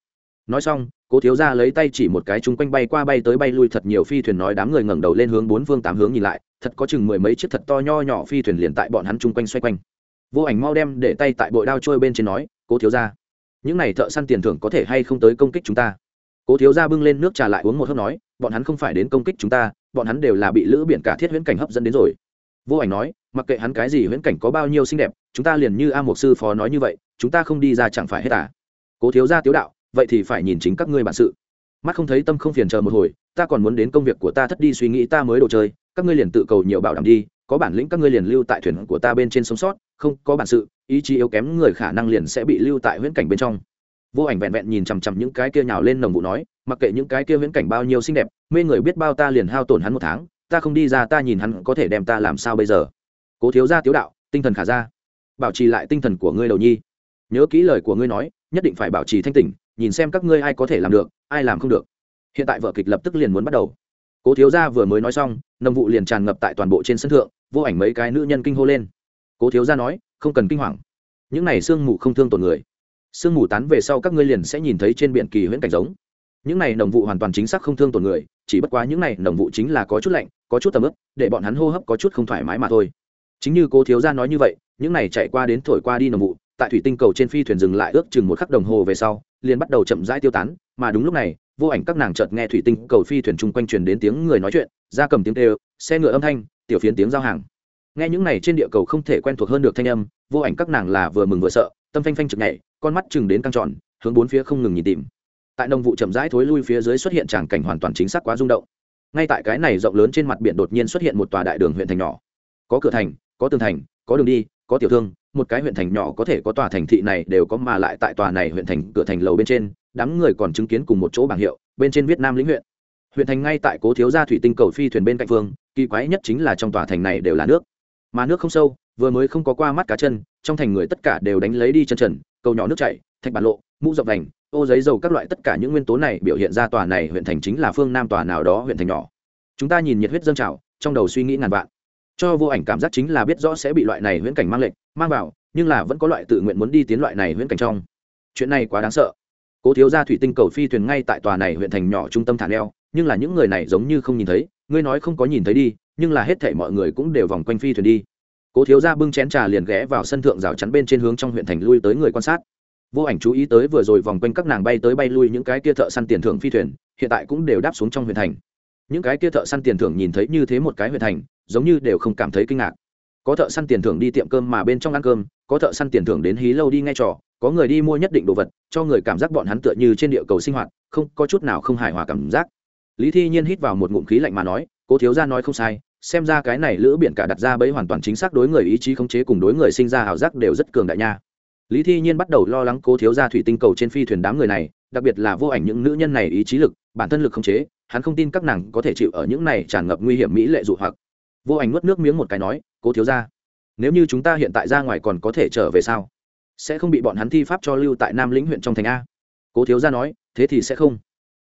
Nói xong, cố thiếu gia lấy tay chỉ một cái chung quanh bay qua bay tới bay lui thật nhiều phi thuyền nói đám người ngẩng đầu lên hướng bốn phương tám hướng nhìn lại, thật có chừng mười mấy chiếc thật to nho nhỏ phi thuyền liền tại bọn hắn chung quanh xoay quanh. Vô ảnh mau đem để tay tại bội đao trôi bên trên nói, cố thiếu gia, những này thợ săn tiền thưởng có thể hay không tới công kích chúng ta? Cố thiếu gia bưng lên nước trà lại uống một hớp nói, bọn hắn không phải đến công kích chúng ta, bọn hắn đều là bị lữ biển cả thiết huyễn cảnh hấp dẫn đến rồi vô ảnh nói, mặc kệ hắn cái gì huyễn cảnh có bao nhiêu xinh đẹp, chúng ta liền như a mục sư phó nói như vậy, chúng ta không đi ra chẳng phải hết à? Cố thiếu gia tiếu đạo, vậy thì phải nhìn chính các ngươi bản sự. Mắt không thấy tâm không phiền chờ một hồi, ta còn muốn đến công việc của ta thất đi suy nghĩ ta mới đồ chơi, các ngươi liền tự cầu nhiều bảo đảm đi, có bản lĩnh các ngươi liền lưu tại thuyền của ta bên trên sống sót, không có bản sự, ý chí yếu kém người khả năng liền sẽ bị lưu tại huyễn cảnh bên trong. Vô ảnh vẹn vẹn nhìn chằm chằm những cái kia nhào lên nồng vụ nói, mặc kệ những cái kia huyễn cảnh bao nhiêu xinh đẹp, mê người biết bao ta liền hao tổn hắn một tháng ta không đi ra, ta nhìn hắn có thể đem ta làm sao bây giờ? Cố thiếu gia tiếu đạo, tinh thần khả ra. Bảo trì lại tinh thần của ngươi đầu nhi. Nhớ kỹ lời của ngươi nói, nhất định phải bảo trì thanh tỉnh, nhìn xem các ngươi ai có thể làm được, ai làm không được. Hiện tại vợ kịch lập tức liền muốn bắt đầu. Cố thiếu gia vừa mới nói xong nông vụ liền tràn ngập tại toàn bộ trên sân thượng, vô ảnh mấy cái nữ nhân kinh hô lên. Cố thiếu gia nói, không cần kinh hoàng. Những này sương mù không thương tổn người. Sương mù tán về sau các ngươi liền sẽ nhìn thấy trên biển kỳ huyễn cảnh giống những này nồng vụ hoàn toàn chính xác không thương tổn người, chỉ bất quá những này nồng vụ chính là có chút lạnh, có chút tầm ướp, để bọn hắn hô hấp có chút không thoải mái mà thôi. Chính như cố thiếu gia nói như vậy, những này chạy qua đến thổi qua đi nồng vụ, tại thủy tinh cầu trên phi thuyền dừng lại ước chừng một khắc đồng hồ về sau, liền bắt đầu chậm rãi tiêu tán, mà đúng lúc này, vô ảnh các nàng chợt nghe thủy tinh cầu phi thuyền chung quanh truyền đến tiếng người nói chuyện, ra cầm tiếng kêu, xe ngựa âm thanh, tiểu phiến tiếng giao hàng. Nghe những này trên địa cầu không thể quen thuộc hơn được thanh âm, vô ảnh các nàng là vừa mừng vừa sợ, tâm phanh phanh chực nhảy, con mắt chừng đến căng tròn, hướng bốn phía không ngừng nhìn tìm tại nông vụ chậm rãi thối lui phía dưới xuất hiện tràng cảnh hoàn toàn chính xác quá rung động. Ngay tại cái này rộng lớn trên mặt biển đột nhiên xuất hiện một tòa đại đường huyện thành nhỏ. Có cửa thành, có tường thành, có đường đi, có tiểu thương, một cái huyện thành nhỏ có thể có tòa thành thị này đều có mà lại tại tòa này huyện thành cửa thành lầu bên trên, đám người còn chứng kiến cùng một chỗ bảng hiệu, bên trên việt nam lĩnh huyện. Huyện thành ngay tại cố thiếu gia thủy tinh cầu phi thuyền bên cạnh phương, kỳ quái nhất chính là trong tòa thành này đều là nước. Mà nước không sâu, vừa mới không có qua mắt cá chân, trong thành người tất cả đều đánh lấy đi chân trần, cầu nhỏ nước chảy, thạch bản lộ, mũ dọc vành ô giấy dầu các loại tất cả những nguyên tố này biểu hiện ra tòa này huyện thành chính là phương nam tòa nào đó huyện thành nhỏ. Chúng ta nhìn nhiệt huyết dâng trào, trong đầu suy nghĩ ngàn vạn. Cho vô ảnh cảm giác chính là biết rõ sẽ bị loại này huyễn cảnh mang lệnh mang vào, nhưng là vẫn có loại tự nguyện muốn đi tiến loại này huyễn cảnh trong. Chuyện này quá đáng sợ. Cố thiếu gia thủy tinh cầu phi thuyền ngay tại tòa này huyện thành nhỏ trung tâm thả neo, nhưng là những người này giống như không nhìn thấy, ngươi nói không có nhìn thấy đi, nhưng là hết thảy mọi người cũng đều vòng quanh phi thuyền đi. Cố thiếu gia bưng chén trà liền ghé vào sân thượng rào chắn bên trên hướng trong huyện thành lui tới người quan sát vô ảnh chú ý tới vừa rồi vòng quanh các nàng bay tới bay lui những cái kia thợ săn tiền thưởng phi thuyền, hiện tại cũng đều đáp xuống trong huyện thành. Những cái kia thợ săn tiền thưởng nhìn thấy như thế một cái huyện thành, giống như đều không cảm thấy kinh ngạc. Có thợ săn tiền thưởng đi tiệm cơm mà bên trong ăn cơm, có thợ săn tiền thưởng đến hí lâu đi ngay trò, có người đi mua nhất định đồ vật, cho người cảm giác bọn hắn tựa như trên địa cầu sinh hoạt, không, có chút nào không hài hòa cảm giác. Lý thi nhiên hít vào một ngụm khí lạnh mà nói, cố thiếu gia nói không sai, xem ra cái này lữ biển cả đặt ra bẫy hoàn toàn chính xác đối người ý chí khống chế cùng đối người sinh ra ảo giác đều rất cường đại nha lý thi nhiên bắt đầu lo lắng cố thiếu gia thủy tinh cầu trên phi thuyền đám người này, đặc biệt là vô ảnh những nữ nhân này ý chí lực, bản thân lực không chế, hắn không tin các nàng có thể chịu ở những này tràn ngập nguy hiểm mỹ lệ dụ hoặc. Vô ảnh nuốt nước miếng một cái nói, cố thiếu gia, nếu như chúng ta hiện tại ra ngoài còn có thể trở về sao? Sẽ không bị bọn hắn thi pháp cho lưu tại nam lĩnh huyện trong thành a. Cố thiếu gia nói, thế thì sẽ không.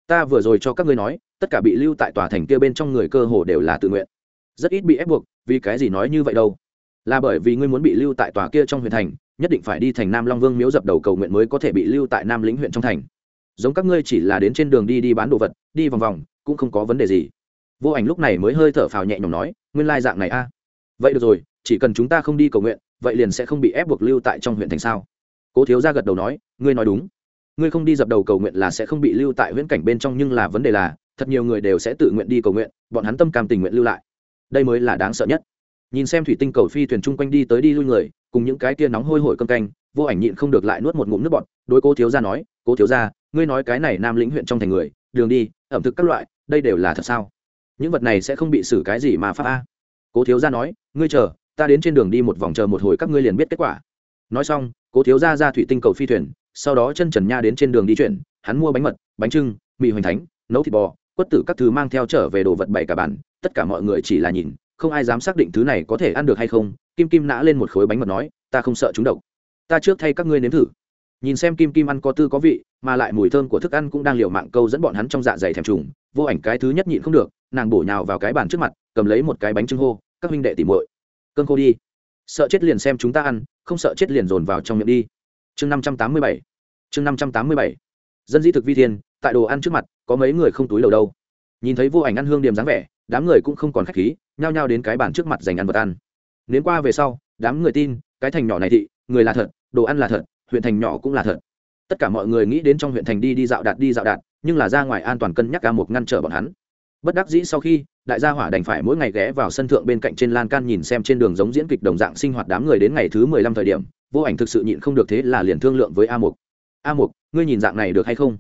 Ta vừa rồi cho các ngươi nói, tất cả bị lưu tại tòa thành kia bên trong người cơ hồ đều là tự nguyện. Rất ít bị ép buộc, vì cái gì nói như vậy đâu? Là bởi vì ngươi muốn bị lưu tại tòa kia trong huyện thành nhất định phải đi thành nam long vương miếu dập đầu cầu nguyện mới có thể bị lưu tại nam lĩnh huyện trong thành. Giống các ngươi chỉ là đến trên đường đi đi bán đồ vật, đi vòng vòng, cũng không có vấn đề gì. Vô ảnh lúc này mới hơi thở phào nhẹ nhõm nói, nguyên lai dạng này a. Vậy được rồi, chỉ cần chúng ta không đi cầu nguyện, vậy liền sẽ không bị ép buộc lưu tại trong huyện thành sao? Cố thiếu gia gật đầu nói, ngươi nói đúng. Ngươi không đi dập đầu cầu nguyện là sẽ không bị lưu tại huyễn cảnh bên trong, nhưng là vấn đề là, thật nhiều người đều sẽ tự nguyện đi cầu nguyện, bọn hắn tâm cam tình nguyện lưu lại. Đây mới là đáng sợ nhất nhìn xem thủy tinh cầu phi thuyền chung quanh đi tới đi lui người, cùng những cái tia nóng hôi hổi cơm canh, vô ảnh nhịn không được lại nuốt một ngụm nước bọt, đối cô thiếu gia nói cô thiếu gia, ngươi nói cái này nam lĩnh huyện trong thành người, đường đi, ẩm thực các loại, đây đều là thật sao? Những vật này sẽ không bị xử cái gì mà pháp a? Cố thiếu gia nói, ngươi chờ, ta đến trên đường đi một vòng chờ một hồi các ngươi liền biết kết quả. Nói xong, cố thiếu gia ra thủy tinh cầu phi thuyền, sau đó chân trần nha đến trên đường đi chuyển, hắn mua bánh mật, bánh trưng, mì hoành thánh, nấu thịt bò, quất tử các thứ mang theo trở về đồ vật bày cả bản tất cả mọi người chỉ là nhìn không ai dám xác định thứ này có thể ăn được hay không, kim kim nã lên một khối bánh mật nói, ta không sợ chúng độc. Ta trước thay các ngươi nếm thử. Nhìn xem kim kim ăn có tư có vị, mà lại mùi thơm của thức ăn cũng đang liều mạng câu dẫn bọn hắn trong dạ dày thèm trùng, vô ảnh cái thứ nhất nhịn không được, nàng bổ nhào vào cái bàn trước mặt, cầm lấy một cái bánh trưng hô, các huynh đệ tìm muội cơn khô đi. Sợ chết liền xem chúng ta ăn, không sợ chết liền dồn vào trong miệng đi. Chương năm trăm tám mươi bảy. Chương năm trăm tám mươi bảy. Dân di thực vi thiên, tại đồ ăn trước mặt, có mấy người không túi đầu đâu. Nhìn thấy vô ảnh ăn hương điểm dáng vẻ, đám người cũng không còn khách khí nhao nhao đến cái bàn trước mặt dành ăn vật ăn. Nếu qua về sau, đám người tin, cái thành nhỏ này thị, người là thật, đồ ăn là thật, huyện thành nhỏ cũng là thật. Tất cả mọi người nghĩ đến trong huyện thành đi đi dạo đạt đi dạo đạt nhưng là ra ngoài an toàn cân nhắc ca một ngăn trở bọn hắn. Bất đắc dĩ sau khi, đại gia hỏa đành phải mỗi ngày ghé vào sân thượng bên cạnh trên lan can nhìn xem trên đường giống diễn kịch đồng dạng sinh hoạt đám người đến ngày thứ mười lăm thời điểm, vô ảnh thực sự nhịn không được thế là liền thương lượng với a mục. A mục, ngươi nhìn dạng này được hay không?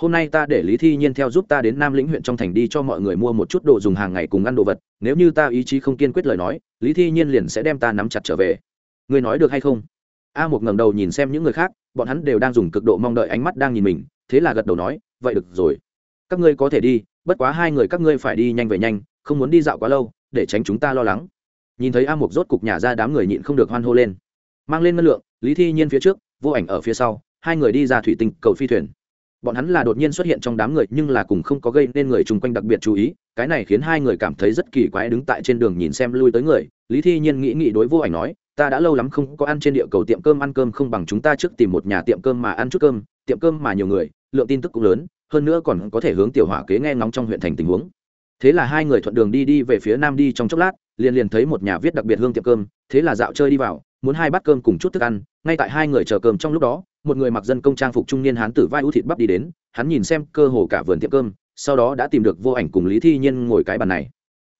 Hôm nay ta để lý thi nhiên theo giúp ta đến nam lĩnh huyện trong thành đi cho mọi người mua một chút đồ dùng hàng ngày cùng ăn đồ vật, nếu như ta ý chí không kiên quyết lời nói, lý thi nhiên liền sẽ đem ta nắm chặt trở về. Ngươi nói được hay không? A một ngẩng đầu nhìn xem những người khác, bọn hắn đều đang dùng cực độ mong đợi ánh mắt đang nhìn mình, thế là gật đầu nói, vậy được rồi. Các ngươi có thể đi, bất quá hai người các ngươi phải đi nhanh về nhanh, không muốn đi dạo quá lâu, để tránh chúng ta lo lắng. Nhìn thấy a mục rốt cục nhà ra đám người nhịn không được hoan hô lên. Mang lên ngân lượng, lý thi nhiên phía trước, vô ảnh ở phía sau, hai người đi ra thủy tinh cầu phi thuyền bọn hắn là đột nhiên xuất hiện trong đám người nhưng là cùng không có gây nên người chung quanh đặc biệt chú ý, cái này khiến hai người cảm thấy rất kỳ quái đứng tại trên đường nhìn xem lui tới người, lý thi nhiên nghĩ nghĩ đối vô ảnh nói, ta đã lâu lắm không có ăn trên địa cầu tiệm cơm ăn cơm không bằng chúng ta trước tìm một nhà tiệm cơm mà ăn chút cơm, tiệm cơm mà nhiều người, lượng tin tức cũng lớn, hơn nữa còn có thể hướng tiểu hỏa kế nghe ngóng trong huyện thành tình huống. Thế là hai người thuận đường đi đi về phía nam đi trong chốc lát, liền liền thấy một nhà viết đặc biệt hương tiệm cơm, thế là dạo chơi đi vào, muốn hai bát cơm cùng chút thức ăn, ngay tại hai người chờ cơm trong lúc đó một người mặc dân công trang phục trung niên hán tử vai ưu thịt bắp đi đến, hắn nhìn xem cơ hồ cả vườn tiệm cơm, sau đó đã tìm được vô ảnh cùng lý thi nhiên ngồi cái bàn này.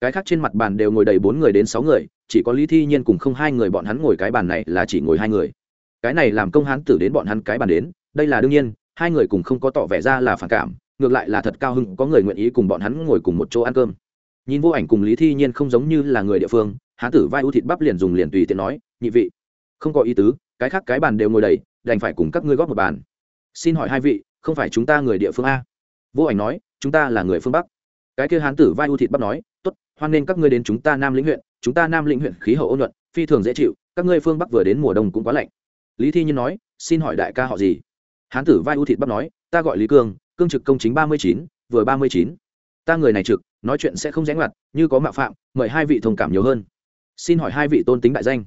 Cái khác trên mặt bàn đều ngồi đầy bốn người đến sáu người, chỉ có lý thi nhiên cùng không hai người bọn hắn ngồi cái bàn này là chỉ ngồi hai người. Cái này làm công hán tử đến bọn hắn cái bàn đến, đây là đương nhiên, hai người cùng không có tỏ vẻ ra là phản cảm, ngược lại là thật cao hưng có người nguyện ý cùng bọn hắn ngồi cùng một chỗ ăn cơm. Nhìn vô ảnh cùng lý thi nhiên không giống như là người địa phương, hán tử vai ưu thịt bắp liền dùng liền tùy tiện nói, nhị vị, không có ý tứ, cái khác cái bàn đều ngồi đầy đành phải cùng các ngươi góp một bàn. Xin hỏi hai vị, không phải chúng ta người địa phương a? Vô ảnh nói, chúng ta là người phương bắc. Cái kia hán tử vai U thịt bắp nói, tốt, hoan nên các ngươi đến chúng ta nam lĩnh huyện. Chúng ta nam lĩnh huyện khí hậu ôn nhuận, phi thường dễ chịu. Các ngươi phương bắc vừa đến mùa đông cũng quá lạnh. Lý thi nhiên nói, xin hỏi đại ca họ gì? Hán tử vai U thịt bắp nói, ta gọi lý cương cương trực công chính ba mươi chín, vừa ba mươi chín. Ta người này trực, nói chuyện sẽ không rẽ ngoặt, như có mạo phạm, mời hai vị thông cảm nhiều hơn. Xin hỏi hai vị tôn tính đại danh.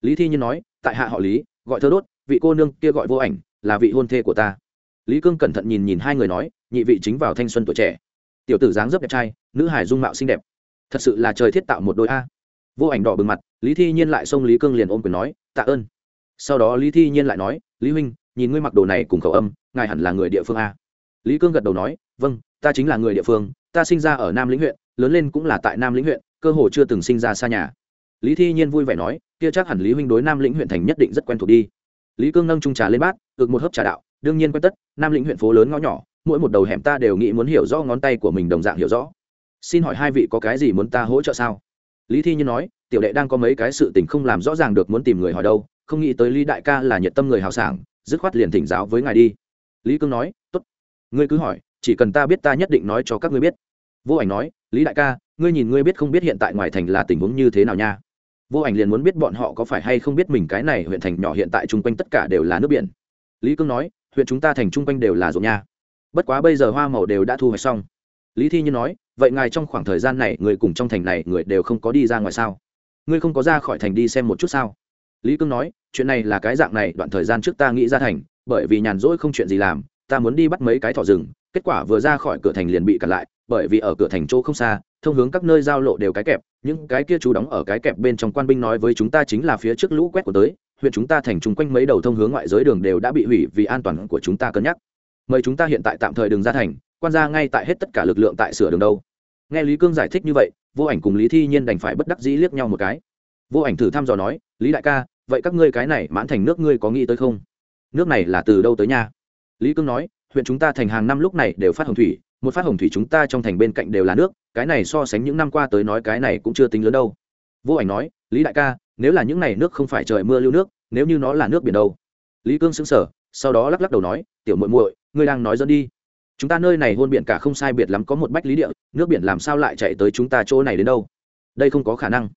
Lý thi nhiên nói, tại hạ họ lý gọi thơ đốt, vị cô nương kia gọi vô ảnh, là vị hôn thê của ta. Lý cương cẩn thận nhìn nhìn hai người nói, nhị vị chính vào thanh xuân tuổi trẻ. Tiểu tử dáng dấp đẹp trai, nữ hải dung mạo xinh đẹp. Thật sự là trời thiết tạo một đôi a. Vô ảnh đỏ bừng mặt, lý thi nhiên lại xông lý cương liền ôm quyền nói, tạ ơn. Sau đó lý thi nhiên lại nói, lý huynh, nhìn ngươi mặc đồ này cùng khẩu âm, ngài hẳn là người địa phương a. Lý cương gật đầu nói vâng ta chính là người địa phương, ta sinh ra ở nam lĩnh huyện, lớn lên cũng là tại nam lĩnh huyện, cơ hồ chưa từng sinh ra xa nhà lý thi nhiên vui vẻ nói, kia chắc hẳn lý huynh đối nam lĩnh huyện thành nhất định rất quen thuộc đi. Lý cương nâng trung trà lên bát, ực một hớp trà đạo, đương nhiên quen tất, nam lĩnh huyện phố lớn ngõ nhỏ, mỗi một đầu hẻm ta đều nghĩ muốn hiểu rõ ngón tay của mình đồng dạng hiểu rõ. Xin hỏi hai vị có cái gì muốn ta hỗ trợ sao? Lý thi nhiên nói, tiểu đệ đang có mấy cái sự tình không làm rõ ràng được muốn tìm người hỏi đâu, không nghĩ tới lý đại ca là nhiệt tâm người hào sảng, dứt khoát liền thỉnh giáo với ngài đi. Lý cương nói, tốt, ngươi cứ hỏi, chỉ cần ta biết ta nhất định nói cho các ngươi biết. Vô ảnh nói, lý đại ca, ngươi nhìn ngươi biết không biết hiện tại ngoài thành là tình huống như thế nào nha? Vô ảnh liền muốn biết bọn họ có phải hay không biết mình cái này huyện thành nhỏ hiện tại chung quanh tất cả đều là nước biển. Lý cương nói, huyện chúng ta thành chung quanh đều là ruộng nha. Bất quá bây giờ hoa màu đều đã thu hoạch xong. Lý thi như nói, vậy ngài trong khoảng thời gian này, người cùng trong thành này, người đều không có đi ra ngoài sao? Ngươi không có ra khỏi thành đi xem một chút sao? Lý cương nói, chuyện này là cái dạng này, đoạn thời gian trước ta nghĩ ra thành, bởi vì nhàn rỗi không chuyện gì làm ta muốn đi bắt mấy cái thỏ rừng, kết quả vừa ra khỏi cửa thành liền bị cản lại, bởi vì ở cửa thành chỗ không xa, thông hướng các nơi giao lộ đều cái kẹp, những cái kia chú đóng ở cái kẹp bên trong quan binh nói với chúng ta chính là phía trước lũ quét của tới, huyện chúng ta thành chung quanh mấy đầu thông hướng ngoại giới đường đều đã bị hủy vì an toàn của chúng ta cân nhắc. Mời chúng ta hiện tại tạm thời đừng ra thành, quan ra ngay tại hết tất cả lực lượng tại sửa đường đâu. Nghe lý cương giải thích như vậy, vô ảnh cùng lý thi nhiên đành phải bất đắc dĩ liếc nhau một cái. Vô ảnh thử thăm dò nói, lý đại ca, vậy các ngươi cái này mãn thành nước ngươi có nghĩ tới không? Nước này là từ đâu tới nha? Lý cương nói, huyện chúng ta thành hàng năm lúc này đều phát hồng thủy, một phát hồng thủy chúng ta trong thành bên cạnh đều là nước, cái này so sánh những năm qua tới nói cái này cũng chưa tính lớn đâu. Vô ảnh nói, lý đại ca, nếu là những n à y nước không phải trời mưa lưu nước, nếu như nó là nước biển đâu? Lý cương xứng sở sau đó lắc lắc đầu nói, tiểu muội muội, ngươi đang nói dẫn đi. Chúng ta nơi này hôn biển cả không sai biệt lắm có một bách lý địa, nước biển làm sao lại chạy tới chúng ta chỗ này đến đâu? Đây không có khả năng.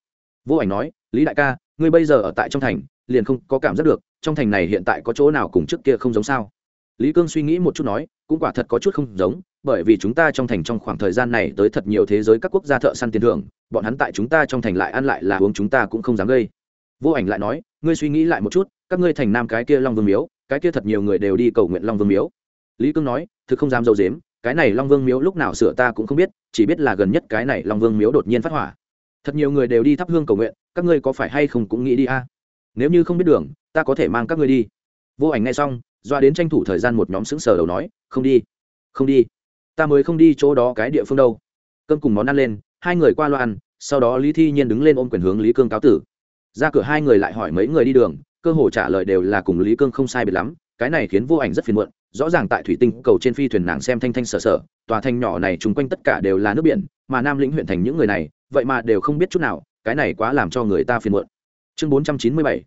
Vô ảnh nói, lý đại ca, ngươi bây giờ ở tại trong thành, liền không có cảm giác được, trong thành này hiện tại có chỗ nào cùng trước kia không giống sao? Lý cương suy nghĩ một chút nói, cũng quả thật có chút không giống, bởi vì chúng ta trong thành trong khoảng thời gian này tới thật nhiều thế giới các quốc gia thợ săn tiền thưởng, bọn hắn tại chúng ta trong thành lại ăn lại là uống chúng ta cũng không dám gây. Vô ảnh lại nói, ngươi suy nghĩ lại một chút, các ngươi thành nam cái kia long vương miếu, cái kia thật nhiều người đều đi cầu nguyện long vương miếu. Lý cương nói, thực không dám dâu dếm, cái này long vương miếu lúc nào sửa ta cũng không biết, chỉ biết là gần nhất cái này long vương miếu đột nhiên phát hỏa. Thật nhiều người đều đi thắp hương cầu nguyện, các ngươi có phải hay không cũng nghĩ đi a? Nếu như không biết đường, ta có thể mang các ngươi đi. Vô ảnh nghe xong doa đến tranh thủ thời gian một nhóm sững sờ đầu nói, không đi không đi. Ta mới không đi chỗ đó cái địa phương đâu. Cơm cùng món ăn lên, hai người qua loa ăn, sau đó lý thi nhiên đứng lên ôm quyền hướng lý cương cáo tử. Ra cửa hai người lại hỏi mấy người đi đường, cơ hồ trả lời đều là cùng lý cương không sai biệt lắm, cái này khiến vô ảnh rất phiền muộn, rõ ràng tại thủy tinh cầu trên phi thuyền nàng xem thanh thanh sở sở, tòa thanh nhỏ này chung quanh tất cả đều là nước biển, mà nam lĩnh huyện thành những người này, vậy mà đều không biết chút nào, cái này quá làm cho người ta phiền muộn. Chương 497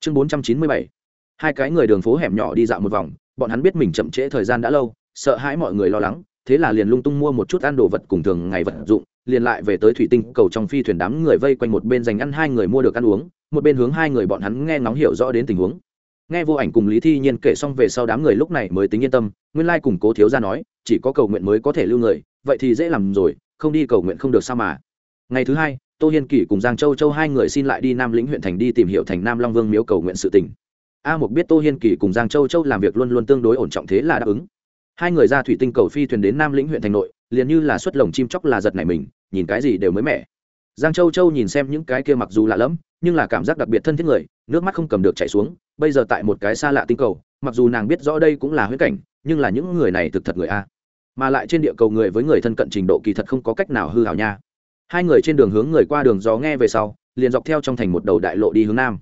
chương 497 hai cái người đường phố hẻm nhỏ đi dạo một vòng, bọn hắn biết mình chậm trễ thời gian đã lâu, sợ hãi mọi người lo lắng, thế là liền lung tung mua một chút ăn đồ vật cùng thường ngày vật dụng, liền lại về tới thủy tinh cầu trong phi thuyền đám người vây quanh một bên dành ăn hai người mua được ăn uống, một bên hướng hai người bọn hắn nghe ngóng hiểu rõ đến tình huống. Nghe vô ảnh cùng lý thi nhiên kể xong về sau đám người lúc này mới tính yên tâm, nguyên lai cùng cố thiếu ra nói, chỉ có cầu nguyện mới có thể lưu người, vậy thì dễ làm rồi, không đi cầu nguyện không được sao mà. Ngày thứ hai, tô hiên kỷ cùng giang châu châu hai người xin lại đi nam lĩnh huyện thành đi tìm hiểu thành nam long vương miếu cầu nguyện sự tỉnh a một biết tô hiên Kỳ cùng giang châu châu làm việc luôn luôn tương đối ổn trọng thế là đáp ứng. Hai người ra thủy tinh cầu phi thuyền đến nam lĩnh huyện thành nội, liền như là xuất lồng chim chóc là giật này mình, nhìn cái gì đều mới mẻ. Giang châu châu nhìn xem những cái kia mặc dù lạ lẫm, nhưng là cảm giác đặc biệt thân thiết người, nước mắt không cầm được chảy xuống, bây giờ tại một cái xa lạ tinh cầu, mặc dù nàng biết rõ đây cũng là huyết cảnh, nhưng là những người này thực thật người a. Mà lại trên địa cầu người với người thân cận trình độ kỳ thật không có cách nào hư hảo nha. Hai người trên đường hướng người qua đường gió nghe về sau, liền dọc theo trong thành một đầu đại lộ đi hướng nam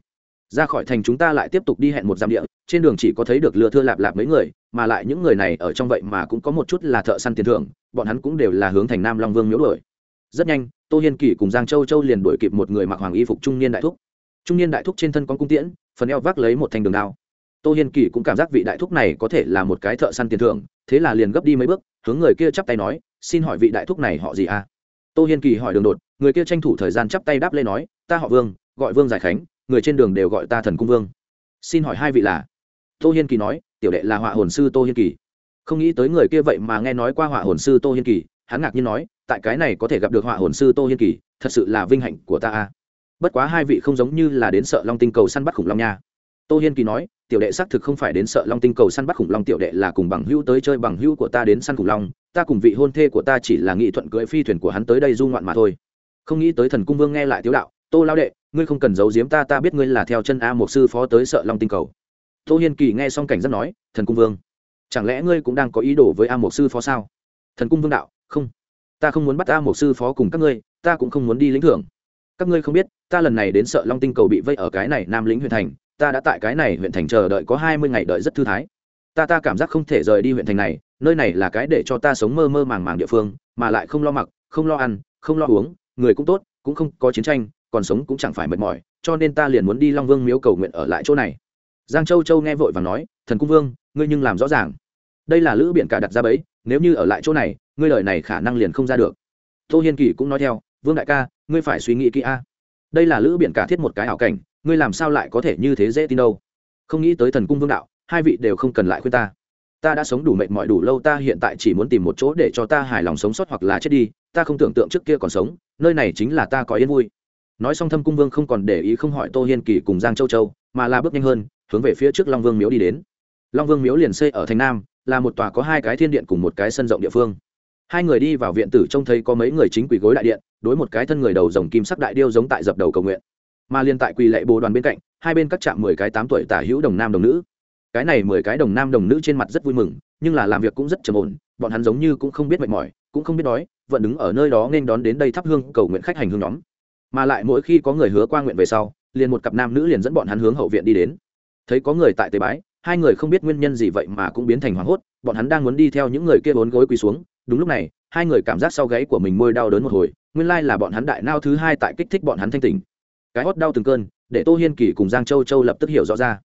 ra khỏi thành chúng ta lại tiếp tục đi hẹn một giam địa, trên đường chỉ có thấy được lừa thưa lạp lạp mấy người, mà lại những người này ở trong vậy mà cũng có một chút là thợ săn tiền thưởng, bọn hắn cũng đều là hướng thành nam long vương miếu đuổi. Rất nhanh, tô hiên kỳ cùng giang châu châu liền đuổi kịp một người mặc hoàng y phục trung niên đại thúc. Trung niên đại thúc trên thân con cung tiễn, phần eo vác lấy một thanh đường đao. Tô hiên kỳ cũng cảm giác vị đại thúc này có thể là một cái thợ săn tiền thưởng, thế là liền gấp đi mấy bước, hướng người kia chắp tay nói, xin hỏi vị đại thúc này họ gì à? Tô hiên kỳ hỏi đường đột, người kia tranh thủ thời gian chắp tay đáp lên nói, ta họ vương, gọi vương giải khánh người trên đường đều gọi ta thần cung vương. Xin hỏi hai vị là? Tô hiên kỳ nói, tiểu đệ là họa hồn sư tô hiên kỳ. Không nghĩ tới người kia vậy mà nghe nói qua họa hồn sư tô hiên kỳ, hắn ngạc nhiên nói, tại cái này có thể gặp được họa hồn sư tô hiên kỳ, thật sự là vinh hạnh của ta a. Bất quá hai vị không giống như là đến sợ long tinh cầu săn bắt khủng long nha. Tô hiên kỳ nói, tiểu đệ xác thực không phải đến sợ long tinh cầu săn bắt khủng long, tiểu đệ là cùng bằng hữu tới chơi bằng hữu của ta đến săn khủng long, ta cùng vị hôn thê của ta chỉ là nghị thuận cưỡi phi thuyền của hắn tới đây du ngoạn mà thôi. Không nghĩ tới thần cung vương nghe lại tiếu đạo, tô lao đệ ngươi không cần giấu giếm ta ta biết ngươi là theo chân a một sư phó tới sợ long tinh cầu. Tô hiên kỳ nghe xong cảnh giác nói, thần cung vương, chẳng lẽ ngươi cũng đang có ý đồ với a một sư phó sao? Thần cung vương đạo, không. Ta không muốn bắt a một sư phó cùng các ngươi, ta cũng không muốn đi lĩnh thưởng. Các ngươi không biết, ta lần này đến sợ long tinh cầu bị vây ở cái này nam lĩnh huyện thành, ta đã tại cái này huyện thành chờ đợi có hai mươi ngày đợi rất thư thái. Ta ta cảm giác không thể rời đi huyện thành này, nơi này là cái để cho ta sống mơ mơ màng màng địa phương, mà lại không lo mặc, không lo ăn, không lo uống, người cũng tốt, cũng không có chiến tranh còn sống cũng chẳng phải mệt mỏi, cho nên ta liền muốn đi long vương miếu cầu nguyện ở lại chỗ này. Giang châu châu nghe vội và nói, thần cung vương, ngươi nhưng làm rõ ràng. Đây là lữ biển cả đặt ra bẫy, nếu như ở lại chỗ này, ngươi lời này khả năng liền không ra được. Tô hiên kỳ cũng nói theo, vương đại ca, ngươi phải suy nghĩ kỹ a. Đây là lữ biển cả thiết một cái ảo cảnh, ngươi làm sao lại có thể như thế dễ tin đâu? Không nghĩ tới thần cung vương đạo, hai vị đều không cần lại khuyên ta. Ta đã sống đủ mệt mỏi đủ lâu, ta hiện tại chỉ muốn tìm một chỗ để cho ta hài lòng sống sót hoặc là chết đi, ta không tưởng tượng trước kia còn sống, nơi này chính là ta có yên vui nói xong thâm cung vương không còn để ý không hỏi tô hiên kỳ cùng giang châu châu, mà là bước nhanh hơn, hướng về phía trước long vương miếu đi đến. Long vương miếu liền xây ở thành nam, là một tòa có hai cái thiên điện cùng một cái sân rộng địa phương. Hai người đi vào viện tử trông thấy có mấy người chính quỷ gối đại điện, đối một cái thân người đầu rồng kim sắc đại điêu giống tại dập đầu cầu nguyện. Mà liên tại quỳ lệ bồ đoàn bên cạnh, hai bên các trạm mười cái tám tuổi tả hữu đồng nam đồng nữ. Cái này mười cái đồng nam đồng nữ trên mặt rất vui mừng, nhưng là làm việc cũng rất trầm ổn, bọn hắn giống như cũng không biết mệt mỏi, cũng không biết đói, vẫn đứng ở nơi đó nên đón đến đây thắp hương cầu nguyện khách hành hương nhóm mà lại mỗi khi có người hứa qua nguyện về sau, liền một cặp nam nữ liền dẫn bọn hắn hướng hậu viện đi đến. Thấy có người tại tế bái, hai người không biết nguyên nhân gì vậy mà cũng biến thành hoảng hốt, bọn hắn đang muốn đi theo những người kia bốn gối quỳ xuống. Đúng lúc này, hai người cảm giác sau gáy của mình môi đau đớn một hồi, nguyên lai là bọn hắn đại nao thứ hai tại kích thích bọn hắn thanh tỉnh. Cái hót đau từng cơn, để tô hiên kỳ cùng giang châu châu lập tức hiểu rõ ra.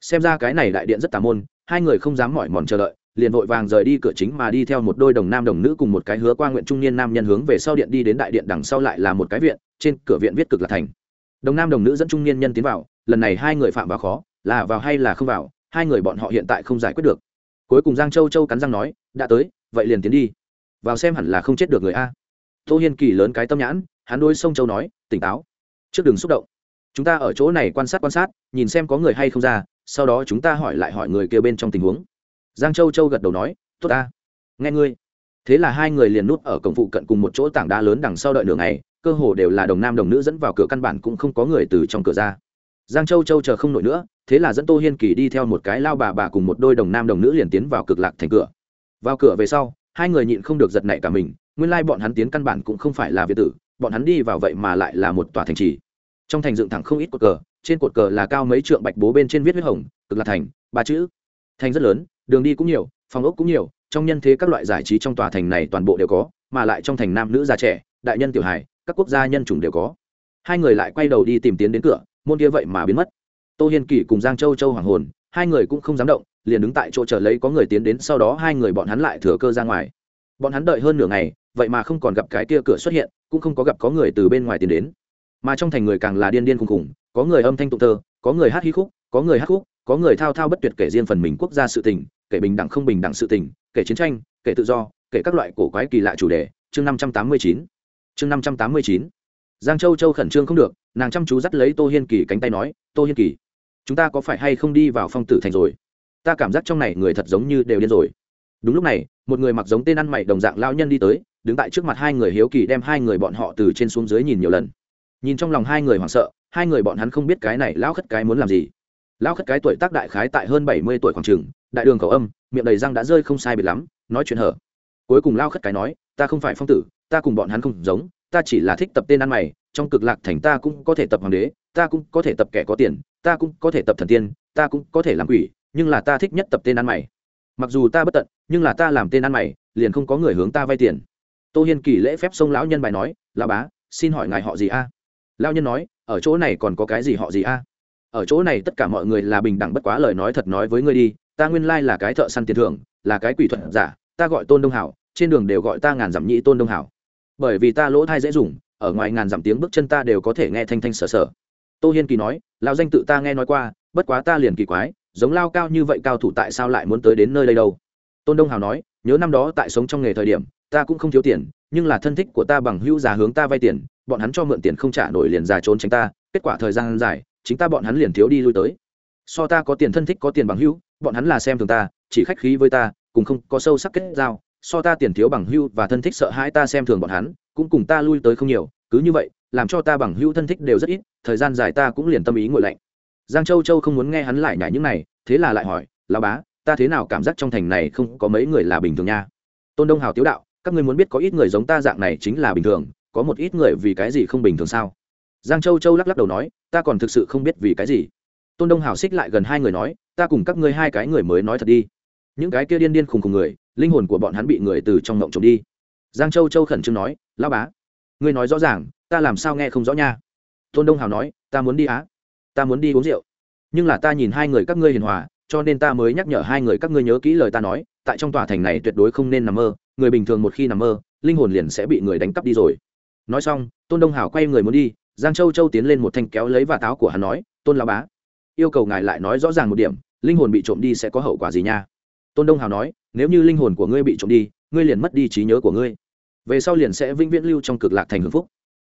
Xem ra cái này đại điện rất tà môn, hai người không dám mỏi mòn chờ đợi liền vội vàng rời đi cửa chính mà đi theo một đôi đồng nam đồng nữ cùng một cái hứa qua nguyện trung niên nam nhân hướng về sau điện đi đến đại điện đằng sau lại là một cái viện, trên cửa viện viết cực là thành. Đồng nam đồng nữ dẫn trung niên nhân tiến vào, lần này hai người phạm vào khó, là vào hay là không vào, hai người bọn họ hiện tại không giải quyết được. Cuối cùng giang châu châu cắn răng nói, đã tới, vậy liền tiến đi. Vào xem hẳn là không chết được người a. Tô hiên kỳ lớn cái tâm nhãn, hắn đôi sông châu nói, tỉnh táo. Trước đừng xúc động. Chúng ta ở chỗ này quan sát quan sát, nhìn xem có người hay không ra, sau đó chúng ta hỏi lại hỏi người kia bên trong tình huống giang châu châu gật đầu nói, tốt ta, nghe ngươi. Thế là hai người liền nút ở cổng phụ cận cùng một chỗ tảng đá lớn đằng sau đợi đường này cơ hồ đều là đồng nam đồng nữ dẫn vào cửa căn bản cũng không có người từ trong cửa ra. Giang châu châu chờ không nổi nữa, thế là dẫn tô hiên kỳ đi theo một cái lao bà bà cùng một đôi đồng nam đồng nữ liền tiến vào cực lạc thành cửa. Vào cửa về sau, hai người nhịn không được giật nảy cả mình, nguyên lai bọn hắn tiến căn bản cũng không phải là việt tử, bọn hắn đi vào vậy mà lại là một tòa thành trì. Trong thành dựng thẳng không ít cột cờ, trên cột cờ là cao mấy trượng bạch bố bên trên viết huyết hồng, cực lạc thành, ba chữ. Thành rất lớn đường đi cũng nhiều, phòng ốc cũng nhiều, trong nhân thế các loại giải trí trong tòa thành này toàn bộ đều có, mà lại trong thành nam nữ già trẻ, đại nhân tiểu hài, các quốc gia nhân chủng đều có. Hai người lại quay đầu đi tìm tiến đến cửa, môn kia vậy mà biến mất. Tô hiên kỳ cùng giang châu châu hoàng hồn, hai người cũng không dám động, liền đứng tại chỗ chờ lấy có người tiến đến, sau đó hai người bọn hắn lại thừa cơ ra ngoài. Bọn hắn đợi hơn nửa ngày, vậy mà không còn gặp cái kia cửa xuất hiện, cũng không có gặp có người từ bên ngoài tiến đến. Mà trong thành người càng là điên điên khùng khùng, có người âm thanh tụng tơ có người hát hí khúc, có người hát khúc có người thao thao bất tuyệt kể riêng phần mình quốc gia sự tình, kể bình đẳng không bình đẳng sự tình, kể chiến tranh, kể tự do, kể các loại cổ quái kỳ lạ chủ đề. Chương năm trăm tám mươi chín. Chương năm trăm tám mươi chín. Giang châu châu khẩn trương không được, nàng chăm chú dắt lấy tô hiên kỳ cánh tay nói, tô hiên kỳ, chúng ta có phải hay không đi vào phong tử thành rồi? Ta cảm giác trong này người thật giống như đều điên rồi. Đúng lúc này, một người mặc giống tên ăn mày đồng dạng lao nhân đi tới, đứng tại trước mặt hai người hiếu kỳ đem hai người bọn họ từ trên xuống dưới nhìn nhiều lần. Nhìn trong lòng hai người hoảng sợ, hai người bọn hắn không biết cái này lão khất cái muốn làm gì lão khất cái tuổi tác đại khái tại hơn bảy mươi tuổi khoảng trường đại đường cầu âm, miệng đầy răng đã rơi không sai biệt lắm, nói chuyện hở. Cuối cùng lao khất cái nói, ta không phải phong tử, ta cùng bọn hắn không giống, ta chỉ là thích tập tên ăn mày, trong cực lạc thành ta cũng có thể tập hoàng đế, ta cũng có thể tập kẻ có tiền, ta cũng có thể tập thần tiên, ta cũng có thể làm quỷ, nhưng là ta thích nhất tập tên ăn mày. Mặc dù ta bất tận, nhưng là ta làm tên ăn mày, liền không có người hướng ta vay tiền. Tô hiên kỳ lễ phép xông lão nhân bài nói là bá, xin hỏi ngài họ gì a? À? lão nhân nói, ở chỗ này còn có cái gì họ gì a? Ở chỗ này tất cả mọi người là bình đẳng bất quá lời nói thật nói với ngươi đi, ta nguyên lai là cái thợ săn tiền thưởng, là cái quỷ thuật giả, ta gọi tôn đông hảo, trên đường đều gọi ta ngàn dặm nhị tôn đông hảo. Bởi vì ta lỗ thai dễ dùng, ở ngoài ngàn dặm tiếng bước chân ta đều có thể nghe thanh thanh sở sở. Tô hiên kỳ nói lao danh tự ta nghe nói qua, bất quá ta liền kỳ quái, giống lao cao như vậy cao thủ tại sao lại muốn tới đến nơi đây đâu? Tôn đông hào nói, nhớ năm đó tại sống trong nghề thời điểm, ta cũng không thiếu tiền, nhưng là thân thích của ta bằng hữu già hướng ta vay tiền, bọn hắn cho mượn tiền không trả nổi liền già trốn tránh ta, kết quả thời gian dài chính ta bọn hắn liền thiếu đi lui tới. So ta có tiền thân thích có tiền bằng hữu, bọn hắn là xem thường ta, chỉ khách khí với ta, cùng không có sâu sắc kết giao. So ta tiền thiếu bằng hữu và thân thích sợ hãi ta xem thường bọn hắn, cũng cùng ta lui tới không nhiều. Cứ như vậy, làm cho ta bằng hữu thân thích đều rất ít, thời gian dài ta cũng liền tâm ý ngồi lạnh. Giang châu châu không muốn nghe hắn lại nhảy những này, thế là lại hỏi, lão bá, ta thế nào cảm giác trong thành này không có mấy người là bình thường nha? Tôn đông hào tiếu đạo, các ngươi muốn biết có ít người giống ta dạng này chính là bình thường, có một ít người vì cái gì không bình thường sao? Giang châu châu lắc lắc đầu nói, ta còn thực sự không biết vì cái gì. Tôn đông hào xích lại gần hai người nói, ta cùng các ngươi hai cái người mới nói thật đi. Những cái kia điên điên khùng khùng người, linh hồn của bọn hắn bị người từ trong ngộng trộm đi. Giang châu châu khẩn trương nói lao bá, ngươi nói rõ ràng, ta làm sao nghe không rõ nha? Tôn đông hào nói, ta muốn đi á, ta muốn đi uống rượu. Nhưng là ta nhìn hai người các ngươi hiền hòa, cho nên ta mới nhắc nhở hai người các ngươi nhớ kỹ lời ta nói, tại trong tòa thành này tuyệt đối không nên nằm mơ, người bình thường một khi nằm mơ, linh hồn liền sẽ bị người đánh cắp đi rồi. Nói xong, tôn đông hảo quay người muốn đi giang châu châu tiến lên một thanh kéo lấy và táo của hắn nói, tôn lao bá, yêu cầu ngài lại nói rõ ràng một điểm, linh hồn bị trộm đi sẽ có hậu quả gì nha? Tôn đông hào nói, nếu như linh hồn của ngươi bị trộm đi, ngươi liền mất đi trí nhớ của ngươi. Về sau liền sẽ vĩnh viễn lưu trong cực lạc thành hưng phúc.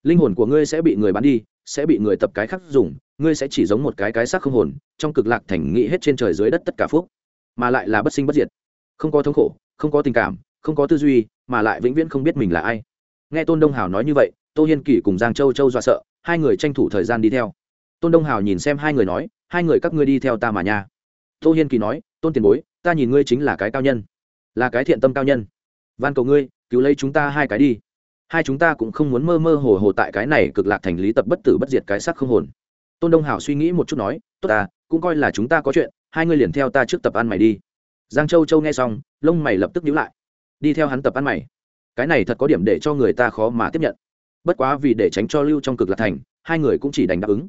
Linh hồn của ngươi sẽ bị người bán đi, sẽ bị người tập cái khác dùng, ngươi sẽ chỉ giống một cái cái xác không hồn, trong cực lạc thành nghĩ hết trên trời dưới đất tất cả phúc, mà lại là bất sinh bất diệt. Không có thống khổ, không có tình cảm, không có tư duy, mà lại vĩnh viễn không biết mình là ai. Nghe tôn đông hào nói như vậy, tô hiên kỷ cùng giang châu châu dọa sợ hai người tranh thủ thời gian đi theo. Tôn đông hào nhìn xem hai người nói, hai người các ngươi đi theo ta mà nha. Tô hiên kỳ nói, tôn tiền bối, ta nhìn ngươi chính là cái cao nhân. Là cái thiện tâm cao nhân. Van cầu ngươi, cứu lấy chúng ta hai cái đi. Hai chúng ta cũng không muốn mơ mơ hồ hồ tại cái này cực lạc thành lý tập bất tử bất diệt cái sắc không hồn. Tôn đông hảo suy nghĩ một chút nói, tốt ta, cũng coi là chúng ta có chuyện, hai ngươi liền theo ta trước tập ăn mày đi. Giang châu châu nghe xong, lông mày lập tức nhíu lại. Đi theo hắn tập ăn mày. Cái này thật có điểm để cho người ta khó mà tiếp nhận bất quá vì để tránh cho lưu trong cực lạc thành, hai người cũng chỉ đành đáp ứng.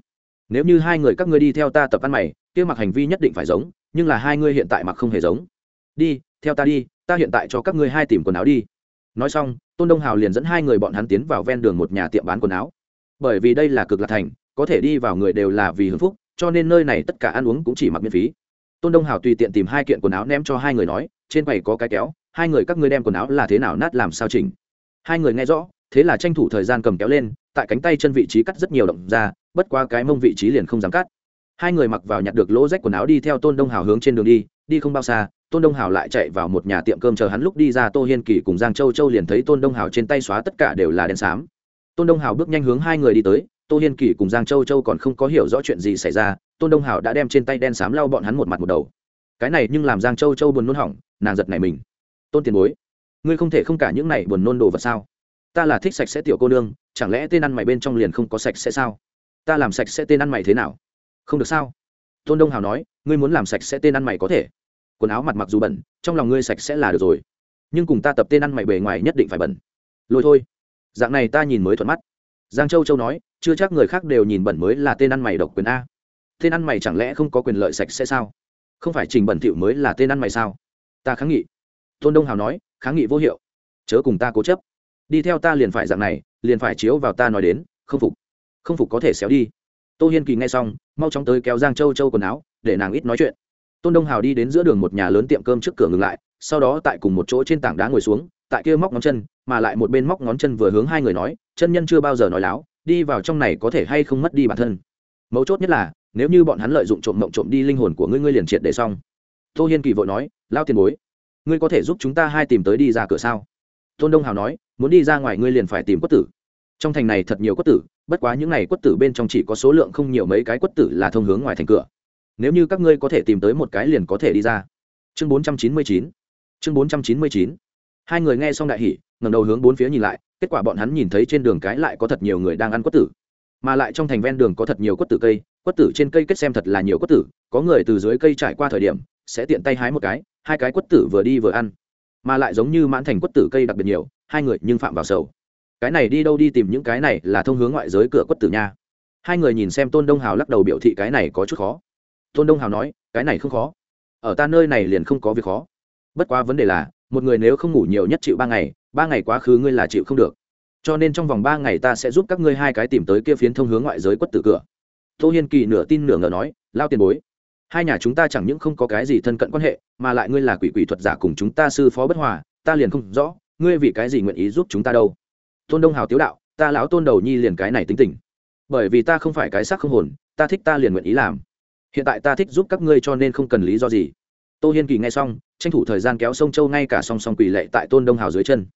Nếu như hai người các ngươi đi theo ta tập ăn mày, kia mặc hành vi nhất định phải giống, nhưng là hai ngươi hiện tại mặc không hề giống. Đi, theo ta đi, ta hiện tại cho các ngươi hai tìm quần áo đi. Nói xong, tôn đông hào liền dẫn hai người bọn hắn tiến vào ven đường một nhà tiệm bán quần áo. Bởi vì đây là cực lạc thành, có thể đi vào người đều là vì hưng phúc, cho nên nơi này tất cả ăn uống cũng chỉ mặc miễn phí. Tôn đông hào tùy tiện tìm hai kiện quần áo ném cho hai người nói, trên quầy có cái kéo, hai người các ngươi đem quần áo là thế nào nát làm sao chỉnh. Hai người nghe rõ thế là tranh thủ thời gian cầm kéo lên, tại cánh tay chân vị trí cắt rất nhiều động ra, bất qua cái mông vị trí liền không dám cắt. Hai người mặc vào nhặt được lỗ rách quần áo đi theo tôn đông hào hướng trên đường đi đi không bao xa, tôn đông hào lại chạy vào một nhà tiệm cơm chờ hắn lúc đi ra tô hiên kỳ cùng giang châu châu liền thấy tôn đông hào trên tay xóa tất cả đều là đen xám. Tôn đông hào bước nhanh hướng hai người đi tới, tô hiên kỳ cùng giang châu châu còn không có hiểu rõ chuyện gì xảy ra, tôn đông hào đã đem trên tay đen xám lau bọn hắn một mặt một đầu. Cái này nhưng làm giang châu châu buồn nôn hỏng, nàng giật này mình. Tôn tiền bối, ngươi không thể không cả những này buồn nôn đồ vật sao? Ta là thích sạch sẽ tiểu cô nương, chẳng lẽ tên ăn mày bên trong liền không có sạch sẽ sao? Ta làm sạch sẽ tên ăn mày thế nào? Không được sao? Tôn đông hào nói, ngươi muốn làm sạch sẽ tên ăn mày có thể. Quần áo mặt mặc dù bẩn, trong lòng ngươi sạch sẽ là được rồi. Nhưng cùng ta tập tên ăn mày bề ngoài nhất định phải bẩn. Lôi thôi. Dạng này ta nhìn mới thuận mắt. Giang châu châu nói, chưa chắc người khác đều nhìn bẩn mới là tên ăn mày độc quyền a. Tên ăn mày chẳng lẽ không có quyền lợi sạch sẽ sao? Không phải trình bẩn thỉu mới là tên ăn mày sao? Ta kháng nghị. Tôn đông hào nói, kháng nghị vô hiệu. Chớ cùng ta cố chấp đi theo ta liền phải dạng này, liền phải chiếu vào ta nói đến, không phục. Không phục có thể xéo đi. Tô hiên kỳ nghe xong, mau chóng tới kéo giang châu châu quần áo, để nàng ít nói chuyện. Tôn đông hào đi đến giữa đường một nhà lớn tiệm cơm trước cửa ngừng lại, sau đó tại cùng một chỗ trên tảng đá ngồi xuống, tại kia móc ngón chân, mà lại một bên móc ngón chân vừa hướng hai người nói, chân nhân chưa bao giờ nói láo, đi vào trong này có thể hay không mất đi bản thân. Mấu chốt nhất là, nếu như bọn hắn lợi dụng trộm mộng trộm đi linh hồn của ngươi ngươi liền triệt để xong. Tô hiên kỳ vội nói, lao tiền bối, ngươi có thể giúp chúng ta hai tìm tới đi ra cửa sao? Tôn đông hào nói muốn đi ra ngoài ngươi liền phải tìm quất tử. Trong thành này thật nhiều quất tử, bất quá những n à y quất tử bên trong chỉ có số lượng không nhiều mấy cái quất tử là thông hướng ngoài thành cửa. Nếu như các ngươi có thể tìm tới một cái liền có thể đi ra. Chương bốn trăm chín mươi chín. Chương bốn trăm chín mươi chín. Hai người nghe xong đại hỉ ngầm đầu hướng bốn phía nhìn lại, kết quả bọn hắn nhìn thấy trên đường cái lại có thật nhiều người đang ăn quất tử. Mà lại trong thành ven đường có thật nhiều quất tử cây, quất tử trên cây kết xem thật là nhiều quất tử, có người từ dưới cây trải qua thời điểm, sẽ tiện tay hái một cái, hai cái quất tử vừa đi vừa ăn mà lại giống như mãn thành quất tử cây đặc biệt nhiều, hai người nhưng phạm vào sầu. Cái này đi đâu đi tìm những cái này là thông hướng ngoại giới cửa quất tử nha. Hai người nhìn xem tôn đông hào lắc đầu biểu thị cái này có chút khó. Tôn đông hào nói, cái này không khó. Ở ta nơi này liền không có việc khó. Bất quá vấn đề là, một người nếu không ngủ nhiều nhất chịu ba ngày ba ngày quá khứ ngươi là chịu không được. Cho nên trong vòng ba ngày ta sẽ giúp các ngươi hai cái tìm tới kia phiến thông hướng ngoại giới quất tử cửa. Tô hiên kỳ nửa tin nửa ngờ nói, lao tiền bối hai nhà chúng ta chẳng những không có cái gì thân cận quan hệ, mà lại ngươi là quỷ quỷ thuật giả cùng chúng ta sư phó bất hòa, ta liền không rõ, ngươi vì cái gì nguyện ý giúp chúng ta đâu. Tôn đông hào tiếu đạo, ta lão tôn đầu nhi liền cái này tính tình. Bởi vì ta không phải cái xác không hồn, ta thích ta liền nguyện ý làm. Hiện tại ta thích giúp các ngươi cho nên không cần lý do gì. Tô hiên kỳ nghe xong, tranh thủ thời gian kéo sông châu ngay cả song song quỳ lệ tại tôn đông hào dưới chân.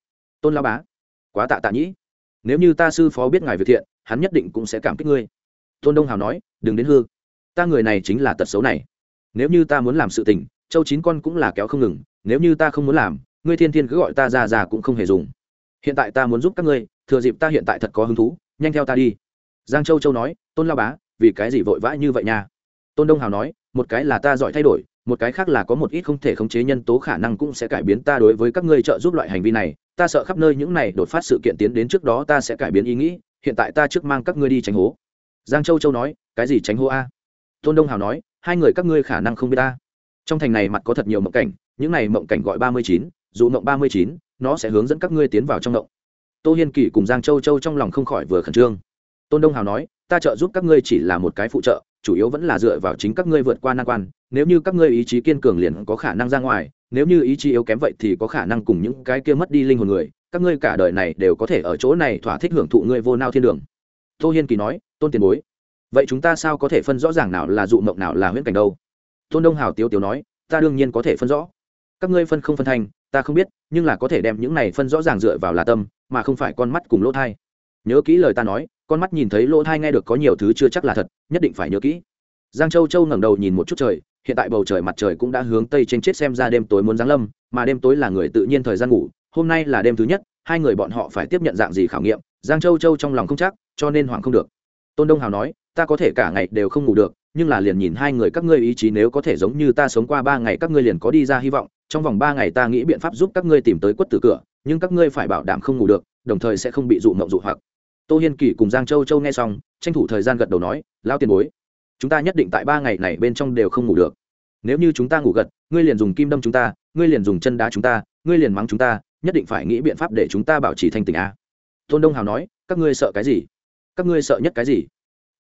Tôn lao bá, quá tạ tạ nhĩ. Nếu như ta sư phó biết ngài việc thiện, hắn nhất định cũng sẽ cảm kích ngươi. Tôn đông hào nói, đừng đến hư ta người này chính là tật xấu này. Nếu như ta muốn làm sự tình, châu chín con cũng là kéo không ngừng, nếu như ta không muốn làm, ngươi thiên thiên cứ gọi ta ra già cũng không hề dùng. Hiện tại ta muốn giúp các ngươi, thừa dịp ta hiện tại thật có hứng thú, nhanh theo ta đi. Giang châu châu nói, tôn lao bá, vì cái gì vội vã như vậy nha? Tôn đông hào nói, một cái là ta giỏi thay đổi, một cái khác là có một ít không thể khống chế nhân tố khả năng cũng sẽ cải biến ta đối với các ngươi trợ giúp loại hành vi này. Ta sợ khắp nơi những này đột phát sự kiện tiến đến trước đó ta sẽ cải biến ý nghĩ, hiện tại ta trước mang các ngươi đi tránh hố. Giang châu châu nói, cái gì tránh hố a? Tôn đông hào nói, hai người các ngươi khả năng không biết ta. Trong thành này mặt có thật nhiều mộng cảnh, những này mộng cảnh gọi ba mươi chín, dù mộng ba mươi chín, nó sẽ hướng dẫn các ngươi tiến vào trong mộng. Tô hiên kỳ cùng giang châu châu trong lòng không khỏi vừa khẩn trương. Tôn đông hào nói, ta trợ giúp các ngươi chỉ là một cái phụ trợ, chủ yếu vẫn là dựa vào chính các ngươi vượt qua nan quan. Nếu như các ngươi ý chí kiên cường liền có khả năng ra ngoài, nếu như ý chí yếu kém vậy thì có khả năng cùng những cái kia mất đi linh hồn người, các ngươi cả đời này đều có thể ở chỗ này thỏa thích hưởng thụ ngươi vô nao thiên đường. Tô hiên kỳ nói, tôn tiền bối vậy chúng ta sao có thể phân rõ ràng nào là dụ mộng nào là huyễn cảnh đâu? Tôn đông hào tiếu tiếu nói, ta đương nhiên có thể phân rõ. Các ngươi phân không phân thành, ta không biết, nhưng là có thể đem những này phân rõ ràng dựa vào là tâm, mà không phải con mắt cùng lỗ thai. Nhớ kỹ lời ta nói, con mắt nhìn thấy lỗ thai nghe được có nhiều thứ chưa chắc là thật, nhất định phải nhớ kỹ. Giang châu châu ngẩng đầu nhìn một chút trời, hiện tại bầu trời mặt trời cũng đã hướng tây trên chết xem ra đêm tối muốn giáng lâm, mà đêm tối là người tự nhiên thời gian ngủ, hôm nay là đêm thứ nhất, hai người bọn họ phải tiếp nhận dạng gì khảo nghiệm, giang châu châu trong lòng không chắc, cho nên hoảng không được. Tôn đông hào nói ta có thể cả ngày đều không ngủ được, nhưng là liền nhìn hai người các ngươi ý chí nếu có thể giống như ta sống qua ba ngày các ngươi liền có đi ra hy vọng, trong vòng ba ngày ta nghĩ biện pháp giúp các ngươi tìm tới quất tử cửa, nhưng các ngươi phải bảo đảm không ngủ được, đồng thời sẽ không bị dụ mộng dụ hoặc. Tô hiên kỳ cùng giang châu châu nghe xong, tranh thủ thời gian gật đầu nói lao tiền bối, chúng ta nhất định tại ba ngày này bên trong đều không ngủ được. Nếu như chúng ta ngủ gật, ngươi liền dùng kim đâm chúng ta, ngươi liền dùng chân đá chúng ta, ngươi liền mắng chúng ta, nhất định phải nghĩ biện pháp để chúng ta bảo trì thanh tình a. Tôn đông hào nói, các ngươi sợ cái gì? Các ngươi sợ nhất cái gì?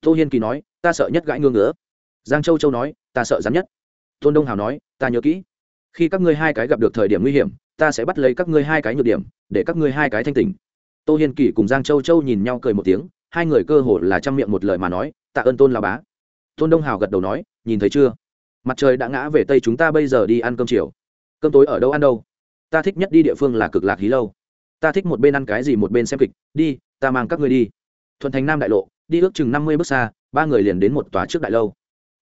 Tô hiên kỳ nói, ta sợ nhất gãi ngương ngứa. Giang châu châu nói, ta sợ rắn nhất. Tôn đông hào nói, ta nhớ kỹ, khi các ngươi hai cái gặp được thời điểm nguy hiểm, ta sẽ bắt lấy các ngươi hai cái nhược điểm, để các ngươi hai cái thanh tình tô hiên kỳ cùng giang châu châu nhìn nhau cười một tiếng, hai người cơ hồ là chăm miệng một lời mà nói, tạ ơn tôn là bá. Tôn đông hào gật đầu nói, nhìn thấy chưa? Mặt trời đã ngã về tây chúng ta bây giờ đi ăn cơm chiều. Cơm tối ở đâu ăn đâu? Ta thích nhất đi địa phương là cực lạc hí lâu. Ta thích một bên ăn cái gì một bên xem kịch, đi, ta mang các ngươi đi. Thuận thành nam đại lộ đi ước chừng năm mươi bước xa, ba người liền đến một tòa trước đại lâu.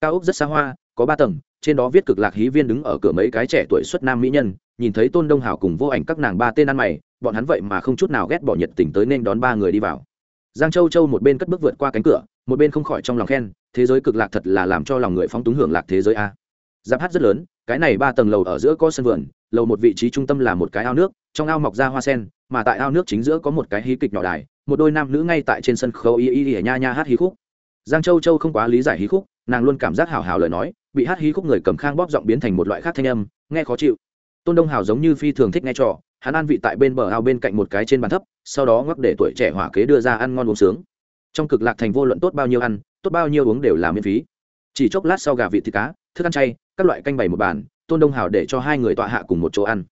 Cao ốc rất xa hoa, có ba tầng, trên đó viết cực lạc hí viên đứng ở cửa mấy cái trẻ tuổi xuất nam mỹ nhân, nhìn thấy tôn đông hảo cùng vô ảnh các nàng ba tên ăn mày, bọn hắn vậy mà không chút nào ghét bỏ nhiệt tình tới nên đón ba người đi vào. Giang châu châu một bên cất bước vượt qua cánh cửa, một bên không khỏi trong lòng khen, thế giới cực lạc thật là làm cho lòng người phóng túng hưởng lạc thế giới a. Giáp hát rất lớn, cái này ba tầng lầu ở giữa có sân vườn, lầu một vị trí trung tâm là một cái ao nước, trong ao mọc ra hoa sen, mà tại ao nước chính giữa có một cái hí kịch nhỏ đài một đôi nam nữ ngay tại trên sân khấu y y y nha nha hát hí khúc. Giang châu châu không quá lý giải hí khúc, nàng luôn cảm giác hào hào lời nói, bị hát hí khúc người cầm khang bóp giọng biến thành một loại khác thanh âm, nghe khó chịu. Tôn đông hào giống như phi thường thích nghe trò, hắn an vị tại bên bờ ao bên cạnh một cái trên bàn thấp, sau đó ngóc để tuổi trẻ hỏa kế đưa ra ăn ngon uống sướng. Trong cực lạc thành vô luận tốt bao nhiêu ăn, tốt bao nhiêu uống đều là miễn phí. Chỉ chốc lát sau gà vịt thịt cá, thức ăn chay, các loại canh bày một bàn, tôn đông hào để cho hai người tọa hạ cùng một chỗ ăn.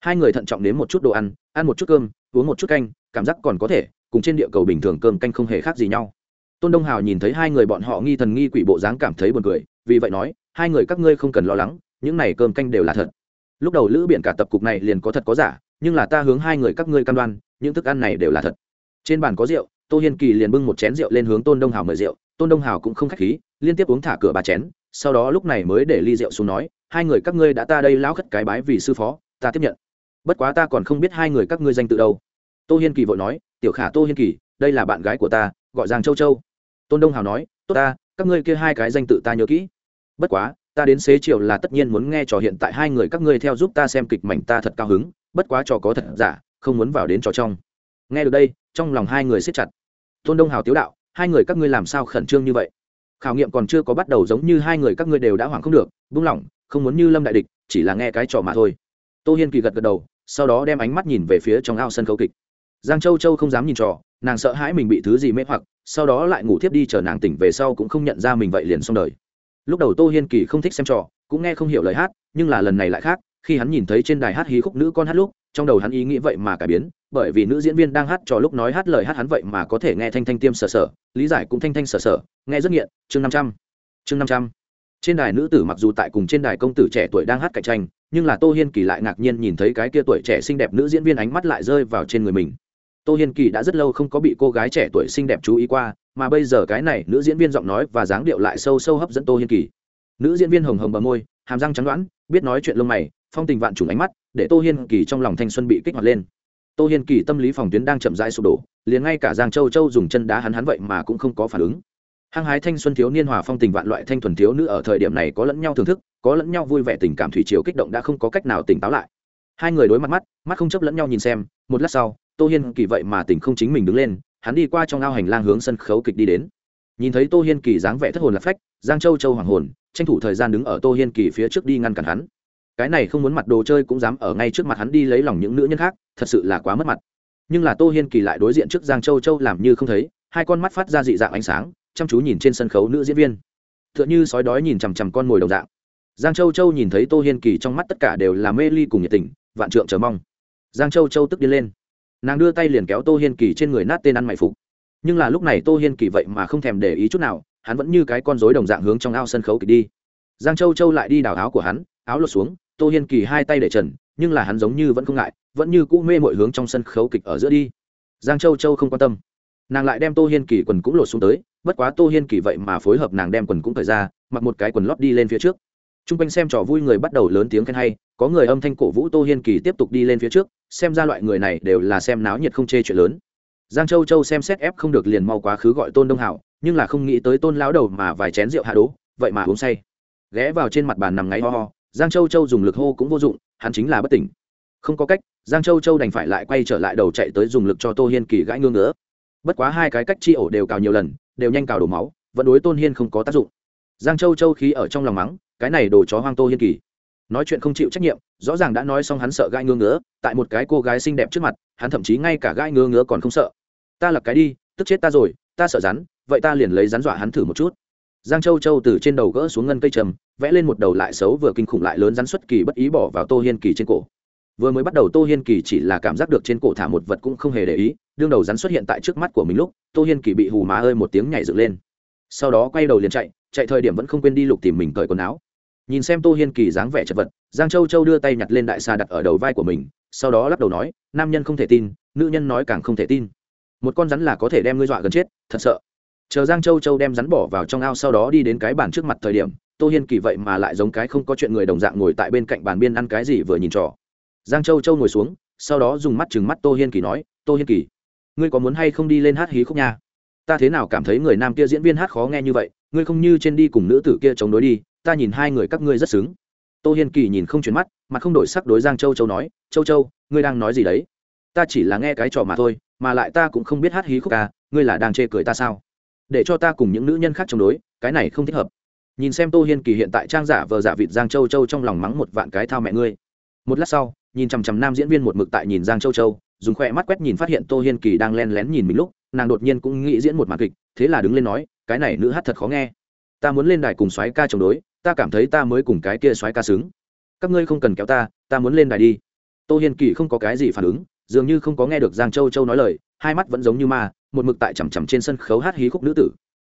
Hai người thận trọng đến một chút đồ ăn ăn một chút cơm, uống một chút canh, cảm giác còn có thể cùng trên địa cầu bình thường cơm canh không hề khác gì nhau. Tôn đông hào nhìn thấy hai người bọn họ nghi thần nghi quỷ bộ dáng cảm thấy buồn cười, vì vậy nói, hai người các ngươi không cần lo lắng, những này cơm canh đều là thật. Lúc đầu lữ biển cả tập cục này liền có thật có giả, nhưng là ta hướng hai người các ngươi cam đoan, những thức ăn này đều là thật. Trên bàn có rượu, tô hiên kỳ liền bưng một chén rượu lên hướng tôn đông hào mời rượu, tôn đông hào cũng không k h á c h khí, liên tiếp uống thả cửa ba chén, sau đó lúc này mới để ly rượu xuống nói, hai người các ngươi đã ta đây lão khất cái bái vì sư phó, ta tiếp nhận. Bất quá ta còn không biết hai người các ngươi danh tự đâu tô hiên kỳ vội nói, tiểu khả tô hiên kỳ, đây là bạn gái của ta, gọi giang châu châu. Tôn đông hào nói, tốt ta, các ngươi kia hai cái danh tự ta nhớ kỹ. Bất quá, ta đến xế chiều là tất nhiên muốn nghe trò hiện tại hai người các ngươi theo giúp ta xem kịch mảnh ta thật cao hứng, bất quá trò có thật giả, không muốn vào đến trò trong. Nghe được đây, trong lòng hai người siết chặt. Tôn đông hào tiếu đạo, hai người các ngươi làm sao khẩn trương như vậy? Khảo nghiệm còn chưa có bắt đầu giống như hai người các ngươi đều đã hoảng không được, buông lỏng, không muốn như lâm đại địch, chỉ là nghe cái trò mà thôi. Tô hiên kỳ gật gật đầu, sau đó đem ánh mắt nhìn về phía trong ao sân khấu kịch giang châu châu không dám nhìn trò nàng sợ hãi mình bị thứ gì mê hoặc sau đó lại ngủ thiếp đi chờ nàng tỉnh về sau cũng không nhận ra mình vậy liền xong đời. Lúc đầu tô hiên kỳ không thích xem trò cũng nghe không hiểu lời hát nhưng là lần này lại khác khi hắn nhìn thấy trên đài hát hí khúc nữ con hát lúc trong đầu hắn ý nghĩ vậy mà cải biến bởi vì nữ diễn viên đang hát trò lúc nói hát lời hát hắn vậy mà có thể nghe thanh thanh tiêm sờ sờ, lý giải cũng thanh thanh sờ sờ, nghe rất nghiện chương năm trăm chương năm trăm. Trên đài nữ tử mặc dù tại cùng trên đài công tử trẻ tuổi đang hát cạnh tranh nhưng là tô hiên kỳ lại ngạc nhiên nhìn thấy cái kia tuổi trẻ xinh đẹp nữ diễn viên ánh mắt lại rơi vào trên người mình tô hiên kỳ đã rất lâu không có bị cô gái trẻ tuổi xinh đẹp chú ý qua, mà bây giờ cái này nữ diễn viên giọng nói và dáng điệu lại sâu sâu hấp dẫn tô hiên kỳ. Nữ diễn viên hồng hồng bờ môi, hàm răng trắng đoãn biết nói chuyện lông mày, phong tình vạn trùng ánh mắt, để tô hiên kỳ trong lòng thanh xuân bị kích hoạt lên. Tô hiên kỳ tâm lý phòng tuyến đang chậm rãi sụp đổ, liền ngay cả giang châu châu dùng chân đá hắn hắn vậy mà cũng không có phản ứng. Hăng hái thanh xuân thiếu niên hòa phong tình vạn loại thanh thuần thiếu nữ ở thời điểm này có lẫn nhau thưởng thức, có lẫn nhau vui vẻ tình cảm thủy chiều kích động đã không có cách nào tỉnh táo lại. Hai người đối mặt mắt mắt không chấp lẫn nhau nhìn xem, một lát sau tô hiên kỳ vậy mà tỉnh không chính mình đứng lên, hắn đi qua trong ao hành lang hướng sân khấu kịch đi đến. Nhìn thấy tô hiên kỳ dáng vẻ thất hồn lạc phách, giang châu châu hoàng hồn, tranh thủ thời gian đứng ở tô hiên kỳ phía trước đi ngăn cản hắn. Cái này không muốn mặt đồ chơi cũng dám ở ngay trước mặt hắn đi lấy lòng những nữ nhân khác, thật sự là quá mất mặt. Nhưng là tô hiên kỳ lại đối diện trước giang châu châu làm như không thấy, hai con mắt phát ra dị dạng ánh sáng, chăm chú nhìn trên sân khấu nữ diễn viên. T h ư ợ n h ư sói đói nhìn chằm chằm con mồi đồng dạng. Giang châu châu nhìn thấy tô hiên kỳ trong mắt tất cả đều là mê ly cùng nhiệt tình, vạn trượng chờ mong. Giang châu châu tức đi lên nàng đưa tay liền kéo tô hiên kỳ trên người nát tên ăn mày phục. Nhưng là lúc này tô hiên kỳ vậy mà không thèm để ý chút nào, hắn vẫn như cái con dối đồng dạng hướng trong ao sân khấu kịch đi. Giang châu châu lại đi đào áo của hắn, áo lột xuống, tô hiên kỳ hai tay để trần, nhưng là hắn giống như vẫn không ngại, vẫn như cũ mê mọi hướng trong sân khấu kịch ở giữa đi. Giang châu châu không quan tâm. Nàng lại đem tô hiên kỳ quần cũng lột xuống tới, bất quá tô hiên kỳ vậy mà phối hợp nàng đem quần cũng thời ra, mặc một cái quần lót đi lên phía trước t r u n g quanh xem trò vui người bắt đầu lớn tiếng khen hay, có người âm thanh cổ vũ tô hiên kỳ tiếp tục đi lên phía trước, xem ra loại người này đều là xem náo nhiệt không chê chuyện lớn. Giang châu châu xem xét ép không được liền mau quá khứ gọi tôn đông hảo, nhưng là không nghĩ tới tôn lão đầu mà vài chén rượu hạ đố, vậy mà uống say. Ghé vào trên mặt bàn nằm ngáy ho ho, giang châu châu dùng lực hô cũng vô dụng, hắn chính là bất tỉnh. Không có cách, giang châu châu đành phải lại quay trở lại đầu chạy tới dùng lực cho tô hiên kỳ gãi ngưỡng nữa bất quá hai cái cách chi ổ đều cào nhiều lần, đều nhanh cào đổ máu, vẫn đối tôn hiên không có tác dụng. Giang châu châu khí ở trong lòng mắng cái này đồ chó hoang tô hiên kỳ. Nói chuyện không chịu trách nhiệm, rõ ràng đã nói xong hắn sợ gai ngứa ngứa, tại một cái cô gái xinh đẹp trước mặt, hắn thậm chí ngay cả gai ngứa ngứa còn không sợ. Ta là cái đi, tức chết ta rồi, ta sợ rắn, vậy ta liền lấy rắn dọa hắn thử một chút. Giang châu châu từ trên đầu gỡ xuống ngân cây trầm, vẽ lên một đầu lại xấu vừa kinh khủng lại lớn rắn xuất kỳ bất ý bỏ vào tô hiên kỳ trên cổ. Vừa mới bắt đầu tô hiên kỳ chỉ là cảm giác được trên cổ thả một vật cũng không hề để ý, đương đầu rắn xuất hiện tại trước mắt của mình lúc, tô hiên kỳ bị hù má ơi một tiếng nhảy dựng lên. Sau đó quay đầu liền chạy chạy thời điểm vẫn không quên đi lục tìm mình cởi quần áo nhìn xem tô hiên kỳ dáng vẻ chật vật, giang châu châu đưa tay nhặt lên đại xà đặt ở đầu vai của mình, sau đó lắc đầu nói, nam nhân không thể tin, nữ nhân nói càng không thể tin. Một con rắn là có thể đem ngươi dọa gần chết, thật sợ. Chờ giang châu châu đem rắn bỏ vào trong ao sau đó đi đến cái bàn trước mặt thời điểm, tô hiên kỳ vậy mà lại giống cái không có chuyện người đồng dạng ngồi tại bên cạnh bàn biên ăn cái gì vừa nhìn trò. Giang châu châu ngồi xuống, sau đó dùng mắt chừng mắt tô hiên kỳ nói, tô hiên kỳ, ngươi có muốn hay không đi lên hát hí khúc nha? Ta thế nào cảm thấy người nam kia diễn viên hát khó nghe như vậy, ngươi không như trên đi cùng nữ tử kia chống đối đi, ta nhìn hai người các ngươi rất xứng. Tô hiên kỳ nhìn không chuyển mắt mà không đổi sắc đối giang châu châu nói, châu châu, ngươi đang nói gì đấy? Ta chỉ là nghe cái trò mà thôi, mà lại ta cũng không biết hát hí khúc ca, ngươi là đang chê cười ta sao? Để cho ta cùng những nữ nhân khác chống đối, cái này không thích hợp. Nhìn xem tô hiên kỳ hiện tại trang giả vờ giả vịt giang châu châu trong lòng mắng một vạn cái thao mẹ ngươi. Một lát sau, nhìn chằm chằm nam diễn viên một mực tại nhìn giang châu châu, dùng khoe mắt quét nhìn phát hiện tô hiên kỳ đang len lén nhìn mình lúc nàng đột nhiên cũng nghĩ diễn một màn kịch, thế là đứng lên nói, cái này nữ hát thật khó nghe. Ta muốn lên đài cùng soái ca chống đối, ta cảm thấy ta mới cùng cái kia soái ca xứng. Các ngươi không cần kéo ta ta muốn lên đài đi. Tô hiên kỳ không có cái gì phản ứng, dường như không có nghe được giang châu châu nói lời, hai mắt vẫn giống như ma, một mực tại chằm chằm trên sân khấu hát hí khúc nữ tử.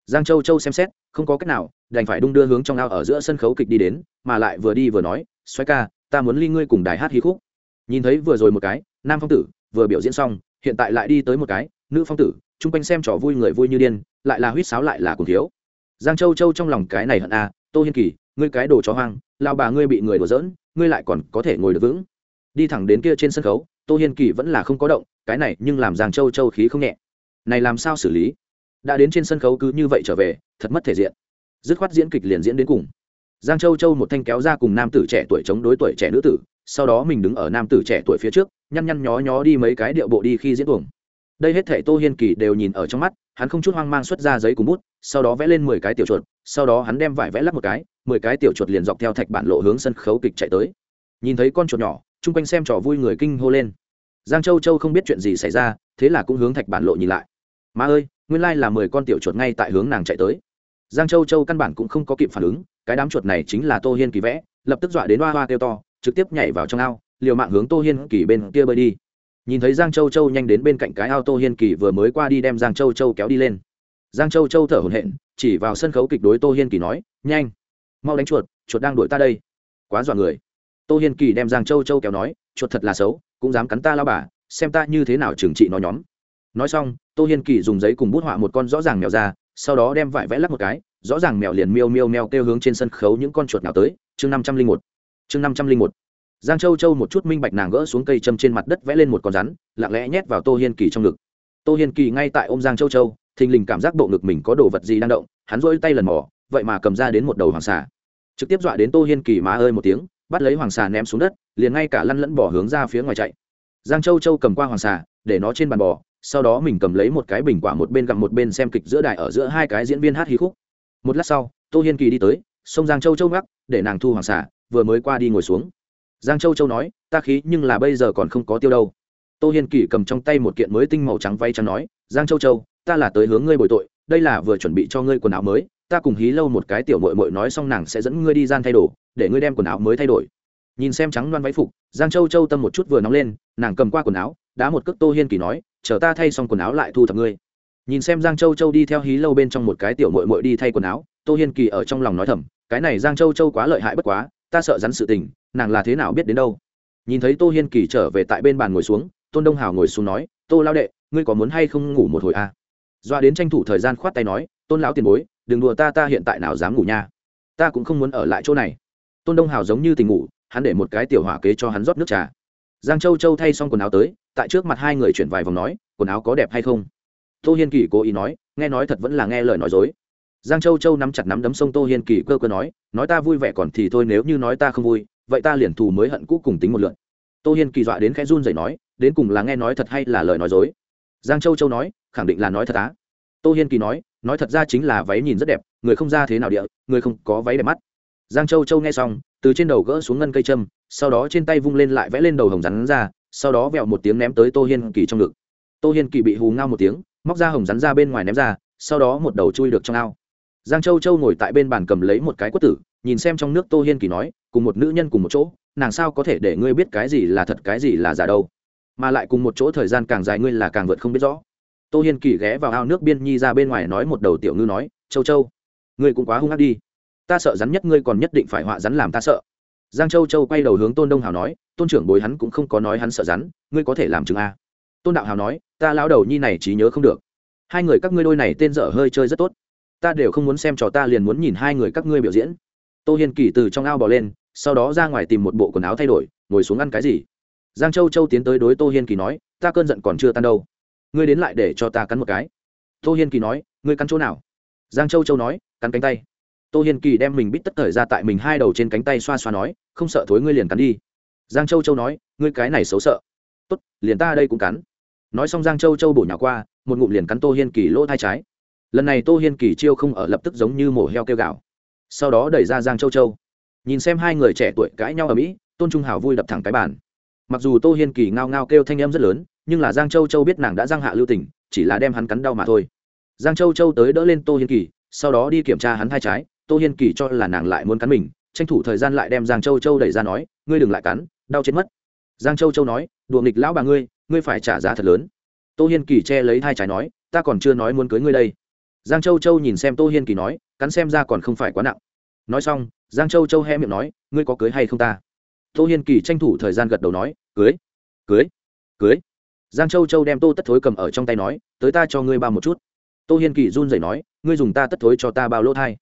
Giang châu châu xem xét, không có cách nào, đành phải đung đưa hướng trong ao ở giữa sân khấu kịch đi đến, mà lại vừa đi vừa nói xoay ca, ta muốn ly ngươi cùng đài hát hí khúc. Nhìn thấy vừa rồi một cái, nam phong tử, vừa biểu diễn xong, hiện tại lại đi tới một cái nữ phong tử chung quanh xem trò vui người vui như điên lại là huýt sáo lại là cùng thiếu. Giang châu châu trong lòng cái này hận a à, tô hiên kỳ ngươi cái đồ chó hoang lao bà ngươi bị người đổ dỡn ngươi lại còn có thể ngồi được vững. Đi thẳng đến kia trên sân khấu tô hiên kỳ vẫn là không có động cái này nhưng làm giang châu châu khí không nhẹ. Này làm sao xử lý? Đã đến trên sân khấu cứ như vậy trở về thật mất thể diện. Dứt khoát diễn kịch liền diễn đến cùng. Giang châu châu một thanh kéo ra cùng nam tử trẻ tuổi chống đối tuổi trẻ nữ tử sau đó mình đứng ở nam tử trẻ tuổi phía trước nhăn nhăn nhó nhó đi mấy cái điệu bộ đi khi diễn tuồng đây hết thể tô hiên kỳ đều nhìn ở trong mắt, hắn không chút hoang mang xuất ra giấy cùng bút, sau đó vẽ lên mười cái tiểu chuột, sau đó hắn đem vải vẽ lắp một cái, mười cái tiểu chuột liền dọc theo thạch bản lộ hướng sân khấu kịch chạy tới. Nhìn thấy con chuột nhỏ, chung quanh xem trò vui người kinh hô lên. Giang châu châu không biết chuyện gì xảy ra, thế là cũng hướng thạch bản lộ nhìn lại. Má ơi, nguyên lai là mười con tiểu chuột ngay tại hướng nàng chạy tới. Giang châu châu căn bản cũng không có kịp phản ứng, cái đám chuột này chính là tô hiên kỳ vẽ, lập tức dọa đến hoa hoa kêu to, trực tiếp nhảy vào trong ao, liều mạng hướng tô hiên kỳ bên kia bơi đi nhìn thấy giang châu châu nhanh đến bên cạnh cái ao tô hiên kỳ vừa mới qua đi đem giang châu châu kéo đi lên. Giang châu châu thở hổn hển, chỉ vào sân khấu kịch đối tô hiên kỳ nói, nhanh, mau đánh chuột chuột đang đuổi ta đây. Quá dọa người. Tô hiên kỳ đem giang châu châu kéo nói, chuột thật là xấu, cũng dám cắn ta lao bà, xem ta như thế nào trừng trị nó nhóm. Nói xong, tô hiên kỳ dùng giấy cùng bút họa một con rõ ràng mèo ra, sau đó đem vải vẽ lắc một cái, rõ ràng mèo liền miêu miêu mèo kêu hướng trên sân khấu những con chuột nào tới. Chương năm trăm linh một. Chương năm trăm linh một giang châu châu một chút minh bạch nàng gỡ xuống cây châm trên mặt đất vẽ lên một con rắn, lặng lẽ nhét vào tô hiên kỳ trong ngực. Tô hiên kỳ ngay tại ô m giang châu châu, thình lình cảm giác bộ ngực mình có đồ vật gì đang động, hắn rỗi tay lần mỏ vậy mà cầm ra đến một đầu hoàng xà. Trực tiếp dọa đến tô hiên kỳ má ơi một tiếng, bắt lấy hoàng xà ném xuống đất, liền ngay cả lăn lẫn bỏ hướng ra phía ngoài chạy. Giang châu châu cầm qua hoàng xà, để nó trên bàn bò, sau đó mình cầm lấy một cái bình quả một bên gặm một bên xem kịch giữa đài ở giữa hai cái diễn viên hát hí khúc. Một lát sau, tô hiên kỳ đi tới sông giang châu châu ngắc, để nàng thu hoàng xà, vừa mới qua đi ngồi xuống giang châu châu nói, ta khí nhưng là bây giờ còn không có tiêu đâu. Tô hiên kỳ cầm trong tay một kiện mới tinh màu trắng vay trắng nói, giang châu châu, ta là tới hướng ngươi bồi tội, đây là vừa chuẩn bị cho ngươi quần áo mới, ta cùng hí lâu một cái tiểu mội mội nói xong nàng sẽ dẫn ngươi đi gian thay đồ, để ngươi đem quần áo mới thay đổi. Nhìn xem trắng loan váy phục, giang châu châu tâm một chút vừa nóng lên, nàng cầm qua quần áo đá một cước tô hiên kỳ nói, chờ ta thay xong quần áo lại thu thập ngươi. Nhìn xem giang châu châu đi theo hí lâu bên trong một cái tiểu mội mội đi thay quần áo, tô hiên kỳ ở trong lòng nói thầm, cái này giang châu châu quá lợi hại bất quá, ta sợ rắn sự tình nàng là thế nào biết đến đâu? Nhìn thấy tô hiên kỳ trở về tại bên bàn ngồi xuống, tôn đông hào ngồi xuống nói, tô lao đệ, ngươi có muốn hay không ngủ một hồi à? doa đến tranh thủ thời gian khoát tay nói, tôn lão tiền bối, đừng đùa ta ta hiện tại nào dám ngủ nha. Ta cũng không muốn ở lại chỗ này. Tôn đông hào giống như tình ngủ, hắn để một cái tiểu hỏa kế cho hắn rót nước trà. Giang châu châu thay xong quần áo tới, tại trước mặt hai người chuyển vài vòng nói, quần áo có đẹp hay không? Tô hiên kỳ cố ý nói, nghe nói thật vẫn là nghe lời nói dối. Giang châu châu nắm chặt nắm đấm sông tô hiên kỳ cơ cơ nói nói ta vui vẻ còn thì thôi, nếu như nói ta không vui vậy ta liền thù mới hận cũ cùng tính một lượn. Tô hiên kỳ dọa đến khẽ run dậy nói, đến cùng là nghe nói thật hay là lời nói dối? Giang châu châu nói, khẳng định là nói thật á. Tô hiên kỳ nói nói thật ra chính là váy nhìn rất đẹp, người không ra thế nào địa, người không có váy đẹp mắt. Giang châu châu nghe xong, từ trên đầu gỡ xuống ngân cây châm, sau đó trên tay vung lên lại vẽ lên đầu hồng rắn ra, sau đó vẹo một tiếng ném tới tô hiên kỳ trong ngực. Tô hiên kỳ bị hù ngao một tiếng, móc ra hồng rắn ra bên ngoài ném ra, sau đó một đầu chui được trong ao. Giang châu châu ngồi tại bên bàn cầm lấy một cái quất tử, nhìn xem trong nước tô hiên kỳ nói cùng một nữ nhân cùng một chỗ, nàng sao có thể để ngươi biết cái gì là thật, cái gì là giả đâu? Mà lại cùng một chỗ thời gian càng dài ngươi là càng vượt không biết rõ. Tô hiên kỳ ghé vào ao nước biên nhi ra bên ngoài nói một đầu tiểu ngư nói, châu châu, ngươi cũng quá hung hát đi. Ta sợ rắn nhất ngươi còn nhất định phải họa rắn làm ta sợ. Giang châu châu quay đầu hướng tôn đông hào nói, tôn trưởng bối hắn cũng không có nói hắn sợ rắn, ngươi có thể làm chứng a. Tôn đạo hào nói, ta lão đầu nhi này trí nhớ không được. Hai người các ngươi đôi này tên dở hơi chơi rất tốt. Ta đều không muốn xem trò ta liền muốn nhìn hai người các ngươi biểu diễn. Tô hiên kỳ từ trong ao bỏ lên sau đó ra ngoài tìm một bộ quần áo thay đổi, ngồi xuống ăn cái gì? Giang châu châu tiến tới đối tô hiên kỳ nói, ta cơn giận còn chưa tan đâu. Ngươi đến lại để cho ta cắn một cái. Tô hiên kỳ nói, ngươi cắn chỗ nào? Giang châu châu nói, cắn cánh tay. Tô hiên kỳ đem mình bít tất thời ra tại mình hai đầu trên cánh tay xoa xoa nói, không sợ thối ngươi liền cắn đi. Giang châu châu nói, ngươi cái này xấu sợ. Tốt, liền ta đây cũng cắn. Nói xong giang châu châu bổ nhỏ qua, một ngụm liền cắn tô hiên kỳ lỗ thai trái. Lần này tô hiên kỳ chiêu không ở lập tức giống như mổ heo kêu gạo sau đó đẩy ra giang châu châu nhìn xem hai người trẻ tuổi cãi nhau ở mỹ, tôn trung hào vui đập thẳng cái bàn. mặc dù tô hiên kỳ ngao ngao kêu thanh em rất lớn, nhưng là giang châu châu biết nàng đã giang hạ lưu tỉnh chỉ là đem hắn cắn đau mà thôi. giang châu châu tới đỡ lên tô hiên kỳ, sau đó đi kiểm tra hắn hai trái, tô hiên kỳ cho là nàng lại muốn cắn mình, tranh thủ thời gian lại đem giang châu châu đẩy ra nói, ngươi đừng lại cắn, đau chết mất. giang châu châu nói, đùa nghịch lão bà ngươi ngươi phải trả giá thật lớn. tô hiên kỳ che lấy hai trái nói, ta còn chưa nói muốn cưới ngươi đây. giang châu châu nhìn xem tô hiên kỳ nói, cắn xem ra còn không phải quá nặng. nói xong giang châu châu hé miệng nói, ngươi có cưới hay không ta? Tô hiên kỳ tranh thủ thời gian gật đầu nói, cưới cưới cưới. Giang châu châu đem tô tất thối cầm ở trong tay nói, tới ta cho ngươi bao một chút. Tô hiên kỳ run rẩy nói, ngươi dùng ta tất thối cho ta bao lỗ thai.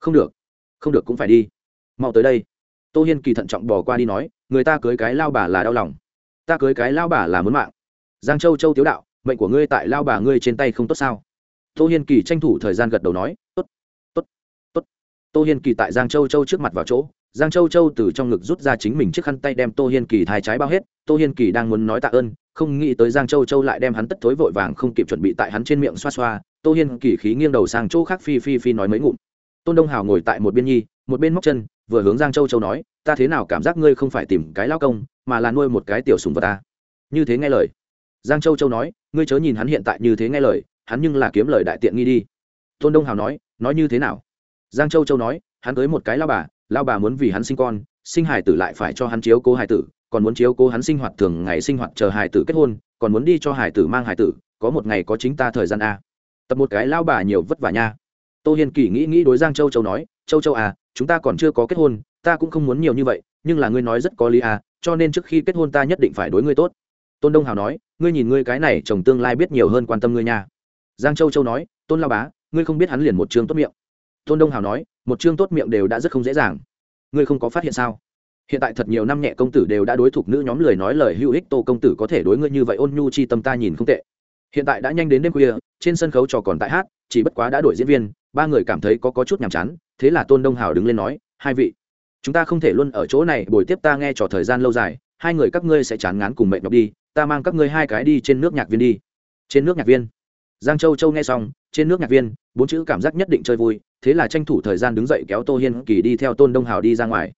Không được không được cũng phải đi. Mau tới đây. Tô hiên kỳ thận trọng bỏ qua đi nói, người ta cưới cái lao bà là đau lòng. Ta cưới cái lao bà là muốn mạng. Giang châu châu tiếu đạo, mệnh của ngươi tại lao bà ngươi trên tay không tốt sao? Tô hiên kỳ tranh thủ thời gian gật đầu nói tô hiên kỳ tại giang châu châu trước mặt vào chỗ, giang châu châu từ trong ngực rút ra chính mình chiếc khăn tay đem tô hiên kỳ thái trái bao hết. Tô hiên kỳ đang muốn nói tạ ơn, không nghĩ tới giang châu châu lại đem hắn tất thối vội vàng không kịp chuẩn bị tại hắn trên miệng xoa xoa. Tô hiên kỳ khí nghiêng đầu sang chỗ khác phi phi phi nói mấy ngụm. Tôn đông hào ngồi tại một bên nhi, một bên móc chân, vừa hướng giang châu châu nói, ta thế nào cảm giác ngươi không phải tìm cái lao công, mà là nuôi một cái tiểu sùng vật ta? Như thế nghe lời. Giang châu châu nói, ngươi chớ nhìn hắn hiện tại như thế nghe lời, hắn nhưng là kiếm lời đại tiện nghi đi. Tôn đông hào nói nói như thế nào? Giang châu châu nói, hắn cưới một cái lao bà lao bà muốn vì hắn sinh con, sinh hài tử lại phải cho hắn chiếu cố hài tử, còn muốn chiếu cố hắn sinh hoạt thường ngày sinh hoạt chờ hài tử kết hôn, còn muốn đi cho hài tử mang hài tử, có một ngày có chính ta thời gian a. Tập một cái lao bà nhiều vất vả nha. Tô hiền kỳ nghĩ nghĩ đối giang châu châu nói, châu châu à chúng ta còn chưa có kết hôn, ta cũng không muốn nhiều như vậy, nhưng là ngươi nói rất có lý à cho nên trước khi kết hôn ta nhất định phải đối ngươi tốt. Tôn đông hào nói, ngươi nhìn ngươi cái này chồng tương lai biết nhiều hơn quan tâm ngươi nha. Giang châu châu nói, tôn lao bá, ngươi không biết hắn liền một trường tốt miệng tôn đông hào nói, một chương tốt miệng đều đã rất không dễ dàng. Ngươi không có phát hiện sao? Hiện tại thật nhiều năm nhẹ công tử đều đã đối thủ nữ nhóm lời nói lời hữu ích, tô công tử có thể đối ngươi như vậy ôn nhu chi tâm ta nhìn không tệ. Hiện tại đã nhanh đến đêm khuya, trên sân khấu trò còn tại hát, chỉ bất quá đã đổi diễn viên, ba người cảm thấy có có chút nhàm chán, thế là tôn đông hào đứng lên nói, hai vị, chúng ta không thể luôn ở chỗ này, buổi tiếp ta nghe trò thời gian lâu dài, hai người các ngươi sẽ chán ngán cùng mệnh nhọc đi, ta mang các ngươi hai cái đi trên nước nhạc viên đi. Trên nước nhạc viên giang châu châu nghe xong, trên nước nhạc viên, bốn chữ cảm giác nhất định chơi vui, thế là tranh thủ thời gian đứng dậy kéo tô hiên kỳ đi theo tôn đông hào đi ra ngoài.